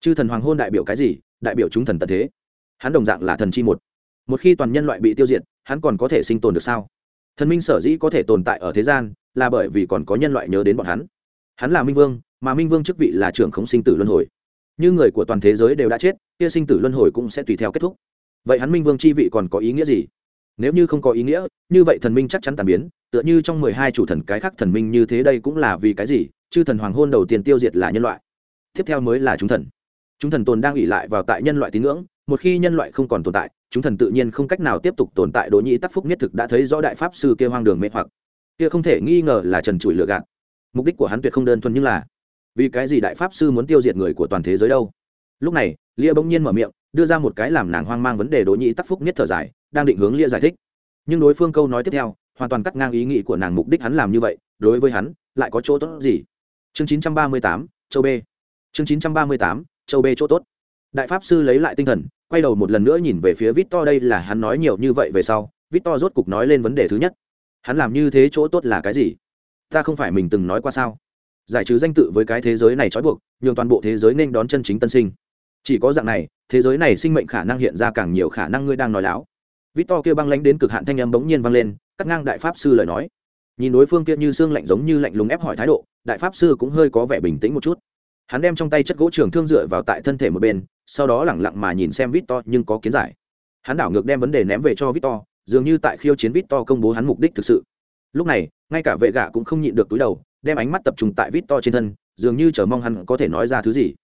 Chư thần hoàng hôn đại biểu cái gì? Đại biểu chúng thần tận thế. Hắn đồng dạng là thần chi một một khi toàn nhân loại bị tiêu diệt, hắn còn có thể sinh tồn được sao? Thần minh sở dĩ có thể tồn tại ở thế gian là bởi vì còn có nhân loại nhớ đến bọn hắn. Hắn là minh vương, mà minh vương chức vị là trưởng không sinh tử luân hồi. Như người của toàn thế giới đều đã chết, kia sinh tử luân hồi cũng sẽ tùy theo kết thúc. Vậy hắn minh vương chi vị còn có ý nghĩa gì? Nếu như không có ý nghĩa, như vậy thần minh chắc chắn tàn biến, tựa như trong mười hai chủ thần cái khác thần minh như thế đây cũng là vì cái gì? Chư thần hoàng hôn đầu tiên tiêu diệt là nhân loại. Tiếp theo mới là chúng thần chúng thần tồn đang ủy lại vào tại nhân loại tín ngưỡng một khi nhân loại không còn tồn tại chúng thần tự nhiên không cách nào tiếp tục tồn tại. Đỗ nhĩ tắc phúc nhất thực đã thấy rõ đại pháp sư kia hoang đường mê hoặc. Kia không thể nghi ngờ là trần trụi lựa gạt. Mục đích của hắn tuyệt không đơn thuần như là vì cái gì đại pháp sư muốn tiêu diệt người của toàn thế giới đâu? Lúc này lia bỗng nhiên mở miệng đưa ra một cái làm nàng hoang mang vấn đề. Đỗ nhĩ tắc phúc nhất thở dài đang định hướng lia giải thích. Nhưng đối phương câu nói tiếp theo hoàn toàn cắt ngang ý nghĩ của nàng mục đích hắn làm như vậy. Đối với hắn lại có chỗ tốt gì? Chương 938, châu b. Chương 938, châu bê chỗ tốt. Đại pháp sư lấy lại tinh thần, quay đầu một lần nữa nhìn về phía vít to đây là hắn nói nhiều như vậy về sau vít to rốt cục nói lên vấn đề thứ nhất. Hắn làm như thế chỗ tốt là cái gì? Ta không phải mình từng nói qua sao? Giải trừ danh tự với cái thế giới này trói buộc, nhường toàn bộ thế giới nên đón chân chính tân sinh. Chỉ có dạng này, thế giới này sinh mệnh khả năng hiện ra càng nhiều khả năng ngươi đang nói láo. Vít to kia băng lánh đến cực hạn thanh âm bỗng nhiên vang lên, cắt ngang đại pháp sư lời nói. Nhìn đối phương kia như xương lạnh giống như lạnh lùng ép hỏi thái độ, đại pháp sư cũng hơi có vẻ bình tĩnh một chút hắn đem trong tay chất gỗ trường thương dựa vào tại thân thể một bên, sau đó lẳng lặng mà nhìn xem vít to nhưng có kiến giải. Hắn đảo ngược đem vấn đề ném về cho vít to dường như tại khiêu chiến vít to công bố hắn mục đích thực sự. Lúc này, ngay cả vệ gạ cũng không nhịn được túi đầu, đem ánh mắt tập trung tại vít to trên thân, dường như chờ mong hắn có thể nói ra thứ gì.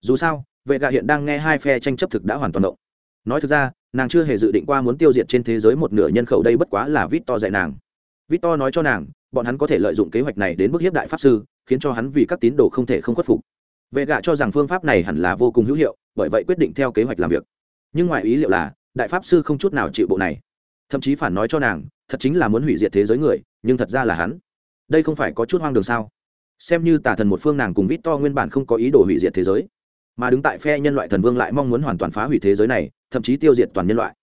Dù sao, vệ gạ hiện đang nghe hai phe tranh chấp thực đã hoàn toàn động. Nói thực ra, nàng chưa hề dự định qua muốn tiêu diệt trên thế giới một nửa nhân khẩu đây bất quá là vít to dạy nàng. Vít to nói cho nàng, bọn hắn có thể lợi dụng kế hoạch này đến bức hiếp đại pháp sư, khiến cho hắn vì các tín đồ không thể không khuất phục vệ gạ cho rằng phương pháp này hẳn là vô cùng hữu hiệu, bởi vậy quyết định theo kế hoạch làm việc. Nhưng ngoài ý liệu là, đại pháp sư không chút nào chịu bộ này. Thậm chí phản nói cho nàng, thật chính là muốn hủy diệt thế giới người, nhưng thật ra là hắn. Đây không phải có chút hoang đường sao? Xem như tà thần một phương nàng cùng vít to nguyên bản không có ý đồ hủy diệt thế giới, mà đứng tại phe nhân loại thần vương lại mong muốn hoàn toàn phá hủy thế giới này, thậm chí tiêu diệt toàn nhân loại.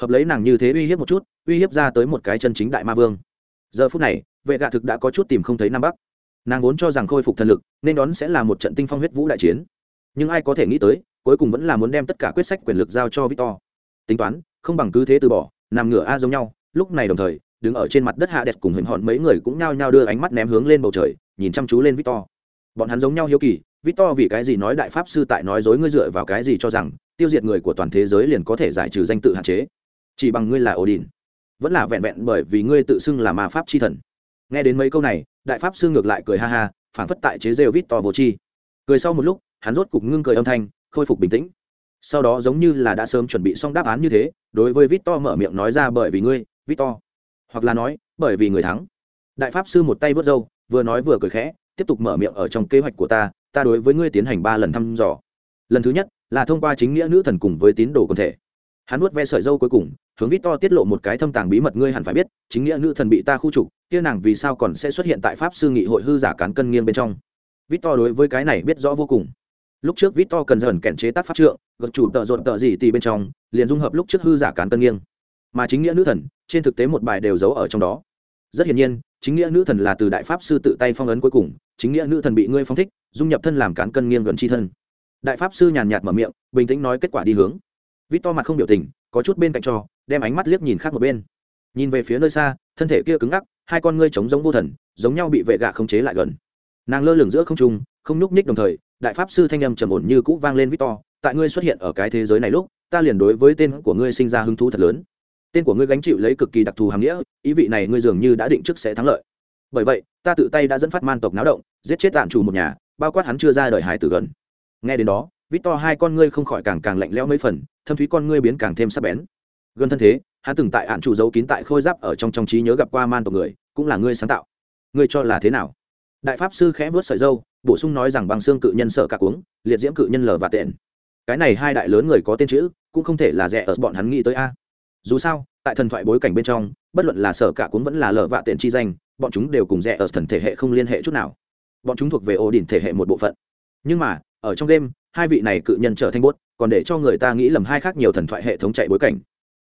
Hợp lấy nàng như thế uy hiếp một chút, uy hiếp ra tới một cái chân chính đại ma vương. Giờ phút này, vệ gạ thực đã có chút tìm không thấy nam bắc nàng vốn cho rằng khôi phục thần lực nên đón sẽ là một trận tinh phong huyết vũ đại chiến. Nhưng ai có thể nghĩ tới, cuối cùng vẫn là muốn đem tất cả quyết sách quyền lực giao cho victor. Tính toán, không bằng cứ thế từ bỏ, nằm ngửa a giống nhau. Lúc này đồng thời, đứng ở trên mặt đất hạ đẹp cùng hình hòn mấy người cũng nhao nhao đưa ánh mắt ném hướng lên bầu trời, nhìn chăm chú lên victor. Bọn hắn giống nhau hiếu kỳ, victor vì cái gì nói đại pháp sư tại nói dối ngươi dựa vào cái gì cho rằng, tiêu diệt người của toàn thế giới liền có thể giải trừ danh tự hạn chế? Chỉ bằng ngươi là odin. Vẫn là vẹn vẹn bởi vì ngươi tự xưng là ma pháp chi thần. Nghe đến mấy câu này đại pháp sư ngược lại cười ha ha phản phất tại chế rêu vít to vô chi cười sau một lúc, hắn rốt cục ngưng cười âm thanh, khôi phục bình tĩnh. Sau đó giống như là đã sớm chuẩn bị xong đáp án như thế, đối với vít to mở miệng nói ra bởi vì ngươi, vít to. Hoặc là nói, bởi vì người thắng. Đại pháp sư một tay vớt râu, vừa nói vừa cười khẽ, tiếp tục mở miệng ở trong kế hoạch của ta ta đối với ngươi tiến hành ba lần thăm dò. Lần thứ nhất, là thông qua chính nghĩa nữ thần cùng với tín đồ quần thể. Hắn nuốt ve sợi dâu cuối cùng, hướng vít to tiết lộ một cái thâm tàng bí mật ngươi hẳn phải biết, chính nghĩa nữ thần bị ta khu trục kia nàng vì sao còn sẽ xuất hiện tại pháp sư nghị hội hư giả cán cân nghiêng bên trong? Vít to đối với cái này biết rõ vô cùng. Lúc trước vít to cần dần kèn chế tác pháp trượng, gật chủ tợ rộn tợ gì tì bên trong, liền dung hợp lúc trước hư giả cán cân nghiêng. Mà chính nghĩa nữ thần, trên thực tế một bài đều giấu ở trong đó. Rất hiển nhiên, chính nghĩa nữ thần là từ đại pháp sư tự tay phong ấn cuối cùng, chính nghĩa nữ thần bị ngươi phong thích, dung nhập thân làm cán cân nghiêng gần chi thân. Đại pháp sư nhàn nhạt mở miệng, bình tĩnh nói kết quả đi hướng. Vít to mặt không biểu tình, có chút bên cạnh cho đem ánh mắt liếc nhìn khác một bên. Nhìn về phía nơi xa thân thể kia cứng ngắc, hai con ngươi trống giống vô thần, giống nhau bị vệ gạ khống chế lại gần. Nàng lơ lửng giữa không trung, không nhúc nhích đồng thời, đại pháp sư thanh âm trầm ổn như cũ vang lên victor, tại ngươi xuất hiện ở cái thế giới này lúc, ta liền đối với tên của ngươi sinh ra hứng thú thật lớn. Tên của ngươi gánh chịu lấy cực kỳ đặc thù hàm nghĩa, ý vị này ngươi dường như đã định trước sẽ thắng lợi. Bởi vậy, ta tự tay đã dẫn phát man tộc náo động, giết chết tạm chủ một nhà, bao quát hắn chưa ra đời hải tử gần. Nghe đến đó, victor hai con ngươi không khỏi càng càng lạnh lẽo mấy phần, thâm thúy con ngươi biến càng thêm sắc bén. Gần thân thế hắn từng tại hạn chủ giấu kín tại khôi giáp ở trong trong trí nhớ gặp qua man tộc người, cũng là ngươi sáng tạo. Ngươi cho là thế nào? Đại pháp sư khẽ vớt sợi dâu bổ sung nói rằng bằng xương cự nhân sợ cả cuống, liệt diễm cự nhân lờ và tện. Cái này hai đại lớn người có tên chữ, cũng không thể là rẻ ở bọn hắn nghĩ tới a. Dù sao, tại thần thoại bối cảnh bên trong, bất luận là sở cả cuốn vẫn là lờ vạ tiện chi danh, bọn chúng đều cùng rẻ ở thần thể hệ không liên hệ chút nào. Bọn chúng thuộc về ổ đỉnh thể hệ một bộ phận. Nhưng mà, ở trong game, hai vị này cự nhân trở thành bốt, còn để cho người ta nghĩ lầm hai khác nhiều thần thoại hệ thống chạy bối cảnh.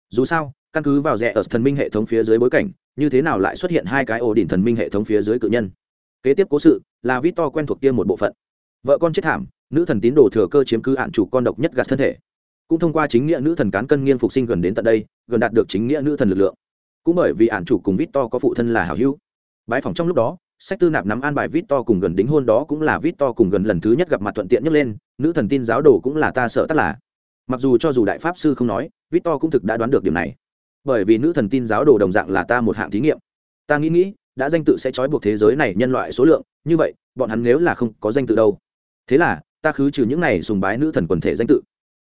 Dù sao căn cứ vào rẻ ở thần minh hệ thống phía dưới bối cảnh, như thế nào lại xuất hiện hai cái ổ đỉnh thần minh hệ thống phía dưới cự nhân? Kế tiếp cố sự là vít to quen thuộc kia một bộ phận. Vợ con chết thảm, nữ thần tín đồ thừa cơ chiếm cứ hạn chủ con độc nhất gạt thân thể. Cũng thông qua chính nghĩa nữ thần cán cân nghiên phục sinh gần đến tận đây, gần đạt được chính nghĩa nữ thần lực lượng. Cũng bởi vì hạn chủ cùng vít to có phụ thân là hảo hữu. Bãi phòng trong lúc đó, sách tư nạp nắm an bài vít to cùng gần đính hôn đó cũng là vít to cùng gần lần thứ nhất gặp mặt thuận tiện nhất lên, nữ thần tin giáo đồ cũng là ta sợ tất là. Mặc dù cho dù đại pháp sư không nói vít to cũng thực đã đoán được điểm này bởi vì nữ thần tin giáo đồ đồng dạng là ta một hạng thí nghiệm. Ta nghĩ nghĩ, đã danh tự sẽ trói buộc thế giới này nhân loại số lượng, như vậy, bọn hắn nếu là không có danh tự đâu. Thế là, ta khứ trừ những này sùng bái nữ thần quần thể danh tự.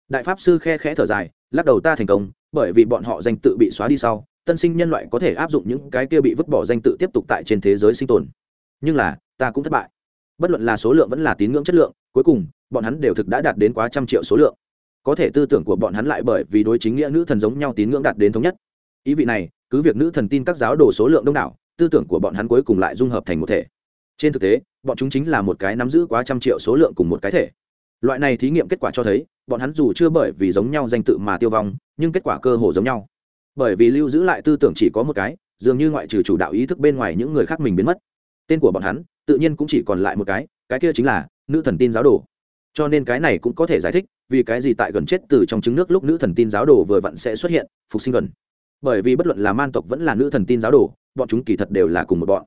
Đại pháp sư khe khẽ thở dài, lắc đầu ta thành công, bởi vì bọn họ danh tự bị xóa đi sau, tân sinh nhân loại có thể áp dụng những cái kia bị vứt bỏ danh tự tiếp tục tại trên thế giới sinh tồn. Nhưng là, ta cũng thất bại. Bất luận là số lượng vẫn là tín ngưỡng chất lượng, cuối cùng, bọn hắn đều thực đã đạt đến quá trăm triệu số lượng. Có thể tư tưởng của bọn hắn lại bởi vì đối chính nghĩa nữ thần giống nhau tín ngưỡng đạt đến thống nhất ý vị này, cứ việc nữ thần tin các giáo đồ số lượng đông đảo, tư tưởng của bọn hắn cuối cùng lại dung hợp thành một thể. Trên thực tế, bọn chúng chính là một cái nắm giữ quá trăm triệu số lượng cùng một cái thể. Loại này thí nghiệm kết quả cho thấy, bọn hắn dù chưa bởi vì giống nhau danh tự mà tiêu vong, nhưng kết quả cơ hồ giống nhau. Bởi vì lưu giữ lại tư tưởng chỉ có một cái, dường như ngoại trừ chủ đạo ý thức bên ngoài những người khác mình biến mất. Tên của bọn hắn, tự nhiên cũng chỉ còn lại một cái cái kia chính là nữ thần tin giáo đồ. Cho nên cái này cũng có thể giải thích vì cái gì tại gần chết từ trong trứng nước lúc nữ thần tin giáo đồ vừa vặn sẽ xuất hiện, phục sinh gần bởi vì bất luận là man tộc vẫn là nữ thần tin giáo đồ, bọn chúng kỳ thật đều là cùng một bọn.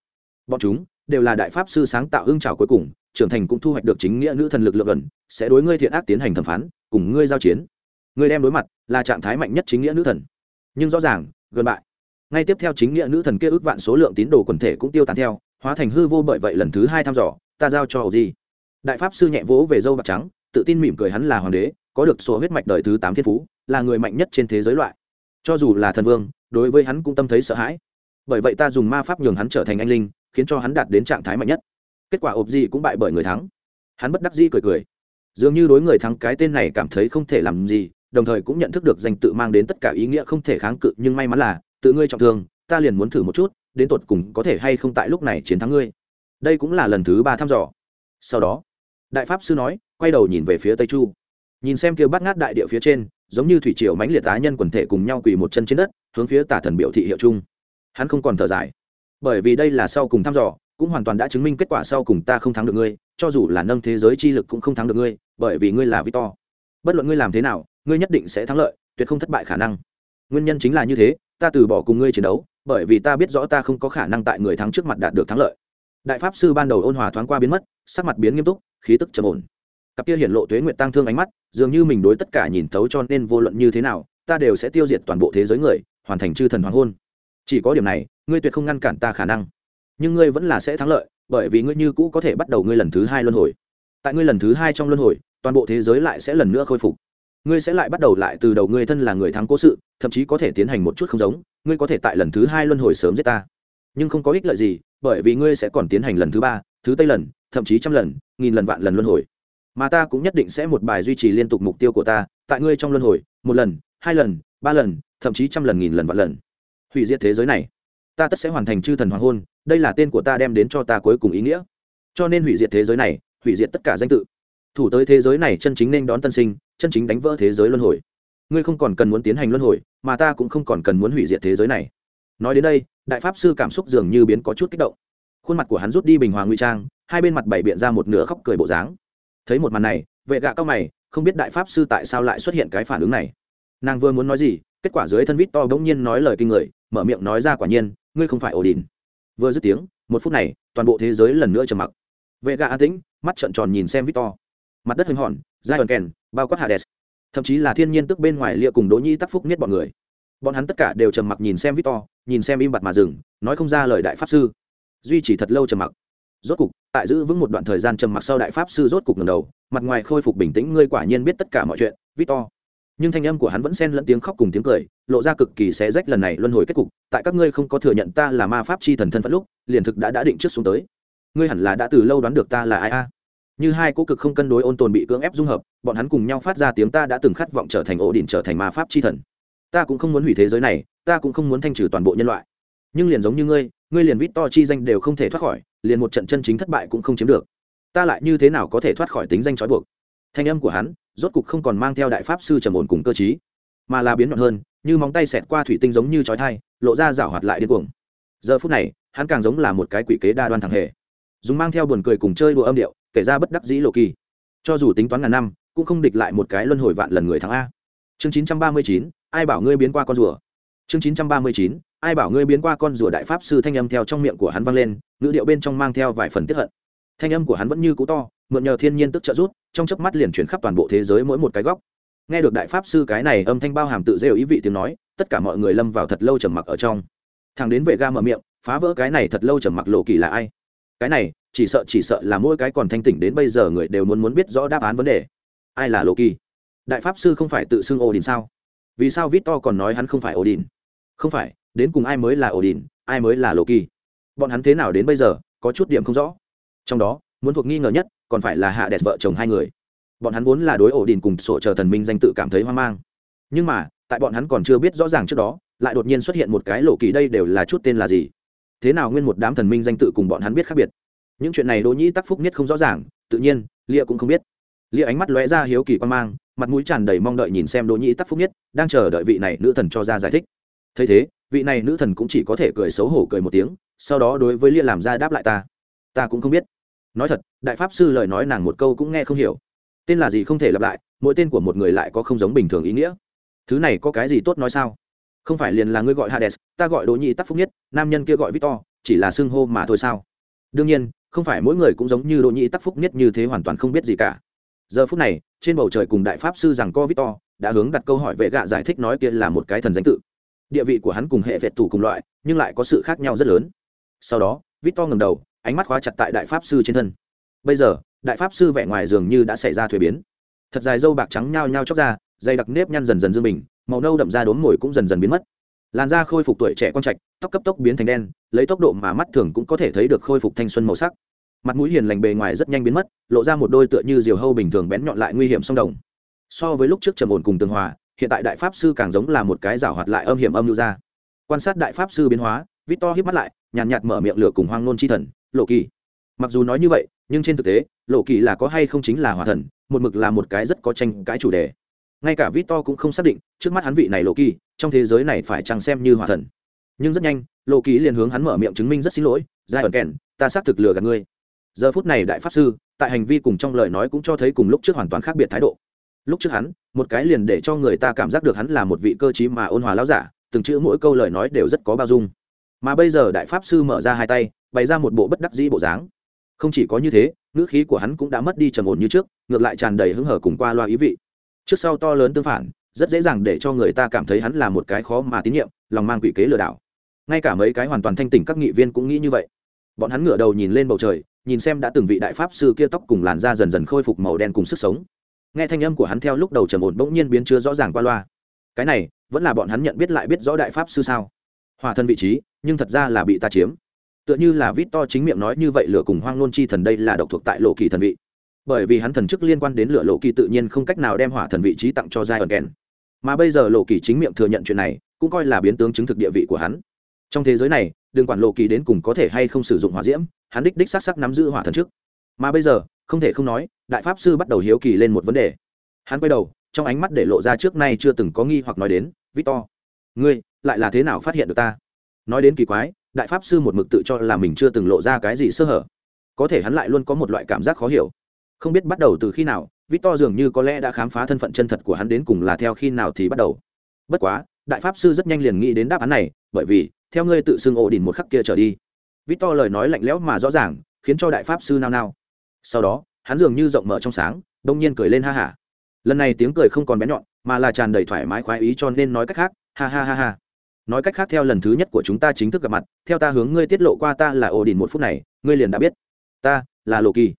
Bọn chúng đều là đại pháp sư sáng tạo hưng trào cuối cùng, trưởng thành cũng thu hoạch được chính nghĩa nữ thần lực lượng gần, sẽ đối ngươi thiện ác tiến hành thẩm phán, cùng ngươi giao chiến. Ngươi đem đối mặt là trạng thái mạnh nhất chính nghĩa nữ thần. Nhưng rõ ràng, gần bại. Ngay tiếp theo chính nghĩa nữ thần kia ước vạn số lượng tín đồ quần thể cũng tiêu tán theo, hóa thành hư vô bởi vậy lần thứ hai thăm dò, ta giao cho hầu gì đại pháp sư nhẹ vỗ về dâu bạc trắng, tự tin mỉm cười hắn là hoàng đế, có được số huyết mạch đời thứ tám thiên phú, là người mạnh nhất trên thế giới loại cho dù là thần vương, đối với hắn cũng tâm thấy sợ hãi. Bởi vậy ta dùng ma pháp nhường hắn trở thành anh linh, khiến cho hắn đạt đến trạng thái mạnh nhất. Kết quả ộp gì cũng bại bởi người thắng. Hắn bất đắc dĩ cười cười. Dường như đối người thắng cái tên này cảm thấy không thể làm gì, đồng thời cũng nhận thức được danh tự mang đến tất cả ý nghĩa không thể kháng cự, nhưng may mắn là, tự ngươi trọng thương, ta liền muốn thử một chút, đến tột cùng có thể hay không tại lúc này chiến thắng ngươi. Đây cũng là lần thứ ba thăm dò. Sau đó, đại pháp sư nói, quay đầu nhìn về phía tây chu. Nhìn xem kia bắt ngát đại địa phía trên giống như thủy triều mãnh liệt tá nhân quần thể cùng nhau quỳ một chân trên đất, hướng phía tả thần biểu thị hiệu chung. Hắn không còn thở dài. Bởi vì đây là sau cùng thăm dò, cũng hoàn toàn đã chứng minh kết quả sau cùng ta không thắng được ngươi, cho dù là nâng thế giới chi lực cũng không thắng được ngươi, bởi vì ngươi là victor. Bất luận ngươi làm thế nào, ngươi nhất định sẽ thắng lợi, tuyệt không thất bại khả năng. Nguyên nhân chính là như thế, ta từ bỏ cùng ngươi chiến đấu, bởi vì ta biết rõ ta không có khả năng tại người thắng trước mặt đạt được thắng lợi. Đại pháp sư ban đầu ôn hòa thoáng qua biến mất, sắc mặt biến nghiêm túc, khí tức trầm ổn cặp kia hiển lộ tuế nguyện tăng thương ánh mắt, dường như mình đối tất cả nhìn thấu cho nên vô luận như thế nào, ta đều sẽ tiêu diệt toàn bộ thế giới người, hoàn thành chư thần hoàng hôn. Chỉ có điểm này, ngươi tuyệt không ngăn cản ta khả năng. Nhưng ngươi vẫn là sẽ thắng lợi, bởi vì ngươi như cũ có thể bắt đầu ngươi lần thứ hai luân hồi. Tại ngươi lần thứ hai trong luân hồi, toàn bộ thế giới lại sẽ lần nữa khôi phục. Ngươi sẽ lại bắt đầu lại từ đầu ngươi thân là người thắng cố sự, thậm chí có thể tiến hành một chút không giống, ngươi có thể tại lần thứ hai luân hồi sớm giết ta. Nhưng không có ích lợi gì, bởi vì ngươi sẽ còn tiến hành lần thứ ba, thứ tây lần, thậm chí trăm lần, nghìn lần vạn lần luân hồi mà ta cũng nhất định sẽ một bài duy trì liên tục mục tiêu của ta, tại ngươi trong luân hồi, một lần, hai lần, ba lần, thậm chí trăm lần, nghìn lần, vạn lần. Hủy diệt thế giới này. Ta tất sẽ hoàn thành chư thần hoàng hôn, đây là tên của ta đem đến cho ta cuối cùng ý nghĩa. Cho nên hủy diệt thế giới này, hủy diệt tất cả danh tự. Thủ tới thế giới này chân chính nên đón tân sinh, chân chính đánh vỡ thế giới luân hồi. Ngươi không còn cần muốn tiến hành luân hồi, mà ta cũng không còn cần muốn hủy diệt thế giới này. Nói đến đây, đại pháp sư cảm xúc dường như biến có chút kích động. Khuôn mặt của hắn rút đi bình hòa nguy trang, hai bên mặt bảy biện ra một nửa khóc cười bộ dáng thấy một màn này vệ gạ cao mày không biết đại pháp sư tại sao lại xuất hiện cái phản ứng này. Nàng vừa muốn nói gì kết quả dưới thân vít to bỗng nhiên nói lời kinh người mở miệng nói ra quả nhiên ngươi không phải ổ đình vừa dứt tiếng một phút này toàn bộ thế giới lần nữa trầm mặc. Vệ gạ an tĩnh mắt trợn tròn nhìn xem vít to. Mặt đất hình hòn giai ẩn kèn bao quát hades. Thậm chí là thiên nhiên tức bên ngoài lia cùng đỗ nhi tắc phúc nhất bọn người. Bọn hắn tất cả đều trầm mặc nhìn xem vít to, nhìn xem im bặt mà dừng nói không ra lời đại pháp sư. Duy chỉ thật lâu trầm mặc rốt cục, tại giữ vững một đoạn thời gian trầm mặc sau đại pháp sư rốt cục ngầm đầu, mặt ngoài khôi phục bình tĩnh, ngươi quả nhiên biết tất cả mọi chuyện, victor. Nhưng thanh âm của hắn vẫn xen lẫn tiếng khóc cùng tiếng cười, lộ ra cực kỳ xé rách lần này luân hồi kết cục, tại các ngươi không có thừa nhận ta là ma pháp chi thần thân phận lúc, liền thực đã đã định trước xuống tới. Ngươi hẳn là đã từ lâu đoán được ta là ai a? Như hai cố cực không cân đối ôn tồn bị cưỡng ép dung hợp, bọn hắn cùng nhau phát ra tiếng ta đã từng khát vọng trở thành ổ đỉnh trở thành ma pháp chi thần. Ta cũng không muốn hủy thế giới này, ta cũng không muốn thanh trừ toàn bộ nhân loại. Nhưng liền giống như ngươi ngươi liền vít to chi danh đều không thể thoát khỏi, liền một trận chân chính thất bại cũng không chiếm được. Ta lại như thế nào có thể thoát khỏi tính danh trói buộc? Thanh âm của hắn rốt cục không còn mang theo đại pháp sư trầm ổn cùng cơ chí mà là biến đoạn hơn, như móng tay xẹt qua thủy tinh giống như trói thai lộ ra rảo hoạt lại điên cuồng. Giờ phút này, hắn càng giống là một cái quỷ kế đa đoan thẳng hề. Dùng mang theo buồn cười cùng chơi đùa âm điệu, kể ra bất đắc dĩ lộ kỳ. Cho dù tính toán ngàn năm, cũng không địch lại một cái luân hồi vạn lần người thắng a. Chương chín trăm ba mươi chín, ai bảo ngươi biến qua con rùa? Chương chín trăm ba mươi chín ai bảo ngươi biến qua con rùa đại pháp sư thanh âm theo trong miệng của hắn vang lên, ngữ điệu bên trong mang theo vài phần tiếp hận. Thanh âm của hắn vẫn như cũ to, mượn nhờ thiên nhiên tức trợ rút trong chớp mắt liền chuyển khắp toàn bộ thế giới mỗi một cái góc. Nghe được đại pháp sư cái này âm thanh bao hàm tự rêu ý vị tiếng nói, tất cả mọi người lâm vào thật lâu trầm mặc ở trong. Thằng đến vệ ga mở miệng, phá vỡ cái này thật lâu trầm mặc lộ kỳ là ai? Cái này, chỉ sợ chỉ sợ là mỗi cái còn thanh tỉnh đến bây giờ người đều muốn muốn biết rõ đáp án vấn đề. Ai là lộ kỳ? Đại pháp sư không phải tự xưng ổ đình sao? Vì sao vít to còn nói hắn không phải ổ đình không phải đến cùng ai mới là ổ đình ai mới là lộ kỳ? Bọn hắn thế nào đến bây giờ, có chút điểm không rõ. Trong đó, muốn thuộc nghi ngờ nhất, còn phải là hạ đẹp vợ chồng hai người. Bọn hắn vốn là đối ổ đình cùng sổ chờ thần minh danh tự cảm thấy hoang mang. Nhưng mà, tại bọn hắn còn chưa biết rõ ràng trước đó, lại đột nhiên xuất hiện một cái lộ kỳ đây đều là chút tên là gì? Thế nào nguyên một đám thần minh danh tự cùng bọn hắn biết khác biệt? Những chuyện này đỗ nhĩ tắc phúc nhất không rõ ràng, tự nhiên, lia cũng không biết. Lia ánh mắt lóe ra hiếu kỳ quan mang, mặt mũi tràn đầy mong đợi nhìn xem đỗ nhĩ tắc phúc nhất đang chờ đợi vị này nữ thần cho ra giải thích. Thấy thế vị này nữ thần cũng chỉ có thể cười xấu hổ cười một tiếng, sau đó đối với lia làm ra đáp lại ta. Ta cũng không biết. Nói thật, đại pháp sư lời nói nàng một câu cũng nghe không hiểu. Tên là gì không thể lặp lại, mỗi tên của một người lại có không giống bình thường ý nghĩa. Thứ này có cái gì tốt nói sao? Không phải liền là ngươi gọi hades, ta gọi đỗ nhị tắc phúc nhất, nam nhân kia gọi victor, chỉ là xưng hô mà thôi sao? Đương nhiên, không phải mỗi người cũng giống như đỗ nhị tắc phúc nhất như thế hoàn toàn không biết gì cả. Giờ phút này, trên bầu trời cùng đại pháp sư rằng co victor, đã hướng đặt câu hỏi vệ gạ giải thích nói kia là một cái thần danh tự địa vị của hắn cùng hệ vẹt tù cùng loại, nhưng lại có sự khác nhau rất lớn. Sau đó, victor ngầm đầu, ánh mắt khóa chặt tại đại pháp sư trên thân. Bây giờ, đại pháp sư vẻ ngoài dường như đã xảy ra thuế biến. Thật dài dâu bạc trắng nhao nhao chóc ra dây đặc nếp nhăn dần dần dương mình màu nâu đậm da đốm mồi cũng dần dần biến mất. Làn da khôi phục tuổi trẻ con trạch, tóc cấp tốc biến thành đen, lấy tốc độ mà mắt thường cũng có thể thấy được khôi phục thanh xuân màu sắc. Mặt mũi hiền lành bề ngoài rất nhanh biến mất, lộ ra một đôi tựa như diều hâu bình thường bén nhọn lại nguy hiểm song đồng. So với lúc trước trầm ổn cùng tường hòa hiện tại đại pháp sư càng giống là một cái rào hoạt lại âm hiểm âm lưu ra. Quan sát đại pháp sư biến hóa, victor hít mắt lại, nhàn nhạt mở miệng lửa cùng hoang nôn chi thần, lộ kỳ. Mặc dù nói như vậy, nhưng trên thực tế, lộ kỳ là có hay không chính là hòa thần, một mực là một cái rất có tranh cãi chủ đề. Ngay cả victor cũng không xác định, trước mắt hắn vị này lộ kỳ, trong thế giới này phải chẳng xem như hòa thần. Nhưng rất nhanh, lộ kỳ liền hướng hắn mở miệng chứng minh rất xin lỗi, giai ẩn kèn, ta xác thực lừa gạt ngươi. Giờ phút này đại pháp sư, tại hành vi cùng trong lời nói cũng cho thấy cùng lúc trước hoàn toàn khác biệt thái độ lúc trước hắn, một cái liền để cho người ta cảm giác được hắn là một vị cơ chí mà ôn hòa lão giả, từng chữ mỗi câu lời nói đều rất có bao dung. Mà bây giờ đại pháp sư mở ra hai tay, bày ra một bộ bất đắc dĩ bộ dáng. Không chỉ có như thế, ngữ khí của hắn cũng đã mất đi trầm ổn như trước, ngược lại tràn đầy hứng hở cùng qua loa ý vị. Trước sau to lớn tương phản, rất dễ dàng để cho người ta cảm thấy hắn là một cái khó mà tín nhiệm, lòng mang quỷ kế lừa đảo. Ngay cả mấy cái hoàn toàn thanh tỉnh các nghị viên cũng nghĩ như vậy. Bọn hắn ngửa đầu nhìn lên bầu trời, nhìn xem đã từng vị đại pháp sư kia tóc cùng làn da dần dần khôi phục màu đen cùng sức sống nghe thanh âm của hắn theo lúc đầu trầm ổn bỗng nhiên biến chưa rõ ràng qua loa. Cái này, vẫn là bọn hắn nhận biết lại biết rõ đại pháp sư sao? Hòa thân vị trí, nhưng thật ra là bị ta chiếm. Tựa như là vít to chính miệng nói như vậy lửa cùng hoang nôn chi thần đây là độc thuộc tại lộ kỳ thần vị. Bởi vì hắn thần chức liên quan đến lửa lộ kỳ tự nhiên không cách nào đem hỏa thần vị trí tặng cho giai ẩn kèn mà bây giờ lộ kỳ chính miệng thừa nhận chuyện này, cũng coi là biến tướng chứng thực địa vị của hắn. Trong thế giới này, đừng quản lộ kỳ đến cùng có thể hay không sử dụng hỏa diễm, hắn đích đích sắc sắc nắm giữ hỏa thần trước mà bây giờ không thể không nói, đại pháp sư bắt đầu hiếu kỳ lên một vấn đề. Hắn quay đầu, trong ánh mắt để lộ ra trước nay chưa từng có nghi hoặc nói đến, victor, ngươi lại là thế nào phát hiện được ta? Nói đến kỳ quái, đại pháp sư một mực tự cho là mình chưa từng lộ ra cái gì sơ hở. Có thể hắn lại luôn có một loại cảm giác khó hiểu. Không biết bắt đầu từ khi nào, victor dường như có lẽ đã khám phá thân phận chân thật của hắn đến cùng là theo khi nào thì bắt đầu. Bất quá, đại pháp sư rất nhanh liền nghĩ đến đáp án này, bởi vì, theo ngươi tự xưng ổ đỉnh một khắc kia trở đi. Victor lời nói lạnh lẽo mà rõ ràng, khiến cho đại pháp sư nao nao sau đó, hắn dường như rộng mở trong sáng, đông nhiên cười lên ha hả lần này tiếng cười không còn bén nhọn, mà là tràn đầy thoải mái khoái ý cho nên nói cách khác, ha ha ha ha. Nói cách khác theo lần thứ nhất của chúng ta chính thức gặp mặt, theo ta hướng ngươi tiết lộ qua ta là ổ đỉnh một phút này, ngươi liền đã biết. Ta là lộ kỳ.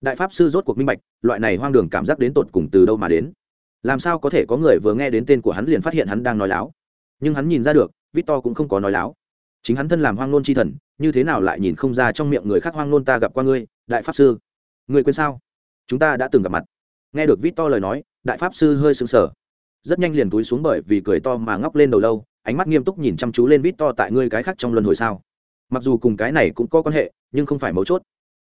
Đại pháp sư rốt cuộc minh bạch, loại này hoang đường cảm giác đến tột cùng từ đâu mà đến. Làm sao có thể có người vừa nghe đến tên của hắn liền phát hiện hắn đang nói láo? Nhưng hắn nhìn ra được, victor cũng không có nói láo. Chính hắn thân làm hoang nôn chi thần, như thế nào lại nhìn không ra trong miệng người khác hoang nôn ta gặp qua ngươi, đại pháp sư? Người quên sao? Chúng ta đã từng gặp mặt. Nghe được vít to lời nói, đại pháp sư hơi sững sờ. Rất nhanh liền túi xuống bởi vì cười to mà ngóc lên đầu lâu, ánh mắt nghiêm túc nhìn chăm chú lên vít to tại ngươi cái khác trong luân hồi sao. Mặc dù cùng cái này cũng có quan hệ, nhưng không phải mấu chốt.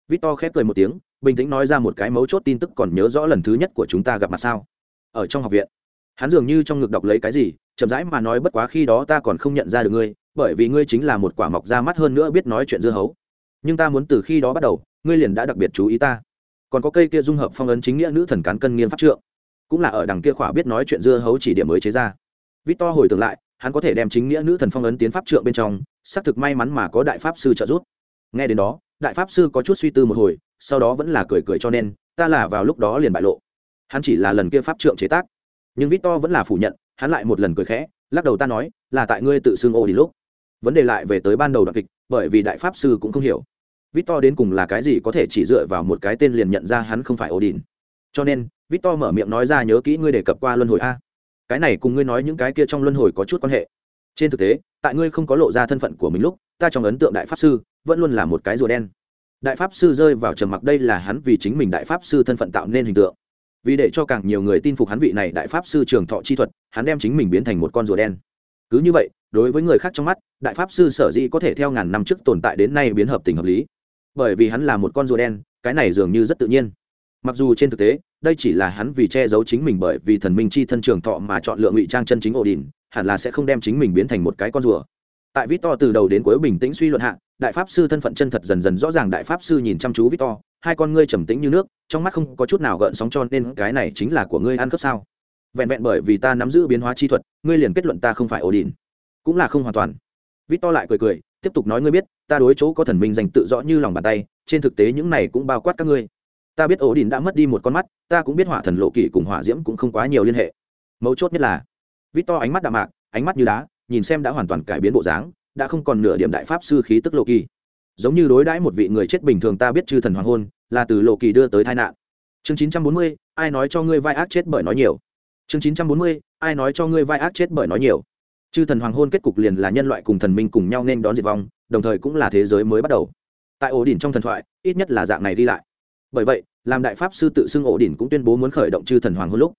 Vít to khép cười một tiếng, bình tĩnh nói ra một cái mấu chốt tin tức còn nhớ rõ lần thứ nhất của chúng ta gặp mặt sao. Ở trong học viện, hắn dường như trong ngực đọc lấy cái gì, chậm rãi mà nói bất quá khi đó ta còn không nhận ra được ngươi, bởi vì ngươi chính là một quả mọc ra mắt hơn nữa biết nói chuyện dưa hấu. Nhưng ta muốn từ khi đó bắt đầu, ngươi liền đã đặc biệt chú ý ta còn có cây kia dung hợp phong ấn chính nghĩa nữ thần cán cân nghiên pháp trượng. Cũng là ở đằng kia khỏa biết nói chuyện dưa hấu chỉ điểm mới chế ra. Victor hồi tưởng lại, hắn có thể đem chính nghĩa nữ thần phong ấn tiến pháp trượng bên trong, xác thực may mắn mà có đại pháp sư trợ giúp. Nghe đến đó, đại pháp sư có chút suy tư một hồi, sau đó vẫn là cười cười cho nên, ta là vào lúc đó liền bại lộ. Hắn chỉ là lần kia pháp trượng chế tác. Nhưng victor vẫn là phủ nhận, hắn lại một lần cười khẽ, lắc đầu ta nói, là tại ngươi tự xưng ô đi lúc. Vấn đề lại về tới ban đầu đoạn kịch, bởi vì đại pháp sư cũng không hiểu. Victor đến cùng là cái gì có thể chỉ dựa vào một cái tên liền nhận ra hắn không phải Odin. Cho nên, Victor mở miệng nói ra nhớ kỹ ngươi đề cập qua luân hồi a. Cái này cùng ngươi nói những cái kia trong luân hồi có chút quan hệ. Trên thực tế, tại ngươi không có lộ ra thân phận của mình lúc, ta trong ấn tượng đại pháp sư vẫn luôn là một cái rùa đen. Đại pháp sư rơi vào trầm mặc đây là hắn vì chính mình đại pháp sư thân phận tạo nên hình tượng. Vì để cho càng nhiều người tin phục hắn vị này đại pháp sư trường thọ chi thuật, hắn đem chính mình biến thành một con rùa đen. Cứ như vậy, đối với người khác trong mắt, đại pháp sư sở dĩ có thể theo ngàn năm trước tồn tại đến nay biến hợp tình hợp lý bởi vì hắn là một con rùa đen, cái này dường như rất tự nhiên. Mặc dù trên thực tế, đây chỉ là hắn vì che giấu chính mình bởi vì thần minh chi thân trường thọ mà chọn lựa ngụy trang chân chính ổ đình hẳn là sẽ không đem chính mình biến thành một cái con rùa. Tại vít to từ đầu đến cuối bình tĩnh suy luận hạ, đại pháp sư thân phận chân thật dần dần rõ ràng đại pháp sư nhìn chăm chú vít to hai con ngươi trầm tĩnh như nước, trong mắt không có chút nào gợn sóng cho nên cái này chính là của ngươi ăn cướp sao? Vẹn vẹn bởi vì ta nắm giữ biến hóa chi thuật, ngươi liền kết luận ta không phải ổ đình cũng là không hoàn toàn. Vít to lại cười cười tiếp tục nói ngươi biết, ta đối chỗ có thần minh dành tự rõ như lòng bàn tay, trên thực tế những này cũng bao quát các ngươi. Ta biết ổ đình đã mất đi một con mắt, ta cũng biết hỏa thần lộ kỳ cùng hỏa diễm cũng không quá nhiều liên hệ. Mấu chốt nhất là vít to ánh mắt đạm mạc, ánh mắt như đá, nhìn xem đã hoàn toàn cải biến bộ dáng, đã không còn nửa điểm đại pháp sư khí tức lộ kỳ giống như đối đãi một vị người chết bình thường ta biết chư thần hoàng hôn, là từ lộ kỳ đưa tới tai nạn. Chương chín trăm bốn mươi, ai nói cho ngươi vai ác chết bởi nói nhiều? Chương chín trăm bốn mươi, ai nói cho ngươi vai ác chết bởi nói nhiều? Chư thần hoàng hôn kết cục liền là nhân loại cùng thần minh cùng nhau nên đón diệt vong, đồng thời cũng là thế giới mới bắt đầu. Tại ổ đỉnh trong thần thoại, ít nhất là dạng này đi lại. Bởi vậy, làm đại pháp sư tự xưng ổ đỉnh cũng tuyên bố muốn khởi động chư thần hoàng hôn lúc,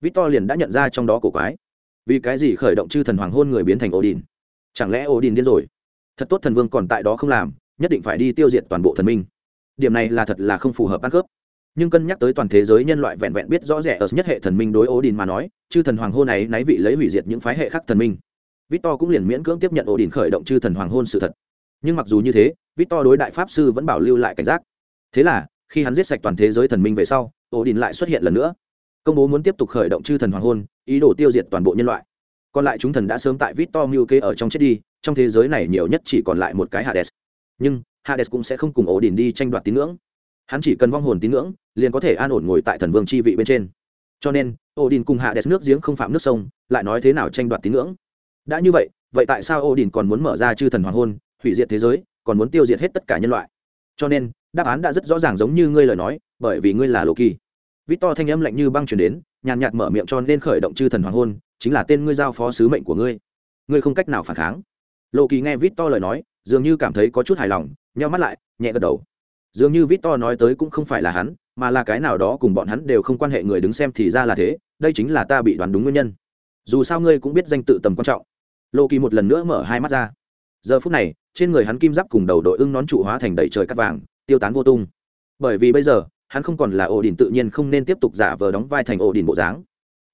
victor liền đã nhận ra trong đó cổ quái. Vì cái gì khởi động chư thần hoàng hôn người biến thành ổ đỉnh? Chẳng lẽ ổ đỉnh điên rồi? Thật tốt thần vương còn tại đó không làm, nhất định phải đi tiêu diệt toàn bộ thần minh. Điểm này là thật là không phù hợp ăn khớp. Nhưng cân nhắc tới toàn thế giới nhân loại vẹn vẹn biết rõ rẻ ở nhất hệ thần minh đối ổ đỉnh mà nói, chư thần hoàng hôn này náy vị lấy hủy diệt những phái hệ khác thần minh victor cũng liền miễn cưỡng tiếp nhận ổ đình khởi động chư thần hoàng hôn sự thật. Nhưng mặc dù như thế, victor đối đại pháp sư vẫn bảo lưu lại cảnh giác. Thế là, khi hắn giết sạch toàn thế giới thần minh về sau ổ đình lại xuất hiện lần nữa. Công bố muốn tiếp tục khởi động chư thần hoàng hôn, ý đồ tiêu diệt toàn bộ nhân loại. Còn lại chúng thần đã sớm tại victor mưu kê ở trong chết đi, trong thế giới này nhiều nhất chỉ còn lại một cái hades. Nhưng, hades cũng sẽ không cùng ổ đình đi tranh đoạt tín ngưỡng. Hắn chỉ cần vong hồn tín ngưỡng, liền có thể an ổn ngồi tại thần vương chi vị bên trên. Cho nên, odin cùng Hades nước giếng không phạm nước sông, lại nói thế nào tranh đoạt tín ngưỡng? Đã như vậy vậy tại sao odin còn muốn mở ra chư thần hoàng hôn, hủy diệt thế giới, còn muốn tiêu diệt hết tất cả nhân loại? Cho nên, đáp án đã rất rõ ràng giống như ngươi lời nói, bởi vì ngươi là lộ kỳ To thanh âm lạnh như băng chuyển đến, nhàn nhạt mở miệng cho nên khởi động chư thần hoàng hôn, chính là tên ngươi giao phó sứ mệnh của ngươi. Ngươi không cách nào phản kháng. Lộ kỳ nghe To lời nói, dường như cảm thấy có chút hài lòng, nheo mắt lại, nhẹ gật đầu. Dường như Vít To nói tới cũng không phải là hắn, mà là cái nào đó cùng bọn hắn đều không quan hệ người đứng xem thì ra là thế, đây chính là ta bị đoán đúng nguyên nhân. Dù sao ngươi cũng biết danh tự tầm quan trọng lộ kỳ một lần nữa mở hai mắt ra. Giờ phút này, trên người hắn kim giáp cùng đầu đội ưng nón trụ hóa thành đầy trời cắt vàng, tiêu tán vô tung. Bởi vì bây giờ, hắn không còn là ổ đỉnh tự nhiên không nên tiếp tục giả vờ đóng vai thành ổ đỉnh bộ dáng.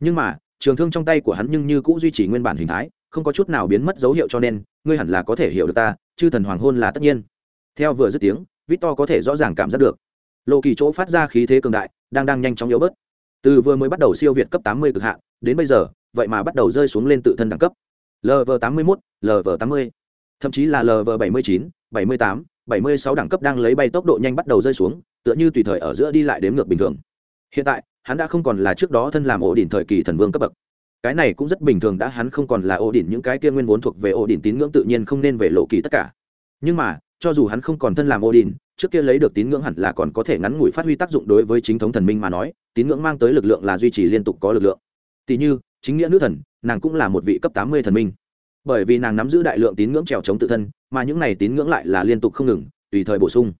Nhưng mà, trường thương trong tay của hắn nhưng như cũng duy trì nguyên bản hình thái, không có chút nào biến mất dấu hiệu cho nên, ngươi hẳn là có thể hiểu được ta, chư thần hoàng hôn là tất nhiên. Theo vừa dứt tiếng, victor có thể rõ ràng cảm giác được. Lộ kỳ chỗ phát ra khí thế cường đại, đang đang nhanh chóng yếu bớt. Từ vừa mới bắt đầu siêu việt cấp tám mươi cực hạn, đến bây giờ, vậy mà bắt đầu rơi xuống lên tự thân đẳng cấp lv tám mươi mốt lv tám mươi thậm chí là lv bảy mươi chín bảy mươi tám bảy mươi sáu đẳng cấp đang lấy bay tốc độ nhanh bắt đầu rơi xuống tựa như tùy thời ở giữa đi lại đếm ngược bình thường. Hiện tại hắn đã không còn là trước đó thân làm ổ đỉnh thời kỳ thần vương cấp bậc. Cái này cũng rất bình thường đã hắn không còn là ổ đỉnh những cái kia nguyên vốn thuộc về ổ đỉnh tín ngưỡng tự nhiên không nên về lộ kỳ tất cả. Nhưng mà cho dù hắn không còn thân làm Ổ Đỉnh, trước kia lấy được tín ngưỡng hẳn là còn có thể ngắn ngủi phát huy tác dụng đối với chính thống thần minh mà nói, tín ngưỡng mang tới lực lượng là duy trì liên tục có lực lượng. Tỷ như, chính nghĩa nữ thần, nàng cũng là một vị cấp tám mươi thần minh. Bởi vì nàng nắm giữ đại lượng tín ngưỡng trèo chống tự thân, mà những này tín ngưỡng lại là liên tục không ngừng, tùy thời bổ sung.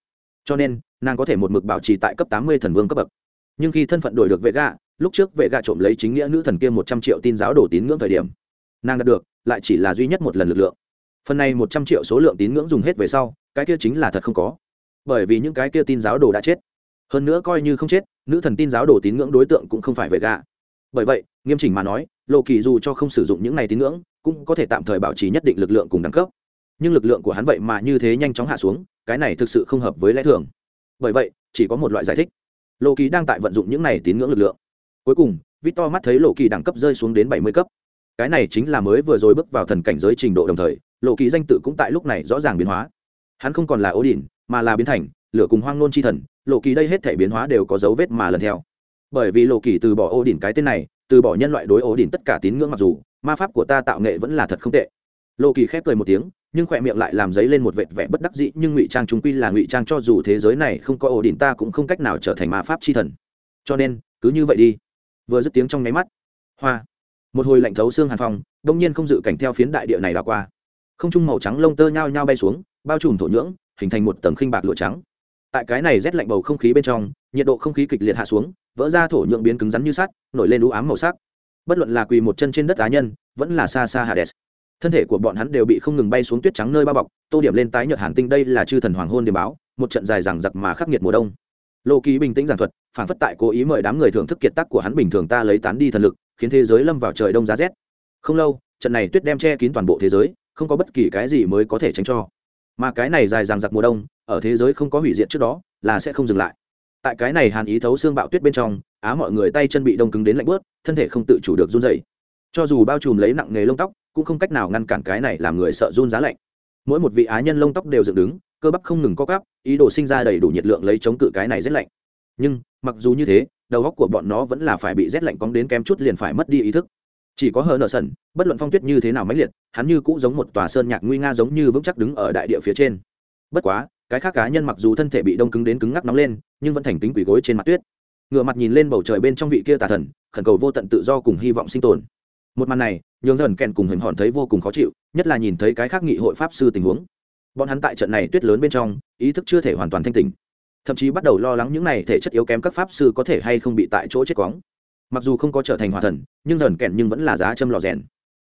Cho nên, nàng có thể một mực bảo trì tại cấp tám mươi thần vương cấp bậc. Nhưng khi thân phận đổi được vệ gạ, lúc trước vệ gạ trộm lấy chính nghĩa nữ thần kia một trăm triệu tin giáo đổ tín ngưỡng thời điểm, nàng đạt được lại chỉ là duy nhất một lần lực lượng. Phần này một trăm triệu số lượng tín ngưỡng dùng hết về sau, cái kia chính là thật không có bởi vì những cái kia tin giáo đồ đã chết hơn nữa coi như không chết nữ thần tin giáo đồ tín ngưỡng đối tượng cũng không phải vệ gạ bởi vậy nghiêm chỉnh mà nói lộ kỳ dù cho không sử dụng những này tín ngưỡng, cũng có thể tạm thời bảo trì nhất định lực lượng cùng đẳng cấp. Nhưng lực lượng của hắn vậy mà như thế nhanh chóng hạ xuống, cái này thực sự không hợp với lẽ thường. Bởi vậy, chỉ có một loại giải thích. Lộ kỳ đang tại vận dụng những này tín ngưỡng lực lượng. Cuối cùng, victor mắt thấy lộ kỳ đẳng cấp rơi xuống đến bảy mươi cấp. Cái này chính là mới vừa rồi bước vào thần cảnh giới trình độ đồng thời, lộ kỳ danh tự cũng tại lúc này rõ ràng biến hóa. Hắn không còn là ố đỉnh mà là biến thành lửa cùng hoang nôn chi thần. Lộ kỳ đây hết thể biến hóa đều có dấu vết mà lần theo. Bởi vì lộ kỳ từ bỏ ô đỉnh cái tên này từ bỏ nhân loại đối ố đỉnh tất cả tín ngưỡng mặc dù, ma pháp của ta tạo nghệ vẫn là thật không tệ. Lộ kỳ khép cười một tiếng, nhưng khỏe miệng lại làm dấy lên một vệt vẻ bất đắc dĩ, nhưng ngụy trang chúng quy là ngụy trang cho dù thế giới này không có ổ đỉnh ta cũng không cách nào trở thành ma pháp chi thần. Cho nên, cứ như vậy đi. Vừa dứt tiếng trong nháy mắt, hoa, một hồi lạnh thấu xương hàn phong, đông nhiên không dự cảnh theo phiến đại địa này đ qua. Không trung màu trắng lông tơ nhao nhao bay xuống, bao trùm thổ nhưỡng, hình thành một tầng khinh bạc lụa trắng. Tại cái này rét lạnh bầu không khí bên trong nhiệt độ không khí kịch liệt hạ xuống, vỡ ra thổ nhưỡng biến cứng rắn như sắt, nổi lên u ám màu sắc. Bất luận là quỳ một chân trên đất cá nhân, vẫn là xa xa hades. Thân thể của bọn hắn đều bị không ngừng bay xuống tuyết trắng nơi bao bọc, tô điểm lên tái nhợt hàn tinh đây là chư thần hoàng hôn điểm báo, một trận dài rằng giặc mà khắc nghiệt mùa đông. Lô ký bình tĩnh giảng thuật phản phất tại cố ý mời đám người thưởng thức kiệt tác của hắn bình thường ta lấy tán đi thần lực, khiến thế giới lâm vào trời đông giá rét. Không lâu, trận này tuyết đem che kín toàn bộ thế giới, không có bất kỳ cái gì mới có thể tránh cho. Mà cái này dài dằng dặc mùa đông, ở thế giới không có hủy diệt trước đó, là sẽ không dừng lại tại cái này hàn ý thấu xương bạo tuyết bên trong, á mọi người tay chân bị đông cứng đến lạnh bớt thân thể không tự chủ được run dày cho dù bao trùm lấy nặng nghề lông tóc, cũng không cách nào ngăn cản cái này làm người sợ run giá lạnh. Mỗi một vị á nhân lông tóc đều dựng đứng, cơ bắp không ngừng co cắp ý đồ sinh ra đầy đủ nhiệt lượng lấy chống cự cái này rét lạnh. Nhưng, mặc dù như thế, đầu góc của bọn nó vẫn là phải bị rét lạnh cóng đến kém chút liền phải mất đi ý thức. Chỉ có hờ Nở sần, bất luận phong tuyết như thế nào mãnh liệt, hắn như cũng giống một tòa sơn nhạc nguy nga giống như vững chắc đứng ở đại địa phía trên. Bất quá cái khác cá nhân mặc dù thân thể bị đông cứng đến cứng ngắc nóng lên, nhưng vẫn thành kính quỷ gối trên mặt tuyết. Ngựa mặt nhìn lên bầu trời bên trong vị kia tà thần, khẩn cầu vô tận tự do cùng hy vọng sinh tồn. Một màn này, nhường dần kèn cùng hình hòn thấy vô cùng khó chịu, nhất là nhìn thấy cái khác nghị hội pháp sư tình huống. Bọn hắn tại trận này tuyết lớn bên trong, ý thức chưa thể hoàn toàn thanh tình thậm chí bắt đầu lo lắng những này thể chất yếu kém các pháp sư có thể hay không bị tại chỗ chết quóng. Mặc dù không có trở thành hòa thần, nhưng dần kèn nhưng vẫn là giá châm lò rèn.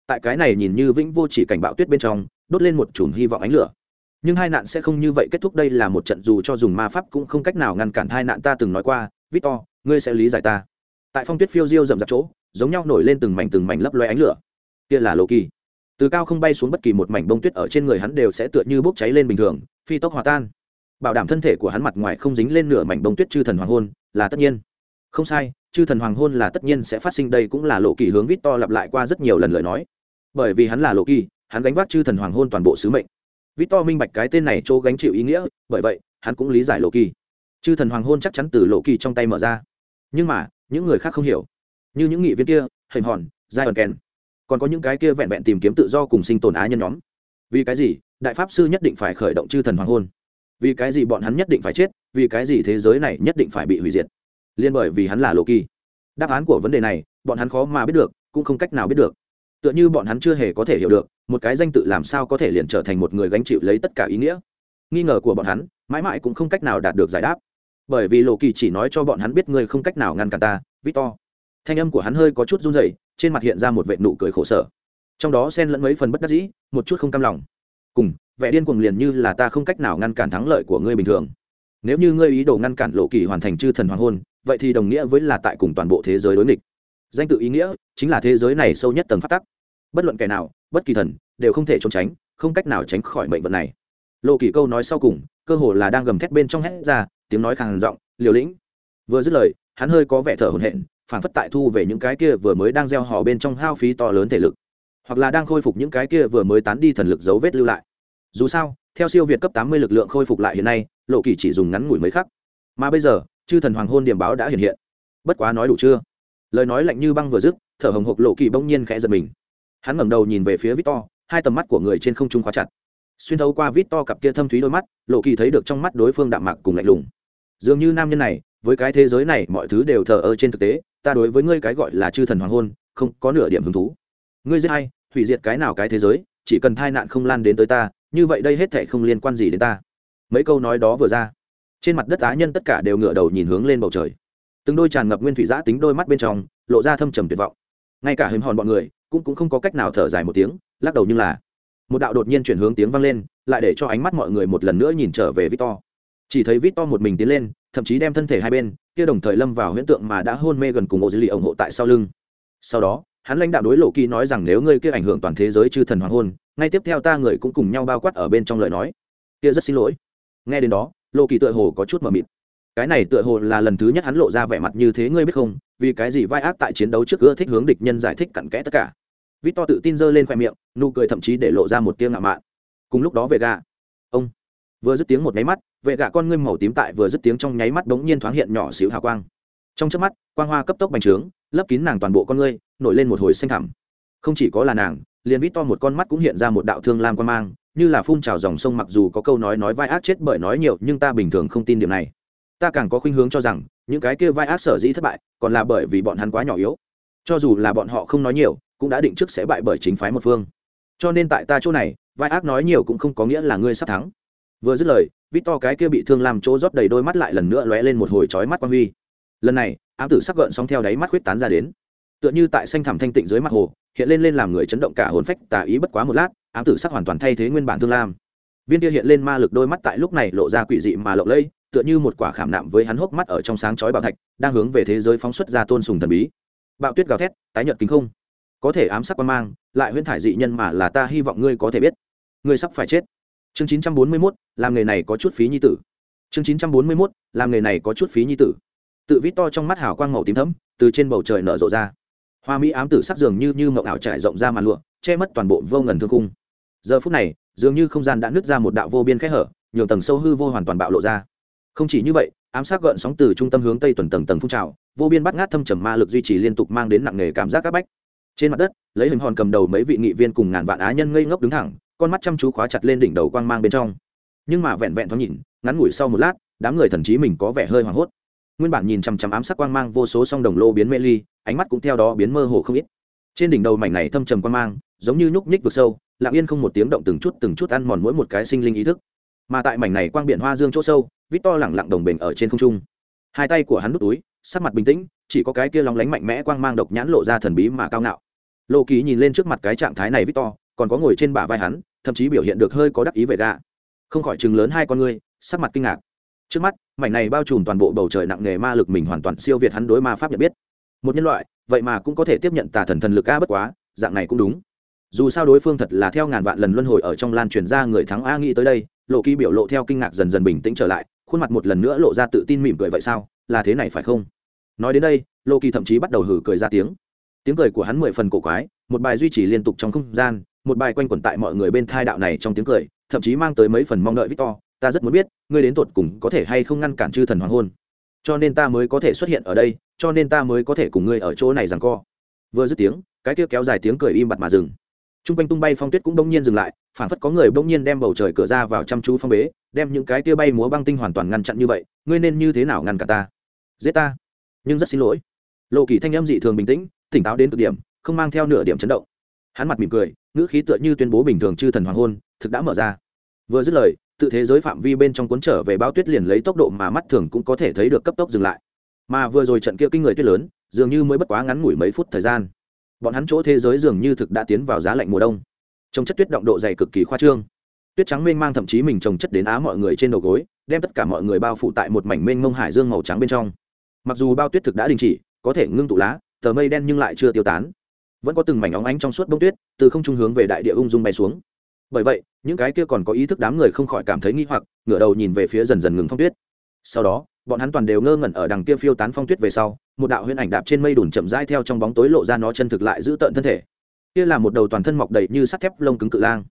Tại cái này nhìn như vĩnh vô chỉ cảnh bạo tuyết bên trong, đốt lên một chùm hy vọng ánh lửa nhưng hai nạn sẽ không như vậy kết thúc, đây là một trận dù cho dùng ma pháp cũng không cách nào ngăn cản hai nạn, ta từng nói qua, victor, ngươi sẽ lý giải ta. Tại phong tuyết phiêu diêu rậm rạp chỗ, giống nhau nổi lên từng mảnh từng mảnh lấp loe ánh lửa. Kia là lô kỳ từ cao không bay xuống bất kỳ một mảnh bông tuyết ở trên người hắn đều sẽ tựa như bốc cháy lên bình thường, phi tốc hòa tan. Bảo đảm thân thể của hắn mặt ngoài không dính lên nửa mảnh bông tuyết chư thần hoàng hôn, là tất nhiên. Không sai, chư thần hoàng hôn là tất nhiên sẽ phát sinh, đây cũng là lộ kỳ hướng vít to lặp lại qua rất nhiều lần lời nói. Bởi vì hắn là lộ kỳ hắn gánh vác chư thần hoàng hôn toàn bộ sứ mệnh vít to minh bạch cái tên này chỗ gánh chịu ý nghĩa, bởi vậy, hắn cũng lý giải lộ kỳ chư thần hoàng hôn chắc chắn từ lộ kỳ trong tay mở ra. Nhưng mà, những người khác không hiểu. Như những nghị viên kia hình hòn, giai ẩn kèn, còn có những cái kia vẹn vẹn tìm kiếm tự do cùng sinh tồn á nhân nhóm. Vì cái gì, đại pháp sư nhất định phải khởi động chư thần hoàng hôn? Vì cái gì bọn hắn nhất định phải chết? Vì cái gì thế giới này nhất định phải bị hủy diệt? Liên bởi vì hắn là lộ kỳ đáp án của vấn đề này, bọn hắn khó mà biết được, cũng không cách nào biết được. Tựa như bọn hắn chưa hề có thể hiểu được một cái danh tự làm sao có thể liền trở thành một người gánh chịu lấy tất cả ý nghĩa? Nghi ngờ của bọn hắn, mãi mãi cũng không cách nào đạt được giải đáp. Bởi vì lộ kỳ chỉ nói cho bọn hắn biết ngươi không cách nào ngăn cản ta, victor. Thanh âm của hắn hơi có chút run rẩy, trên mặt hiện ra một vệ nụ cười khổ sở. Trong đó xen lẫn mấy phần bất đắc dĩ, một chút không cam lòng. Cùng, vẻ điên cuồng liền như là ta không cách nào ngăn cản thắng lợi của ngươi bình thường. Nếu như ngươi ý đồ ngăn cản lộ kỳ hoàn thành chư thần hoàng hôn, vậy thì đồng nghĩa với là tại cùng toàn bộ thế giới đối nghịch. Danh tự ý nghĩa chính là thế giới này sâu nhất tầng phát tắc. Bất luận kẻ nào bất kỳ thần, đều không thể trốn tránh, không cách nào tránh khỏi mệnh vận này. Lộ kỳ câu nói sau cùng, cơ hồ là đang gầm thét bên trong hét ra, tiếng nói khàn giọng, liều lĩnh. Vừa dứt lời, hắn hơi có vẻ thở hổn hển, phản phất tại thu về những cái kia vừa mới đang gieo họ bên trong hao phí to lớn thể lực, hoặc là đang khôi phục những cái kia vừa mới tán đi thần lực dấu vết lưu lại. Dù sao, theo siêu việt cấp tám mươi lực lượng khôi phục lại hiện nay, lộ kỳ chỉ dùng ngắn ngủi mấy khắc. Mà bây giờ, chư thần hoàng hôn điểm báo đã hiện hiện. Bất quá nói đủ chưa? Lời nói lạnh như băng vừa dứt, thở hồng hộc lộ kỳ bỗng nhiên khẽ giật mình hắn ngẩng đầu nhìn về phía victor, hai tầm mắt của người trên không trung khóa chặt. Xuyên thấu qua victor cặp kia thâm thúy đôi mắt, lộ kỳ thấy được trong mắt đối phương đạm mạc cùng lạnh lùng. Dường như nam nhân này, với cái thế giới này mọi thứ đều thờ ơ trên thực tế, ta đối với ngươi cái gọi là chư thần hoàng hôn, không có nửa điểm hứng thú. Ngươi giết hay hủy diệt cái nào cái thế giới, chỉ cần tai nạn không lan đến tới ta, như vậy đây hết thể không liên quan gì đến ta. Mấy câu nói đó vừa ra, trên mặt đất á nhân tất cả đều ngửa đầu nhìn hướng lên bầu trời. Từng đôi tràn ngập nguyên thủy giã tính đôi mắt bên trong, lộ ra thâm trầm tuyệt vọng. Ngay cả hình hòn bọn người cũng cũng không có cách nào thở dài một tiếng, lắc đầu nhưng là, một đạo đột nhiên chuyển hướng tiếng vang lên, lại để cho ánh mắt mọi người một lần nữa nhìn trở về victor. Chỉ thấy victor một mình tiến lên, thậm chí đem thân thể hai bên, kia đồng thời lâm vào huyễn tượng mà đã hôn mê gần cùng ô dữ lì ủng hộ tại sau lưng. Sau đó, hắn lãnh đạo đối lộ kỳ nói rằng nếu ngươi kia ảnh hưởng toàn thế giới chư thần hoàng hôn, ngay tiếp theo ta người cũng cùng nhau bao quát ở bên trong lời nói. Kia rất xin lỗi. Nghe đến đó lộ kỳ tựa hồ có chút mờ mịt. Cái này tựa hồ là lần thứ nhất hắn lộ ra vẻ mặt như thế, ngươi biết không? Vì cái gì vai ác tại chiến đấu trước ưa thích hướng địch nhân giải thích cặn kẽ tất cả? Vít to tự tin giơ lên khoe miệng, nụ cười thậm chí để lộ ra một tiếng ngạo mạn. Cùng lúc đó về gà. Ông. Vừa dứt tiếng một nháy mắt, vệ gạ con ngươi màu tím tại vừa dứt tiếng trong nháy mắt bỗng nhiên thoáng hiện nhỏ xíu hào quang. Trong chớp mắt, quang hoa cấp tốc bành trướng, lấp kín nàng toàn bộ con ngươi, nổi lên một hồi xanh thẳm. Không chỉ có là nàng, liền vít to một con mắt cũng hiện ra một đạo thương lam quan mang, như là phun trào dòng sông mặc dù có câu nói nói vai ác chết bởi nói nhiều, nhưng ta bình thường không tin điểm này. Ta càng có khuynh hướng cho rằng, những cái kia vai ác sở dĩ thất bại, còn là bởi vì bọn hắn quá nhỏ yếu. Cho dù là bọn họ không nói nhiều cũng đã định trước sẽ bại bởi chính phái một phương. Cho nên tại ta chỗ này, vai ác nói nhiều cũng không có nghĩa là ngươi sắp thắng. Vừa dứt lời vít to cái kia bị thương làm chỗ rót đầy đôi mắt lại lần nữa lóe lên một hồi chói mắt quang huy. Lần này, ám tử sắc gợn sóng theo đáy mắt huyết tán ra đến. Tựa như tại xanh thẳm thanh tịnh dưới mặt hồ, hiện lên lên làm người chấn động cả hồn phách, tà ý bất quá một lát, ám tử sắc hoàn toàn thay thế nguyên bản thương lam. Viên kia hiện lên ma lực đôi mắt tại lúc này lộ ra quỷ dị mà lộng lẫy, tựa như một quả khảm nạm với hắn hốc mắt ở trong sáng chói bảo thạch, đang hướng về thế giới phóng xuất ra tôn sùng thần bí. Bạo tuyết gào thét, tái nhợt kính không có thể ám sát quan mang lại huyễn thải dị nhân mà là ta hy vọng ngươi có thể biết. Ngươi sắp phải chết. Chương 941, làm nghề này có chút phí nhi tử. Chương 941, làm nghề này có chút phí nhi tử. Tự vít to trong mắt hào quang màu tím thấm từ trên bầu trời nở rộ ra. Hoa mỹ ám tử sắc dường như như mộng ảo trải rộng ra màn lụa che mất toàn bộ vô ngần thương cung giờ phút này dường như không gian đã nứt ra một đạo vô biên khẽ hở nhiều tầng sâu hư vô hoàn toàn bạo lộ ra. Không chỉ như vậy ám sát gợn sóng từ trung tâm hướng tây tuần tầng tầng phun trào vô biên bắt ngát thâm trầm ma lực duy trì liên tục mang đến nặng nề cảm giác các bách trên mặt đất, lấy hình hòn cầm đầu mấy vị nghị viên cùng ngàn vạn á nhân ngây ngốc đứng thẳng, con mắt chăm chú khóa chặt lên đỉnh đầu quang mang bên trong. Nhưng mà vẹn vẹn thoáng nhìn, ngắn ngủi sau một lát, đám người thần trí mình có vẻ hơi hoảng hốt. Nguyên bản nhìn chằm chằm ám sát quang mang vô số song đồng lô biến mê ly, ánh mắt cũng theo đó biến mơ hồ không ít. Trên đỉnh đầu mảnh này thâm trầm quang mang, giống như nhúc nhích vực sâu, lặng yên không một tiếng động từng chút từng chút ăn mòn mỗi một cái sinh linh ý thức. Mà tại mảnh này quang biển hoa dương chỗ sâu, vít to lẳng lặng đồng bình ở trên không trung. Hai tay của hắn nút túi, sắc mặt bình tĩnh, chỉ có cái kia lóng lánh mạnh mẽ quang mang độc nhãn lộ ra thần bí mà cao ngạo lộ ký nhìn lên trước mặt cái trạng thái này vít to còn có ngồi trên bả vai hắn, thậm chí biểu hiện được hơi có đắc ý về gà không khỏi chừng lớn hai con ngươi, sắc mặt kinh ngạc. Trước mắt, mảnh này bao trùm toàn bộ bầu trời nặng nề ma lực mình hoàn toàn siêu việt hắn đối ma pháp nhận biết. Một nhân loại, vậy mà cũng có thể tiếp nhận tà thần thần lực a bất quá, dạng này cũng đúng. Dù sao đối phương thật là theo ngàn vạn lần luân hồi ở trong lan truyền ra người thắng a nghĩ tới đây lộ kỳ biểu lộ theo kinh ngạc dần dần bình tĩnh trở lại, khuôn mặt một lần nữa lộ ra tự tin mỉm cười vậy sao, là thế này phải không? Nói đến đây lộ kỳ thậm chí bắt đầu hử cười ra tiếng tiếng cười của hắn mười phần cổ quái, một bài duy trì liên tục trong không gian, một bài quanh quẩn tại mọi người bên thai đạo này trong tiếng cười, thậm chí mang tới mấy phần mong đợi victor. Ta rất muốn biết, ngươi đến tột cùng có thể hay không ngăn cản chư thần hoàng hôn? Cho nên ta mới có thể xuất hiện ở đây, cho nên ta mới có thể cùng ngươi ở chỗ này rằng co. Vừa dứt tiếng, cái kia kéo dài tiếng cười im bặt mà dừng. T r u n g quanh tung bay phong tuyết cũng đông nhiên dừng lại phản phất có người bỗng nhiên đem bầu trời cửa ra vào chăm chú phong bế, đem những cái kia bay múa băng tinh hoàn toàn ngăn chặn như vậy, ngươi nên như thế nào ngăn cả ta? Giết ta. Nhưng rất xin lỗi. Lộ kỳ thanh âm dị thường bình tĩnh tỉnh táo đến cực điểm, không mang theo nửa điểm chấn động. Hắn mặt mỉm cười, ngữ khí tựa như tuyên bố bình thường chư thần hoàng hôn, thực đã mở ra. Vừa dứt lời, tự thế giới phạm vi bên trong cuốn trở về bao tuyết liền lấy tốc độ mà mắt thường cũng có thể thấy được cấp tốc dừng lại. Mà vừa rồi trận kia kinh người tuyết lớn, dường như mới bất quá ngắn ngủi mấy phút thời gian. Bọn hắn chỗ thế giới dường như thực đã tiến vào giá lạnh mùa đông. Trồng chất tuyết động độ dày cực kỳ khoa trương. Tuyết trắng mênh mang thậm chí mình trồng chất đến á mọi người trên đầu gối, đem tất cả mọi người bao phủ tại một mảnh mênh mông hải dương màu trắng bên trong. Mặc dù bao tuyết thực đã đình chỉ, có thể ngưng tụ lá tờ mây đen nhưng lại chưa tiêu tán. Vẫn có từng mảnh óng ánh trong suốt bông tuyết, từ không trung hướng về đại địa ung dung bay xuống. Bởi vậy, những cái kia còn có ý thức đám người không khỏi cảm thấy nghi hoặc, ngửa đầu nhìn về phía dần dần ngừng phong tuyết. Sau đó, bọn hắn toàn đều ngơ ngẩn ở đằng kia phiêu tán phong tuyết về sau, một đạo huyễn ảnh đạp trên mây đùn chậm rãi theo trong bóng tối lộ ra nó chân thực lại giữ tợn thân thể. Kia là một đầu toàn thân mọc đầy như sắt thép lông cứng cự lang.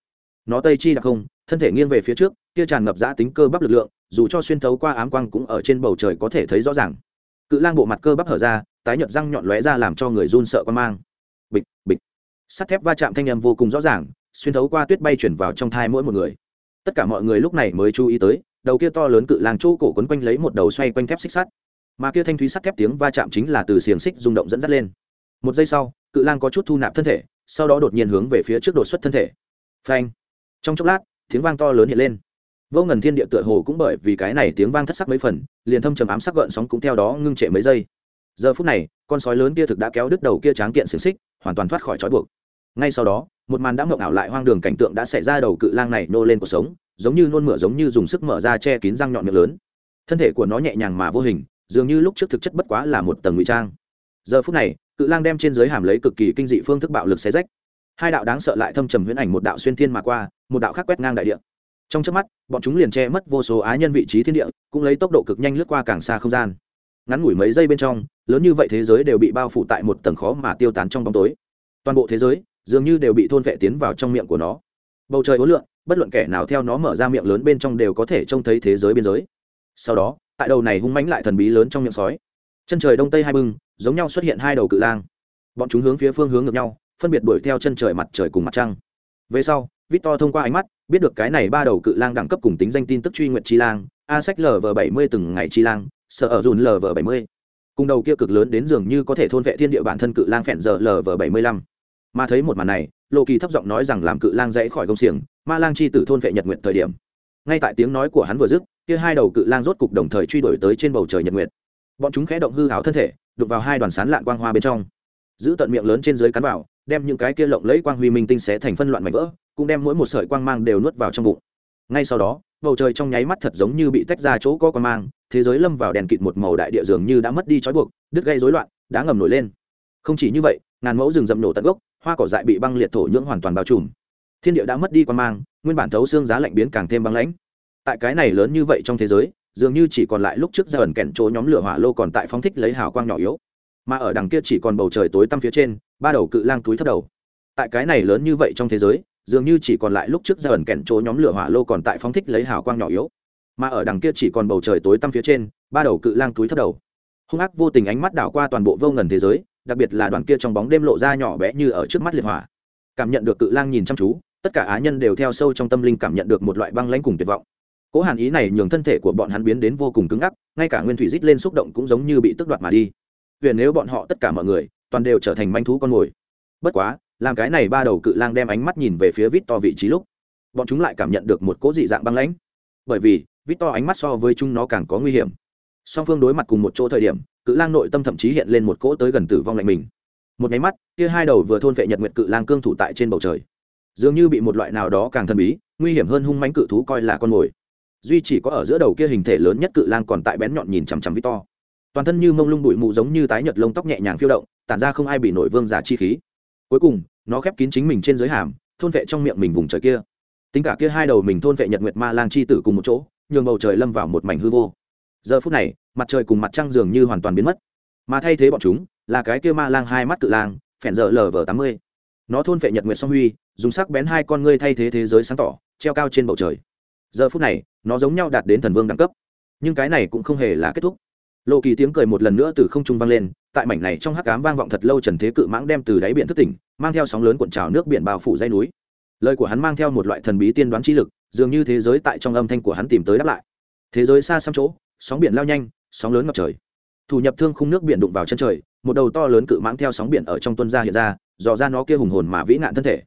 Nó tây chi đặc không, thân thể nghiêng về phía trước, kia tràn ngập giã tính cơ bắp lực lượng, dù cho xuyên thấu qua ám quang cũng ở trên bầu trời có thể thấy rõ ràng. Cự lang bộ mặt cơ bắp hở ra tái nhợt răng nhọn lóe ra làm cho người run sợ quan mang. Bịch bịch. Sắt thép va chạm thanh âm vô cùng rõ ràng, xuyên thấu qua tuyết bay chuyển vào trong thai mỗi một người. Tất cả mọi người lúc này mới chú ý tới, đầu kia to lớn cự lang chỗ cổ quấn quanh lấy một đầu xoay quanh thép xích sắt. Mà kia thanh thúy sắt thép tiếng va chạm chính là từ xiềng xích rung động dẫn dắt lên. Một giây sau, cự lang có chút thu nạp thân thể, sau đó đột nhiên hướng về phía trước đột xuất thân thể. Phanh. Trong chốc lát, tiếng vang to lớn hiện lên. Vô ngần thiên địa tựa hồ cũng bởi vì cái này tiếng vang thất sắc mấy phần, liền thâm trầm ám sắc gợn sóng cũng theo đó ngưng trệ mấy giây giờ phút này, con sói lớn kia thực đã kéo đứt đầu kia tráng kiện xiềng xích, hoàn toàn thoát khỏi trói buộc. Ngay sau đó, một màn đã mộng ảo lại hoang đường cảnh tượng đã xảy ra đầu cự lang này nô lên cuộc sống, giống như nôn mửa giống như dùng sức mở ra che kín răng nhọn miệng lớn. Thân thể của nó nhẹ nhàng mà vô hình, dường như lúc trước thực chất bất quá là một tầng ngụy trang. Giờ phút này, cự lang đem trên giới hàm lấy cực kỳ kinh dị phương thức bạo lực xé rách. Hai đạo đáng sợ lại thâm trầm huyễn ảnh một đạo xuyên thiên mà qua, một đạo khác quét ngang đại địa. Trong trước mắt, bọn chúng liền che mất vô số á nhân vị trí thiên địa, cũng lấy tốc độ cực nhanh lướt qua càng xa không gian. Ngắn ngủi mấy giây bên trong lớn như vậy thế giới đều bị bao phủ tại một tầng khó mà tiêu tán trong bóng tối. Toàn bộ thế giới dường như đều bị thôn vệ tiến vào trong miệng của nó. Bầu trời ối lượng bất luận kẻ nào theo nó mở ra miệng lớn bên trong đều có thể trông thấy thế giới biên giới. Sau đó, tại đầu này hung mánh lại thần bí lớn trong miệng sói, chân trời đông tây hai bưng giống nhau xuất hiện hai đầu cự lang. Bọn chúng hướng phía phương hướng ngược nhau, phân biệt đuổi theo chân trời mặt trời cùng mặt trăng. Về sau, victor thông qua ánh mắt, biết được cái này ba đầu cự lang đẳng cấp cùng tính danh tin tức truy nguyện chi lang, a sách lv bảy mươi từng ngày chi lang sợ ở dùn lv bảy mươi cùng đầu kia cực lớn đến dường như có thể thôn vệ thiên địa bản thân cự lang phẹn giờ lv bảy mươi lăm. Mà thấy một màn này lộ kỳ thấp giọng nói rằng làm cự lang dãy khỏi công xiềng, ma lang chi tử thôn vệ nhật nguyện thời điểm. Ngay tại tiếng nói của hắn vừa dứt, kia hai đầu cự lang rốt cục đồng thời truy đuổi tới trên bầu trời nhật nguyện bọn chúng khẽ động hư hào thân thể đục vào hai đoàn sán lạn quang hoa bên trong. Giữ tận miệng lớn trên dưới cắn vào, đem những cái kia lộng lấy quang huy minh tinh xé thành phân loạn mảnh vỡ, cũng đem mỗi một sợi quang mang đều nuốt vào trong bụng. Ngay sau đó bầu trời trong nháy mắt thật giống như bị tách ra chỗ có quan mang, thế giới lâm vào đèn kịt một màu đại địa dường như đã mất đi trói buộc, đứt gây rối loạn đã ngầm nổi lên. Không chỉ như vậy, ngàn mẫu rừng rậm nổ tận gốc, hoa cỏ dại bị băng liệt thổ nhưỡng hoàn toàn bao trùm. Thiên địa đã mất đi quan mang, nguyên bản thấu xương giá lạnh biến càng thêm băng lãnh. Tại cái này lớn như vậy trong thế giới, dường như chỉ còn lại lúc trước ra ẩn kẹn chỗ nhóm lửa hỏa lô còn tại phóng thích lấy hào quang nhỏ yếu. Mà ở đằng kia chỉ còn bầu trời tối tăm phía trên, ba đầu cự lang túi thấp đầu. Tại cái này lớn như vậy trong thế giới dường như chỉ còn lại lúc trước giờ ẩn kẹn chỗ nhóm lửa hỏa lô còn tại phóng thích lấy hào quang nhỏ yếu. Mà ở đằng kia chỉ còn bầu trời tối tăm phía trên, ba đầu cự lang túi thấp đầu. Hung ác vô tình ánh mắt đảo qua toàn bộ vô ngần thế giới, đặc biệt là đoàn kia trong bóng đêm lộ ra nhỏ bé như ở trước mắt liệt hỏa. Cảm nhận được cự lang nhìn chăm chú, tất cả á nhân đều theo sâu trong tâm linh cảm nhận được một loại băng lãnh cùng tuyệt vọng. Cố hàn ý này nhường thân thể của bọn hắn biến đến vô cùng cứng ngắc, ngay cả nguyên thủy rít lên xúc động cũng giống như bị tước đoạt mà đi. Huyền nếu bọn họ tất cả mọi người, toàn đều trở thành manh thú con mồi. Bất quá làm cái này ba đầu cự lang đem ánh mắt nhìn về phía vít to vị trí lúc, bọn chúng lại cảm nhận được một cỗ dị dạng băng lãnh. Bởi vì vít to ánh mắt so với chúng nó càng có nguy hiểm. Song phương đối mặt cùng một chỗ thời điểm, cự lang nội tâm thậm chí hiện lên một cỗ tới gần tử vong lạnh mình. Một nháy mắt, kia hai đầu vừa thôn vệ nhật nguyệt cự lang cương thủ tại trên bầu trời. Dường như bị một loại nào đó càng thần bí, nguy hiểm hơn hung mánh cự thú coi là con mồi. Duy chỉ có ở giữa đầu kia hình thể lớn nhất cự lang còn tại bén nhọn nhìn chằm chằm to. toàn thân như mông lung bụi mù giống như tái nhật lông tóc nhẹ nhàng phiêu động, tản ra không ai bị nổi vương giả chi khí cuối cùng, nó khép kín chính mình trên giới hàm, thôn vệ trong miệng mình vùng trời kia. Tính cả kia hai đầu mình thôn vệ nhật nguyệt ma lang chi tử cùng một chỗ, nhường bầu trời lâm vào một mảnh hư vô. Giờ phút này, mặt trời cùng mặt trăng dường như hoàn toàn biến mất. Mà thay thế bọn chúng, là cái kia ma lang hai mắt cự lang, phèn giờ lv tám mươi. Nó thôn vệ nhật nguyệt song huy, dùng sắc bén hai con ngươi thay thế thế giới sáng tỏ, treo cao trên bầu trời. Giờ phút này, nó giống nhau đạt đến thần vương đẳng cấp. Nhưng cái này cũng không hề là kết thúc lộ kỳ tiếng cười một lần nữa từ không trung vang lên, tại mảnh này trong hắc cám vang vọng thật lâu trần thế cự mãng đem từ đáy biển thức tỉnh, mang theo sóng lớn cuộn trào nước biển bao phủ dây núi. Lời của hắn mang theo một loại thần bí tiên đoán trí lực, dường như thế giới tại trong âm thanh của hắn tìm tới đáp lại. Thế giới xa xăm chỗ, sóng biển lao nhanh, sóng lớn ngập trời. Thủ nhập thương khung nước biển đụng vào chân trời, một đầu to lớn cự mãng theo sóng biển ở trong tuân ra hiện ra, dò ra nó kia hùng hồn mà vĩ nạn thân thể.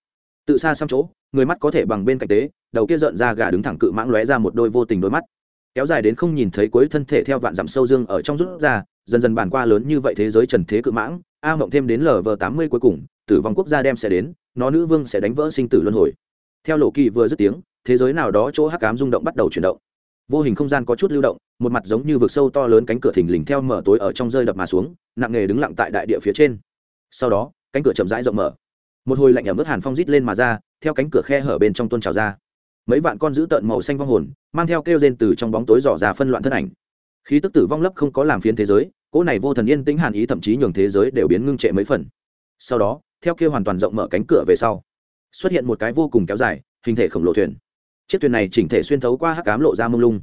Tự xa xăm chỗ, người mắt có thể bằng bên cạnh tế, đầu kia rợn ra gà đứng thẳng cự mãng lóe ra một đôi vô tình đôi mắt kéo dài đến không nhìn thấy cuối thân thể theo vạn dặm sâu dương ở trong rút ra, dần dần bàn qua lớn như vậy thế giới trần thế cự mãng, a mộng thêm đến lv tám mươi cuối cùng, tử vong quốc gia đem sẽ đến, nó nữ vương sẽ đánh vỡ sinh tử luân hồi. Theo lộ kỳ vừa dứt tiếng, thế giới nào đó chỗ hắc cám rung động bắt đầu chuyển động. Vô hình không gian có chút lưu động, một mặt giống như vực sâu to lớn cánh cửa thình lình theo mở tối ở trong rơi đập mà xuống, nặng nghề đứng lặng tại đại địa phía trên. Sau đó, cánh cửa chậm rãi rộng mở. Một hồi lạnh ẩm ướt hàn phong rít lên mà ra, theo cánh cửa khe hở bên trong tuôn trào ra mấy vạn con dữ tợn màu xanh vong hồn, mang theo kêu rên từ trong bóng tối dò ra phân loạn thân ảnh. Khí tức tử vong lấp không có làm phiến thế giới, cỗ này vô thần yên tĩnh hàn ý thậm chí nhường thế giới đều biến ngưng trệ mấy phần. Sau đó, theo kia hoàn toàn rộng mở cánh cửa về sau, xuất hiện một cái vô cùng kéo dài, hình thể khổng lồ thuyền. Chiếc thuyền này chỉnh thể xuyên thấu qua hắc cám lộ ra mông lung.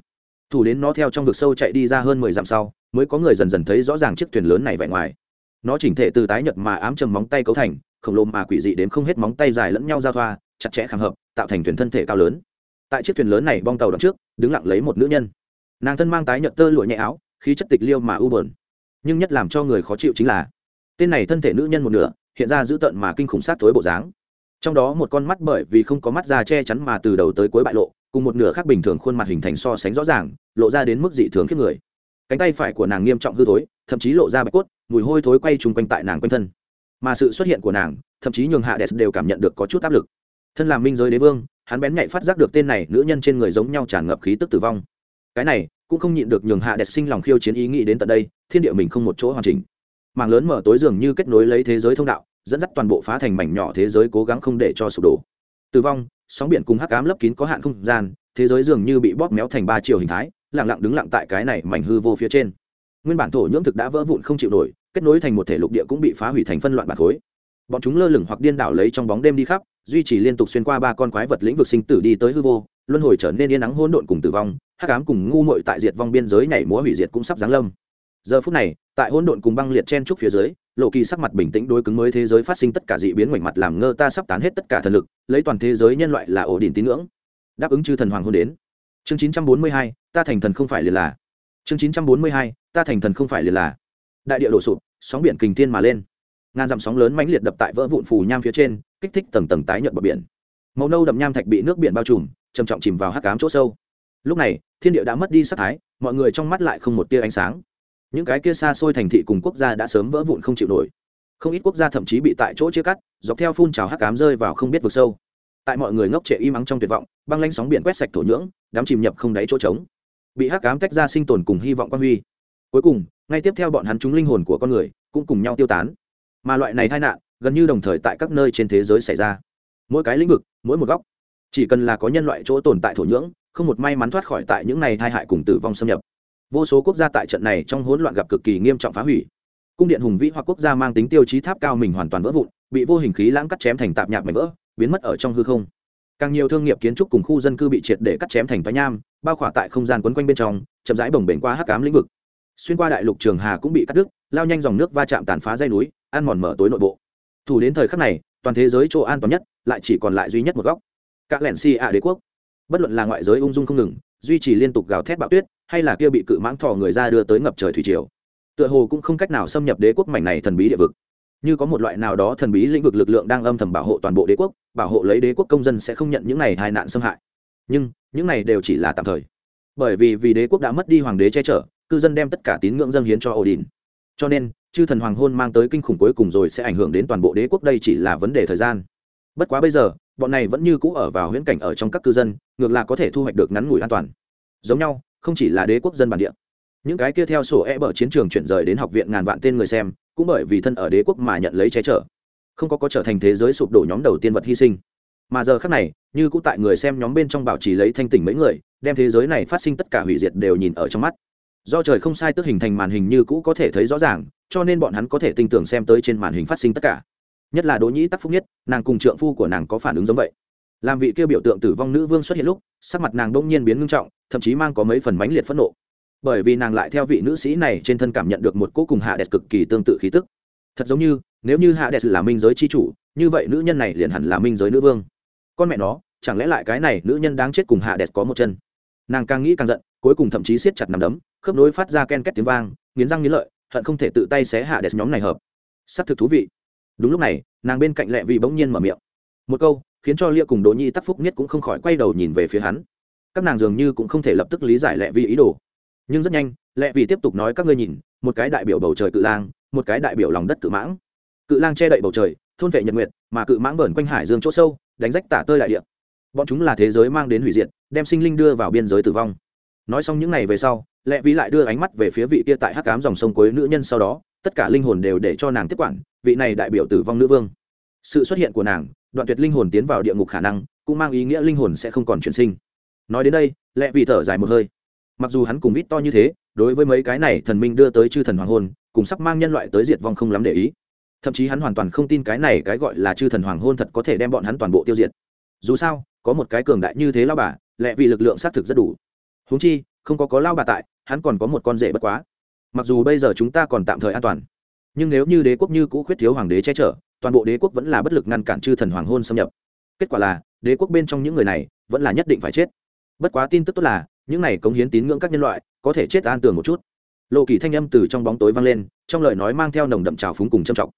Thủ đến nó theo trong vực sâu chạy đi ra hơn mười dặm sau, mới có người dần dần thấy rõ ràng chiếc thuyền lớn này vẻ ngoài. Nó chỉnh thể từ tái nhật mà ám trầm móng tay cấu thành, khổng lồ mà quỷ dị đến không hết móng tay dài lẫn nhau giao thoa, chặt chẽ khảm hợp, tạo thành thuyền thân thể cao lớn tại chiếc thuyền lớn này bong tàu đằng trước, đứng lặng lấy một nữ nhân. Nàng thân mang tái nhợt tơ lụa nhẹ áo, khí chất tịch liêu mà u bờn nhưng nhất làm cho người khó chịu chính là, tên này thân thể nữ nhân một nửa, hiện ra dữ tợn mà kinh khủng sát thối bộ dáng. Trong đó một con mắt bởi vì không có mắt da che chắn mà từ đầu tới cuối bại lộ, cùng một nửa khác bình thường khuôn mặt hình thành so sánh rõ ràng, lộ ra đến mức dị thường khiếp người. Cánh tay phải của nàng nghiêm trọng hư thối, thậm chí lộ ra bạch cốt, mùi hôi thối quay chung quanh tại nàng quanh thân. Mà sự xuất hiện của nàng, thậm chí nhường hạ đẹp đều cảm nhận được có chút áp lực. Thân làm minh giới đế vương hắn bén nhạy phát giác được tên này nữ nhân trên người giống nhau tràn ngập khí tức tử vong. Cái này, cũng không nhịn được nhường hạ đẹp sinh lòng khiêu chiến ý nghĩ đến tận đây, thiên địa mình không một chỗ hoàn chỉnh. Mảng lớn mở tối dường như kết nối lấy thế giới thông đạo, dẫn dắt toàn bộ phá thành mảnh nhỏ thế giới cố gắng không để cho sụp đổ. Tử vong, sóng biển cùng hắc ám lấp kín có hạn không gian, thế giới dường như bị bóp méo thành ba chiều hình thái, lặng lặng đứng lặng tại cái này mảnh hư vô phía trên. Nguyên bản thổ nhưỡng thực đã vỡ vụn không chịu nổi, kết nối thành một thể lục địa cũng bị phá hủy thành phân loạn bản khối bọn chúng lơ lửng hoặc điên đảo lấy trong bóng đêm đi khắp duy trì liên tục xuyên qua ba con quái vật lĩnh vực sinh tử đi tới hư vô luân hồi trở nên yên nắng hỗn độn cùng tử vong hắc ám cùng ngu muội tại diệt vong biên giới nhảy múa hủy diệt cũng sắp giáng lâm. Giờ phút này tại hỗn độn cùng băng liệt chen trúc phía dưới lộ kỳ sắc mặt bình tĩnh đối cứng mới thế giới phát sinh tất cả dị biến ngoảnh mặt làm ngơ ta sắp tán hết tất cả thần lực lấy toàn thế giới nhân loại là ổ đỉnh tín ngưỡng. Đáp ứng chư thần hoàng hôn đến. Chương 942, ta thành thần không phải liền là. Chương 942, ta thành thần không phải liền là. Đại địa đổ sụp sóng biển kình thiên mà lên ngàn dặm sóng lớn mãnh liệt đập tại vỡ vụn phù nham phía trên, kích thích tầng tầng tái nhợt bờ biển. Màu nâu đậm nham thạch bị nước biển bao trùm, trầm trọng chìm vào hắc cám chỗ sâu. Lúc này, thiên địa đã mất đi sắc thái, mọi người trong mắt lại không một tia ánh sáng. Những cái kia xa xôi thành thị cùng quốc gia đã sớm vỡ vụn không chịu nổi. Không ít quốc gia thậm chí bị tại chỗ chia cắt, dọc theo phun trào hắc cám rơi vào không biết vực sâu. Tại mọi người ngốc trệ im ắng trong tuyệt vọng, băng lanh sóng biển quét sạch thổ nhưỡng, đám chìm nhập không đáy chỗ trống. Bị hắc cám tách ra sinh tồn cùng hy vọng quan huy. Cuối cùng, ngay tiếp theo bọn hắn chúng linh hồn của con người cũng cùng nhau tiêu tán mà loại này tai nạn gần như đồng thời tại các nơi trên thế giới xảy ra. Mỗi cái lĩnh vực, mỗi một góc, chỉ cần là có nhân loại chỗ tồn tại thổ nhưỡng, không một may mắn thoát khỏi tại những này tai hại cùng tử vong xâm nhập. Vô số quốc gia tại trận này trong hỗn loạn gặp cực kỳ nghiêm trọng phá hủy. Cung điện hùng vĩ hoặc quốc gia mang tính tiêu chí tháp cao mình hoàn toàn vỡ vụn, bị vô hình khí lãng cắt chém thành tạp nhạc mảnh vỡ, biến mất ở trong hư không. Càng nhiều thương nghiệp kiến trúc cùng khu dân cư bị triệt để cắt chém thành toái nham, bao khỏa tại không gian quấn quanh bên trong, chậm rãi bồng bềnh qua hắc cám lĩnh vực. Xuyên qua đại lục trường hà cũng bị cắt đứt, lao nhanh dòng nước va chạm tàn phá dây núi ăn mòn mở tối nội bộ. Thủ đến thời khắc này, toàn thế giới chỗ an toàn nhất, lại chỉ còn lại duy nhất một góc. Các lẻn si ạ đế quốc. Bất luận là ngoại giới ung dung không ngừng, duy trì liên tục gào thét bạo tuyết, hay là kia bị cự mãng thò người ra đưa tới ngập trời thủy triều, tựa hồ cũng không cách nào xâm nhập đế quốc mảnh này thần bí địa vực. Như có một loại nào đó thần bí lĩnh vực lực lượng đang âm thầm bảo hộ toàn bộ đế quốc, bảo hộ lấy đế quốc công dân sẽ không nhận những này hai nạn xâm hại. Nhưng, những này đều chỉ là tạm thời. Bởi vì vì đế quốc đã mất đi hoàng đế che chở, cư dân đem tất cả tín ngưỡng dâng hiến cho odin cho nên, chư thần hoàng hôn mang tới kinh khủng cuối cùng rồi sẽ ảnh hưởng đến toàn bộ đế quốc, đây chỉ là vấn đề thời gian. Bất quá bây giờ, bọn này vẫn như cũ ở vào huyễn cảnh ở trong các cư dân, ngược lại có thể thu hoạch được ngắn ngủi an toàn. Giống nhau, không chỉ là đế quốc dân bản địa. Những cái kia theo sổ e bở chiến trường chuyển rời đến học viện ngàn vạn tên người xem, cũng bởi vì thân ở đế quốc mà nhận lấy che chở. Không có có trở thành thế giới sụp đổ nhóm đầu tiên vật hy sinh. Mà giờ khác này, như cũng tại người xem nhóm bên trong bảo trì lấy thanh tỉnh mấy người, đem thế giới này phát sinh tất cả hủy diệt đều nhìn ở trong mắt do trời không sai tức hình thành màn hình như cũ có thể thấy rõ ràng, cho nên bọn hắn có thể tin tưởng xem tới trên màn hình phát sinh tất cả. Nhất là đỗ nhĩ tắc phúc nhất, nàng cùng trượng phu của nàng có phản ứng giống vậy. Làm vị kia biểu tượng tử vong nữ vương xuất hiện lúc, sắc mặt nàng đông nhiên biến ngưng trọng, thậm chí mang có mấy phần mãnh liệt phẫn nộ. Bởi vì nàng lại theo vị nữ sĩ này trên thân cảm nhận được một cỗ cùng hạ đẹp cực kỳ tương tự khí tức. Thật giống như, nếu như hạ đẹp là minh giới c h i chủ, như vậy nữ nhân này liền hẳn là minh giới nữ vương. Con mẹ nó, chẳng lẽ lại cái này nữ nhân đáng chết cùng hạ đẹp có một chân? Nàng càng nghĩ càng giận cuối cùng thậm chí siết chặt nằm đấm, khớp nối phát ra ken két tiếng vang, nghiến răng nghiến lợi, hận không thể tự tay xé hạ đẹp nhóm này hợp. S ắ c thực thú vị. Đúng lúc này, nàng bên cạnh lẹ vị bỗng nhiên mở miệng. Một câu, khiến cho lia cùng đỗ nhi tắc phúc nhất cũng không khỏi quay đầu nhìn về phía hắn. Các nàng dường như cũng không thể lập tức lý giải lẹ vị ý đồ. Nhưng rất nhanh lẹ vì tiếp tục nói, các ngươi nhìn, một cái đại biểu bầu trời cự lang, một cái đại biểu lòng đất cự mãng. Cự lang che đậy bầu trời, thôn vệ nhật nguyệt, mà cự mãng vờn quanh hải dương chỗ sâu, đánh rách tả tơi đại địa. Bọn chúng là thế giới mang đến hủy diệt, đem sinh linh đưa vào biên giới tử vong nói xong những ngày về sau lẹ vi lại đưa ánh mắt về phía vị kia tại hắc cám dòng sông cuối nữ nhân sau đó, tất cả linh hồn đều để cho nàng tiếp quản, vị này đại biểu tử vong nữ vương. Sự xuất hiện của nàng, đoạn tuyệt linh hồn tiến vào địa ngục khả năng, cũng mang ý nghĩa linh hồn sẽ không còn chuyển sinh. Nói đến đây lẹ vì thở dài một hơi. Mặc dù hắn cùng vít to như thế, đối với mấy cái này thần minh đưa tới chư thần hoàng hôn, cùng sắp mang nhân loại tới diệt vong không lắm để ý. Thậm chí hắn hoàn toàn không tin cái này cái gọi là chư thần hoàng hôn thật có thể đem bọn hắn toàn bộ tiêu diệt. Dù sao, có một cái cường đại như thế lao bà lẹ vì lực lượng xác thực rất đủ huống chi, không có có lao bà tại, hắn còn có một con rể bất quá. Mặc dù bây giờ chúng ta còn tạm thời an toàn, nhưng nếu như đế quốc như cũ khuyết thiếu hoàng đế che chở, toàn bộ đế quốc vẫn là bất lực ngăn cản chư thần hoàng hôn xâm nhập. Kết quả là, đế quốc bên trong những người này vẫn là nhất định phải chết. Bất quá tin tức tốt là, những này cống hiến tín ngưỡng các nhân loại có thể chết an tường một chút. Lộ kỳ thanh âm từ trong bóng tối vang lên, trong lời nói mang theo nồng đậm trào phúng cùng trầm trọng.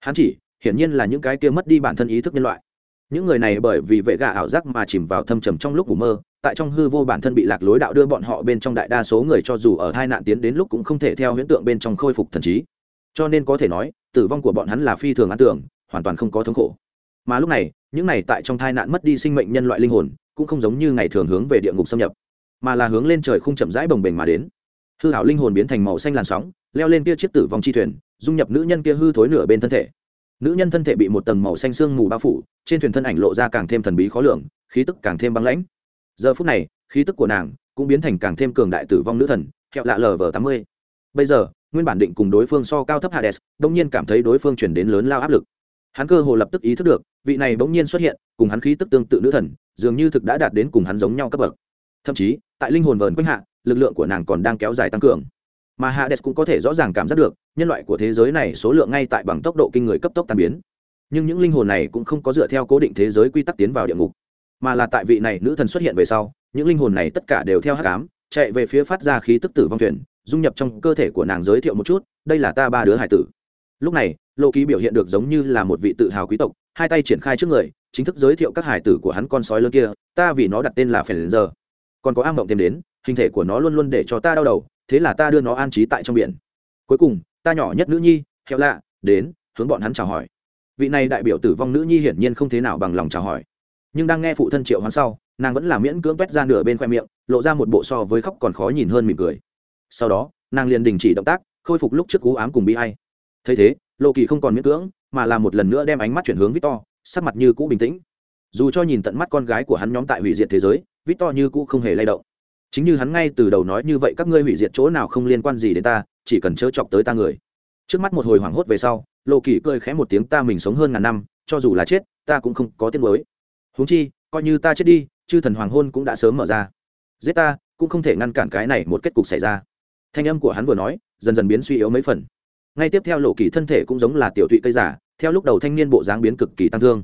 Hắn chỉ, hiển nhiên là những cái kia mất đi bản thân ý thức nhân loại. Những người này bởi vì vệ gà ảo giác mà chìm vào thâm trầm trong lúc ngủ mơ tại trong hư vô bản thân bị lạc lối đạo đưa bọn họ bên trong đại đa số người cho dù ở hai nạn tiến đến lúc cũng không thể theo huyễn tượng bên trong khôi phục thần trí. Cho nên có thể nói, tử vong của bọn hắn là phi thường an tưởng, hoàn toàn không có thống khổ. Mà lúc này, những này tại trong tai nạn mất đi sinh mệnh nhân loại linh hồn, cũng không giống như ngày thường hướng về địa ngục xâm nhập, mà là hướng lên trời không chậm rãi bồng bềnh mà đến. Hư hảo linh hồn biến thành màu xanh làn sóng, leo lên kia chiếc tử vong chi thuyền, dung nhập nữ nhân kia hư thối nửa bên thân thể. Nữ nhân thân thể bị một tầng màu xanh sương mù bao phủ, trên thuyền thân ảnh lộ ra càng thêm thần bí khó lường, khí tức càng thêm băng lãnh giờ phút này, khí tức của nàng cũng biến thành càng thêm cường đại tử vong nữ thần, kẹo lạ lv tám mươi. Bây giờ, nguyên bản định cùng đối phương so cao thấp hades đông nhiên cảm thấy đối phương chuyển đến lớn lao áp lực. Hắn cơ hồ lập tức ý thức được, vị này bỗng nhiên xuất hiện, cùng hắn khí tức tương tự nữ thần, dường như thực đã đạt đến cùng hắn giống nhau cấp bậc. Thậm chí, tại linh hồn vờn quanh hạ, lực lượng của nàng còn đang kéo dài tăng cường. Mà hades cũng có thể rõ ràng cảm giác được, nhân loại của thế giới này số lượng ngay tại bằng tốc độ kinh người cấp tốc tan biến. Nhưng những linh hồn này cũng không có dựa theo cố định thế giới quy tắc tiến vào địa ngục mà là tại vị này nữ thần xuất hiện về sau, những linh hồn này tất cả đều theo hát cám chạy về phía phát ra khí tức tử vong thuyền, dung nhập trong cơ thể của nàng giới thiệu một chút, đây là ta ba đứa hải tử. Lúc này lộ ký biểu hiện được giống như là một vị tự hào quý tộc, hai tay triển khai trước người, chính thức giới thiệu các hải tử của hắn con sói lớn kia, ta vì nó đặt tên là phèn giờ. Còn có ác mộng thêm đến, hình thể của nó luôn luôn để cho ta đau đầu, thế là ta đưa nó an trí tại trong biển. Cuối cùng, ta nhỏ nhất nữ nhi, hẹo lạ, đến, hướng bọn hắn chào hỏi. Vị này đại biểu tử vong nữ nhi hiển nhiên không thế nào bằng lòng chào hỏi nhưng đang nghe phụ thân triệu hoán sau, nàng vẫn là miễn cưỡng quét ra nửa bên khoe miệng, lộ ra một bộ so với khóc còn khó nhìn hơn mỉm cười. Sau đó, nàng liền đình chỉ động tác, khôi phục lúc trước cú ám cùng bị hay thấy thế lộ kỳ không còn miễn cưỡng, mà là một lần nữa đem ánh mắt chuyển hướng victor, sắc mặt như cũ bình tĩnh. Dù cho nhìn tận mắt con gái của hắn nhóm tại hủy diệt thế giới, victor như cũ không hề lay động. Chính như hắn ngay từ đầu nói như vậy, các ngươi hủy diệt chỗ nào không liên quan gì đến ta, chỉ cần chớ chọc tới ta người. Trước mắt một hồi hoảng hốt về sau lộ kỳ cười khẽ một tiếng, ta mình sống hơn ngàn năm, cho dù là chết, ta cũng không có tiếng mới huống chi, coi như ta chết đi, chư thần hoàng hôn cũng đã sớm mở ra. Giết ta, cũng không thể ngăn cản cái này một kết cục xảy ra. Thanh âm của hắn vừa nói, dần dần biến suy yếu mấy phần. Ngay tiếp theo lộ kỳ thân thể cũng giống là tiểu thụy cây giả, theo lúc đầu thanh niên bộ dáng biến cực kỳ tăng thương.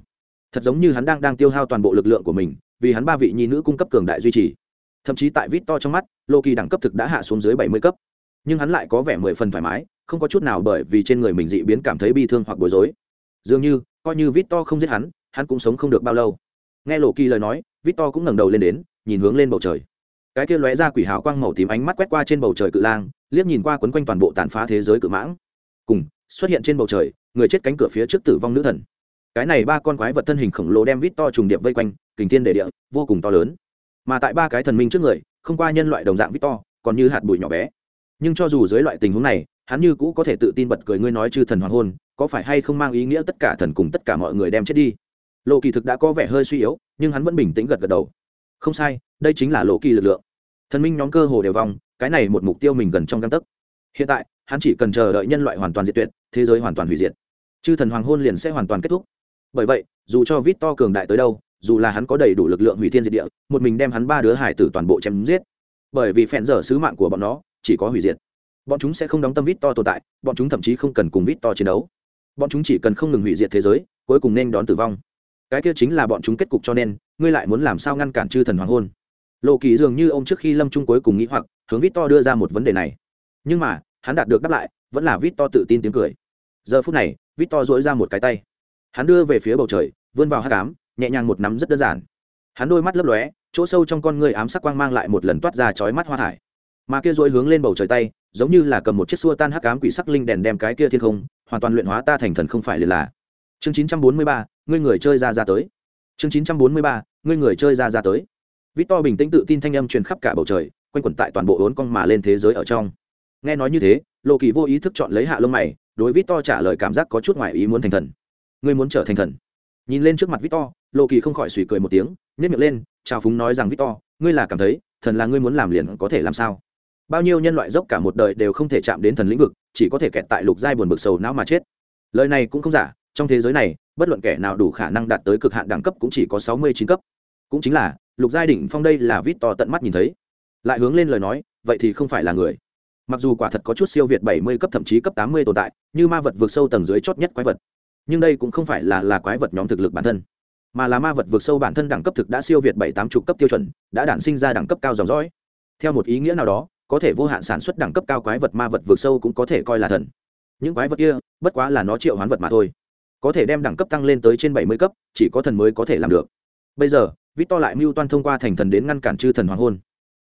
Thật giống như hắn đang đang tiêu hao toàn bộ lực lượng của mình, vì hắn ba vị nhi nữ cung cấp cường đại duy trì. Thậm chí tại vít to trong mắt, lộ kỳ đẳng cấp thực đã hạ xuống dưới bảy mươi cấp. Nhưng hắn lại có vẻ mười phần thoải mái, không có chút nào bởi vì trên người mình dị biến cảm thấy bi thương hoặc bối rối. Dường như, coi như vít to không giết hắn hắn cũng sống không được bao lâu nghe lộ kỳ lời nói vít to cũng ngẩng đầu lên đến, nhìn hướng lên bầu trời. Cái kia lóe ra quỷ hào quang màu tím ánh mắt quét qua trên bầu trời cự lang, liếc nhìn qua quấn quanh toàn bộ tàn phá thế giới cự mãng. Cùng, xuất hiện trên bầu trời, người chết cánh cửa phía trước tử vong nữ thần. Cái này ba con quái vật thân hình khổng lồ đem vít to trùng điệp vây quanh, kình thiên đệ địa, vô cùng to lớn. Mà tại ba cái thần minh trước người, không qua nhân loại đồng dạng vít to còn như hạt bụi nhỏ bé. Nhưng cho dù dưới loại tình huống này, hắn như cũ có thể tự tin bật cười, ngươi nói chư thần hoàng hôn, có phải hay không mang ý nghĩa tất cả thần cùng tất cả mọi người đem chết đi? Lộ kỳ thực đã có vẻ hơi suy yếu, nhưng hắn vẫn bình tĩnh gật gật đầu. Không sai, đây chính là lộ kỳ lực lượng. Thần minh nhóm cơ hồ đều vong, cái này một mục tiêu mình gần trong găng tấc. Hiện tại, hắn chỉ cần chờ đợi nhân loại hoàn toàn diệt tuyệt, thế giới hoàn toàn hủy diệt. Chư thần hoàng hôn liền sẽ hoàn toàn kết thúc. Bởi vậy, dù cho vít to cường đại tới đâu, dù là hắn có đầy đủ lực lượng hủy thiên diệt địa, một mình đem hắn ba đứa hải tử toàn bộ chém giết. Bởi vì phèn dở sứ mạng của bọn nó, chỉ có hủy diệt. Bọn chúng sẽ không đóng tâm vít to tồn tại, bọn chúng thậm chí không cần cùng vít to chiến đấu. Bọn chúng chỉ cần không ngừng hủy diệt thế giới, cuối cùng nên đón tử vong cái kia chính là bọn chúng kết cục cho nên, ngươi lại muốn làm sao ngăn cản chư thần hoàng hôn? Lộ kỳ dường như ông trước khi lâm trung cuối cùng nghĩ hoặc, hướng vít to đưa ra một vấn đề này. Nhưng mà, hắn đạt được đáp lại, vẫn là vít to tự tin tiếng cười. Giờ phút này, vít to dỗi ra một cái tay. Hắn đưa về phía bầu trời, vươn vào hát cám nhẹ nhàng một nắm rất đơn giản. Hắn đôi mắt lấp lóe, chỗ sâu trong con người ám sắc quang mang lại một lần toát ra chói mắt hoa thải. Mà kia dỗi hướng lên bầu trời tay, giống như là cầm một chiếc xua tan hắc ám quỷ sắc linh đèn đem cái kia thiên không, hoàn toàn luyện hóa ta thành thần không phải liền là chương 943, ngươi người chơi ra ra tới. Chương 943, ngươi người chơi ra ra tới. Victor bình tĩnh tự tin thanh âm truyền khắp cả bầu trời quanh quẩn tại toàn bộ hốn cong mà lên thế giới ở trong. Nghe nói như thế lộ kỳ vô ý thức chọn lấy hạ lông mày đối victor trả lời cảm giác có chút ngoài ý muốn thành thần. Ngươi muốn trở thành thần? Nhìn lên trước mặt victor lộ kỳ không khỏi suy cười một tiếng nhét miệng lên chào phúng nói rằng victor ngươi là cảm thấy thần là ngươi muốn làm liền có thể làm sao? Bao nhiêu nhân loại dốc cả một đời đều không thể chạm đến thần lĩnh vực chỉ có thể kẹt tại lục giai buồn bực sầu não mà chết. Lời này cũng không giả trong thế giới này, bất luận kẻ nào đủ khả năng đạt tới cực hạn đẳng cấp cũng chỉ có sáu mươi chín cấp. Cũng chính là, lục giai đỉnh phong đây là vít to tận mắt nhìn thấy. Lại hướng lên lời nói, vậy thì không phải là người. Mặc dù quả thật có chút siêu việt bảy mươi cấp, thậm chí cấp tám mươi tồn tại, như ma vật vượt sâu tầng dưới chót nhất quái vật. Nhưng đây cũng không phải là là quái vật nhóm thực lực bản thân, mà là ma vật vượt sâu bản thân đẳng cấp thực đã siêu việt bảy tám chục cấp tiêu chuẩn, đã đản sinh ra đẳng cấp cao dòng dõi. Theo một ý nghĩa nào đó, có thể vô hạn sản xuất đẳng cấp cao quái vật ma vật vượt sâu cũng có thể coi là thần. Những quái vật kia, bất quá là nó triệu hoán vật mà thôi có thể đem đẳng cấp tăng lên tới trên bảy mươi cấp, chỉ có thần mới có thể làm được. Bây giờ vít to lại mưu toan thông qua thành thần đến ngăn cản chư thần hoàng hôn.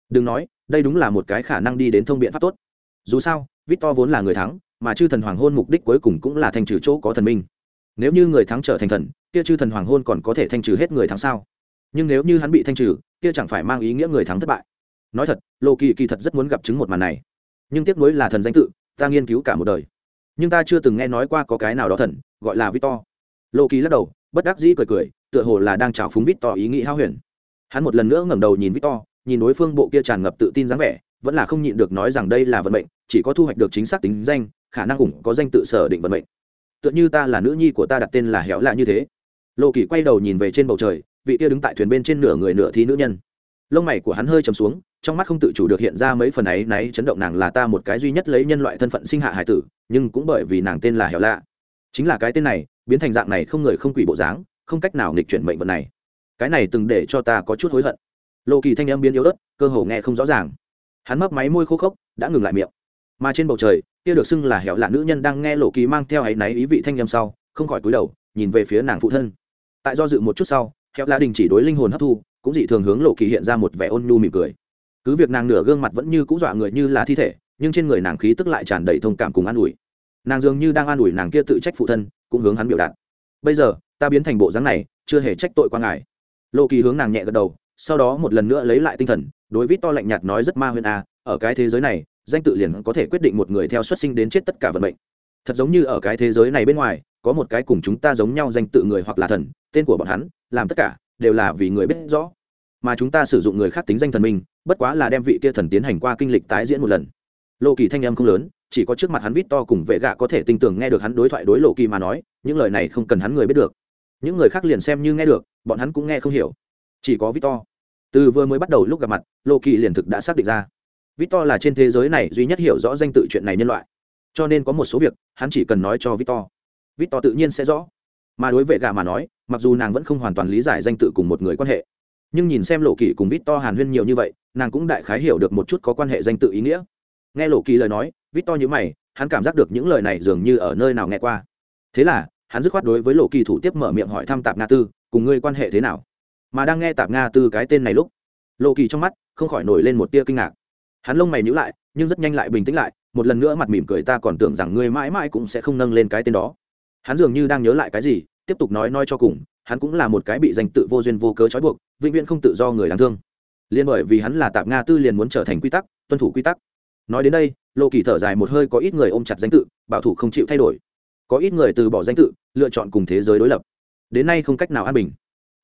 Đừng nói, đây đúng là một cái khả năng đi đến thông biện pháp tốt. Dù sao vít to vốn là người thắng, mà chư thần hoàng hôn mục đích cuối cùng cũng là thành trừ chỗ có thần minh. Nếu như người thắng trở thành thần, kia chư thần hoàng hôn còn có thể thanh trừ hết người thắng sao? Nhưng nếu như hắn bị thanh trừ, kia chẳng phải mang ý nghĩa người thắng thất bại. Nói thật lộ kỳ kỳ thật rất muốn gặp chứng một màn này. Nhưng tiếc nuối là thần danh tự, ta nghiên cứu cả một đời nhưng ta chưa từng nghe nói qua có cái nào đó thần, gọi là victor. Lô kỳ lắc đầu, bất đắc dĩ cười cười, tựa hồ là đang trào phúng victor ý nghĩ hao huyền. Hắn một lần nữa ngẩng đầu nhìn victor, nhìn đối phương bộ kia tràn ngập tự tin dáng vẻ, vẫn là không nhịn được nói rằng đây là vận mệnh, chỉ có thu hoạch được chính xác tính danh, khả năng ủng có danh tự sở định vận mệnh. Tựa như ta là nữ nhi của ta đặt tên là héo lạ như thế. Lô kỳ quay đầu nhìn về trên bầu trời, vị kia đứng tại thuyền bên trên nửa người nửa thi nữ nhân lông mày của hắn hơi chầm xuống, trong mắt không tự chủ được hiện ra mấy phần ấy, náy chấn động nàng là ta một cái duy nhất lấy nhân loại thân phận sinh hạ hải tử, nhưng cũng bởi vì nàng tên là hẻo lạ. Chính là cái tên này, biến thành dạng này không người không quỷ bộ dáng, không cách nào nghịch chuyển mệnh vận này. Cái này từng để cho ta có chút hối hận. Lộ kỳ thanh âm biến yếu ớt, cơ hồ nghe không rõ ràng. Hắn mấp máy môi khô khốc, đã ngừng lại miệng. Mà trên bầu trời, kia được xưng là hẻo lạ nữ nhân đang nghe lộ kỳ mang theo áy náy ý vị thanh âm sau, không khỏi cúi đầu, nhìn về phía nàng phụ thân. Tại do dự một chút sau, hẻo lạ đình chỉ đối linh hồn hấp thu cũng dị thường hướng lộ kỳ hiện ra một vẻ ôn nhu mỉm cười. Cứ việc nàng nửa gương mặt vẫn như c ũ dọa người như là thi thể, nhưng trên người nàng khí tức lại tràn đầy thông cảm cùng an ủi. Nàng dường như đang an ủi nàng kia tự trách phụ thân, cũng hướng hắn biểu đạt. Bây giờ, ta biến thành bộ dáng này, chưa hề trách tội qua ngài. Lộ kỳ hướng nàng nhẹ gật đầu, sau đó một lần nữa lấy lại tinh thần, đối vít to lạnh nhạt nói rất ma huyên a ở cái thế giới này, danh tự liền có thể quyết định một người theo xuất sinh đến chết tất cả vận mệnh. Thật giống như ở cái thế giới này bên ngoài, có một cái cùng chúng ta giống nhau danh tự người hoặc là thần, tên của bọn hắn, làm tất cả đều là vì người biết rõ. Mà chúng ta sử dụng người khác tính danh thần minh, bất quá là đem vị kia thần tiến hành qua kinh lịch tái diễn một lần. Lộ kỳ thanh âm không lớn, chỉ có trước mặt hắn vít to cùng vệ gạ có thể tin tưởng nghe được hắn đối thoại đối lộ kỳ mà nói, những lời này không cần hắn người biết được. Những người khác liền xem như nghe được, bọn hắn cũng nghe không hiểu. Chỉ có vít to. Từ vừa mới bắt đầu lúc gặp mặt lộ kỳ liền thực đã xác định ra. Vít to là trên thế giới này duy nhất hiểu rõ danh tự chuyện này nhân loại. Cho nên có một số việc, hắn chỉ cần nói cho vít to. Vít to tự nhiên sẽ rõ. Mà đối vệ gạ mà nói mặc dù nàng vẫn không hoàn toàn lý giải danh tự cùng một người quan hệ, nhưng nhìn xem lộ kỳ cùng vít to hàn huyên nhiều như vậy, nàng cũng đại khái hiểu được một chút có quan hệ danh tự ý nghĩa. Nghe lộ kỳ lời nói, vít to như mày, hắn cảm giác được những lời này dường như ở nơi nào nghe qua. Thế là, hắn dứt khoát đối với lộ kỳ thủ tiếp mở miệng hỏi thăm tạp nga tư, cùng ngươi quan hệ thế nào? Mà đang nghe tạp nga tư cái tên này lúc, lộ kỳ trong mắt không khỏi nổi lên một tia kinh ngạc. Hắn lông mày nhữ lại, nhưng rất nhanh lại bình tĩnh lại, một lần nữa mặt mỉm cười ta còn tưởng rằng ngươi mãi mãi cũng sẽ không nâng lên cái tên đó. Hắn dường như đang nhớ lại cái gì tiếp tục nói nói cho cùng, hắn cũng là một cái bị danh tự vô duyên vô cớ trói buộc, vĩnh viễn không tự do người đáng thương. Liên bởi vì hắn là tạp nga tư liền muốn trở thành quy tắc, tuân thủ quy tắc. Nói đến đây, lộ kỳ thở dài một hơi có ít người ôm chặt danh tự, bảo thủ không chịu thay đổi. Có ít người từ bỏ danh tự, lựa chọn cùng thế giới đối lập. Đến nay không cách nào an bình.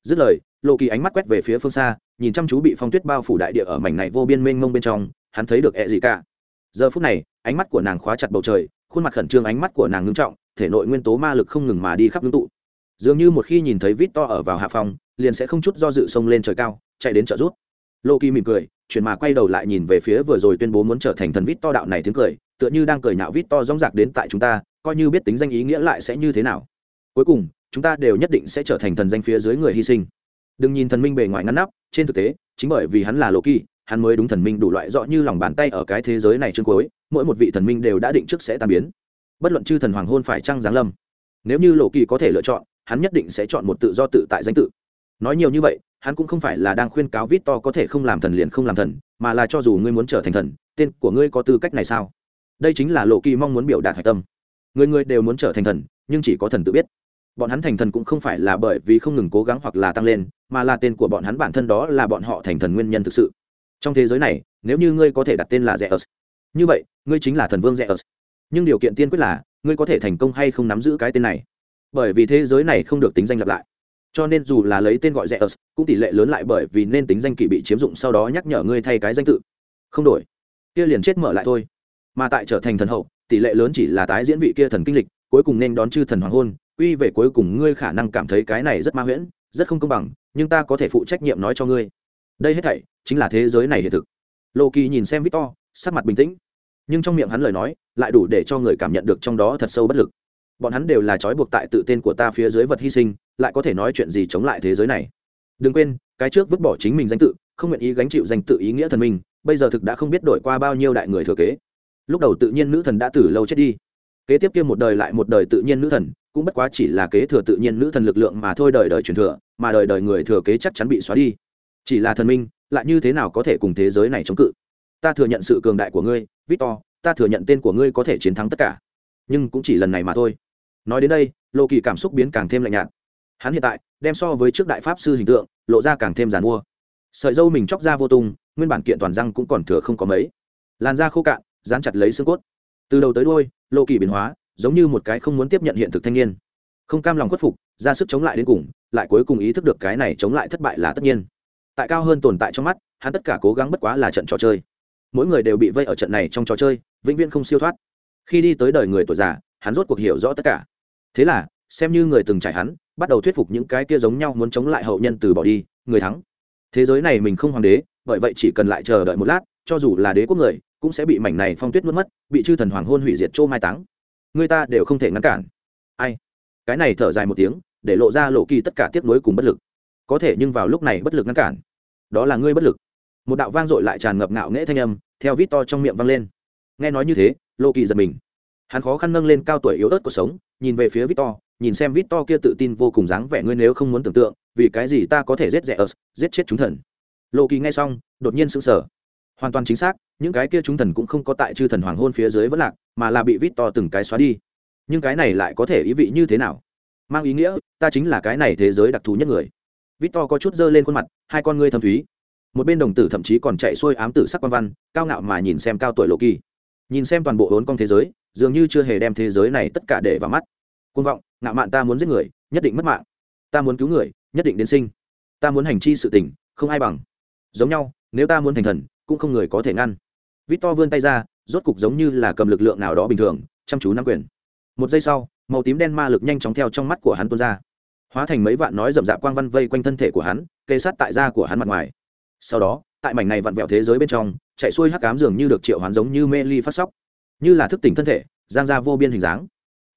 Dứt lời, lộ kỳ ánh mắt quét về phía phương xa, nhìn chăm chú bị phong tuyết bao phủ đại địa ở mảnh này vô biên mênh mông bên trong, hắn thấy được ẹ gì cả. Giờ phút này, ánh mắt của nàng khóa chặt bầu trời, khuôn mặt khẩn trương ánh mắt của nàng ngưng trọng, thể nội nguyên tố ma lực không ngừng mà đi khắp ngưng tụ dường như một khi nhìn thấy vít to ở vào hạ phòng, liền sẽ không chút do dự xông lên trời cao, chạy đến trợ rút. Lô kỳ mỉm cười, chuyển mà quay đầu lại nhìn về phía vừa rồi tuyên bố muốn trở thành thần vít to đạo này tiếng cười, tựa như đang cười nhạo vít to rong rạc đến tại chúng ta, coi như biết tính danh ý nghĩa lại sẽ như thế nào. Cuối cùng, chúng ta đều nhất định sẽ trở thành thần danh phía dưới người hy sinh. Đừng nhìn thần minh bề ngoài ngăn nắp, trên thực tế, chính bởi vì hắn là lô kỳ, hắn mới đúng thần minh đủ loại rõ như lòng bàn tay ở cái thế giới này chương cuối, mỗi một vị thần minh đều đã định trước sẽ tan biến. Bất luận chư thần hoàng hôn phải trăng giáng lâm, nếu như lộ kỳ có thể lựa chọn hắn nhất định sẽ chọn một tự do tự tại danh tự. Nói nhiều như vậy, hắn cũng không phải là đang khuyên cáo vít to có thể không làm thần liền không làm thần, mà là cho dù ngươi muốn trở thành thần, tên của ngươi có tư cách này sao? Đây chính là lộ kỳ mong muốn biểu đạt hạch tâm. Người người đều muốn trở thành thần, nhưng chỉ có thần tự biết. Bọn hắn thành thần cũng không phải là bởi vì không ngừng cố gắng hoặc là tăng lên, mà là tên của bọn hắn bản thân đó là bọn họ thành thần nguyên nhân thực sự. Trong thế giới này, nếu như ngươi có thể đặt tên là rẽ ớt như vậy, ngươi chính là thần vương rẽ ớt nhưng điều kiện tiên quyết là, ngươi có thể thành công hay không nắm giữ cái tên này bởi vì thế giới này không được tính danh lặp lại. Cho nên dù là lấy tên gọi rẻ ớt, cũng tỷ lệ lớn lại bởi vì nên tính danh kỳ bị chiếm dụng sau đó nhắc nhở ngươi thay cái danh tự. Không đổi. Kia liền chết mở lại thôi. Mà tại trở thành thần hậu, tỷ lệ lớn chỉ là tái diễn vị kia thần kinh lịch, cuối cùng nên đón chư thần hoàng hôn uy về cuối cùng ngươi khả năng cảm thấy cái này rất ma huyễn, rất không công bằng, nhưng ta có thể phụ trách nhiệm nói cho ngươi. Đây hết thảy chính là thế giới này hiện thực. Lô kỳ nhìn xem victor, sắc mặt bình tĩnh, nhưng trong miệng hắn lời nói lại đủ để cho người cảm nhận được trong đó thật sâu bất lực bọn hắn đều là trói buộc tại tự tên của ta phía dưới vật hy sinh, lại có thể nói chuyện gì chống lại thế giới này. Đừng quên, cái trước vứt bỏ chính mình danh tự, không nguyện ý gánh chịu danh tự ý nghĩa thần minh bây giờ thực đã không biết đổi qua bao nhiêu đại người thừa kế. Lúc đầu tự nhiên nữ thần đã từ lâu chết đi. Kế tiếp kia một đời lại một đời tự nhiên nữ thần, cũng bất quá chỉ là kế thừa tự nhiên nữ thần lực lượng mà thôi đời đời truyền thừa, mà đời đời người thừa kế chắc chắn bị xóa đi. Chỉ là thần minh, lại như thế nào có thể cùng thế giới này chống cự? Ta thừa nhận sự cường đại của ngươi, victor, ta thừa nhận tên của ngươi có thể chiến thắng tất cả. Nhưng cũng chỉ lần này mà thôi nói đến đây lộ kỳ cảm xúc biến càng thêm lạnh nhạt. Hắn hiện tại, đem so với trước đại pháp sư hình tượng, lộ ra càng thêm giàn mua. Sợi dâu mình chóc ra vô tung, nguyên bản kiện toàn răng cũng còn thừa không có mấy. Làn da khô cạn, dán chặt lấy xương cốt. Từ đầu tới đôi lộ kỳ biến hóa, giống như một cái không muốn tiếp nhận hiện thực thanh niên. Không cam lòng khuất phục, ra sức chống lại đến cùng, lại cuối cùng ý thức được cái này chống lại thất bại là tất nhiên. Tại cao hơn tồn tại trong mắt, hắn tất cả cố gắng bất quá là trận trò chơi. Mỗi người đều bị vây ở trận này trong trò chơi, vĩnh viễn không siêu thoát. Khi đi tới đời người tuổi già hắn rốt cuộc hiểu rõ tất cả. Thế là, xem như người từng trải hắn, bắt đầu thuyết phục những cái kia giống nhau muốn chống lại hậu nhân từ bỏ đi, người thắng. Thế giới này mình không hoàng đế, bởi vậy chỉ cần lại chờ đợi một lát, cho dù là đế quốc người, cũng sẽ bị mảnh này phong tuyết nuốt mất, bị chư thần hoàng hôn hủy diệt chỗ mai táng. Người ta đều không thể ngăn cản. Ai? Cái này thở dài một tiếng, để lộ ra lộ kỳ tất cả tiếp nối cùng bất lực. Có thể nhưng vào lúc này bất lực ngăn cản. Đó là ngươi bất lực. Một đạo vang dội lại tràn ngập ngạo nghễ thanh âm, theo vít to trong miệng vang lên. Nghe nói như thế lộ kỳ giật mình hắn khó khăn nâng lên cao tuổi yếu ớt cuộc sống, nhìn về phía victor, nhìn xem victor kia tự tin vô cùng dáng vẻ ngươi nếu không muốn tưởng tượng, vì cái gì ta có thể giết rẻ ớt, giết chết chúng thần? Lộ kỳ nghe xong, đột nhiên sững sờ. Hoàn toàn chính xác, những cái kia chúng thần cũng không có tại chư thần hoàng hôn phía dưới vẫn lạc, mà là bị victor từng cái xóa đi. Nhưng cái này lại có thể ý vị như thế nào? Mang ý nghĩa, ta chính là cái này thế giới đặc thù nhất người. Victor có chút dơ lên khuôn mặt, hai con ngươi thâm thúy. Một bên đồng tử thậm chí còn chạy xuôi ám tử sắc quan văn, cao ngạo mà nhìn xem cao tuổi lộ kỳ. Nhìn xem toàn bộ hốn con thế giới dường như chưa hề đem thế giới này tất cả để vào mắt. Côn vọng, ngạo mạn ta muốn giết người, nhất định mất mạng. Ta muốn cứu người, nhất định đến sinh. Ta muốn hành chi sự tình, không ai bằng. Giống nhau, nếu ta muốn thành thần, cũng không người có thể ngăn. Vít to vươn tay ra, rốt cục giống như là cầm lực lượng nào đó bình thường, chăm chú nắm quyền. Một giây sau, màu tím đen ma lực nhanh chóng theo trong mắt của hắn tuôn ra. Hóa thành mấy vạn nói rậm rạp quang văn vây quanh thân thể của hắn kê sát tại da của hắn mặt ngoài. Sau đó, tại mảnh này vặn vẹo thế giới bên trong, chạy xuôi hắc cám dường như được triệu hoán giống như mê ly phát sóc như là thức tỉnh thân thể, giang ra vô biên hình dáng.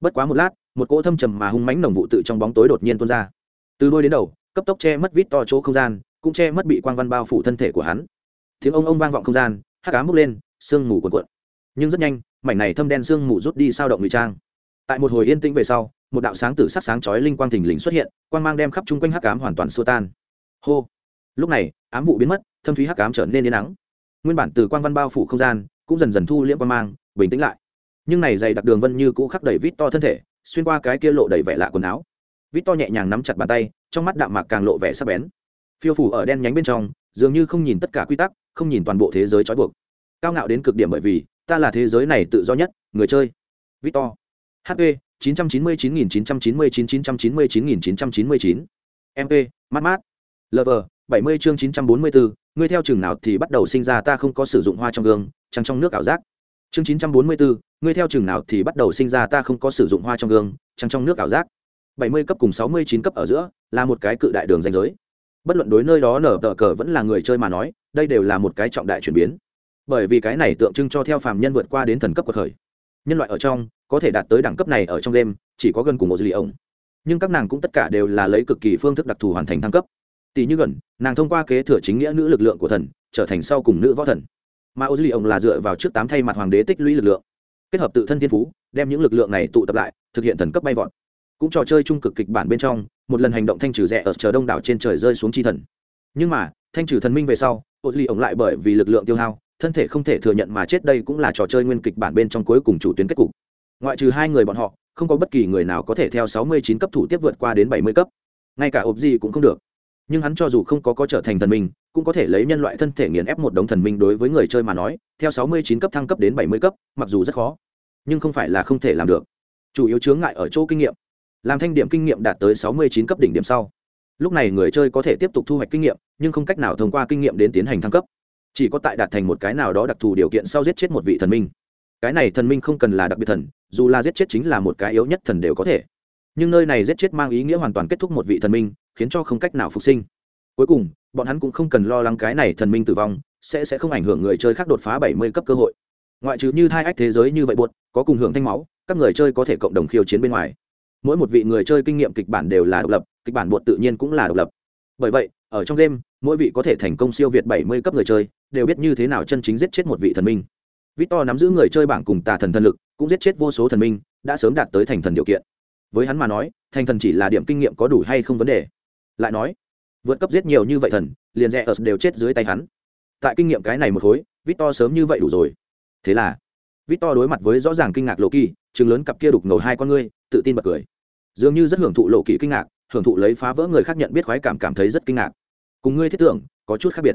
Bất quá một lát, một cỗ thâm trầm mà hung mãnh nồng vụ tự trong bóng tối đột nhiên tuôn ra. Từ đôi đến đầu, cấp tốc che mất vít to chỗ không gian, cũng che mất bị quang văn bao phủ thân thể của hắn. Tiếng ông ông vang vọng không gian, hắc cá bốc lên, sương mù cuộn cuộn. Nhưng rất nhanh, mảnh này thâm đen sương mù rút đi sao động ngụy trang. Tại một hồi yên tĩnh về sau, một đạo sáng tử sắc sáng chói linh quang thình lình xuất hiện, quang mang đem khắp chung quanh hắc ám hoàn toàn xua tan. Hô! Lúc này, ám vụ biến mất, thâm thúy hắc ám trở nên yên nắng. Nguyên bản từ quang văn bao phủ không gian, cũng dần dần thu liễm quang mang bình tĩnh lại nhưng này dày đặc đường vân như cũ khắc đầy vít to thân thể xuyên qua cái kia lộ đầy vẻ lạ quần áo vít to nhẹ nhàng nắm chặt bàn tay trong mắt đạm mạc càng lộ vẻ sắc bén phiêu phủ ở đen nhánh bên trong dường như không nhìn tất cả quy tắc không nhìn toàn bộ thế giới trói buộc cao ngạo đến cực điểm bởi vì ta là thế giới này tự do nhất người chơi vít to hp 999.999.999.999 mp mát mát lv 70 chương 944, ngươi theo chừng nào thì bắt đầu sinh ra ta không có sử dụng hoa trong gương trăng trong nước ảo giác chương 944, ngươi theo chừng nào thì bắt đầu sinh ra ta không có sử dụng hoa trong gương trăng trong nước ảo giác. 70 cấp cùng 69 cấp ở giữa là một cái cự đại đường danh giới. Bất luận đối nơi đó nở tờ cờ vẫn là người chơi mà nói đây đều là một cái trọng đại chuyển biến. Bởi vì cái này tượng trưng cho theo phàm nhân vượt qua đến thần cấp của khởi. Nhân loại ở trong có thể đạt tới đẳng cấp này ở trong đêm chỉ có gần cùng một dư lì ổng. Nhưng các nàng cũng tất cả đều là lấy cực kỳ phương thức đặc thù hoàn thành thăng cấp. Tỷ như gần nàng thông qua kế thừa chính nghĩa nữ lực lượng của thần trở thành sau cùng nữ võ thần mà ô dư lì ổng là dựa vào trước tám thay mặt hoàng đế tích lũy lực lượng, kết hợp tự thân thiên phú, đem những lực lượng này tụ tập lại, thực hiện thần cấp bay vọt. Cũng trò chơi trung cực kịch bản bên trong, một lần hành động thanh trừ rẽ ở chờ đông đảo trên trời rơi xuống chi thần. Nhưng mà, thanh trừ thần minh về sau ô dư lì ổng lại bởi vì lực lượng tiêu hao, thân thể không thể thừa nhận mà chết đây cũng là trò chơi nguyên kịch bản bên trong cuối cùng chủ tuyến kết cục. Ngoại trừ hai người bọn họ, không có bất kỳ người nào có thể theo 69 cấp thủ tiếp vượt qua đến 70 cấp. Ngay cả ộp gì cũng không được nhưng hắn cho dù không có có trở thành thần minh, cũng có thể lấy nhân loại thân thể nghiền ép một đống thần minh đối với người chơi mà nói, theo 69 cấp thăng cấp đến 70 cấp, mặc dù rất khó, nhưng không phải là không thể làm được. Chủ yếu chướng ngại ở chỗ kinh nghiệm. Làm thanh điểm kinh nghiệm đạt tới 69 cấp đỉnh điểm sau. Lúc này người chơi có thể tiếp tục thu hoạch kinh nghiệm, nhưng không cách nào thông qua kinh nghiệm đến tiến hành thăng cấp. Chỉ có tại đạt thành một cái nào đó đặc thù điều kiện sau giết chết một vị thần minh. Cái này thần minh không cần là đặc biệt thần, dù là giết chết chính là một cái yếu nhất thần đều có thể nhưng nơi này giết chết mang ý nghĩa hoàn toàn kết thúc một vị thần minh, khiến cho không cách nào phục sinh. Cuối cùng, bọn hắn cũng không cần lo lắng cái này thần minh tử vong, sẽ sẽ không ảnh hưởng người chơi khác đột phá bảy mươi cấp cơ hội. Ngoại trừ như thai ách thế giới như vậy buột có cùng hưởng thanh máu, các người chơi có thể cộng đồng khiêu chiến bên ngoài. Mỗi một vị người chơi kinh nghiệm kịch bản đều là độc lập, kịch bản buột tự nhiên cũng là độc lập. Bởi vậy, ở trong game, mỗi vị có thể thành công siêu việt bảy mươi cấp người chơi, đều biết như thế nào chân chính giết chết một vị thần minh. Victor nắm giữ người chơi bảng cùng tà thần thần lực, cũng giết chết vô số thần minh, đã sớm đạt tới thành thần điều kiện với hắn mà nói, thành thần chỉ là điểm kinh nghiệm có đủ hay không vấn đề. Lại nói, vượt cấp giết nhiều như vậy thần, liền rẽ ở đều chết dưới tay hắn. Tại kinh nghiệm cái này một khối, victor sớm như vậy đủ rồi. Thế là, victor đối mặt với rõ ràng kinh ngạc lộ kỳ chừng lớn cặp kia đục ngầu hai con ngươi, tự tin bật cười. Dường như rất hưởng thụ lộ kỳ kinh ngạc, hưởng thụ lấy phá vỡ người khác nhận biết khoái cảm cảm thấy rất kinh ngạc. Cùng ngươi thiết tưởng, có chút khác biệt.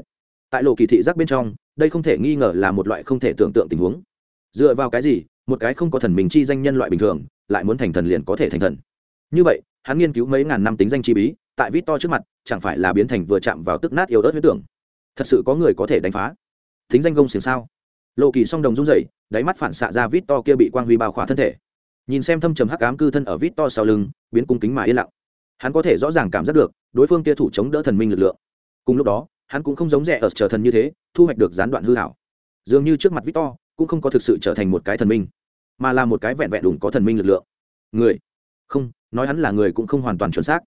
Tại lộ kỳ thị giác bên trong, đây không thể nghi ngờ là một loại không thể tưởng tượng tình huống. Dựa vào cái gì một cái không có thần mình chi danh nhân loại bình thường, lại muốn thành thần liền có thể thành thần. Như vậy, hắn nghiên cứu mấy ngàn năm tính danh chi bí, tại vít to trước mặt, chẳng phải là biến thành vừa chạm vào tức nát yếu ớt huyết tưởng. Thật sự có người có thể đánh phá. Tính danh gông xiềng sao? Lộ kỳ song đồng rung dậy đáy mắt phản xạ ra vít to kia bị quang huy bao khỏa thân thể. Nhìn xem thâm trầm hắc ám cư thân ở vít to sau lưng, biến cung kính mà yên lặng. Hắn có thể rõ ràng cảm giác được, đối phương kia thủ chống đỡ thần minh lực lượng. Cùng lúc đó, hắn cũng không giống rẻ ở chờ thần như thế, thu hoạch được gián đoạn hư hảo. Dường như trước mặt vít to cũng không có thực sự trở thành một cái thần minh, mà là một cái vẹn vẹn đủ có thần minh lực lượng. Người? Không, nói hắn là người cũng không hoàn toàn chuẩn xác.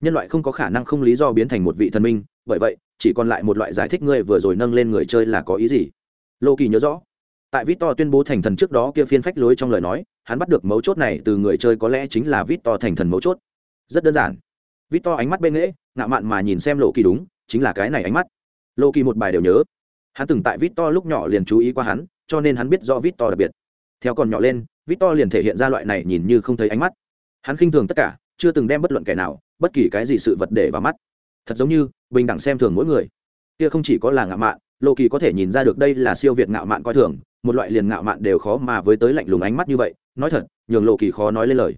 Nhân loại không có khả năng không lý do biến thành một vị thần minh, bởi vậy, chỉ còn lại một loại giải thích ngươi vừa rồi nâng lên người chơi là có ý gì. Lô kỳ nhớ rõ, tại victor tuyên bố thành thần trước đó kia phiên phách lối trong lời nói, hắn bắt được mấu chốt này từ người chơi có lẽ chính là victor thành thần mấu chốt. Rất đơn giản. Victor ánh mắt bên nghễ, ngạo mạn mà nhìn xem lộ kỳ đúng, chính là cái này ánh mắt. Lộ kỳ một bài đều nhớ. Hắn từng tại vít to lúc nhỏ liền chú ý qua hắn cho nên hắn biết do vít to đặc biệt. Theo còn nhỏ lên vít to liền thể hiện ra loại này nhìn như không thấy ánh mắt. Hắn khinh thường tất cả, chưa từng đem bất luận kẻ nào, bất kỳ cái gì sự vật để vào mắt. Thật giống như, bình đẳng xem thường mỗi người. Kia không chỉ có là ngạo mạn lộ kỳ có thể nhìn ra được đây là siêu việt ngạo mạn coi thường, một loại liền ngạo mạn đều khó mà với tới lạnh lùng ánh mắt như vậy. Nói thật, nhường lộ kỳ khó nói lên lời.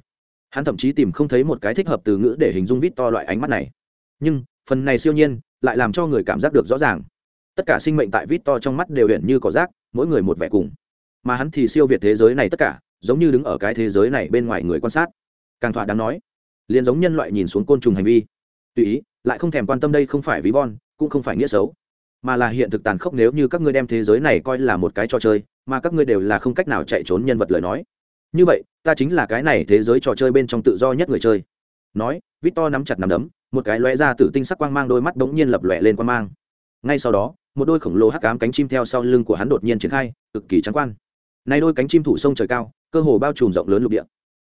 Hắn thậm chí tìm không thấy một cái thích hợp từ ngữ để hình dung vít to loại ánh mắt này. Nhưng, phần này siêu nhiên, lại làm cho người cảm giác được rõ ràng. Tất cả sinh mệnh tại vít to trong mắt đều hiện như cỏ rác mỗi người một vẻ cùng. Mà hắn thì siêu việt thế giới này tất cả, giống như đứng ở cái thế giới này bên ngoài người quan sát. Càng thỏa đáng nói, liền giống nhân loại nhìn xuống côn trùng hành vi. Tùy ý, lại không thèm quan tâm đây không phải ví von, cũng không phải nghĩa xấu. Mà là hiện thực tàn khốc nếu như các ngươi đem thế giới này coi là một cái trò chơi, mà các ngươi đều là không cách nào chạy trốn nhân vật lời nói. Như vậy, ta chính là cái này thế giới trò chơi bên trong tự do nhất người chơi. Nói, victor nắm chặt nắm đấm, một cái lóe ra tử tinh sắc quang mang đôi mắt bỗng nhiên lập lòe lên quang mang ngay sau đó, một đôi khổng lồ hắc cám cánh chim theo sau lưng của hắn đột nhiên triển khai, cực kỳ trắng quan. Nay đôi cánh chim thủ sông trời cao, cơ hồ bao trùm rộng lớn lục địa.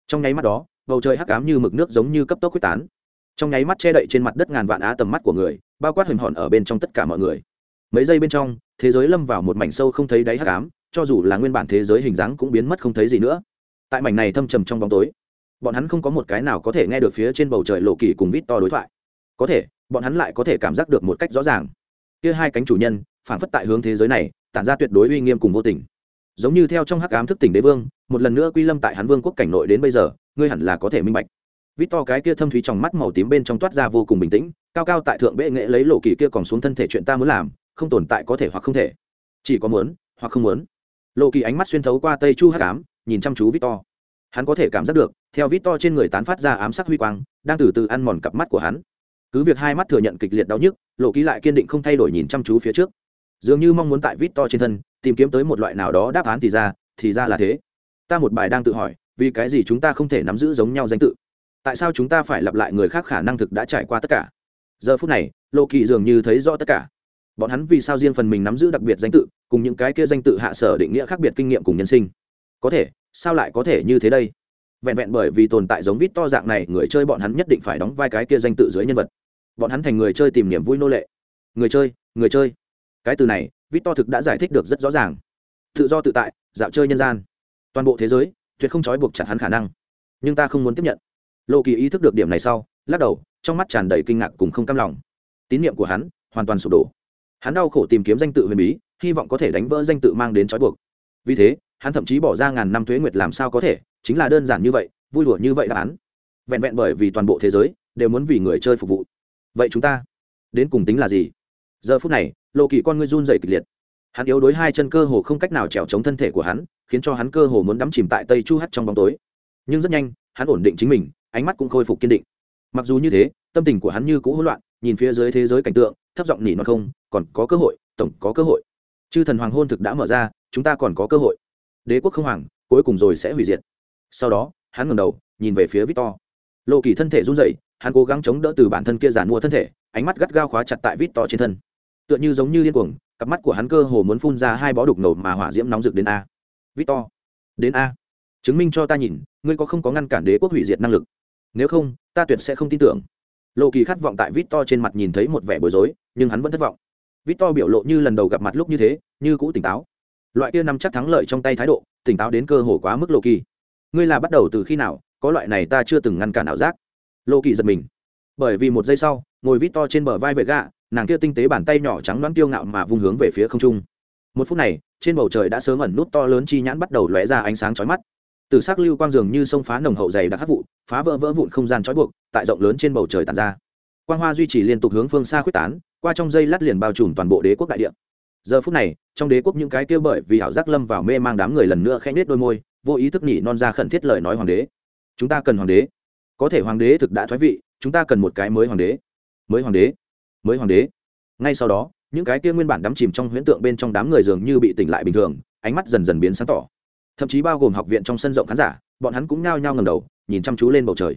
Trong nháy mắt đó, bầu trời hắc cám như mực nước giống như cấp tốc quyết tán. Trong nháy mắt che đậy trên mặt đất ngàn vạn á tầm mắt của người, bao quát hình hòn ở bên trong tất cả mọi người. Mấy giây bên trong, thế giới lâm vào một mảnh sâu không thấy đáy hắc ám, cho dù là nguyên bản thế giới hình dáng cũng biến mất không thấy gì nữa. Tại mảnh này thâm trầm trong bóng tối, bọn hắn không có một cái nào có thể nghe được phía trên bầu trời lộ kỳ cùng vít to đối thoại. Có thể, bọn hắn lại có thể cảm giác được một cách rõ ràng kia hai cánh chủ nhân phản phất tại hướng thế giới này, tản ra tuyệt đối uy nghiêm cùng vô tình. Giống như theo trong hắc ám thức tỉnh đế vương, một lần nữa quy lâm tại hắn vương quốc cảnh nội đến bây giờ, ngươi hẳn là có thể minh bạch. Vít to cái kia thâm thúy trong mắt màu tím bên trong toát ra vô cùng bình tĩnh, cao cao tại thượng bệ nghệ lấy lộ kỳ kia còn xuống thân thể chuyện ta muốn làm, không tồn tại có thể hoặc không thể. Chỉ có muốn, hoặc không muốn. Lộ kỳ ánh mắt xuyên thấu qua tây chu hắc ám, nhìn chăm chú vít to hắn có thể cảm giác được, theo vít to trên người tán phát ra ám sắc huy quang, đang từ từ ăn mòn cặp mắt của hắn cứ việc hai mắt thừa nhận kịch liệt đau nhức, lộ ký lại kiên định không thay đổi nhìn chăm chú phía trước. Dường như mong muốn tại vít to trên thân, tìm kiếm tới một loại nào đó đáp án thì ra thì ra là thế. Ta một bài đang tự hỏi, vì cái gì chúng ta không thể nắm giữ giống nhau danh tự? Tại sao chúng ta phải lặp lại người khác khả năng thực đã trải qua tất cả? Giờ phút này, lộ kỳ dường như thấy rõ tất cả. Bọn hắn vì sao riêng phần mình nắm giữ đặc biệt danh tự, cùng những cái kia danh tự hạ sở định nghĩa khác biệt kinh nghiệm cùng nhân sinh? Có thể, sao lại có thể như thế đây? Vẹn vẹn bởi vì tồn tại giống vít to dạng này, người chơi bọn hắn nhất định phải đóng vai cái kia danh tự dưới nhân vật bọn hắn thành người chơi tìm niềm vui nô lệ. Người chơi người chơi. Cái từ này vít to thực đã giải thích được rất rõ ràng. Tự do tự tại, dạo chơi nhân gian. Toàn bộ thế giới, tuyệt không trói buộc chặt hắn khả năng. Nhưng ta không muốn tiếp nhận. Lộ kỳ ý thức được điểm này sau, lắc đầu, trong mắt tràn đầy kinh ngạc cùng không cam lòng. Tín nhiệm của hắn hoàn toàn sụp đổ. Hắn đau khổ tìm kiếm danh tự huyền bí, hy vọng có thể đánh vỡ danh tự mang đến trói buộc. Vì thế, hắn thậm chí bỏ ra ngàn năm thuế nguyệt làm sao có thể, chính là đơn giản như vậy, vui đùa như vậy đáp án. Vẹn vẹn bởi vì toàn bộ thế giới đều muốn vì người chơi phục vụ vậy chúng ta đến cùng tính là gì? Giờ phút này, lộ kỳ con ngươi run dày kịch liệt. Hắn yếu đối hai chân cơ hồ không cách nào trèo chống thân thể của hắn, khiến cho hắn cơ hồ muốn đắm chìm tại tây chu hắt trong bóng tối. Nhưng rất nhanh, hắn ổn định chính mình, ánh mắt cũng khôi phục kiên định. Mặc dù như thế, tâm tình của hắn như cũ hỗn loạn, nhìn phía dưới thế giới cảnh tượng, thấp giọng nỉ non không, còn có cơ hội, tổng có cơ hội. Chư thần hoàng hôn thực đã mở ra, chúng ta còn có cơ hội. Đế quốc không hoàng, cuối cùng rồi sẽ hủy diệt. Sau đó, hắn ngẩng đầu, nhìn về phía victor. Lộ kỳ thân thể run rẩy hắn cố gắng chống đỡ từ bản thân kia giàn mua thân thể, ánh mắt gắt gao khóa chặt tại victor trên thân. Tựa như giống như điên cuồng, cặp mắt của hắn cơ hồ muốn phun ra hai bó đục ngầu mà hỏa diễm nóng rực đến a. Victor đến a. Chứng minh cho ta nhìn, ngươi có không có ngăn cản đế quốc hủy diệt năng lực? Nếu không, ta tuyệt sẽ không tin tưởng. Lộ kỳ khát vọng tại victor trên mặt nhìn thấy một vẻ bối rối, nhưng hắn vẫn thất vọng. Victor biểu lộ như lần đầu gặp mặt lúc như thế, như cũ tỉnh táo. Loại kia nằm chắc thắng lợi trong tay thái độ, tỉnh táo đến cơ hồ quá mức lộ kỳ. Ngươi là bắt đầu từ khi nào, có loại này ta chưa từng ngăn cản ảo giác? Lộ kỳ giật mình. Bởi vì một giây sau, ngồi vít to trên bờ vai vệ gạ nàng kia tinh tế bàn tay nhỏ trắng đoán tiêu ngạo mà vung hướng về phía không trung. Một phút này, trên bầu trời đã sớm ẩn nút to lớn chi nhãn bắt đầu lóe ra ánh sáng chói mắt. Từ s ắ c lưu quang dường như sông phá nồng hậu dày đặc hắc vụ, phá vỡ vỡ vụn không gian trói buộc, tại rộng lớn trên bầu trời tàn ra. Quang hoa duy trì liên tục hướng phương xa quyết tán, qua trong dây lát liền bao trùm toàn bộ đế quốc đại địa. Giờ phút này, trong đế quốc những cái kia bởi vì ảo giác lâm vào mê mang đám người lần nữa khẽ nết đôi môi, vô ý thức nhỉ non ra khẩn thiết lời nói hoàng đế. Chúng ta cần hoàng đế có thể hoàng đế thực đã thoái vị, chúng ta cần một cái mới hoàng đế. Mới hoàng đế. Mới hoàng đế. Ngay sau đó, những cái kia nguyên bản đắm chìm trong huyễn tượng bên trong đám người dường như bị tỉnh lại bình thường, ánh mắt dần dần biến sáng tỏ. Thậm chí bao gồm học viện trong sân rộng khán giả, bọn hắn cũng nhao nhao ngầm đầu, nhìn chăm chú lên bầu trời.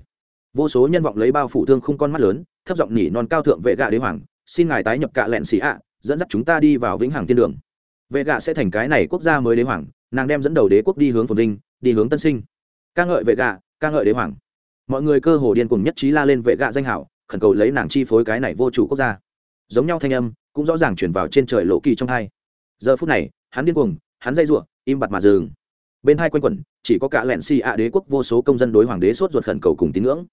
Vô số nhân vọng lấy bao phủ thương không con mắt lớn, thấp giọng nhỉ non cao thượng vệ gạ đế hoàng, xin ngài tái nhập cạ lẹn xì ạ, dẫn dắt chúng ta đi vào vĩnh hằng thiên đường. Vệ gạ sẽ thành cái này quốc gia mới đế hoàng, nàng đem dẫn đầu đế quốc đi hướng phồn vinh, đi hướng tân sinh. Ca ngợi vệ gạ, ca ngợi đế hoàng mọi người cơ hồ điên cùng nhất trí la lên vệ gạ danh hảo, khẩn cầu lấy nàng chi phối cái này vô chủ quốc gia. Giống nhau thanh âm, cũng rõ ràng chuyển vào trên trời lộ kỳ trong hai. Giờ phút này, hắn điên cuồng, hắn dây ruộng im bặt mà dừng. Bên hai quanh quẩn, chỉ có cả lẹn xì ạ đế quốc vô số công dân đối hoàng đế sốt ruột khẩn cầu cùng tín ngưỡng.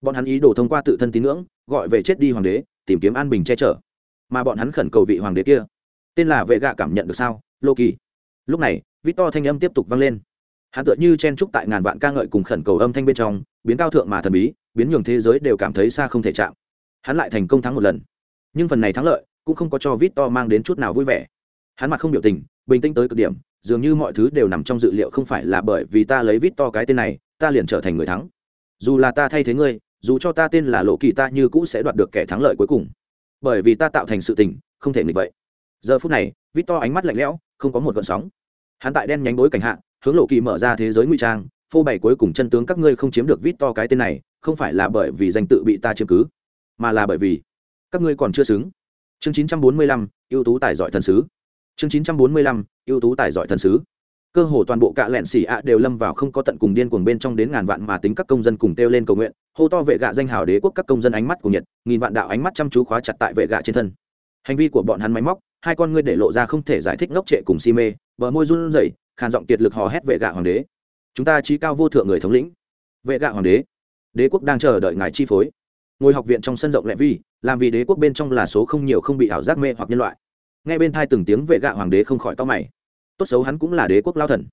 Bọn hắn ý đồ thông qua tự thân tín ngưỡng, gọi về chết đi hoàng đế, tìm kiếm an bình che chở. Mà bọn hắn khẩn cầu vị hoàng đế kia. Tên là vệ gạ cảm nhận được sao lô kỳ lúc này, victor thanh âm tiếp tục vang lên hắn tựa như chen trúc tại ngàn vạn ca ngợi cùng khẩn cầu âm thanh bên trong, biến cao thượng mà thần bí, biến nhường thế giới đều cảm thấy xa không thể chạm. Hắn lại thành công thắng một lần. Nhưng phần này thắng lợi cũng không có cho victor mang đến chút nào vui vẻ. Hắn mặt không biểu tình, bình tĩnh tới cực điểm, dường như mọi thứ đều nằm trong dự liệu không phải là bởi vì ta lấy vít to cái tên này, ta liền trở thành người thắng. Dù là ta thay thế ngươi, dù cho ta tên là lộ kỳ ta như cũ sẽ đoạt được kẻ thắng lợi cuối cùng. Bởi vì ta tạo thành sự tình, không thể nghịch vậy. Giờ phút này vít to ánh mắt lạnh lẽo, không có một gợn sóng. Hắn tại đen nhánh bối cảnh hạ hướng lộ kỳ mở ra thế giới nguy trang phô bày cuối cùng chân tướng các ngươi không chiếm được vít to cái tên này không phải là bởi vì danh tự bị ta chiếm cứ mà là bởi vì các ngươi còn chưa xứng. Chương 945, ưu tú tài giỏi thần sứ. Chương 945, ưu tú tài giỏi thần sứ. Cơ hồ toàn bộ cạ lẹn xỉ ạ đều lâm vào không có tận cùng điên cuồng bên trong đến ngàn vạn mà tính các công dân cùng kêu lên cầu nguyện hô to vệ gạ danh hào đế quốc các công dân ánh mắt của nhiệt nghìn vạn đạo ánh mắt chăm chú khóa chặt tại vệ gạ trên thân. Hành vi của bọn hắn máy móc hai con ngươi để lộ ra không thể giải thích ngốc trệ cùng si mê, bờ môi run rẩy, khàn giọng kiệt lực hò hét vệ gạ hoàng đế. Chúng ta trí cao vô thượng người thống lĩnh. Vệ gạ hoàng đế đế quốc đang chờ đợi ngài chi phối. Ngôi học viện trong sân rộng lệ vi, làm vì đế quốc bên trong là số không nhiều không bị ảo giác mê hoặc nhân loại. Nghe bên thai từng tiếng vệ gạ hoàng đế không khỏi to mày. Tốt xấu hắn cũng là đế quốc lao thần.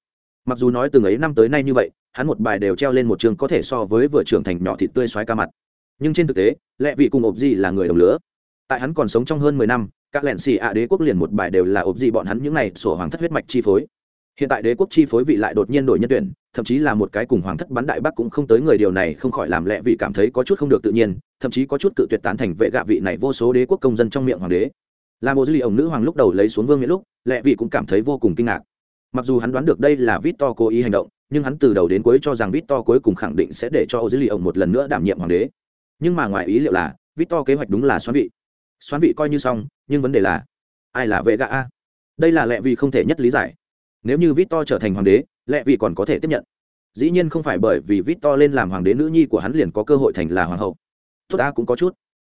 Mặc dù nói từng ấy năm tới nay như vậy, hắn một bài đều treo lên một trường có thể so với vừa trưởng thành nhỏ thịt tươi xoáy ca mặt. Nhưng trên thực tế, lệ vị cùng ộp gì là người đồng lứa. Tại hắn còn sống trong hơn mười năm các lẹn xì ạ đế quốc liền một bài đều là ốp gì bọn hắn những này sổ hoàng thất huyết mạch chi phối. Hiện tại đế quốc chi phối vị lại đột nhiên đổi nhân tuyển, thậm chí là một cái cùng hoàng thất bắn đại bắc cũng không tới người điều này không khỏi làm lẹ vị cảm thấy có chút không được tự nhiên, thậm chí có chút cự tuyệt tán thành vệ gạ vị này vô số đế quốc công dân trong miệng hoàng đế. Là một dư lì ổng nữ hoàng lúc đầu lấy xuống vương miễn lúc, lẹ vị cũng cảm thấy vô cùng kinh ngạc. Mặc dù hắn đoán được đây là vít to cố ý hành động, nhưng hắn từ đầu đến cuối cho rằng vít to cuối cùng khẳng định sẽ để cho ô dư lì ổng một lần nữa đảm nhiệm hoàng đế. Nhưng mà ngoài ý liệu là vít to kế hoạch đúng là xoán vị xoán vị coi như xong, nhưng vấn đề là, ai là vệ gạ a? Đây là lẹ vị không thể nhất lý giải. Nếu như vít to trở thành hoàng đế lẹ vị còn có thể tiếp nhận. Dĩ nhiên không phải bởi vì vít to lên làm hoàng đế nữ nhi của hắn liền có cơ hội thành là hoàng hậu. Tốt ta cũng có chút.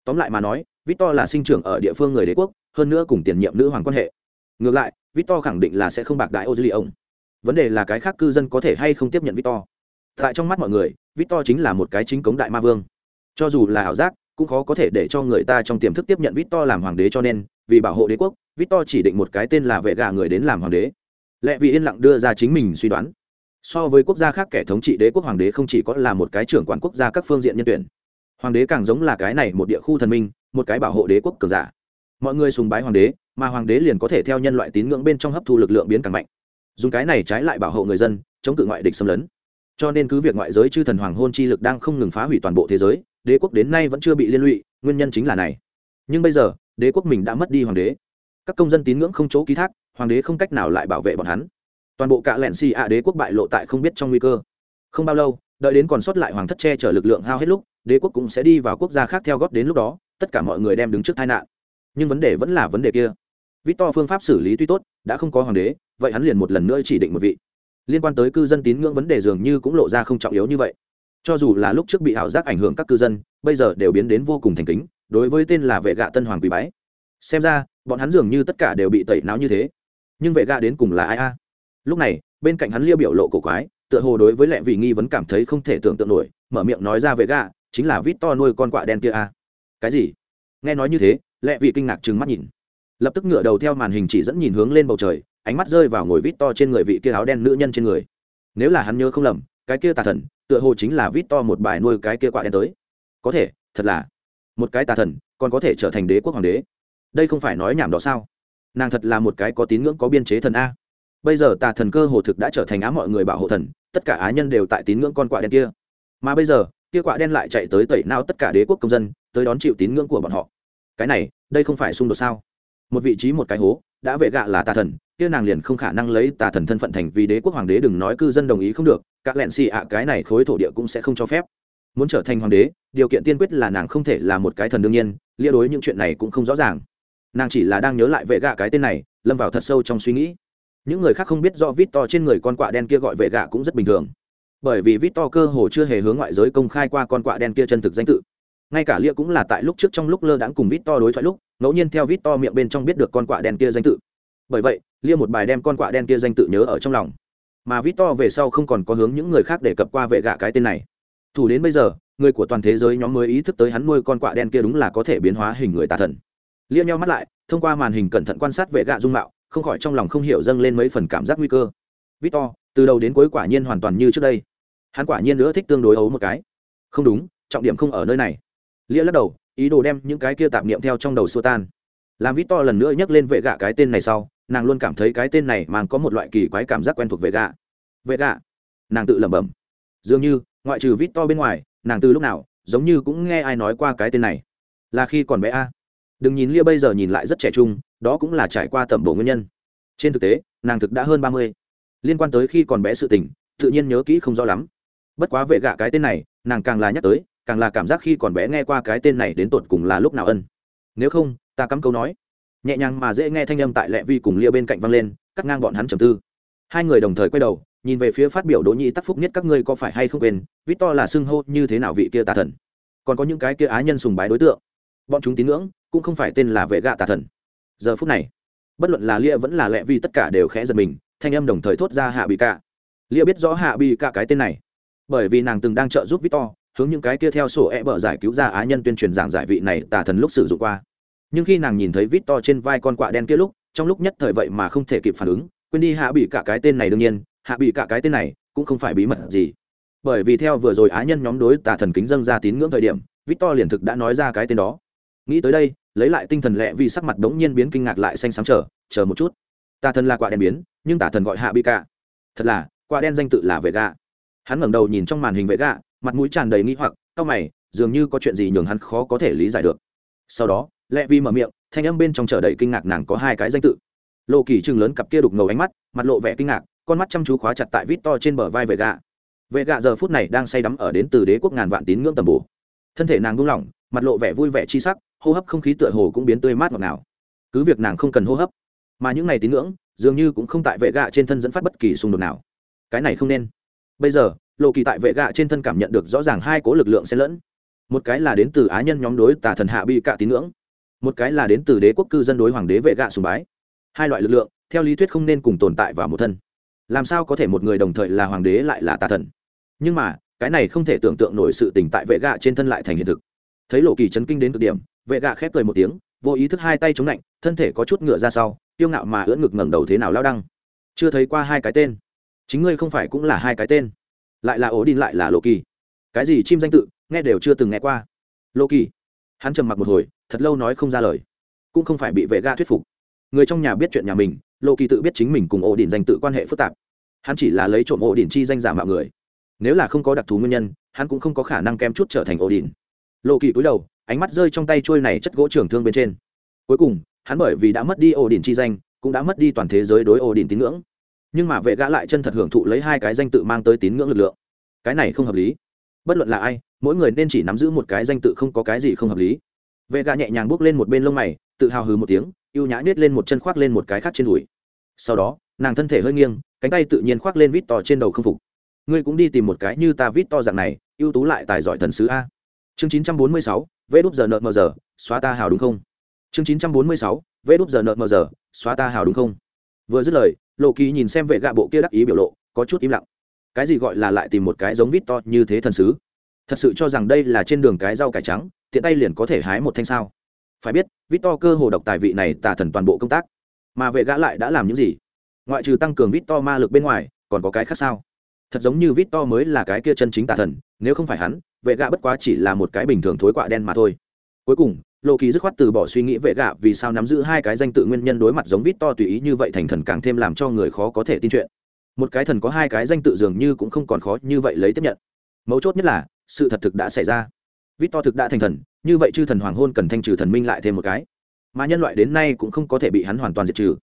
Tóm lại mà nói vít to là sinh trưởng ở địa phương người đế quốc, hơn nữa cùng tiền nhiệm nữ hoàng quan hệ. Ngược lại, victor khẳng định là sẽ không bạc đại ozilion vấn đề là cái khác cư dân có thể hay không tiếp nhận victor. Tại trong mắt mọi người, victor chính là một cái chính cống đại ma vương. Cho dù là ảo giác cũng khó có thể để cho người ta trong tiềm thức tiếp nhận victor làm hoàng đế cho nên, vì bảo hộ đế quốc, victor chỉ định một cái tên là vệ gà người đến làm hoàng đế. Lệ vì yên lặng đưa ra chính mình suy đoán. So với quốc gia khác kẻ thống trị đế quốc hoàng đế không chỉ có là một cái trưởng quản quốc gia các phương diện nhân tuyển. Hoàng đế càng giống là cái này một địa khu thần minh, một cái bảo hộ đế quốc cường giả. Mọi người sùng bái hoàng đế, mà hoàng đế liền có thể theo nhân loại tín ngưỡng bên trong hấp thu lực lượng biến càng mạnh. Dùng cái này trái lại bảo hộ người dân, chống cự ngoại địch xâm lấn. Cho nên cứ việc ngoại giới chư thần hoàng hôn chi lực đang không ngừng phá hủy toàn bộ thế giới đế quốc đến nay vẫn chưa bị liên lụy nguyên nhân chính là này. Nhưng bây giờ đế quốc mình đã mất đi hoàng đế. Các công dân tín ngưỡng không chỗ ký thác hoàng đế không cách nào lại bảo vệ bọn hắn. Toàn bộ cả lẹn xì ạ đế quốc bại lộ tại không biết trong nguy cơ. Không bao lâu đợi đến còn sót lại hoàng thất che chở lực lượng hao hết lúc đế quốc cũng sẽ đi vào quốc gia khác theo góp đến lúc đó tất cả mọi người đem đứng trước tai nạn. Nhưng vấn đề vẫn là vấn đề kia. Vít to phương pháp xử lý tuy tốt, đã không có hoàng đế, vậy hắn liền một lần nữa chỉ định một vị. Liên quan tới cư dân tín ngưỡng vấn đề dường như cũng lộ ra không trọng yếu như vậy. Cho dù là lúc trước bị ảo giác ảnh hưởng các cư dân, bây giờ đều biến đến vô cùng thành kính, đối với tên là vệ gạ tân hoàng quý bái. Xem ra, bọn hắn dường như tất cả đều bị tẩy não như thế. Nhưng vệ gạ đến cùng là ai a? Lúc này, bên cạnh hắn lia biểu lộ cổ quái, tựa hồ đối với lệ vị nghi vấn cảm thấy không thể tưởng tượng nổi, mở miệng nói ra vệ gạ, chính là vít to nuôi con quạ đen kia a. Cái gì? Nghe nói như thế, lệ vị kinh ngạc trừng mắt nhìn lập tức ngựa đầu theo màn hình chỉ dẫn nhìn hướng lên bầu trời ánh mắt rơi vào ngồi vít to trên người vị kia áo đen nữ nhân trên người nếu là hắn nhớ không lầm cái kia tà thần tựa hồ chính là vít to một bài nuôi cái kia quạ đen tới. Có thể, thật là một cái tà thần, còn có thể trở thành đế quốc hoàng đế. Đây không phải nói nhảm đó sao? Nàng thật là một cái có tín ngưỡng có biên chế thần a. Bây giờ tà thần cơ hồ thực đã trở thành á mọi người bảo hộ thần, tất cả á nhân đều tại tín ngưỡng con quạ đen kia. Mà bây giờ, kia quạ đen lại chạy tới tẩy nao tất cả đế quốc công dân, tới đón chịu tín ngưỡng của bọn họ. Cái này, đây không phải xung đột sao? Một vị trí một cái hố đã vệ gạ là tà thần, kia nàng liền không khả năng lấy tà thần thân phận thành vì đế quốc hoàng đế đừng nói cư dân đồng ý không được, các lẹn xì ạ, cái này khối thổ địa cũng sẽ không cho phép. Muốn trở thành hoàng đế, điều kiện tiên quyết là nàng không thể là một cái thần đương nhiên, lia đối những chuyện này cũng không rõ ràng. Nàng chỉ là đang nhớ lại vệ gạ cái tên này, lâm vào thật sâu trong suy nghĩ. Những người khác không biết do vít to trên người con quạ đen kia gọi vệ gạ cũng rất bình thường. Bởi vì vít to cơ hồ chưa hề hướng ngoại giới công khai qua con quạ đen kia chân thực danh tự ngay cả lia cũng là tại lúc trước trong lúc lơ đãng cùng vít to đối thoại lúc, ngẫu nhiên theo vít to miệng bên trong biết được con quạ đen kia danh tự. Bởi vậy, lia một bài đem con quạ đen kia danh tự nhớ ở trong lòng. Mà vít to về sau không còn có hướng những người khác để cập qua vệ gạ cái tên này. Thủ đến bây giờ, người của toàn thế giới nhóm mới ý thức tới hắn nuôi con quạ đen kia đúng là có thể biến hóa hình người tà thần. Lia nhau mắt lại, thông qua màn hình cẩn thận quan sát vệ gạ dung mạo, không khỏi trong lòng không hiểu dâng lên mấy phần cảm giác nguy cơ. Vít to từ đầu đến cuối quả nhiên hoàn toàn như trước đây. Hắn quả nhiên nữa thích tương đối ấu một cái. Không đúng, trọng điểm không ở nơi này lia lắc đầu, ý đồ đem những cái kia tạp niệm theo trong đầu xua tan. Làm vít to lần nữa nhắc lên vệ gạ cái tên này sau, nàng luôn cảm thấy cái tên này mang có một loại kỳ quái cảm giác quen thuộc vệ gạ vệ gạ nàng tự lẩm bẩm. Dường như, ngoại trừ vít to bên ngoài, nàng từ lúc nào, giống như cũng nghe ai nói qua cái tên này. Là khi còn bé a. Đừng nhìn lia bây giờ nhìn lại rất trẻ trung, đó cũng là trải qua tẩm bổ nguyên nhân. Trên thực tế, nàng thực đã hơn ba mươi. Liên quan tới khi còn bé sự tình, tự nhiên nhớ kỹ không rõ lắm. Bất quá vệ gạ cái tên này, nàng càng là nhắc tới càng là cảm giác khi còn bé nghe qua cái tên này đến tột cùng là lúc nào ân. Nếu không, ta cắm câu nói. Nhẹ nhàng mà dễ nghe thanh âm tại lệ vi cùng lia bên cạnh văng lên, cắt ngang bọn hắn trầm tư. Hai người đồng thời quay đầu, nhìn về phía phát biểu đỗ nhĩ tắc phúc nhất các ngươi có phải hay không quên vít to là xưng hô như thế nào vị kia tà thần. Còn có những cái kia á nhân sùng bái đối tượng. Bọn chúng tín ngưỡng, cũng không phải tên là vệ gạ tà thần. Giờ phút này, bất luận là lia vẫn là lệ vi tất cả đều khẽ giật mình, thanh âm đồng thời thốt ra hạ bị cả lia biết rõ hạ bị cả cái tên này, bởi vì nàng từng đang trợ giúp victor hướng những cái kia theo sổ e bờ giải cứu ra á nhân tuyên truyền giảng giải vị này tà thần lúc sử dụng qua. Nhưng khi nàng nhìn thấy vít to trên vai con quạ đen kia lúc, trong lúc nhất thời vậy mà không thể kịp phản ứng, quên đi hạ bị cả cái tên này đương nhiên, hạ bị cả cái tên này cũng không phải bí mật gì. Bởi vì theo vừa rồi á nhân nhóm đối tà thần kính dâng ra tín ngưỡng thời điểm, vít to liền thực đã nói ra cái tên đó. Nghĩ tới đây, lấy lại tinh thần lẹ vì sắc mặt đống nhiên biến kinh ngạc lại xanh xám chờ chờ một chút. Tà thần là quả đen biến, nhưng tà thần gọi hạ bị cả. Thật là quả đen danh tự là vệ gạ hắn ngẩng đầu nhìn trong màn hình vệ gạ mặt mũi tràn đầy nghi hoặc, cau mày, dường như có chuyện gì nhường hắn khó có thể lý giải được. Sau đó lẹ vi mở miệng, thanh âm bên trong chờ đầy kinh ngạc nàng có hai cái danh tự. Lộ kỳ trừng lớn cặp kia đục ngầu ánh mắt, mặt lộ vẻ kinh ngạc, con mắt chăm chú khóa chặt tại vít to trên bờ vai vệ gạ vệ gạ giờ phút này đang say đắm ở đến từ đế quốc ngàn vạn tín ngưỡng tầm bổ. Thân thể nàng buông lỏng, mặt lộ vẻ vui vẻ chi sắc, hô hấp không khí tựa hồ cũng biến tươi mát ngọt ngào. Cứ việc nàng không cần hô hấp, mà những này tín ngưỡng dường như cũng không tại vệ gạ trên thân dẫn phát bất kỳ xung đột nào. Cái này không nên. Bây giờ lộ kỳ tại vệ gạ trên thân cảm nhận được rõ ràng hai cố lực lượng xen lẫn. Một cái là đến từ á nhân nhóm đối tà thần hạ bị cạ tín ngưỡng, một cái là đến từ đế quốc cư dân đối hoàng đế vệ gạ sùng bái. Hai loại lực lượng, theo lý thuyết không nên cùng tồn tại vào một thân. Làm sao có thể một người đồng thời là hoàng đế lại là tà thần? Nhưng mà, cái này không thể tưởng tượng nổi sự tình tại vệ gạ trên thân lại thành hiện thực. Thấy lộ kỳ chấn kinh đến cực điểm, vệ gạ khép cười một tiếng, vô ý thức hai tay chống lạnh, thân thể có chút ngựa ra sau tiêu ngạo mà ưỡn ngực ngẩng đầu thế nào lao đăng. Chưa thấy qua hai cái tên. Chính ngươi không phải cũng là hai cái tên lại là ổ đi lại là lộ kỳ cái gì chim danh tự, nghe đều chưa từng nghe qua. Lộ kỳ hắn trầm mặc một hồi, thật lâu nói không ra lời. Cũng không phải bị vệ ga thuyết phục. Người trong nhà biết chuyện nhà mình lộ kỳ tự biết chính mình cùng ổ đỉnh danh tự quan hệ phức tạp. Hắn chỉ là lấy trộm ổ đỉnh chi danh giả mạo người. Nếu là không có đặc thù nguyên nhân, hắn cũng không có khả năng kém chút trở thành ổ đỉnh lộ kỳ cúi đầu, ánh mắt rơi trong tay trôi này chất gỗ trưởng thương bên trên. Cuối cùng, hắn bởi vì đã mất đi ổ đỉnh chi danh, cũng đã mất đi toàn thế giới đối ổ đỉnh tín ngưỡng nhưng mà vệ gã lại chân thật hưởng thụ lấy hai cái danh tự mang tới tín ngưỡng lực lượng. Cái này không hợp lý. Bất luận là ai, mỗi người nên chỉ nắm giữ một cái danh tự không có cái gì không hợp lý. Vệ gã nhẹ nhàng bước lên một bên lông mày, tự hào hừ một tiếng ưu nhã nhét lên một chân khoác lên một cái khác trên đùi. Sau đó, nàng thân thể hơi nghiêng, cánh tay tự nhiên khoác lên vít to trên đầu không phục. Ngươi cũng đi tìm một cái như ta vít to dạng này, ưu tú lại tài giỏi thần sứ a. Chương chín trăm bốn mươi sáu, vê đúp giờ nợ mờ giờ, xóa ta hào đúng không? Chương chín trăm bốn mươi sáu, vê đúp giờ nợ mờ giờ, xóa ta hào đúng không? Vừa dứt lời lộ kỳ nhìn xem vệ gạ bộ kia đắc ý biểu lộ, có chút im lặng. Cái gì gọi là lại tìm một cái giống vít to như thế thần sứ? Thật sự cho rằng đây là trên đường cái rau cải trắng, tiện tay liền có thể hái một thanh sao? Phải biết, vít to cơ hồ độc tài vị này tả thần toàn bộ công tác. Mà vệ gã lại đã làm những gì? Ngoại trừ tăng cường vít to ma lực bên ngoài, còn có cái khác sao? Thật giống như vít to mới là cái kia chân chính tà thần, nếu không phải hắn, vệ gã bất quá chỉ là một cái bình thường thối quạ đen mà thôi. Cuối cùng lộ kỳ dứt khoát từ bỏ suy nghĩ vệ gạ vì sao nắm giữ hai cái danh tự nguyên nhân đối mặt giống vít to tùy ý như vậy thành thần càng thêm làm cho người khó có thể tin chuyện. Một cái thần có hai cái danh tự dường như cũng không còn khó như vậy lấy tiếp nhận. Mấu chốt nhất là, sự thật thực đã xảy ra. Vít to thực đã thành thần, như vậy chư thần hoàng hôn cần thanh trừ thần minh lại thêm một cái. Mà nhân loại đến nay cũng không có thể bị hắn hoàn toàn diệt trừ.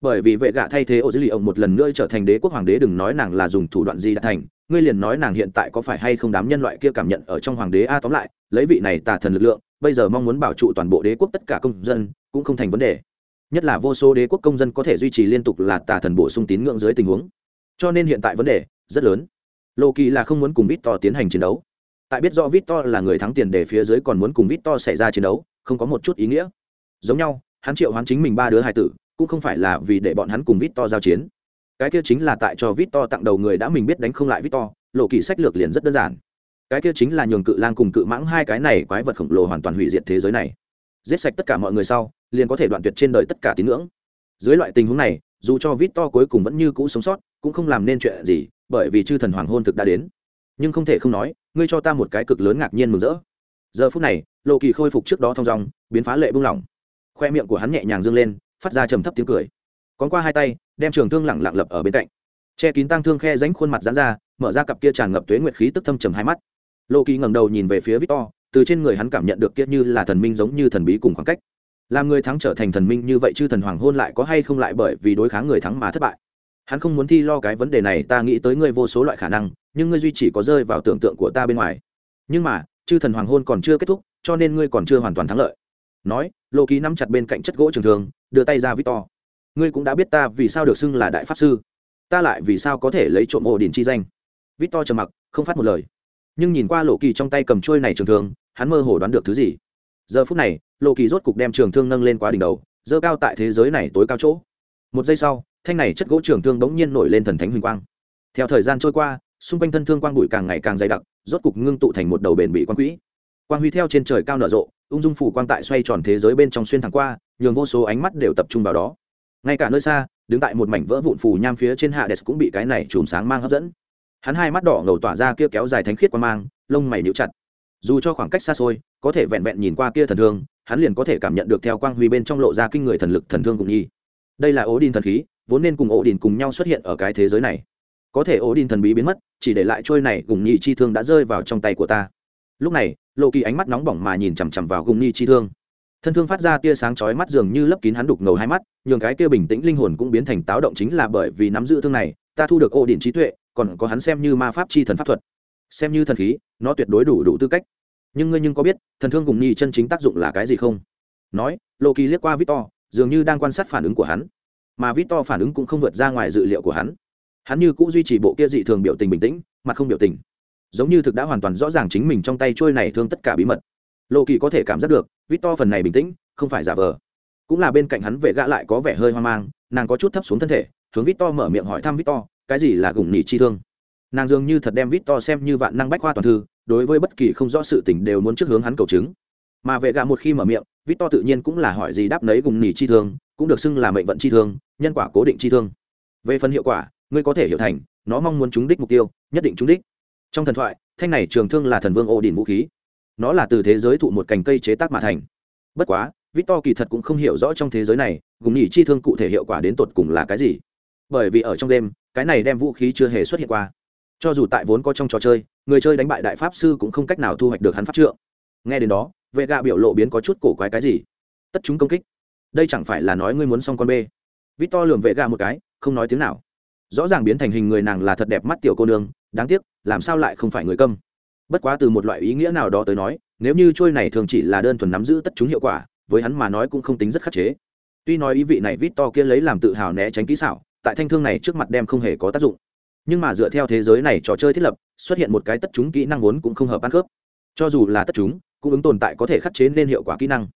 Bởi vì vệ gạ thay thế ô dữ liệu một lần nữa trở thành đế quốc hoàng đế đừng nói nàng là dùng thủ đoạn gì đã thành, ngươi liền nói nàng hiện tại có phải hay không đám nhân loại kia cảm nhận ở trong hoàng đế a tóm lại lấy vị này tà thần lực lượng, bây giờ mong muốn bảo trụ toàn bộ đế quốc tất cả công dân, cũng không thành vấn đề. Nhất là vô số đế quốc công dân có thể duy trì liên tục là tà thần bổ sung tín ngưỡng dưới tình huống. Cho nên hiện tại vấn đề rất lớn. Lộ kỳ là không muốn cùng vít to tiến hành chiến đấu. Tại biết rõ vít to là người thắng tiền để phía dưới còn muốn cùng vít to xảy ra chiến đấu, không có một chút ý nghĩa. Giống nhau, hắn triệu hoán chính mình ba đứa hai tử, cũng không phải là vì để bọn hắn cùng vít to giao chiến. Cái kia chính là tại cho vít to tặng đầu người đã mình biết đánh không lại vít to lộ kỳ sách lược liền rất đơn giản cái kia chính là nhường cự lang cùng cự mãng hai cái này quái vật khổng lồ hoàn toàn hủy diệt thế giới này. Giết sạch tất cả mọi người sau, liền có thể đoạn tuyệt trên đời tất cả tín ngưỡng. Dưới loại tình huống này, dù cho vít to cuối cùng vẫn như cũ sống sót, cũng không làm nên chuyện gì, bởi vì chư thần hoàng hôn thực đã đến. Nhưng không thể không nói, ngươi cho ta một cái cực lớn ngạc nhiên mừng rỡ. Giờ phút này, lộ kỳ khôi phục trước đó thong dong, biến phá lệ buông lỏng. Khoe miệng của hắn nhẹ nhàng dâng lên, phát ra trầm thấp tiếng cười. Con qua hai tay, đem trường thương lẳng lặng lập ở bên cạnh. Che kín tăng thương khe ránh khuôn mặt dán ra, mở ra cặp kia tràn ngập tuế nguyệt khí tức thâm trầm hai mắt lô kỳ ngẩng đầu nhìn về phía victor, từ trên người hắn cảm nhận được kiết như là thần minh giống như thần bí cùng khoảng cách. Làm người thắng trở thành thần minh như vậy chư thần hoàng hôn lại có hay không lại bởi vì đối kháng người thắng mà thất bại? Hắn không muốn thi lo cái vấn đề này, ta nghĩ tới ngươi vô số loại khả năng, nhưng ngươi duy chỉ có rơi vào tưởng tượng của ta bên ngoài. Nhưng mà, chư thần hoàng hôn còn chưa kết thúc, cho nên ngươi còn chưa hoàn toàn thắng lợi. Nói lộ ký nắm chặt bên cạnh chất gỗ trường thường đưa tay ra victor. Ngươi cũng đã biết ta vì sao được xưng là đại pháp sư. Ta lại vì sao có thể lấy trộm ổ đình chi danh? Victor trầm mặc, không phát một lời nhưng nhìn qua lộ kỳ trong tay cầm trôi này trường thương, hắn mơ hồ đoán được thứ gì. Giờ phút này, lộ kỳ rốt cục đem trường thương nâng lên quá đỉnh đầu dơ cao tại thế giới này tối cao chỗ. Một giây sau, thanh này chất gỗ trường thương bỗng nhiên nổi lên thần thánh huỳnh quang. Theo thời gian trôi qua, xung quanh thân thương quang bụi càng ngày càng dày đặc, rốt cục ngưng tụ thành một đầu bền bị quang quỹ. Quang huy theo trên trời cao nở rộ, ung dung phủ quang tại xoay tròn thế giới bên trong xuyên thẳng qua, nhường vô số ánh mắt đều tập trung vào đó. Ngay cả nơi xa, đứng tại một mảnh vỡ vụn phù nham phía trên hạ đès cũng bị cái này chùm sáng mang hấp dẫn hắn hai mắt đỏ ngầu tỏa ra kia kéo dài thánh khiết qua mang, lông mày níu chặt. Dù cho khoảng cách xa xôi, có thể vẹn vẹn nhìn qua kia thần thương, hắn liền có thể cảm nhận được theo quang huy bên trong lộ ra kinh người thần lực, thần thương cùng nhi. Đây là ố đin thần khí, vốn nên cùng ổ đin cùng nhau xuất hiện ở cái thế giới này. Có thể ổ đin thần bí biến mất, chỉ để lại trôi này cùng nhi chi thương đã rơi vào trong tay của ta. Lúc này, lộ kỳ ánh mắt nóng bỏng mà nhìn chằm chằm vào cùng nhi chi thương. Thân thương phát ra tia sáng chói mắt dường như lấp kín hắn đục ngầu hai mắt, nhường cái kia bình tĩnh linh hồn cũng biến thành táo động chính là bởi vì nắm giữ thương này, ta thu được ổ đin trí tuệ còn có hắn xem như ma pháp chi thần pháp thuật. Xem như thần khí, nó tuyệt đối đủ đủ tư cách. Nhưng ngươi nhưng có biết, thần thương cùng nhi chân chính tác dụng là cái gì không? Nói lộ kỳ liếc qua victor, dường như đang quan sát phản ứng của hắn. Mà victor phản ứng cũng không vượt ra ngoài dự liệu của hắn. Hắn như cũng duy trì bộ kia dị thường biểu tình bình tĩnh mà không biểu tình. Giống như thực đã hoàn toàn rõ ràng chính mình trong tay trôi này thương tất cả bí mật. Lộ kỳ có thể cảm giác được, victor phần này bình tĩnh, không phải giả vờ. Cũng là bên cạnh hắn vệ gã lại có vẻ hơi hoang mang, nàng có chút thấp xuống thân thể, hướng victor mở miệng hỏi thăm victor cái gì là gủng nhị chi thương? Nàng dường như thật đem Vít To xem như vạn năng bách khoa toàn thư, đối với bất kỳ không rõ sự tình đều muốn trước hướng hắn cầu chứng. Mà vệ gạ một khi mở miệng, Vít To tự nhiên cũng là hỏi gì đáp nấy gùng nỉ chi thương, cũng được xưng là mệnh vận chi thương, nhân quả cố định chi thương. Về phần hiệu quả, ngươi có thể hiểu thành, nó mong muốn trúng đích mục tiêu, nhất định trúng đích. Trong thần thoại, thanh này trường thương là thần vương ô đình vũ khí. Nó là từ thế giới thụ một cành cây chế tác mà thành. Bất quá, Vít To kỳ thật cũng không hiểu rõ trong thế giới này gùng nỉ chi thương cụ thể hiệu quả đến tột cùng là cái gì bởi vì ở trong đêm, cái này đem vũ khí chưa hề xuất hiện qua. Cho dù tại vốn có trong trò chơi, người chơi đánh bại đại pháp sư cũng không cách nào thu hoạch được hắn pháp trượng. Nghe đến đó vệ gạ biểu lộ biến có chút cổ quái cái gì? Tất chúng công kích. Đây chẳng phải là nói ngươi muốn xong con bê. Vít to lường vệ gạ một cái, không nói tiếng nào. Rõ ràng biến thành hình người nàng là thật đẹp mắt tiểu cô nương, đáng tiếc, làm sao lại không phải người câm? Bất quá từ một loại ý nghĩa nào đó tới nói, nếu như trôi này thường chỉ là đơn thuần nắm giữ tất chúng hiệu quả, với hắn mà nói cũng không tính rất khắc chế. Tuy nói ý vị này vít to kia lấy làm tự hào né tránh kỹ xảo tại thanh thương này trước mặt đem không hề có tác dụng. Nhưng mà dựa theo thế giới này trò chơi thiết lập, xuất hiện một cái tất chúng kỹ năng vốn cũng không hợp ăn khớp. Cho dù là tất chúng, cũng ứng tồn tại có thể khắc chế nên hiệu quả kỹ năng.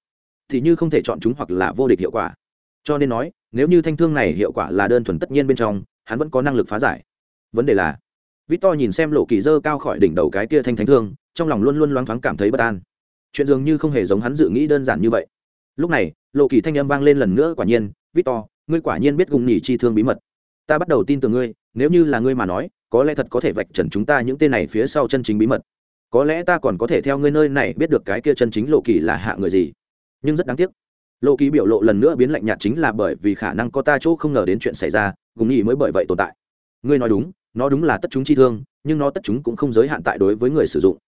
Thì như không thể chọn chúng hoặc là vô địch hiệu quả. Cho nên nói, nếu như thanh thương này hiệu quả là đơn thuần tất nhiên bên trong, hắn vẫn có năng lực phá giải. Vấn đề là, victor nhìn xem lộ kỳ dơ cao khỏi đỉnh đầu cái kia thanh thánh thương, trong lòng luôn luôn loáng thoáng cảm thấy bất an. Chuyện dường như không hề giống hắn dự nghĩ đơn giản như vậy. Lúc này, lộ kỳ thanh âm vang lên lần nữa quả nhiên, victor ngươi quả nhiên biết gùng nhỉ chi thương bí mật. Ta bắt đầu tin tưởng ngươi, nếu như là ngươi mà nói, có lẽ thật có thể vạch trần chúng ta những tên này phía sau chân chính bí mật. Có lẽ ta còn có thể theo ngươi nơi này biết được cái kia chân chính lộ kỳ là hạ người gì. Nhưng rất đáng tiếc, lộ kỳ biểu lộ lần nữa biến lạnh nhạt chính là bởi vì khả năng có ta chỗ không ngờ đến chuyện xảy ra, gùng nhỉ mới bởi vậy tồn tại. Ngươi nói đúng, nó đúng là tất chúng chi thương, nhưng nó tất chúng cũng không giới hạn tại đối với người sử dụng.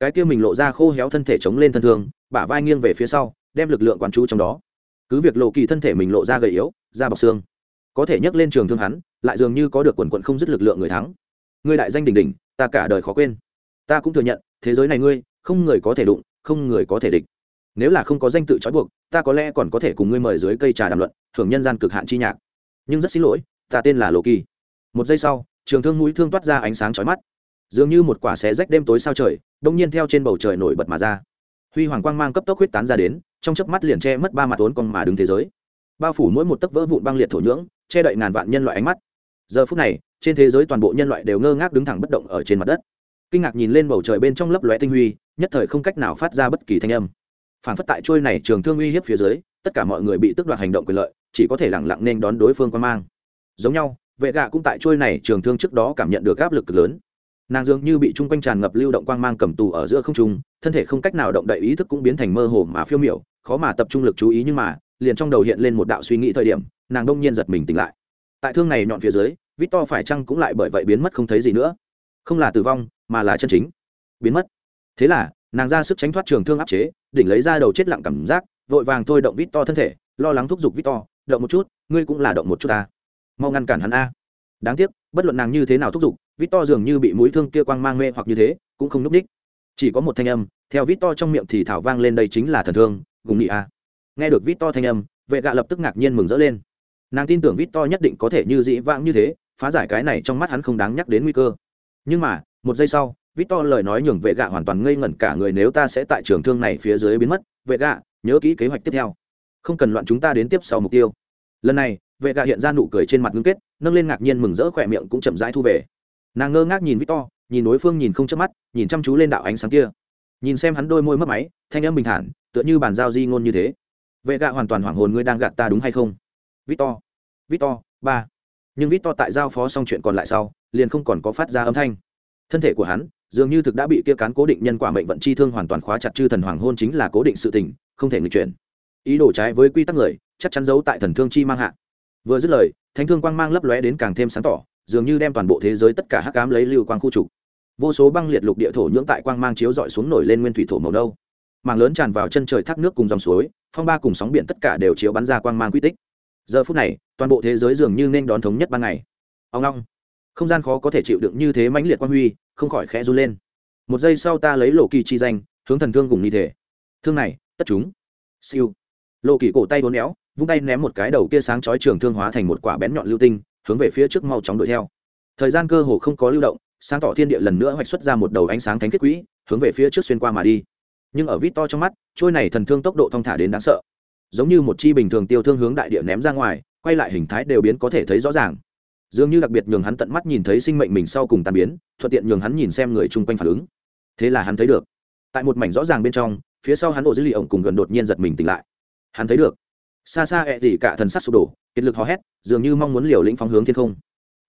Cái kia mình lộ ra khô héo thân thể chống lên thân thương, bả vai nghiêng về phía sau, đem lực lượng quán chú trong đó. Cứ việc lộ kỳ thân thể mình lộ ra gầy yếu da bọc xương. Có thể nhấc lên trường thương hắn, lại dường như có được quần quận không dứt lực lượng người thắng. Ngươi đại danh đỉnh đỉnh, ta cả đời khó quên. Ta cũng thừa nhận, thế giới này ngươi, không người có thể đụng, không người có thể địch. Nếu là không có danh tự trói buộc, ta có lẽ còn có thể cùng ngươi mời dưới cây trà đàm luận hưởng nhân gian cực hạn chi nhạc. Nhưng rất xin lỗi, ta tên là lộ kỳ. Một giây sau, trường thương mũi thương toát ra ánh sáng chói mắt. Dường như một quả xé rách đêm tối sao trời, đông nhiên theo trên bầu trời nổi bật mà ra. Huy hoàng quang mang cấp tốc huyết tán ra đến, trong chớp mắt liền che mất ba mặt ốn con mà đứng thế giới bao phủ mỗi một tấc vỡ vụn băng liệt thổ nhưỡng, che đậy ngàn vạn nhân loại ánh mắt. Giờ phút này, trên thế giới toàn bộ nhân loại đều ngơ ngác đứng thẳng bất động ở trên mặt đất. Kinh ngạc nhìn lên bầu trời bên trong lấp lóe tinh huy, nhất thời không cách nào phát ra bất kỳ thanh âm. Phản phất tại trôi này trường thương uy hiếp phía dưới, tất cả mọi người bị tước đoạt hành động quyền lợi, chỉ có thể lẳng lặng nên đón đối phương quan mang. Giống nhau, vệ gạ cũng tại trôi này trường thương trước đó cảm nhận được áp lực cực lớn. Nàng dường như bị chung quanh tràn ngập lưu động quang mang cầm tù ở giữa không trung, thân thể không cách nào động đậy, ý thức cũng biến thành mơ hồ mà phiêu miểu, khó mà tập trung lực chú ý nhưng mà liền trong đầu hiện lên một đạo suy nghĩ thời điểm, nàng đông nhiên giật mình tỉnh lại. Tại thương này nhọn phía dưới vít to phải chăng cũng lại bởi vậy biến mất không thấy gì nữa? Không là tử vong, mà là chân chính. Biến mất. Thế là, nàng ra sức tránh thoát trường thương áp chế, đỉnh lấy ra đầu chết lặng cảm giác, vội vàng thôi động vít to thân thể, lo lắng thúc giục vít to động một chút, ngươi cũng là động một chút ta. Mau ngăn cản hắn a. Đáng tiếc, bất luận nàng như thế nào thúc giục vít to dường như bị mũi thương kia quang mang mê hoặc như thế, cũng không núp ních chỉ có một thanh âm, theo vít to trong miệng thì thảo vang lên đây chính là thần thương, gùng nghị a nghe được vít to thanh âm, vệ gạ lập tức ngạc nhiên mừng rỡ lên. Nàng tin tưởng vít to nhất định có thể như dĩ vãng như thế, phá giải cái này trong mắt hắn không đáng nhắc đến nguy cơ. Nhưng mà, một giây sau, vít to lời nói nhường vệ gạ hoàn toàn ngây ngẩn cả người nếu ta sẽ tại trường thương này phía dưới biến mất, vệ gạ, nhớ kỹ kế hoạch tiếp theo. Không cần loạn chúng ta đến tiếp sau mục tiêu. Lần này, vệ gạ hiện ra nụ cười trên mặt ngưng kết, nâng lên ngạc nhiên mừng rỡ khỏe miệng cũng chậm rãi thu về. Nàng ngơ ngác nhìn vít to, nhìn đối phương nhìn không chớp mắt, nhìn chăm chú lên đạo ánh sáng kia. Nhìn xem hắn đôi môi mất máy, thanh âm bình thản, tựa như bàn giao di ngôn như thế vệ gạ hoàn toàn hoảng hồn ngươi đang gạt ta đúng hay không? Victor victor, ba. Nhưng victor tại giao phó xong chuyện còn lại sau, liền không còn có phát ra âm thanh. Thân thể của hắn, dường như thực đã bị kia cán cố định nhân quả mệnh vận chi thương hoàn toàn khóa chặt chư thần hoàng hôn chính là cố định sự tình, không thể nghịch chuyển ý đồ trái với quy tắc người, chắc chắn giấu tại thần thương chi mang hạ. Vừa dứt lời, thánh thương quang mang lấp lóe đến càng thêm sáng tỏ, dường như đem toàn bộ thế giới tất cả hắc cám lấy lưu quang khu trục. Vô số băng liệt lục địa thổ nhưỡng tại quang mang chiếu dọi xuống nổi lên nguyên thủy thổ màu đâu mảng lớn tràn vào chân trời thác nước cùng dòng suối phong ba cùng sóng biển tất cả đều chiếu bắn ra quang mang quy tích. Giờ phút này, toàn bộ thế giới dường như nên đón thống nhất ban ngày. Ông long, không gian khó có thể chịu đựng như thế mãnh liệt quang huy, không khỏi khẽ run lên. Một giây sau ta lấy lộ kỳ chi danh, hướng thần thương cùng nghi thể. Thương này, tất chúng. Siêu. Lộ kỳ cổ tay vốn éo, vung tay ném một cái đầu kia sáng chói trường thương hóa thành một quả bén nhọn lưu tinh, hướng về phía trước mau chóng đuổi theo. Thời gian cơ hồ không có lưu động, sáng tỏ thiên địa lần nữa hoạch xuất ra một đầu ánh sáng thánh kết quỹ hướng về phía trước xuyên qua mà đi nhưng ở vít to trong mắt, trôi này thần thương tốc độ thong thả đến đáng sợ. Giống như một chi bình thường tiêu thương hướng đại địa ném ra ngoài, quay lại hình thái đều biến có thể thấy rõ ràng. Dường như đặc biệt nhường hắn tận mắt nhìn thấy sinh mệnh mình sau cùng tàn biến, thuận tiện nhường hắn nhìn xem người chung quanh phản ứng. Thế là hắn thấy được. Tại một mảnh rõ ràng bên trong, phía sau hắn ổ dữ liệu ổng cùng gần đột nhiên giật mình tỉnh lại. Hắn thấy được. Xa xa ẹ gì cả thần sắc sụp đổ, kiệt lực hò hét, dường như mong muốn liều lĩnh phóng hướng thiên không.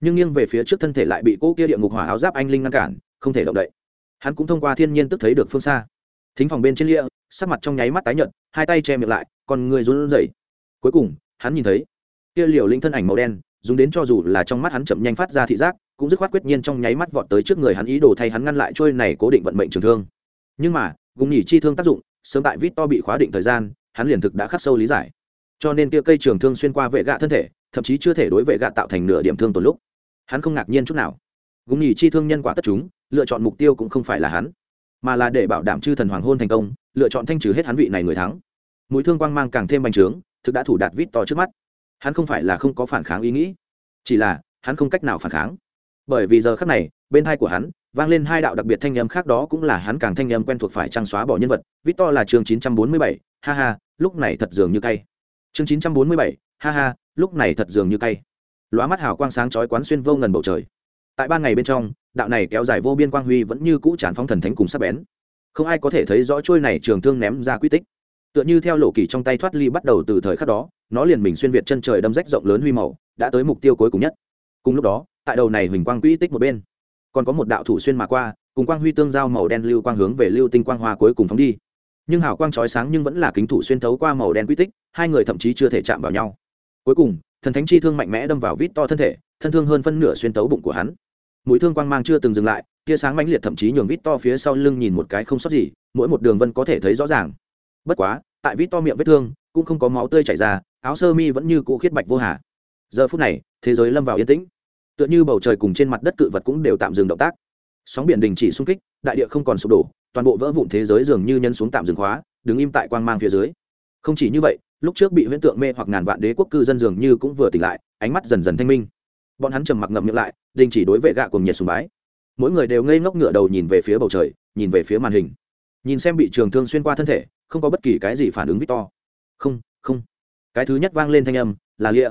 Nhưng nghiêng về phía trước thân thể lại bị cỗ kia địa ngục hỏa áo giáp anh linh ngăn cản, không thể động đậy. Hắn cũng thông qua thiên nhiên tức thấy được phương xa thính phòng bên trên lia sắc mặt trong nháy mắt tái nhợt, hai tay che miệng lại còn người run rẩy. Cuối cùng, hắn nhìn thấy, kia liều linh thân ảnh màu đen, dùng đến cho dù là trong mắt hắn chậm nhanh phát ra thị giác, cũng dứt khoát quyết nhiên trong nháy mắt vọt tới trước người hắn ý đồ thay hắn ngăn lại trôi này cố định vận mệnh trường thương. Nhưng mà, gùng nhỉ chi thương tác dụng, sớm tại vít to bị khóa định thời gian, hắn liền thực đã khắc sâu lý giải. Cho nên kia cây trường thương xuyên qua vệ gạ thân thể, thậm chí chưa thể đối vệ gạ tạo thành nửa điểm thương tổn lúc, hắn không ngạc nhiên chút nào. Gùng nhỉ chi thương nhân quả tất chúng, lựa chọn mục tiêu cũng không phải là hắn mà là để bảo đảm chư thần hoàng hôn thành công lựa chọn thanh trừ hết hắn vị này người thắng. Mũi thương quang mang càng thêm bành trướng thực đã thủ đạt vít to trước mắt. Hắn không phải là không có phản kháng ý nghĩ chỉ là hắn không cách nào phản kháng. Bởi vì giờ khắc này bên hai của hắn vang lên hai đạo đặc biệt thanh âm khác đó cũng là hắn càng thanh âm quen thuộc phải trang xóa bỏ nhân vật. Vít to là chương 947, ha ha lúc này thật dường như cay. Chương 947, ha ha lúc này thật dường như cay. Lóa mắt hào quang sáng chói quán xuyên vô ngần bầu trời tại ban ngày bên trong, đạo này kéo dài vô biên quang huy vẫn như cũ tràn phong thần thánh cùng sắc bén. Không ai có thể thấy rõ trôi này trường thương ném ra quy tích. Tựa như theo lộ kỳ trong tay thoát ly bắt đầu từ thời khắc đó, nó liền mình xuyên việt chân trời đâm rách rộng lớn huy màu, đã tới mục tiêu cuối cùng nhất. Cùng lúc đó, tại đầu này huỳnh quang quy tích một bên, còn có một đạo thủ xuyên mà qua, cùng quang huy tương giao màu đen lưu quang hướng về lưu tinh quang hoa cuối cùng phóng đi. Nhưng hào quang chói sáng nhưng vẫn là kính thủ xuyên thấu qua màu đen quy tích, hai người thậm chí chưa thể chạm vào nhau. Cuối cùng, thần thánh chi thương mạnh mẽ đâm vào vít to thân thể, thân thương hơn phân nửa xuyên tấu bụng của hắn mũi thương quang mang chưa từng dừng lại, tia sáng mãnh liệt thậm chí nhường vít to phía sau lưng nhìn một cái không sót gì, mỗi một đường vân có thể thấy rõ ràng. Bất quá, tại vít to miệng vết thương, cũng không có máu tươi chảy ra, áo sơ mi vẫn như cũ khiết bạch vô hà. Giờ phút này, thế giới lâm vào yên tĩnh. Tựa như bầu trời cùng trên mặt đất cự vật cũng đều tạm dừng động tác. Sóng biển đình chỉ xung kích, đại địa không còn sụp đổ, toàn bộ vỡ vụn thế giới dường như nhân xuống tạm dừng khóa, đứng im tại quang mang phía dưới. Không chỉ như vậy, lúc trước bị huyễn tượng mê hoặc ngàn vạn đế quốc cư dân dường như cũng vừa tỉnh lại, ánh mắt dần dần thanh minh bọn hắn trầm mặc ngậm miệng lại, đình chỉ đối vệ gạ cùng nhiệt sùng bái. Mỗi người đều ngây ngốc ngựa đầu nhìn về phía bầu trời, nhìn về phía màn hình. Nhìn xem bị trường thương xuyên qua thân thể, không có bất kỳ cái gì phản ứng victor. Không không. Cái thứ nhất vang lên thanh âm, là lia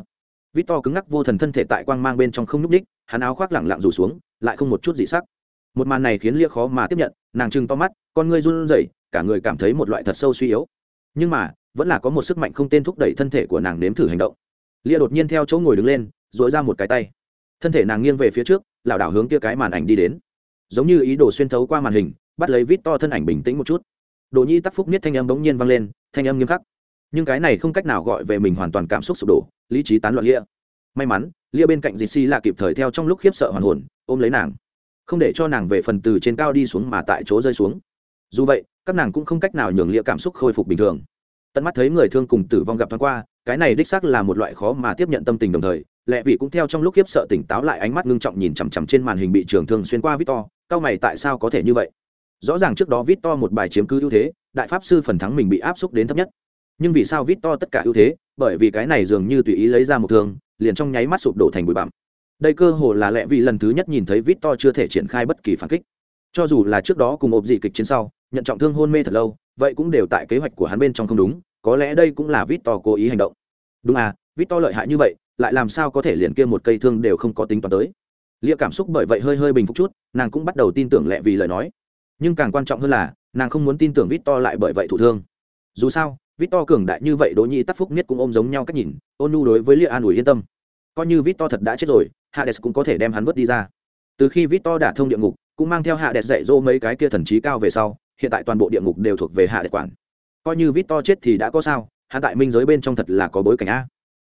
victor cứng ngắc vô thần thân thể tại quang mang bên trong không nhúc ních hắn áo khoác lẳng lặng rủ xuống, lại không một chút dị sắc. Một màn này khiến lia khó mà tiếp nhận, nàng trừng to mắt, con ngươi run rẩy, cả người cảm thấy một loại thật sâu suy yếu. Nhưng mà, vẫn là có một sức mạnh không tên thúc đẩy thân thể của nàng nếm thử hành động. Lia đột nhiên theo chỗ ngồi đứng lên dội ra một cái tay thân thể nàng nghiêng về phía trước, lảo đảo hướng kia cái màn ảnh đi đến. Giống như ý đồ xuyên thấu qua màn hình, bắt lấy vít to thân ảnh bình tĩnh một chút. Đồ nhi tắc phúc niết thanh âm bỗng nhiên vang lên, thanh âm nghiêm khắc. Nhưng cái này không cách nào gọi về mình hoàn toàn cảm xúc sụp đổ, lý trí tán loạn lia. May mắn, lia bên cạnh dì si là kịp thời theo trong lúc khiếp sợ hoàn hồn, ôm lấy nàng. Không để cho nàng về phần từ trên cao đi xuống mà tại chỗ rơi xuống. Dù vậy, các nàng cũng không cách nào nhường lia cảm xúc khôi phục bình thường. Tận mắt thấy người thương cùng tử vong gặp thoáng qua, cái này đích xác là một loại khó mà tiếp nhận tâm tình đồng thời lẹ vị cũng theo trong lúc khiếp sợ tỉnh táo lại ánh mắt ngưng trọng nhìn chằm chằm trên màn hình bị trường thương xuyên qua victor cao mày tại sao có thể như vậy? Rõ ràng trước đó victor một bài chiếm cứ ưu thế, đại pháp sư phần thắng mình bị áp xúc đến thấp nhất. Nhưng vì sao victor tất cả ưu thế? Bởi vì cái này dường như tùy ý lấy ra một thương, liền trong nháy mắt sụp đổ thành bụi bặm. Đây cơ hồ là lẹ vị lần thứ nhất nhìn thấy victor chưa thể triển khai bất kỳ phản kích. Cho dù là trước đó cùng ộp dị kịch chiến sau, nhận trọng thương hôn mê thật lâu, vậy cũng đều tại kế hoạch của hắn bên trong không đúng, có lẽ đây cũng là victor cố ý hành động. Đúng à victor lợi hại như vậy lại làm sao có thể liền kia một cây thương đều không có tính toán tới. Lia cảm xúc bởi vậy hơi hơi bình phục chút, nàng cũng bắt đầu tin tưởng lẹ vì lời nói. Nhưng càng quan trọng hơn là, nàng không muốn tin tưởng vít to lại bởi vậy thụ thương. Dù sao vít to cường đại như vậy đỗ nhi tắc phúc nhất cũng ôm giống nhau cách nhìn, ôn nu đối với lia an ủi yên tâm. Coi như vít to thật đã chết rồi, hades cũng có thể đem hắn vớt đi ra. Từ khi vít to đả thông địa ngục, cũng mang theo hades dạy dỗ mấy cái kia thần trí cao về sau, hiện tại toàn bộ địa ngục đều thuộc về hades quản. Coi như vít to chết thì đã có sao hạ tại minh giới bên trong thật là có bối cảnh a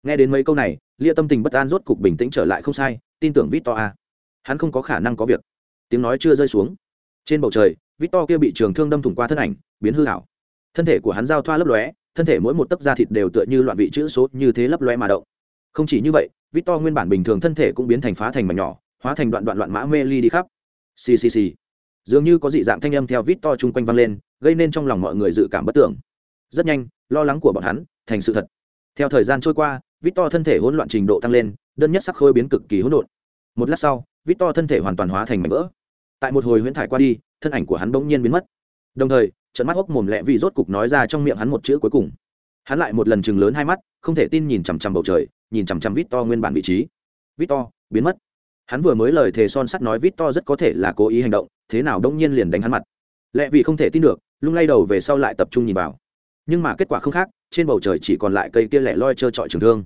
nghe đến mấy câu này, lia tâm tình bất an rốt cục bình tĩnh trở lại không sai, tin tưởng vít to a à. hắn không có khả năng có việc. Tiếng nói chưa rơi xuống. Trên bầu trời vít to kia bị trường thương đâm thủng qua thân ảnh, biến hư hảo thân thể của hắn giao thoa lấp lóe, thân thể mỗi một tấc da thịt đều tựa như loạn vị chữ số như thế lấp lóe mà động. Không chỉ như vậy vít to nguyên bản bình thường thân thể cũng biến thành phá thành mảnh nhỏ, hóa thành đoạn đoạn loạn mã mê ly đi khắp. Ccc dường như có dị dạng thanh âm theo vít to chung quanh vang lên, gây nên trong lòng mọi người dự cảm bất tưởng. Rất nhanh, lo lắng của bọn hắn thành sự thật theo thời gian trôi qua vít to thân thể hỗn loạn trình độ tăng lên, đơn nhất sắc khôi biến cực kỳ hỗn độn. Một lát sau vít to thân thể hoàn toàn hóa thành mảnh vỡ. Tại một hồi huyễn thải qua đi, thân ảnh của hắn bỗng nhiên biến mất. Đồng thời, trận mắt hốc mồm lẹ vì rốt cục nói ra trong miệng hắn một chữ cuối cùng. Hắn lại một lần chừng lớn hai mắt, không thể tin nhìn chằm chằm bầu trời, nhìn chằm chằm vít to nguyên bản vị trí. Vít to biến mất. Hắn vừa mới lời thề son sắt nói vít to rất có thể là cố ý hành động, thế nào đông nhiên liền đánh hắn mặt. Lẹ vì không thể tin được, lung lay đầu về sau lại tập trung nhìn vào. Nhưng mà kết quả không khác trên bầu trời chỉ còn lại cây kia lẻ loi trơ trọi trường thương.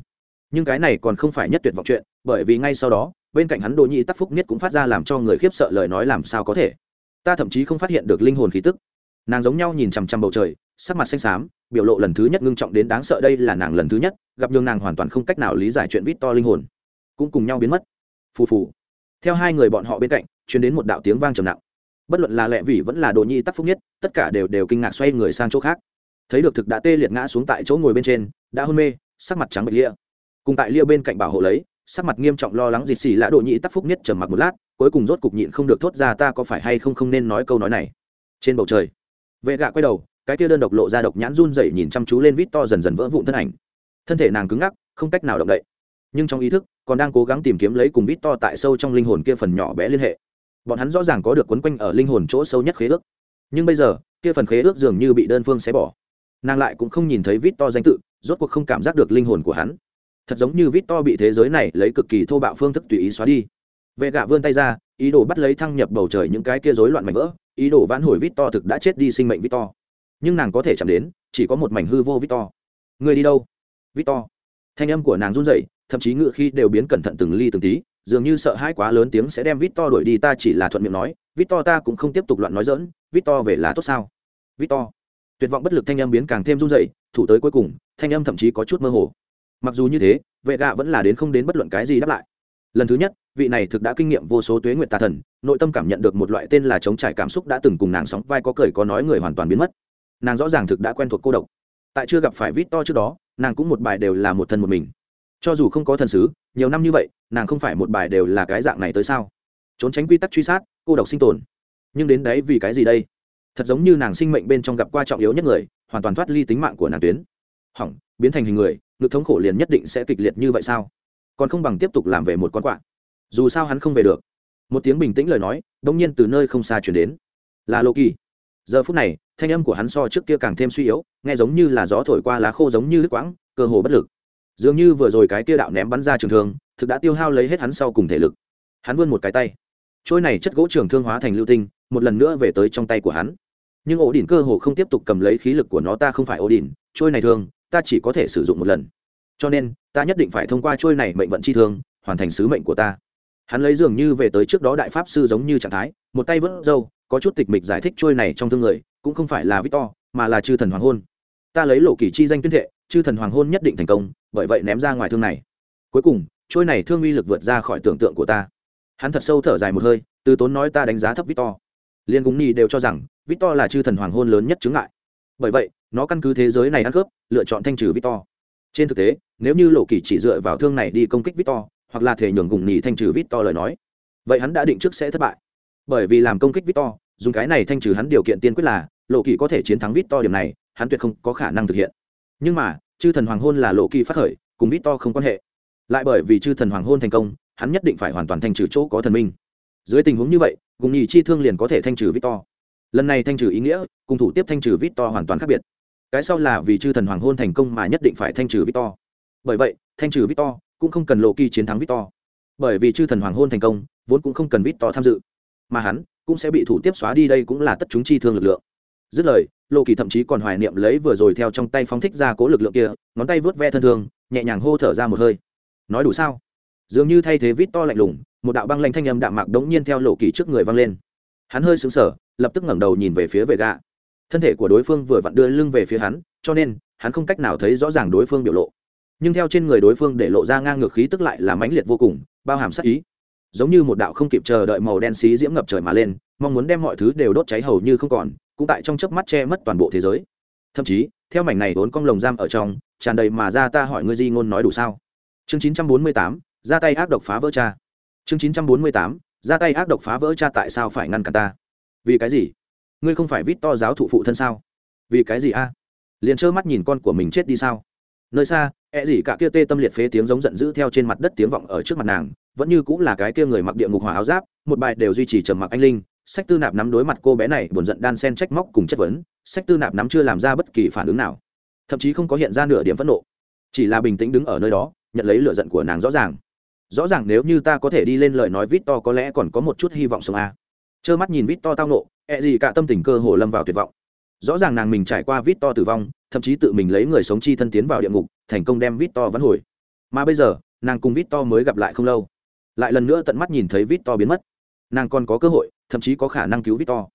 Nhưng cái này còn không phải nhất tuyệt vọng chuyện, bởi vì ngay sau đó, bên cạnh hắn đồ Nhi tắc phúc nhất cũng phát ra làm cho người khiếp sợ lời nói làm sao có thể. Ta thậm chí không phát hiện được linh hồn khí tức. Nàng giống nhau nhìn chằm chằm bầu trời, sắc mặt xanh xám, biểu lộ lần thứ nhất ngưng trọng đến đáng sợ đây là nàng lần thứ nhất, gặp nhường nàng hoàn toàn không cách nào lý giải chuyện vít to linh hồn. Cũng cùng nhau biến mất. Phù phù. Theo hai người bọn họ bên cạnh chuyển đến một đạo tiếng vang trầm nặng. Bất luận là lẹ vì vẫn là đồ nhi tắc phúc nhất tất cả đều đều kinh ngạc xoay người sang chỗ khác thấy được thực đã tê liệt ngã xuống tại chỗ ngồi bên trên, đã hôn mê, sắc mặt trắng bệch lia. Cùng tại lia bên cạnh bảo hộ lấy, sắc mặt nghiêm trọng lo lắng dịt xì lã độ nhĩ tắc phúc nhất trầm mặc một lát, cuối cùng rốt cục nhịn không được thốt ra ta có phải hay không không nên nói câu nói này. Trên bầu trời, vệ gạ quay đầu, cái kia đơn độc lộ ra độc nhãn run dậy nhìn chăm chú lên vít to dần dần vỡ vụn thân ảnh. Thân thể nàng cứng ngắc, không cách nào động đậy. Nhưng trong ý thức, còn đang cố gắng tìm kiếm lấy cùng vít to tại sâu trong linh hồn kia phần nhỏ bé liên hệ. Bọn hắn rõ ràng có được quấn quanh ở linh hồn chỗ sâu nhất khế ước. Nhưng bây giờ, kia phần khế ước dường như bị đơn phương xé bỏ nàng lại cũng không nhìn thấy vít to danh tự, rốt cuộc không cảm giác được linh hồn của hắn. Thật giống như vít to bị thế giới này lấy cực kỳ thô bạo phương thức tùy ý xóa đi. Vệ gạ vươn tay ra, ý đồ bắt lấy thăng nhập bầu trời những cái kia rối loạn mảnh vỡ, ý đồ vãn hồi vít to thực đã chết đi sinh mệnh vít to nhưng nàng có thể chạm đến, chỉ có một mảnh hư vô vít to người đi đâu? Vít to thanh âm của nàng run rẩy, thậm chí ngựa khi đều biến cẩn thận từng ly từng tí, dường như sợ hãi quá lớn tiếng sẽ đem vít to đuổi đi, ta chỉ là thuận miệng nói vít to ta cũng không tiếp tục loạn nói dỡn vít to về là tốt sao? Vít to tuyệt vọng bất lực thanh âm biến càng thêm run rẩy, thủ tới cuối cùng, thanh âm thậm chí có chút mơ hồ. Mặc dù như thế, vệ gạ vẫn là đến không đến bất luận cái gì đáp lại. Lần thứ nhất, vị này thực đã kinh nghiệm vô số tuế nguyện tà thần, nội tâm cảm nhận được một loại tên là chống trải cảm xúc đã từng cùng nàng sóng vai có cười có nói người hoàn toàn biến mất. Nàng rõ ràng thực đã quen thuộc cô độc. Tại chưa gặp phải vít to trước đó, nàng cũng một bài đều là một thân một mình. Cho dù không có thần sứ, nhiều năm như vậy, nàng không phải một bài đều là cái dạng này tới sao? Trốn tránh quy tắc truy sát, cô độc sinh tồn. Nhưng đến đấy vì cái gì đây? Thật giống như nàng sinh mệnh bên trong gặp qua trọng yếu nhất người, hoàn toàn thoát ly tính mạng của nàng tuyến. Hỏng, biến thành hình người, ngực thống khổ liền nhất định sẽ kịch liệt như vậy sao? Còn không bằng tiếp tục làm về một con quạ. Dù sao hắn không về được. Một tiếng bình tĩnh lời nói đông nhiên từ nơi không xa chuyển đến. Là lô kỳ. Giờ phút này, thanh âm của hắn so trước kia càng thêm suy yếu, nghe giống như là gió thổi qua lá khô giống như đứt quãng, cơ hồ bất lực. Dường như vừa rồi cái kia đạo ném bắn ra trường thương, thực đã tiêu hao lấy hết hắn sau cùng thể lực. Hắn vươn một cái tay. Trôi này chất gỗ trường thương hóa thành lưu tinh một lần nữa về tới trong tay của hắn. Nhưng ổ đỉnh cơ hồ không tiếp tục cầm lấy khí lực của nó ta không phải ổ đỉnh trôi này thường, ta chỉ có thể sử dụng một lần. Cho nên ta nhất định phải thông qua trôi này mệnh vận chi thương hoàn thành sứ mệnh của ta. Hắn lấy dường như về tới trước đó đại pháp sư giống như trạng thái một tay vớt râu có chút tịch mịch giải thích trôi này trong thương người cũng không phải là victor mà là chư thần hoàng hôn. Ta lấy lộ kỳ chi danh tuyên thệ chư thần hoàng hôn nhất định thành công bởi vậy ném ra ngoài thương này. Cuối cùng trôi này thương uy lực vượt ra khỏi tưởng tượng của ta. Hắn thật sâu thở dài một hơi từ tốn nói ta đánh giá thấp victor liên cung ni đều cho rằng, victor là chư thần hoàng hôn lớn nhất chứng ngại. Bởi vậy, nó căn cứ thế giới này ăn cướp, lựa chọn thanh trừ victor. Trên thực tế, nếu như lộ kỳ chỉ dựa vào thương này đi công kích victor, hoặc là thể nhường gùng nhì thanh trừ victor lời nói, vậy hắn đã định trước sẽ thất bại. Bởi vì làm công kích victor, dùng cái này thanh trừ hắn điều kiện tiên quyết là, lộ kỳ có thể chiến thắng victor điểm này, hắn tuyệt không có khả năng thực hiện. Nhưng mà, chư thần hoàng hôn là lộ kỳ phát khởi, cùng victor không quan hệ. Lại bởi vì chư thần hoàng hôn thành công, hắn nhất định phải hoàn toàn thanh trừ chỗ có thần minh. Dưới tình huống như vậy gùng nhì chi thương liền có thể thanh trừ victor. Lần này thanh trừ ý nghĩa, cùng thủ tiếp thanh trừ victor hoàn toàn khác biệt. Cái sau là vì chư thần hoàng hôn thành công mà nhất định phải thanh trừ victor. Bởi vậy, thanh trừ victor cũng không cần lộ kỳ chiến thắng victor. Bởi vì chư thần hoàng hôn thành công, vốn cũng không cần victor tham dự. Mà hắn cũng sẽ bị thủ tiếp xóa đi đây cũng là tất chúng chi thương lực lượng. Dứt lời, lộ kỳ thậm chí còn hoài niệm lấy vừa rồi theo trong tay phóng thích ra cố lực lượng kia, ngón tay vớt ve thân thương, nhẹ nhàng hô thở ra một hơi. Nói đủ sao? Dường như thay thế vít to lạnh lùng một đạo băng lanh thanh âm đạm mạc đống nhiên theo lộ kỳ trước người vang lên. Hắn hơi sững sờ lập tức ngẩng đầu nhìn về phía vệ gạ thân thể của đối phương vừa vặn đưa lưng về phía hắn cho nên hắn không cách nào thấy rõ ràng đối phương biểu lộ. Nhưng theo trên người đối phương để lộ ra ngang ngược khí tức lại là mãnh liệt vô cùng bao hàm sắc ý. Giống như một đạo không kịp chờ đợi màu đen xí diễm ngập trời mà lên mong muốn đem mọi thứ đều đốt cháy hầu như không còn cũng tại trong chớp mắt che mất toàn bộ thế giới. Thậm chí theo mảnh này vốn cong lồng giam ở trong tràn đầy mà ra ta hỏi ngươi di ngôn nói đủ sao? Chương 948, ra tay ác độc phá vỡ cha chương 948, ra tay ác độc phá vỡ cha tại sao phải ngăn cản ta? Vì cái gì? Ngươi không phải vít to giáo thụ phụ thân sao? Vì cái gì a? Liền trơ mắt nhìn con của mình chết đi sao? Nơi xa e gì cả kia tê tâm liệt phế tiếng giống giận dữ theo trên mặt đất tiếng vọng ở trước mặt nàng vẫn như cũng là cái kia người mặc địa ngục hỏa áo giáp một bài đều duy trì trầm mặc anh linh sách tư nạp nắm đối mặt cô bé này buồn giận đan sen trách móc cùng chất vấn sách tư nạp nắm chưa làm ra bất kỳ phản ứng nào thậm chí không có hiện ra nửa điểm phẫn nộ chỉ là bình tĩnh đứng ở nơi đó nhận lấy lựa giận của nàng rõ ràng rõ ràng nếu như ta có thể đi lên lời nói vít to có lẽ còn có một chút hy vọng sống a à. trơ mắt nhìn vít to tao nộ ẹ gì cả tâm tình cơ hồ lâm vào tuyệt vọng. Rõ ràng nàng mình trải qua vít to tử vong, thậm chí tự mình lấy người sống chi thân tiến vào địa ngục, thành công đem vít to vắn hồi. Mà bây giờ, nàng cùng vít to mới gặp lại không lâu. Lại lần nữa tận mắt nhìn thấy vít to biến mất. Nàng còn có cơ hội, thậm chí có khả năng cứu vít to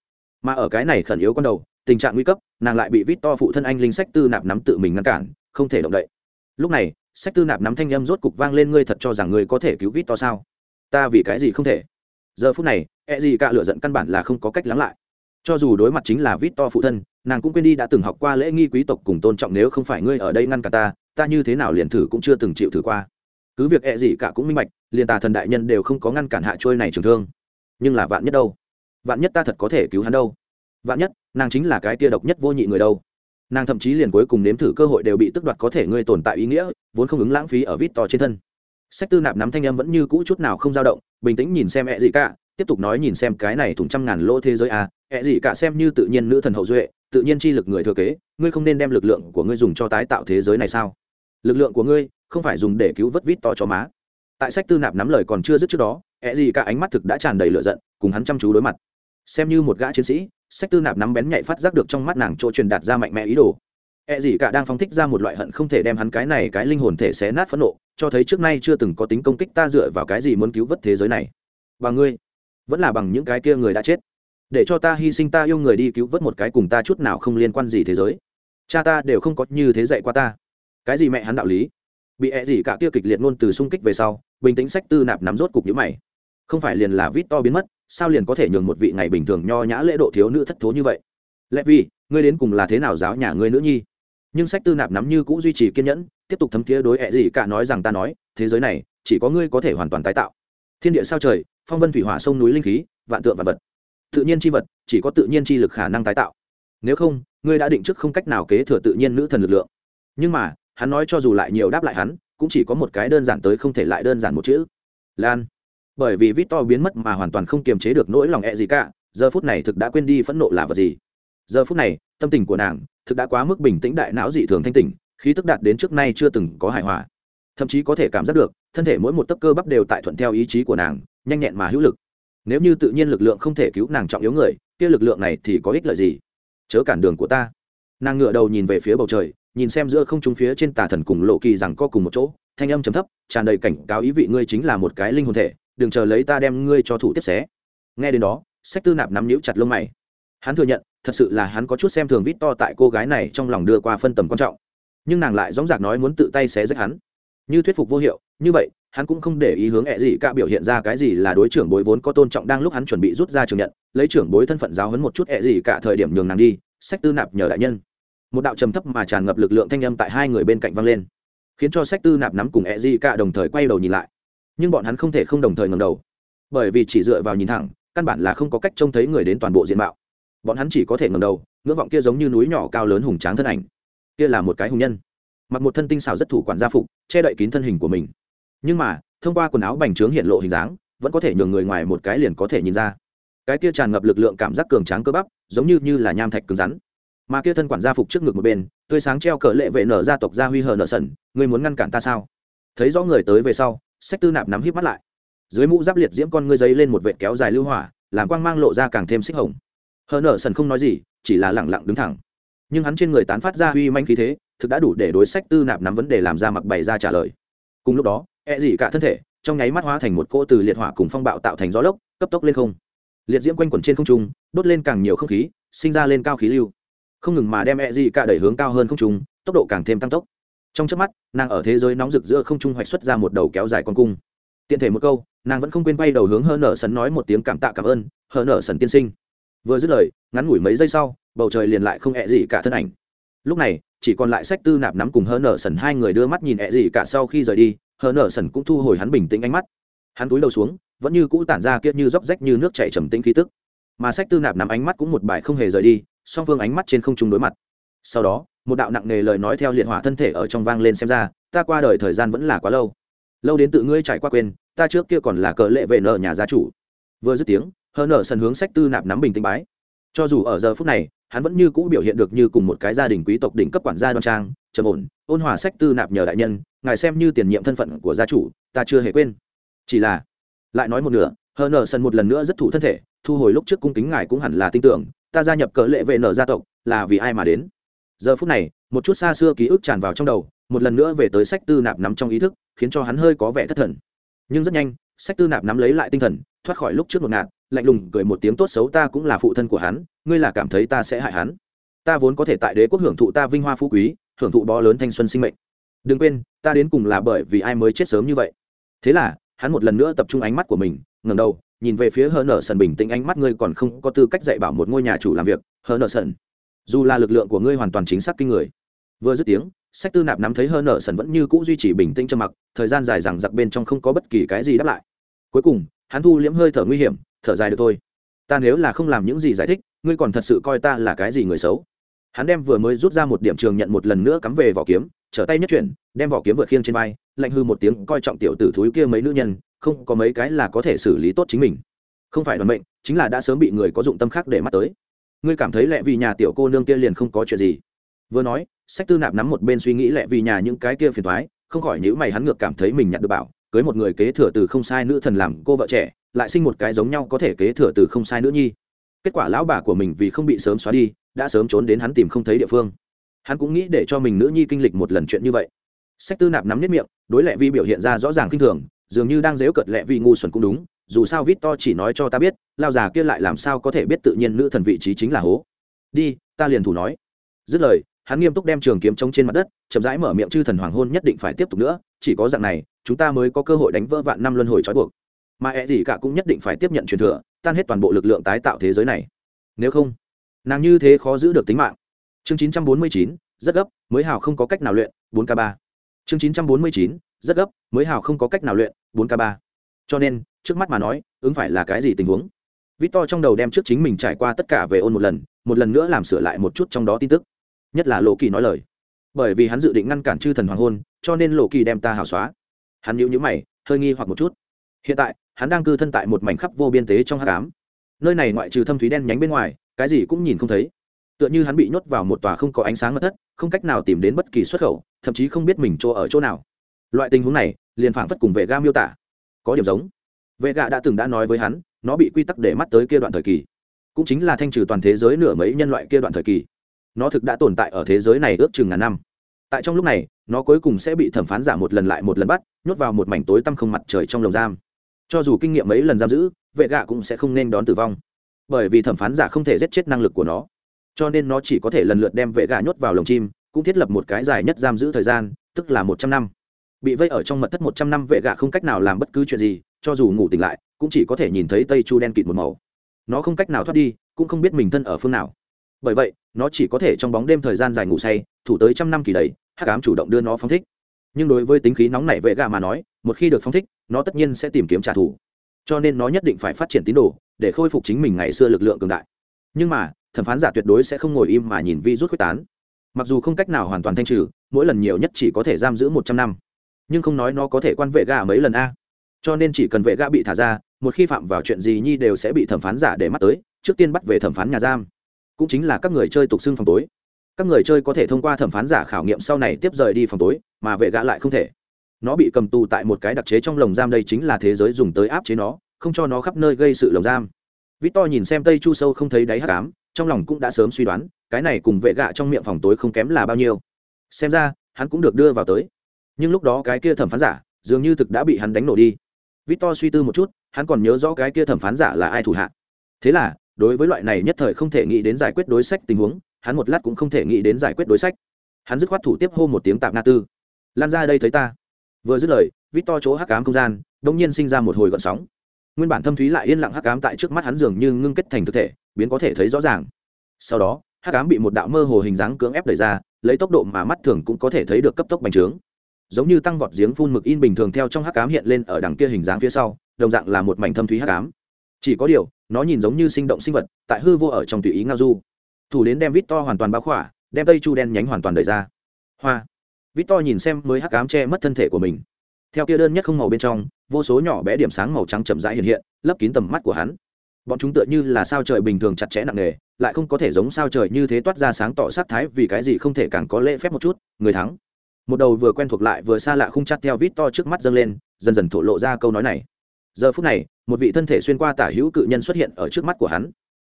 mà ở cái này khẩn yếu con đầu, tình trạng nguy cấp, nàng lại bị vít to phụ thân anh linh sách tư nạp nắm tự mình ngăn cản, không thể động đậy. Lúc này sách tư nạp nắm thanh âm rốt cục vang lên, ngươi thật cho rằng ngươi có thể cứu vít to sao? Ta vì cái gì không thể? Giờ phút này e gì cả lựa giận căn bản là không có cách lắng lại. Cho dù đối mặt chính là vít to phụ thân, nàng cũng quên đi đã từng học qua lễ nghi quý tộc cùng tôn trọng nếu không phải ngươi ở đây ngăn cả ta ta như thế nào liền thử cũng chưa từng chịu thử qua. Cứ việc e gì cả cũng minh bạch, liền tà thần đại nhân đều không có ngăn cản hạ trôi này trường thương. Nhưng là vạn nhất đâu? Vạn nhất ta thật có thể cứu hắn đâu? Vạn nhất, nàng chính là cái tia độc nhất vô nhị người đâu? Nàng thậm chí liền cuối cùng nếm thử cơ hội đều bị tức đoạt có thể ngươi tồn tại ý nghĩa, vốn không ứng lãng phí ở vít to trên thân. Sách tư nạp nắm thanh em vẫn như cũ chút nào không dao động, bình tĩnh nhìn xem e ẹ gì cả, tiếp tục nói nhìn xem cái này thủng trăm ngàn lỗ thế giới à e ẹ gì cả xem như tự nhiên nữ thần hậu duệ, tự nhiên chi lực người thừa kế, ngươi không nên đem lực lượng của ngươi dùng cho tái tạo thế giới này sao? Lực lượng của ngươi không phải dùng để cứu vớt vít to cho má. Tại sách tư nạp nắm lời còn chưa dứt trước đó e ẹ gì cả ánh mắt thực đã tràn đầy lửa giận, cùng hắn chăm chú đối mặt xem như một gã chiến sĩ, sách tư nạp nắm bén nhạy phát giác được trong mắt nàng chỗ truyền đạt ra mạnh mẽ ý đồ. E gì cả đang phóng thích ra một loại hận không thể đem hắn cái này cái linh hồn thể xé nát phẫn nộ, cho thấy trước nay chưa từng có tính công kích ta dựa vào cái gì muốn cứu vớt thế giới này. Và ngươi, vẫn là bằng những cái kia người đã chết. Để cho ta hy sinh ta yêu người đi cứu vớt một cái cùng ta chút nào không liên quan gì thế giới. Cha ta đều không có như thế dạy qua ta. Cái gì mẹ hắn đạo lý? Bị e gì cả kia kịch liệt luôn từ xung kích về sau, bình tĩnh sách tư nạp nắm rốt cục nhíu mày. Không phải liền là vít to biến mất sao liền có thể nhường một vị ngày bình thường nho nhã lễ độ thiếu nữ thất thố như vậy? Lẽ vì ngươi đến cùng là thế nào giáo nhà ngươi nữ nhi? Nhưng sách tư nạp nắm như cũng duy trì kiên nhẫn, tiếp tục thấm thiế đối ẹ gì cả nói rằng ta nói, thế giới này, chỉ có ngươi có thể hoàn toàn tái tạo. Thiên địa sao trời, phong vân thủy hỏa sông núi linh khí, vạn tượng vạn vật. Tự nhiên chi vật, chỉ có tự nhiên chi lực khả năng tái tạo. Nếu không, ngươi đã định trước không cách nào kế thừa tự nhiên nữ thần lực lượng. Nhưng mà, hắn nói cho dù lại nhiều đáp lại hắn, cũng chỉ có một cái đơn giản tới không thể lại đơn giản một chữ. Lan bởi vì vít to biến mất mà hoàn toàn không kiềm chế được nỗi lòng e gì cả, giờ phút này thực đã quên đi phẫn nộ là vật gì. Giờ phút này, tâm tình của nàng thực đã quá mức bình tĩnh đại não dị thường thanh tỉnh, khí tức đạt đến trước nay chưa từng có hài hòa. Thậm chí có thể cảm giác được, thân thể mỗi một tấc cơ bắp đều tại thuận theo ý chí của nàng, nhanh nhẹn mà hữu lực. Nếu như tự nhiên lực lượng không thể cứu nàng trọng yếu người, kia lực lượng này thì có ích lợi gì? Chớ cản đường của ta. Nàng ngựa đầu nhìn về phía bầu trời, nhìn xem giữa không trung phía trên tà thần cùng lộ kỳ rằng co cùng một chỗ, thanh âm trầm thấp, tràn đầy cảnh cáo ý vị ngươi chính là một cái linh hồn thể đừng chờ lấy ta đem ngươi cho thủ tiếp xé. Nghe đến đó, sách tư nạp nắm nhíu chặt lông mày. Hắn thừa nhận, thật sự là hắn có chút xem thường vít to tại cô gái này trong lòng đưa qua phân tầm quan trọng. Nhưng nàng lại dõng dạc nói muốn tự tay xé rách hắn. Như thuyết phục vô hiệu, như vậy, hắn cũng không để ý hướng ẹ gì cả biểu hiện ra cái gì là đối trưởng bối vốn có tôn trọng đang lúc hắn chuẩn bị rút ra trường nhận, lấy trưởng bối thân phận giáo hấn một chút ẹ gì cả thời điểm nhường nàng đi, sách tư nạp nhờ đại nhân. Một đạo trầm thấp mà tràn ngập lực lượng thanh âm tại hai người bên cạnh vang lên, khiến cho sách tư nạp nắm cùng ẹ gì cả đồng thời quay đầu nhìn lại nhưng bọn hắn không thể không đồng thời ngầm đầu. Bởi vì chỉ dựa vào nhìn thẳng, căn bản là không có cách trông thấy người đến toàn bộ diện mạo. Bọn hắn chỉ có thể ngầm đầu, ngưỡng vọng kia giống như núi nhỏ cao lớn hùng tráng thân ảnh. Kia là một cái hùng nhân. Mặc một thân tinh xảo rất thủ quản gia phục, che đậy kín thân hình của mình. Nhưng mà, thông qua quần áo bành trướng hiện lộ hình dáng, vẫn có thể nhường người ngoài một cái liền có thể nhìn ra. Cái kia tràn ngập lực lượng cảm giác cường tráng cơ bắp, giống như như là nham thạch cứng rắn. Mà kia thân quản gia phục trước ngực một bên, tươi sáng treo cờ lệ vệ nở gia tộc gia huy hờ nở sần, ngươi muốn ngăn cản ta sao? Thấy rõ người tới về sau sách tư nạp nắm híp mắt lại. Dưới mũ giáp liệt diễm con ngươi giấy lên một vệt kéo dài lưu hỏa, làm quang mang lộ ra càng thêm xích hồng. Hờ nở sần không nói gì, chỉ là lẳng lặng đứng thẳng. Nhưng hắn trên người tán phát ra uy manh khí thế, thực đã đủ để đối sách tư nạp nắm vấn đề làm ra mặc bày ra trả lời. Cùng lúc đó e gì cả thân thể, trong nháy mắt hóa thành một cô từ liệt hỏa cùng phong bạo tạo thành gió lốc, cấp tốc lên không. Liệt diễm quanh quẩn trên không trung, đốt lên càng nhiều không khí, sinh ra lên cao khí lưu. Không ngừng mà đem e gì cả đẩy hướng cao hơn không trung, tốc độ càng thêm tăng tốc trong trước mắt, nàng ở thế giới nóng rực giữa không trung hoạch xuất ra một đầu kéo dài con cung. Tiện thể một câu, nàng vẫn không quên bay đầu hướng hơ nở sần nói một tiếng cảm tạ cảm ơn hơ nở sần tiên sinh. Vừa dứt lời, ngắn ngủi mấy giây sau, bầu trời liền lại không hẹ gì cả thân ảnh. Lúc này, chỉ còn lại sách tư nạp nắm cùng hơ nở sần hai người đưa mắt nhìn hẹ gì cả sau khi rời đi hơ nở sần cũng thu hồi hắn bình tĩnh ánh mắt. Hắn túi đầu xuống, vẫn như cũ tản ra kia như róc rách như nước chảy trầm tĩnh khí tức. Mà sách tư nạp nắm ánh mắt cũng một bài không hề rời đi, song phương ánh mắt trên không trung đối mặt. Sau đó một đạo nặng nề lời nói theo liệt hỏa thân thể ở trong vang lên xem ra, ta qua đời thời gian vẫn là quá lâu. Lâu đến tự ngươi trải qua quên, ta trước kia còn là cờ lệ vệ nợ nhà gia chủ. Vừa dứt tiếng, hờ nở sần hướng sách tư nạp nắm bình tĩnh bái. Cho dù ở giờ phút này, hắn vẫn như cũ biểu hiện được như cùng một cái gia đình quý tộc đỉnh cấp quản gia đoan trang, trầm ổn, ôn hòa sách tư nạp nhờ đại nhân, ngài xem như tiền nhiệm thân phận của gia chủ, ta chưa hề quên. Chỉ là, lại nói một nửa, hờ nở sần một lần nữa rất thủ thân thể, thu hồi lúc trước cung kính ngài cũng hẳn là tin tưởng, ta gia nhập cỡ lệ vệ nở gia tộc, là vì ai mà đến? Giờ phút này, một chút xa xưa ký ức tràn vào trong đầu, một lần nữa về tới sách tư nạp nắm trong ý thức, khiến cho hắn hơi có vẻ thất thần. Nhưng rất nhanh, sách tư nạp nắm lấy lại tinh thần, thoát khỏi lúc trước một ngạt, lạnh lùng cười một tiếng tốt xấu ta cũng là phụ thân của hắn, ngươi là cảm thấy ta sẽ hại hắn. Ta vốn có thể tại đế quốc hưởng thụ ta vinh hoa phú quý, hưởng thụ bó lớn thanh xuân sinh mệnh. Đừng quên, ta đến cùng là bởi vì ai mới chết sớm như vậy. Thế là, hắn một lần nữa tập trung ánh mắt của mình, ngẩng đầu, nhìn về phía hờ nở sần bình tĩnh ánh mắt, ngươi còn không có tư cách dạy bảo một ngôi nhà chủ làm việc, hờ nở sần dù là lực lượng của ngươi hoàn toàn chính xác kinh người. Vừa dứt tiếng, sách tư nạp nắm thấy hơn nở sần vẫn như cũ duy trì bình tĩnh trầm mặc, thời gian dài rằng giặc bên trong không có bất kỳ cái gì đáp lại. Cuối cùng, hắn thu liễm hơi thở nguy hiểm, thở dài được thôi. Ta nếu là không làm những gì giải thích, ngươi còn thật sự coi ta là cái gì người xấu? Hắn đem vừa mới rút ra một điểm trường nhận một lần nữa cắm về vỏ kiếm, trở tay nhất chuyển, đem vỏ kiếm vượt khiêng trên vai, lạnh hư một tiếng coi trọng tiểu tử thúi kia mấy nữ nhân, không có mấy cái là có thể xử lý tốt chính mình. Không phải đoàn mệnh, chính là đã sớm bị người có dụng tâm khác để mắt tới ngươi cảm thấy lẹ vì nhà tiểu cô nương kia liền không có chuyện gì? Vừa nói, sách tư nạp nắm một bên suy nghĩ lẹ vì nhà những cái kia phiền thoái không khỏi nhữ mày, hắn ngược cảm thấy mình nhận được bảo, cưới một người kế thừa từ không sai nữ thần làm cô vợ trẻ, lại sinh một cái giống nhau có thể kế thừa từ không sai nữ nhi. Kết quả lão bà của mình vì không bị sớm xóa đi, đã sớm trốn đến hắn tìm không thấy địa phương. Hắn cũng nghĩ để cho mình nữ nhi kinh lịch một lần chuyện như vậy. Sách tư nạp nắm nhất miệng, đối lệ vi biểu hiện ra rõ ràng kinh thường, dường như đang dếu cợt lệ vi ngu xuẩn cũng đúng dù sao vít to chỉ nói cho ta biết lao già kia lại làm sao có thể biết tự nhiên nữ thần vị trí chính là hố. Đi ta liền thủ nói. Dứt lời hắn nghiêm túc đem trường kiếm trống trên mặt đất chậm rãi mở miệng chư thần hoàng hôn nhất định phải tiếp tục nữa chỉ có dạng này chúng ta mới có cơ hội đánh vỡ vạn năm luân hồi trói buộc. Mà ẹ gì cả cũng nhất định phải tiếp nhận truyền thừa tan hết toàn bộ lực lượng tái tạo thế giới này. Nếu không nàng như thế khó giữ được tính mạng. Chương 949, rất gấp mới hào không có cách nào luyện 4 k 3 chương 949, rất gấp mới hào không có cách nào luyện 4 k 3 cho nên trước mắt mà nói, ứng phải là cái gì tình huống? Victor trong đầu đem trước chính mình trải qua tất cả về ôn một lần một lần nữa làm sửa lại một chút trong đó tin tức. Nhất là lộ kỳ nói lời. Bởi vì hắn dự định ngăn cản chư thần hoàng hôn, cho nên lộ kỳ đem ta hào xóa. Hắn nhíu nhíu mày, hơi nghi hoặc một chút. Hiện tại, hắn đang cư thân tại một mảnh khắp vô biên tế trong hát cám nơi này ngoại trừ thâm thúy đen nhánh bên ngoài, cái gì cũng nhìn không thấy. Tựa như hắn bị nhốt vào một tòa không có ánh sáng mất thất, không cách nào tìm đến bất kỳ xuất khẩu, thậm chí không biết mình chỗ ở chỗ nào. Loại tình huống này, liền phảng phất cùng vệ ga miêu tả. Có điểm giống vệ gạ đã từng đã nói với hắn, nó bị quy tắc để mắt tới kia đoạn thời kỳ, cũng chính là thanh trừ toàn thế giới nửa mấy nhân loại kia đoạn thời kỳ. Nó thực đã tồn tại ở thế giới này ước chừng ngàn năm. Tại trong lúc này, nó cuối cùng sẽ bị thẩm phán giả một lần lại một lần bắt, nhốt vào một mảnh tối tăm không mặt trời trong lồng giam. Cho dù kinh nghiệm mấy lần giam giữ, vệ gạ cũng sẽ không nên đón tử vong. Bởi vì thẩm phán giả không thể giết chết năng lực của nó. Cho nên nó chỉ có thể lần lượt đem vệ gà nhốt vào lồng chim, cũng thiết lập một cái dài nhất giam giữ thời gian, tức là một trăm năm. Bị vây ở trong mật thất một trăm năm, vệ gà không cách nào làm bất cứ chuyện gì cho dù ngủ tỉnh lại, cũng chỉ có thể nhìn thấy tây chu đen kịt một màu. Nó không cách nào thoát đi, cũng không biết mình thân ở phương nào. Bởi vậy, nó chỉ có thể trong bóng đêm thời gian dài ngủ say, thủ tới trăm năm kỳ đầy, hắc ám chủ động đưa nó phóng thích. Nhưng đối với tính khí nóng nảy vệ gà mà nói, một khi được phóng thích, nó tất nhiên sẽ tìm kiếm trả thù. Cho nên nó nhất định phải phát triển tín đồ, để khôi phục chính mình ngày xưa lực lượng cường đại. Nhưng mà, thẩm phán giả tuyệt đối sẽ không ngồi im mà nhìn vi rút quyết tán. Mặc dù không cách nào hoàn toàn thanh trừ, mỗi lần nhiều nhất chỉ có thể giam giữ một trăm năm. Nhưng không nói nó có thể quan vệ gà mấy lần a cho nên chỉ cần vệ gã bị thả ra, một khi phạm vào chuyện gì nhi đều sẽ bị thẩm phán giả để mắt tới, trước tiên bắt về thẩm phán nhà giam. Cũng chính là các người chơi tục xưng phòng tối. Các người chơi có thể thông qua thẩm phán giả khảo nghiệm sau này tiếp rời đi phòng tối, mà vệ gã lại không thể. Nó bị cầm tù tại một cái đặc chế trong lồng giam đây chính là thế giới dùng tới áp chế nó, không cho nó khắp nơi gây sự lồng giam. Vít to nhìn xem tây chu sâu không thấy đáy hát cám trong lòng cũng đã sớm suy đoán, cái này cùng vệ gạ trong miệng phòng tối không kém là bao nhiêu. Xem ra, hắn cũng được đưa vào tới. Nhưng lúc đó cái kia thẩm phán giả, dường như thực đã bị hắn đánh nổ đi. Victor suy tư một chút, hắn còn nhớ rõ cái kia thẩm phán giả là ai thủ hạ. Thế là, đối với loại này nhất thời không thể nghĩ đến giải quyết đối sách tình huống, hắn một lát cũng không thể nghĩ đến giải quyết đối sách. Hắn dứt khoát thủ tiếp hô một tiếng tạm na tư. Lan ra đây thấy ta. Vừa dứt lời, Victor chỗ hắc ám không gian đột nhiên sinh ra một hồi gợn sóng. Nguyên bản thâm thúy lại yên lặng hắc ám tại trước mắt hắn dường như ngưng kết thành thực thể, biến có thể thấy rõ ràng. Sau đó, hắc ám bị một đạo mơ hồ hình dáng cưỡng ép đẩy ra, lấy tốc độ mà mắt thường cũng có thể thấy được cấp tốc bành trướng giống như tăng vọt giếng phun mực in bình thường theo trong hắc cám hiện lên ở đằng kia hình dáng phía sau, đồng dạng là một mảnh thâm thúy hắc cám chỉ có điều, nó nhìn giống như sinh động sinh vật, tại hư vô ở trong tùy ý ngao du. Thủ đến đem vít to hoàn toàn bao khỏa, đem tây chu đen nhánh hoàn toàn đời ra. Hoa. Vít to nhìn xem mới hắc cám che mất thân thể của mình. Theo kia đơn nhất không màu bên trong, vô số nhỏ bé điểm sáng màu trắng chậm rãi hiện hiện, lấp kín tầm mắt của hắn. Bọn chúng tựa như là sao trời bình thường chặt chẽ nặng nề, lại không có thể giống sao trời như thế toát ra sáng tỏ sát thái vì cái gì không thể càng có lễ phép một chút, người thắng một đầu vừa quen thuộc lại vừa xa lạ không chặt theo vít to trước mắt dâng lên, dần dần thổ lộ ra câu nói này. Giờ phút này, một vị thân thể xuyên qua tả hữu cự nhân xuất hiện ở trước mắt của hắn.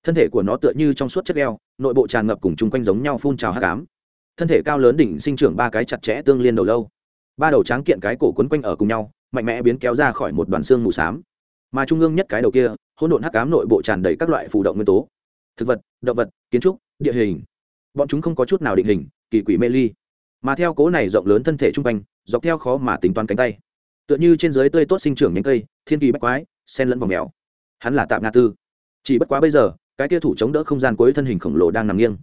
Thân thể của nó tựa như trong suốt chất eo nội bộ tràn ngập cùng chung quanh giống nhau phun trào hát cám thân thể cao lớn đỉnh sinh trưởng ba cái chặt chẽ tương liên đầu lâu. Ba đầu tráng kiện cái cổ quấn quanh ở cùng nhau, mạnh mẽ biến kéo ra khỏi một đoàn xương mù xám. Mà trung ương nhất cái đầu kia, hỗn độn hắc cám nội bộ tràn đầy các loại phù động nguyên tố. Thực vật, động vật, kiến trúc, địa hình. Bọn chúng không có chút nào định hình, kỳ quỷ mê ly mà theo cố này rộng lớn thân thể trung quanh, dọc theo khó mà tính toán cánh tay. Tựa như trên dưới tươi tốt sinh trưởng nhánh cây, thiên kỳ bách quái sen lẫn vòng mèo. Hắn là tạm nga tư. Chỉ bất quá bây giờ, cái kia thủ chống đỡ không gian cuối thân hình khổng lồ đang nằm nghiêng.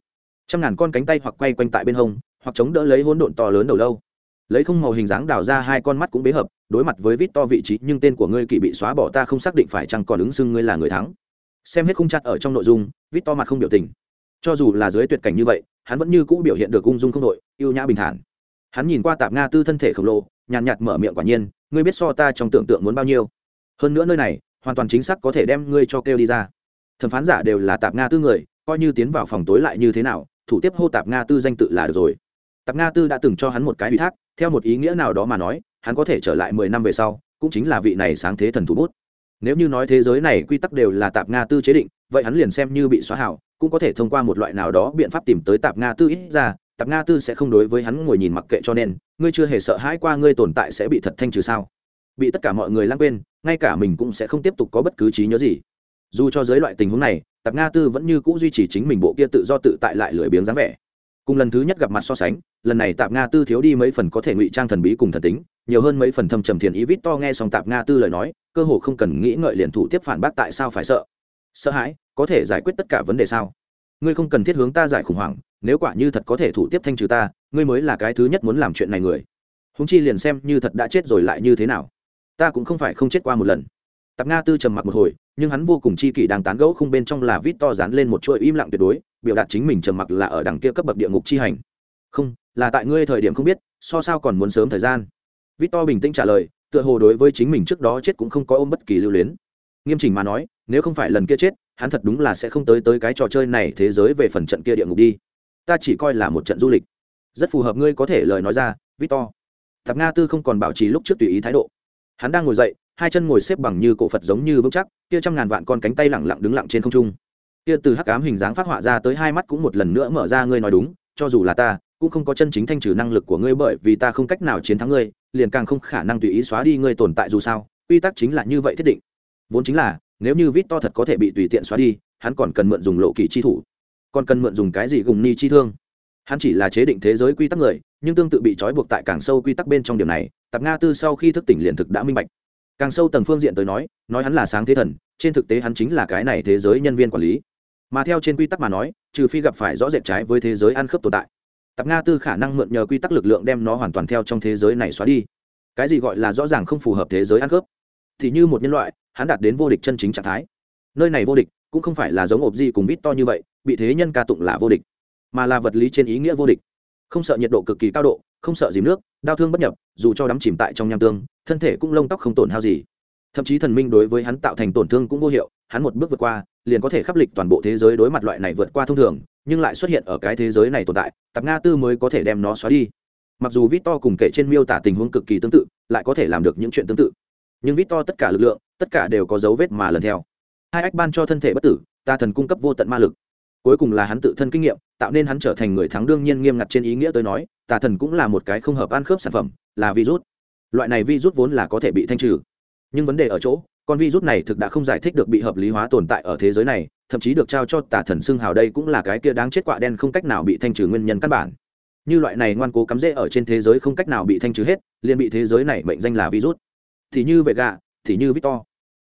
Trăm ngàn con cánh tay hoặc quay quanh tại bên hông, hoặc chống đỡ lấy hỗn độn to lớn đầu lâu. Lấy không màu hình dáng đào ra hai con mắt cũng bế hợp, đối mặt với vít to vị trí, nhưng tên của ngươi kỵ bị xóa bỏ ta không xác định phải chăng còn ứng xưng ngươi là người thắng. Xem hết khung chặt ở trong nội dung, vít to mặt không biểu tình cho dù là dưới tuyệt cảnh như vậy, hắn vẫn như cũ biểu hiện được ung dung không đội ưu nhã bình thản. Hắn nhìn qua tạp nga tư thân thể khổng lồ, nhàn nhạt mở miệng quả nhiên, ngươi biết so ta trong tưởng tượng muốn bao nhiêu? Hơn nữa nơi này, hoàn toàn chính xác có thể đem ngươi cho kêu đi ra. Thẩm phán giả đều là tạp nga tư người, coi như tiến vào phòng tối lại như thế nào, thủ tiếp hô tạp nga tư danh tự là được rồi. Tạp nga tư đã từng cho hắn một cái ủy thác, theo một ý nghĩa nào đó mà nói, hắn có thể trở lại mười năm về sau, cũng chính là vị này sáng thế thần thủ bút. Nếu như nói thế giới này quy tắc đều là tạp nga tư chế định, vậy hắn liền xem như bị xóa hảo cũng có thể thông qua một loại nào đó biện pháp tìm tới tạp nga tư ít ra, tạp nga tư sẽ không đối với hắn ngồi nhìn mặc kệ cho nên, ngươi chưa hề sợ hãi qua ngươi tồn tại sẽ bị thật thanh trừ sao? Bị tất cả mọi người lãng quên, ngay cả mình cũng sẽ không tiếp tục có bất cứ trí nhớ gì. Dù cho dưới loại tình huống này, tạp nga tư vẫn như c ũ duy trì chính mình bộ kia tự do tự tại lại lười biếng dáng vẻ. Cùng lần thứ nhất gặp mặt so sánh, lần này tạp nga tư thiếu đi mấy phần có thể ngụy trang thần bí cùng thần tính, nhiều hơn mấy phần thâm trầm thiền ý vít to nghe xong tạp nga tư lời nói, cơ hồ không cần nghĩ ngợi liền thủ tiếp phản bác tại sao phải sợ sợ hãi, có thể giải quyết tất cả vấn đề sao? Ngươi không cần thiết hướng ta giải khủng hoảng, nếu quả như thật có thể thủ tiếp thanh trừ ta, ngươi mới là cái thứ nhất muốn làm chuyện này người. Húng chi liền xem như thật đã chết rồi lại như thế nào. Ta cũng không phải không chết qua một lần. Tạp nga tư trầm mặc một hồi, nhưng hắn vô cùng chi kỷ đang tán gẫu không bên trong là vít to dán lên một chuỗi im lặng tuyệt đối, biểu đạt chính mình trầm mặc là ở đằng kia cấp bậc địa ngục chi hành. Không, là tại ngươi thời điểm không biết, so sao còn muốn sớm thời gian? Vít to bình tĩnh trả lời, tựa hồ đối với chính mình trước đó chết cũng không có ôm bất kỳ lưu luyến nghiêm chỉnh mà nói, nếu không phải lần kia chết, hắn thật đúng là sẽ không tới tới cái trò chơi này thế giới về phần trận kia địa ngục đi. Ta chỉ coi là một trận du lịch. Rất phù hợp ngươi có thể lời nói ra, victor. Tạp nga tư không còn bảo trì lúc trước tùy ý thái độ. Hắn đang ngồi dậy, hai chân ngồi xếp bằng như cổ phật giống như vững chắc, kia trăm ngàn vạn con cánh tay lẳng lặng đứng lặng trên không trung. Kia từ hắc ám hình dáng phát họa ra tới hai mắt cũng một lần nữa mở ra ngươi nói đúng, cho dù là ta, cũng không có chân chính thanh trừ năng lực của ngươi bởi vì ta không cách nào chiến thắng ngươi, liền càng không khả năng tùy ý xóa đi ngươi tồn tại dù sao, quy tắc chính là như vậy thiết định vốn chính là, nếu như vít to thật có thể bị tùy tiện xóa đi, hắn còn cần mượn dùng lộ kỳ chi thủ, còn cần mượn dùng cái gì gùng ni chi thương. Hắn chỉ là chế định thế giới quy tắc người, nhưng tương tự bị trói buộc tại càng sâu quy tắc bên trong điểm này, tạp nga tư sau khi thức tỉnh liền thực đã minh bạch. Càng sâu tầng phương diện tới nói nói hắn là sáng thế thần, trên thực tế hắn chính là cái này thế giới nhân viên quản lý. Mà theo trên quy tắc mà nói, trừ phi gặp phải rõ rệt trái với thế giới ăn khớp tồn tại. Tạp nga tư khả năng mượn nhờ quy tắc lực lượng đem nó hoàn toàn theo trong thế giới này xóa đi. Cái gì gọi là rõ ràng không phù hợp thế giới ăn khớp? Thì như một nhân loại hắn đạt đến vô địch chân chính trạng thái. Nơi này vô địch cũng không phải là giống ộp gì cùng vít to như vậy, bị thế nhân ca tụng là vô địch, mà là vật lý trên ý nghĩa vô địch. Không sợ nhiệt độ cực kỳ cao độ, không sợ dìm nước, đau thương bất nhập, dù cho đắm chìm tại trong nham tương, thân thể cũng lông tóc không tổn hao gì. Thậm chí thần minh đối với hắn tạo thành tổn thương cũng vô hiệu, hắn một bước vượt qua, liền có thể khắp lịch toàn bộ thế giới đối mặt loại này vượt qua thông thường, nhưng lại xuất hiện ở cái thế giới này tồn tại, tạp nga tư mới có thể đem nó xóa đi. Mặc dù vít to cùng kể trên miêu tả tình huống cực kỳ tương tự, lại có thể làm được những chuyện tương tự. Nhưng vít to tất cả lực lượng tất cả đều có dấu vết mà lần theo. Hai ách ban cho thân thể bất tử, ta thần cung cấp vô tận ma lực. Cuối cùng là hắn tự thân kinh nghiệm, tạo nên hắn trở thành người thắng đương nhiên nghiêm ngặt trên ý nghĩa tới nói tà thần cũng là một cái không hợp ăn khớp sản phẩm, là virus. Loại này virus vốn là có thể bị thanh trừ. Nhưng vấn đề ở chỗ, con virus này thực đã không giải thích được bị hợp lý hóa tồn tại ở thế giới này, thậm chí được trao cho tà thần xưng hào đây cũng là cái kia đáng chết quạ đen không cách nào bị thanh trừ nguyên nhân căn bản. Như loại này ngoan cố cắm rễ ở trên thế giới không cách nào bị thanh trừ hết, liền bị thế giới này mệnh danh là virus. Thì như vậy gạ thì như victor.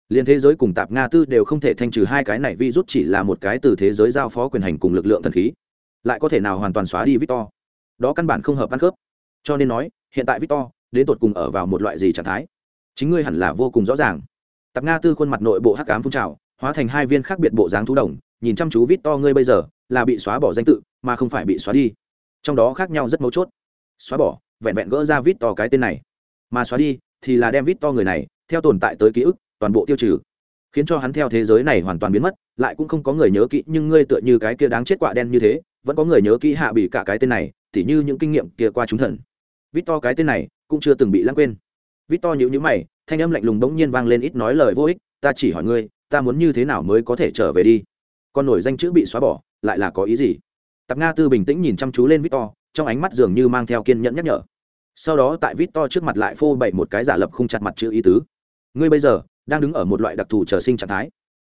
Liên thế giới cùng tạp nga tư đều không thể thanh trừ hai cái này virus chỉ là một cái từ thế giới giao phó quyền hành cùng lực lượng thần khí. Lại có thể nào hoàn toàn xóa đi victor? Đó căn bản không hợp ăn khớp. Cho nên nói, hiện tại victor, đến tột cùng ở vào một loại gì trạng thái? Chính ngươi hẳn là vô cùng rõ ràng. Tạp nga tư khuôn mặt nội bộ hắc cám phun trào, hóa thành hai viên khác biệt bộ dáng thú đồng, nhìn chăm chú victor ngươi bây giờ, là bị xóa bỏ danh tự, mà không phải bị xóa đi. Trong đó khác nhau rất mấu chốt. Xóa bỏ, vẹn vẹn gỡ ra victor cái tên này. Mà xóa đi, thì là đem victor người này theo tồn tại tới ký ức, toàn bộ tiêu trừ. Khiến cho hắn theo thế giới này hoàn toàn biến mất, lại cũng không có người nhớ kỹ, nhưng ngươi tựa như cái kia đáng chết quạ đen như thế, vẫn có người nhớ kỹ hạ bị cả cái tên này, tỉ như những kinh nghiệm kia qua chúng thần. Vít to cái tên này cũng chưa từng bị lãng quên. Vít to nhữ nhữ mày, thanh âm lạnh lùng bỗng nhiên vang lên ít nói lời vô ích, ta chỉ hỏi ngươi, ta muốn như thế nào mới có thể trở về đi? Con nổi danh chữ bị xóa bỏ, lại là có ý gì? Tạp nga tư bình tĩnh nhìn chăm chú lên vít to trong ánh mắt dường như mang theo kiên nhẫn nhắc nhở sau đó tại vít to trước mặt lại phô bày một cái giả lập không chặt mặt chữ ý tứ. Ngươi bây giờ đang đứng ở một loại đặc thù chờ sinh trạng thái.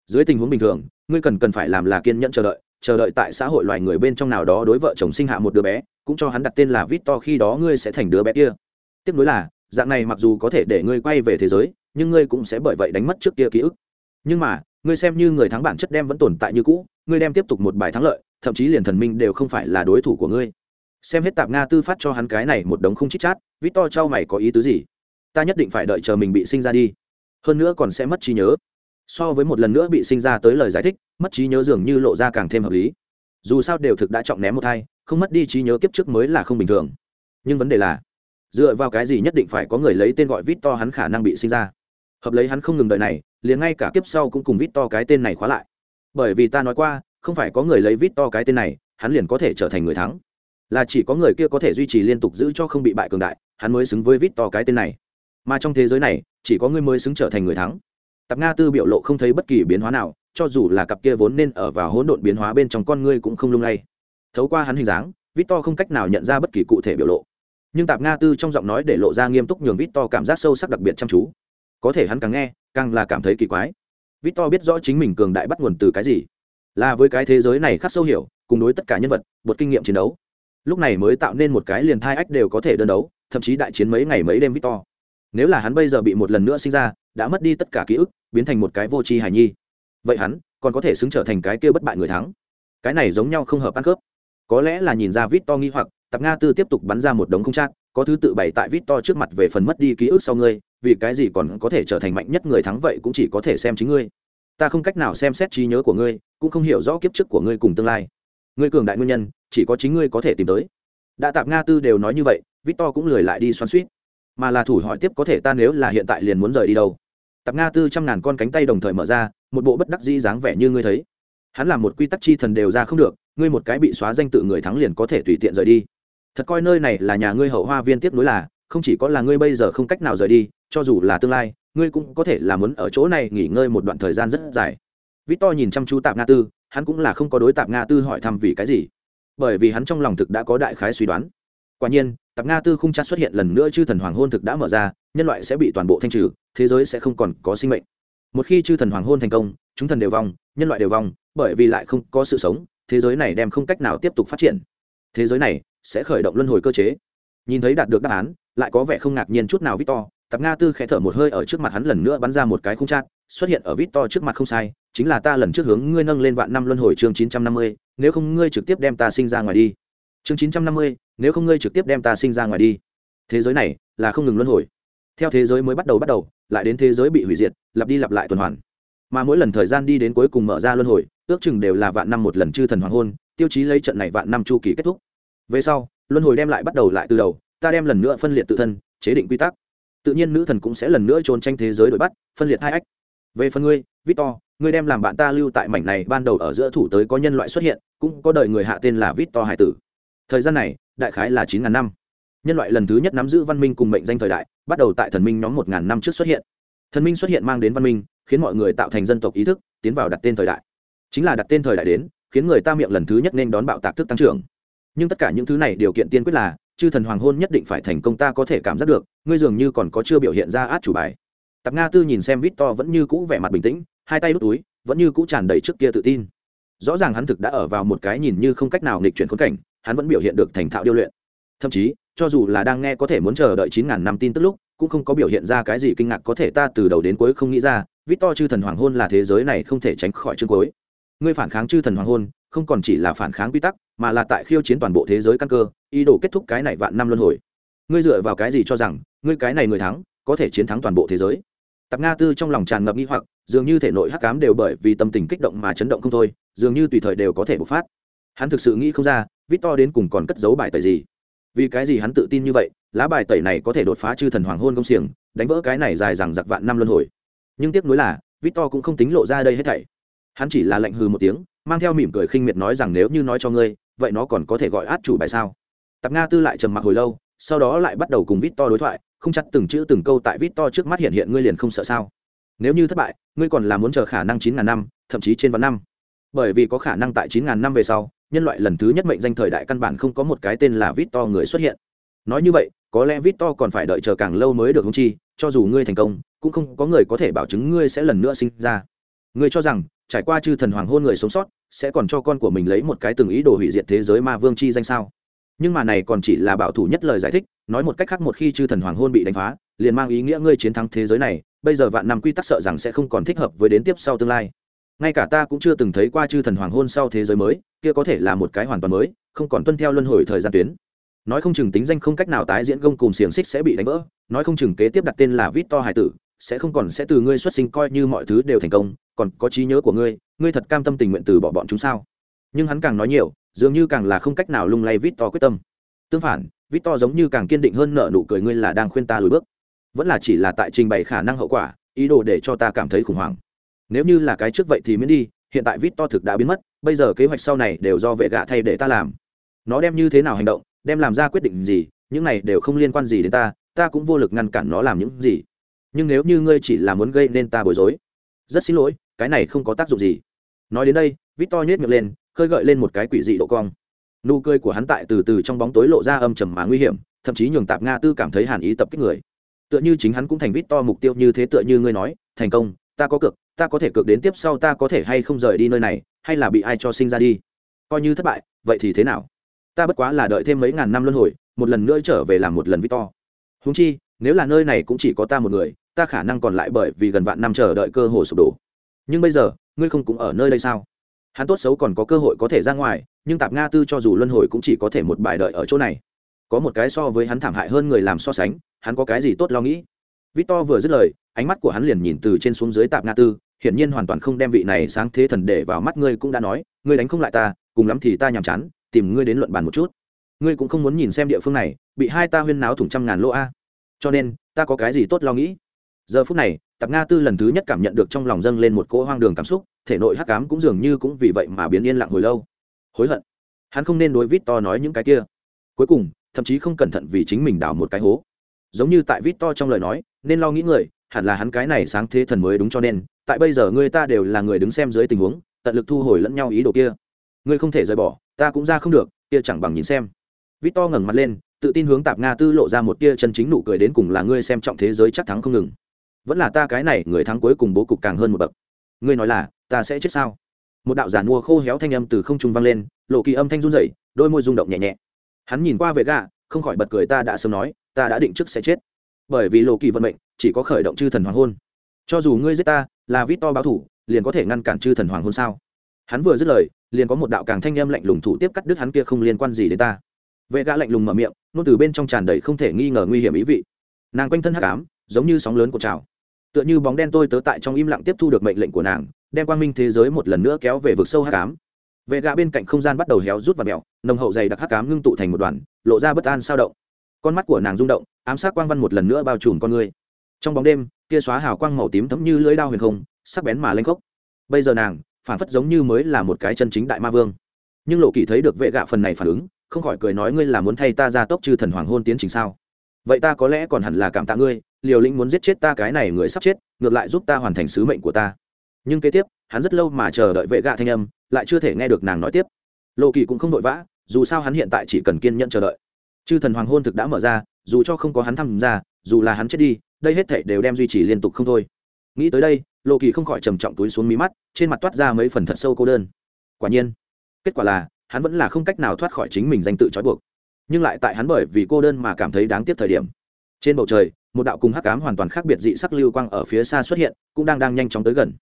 Dưới tình huống bình thường, ngươi cần cần phải làm là kiên nhẫn chờ đợi chờ đợi tại xã hội loài người bên trong nào đó đối vợ chồng sinh hạ một đứa bé, cũng cho hắn đặt tên là vít to khi đó ngươi sẽ thành đứa bé kia. Tiếp nối là, dạng này mặc dù có thể để ngươi quay về thế giới, nhưng ngươi cũng sẽ bởi vậy đánh mất trước kia ký ức. Nhưng mà, ngươi xem như người thắng bản chất đem vẫn tồn tại như cũ, ngươi đem tiếp tục một bài thắng lợi, thậm chí liền thần minh đều không phải là đối thủ của ngươi xem hết tạp nga tư phát cho hắn cái này một đống không chít chát vít to trao mày có ý tứ gì? Ta nhất định phải đợi chờ mình bị sinh ra đi. Hơn nữa còn sẽ mất trí nhớ. So với một lần nữa bị sinh ra tới lời giải thích, mất trí nhớ dường như lộ ra càng thêm hợp lý. Dù sao đều thực đã trọng ném một thai không mất đi trí nhớ kiếp trước mới là không bình thường. Nhưng vấn đề là, dựa vào cái gì nhất định phải có người lấy tên gọi vít to hắn khả năng bị sinh ra? Hợp lấy hắn không ngừng đợi này, liền ngay cả kiếp sau cũng cùng vít to cái tên này khóa lại. Bởi vì ta nói qua, không phải có người lấy vít to cái tên này, hắn liền có thể trở thành người thắng là chỉ có người kia có thể duy trì liên tục giữ cho không bị bại cường đại, hắn mới xứng với vít to cái tên này. Mà trong thế giới này, chỉ có ngươi mới xứng trở thành người thắng. Tạp nga tư biểu lộ không thấy bất kỳ biến hóa nào, cho dù là cặp kia vốn nên ở vào hỗn độn biến hóa bên trong con ngươi cũng không lung lay. Thấu qua hắn hình dáng victor không cách nào nhận ra bất kỳ cụ thể biểu lộ. Nhưng tạp nga tư trong giọng nói để lộ ra nghiêm túc nhường victor cảm giác sâu sắc đặc biệt chăm chú. Có thể hắn càng nghe, càng là cảm thấy kỳ quái. Victor biết rõ chính mình cường đại bắt nguồn từ cái gì. Là với cái thế giới này khắc sâu hiểu, cùng đối tất cả nhân vật một kinh nghiệm chiến đấu lúc này mới tạo nên một cái liền thai ách đều có thể đơn đấu, thậm chí đại chiến mấy ngày mấy đêm victor. Nếu là hắn bây giờ bị một lần nữa sinh ra, đã mất đi tất cả ký ức, biến thành một cái vô tri hài nhi. Vậy hắn, còn có thể xứng trở thành cái kia bất bại người thắng. Cái này giống nhau không hợp ăn khớp. Có lẽ là nhìn ra vít to nghi hoặc, tập nga tư tiếp tục bắn ra một đống không trác có thứ tự bày tại vít to trước mặt về phần mất đi ký ức sau ngươi, vì cái gì còn có thể trở thành mạnh nhất người thắng vậy cũng chỉ có thể xem chính ngươi. Ta không cách nào xem xét trí nhớ của ngươi, cũng không hiểu rõ kiếp trước của ngươi cùng tương lai ngươi cường đại nguyên nhân, chỉ có chính ngươi có thể tìm tới. Đã tạp nga tư đều nói như vậy vít to cũng lười lại đi xoắn suýt. Mà là thủ hỏi tiếp có thể ta nếu là hiện tại liền muốn rời đi đâu. Tạp nga tư trăm ngàn con cánh tay đồng thời mở ra, một bộ bất đắc dĩ dáng vẻ như ngươi thấy. Hắn làm một quy tắc chi thần đều ra không được, ngươi một cái bị xóa danh tự người thắng liền có thể tùy tiện rời đi. Thật coi nơi này là nhà ngươi hậu hoa viên tiếp nối là, không chỉ có là ngươi bây giờ không cách nào rời đi, cho dù là tương lai, ngươi cũng có thể là muốn ở chỗ này nghỉ ngơi một đoạn thời gian rất dài victor nhìn chăm chú tạp nga tư, hắn cũng là không có đối tạp nga tư hỏi thăm vì cái gì, bởi vì hắn trong lòng thực đã có đại khái suy đoán. Quả nhiên, tạp nga tư khung chát xuất hiện lần nữa chư thần hoàng hôn thực đã mở ra, nhân loại sẽ bị toàn bộ thanh trừ, thế giới sẽ không còn có sinh mệnh. Một khi chư thần hoàng hôn thành công, chúng thần đều vong, nhân loại đều vong, bởi vì lại không có sự sống, thế giới này đem không cách nào tiếp tục phát triển. Thế giới này sẽ khởi động luân hồi cơ chế. Nhìn thấy đạt được đáp án, lại có vẻ không ngạc nhiên chút nào victor Tạp nga tư khẽ thở một hơi ở trước mặt hắn lần nữa bắn ra một cái khung chát xuất hiện ở vít to trước mặt không sai, chính là ta lần trước hướng ngươi nâng lên vạn năm luân hồi chương chín trăm năm mươi, nếu không ngươi trực tiếp đem ta sinh ra ngoài đi. Chương chín trăm năm mươi, nếu không ngươi trực tiếp đem ta sinh ra ngoài đi. Thế giới này là không ngừng luân hồi. Theo thế giới mới bắt đầu bắt đầu, lại đến thế giới bị hủy diệt, lặp đi lặp lại tuần hoàn. Mà mỗi lần thời gian đi đến cuối cùng mở ra luân hồi, ước chừng đều là vạn năm một lần chư thần hoàng hôn, tiêu chí lấy trận này vạn năm chu kỳ kết thúc. Về sau, luân hồi đem lại bắt đầu lại từ đầu, ta đem lần nữa phân liệt tự thân, chế định quy tắc. Tự nhiên nữ thần cũng sẽ lần nữa trốn tranh thế giới đổi bắt, phân liệt hai ách về phần ngươi, victor, ngươi đem làm bạn ta lưu tại mảnh này, ban đầu ở giữa thủ tới có nhân loại xuất hiện, cũng có đời người hạ tên là victor hải tử. Thời gian này, đại khái là chín ngàn năm. Nhân loại lần thứ nhất nắm giữ văn minh cùng mệnh danh thời đại, bắt đầu tại thần minh nhóm một ngàn năm trước xuất hiện. Thần minh xuất hiện mang đến văn minh, khiến mọi người tạo thành dân tộc ý thức, tiến vào đặt tên thời đại. Chính là đặt tên thời đại đến, khiến người ta miệng lần thứ nhất nên đón bạo tạc thức tăng trưởng. Nhưng tất cả những thứ này điều kiện tiên quyết là, chư thần hoàng hôn nhất định phải thành công, ta có thể cảm giác được, ngươi dường như còn có chưa biểu hiện ra át chủ bài tạp nga tư nhìn xem Victor vẫn như cũ vẻ mặt bình tĩnh, hai tay đút túi, vẫn như cũ tràn đầy trước kia tự tin. Rõ ràng hắn thực đã ở vào một cái nhìn như không cách nào nghịch chuyển khốn cảnh, hắn vẫn biểu hiện được thành thạo điêu luyện. Thậm chí, cho dù là đang nghe có thể muốn chờ đợi chín ngàn năm tin tức lúc, cũng không có biểu hiện ra cái gì kinh ngạc có thể ta từ đầu đến cuối không nghĩ ra, Victor chư thần hoàng hôn là thế giới này không thể tránh khỏi chương cuối. Ngươi phản kháng chư thần hoàng hôn, không còn chỉ là phản kháng quy tắc, mà là tại khiêu chiến toàn bộ thế giới căn cơ, ý đồ kết thúc cái này vạn năm luân hồi. Ngươi dựa vào cái gì cho rằng, ngươi cái này người thắng có thể chiến thắng toàn bộ thế giới. Tạp nga tư trong lòng tràn ngập nghi hoặc, dường như thể nội hắc cám đều bởi vì tâm tình kích động mà chấn động không thôi, dường như tùy thời đều có thể bộc phát. Hắn thực sự nghĩ không ra vít to đến cùng còn cất giấu bài tẩy gì. Vì cái gì hắn tự tin như vậy, lá bài tẩy này có thể đột phá chư thần hoàng hôn công xiềng, đánh vỡ cái này dài rằng giặc vạn năm luân hồi. Nhưng tiếc nuối là vít to cũng không tính lộ ra đây hết thảy. Hắn chỉ là lạnh hừ một tiếng, mang theo mỉm cười khinh miệt nói rằng nếu như nói cho ngươi, vậy nó còn có thể gọi át chủ bài sao? Tạp nga tư lại trầm mặc hồi lâu sau đó lại bắt đầu cùng vít to đối thoại, không chắc từng chữ từng câu tại vít to trước mắt hiện hiện ngươi liền không sợ sao. Nếu như thất bại, ngươi còn là muốn chờ khả năng chín ngàn năm, thậm chí trên vạn năm. Bởi vì có khả năng tại chín ngàn năm về sau, nhân loại lần thứ nhất mệnh danh thời đại căn bản không có một cái tên là vít to người xuất hiện. Nói như vậy, có lẽ vít to còn phải đợi chờ càng lâu mới được hung chi, cho dù ngươi thành công, cũng không có người có thể bảo chứng ngươi sẽ lần nữa sinh ra. Ngươi cho rằng, trải qua chư thần hoàng hôn người sống sót, sẽ còn cho con của mình lấy một cái từng ý đồ hủy diệt thế giới ma vương chi danh sao? Nhưng mà này còn chỉ là bảo thủ nhất lời giải thích, nói một cách khác một khi chư thần hoàng hôn bị đánh phá, liền mang ý nghĩa ngươi chiến thắng thế giới này, bây giờ vạn năm quy tắc sợ rằng sẽ không còn thích hợp với đến tiếp sau tương lai. Ngay cả ta cũng chưa từng thấy qua chư thần hoàng hôn sau thế giới mới, kia có thể là một cái hoàn toàn mới, không còn tuân theo luân hồi thời gian tuyến. Nói không chừng tính danh không cách nào tái diễn gông cùng xiềng xích sẽ bị đánh vỡ, nói không chừng kế tiếp đặt tên là vít to hải tử, sẽ không còn sẽ từ ngươi xuất sinh coi như mọi thứ đều thành công, còn có trí nhớ của ngươi ngươi thật cam tâm tình nguyện từ bỏ bọn chúng sao? Nhưng hắn càng nói nhiều dường như càng là không cách nào lung lay vít to quyết tâm. Tương phản vít to giống như càng kiên định hơn nợ nụ cười ngươi là đang khuyên ta lùi bước. Vẫn là chỉ là tại trình bày khả năng hậu quả, ý đồ để cho ta cảm thấy khủng hoảng. Nếu như là cái trước vậy thì miễn đi, hiện tại vít to thực đã biến mất, bây giờ kế hoạch sau này đều do vệ gạ thay để ta làm. Nó đem như thế nào hành động, đem làm ra quyết định gì, những này đều không liên quan gì đến ta ta cũng vô lực ngăn cản nó làm những gì. Nhưng nếu như ngươi chỉ là muốn gây nên ta bối rối, rất xin lỗi, cái này không có tác dụng gì. Nói đến đây vít to nhét miệng lên khơi gợi lên một cái quỷ dị độ cong. Nụ cười của hắn tại từ từ trong bóng tối lộ ra âm trầm mà nguy hiểm, thậm chí nhường tạp nga tư cảm thấy hàn ý tập kích người. Tựa như chính hắn cũng thành vít to mục tiêu như thế tựa như ngươi nói, thành công, ta có cược, ta có thể cược đến tiếp sau ta có thể hay không rời đi nơi này, hay là bị ai cho sinh ra đi? Coi như thất bại, vậy thì thế nào? Ta bất quá là đợi thêm mấy ngàn năm luân hồi, một lần nữa trở về làm một lần vít to. Húng chi, nếu là nơi này cũng chỉ có ta một người, ta khả năng còn lại bởi vì gần vạn năm chờ đợi cơ hội sụp đổ. Nhưng bây giờ, ngươi không cũng ở nơi đây sao? Hắn tốt xấu còn có cơ hội có thể ra ngoài, nhưng tạp nga tư cho dù luân hồi cũng chỉ có thể một bài đợi ở chỗ này. Có một cái so với hắn thảm hại hơn người làm so sánh, hắn có cái gì tốt lo nghĩ? Victor vừa dứt lời, ánh mắt của hắn liền nhìn từ trên xuống dưới tạp nga tư, hiển nhiên hoàn toàn không đem vị này sáng thế thần để vào mắt ngươi cũng đã nói, ngươi đánh không lại ta, cùng lắm thì ta nhàm chán, tìm ngươi đến luận bàn một chút. Ngươi cũng không muốn nhìn xem địa phương này, bị hai ta huyên náo thủng trăm ngàn lỗ a. Cho nên, ta có cái gì tốt lo nghĩ? Giờ phút này tạp nga tư lần thứ nhất cảm nhận được trong lòng dâng lên một cỗ hoang đường cảm xúc, thể nội hắc cám cũng dường như cũng vì vậy mà biến yên lặng hồi lâu. Hối hận. Hắn không nên đối vít to nói những cái kia. Cuối cùng, thậm chí không cẩn thận vì chính mình đào một cái hố. Giống như tại vít to trong lời nói, nên lo nghĩ người, hẳn là hắn cái này sáng thế thần mới đúng cho nên, tại bây giờ người ta đều là người đứng xem dưới tình huống, tận lực thu hồi lẫn nhau ý đồ kia. Ngươi không thể rời bỏ, ta cũng ra không được, kia chẳng bằng nhìn xem. Vít to ngẩng mặt lên, tự tin hướng tạp nga tư lộ ra một tia chân chính nụ cười đến cùng là ngươi xem trọng thế giới chắc thắng không ngừng vẫn là ta cái này người thắng cuối cùng bố cục càng hơn một bậc. Ngươi nói là, ta sẽ chết sao? Một đạo giản mua khô héo thanh âm từ không trung vang lên, lộ kỳ âm thanh run rẩy, đôi môi rung động nhẹ nhẹ. Hắn nhìn qua vệ gạ, không khỏi bật cười ta đã sớm nói, ta đã định trước sẽ chết. Bởi vì lộ kỳ vận mệnh, chỉ có khởi động chư thần hoàng hôn. Cho dù ngươi giết ta, là vít to báo thủ, liền có thể ngăn cản chư thần hoàng hôn sao? Hắn vừa dứt lời, liền có một đạo càng thanh âm lạnh lùng thủ tiếp cắt đứt hắn kia không liên quan gì đến ta. Vệ gã lạnh lùng mở miệng nôn từ bên trong tràn đầy không thể nghi ngờ nguy hiểm ý vị. Nàng quanh thân hắc ám giống như sóng lớn của trào. Tựa như bóng đen tôi tớ tại trong im lặng tiếp thu được mệnh lệnh của nàng, đem quang minh thế giới một lần nữa kéo về vực sâu hắc ám. Vệ gã bên cạnh không gian bắt đầu héo rút và mẹo, nồng hậu dày đặc hắc ám ngưng tụ thành một đoàn, lộ ra bất an sao động. Con mắt của nàng rung động, ám sát quang văn một lần nữa bao trùm con người. Trong bóng đêm kia xóa hào quang màu tím thấm như lưỡi đao huyền không, sắc bén mà lanh khốc. Bây giờ nàng phản phất giống như mới là một cái chân chính đại ma vương. Nhưng lộ kỳ thấy được vệ gạ phần này phản ứng, không khỏi cười nói ngươi là muốn thay ta ra tốc chư thần hoàng hôn tiến trình sao? Vậy ta có lẽ còn hẳn là cảm tạ ngươi liều lĩnh muốn giết chết ta cái này người sắp chết, ngược lại giúp ta hoàn thành sứ mệnh của ta. Nhưng kế tiếp, hắn rất lâu mà chờ đợi vệ gạ thanh âm, lại chưa thể nghe được nàng nói tiếp. Lộ kỳ cũng không vội vã, dù sao hắn hiện tại chỉ cần kiên nhẫn chờ đợi. Chư thần hoàng hôn thực đã mở ra, dù cho không có hắn tham gia, dù là hắn chết đi, đây hết thể đều đem duy trì liên tục không thôi. Nghĩ tới đây lộ kỳ không khỏi trầm trọng túi xuống mí mắt, trên mặt toát ra mấy phần thật sâu cô đơn. Quả nhiên, kết quả là, hắn vẫn là không cách nào thoát khỏi chính mình danh tự trói buộc. Nhưng lại tại hắn bởi vì cô đơn mà cảm thấy đáng tiếc thời điểm. Trên bầu trời một đạo cùng hắc ám hoàn toàn khác biệt dị sắc lưu quang ở phía xa xuất hiện, cũng đang đang nhanh chóng tới gần.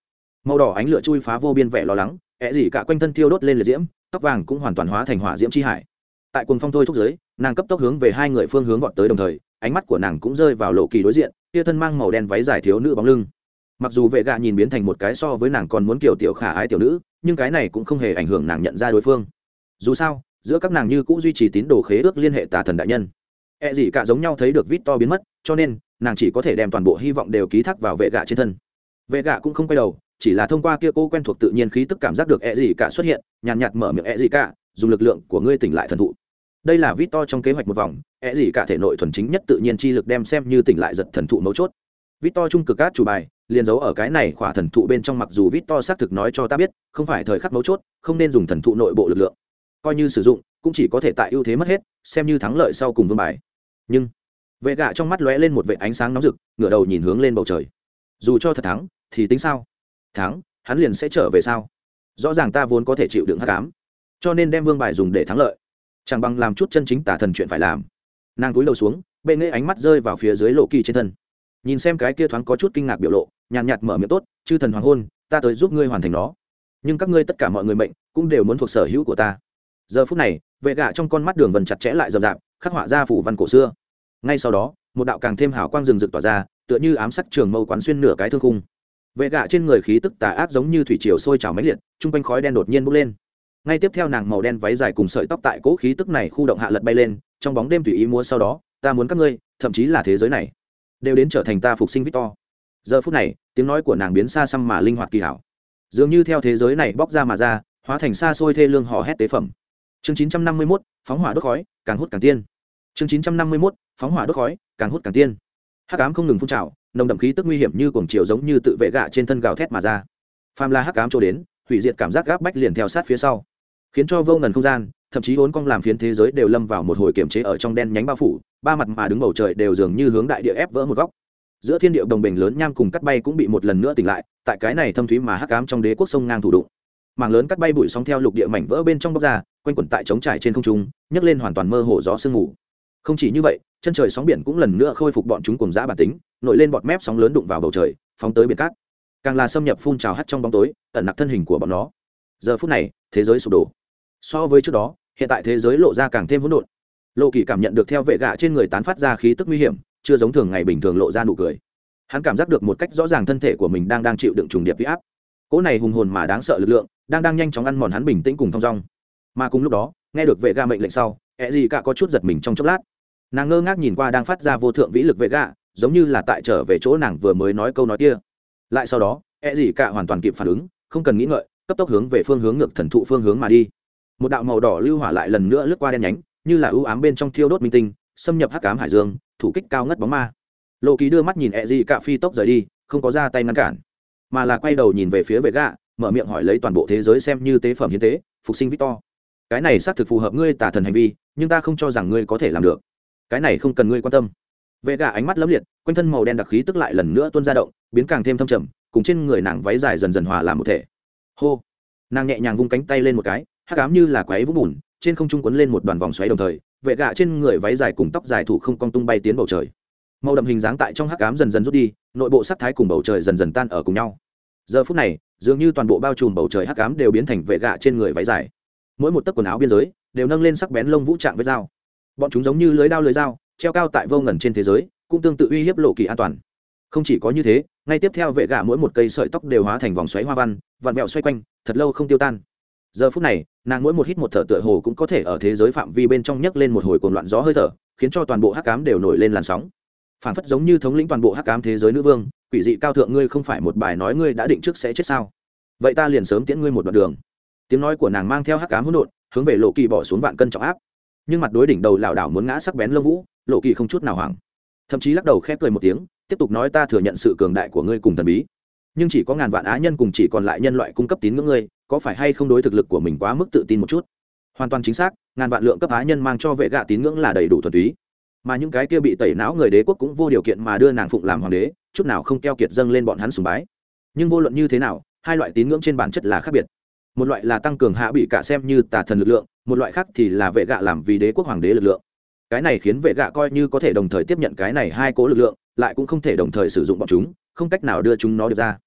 Màu đỏ ánh lửa chui phá vô biên vẻ lo lắng ẹ gì cả quanh thân thiêu đốt lên liệt diễm, tóc vàng cũng hoàn toàn hóa thành hỏa diễm chi hải. Tại cuồng phong thôi thúc giới, nàng cấp tốc hướng về hai người phương hướng vọt tới đồng thời, ánh mắt của nàng cũng rơi vào lộ kỳ đối diện kia thân mang màu đen váy dài thiếu nữ bóng lưng. Mặc dù vệ gạ nhìn biến thành một cái so với nàng còn muốn kiểu tiểu khả ái tiểu nữ, nhưng cái này cũng không hề ảnh hưởng nàng nhận ra đối phương. Dù sao, giữa các nàng như cũng duy trì tín đồ khế ước liên hệ tà thần đại nhân. E gì cả giống nhau thấy được Victor biến mất cho nên nàng chỉ có thể đem toàn bộ hy vọng đều ký thác vào vệ gạ trên thân. Vệ gạ cũng không quay đầu chỉ là thông qua kia cô quen thuộc tự nhiên khí tức cảm giác được E gì cả xuất hiện nhàn nhạt, nhạt mở miệng E gì cả dùng lực lượng của ngươi tỉnh lại thần thụ. Đây là Victor trong kế hoạch một vòng E gì cả thể nội thuần chính nhất tự nhiên chi lực đem xem như tỉnh lại giật thần thụ mấu chốt. Victor trung cực cát chủ bài liền giấu ở cái này khỏa thần thụ bên trong mặc dù Victor xác thực nói cho ta biết không phải thời khắc mấu chốt không nên dùng thần thụ nội bộ lực lượng. Coi như sử dụng cũng chỉ có thể tại ưu thế mất hết xem như thắng lợi sau cùng vương bài nhưng, vệ gạ trong mắt lóe lên một vệ ánh sáng nóng rực, ngửa đầu nhìn hướng lên bầu trời. Dù cho thật thắng, thì tính sao? Thắng, hắn liền sẽ trở về sao? Rõ ràng ta vốn có thể chịu đựng hát cám cho nên đem vương bài dùng để thắng lợi. Chẳng bằng làm chút chân chính tả thần chuyện phải làm. Nàng cúi đầu xuống, bệ nghệ ánh mắt rơi vào phía dưới lộ kỳ trên thân. Nhìn xem cái kia thoáng có chút kinh ngạc biểu lộ, nhàn nhạt mở miệng tốt, chư thần hoàng hôn, ta tới giúp ngươi hoàn thành nó. Nhưng các ngươi tất cả mọi người mệnh cũng đều muốn thuộc sở hữu của ta. Giờ phút này, vệ gạ trong con mắt đường vần chặt chẽ lại rậm rạp khắc họa ra phủ văn cổ xưa. Ngay sau đó, một đạo càng thêm hào quang rừng rực tỏa ra, tựa như ám sắc trường mâu quán xuyên nửa cái thương khung. Vệ gạ trên người khí tức tà ác giống như thủy triều sôi trào máy liệt chung quanh khói đen đột nhiên bốc lên. Ngay tiếp theo nàng màu đen váy dài cùng sợi tóc tại cỗ khí tức này khu động hạ lật bay lên, trong bóng đêm tùy ý múa sau đó, ta muốn các ngươi, thậm chí là thế giới này, đều đến trở thành ta phục sinh victor. Giờ phút này, tiếng nói của nàng biến xa xăm mà linh hoạt kỳ hảo. Dường như theo thế giới này bóc ra mà ra, hóa thành xa xôi thê lương hò hét tế phẩm chương 951, phóng hỏa đốt khói càng hút càng tiên. Chương 951, phóng hỏa đốt khói càng hút càng tiên. Hắc ám không ngừng phun trào nồng đậm khí tức nguy hiểm như cuồng chiều giống như tự vệ gạ trên thân gào thét mà ra. Phàm la hắc ám trôi đến hủy diệt cảm giác gáp bách liền theo sát phía sau. Khiến cho vô ngần không gian thậm chí vốn cong làm phiến thế giới đều lâm vào một hồi kiểm chế ở trong đen nhánh bao phủ ba mặt mà đứng bầu trời đều dường như hướng đại địa ép vỡ một góc. Giữa thiên địa đồng bình lớn nham cùng cắt bay cũng bị một lần nữa tỉnh lại tại cái này thâm thúy mà hắc ám trong đế quốc sông ngang thủ đụng mảng lớn cắt bay bụi sóng theo lục địa mảnh vỡ bên trong bóc ra, quanh quẩn tại trống trải trên không trung, nhấc lên hoàn toàn mơ hồ gió sương mù. Không chỉ như vậy, chân trời sóng biển cũng lần nữa khôi phục bọn chúng cùng giã bản tính, nổi lên bọt mép sóng lớn đụng vào bầu trời, phóng tới biển cát. Càng là xâm nhập phun trào hắt trong bóng tối, ẩn nặc thân hình của bọn nó. Giờ phút này, thế giới sụp đổ. So với trước đó, hiện tại thế giới lộ ra càng thêm hỗn độn. Lộ kỳ cảm nhận được theo vệ gạ trên người tán phát ra khí tức nguy hiểm, chưa giống thường ngày bình thường lộ ra nụ cười. Hắn cảm giác được một cách rõ ràng thân thể của mình đang đang chịu đựng trùng điệp huy áp. Cỗ này hùng hồn mà đáng sợ lực lượng đang đang nhanh chóng ăn mòn hắn bình tĩnh cùng thong dong. Mà cùng lúc đó, nghe được vệ ga mệnh lệnh sau e ẹ gì cả có chút giật mình trong chốc lát. Nàng ngơ ngác nhìn qua đang phát ra vô thượng vĩ lực vệ ga giống như là tại trở về chỗ nàng vừa mới nói câu nói kia. Lại sau đó e ẹ gì cả hoàn toàn kịp phản ứng, không cần nghĩ ngợi, cấp tốc hướng về phương hướng ngược thần thụ phương hướng mà đi. Một đạo màu đỏ lưu hỏa lại lần nữa lướt qua đen nhánh, như là ưu ám bên trong thiêu đốt minh tinh, xâm nhập hắc cám hải dương, thủ kích cao ngất bóng ma. Lộ ký đưa mắt nhìn e ẹ gì cả phi tốc rời đi, không có ra tay ngăn cản, mà là quay đầu nhìn về phía vệ gạ mở miệng hỏi lấy toàn bộ thế giới xem như tế phẩm hiến tế, phục sinh victor. Cái này xác thực phù hợp ngươi tả thần hành vi, nhưng ta không cho rằng ngươi có thể làm được. Cái này không cần ngươi quan tâm. Vệ gà ánh mắt lấm liệt, quanh thân màu đen đặc khí tức lại lần nữa tuôn ra động, biến càng thêm thâm trầm, cùng trên người nàng váy dài dần dần hòa làm một thể. Hô. Nàng nhẹ nhàng vung cánh tay lên một cái, hắc ám như là quáy vũng bùn, trên không trung quấn lên một đoàn vòng xoáy đồng thời vệ gạ trên người váy dài cùng tóc dài thủ không cong tung bay tiến bầu trời. Màu đậm hình dáng tại trong hắc ám dần dần rút đi, nội bộ sắc thái cùng bầu trời dần dần tan ở cùng nhau giờ phút này, dường như toàn bộ bao trùm bầu trời hắc ám đều biến thành vệ gạ trên người váy dài. Mỗi một tấc quần áo biên giới đều nâng lên sắc bén lông vũ trạng với dao. Bọn chúng giống như lưới đao lưới dao, treo cao tại vô ngần trên thế giới, cũng tương tự uy hiếp lộ kỳ an toàn. Không chỉ có như thế, ngay tiếp theo vệ gạ mỗi một cây sợi tóc đều hóa thành vòng xoáy hoa văn, vặn vẹo xoay quanh, thật lâu không tiêu tan. Giờ phút này, nàng mỗi một hít một thở tựa hồ cũng có thể ở thế giới phạm vi bên trong nhấc lên một hồi cồn loạn gió hơi thở, khiến cho toàn bộ hắc cám đều nổi lên làn sóng. Phản phất giống như thống lĩnh toàn bộ hắc cám thế giới nữ vương quỷ dị cao thượng ngươi không phải một bài nói ngươi đã định trước sẽ chết sao? Vậy ta liền sớm tiễn ngươi một đoạn đường. Tiếng nói của nàng mang theo hắc cám hỗn độn, hướng về lộ kỳ bỏ xuống vạn cân trọng áp. Nhưng mặt đối đỉnh đầu lảo đảo muốn ngã sắc bén lông vũ, lộ kỳ không chút nào hoảng. Thậm chí lắc đầu khép cười một tiếng, tiếp tục nói ta thừa nhận sự cường đại của ngươi cùng thần bí. Nhưng chỉ có ngàn vạn á nhân cùng chỉ còn lại nhân loại cung cấp tín ngưỡng ngươi, có phải hay không đối thực lực của mình quá mức tự tin một chút? Hoàn toàn chính xác, ngàn vạn lượng cấp á nhân mang cho vệ gạ tín ngưỡng là đầy đủ thuần túy mà những cái kia bị tẩy não người đế quốc cũng vô điều kiện mà đưa nàng phụng làm hoàng đế, chút nào không keo kiệt dâng lên bọn hắn sùng bái. Nhưng vô luận như thế nào, hai loại tín ngưỡng trên bản chất là khác biệt. Một loại là tăng cường hạ bị cả xem như tà thần lực lượng, một loại khác thì là vệ gạ làm vì đế quốc hoàng đế lực lượng. Cái này khiến vệ gạ coi như có thể đồng thời tiếp nhận cái này hai cố lực lượng, lại cũng không thể đồng thời sử dụng bọn chúng, không cách nào đưa chúng nó được ra.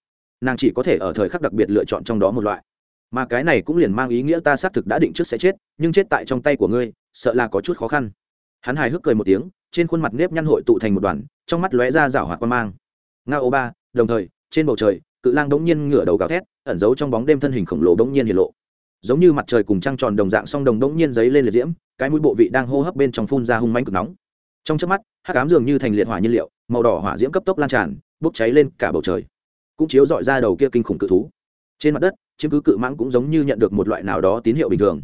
Nàng chỉ có thể ở thời khắc đặc biệt lựa chọn trong đó một loại. Mà cái này cũng liền mang ý nghĩa ta xác thực đã định trước sẽ chết, nhưng chết tại trong tay của ngươi, sợ là có chút khó khăn hắn hài hước cười một tiếng, trên khuôn mặt nếp nhăn hội tụ thành một đoàn, trong mắt lóe ra rảo hoạt quan mang. Nga ô ba, đồng thời, trên bầu trời, cự lang đống nhiên ngửa đầu gào thét, ẩn giấu trong bóng đêm thân hình khổng lồ đống nhiên hiện lộ. Giống như mặt trời cùng trăng tròn đồng dạng song đồng đống nhiên giấy lên liệt diễm, cái mũi bộ vị đang hô hấp bên trong phun ra hung manh cực nóng. Trong chớp mắt, hắc ám dường như thành liệt hỏa nhiên liệu, màu đỏ hỏa diễm cấp tốc lan tràn, bốc cháy lên cả bầu trời. Cũng chiếu dọi ra đầu kia kinh khủng cự thú. Trên mặt đất, chiếm cứ cự mãng cũng giống như nhận được một loại nào đó tín hiệu bình thường.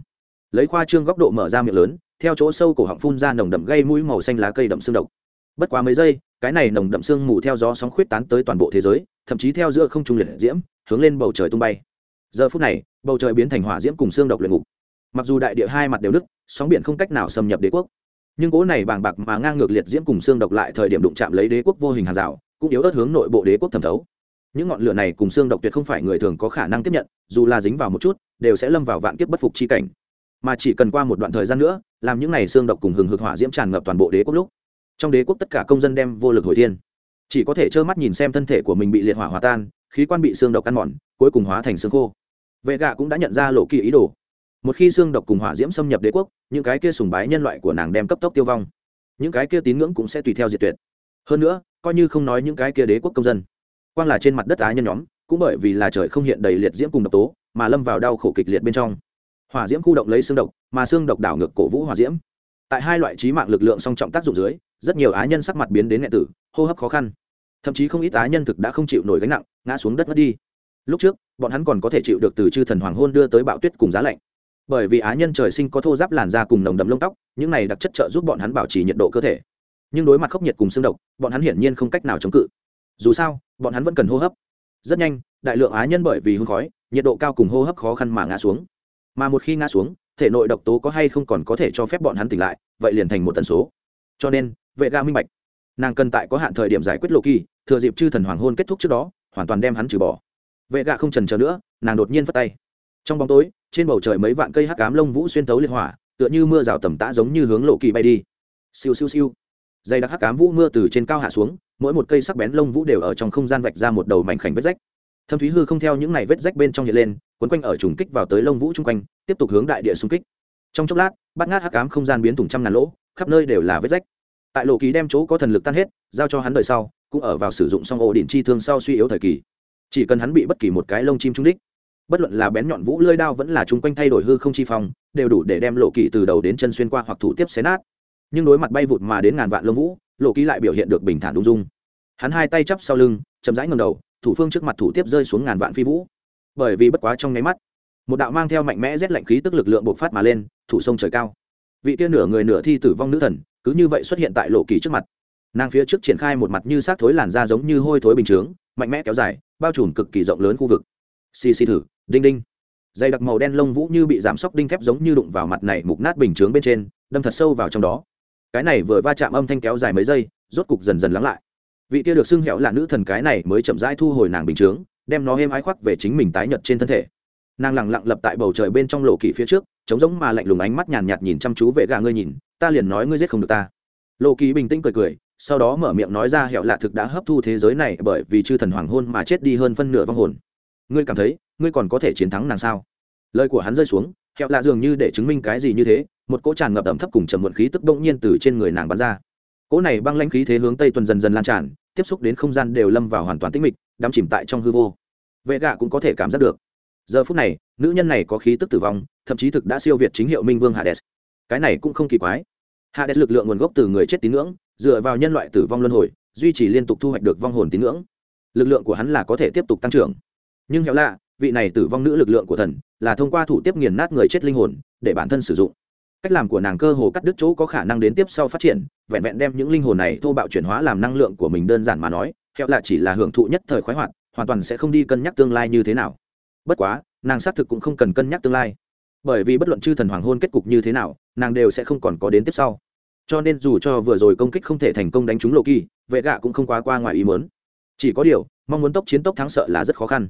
Lấy khoa trương góc độ mở ra miệng lớn theo chỗ sâu cổ họng phun ra nồng đậm gây mũi màu xanh lá cây đậm xương độc. Bất quá mấy giây, cái này nồng đậm xương mù theo gió sóng khuyết tán tới toàn bộ thế giới, thậm chí theo giữa không trung liệt diễm, hướng lên bầu trời tung bay. Giờ phút này, bầu trời biến thành hỏa diễm cùng xương độc luyện ngục. Mặc dù đại địa hai mặt đều nứt sóng biển không cách nào xâm nhập đế quốc. Nhưng cỗ này bàng bạc mà ngang ngược liệt diễm cùng xương độc lại thời điểm đụng chạm lấy đế quốc vô hình hàng rào, cũng yếu ớt hướng nội bộ đế quốc thẩm thấu. Những ngọn lửa này cùng xương độc tuyệt không phải người thường có khả năng tiếp nhận, dù là dính vào một chút, đều sẽ lâm vào vạn kiếp bất phục chi cảnh. Mà chỉ cần qua một đoạn thời gian nữa làm những này xương độc cùng hừng hực hỏa diễm tràn ngập toàn bộ đế quốc lúc, trong đế quốc tất cả công dân đem vô lực hồi thiên. Chỉ có thể trơ mắt nhìn xem thân thể của mình bị liệt hỏa hòa tan, khí quan bị xương độc ăn mòn, cuối cùng hóa thành xương khô. Vệ gạ cũng đã nhận ra lộ kỳ ý đồ. Một khi xương độc cùng hỏa diễm xâm nhập đế quốc, những cái kia sùng bái nhân loại của nàng đem cấp tốc tiêu vong. Những cái kia tín ngưỡng cũng sẽ tùy theo diệt tuyệt. Hơn nữa, coi như không nói những cái kia đế quốc công dân, quang là trên mặt đất á nhân nhóm, cũng bởi vì là trời không hiện đầy liệt diễm cùng độc tố, mà lâm vào đau khổ kịch liệt bên trong. Hỏa diễm khu động lấy xương độc mà xương độc đảo ngược cổ vũ hỏa diễm. Tại hai loại trí mạng lực lượng song trọng tác dụng dưới, rất nhiều á nhân sắc mặt biến đến nghệ tử, hô hấp khó khăn. Thậm chí không ít á nhân thực đã không chịu nổi gánh nặng, ngã xuống đất mất đi. Lúc trước, bọn hắn còn có thể chịu được từ chư thần hoàng hôn đưa tới bạo tuyết cùng giá lạnh. Bởi vì á nhân trời sinh có thô giáp làn da cùng nồng đậm lông tóc, những này đặc chất trợ giúp bọn hắn bảo trì nhiệt độ cơ thể. Nhưng đối mặt khốc nhiệt cùng xương độc, bọn hắn hiển nhiên không cách nào chống cự. Dù sao, bọn hắn vẫn cần hô hấp. Rất nhanh, đại lượng á nhân bởi vì hương khói, nhiệt độ cao cùng hô hấp khó khăn mà ngã xuống. Mà một khi ngã xuống thể nội độc tố có hay không còn có thể cho phép bọn hắn tỉnh lại, vậy liền thành một tần số. Cho nên, vệ ga minh bạch. Nàng cần tại có hạn thời điểm giải quyết lộ kỳ, thừa dịp chư thần hoàng hôn kết thúc trước đó, hoàn toàn đem hắn trừ bỏ. Vệ gạ không trần chờ nữa, nàng đột nhiên phất tay. Trong bóng tối, trên bầu trời mấy vạn cây hắc cám lông vũ xuyên tấu liên hỏa, tựa như mưa rào tầm tã giống như hướng lộ kỳ bay đi. Siêu siêu siêu. Dày đặc hắc cám vũ mưa từ trên cao hạ xuống, mỗi một cây sắc bén lông vũ đều ở trong không gian vạch ra một đầu mảnh khảnh vết rách thâm thúy hư không theo những này vết rách bên trong hiện lên, quấn quanh ở trùng kích vào tới lông vũ chung quanh, tiếp tục hướng đại địa xung kích. Trong chốc lát bắt ngát hắc ám không gian biến thủng trăm ngàn lỗ, khắp nơi đều là vết rách. Tại lộ ký đem chỗ có thần lực tan hết, giao cho hắn đời sau, cũng ở vào sử dụng xong ổ đỉnh chi thương sau suy yếu thời kỳ. Chỉ cần hắn bị bất kỳ một cái lông chim trung đích, bất luận là bén nhọn vũ lơi đao vẫn là chung quanh thay đổi hư không chi phong, đều đủ để đem lộ kỳ từ đầu đến chân xuyên qua hoặc thủ tiếp xé nát. Nhưng đối mặt bay vụt mà đến ngàn vạn lông vũ, lộ kỳ lại biểu hiện được bình thản ung dung. Hắn hai tay chắp sau lưng, chậm rãi ngầm đầu thủ phương trước mặt thủ tiếp rơi xuống ngàn vạn phi vũ. Bởi vì bất quá trong nháy mắt, một đạo mang theo mạnh mẽ rét lạnh khí tức lực lượng bộc phát mà lên, thủ sông trời cao. Vị tiên nửa người nửa thi tử vong nữ thần, cứ như vậy xuất hiện tại lộ kỳ trước mặt. Nàng phía trước triển khai một mặt như xác thối làn da giống như hôi thối bình chướng mạnh mẽ kéo dài, bao trùm cực kỳ rộng lớn khu vực. Xì xì thử, đinh đinh. Dày đặc màu đen lông vũ như bị giảm sóc đinh thép giống như đụng vào mặt này mục nát bình chướng bên trên, đâm thật sâu vào trong đó. Cái này vừa va chạm âm thanh kéo dài mấy giây, rốt cục dần dần lắng lại vị kia được xưng hẹo là nữ thần cái này mới chậm rãi thu hồi nàng bình chướng, đem nó êm ái khoác về chính mình tái nhật trên thân thể. Nàng lẳng lặng lập tại bầu trời bên trong lộ kỳ phía trước, trống giống mà lạnh lùng ánh mắt nhàn nhạt nhìn chăm chú vệ gà ngươi nhìn, ta liền nói ngươi giết không được ta. Lộ kỳ bình tĩnh cười cười, sau đó mở miệng nói ra hẹo lạ thực đã hấp thu thế giới này bởi vì chư thần hoàng hôn mà chết đi hơn phân nửa vong hồn. Ngươi cảm thấy, ngươi còn có thể chiến thắng nàng sao? Lời của hắn rơi xuống hẹo lạ dường như để chứng minh cái gì như thế, một cỗ tràn ngập ẩm thấp cùng trầm muộn khí tức bỗng nhiên từ trên người nàng bắn ra cỗ này băng lãnh khí thế hướng tây tuần dần dần lan tràn, tiếp xúc đến không gian đều lâm vào hoàn toàn tĩnh mịch, đắm chìm tại trong hư vô. Vệ gạ cũng có thể cảm giác được. Giờ phút này, nữ nhân này có khí tức tử vong, thậm chí thực đã siêu việt chính hiệu minh vương hades. Cái này cũng không kỳ quái. Hades lực lượng nguồn gốc từ người chết tín ngưỡng, dựa vào nhân loại tử vong luân hồi, duy trì liên tục thu hoạch được vong hồn tín ngưỡng. Lực lượng của hắn là có thể tiếp tục tăng trưởng. Nhưng hẹo lạ, vị này tử vong nữ lực lượng của thần là thông qua thủ tiếp nghiền nát người chết linh hồn, để bản thân sử dụng cách làm của nàng cơ hồ cắt đứt chỗ có khả năng đến tiếp sau phát triển, vẹn vẹn đem những linh hồn này thô bạo chuyển hóa làm năng lượng của mình đơn giản mà nói héo lạ chỉ là hưởng thụ nhất thời khoái hoạt, hoàn toàn sẽ không đi cân nhắc tương lai như thế nào. Bất quá, nàng xác thực cũng không cần cân nhắc tương lai. Bởi vì bất luận chư thần hoàng hôn kết cục như thế nào, nàng đều sẽ không còn có đến tiếp sau. Cho nên dù cho vừa rồi công kích không thể thành công đánh trúng lộ kỳ vệ gạ cũng không quá qua ngoài ý mớn chỉ có điều, mong muốn tốc chiến tốc thắng sợ là rất khó khăn.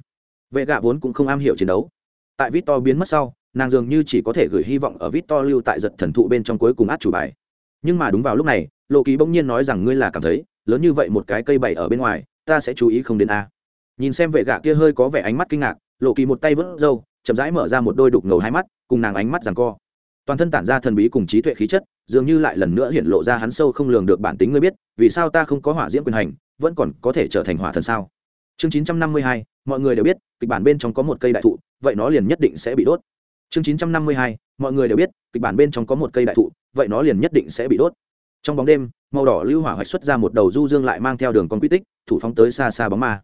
Vệ gạ vốn cũng không am hiểu chiến đấu. Tại vít to biến mất sau nàng dường như chỉ có thể gửi hy vọng ở vít to lưu tại giật thần thụ bên trong cuối cùng át chủ bài. Nhưng mà đúng vào lúc này, lộ kỳ bỗng nhiên nói rằng ngươi là cảm thấy, lớn như vậy một cái cây bày ở bên ngoài, ta sẽ chú ý không đến a. Nhìn xem vệ gạ kia hơi có vẻ ánh mắt kinh ngạc, lộ kỳ một tay vớt râu, chậm rãi mở ra một đôi đục ngầu hai mắt, cùng nàng ánh mắt rằng co. Toàn thân tản ra thần bí cùng trí tuệ khí chất, dường như lại lần nữa hiện lộ ra hắn sâu không lường được bản tính ngươi biết, vì sao ta không có hỏa diễm quyền hành, vẫn còn có thể trở thành hỏa thần sao? Chương chín trăm năm mươi hai, mọi người đều biết, kịch bản bên trong có một cây đại thụ, vậy nó liền nhất định sẽ bị đốt chương chín trăm năm mươi hai, mọi người đều biết, kịch bản bên trong có một cây đại thụ, vậy nó liền nhất định sẽ bị đốt. Trong bóng đêm, màu đỏ lưu hỏa hoạch xuất ra một đầu du dương lại mang theo đường con quy tích, thủ phóng tới xa xa bóng ma.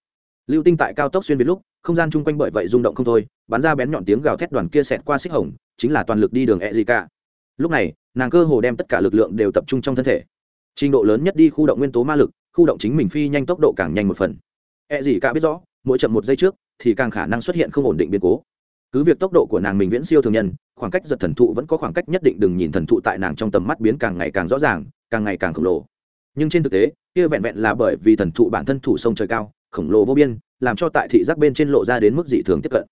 Lưu tinh tại cao tốc xuyên việt lúc, không gian chung quanh bởi vậy rung động không thôi, bắn ra bén nhọn tiếng gào thét đoàn kia xẹt qua xích hồng, chính là toàn lực đi đường e gì cả. Lúc này, nàng cơ hồ đem tất cả lực lượng đều tập trung trong thân thể. Trình độ lớn nhất đi khu động nguyên tố ma lực, khu động chính mình phi nhanh tốc độ càng nhanh một phần. E gì cả biết rõ, mỗi chậm một giây trước, thì càng khả năng xuất hiện không ổn định biến cố cứ việc tốc độ của nàng mình viễn siêu thường nhân, khoảng cách giật thần thụ vẫn có khoảng cách nhất định đừng nhìn thần thụ tại nàng trong tầm mắt biến càng ngày càng rõ ràng, càng ngày càng khổng lồ. Nhưng trên thực tế, kia vẹn vẹn là bởi vì thần thụ bản thân thủ sông trời cao, khổng lồ vô biên, làm cho tại thị giác bên trên lộ ra đến mức dị thường tiếp cận.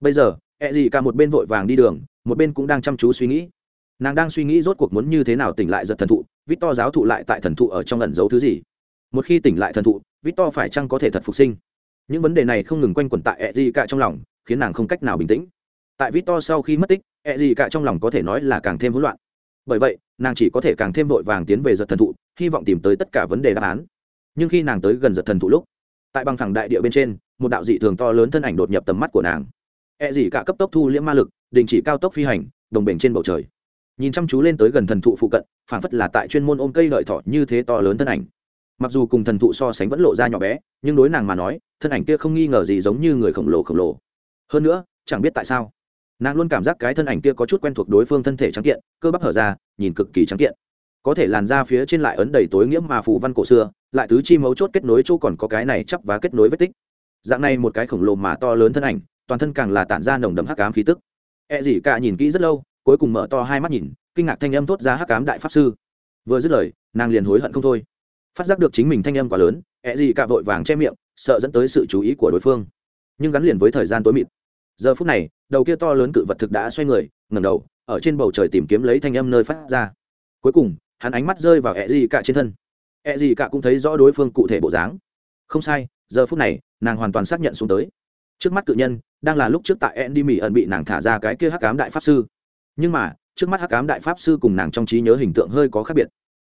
Bây giờ e gì cả một bên vội vàng đi đường, một bên cũng đang chăm chú suy nghĩ. Nàng đang suy nghĩ rốt cuộc muốn như thế nào tỉnh lại giật thần thụ vít to giáo thụ lại tại thần thụ ở trong ẩn giấu thứ gì. Một khi tỉnh lại thần thụ vít to phải chăng có thể thật phục sinh? Những vấn đề này không ngừng quanh quẩn tại e gì cả trong lòng khiến nàng không cách nào bình tĩnh. Tại vít to sau khi mất tích e gì cả trong lòng có thể nói là càng thêm hỗn loạn. Bởi vậy, nàng chỉ có thể càng thêm vội vàng tiến về giật thần thụ, hy vọng tìm tới tất cả vấn đề đáp án. Nhưng khi nàng tới gần giật thần thụ lúc, tại băng thẳng đại địa bên trên, một đạo dị thường to lớn thân ảnh đột nhập tầm mắt của nàng. E gì cả cấp tốc thu liễm ma lực, đình chỉ cao tốc phi hành, đồng bền trên bầu trời. Nhìn chăm chú lên tới gần thần thụ phụ cận, phảng phất là tại chuyên môn ôm cây đợi thọ như thế to lớn thân ảnh. Mặc dù cùng thần thụ so sánh vẫn lộ ra nhỏ bé, nhưng đối nàng mà nói, thân ảnh kia không nghi ngờ gì giống như người khổng lồ khổng lồ hơn nữa, chẳng biết tại sao, nàng luôn cảm giác cái thân ảnh kia có chút quen thuộc đối phương thân thể trắng kiện, cơ bắp hở ra, nhìn cực kỳ trắng kiện. Có thể làn ra phía trên lại ấn đầy tối nghĩa mà phù văn cổ xưa, lại tứ chi mấu chốt kết nối chỗ còn có cái này chắp và kết nối vết tích. Dạng này một cái khổng lồ mà to lớn thân ảnh, toàn thân càng là tản ra nồng đậm hắc ám khí tức. E gì cả nhìn kỹ rất lâu, cuối cùng mở to hai mắt nhìn, kinh ngạc thanh âm thốt ra hắc ám đại pháp sư. Vừa dứt lời, nàng liền hối hận không thôi. Phát giác được chính mình thanh âm quá lớn E gì cả vội vàng che miệng, sợ dẫn tới sự chú ý của đối phương. Nhưng gắn liền với thời gian tối mịt giờ phút này, đầu kia to lớn cự vật thực đã xoay người, ngẩng đầu, ở trên bầu trời tìm kiếm lấy thanh âm nơi phát ra. Cuối cùng, hắn ánh mắt rơi vào e ẹ dị cả trên thân. E ẹ dị cả cũng thấy rõ đối phương cụ thể bộ dáng. Không sai, giờ phút này, nàng hoàn toàn xác nhận xuống tới. Trước mắt cự nhân, đang là lúc trước tại Andy Mỹ ẩn bị nàng thả ra cái kia hắc ám đại pháp sư. Nhưng mà, trước mắt hắc ám đại pháp sư cùng nàng trong trí nhớ hình tượng hơi có khác biệt.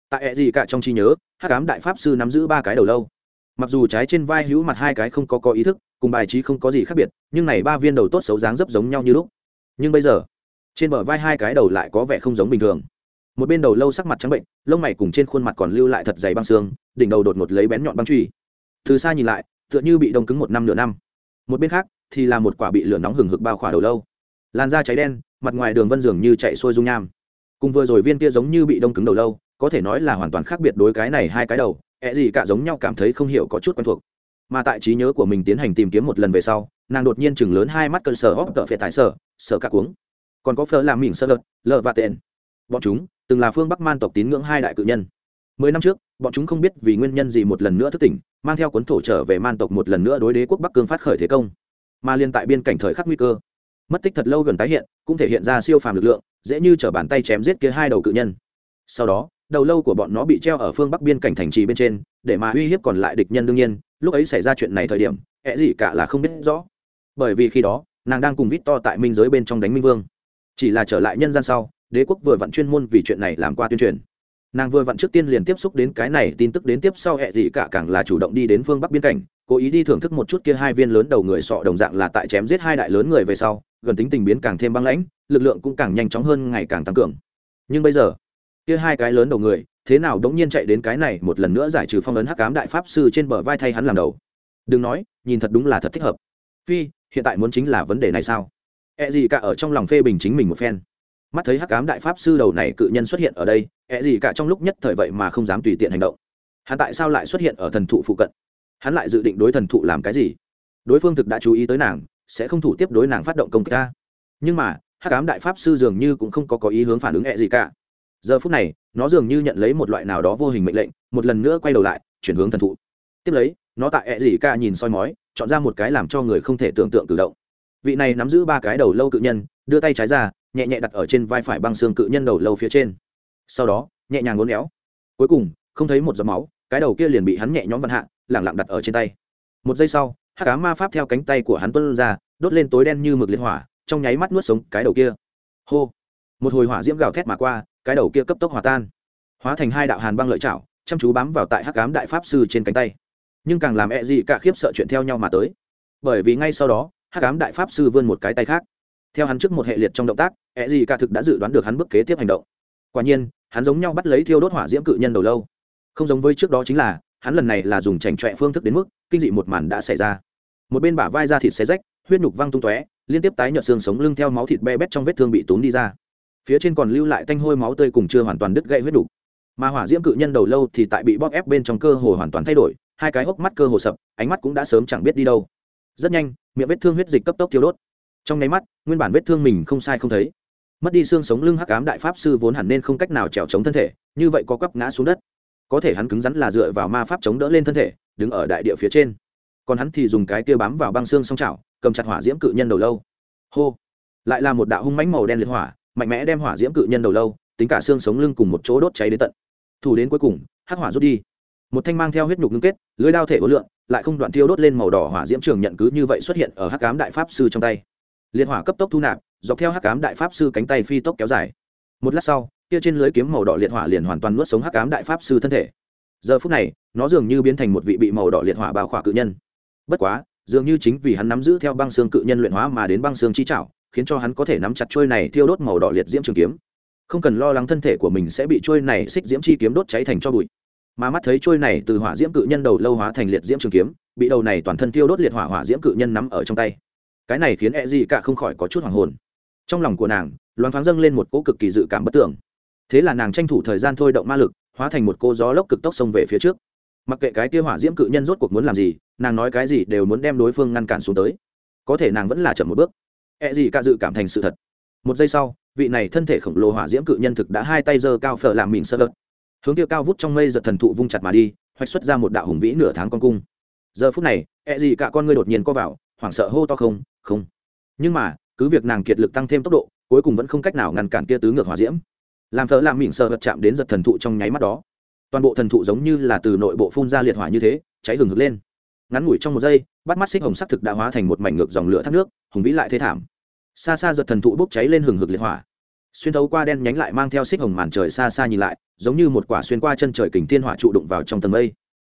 Tại ẹ gì cả trong trí nhớ, hắc ám đại pháp sư nắm giữ ba cái đầu lâu mặc dù trái trên vai hữu mặt hai cái không có có ý thức, cùng bài trí không có gì khác biệt, nhưng này ba viên đầu tốt xấu dáng rất giống nhau như lúc. Nhưng bây giờ, trên bờ vai hai cái đầu lại có vẻ không giống bình thường. Một bên đầu lâu sắc mặt trắng bệnh, lông mày cùng trên khuôn mặt còn lưu lại thật dày băng xương, đỉnh đầu đột ngột lấy bén nhọn băng truy từ xa nhìn lại, tựa như bị đông cứng một năm nửa năm. Một bên khác, thì là một quả bị lửa nóng hừng hực bao khỏa đầu lâu. Làn da cháy đen, mặt ngoài đường vân dường như chạy sôi dung nham. Cùng vừa rồi viên kia giống như bị đông cứng đầu lâu, có thể nói là hoàn toàn khác biệt đối cái này hai cái đầu ẹ gì cả giống nhau cảm thấy không hiểu có chút quen thuộc. Mà tại trí nhớ của mình tiến hành tìm kiếm một lần về sau, nàng đột nhiên chừng lớn hai mắt cơn sở hóc tợ phệ tài sở sở cả cuống. Còn có phở làm mình sơ lợt lờ và tên bọn chúng từng là phương bắc man tộc tín ngưỡng hai đại cự nhân. Mười năm trước, bọn chúng không biết vì nguyên nhân gì một lần nữa thức tỉnh, mang theo cuốn thổ trở về man tộc một lần nữa đối đế quốc bắc cương phát khởi thế công. Mà liên tại biên cảnh thời khắc nguy cơ, mất tích thật lâu gần tái hiện, cũng thể hiện ra siêu phàm lực lượng, dễ như t bàn tay chém giết kia hai đầu cự nhân. Sau đó đầu lâu của bọn nó bị treo ở phương bắc biên cảnh thành trì bên trên, để mà uy hiếp còn lại địch nhân đương nhiên, lúc ấy xảy ra chuyện này thời điểm ẹ gì cả là không biết rõ. Bởi vì khi đó, nàng đang cùng vít to tại minh giới bên trong đánh minh vương. Chỉ là trở lại nhân gian sau, đế quốc vừa vặn chuyên môn vì chuyện này làm qua tuyên truyền. Nàng vừa vặn trước tiên liền tiếp xúc đến cái này, tin tức đến tiếp sau hẹ gì cả càng là chủ động đi đến phương bắc biên cảnh, cố ý đi thưởng thức một chút kia hai viên lớn đầu người sọ đồng dạng là tại chém giết hai đại lớn người về sau, gần tính tình biến càng thêm băng lãnh, lực lượng cũng càng nhanh chóng hơn ngày càng tăng cường. Nhưng bây giờ kia hai cái lớn đầu người, thế nào đống nhiên chạy đến cái này, một lần nữa giải trừ phong ấn hắc ám đại pháp sư trên bờ vai thay hắn làm đầu. Đừng nói, nhìn thật đúng là thật thích hợp. Phi, hiện tại muốn chính là vấn đề này sao? E gì cả ở trong lòng phê bình chính mình một phen. Mắt thấy hắc ám đại pháp sư đầu này cự nhân xuất hiện ở đây E gì cả trong lúc nhất thời vậy mà không dám tùy tiện hành động. Hắn tại sao lại xuất hiện ở thần thụ phụ cận? Hắn lại dự định đối thần thụ làm cái gì? Đối phương thực đã chú ý tới nàng, sẽ không thủ tiếp đối nàng phát động công kích ta. Nhưng mà, hắc ám đại pháp sư dường như cũng không có có ý hướng phản ứng e gì cả giờ phút này, nó dường như nhận lấy một loại nào đó vô hình mệnh lệnh, một lần nữa quay đầu lại, chuyển hướng thần thụ. Tiếp lấy, nó tại ẹ gì cả nhìn soi mói, chọn ra một cái làm cho người không thể tưởng tượng cử động. Vị này nắm giữ ba cái đầu lâu cự nhân, đưa tay trái ra, nhẹ nhẹ đặt ở trên vai phải băng xương cự nhân đầu lâu phía trên. Sau đó, nhẹ nhàng ngốn éo. Cuối cùng, không thấy một giọt máu, cái đầu kia liền bị hắn nhẹ nhõm vận hạ, lẳng lặng đặt ở trên tay. Một giây sau hát cá ma pháp theo cánh tay của hắn tuân ra, đốt lên tối đen như mực liên hỏa, trong nháy mắt nuốt sống cái đầu kia. Hô! Một hồi hỏa diễm gào thét mà qua cái đầu kia cấp tốc hòa tan. Hóa thành hai đạo hàn băng lợi chảo, chăm chú bám vào tại hắc cám đại pháp sư trên cánh tay. Nhưng càng làm e gì cả khiếp sợ chuyện theo nhau mà tới. Bởi vì ngay sau đó, hắc cám đại pháp sư vươn một cái tay khác. Theo hắn trước một hệ liệt trong động tác e gì cả thực đã dự đoán được hắn bước kế tiếp hành động. Quả nhiên, hắn giống nhau bắt lấy thiêu đốt hỏa diễm cự nhân đầu lâu. Không giống với trước đó chính là, hắn lần này là dùng chảnh chọe phương thức đến mức, kinh dị một màn đã xảy ra. Một bên bả vai ra thịt xé rách, huyết nhục văng tung tóe, liên tiếp tái nhợt xương sống lưng theo máu thịt be bét trong vết thương bị tốn đi ra phía trên còn lưu lại tanh hôi máu tươi cùng chưa hoàn toàn đứt gãy huyết đủ. mà hỏa diễm cự nhân đầu lâu thì tại bị bóp ép bên trong cơ hồ hoàn toàn thay đổi, hai cái hốc mắt cơ hồ sập, ánh mắt cũng đã sớm chẳng biết đi đâu. Rất nhanh, miệng vết thương huyết dịch cấp tốc tiêu đốt. Trong nháy mắt, nguyên bản vết thương mình không sai không thấy. Mất đi xương sống lưng hắc ám đại pháp sư vốn hẳn nên không cách nào trèo chống thân thể, như vậy có quắp ngã xuống đất. Có thể hắn cứng rắn là dựa vào ma pháp chống đỡ lên thân thể, đứng ở đại địa phía trên. Còn hắn thì dùng cái kia bám vào băng xương song chảo cầm chặt hỏa diễm cự nhân đầu lâu. Hô! Lại là một đạo hung mãnh màu đen liệt hỏa mạnh mẽ đem hỏa diễm cự nhân đầu lâu, tính cả xương sống lưng cùng một chỗ đốt cháy đến tận. Thủ đến cuối cùng, hắc hỏa rút đi. Một thanh mang theo huyết nhục ngưng kết, lưới đao thể ối lượng, lại không đoạn thiêu đốt lên màu đỏ hỏa diễm trường nhận cứ như vậy xuất hiện ở hắc cám đại pháp sư trong tay. Liệt hỏa cấp tốc thu nạp, dọc theo hắc cám đại pháp sư cánh tay phi tốc kéo dài. Một lát sau, kia trên lưới kiếm màu đỏ liệt hỏa liền hoàn toàn nuốt sống hắc cám đại pháp sư thân thể. Giờ phút này, nó dường như biến thành một vị bị màu đỏ liệt hỏa bao khỏa cự nhân. Bất quá, dường như chính vì hắn nắm giữ theo băng xương cự nhân luyện hóa mà đến băng xương chi trảo khiến cho hắn có thể nắm chặt trôi này thiêu đốt màu đỏ liệt diễm trường kiếm. Không cần lo lắng thân thể của mình sẽ bị trôi này xích diễm chi kiếm đốt cháy thành cho bụi. Mà mắt thấy trôi này từ hỏa diễm cự nhân đầu lâu hóa thành liệt diễm trường kiếm, bị đầu này toàn thân thiêu đốt liệt hỏa hỏa diễm cự nhân nắm ở trong tay. Cái này khiến e gì cả không khỏi có chút hoàng hồn. Trong lòng của nàng, loáng thoáng dâng lên một cỗ cực kỳ dự cảm bất tưởng thế là nàng tranh thủ thời gian thôi động ma lực, hóa thành một cô gió lốc cực tốc xông về phía trước. Mặc kệ cái kia hỏa diễm cự nhân rốt cuộc muốn làm gì, nàng nói cái gì đều muốn đem đối phương ngăn cản xuống tới. Có thể nàng vẫn là chậm một bước. E gì cả dự cảm thành sự thật. Một giây sau, vị này thân thể khổng lồ hỏa diễm cự nhân thực đã hai tay giơ cao phở làm mình sơ đợt hướng kia cao vút trong mây giật thần thụ vung chặt mà đi, hoạch xuất ra một đạo hùng vĩ nửa tháng con cung. Giờ phút này E gì cả con ngươi đột nhiên co vào, hoảng sợ hô to không không. Nhưng mà, cứ việc nàng kiệt lực tăng thêm tốc độ, cuối cùng vẫn không cách nào ngăn cản kia tứ ngược hỏa diễm. Làm phở làm mình sơ đợt chạm đến giật thần thụ trong nháy mắt đó. Toàn bộ thần thụ giống như là từ nội bộ phun ra liệt hỏa như thế, cháy hừng hực lên ngắn ngủi trong một giây, bắt mắt xích hồng sắc thực đã hóa thành một mảnh ngược dòng lửa thác nước, hùng vĩ lại thế thảm. Xa xa giật thần thụ bốc cháy lên hừng hực liệt hỏa. Xuyên thấu qua đen nhánh lại mang theo xích hồng màn trời xa xa nhìn lại, giống như một quả xuyên qua chân trời kình thiên hỏa trụ đụng vào trong tầng mây.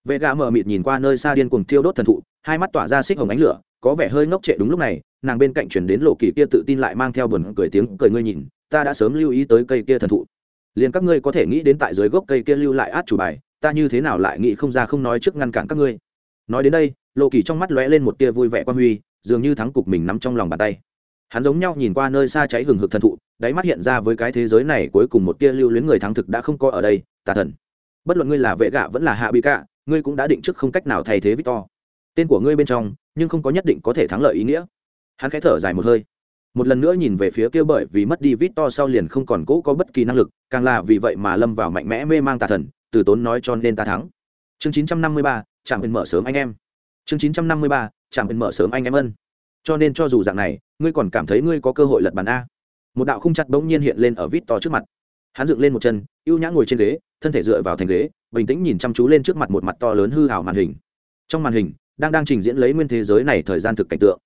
Vệ gã mờ mịt nhìn qua nơi xa điên cuồng thiêu đốt thần thụ, hai mắt tỏa ra xích hồng ánh lửa, có vẻ hơi ngốc trệ đúng lúc này, nàng bên cạnh chuyển đến lộ kỳ kia tự tin lại mang theo buồn cười tiếng cười ngươi nhìn, ta đã sớm lưu ý tới cây kia thần thụ. Liền các ngươi có thể nghĩ đến tại dưới gốc cây kia lưu lại át chủ bài, ta như thế nào lại nghĩ không ra không nói trước ngăn cản các ngươi nói đến đây lộ kỳ trong mắt lóe lên một tia vui vẻ quan huy dường như thắng cục mình nắm trong lòng bàn tay. Hắn giống nhau nhìn qua nơi xa cháy hừng hực thần thụ đáy mắt hiện ra với cái thế giới này cuối cùng một tia lưu luyến người thắng thực đã không có ở đây tà thần. Bất luận ngươi là vệ gạ vẫn là hạ bị cạ ngươi cũng đã định trước không cách nào thay thế victor. Tên của ngươi bên trong nhưng không có nhất định có thể thắng lợi ý nghĩa. Hắn khẽ thở dài một hơi. Một lần nữa nhìn về phía kia bởi vì mất đi vít to sau liền không còn cố có bất kỳ năng lực càng là vì vậy mà lâm vào mạnh mẽ mê mang tà thần từ tốn nói cho nên ta thắng. Chương 953, chạm ơn mở sớm anh em. Chương 953, chạm ơn mở sớm anh em ân. Cho nên cho dù dạng này ngươi còn cảm thấy ngươi có cơ hội lật bàn a. Một đạo khung chặt bỗng nhiên hiện lên ở vít to trước mặt. Hắn dựng lên một chân ưu nhã ngồi trên ghế thân thể dựa vào thành ghế bình tĩnh nhìn chăm chú lên trước mặt một mặt to lớn hư hào màn hình. Trong màn hình đang đang trình diễn lấy nguyên thế giới này thời gian thực cảnh tượng.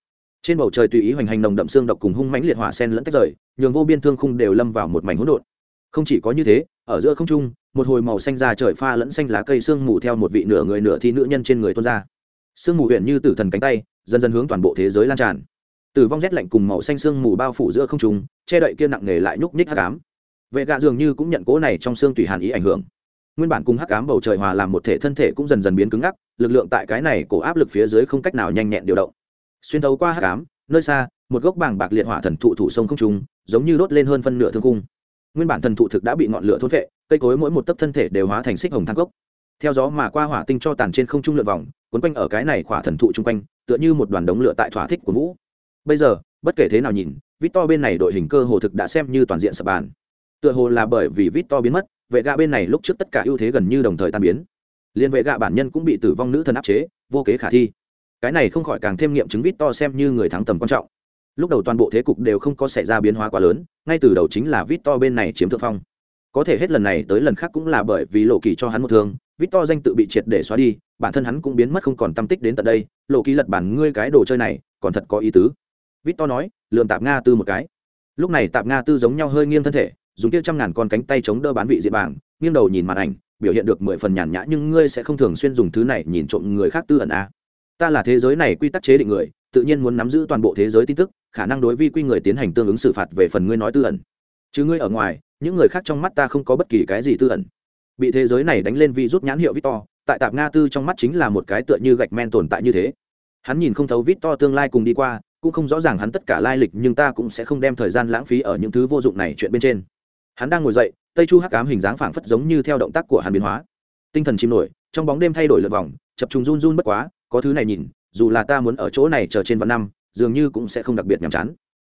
Trên bầu trời tùy ý hoành hành nồng đậm xương độc cùng hung mãnh liệt hỏa sen lẫn tách rời nhường vô biên thương khung đều lâm vào một mảnh hỗn độn. Không chỉ có như thế ở giữa không trung một hồi màu xanh da trời pha lẫn xanh lá cây sương mù theo một vị nửa người nửa thi nữ nhân trên người tuôn ra. Sương mù huyện như tử thần cánh tay, dần dần hướng toàn bộ thế giới lan tràn. Tử vong rét lạnh cùng màu xanh sương mù bao phủ giữa không trung, che đậy kia nặng nề lại nhúc nhích hắc ám. Vệ gạ dường như cũng nhận cố này trong xương tùy hàn ý ảnh hưởng. Nguyên bản cùng hắc ám bầu trời hòa làm một thể thân thể cũng dần dần biến cứng ngắc, lực lượng tại cái này cổ áp lực phía dưới không cách nào nhanh nhẹn điều động. Xuyên thấu qua hắc ám, nơi xa, một gốc bảng bạc liệt hỏa thần thụ thủ sông không trung, giống như đốt lên hơn phân nửa thương cung. Nguyên bản thần thụ thực đã bị ngọn lửa thôn vệ cây cối mỗi một tấc thân thể đều hóa thành xích hồng thang cốc. Theo gió mà qua hỏa tinh cho tàn trên không trung lượn vòng quấn quanh ở cái này khỏa thần thụ chung quanh, tựa như một đoàn đống lửa tại thỏa thích của vũ. Bây giờ, bất kể thế nào nhìn, victor bên này đội hình cơ hồ thực đã xem như toàn diện sập bàn. Tựa hồ là bởi vì victor biến mất, vệ gạ bên này lúc trước tất cả ưu thế gần như đồng thời tan biến. Liên vệ gạ bản nhân cũng bị tử vong nữ thần áp chế, vô kế khả thi. Cái này không khỏi càng thêm nghiệm chứng victor xem như người thắng tầm quan trọng. Lúc đầu toàn bộ thế cục đều không có xảy ra biến hóa quá lớn, ngay từ đầu chính là victor bên này chiếm thượng phong có thể hết lần này tới lần khác cũng là bởi vì lộ kỳ cho hắn một thương, victor danh tự bị triệt để xóa đi, bản thân hắn cũng biến mất không còn tâm tích đến tận đây, lộ kỳ lật bản ngươi cái đồ chơi này, còn thật có ý tứ. Victor nói lượm tạp nga tư một cái. Lúc này tạp nga tư giống nhau hơi nghiêng thân thể, dùng kia trăm ngàn con cánh tay chống đỡ bán vị diện bảng, nghiêng đầu nhìn màn ảnh, biểu hiện được mười phần nhàn nhã, nhưng ngươi sẽ không thường xuyên dùng thứ này nhìn trộm người khác tư ẩn à. ta là thế giới này quy tắc chế định người, tự nhiên muốn nắm giữ toàn bộ thế giới tin tức, khả năng đối vi quy người tiến hành tương ứng xử phạt về phần ngươi nói tư ẩn. Chứ ngươi ở ngoài những người khác trong mắt ta không có bất kỳ cái gì tư ẩn. Bị thế giới này đánh lên vi rút nhãn hiệu victor, tại tạp nga tư trong mắt chính là một cái tựa như gạch men tồn tại như thế. Hắn nhìn không thấu victor tương lai cùng đi qua, cũng không rõ ràng hắn tất cả lai lịch, nhưng ta cũng sẽ không đem thời gian lãng phí ở những thứ vô dụng này chuyện bên trên. Hắn đang ngồi dậy, tây chu hắc ám hình dáng phảng phất giống như theo động tác của hắn biến hóa. Tinh thần chìm nổi, trong bóng đêm thay đổi lượt vòng, chập trùng run run bất quá, có thứ này nhìn, dù là ta muốn ở chỗ này chờ trên vạn năm, dường như cũng sẽ không đặc biệt nhàm chán.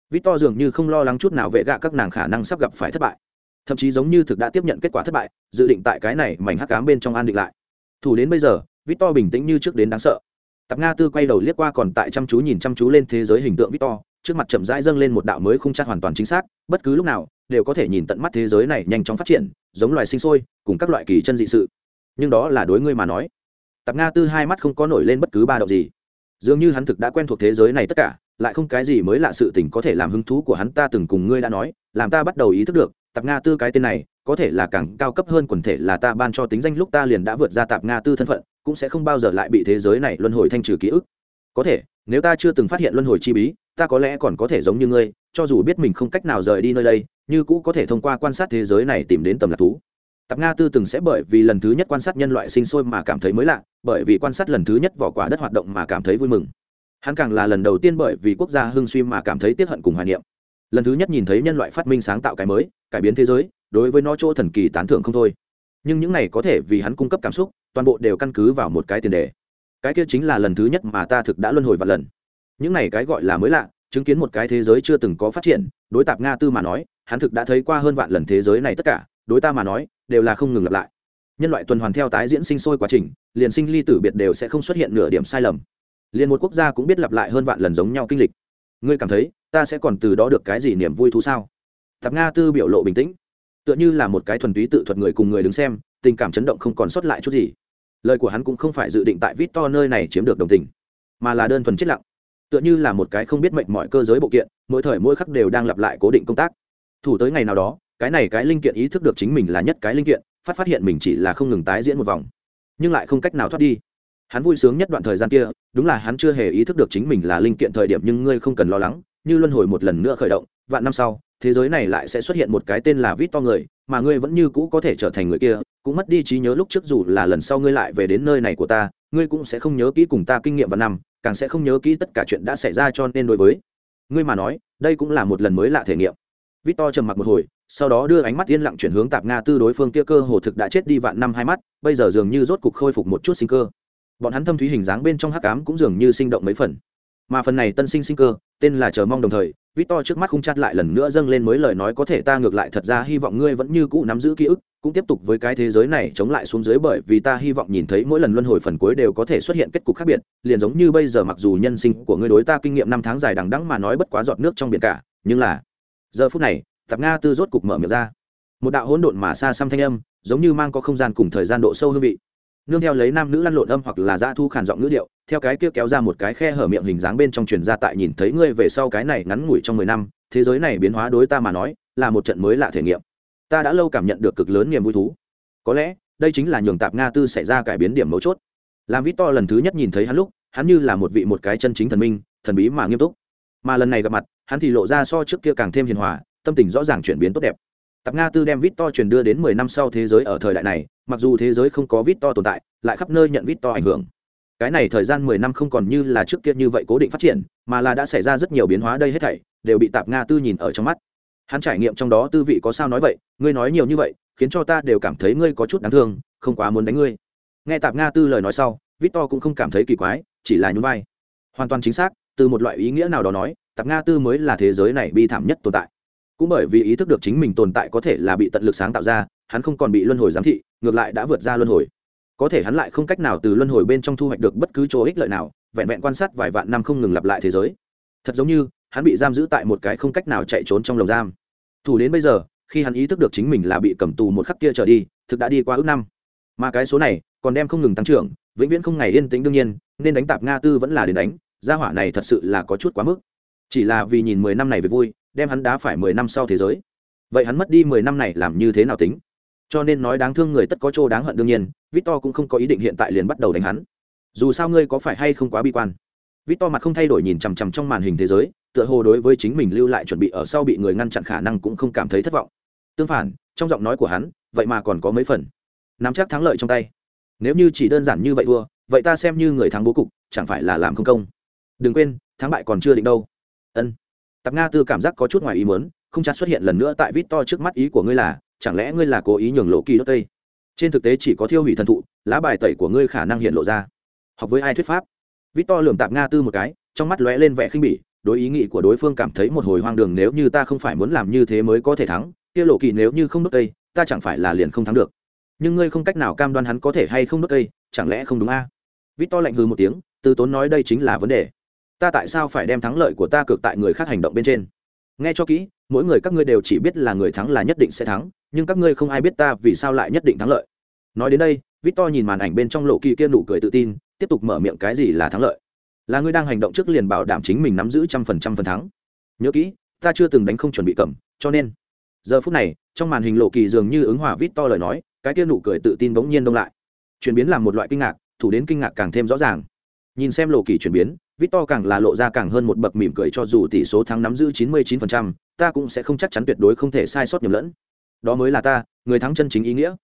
Victor dường như không lo lắng chút nào vệ gạ các nàng khả năng sắp gặp phải thất bại thậm chí giống như thực đã tiếp nhận kết quả thất bại, dự định tại cái này mảnh hắc cám bên trong an định lại. Thủ đến bây giờ, victor bình tĩnh như trước đến đáng sợ. Tạp nga tư quay đầu liếc qua còn tại chăm chú nhìn chăm chú lên thế giới hình tượng victor, trước mặt chậm rãi dâng lên một đạo mới không chắc hoàn toàn chính xác, bất cứ lúc nào, đều có thể nhìn tận mắt thế giới này nhanh chóng phát triển, giống loài sinh sôi, cùng các loại kỳ chân dị sự. Nhưng đó là đối ngươi mà nói. Tạp nga tư hai mắt không có nổi lên bất cứ ba động gì. Dường như hắn thực đã quen thuộc thế giới này tất cả, lại không cái gì mới lạ sự tình có thể làm hứng thú của hắn ta từng cùng ngươi đã nói, làm ta bắt đầu ý thức được tạp nga tư cái tên này, có thể là càng cao cấp hơn quần thể là ta ban cho tính danh lúc ta liền đã vượt ra tạp nga tư thân phận, cũng sẽ không bao giờ lại bị thế giới này luân hồi thanh trừ ký ức. Có thể, nếu ta chưa từng phát hiện luân hồi chi bí, ta có lẽ còn có thể giống như ngươi, cho dù biết mình không cách nào rời đi nơi đây, như cũ có thể thông qua quan sát thế giới này tìm đến tầm lạc thú. Tạp nga tư từng sẽ bởi vì lần thứ nhất quan sát nhân loại sinh sôi mà cảm thấy mới lạ, bởi vì quan sát lần thứ nhất vỏ quả đất hoạt động mà cảm thấy vui mừng. Hắn càng là lần đầu tiên bởi vì quốc gia hưng suy mà cảm thấy tiếc hận cùng hoài niệm. Lần thứ nhất nhìn thấy nhân loại phát minh sáng tạo cái mới cải biến thế giới, đối với nó chỗ thần kỳ tán thưởng không thôi. Nhưng những này có thể vì hắn cung cấp cảm xúc, toàn bộ đều căn cứ vào một cái tiền đề. Cái kia chính là lần thứ nhất mà ta thực đã luân hồi và lần. Những này cái gọi là mới lạ, chứng kiến một cái thế giới chưa từng có phát triển, đối tạp nga tư mà nói, hắn thực đã thấy qua hơn vạn lần thế giới này tất cả, đối ta mà nói, đều là không ngừng lặp lại. Nhân loại tuần hoàn theo tái diễn sinh sôi quá trình, liền sinh ly tử biệt đều sẽ không xuất hiện nửa điểm sai lầm. Liền một quốc gia cũng biết lặp lại hơn vạn lần giống nhau kinh lịch. Ngươi cảm thấy, ta sẽ còn từ đó được cái gì niềm vui thú sao? Tạp nga tư biểu lộ bình tĩnh. Tựa như là một cái thuần túy tự thuật người cùng người đứng xem, tình cảm chấn động không còn sót lại chút gì. Lời của hắn cũng không phải dự định tại vít to nơi này chiếm được đồng tình, mà là đơn thuần chết lặng. Tựa như là một cái không biết mệnh mọi cơ giới bộ kiện, mỗi thời mỗi khắc đều đang lặp lại cố định công tác. Thủ tới ngày nào đó, cái này cái linh kiện ý thức được chính mình là nhất cái linh kiện, phát phát hiện mình chỉ là không ngừng tái diễn một vòng, nhưng lại không cách nào thoát đi. Hắn vui sướng nhất đoạn thời gian kia, đúng là hắn chưa hề ý thức được chính mình là linh kiện thời điểm nhưng ngươi không cần lo lắng, như luân hồi một lần nữa khởi động, vạn năm sau thế giới này lại sẽ xuất hiện một cái tên là vít to người, mà ngươi vẫn như cũ có thể trở thành người kia, cũng mất đi trí nhớ lúc trước dù là lần sau ngươi lại về đến nơi này của ta, ngươi cũng sẽ không nhớ kỹ cùng ta kinh nghiệm và năm, càng sẽ không nhớ kỹ tất cả chuyện đã xảy ra cho nên đối với ngươi mà nói, đây cũng là một lần mới lạ thể nghiệm. Vít to trầm mặc một hồi, sau đó đưa ánh mắt yên lặng chuyển hướng tạp nga tư đối phương kia cơ hồ thực đã chết đi vạn năm hai mắt, bây giờ dường như rốt cục khôi phục một chút sinh cơ. Bọn hắn thâm thúy hình dáng bên trong hắc ám cũng dường như sinh động mấy phần mà phần này tân sinh sinh cơ, tên là chờ mong đồng thời, vít to trước mắt không chát lại lần nữa dâng lên mới lời nói có thể ta ngược lại thật ra hy vọng ngươi vẫn như cũ nắm giữ ký ức, cũng tiếp tục với cái thế giới này chống lại xuống dưới bởi vì ta hy vọng nhìn thấy mỗi lần luân hồi phần cuối đều có thể xuất hiện kết cục khác biệt, liền giống như bây giờ mặc dù nhân sinh của ngươi đối ta kinh nghiệm năm tháng dài đằng đẵng mà nói bất quá giọt nước trong biển cả, nhưng là, giờ phút này, tạp nga tư rốt cục mở miệng ra. Một đạo hỗn độn mà xa xăm thanh âm, giống như mang có không gian cùng thời gian độ sâu hương vị nương theo lấy nam nữ lăn lộn âm hoặc là dã thu khản giọng ngữ điệu, theo cái kia kéo ra một cái khe hở miệng hình dáng bên trong truyền ra tại nhìn thấy ngươi về sau cái này ngắn ngủi trong mười năm, thế giới này biến hóa đối ta mà nói, là một trận mới lạ thể nghiệm. Ta đã lâu cảm nhận được cực lớn niềm vui thú. Có lẽ, đây chính là nhường tạp nga tư xảy ra cải biến điểm mấu chốt. Làm vít to lần thứ nhất nhìn thấy hắn lúc, hắn như là một vị một cái chân chính thần minh, thần bí mà nghiêm túc. Mà lần này gặp mặt, hắn thì lộ ra so trước kia càng thêm hiền hòa, tâm tình rõ ràng chuyển biến tốt đẹp tạp nga tư đem vít to truyền đưa đến mười năm sau thế giới ở thời đại này, mặc dù thế giới không có vít to tồn tại, lại khắp nơi nhận vít to ảnh hưởng. Cái này thời gian mười năm không còn như là trước kia như vậy cố định phát triển, mà là đã xảy ra rất nhiều biến hóa đây hết thảy, đều bị tạp nga tư nhìn ở trong mắt. Hắn trải nghiệm trong đó tư vị có sao nói vậy, ngươi nói nhiều như vậy, khiến cho ta đều cảm thấy ngươi có chút đáng thương, không quá muốn đánh ngươi. Nghe tạp nga tư lời nói sau, victor cũng không cảm thấy kỳ quái, chỉ là nhún vai. Hoàn toàn chính xác, từ một loại ý nghĩa nào đó nói, tạp nga tư mới là thế giới này bi thảm nhất tồn tại cũng bởi vì ý thức được chính mình tồn tại có thể là bị tận lực sáng tạo ra, hắn không còn bị luân hồi giám thị, ngược lại đã vượt ra luân hồi. Có thể hắn lại không cách nào từ luân hồi bên trong thu hoạch được bất cứ chỗ ích lợi nào, vẹn vẹn quan sát vài vạn năm không ngừng lặp lại thế giới. Thật giống như, hắn bị giam giữ tại một cái không cách nào chạy trốn trong lồng giam. Thủ đến bây giờ, khi hắn ý thức được chính mình là bị cầm tù một khắc kia trở đi, thực đã đi qua ước năm. Mà cái số này, còn đem không ngừng tăng trưởng, vĩnh viễn không ngày yên tĩnh đương nhiên, nên đánh tạp nga tư vẫn là đến đánh, gia hỏa này thật sự là có chút quá mức. Chỉ là vì nhìn mười năm này về vui đem hắn đá phải mười năm sau thế giới. Vậy hắn mất đi mười năm này làm như thế nào tính? Cho nên nói đáng thương người tất có chỗ đáng hận đương nhiên, victor cũng không có ý định hiện tại liền bắt đầu đánh hắn. Dù sao ngươi có phải hay không quá bi quan? Victor mặt không thay đổi nhìn chằm chằm trong màn hình thế giới, tựa hồ đối với chính mình lưu lại chuẩn bị ở sau bị người ngăn chặn khả năng cũng không cảm thấy thất vọng. Tương phản, trong giọng nói của hắn, vậy mà còn có mấy phần. Nắm chắc thắng lợi trong tay. Nếu như chỉ đơn giản như vậy thua, vậy ta xem như người thắng bố cục, chẳng phải là làm không công. Đừng quên, thắng bại còn chưa định đâu. Ân tạp nga tư cảm giác có chút ngoài ý muốn không chắc xuất hiện lần nữa tại vít to trước mắt ý của ngươi là chẳng lẽ ngươi là cố ý nhường lộ kỳ đốt tây? Trên thực tế chỉ có thiêu hủy thần thụ lá bài tẩy của ngươi khả năng hiện lộ ra. Học với ai thuyết pháp? Vít to lườm tạp nga tư một cái trong mắt lóe lên vẻ khinh bỉ đối ý nghĩ của đối phương cảm thấy một hồi hoang đường nếu như ta không phải muốn làm như thế mới có thể thắng kia lộ kỳ nếu như không đốt tây, ta chẳng phải là liền không thắng được. Nhưng ngươi không cách nào cam đoan hắn có thể hay không đốt cây chẳng lẽ không đúng a? À? vít to lạnh hư một tiếng từ tốn nói đây chính là vấn đề ta tại sao phải đem thắng lợi của ta cược tại người khác hành động bên trên? Nghe cho kỹ, mỗi người các ngươi đều chỉ biết là người thắng là nhất định sẽ thắng, nhưng các ngươi không ai biết ta vì sao lại nhất định thắng lợi. Nói đến đây, victor nhìn màn ảnh bên trong lộ kỳ kia nụ cười tự tin, tiếp tục mở miệng cái gì là thắng lợi. Là ngươi đang hành động trước liền bảo đảm chính mình nắm giữ trăm phần trăm phần thắng. Nhớ kỹ, ta chưa từng đánh không chuẩn bị cầm, cho nên, giờ phút này, trong màn hình lộ kỳ dường như ứng hòa vít to lời nói, cái kia nụ cười tự tin bỗng nhiên đông lại. Chuyển biến làm một loại kinh ngạc, thủ đến kinh ngạc càng thêm rõ ràng. Nhìn xem lộ kỳ chuyển biến Victor càng là lộ ra càng hơn một bậc mỉm cười cho dù tỷ số thắng nắm giữ chín mươi chín phần trăm, ta cũng sẽ không chắc chắn tuyệt đối không thể sai sót nhầm lẫn. Đó mới là ta, người thắng chân chính ý nghĩa.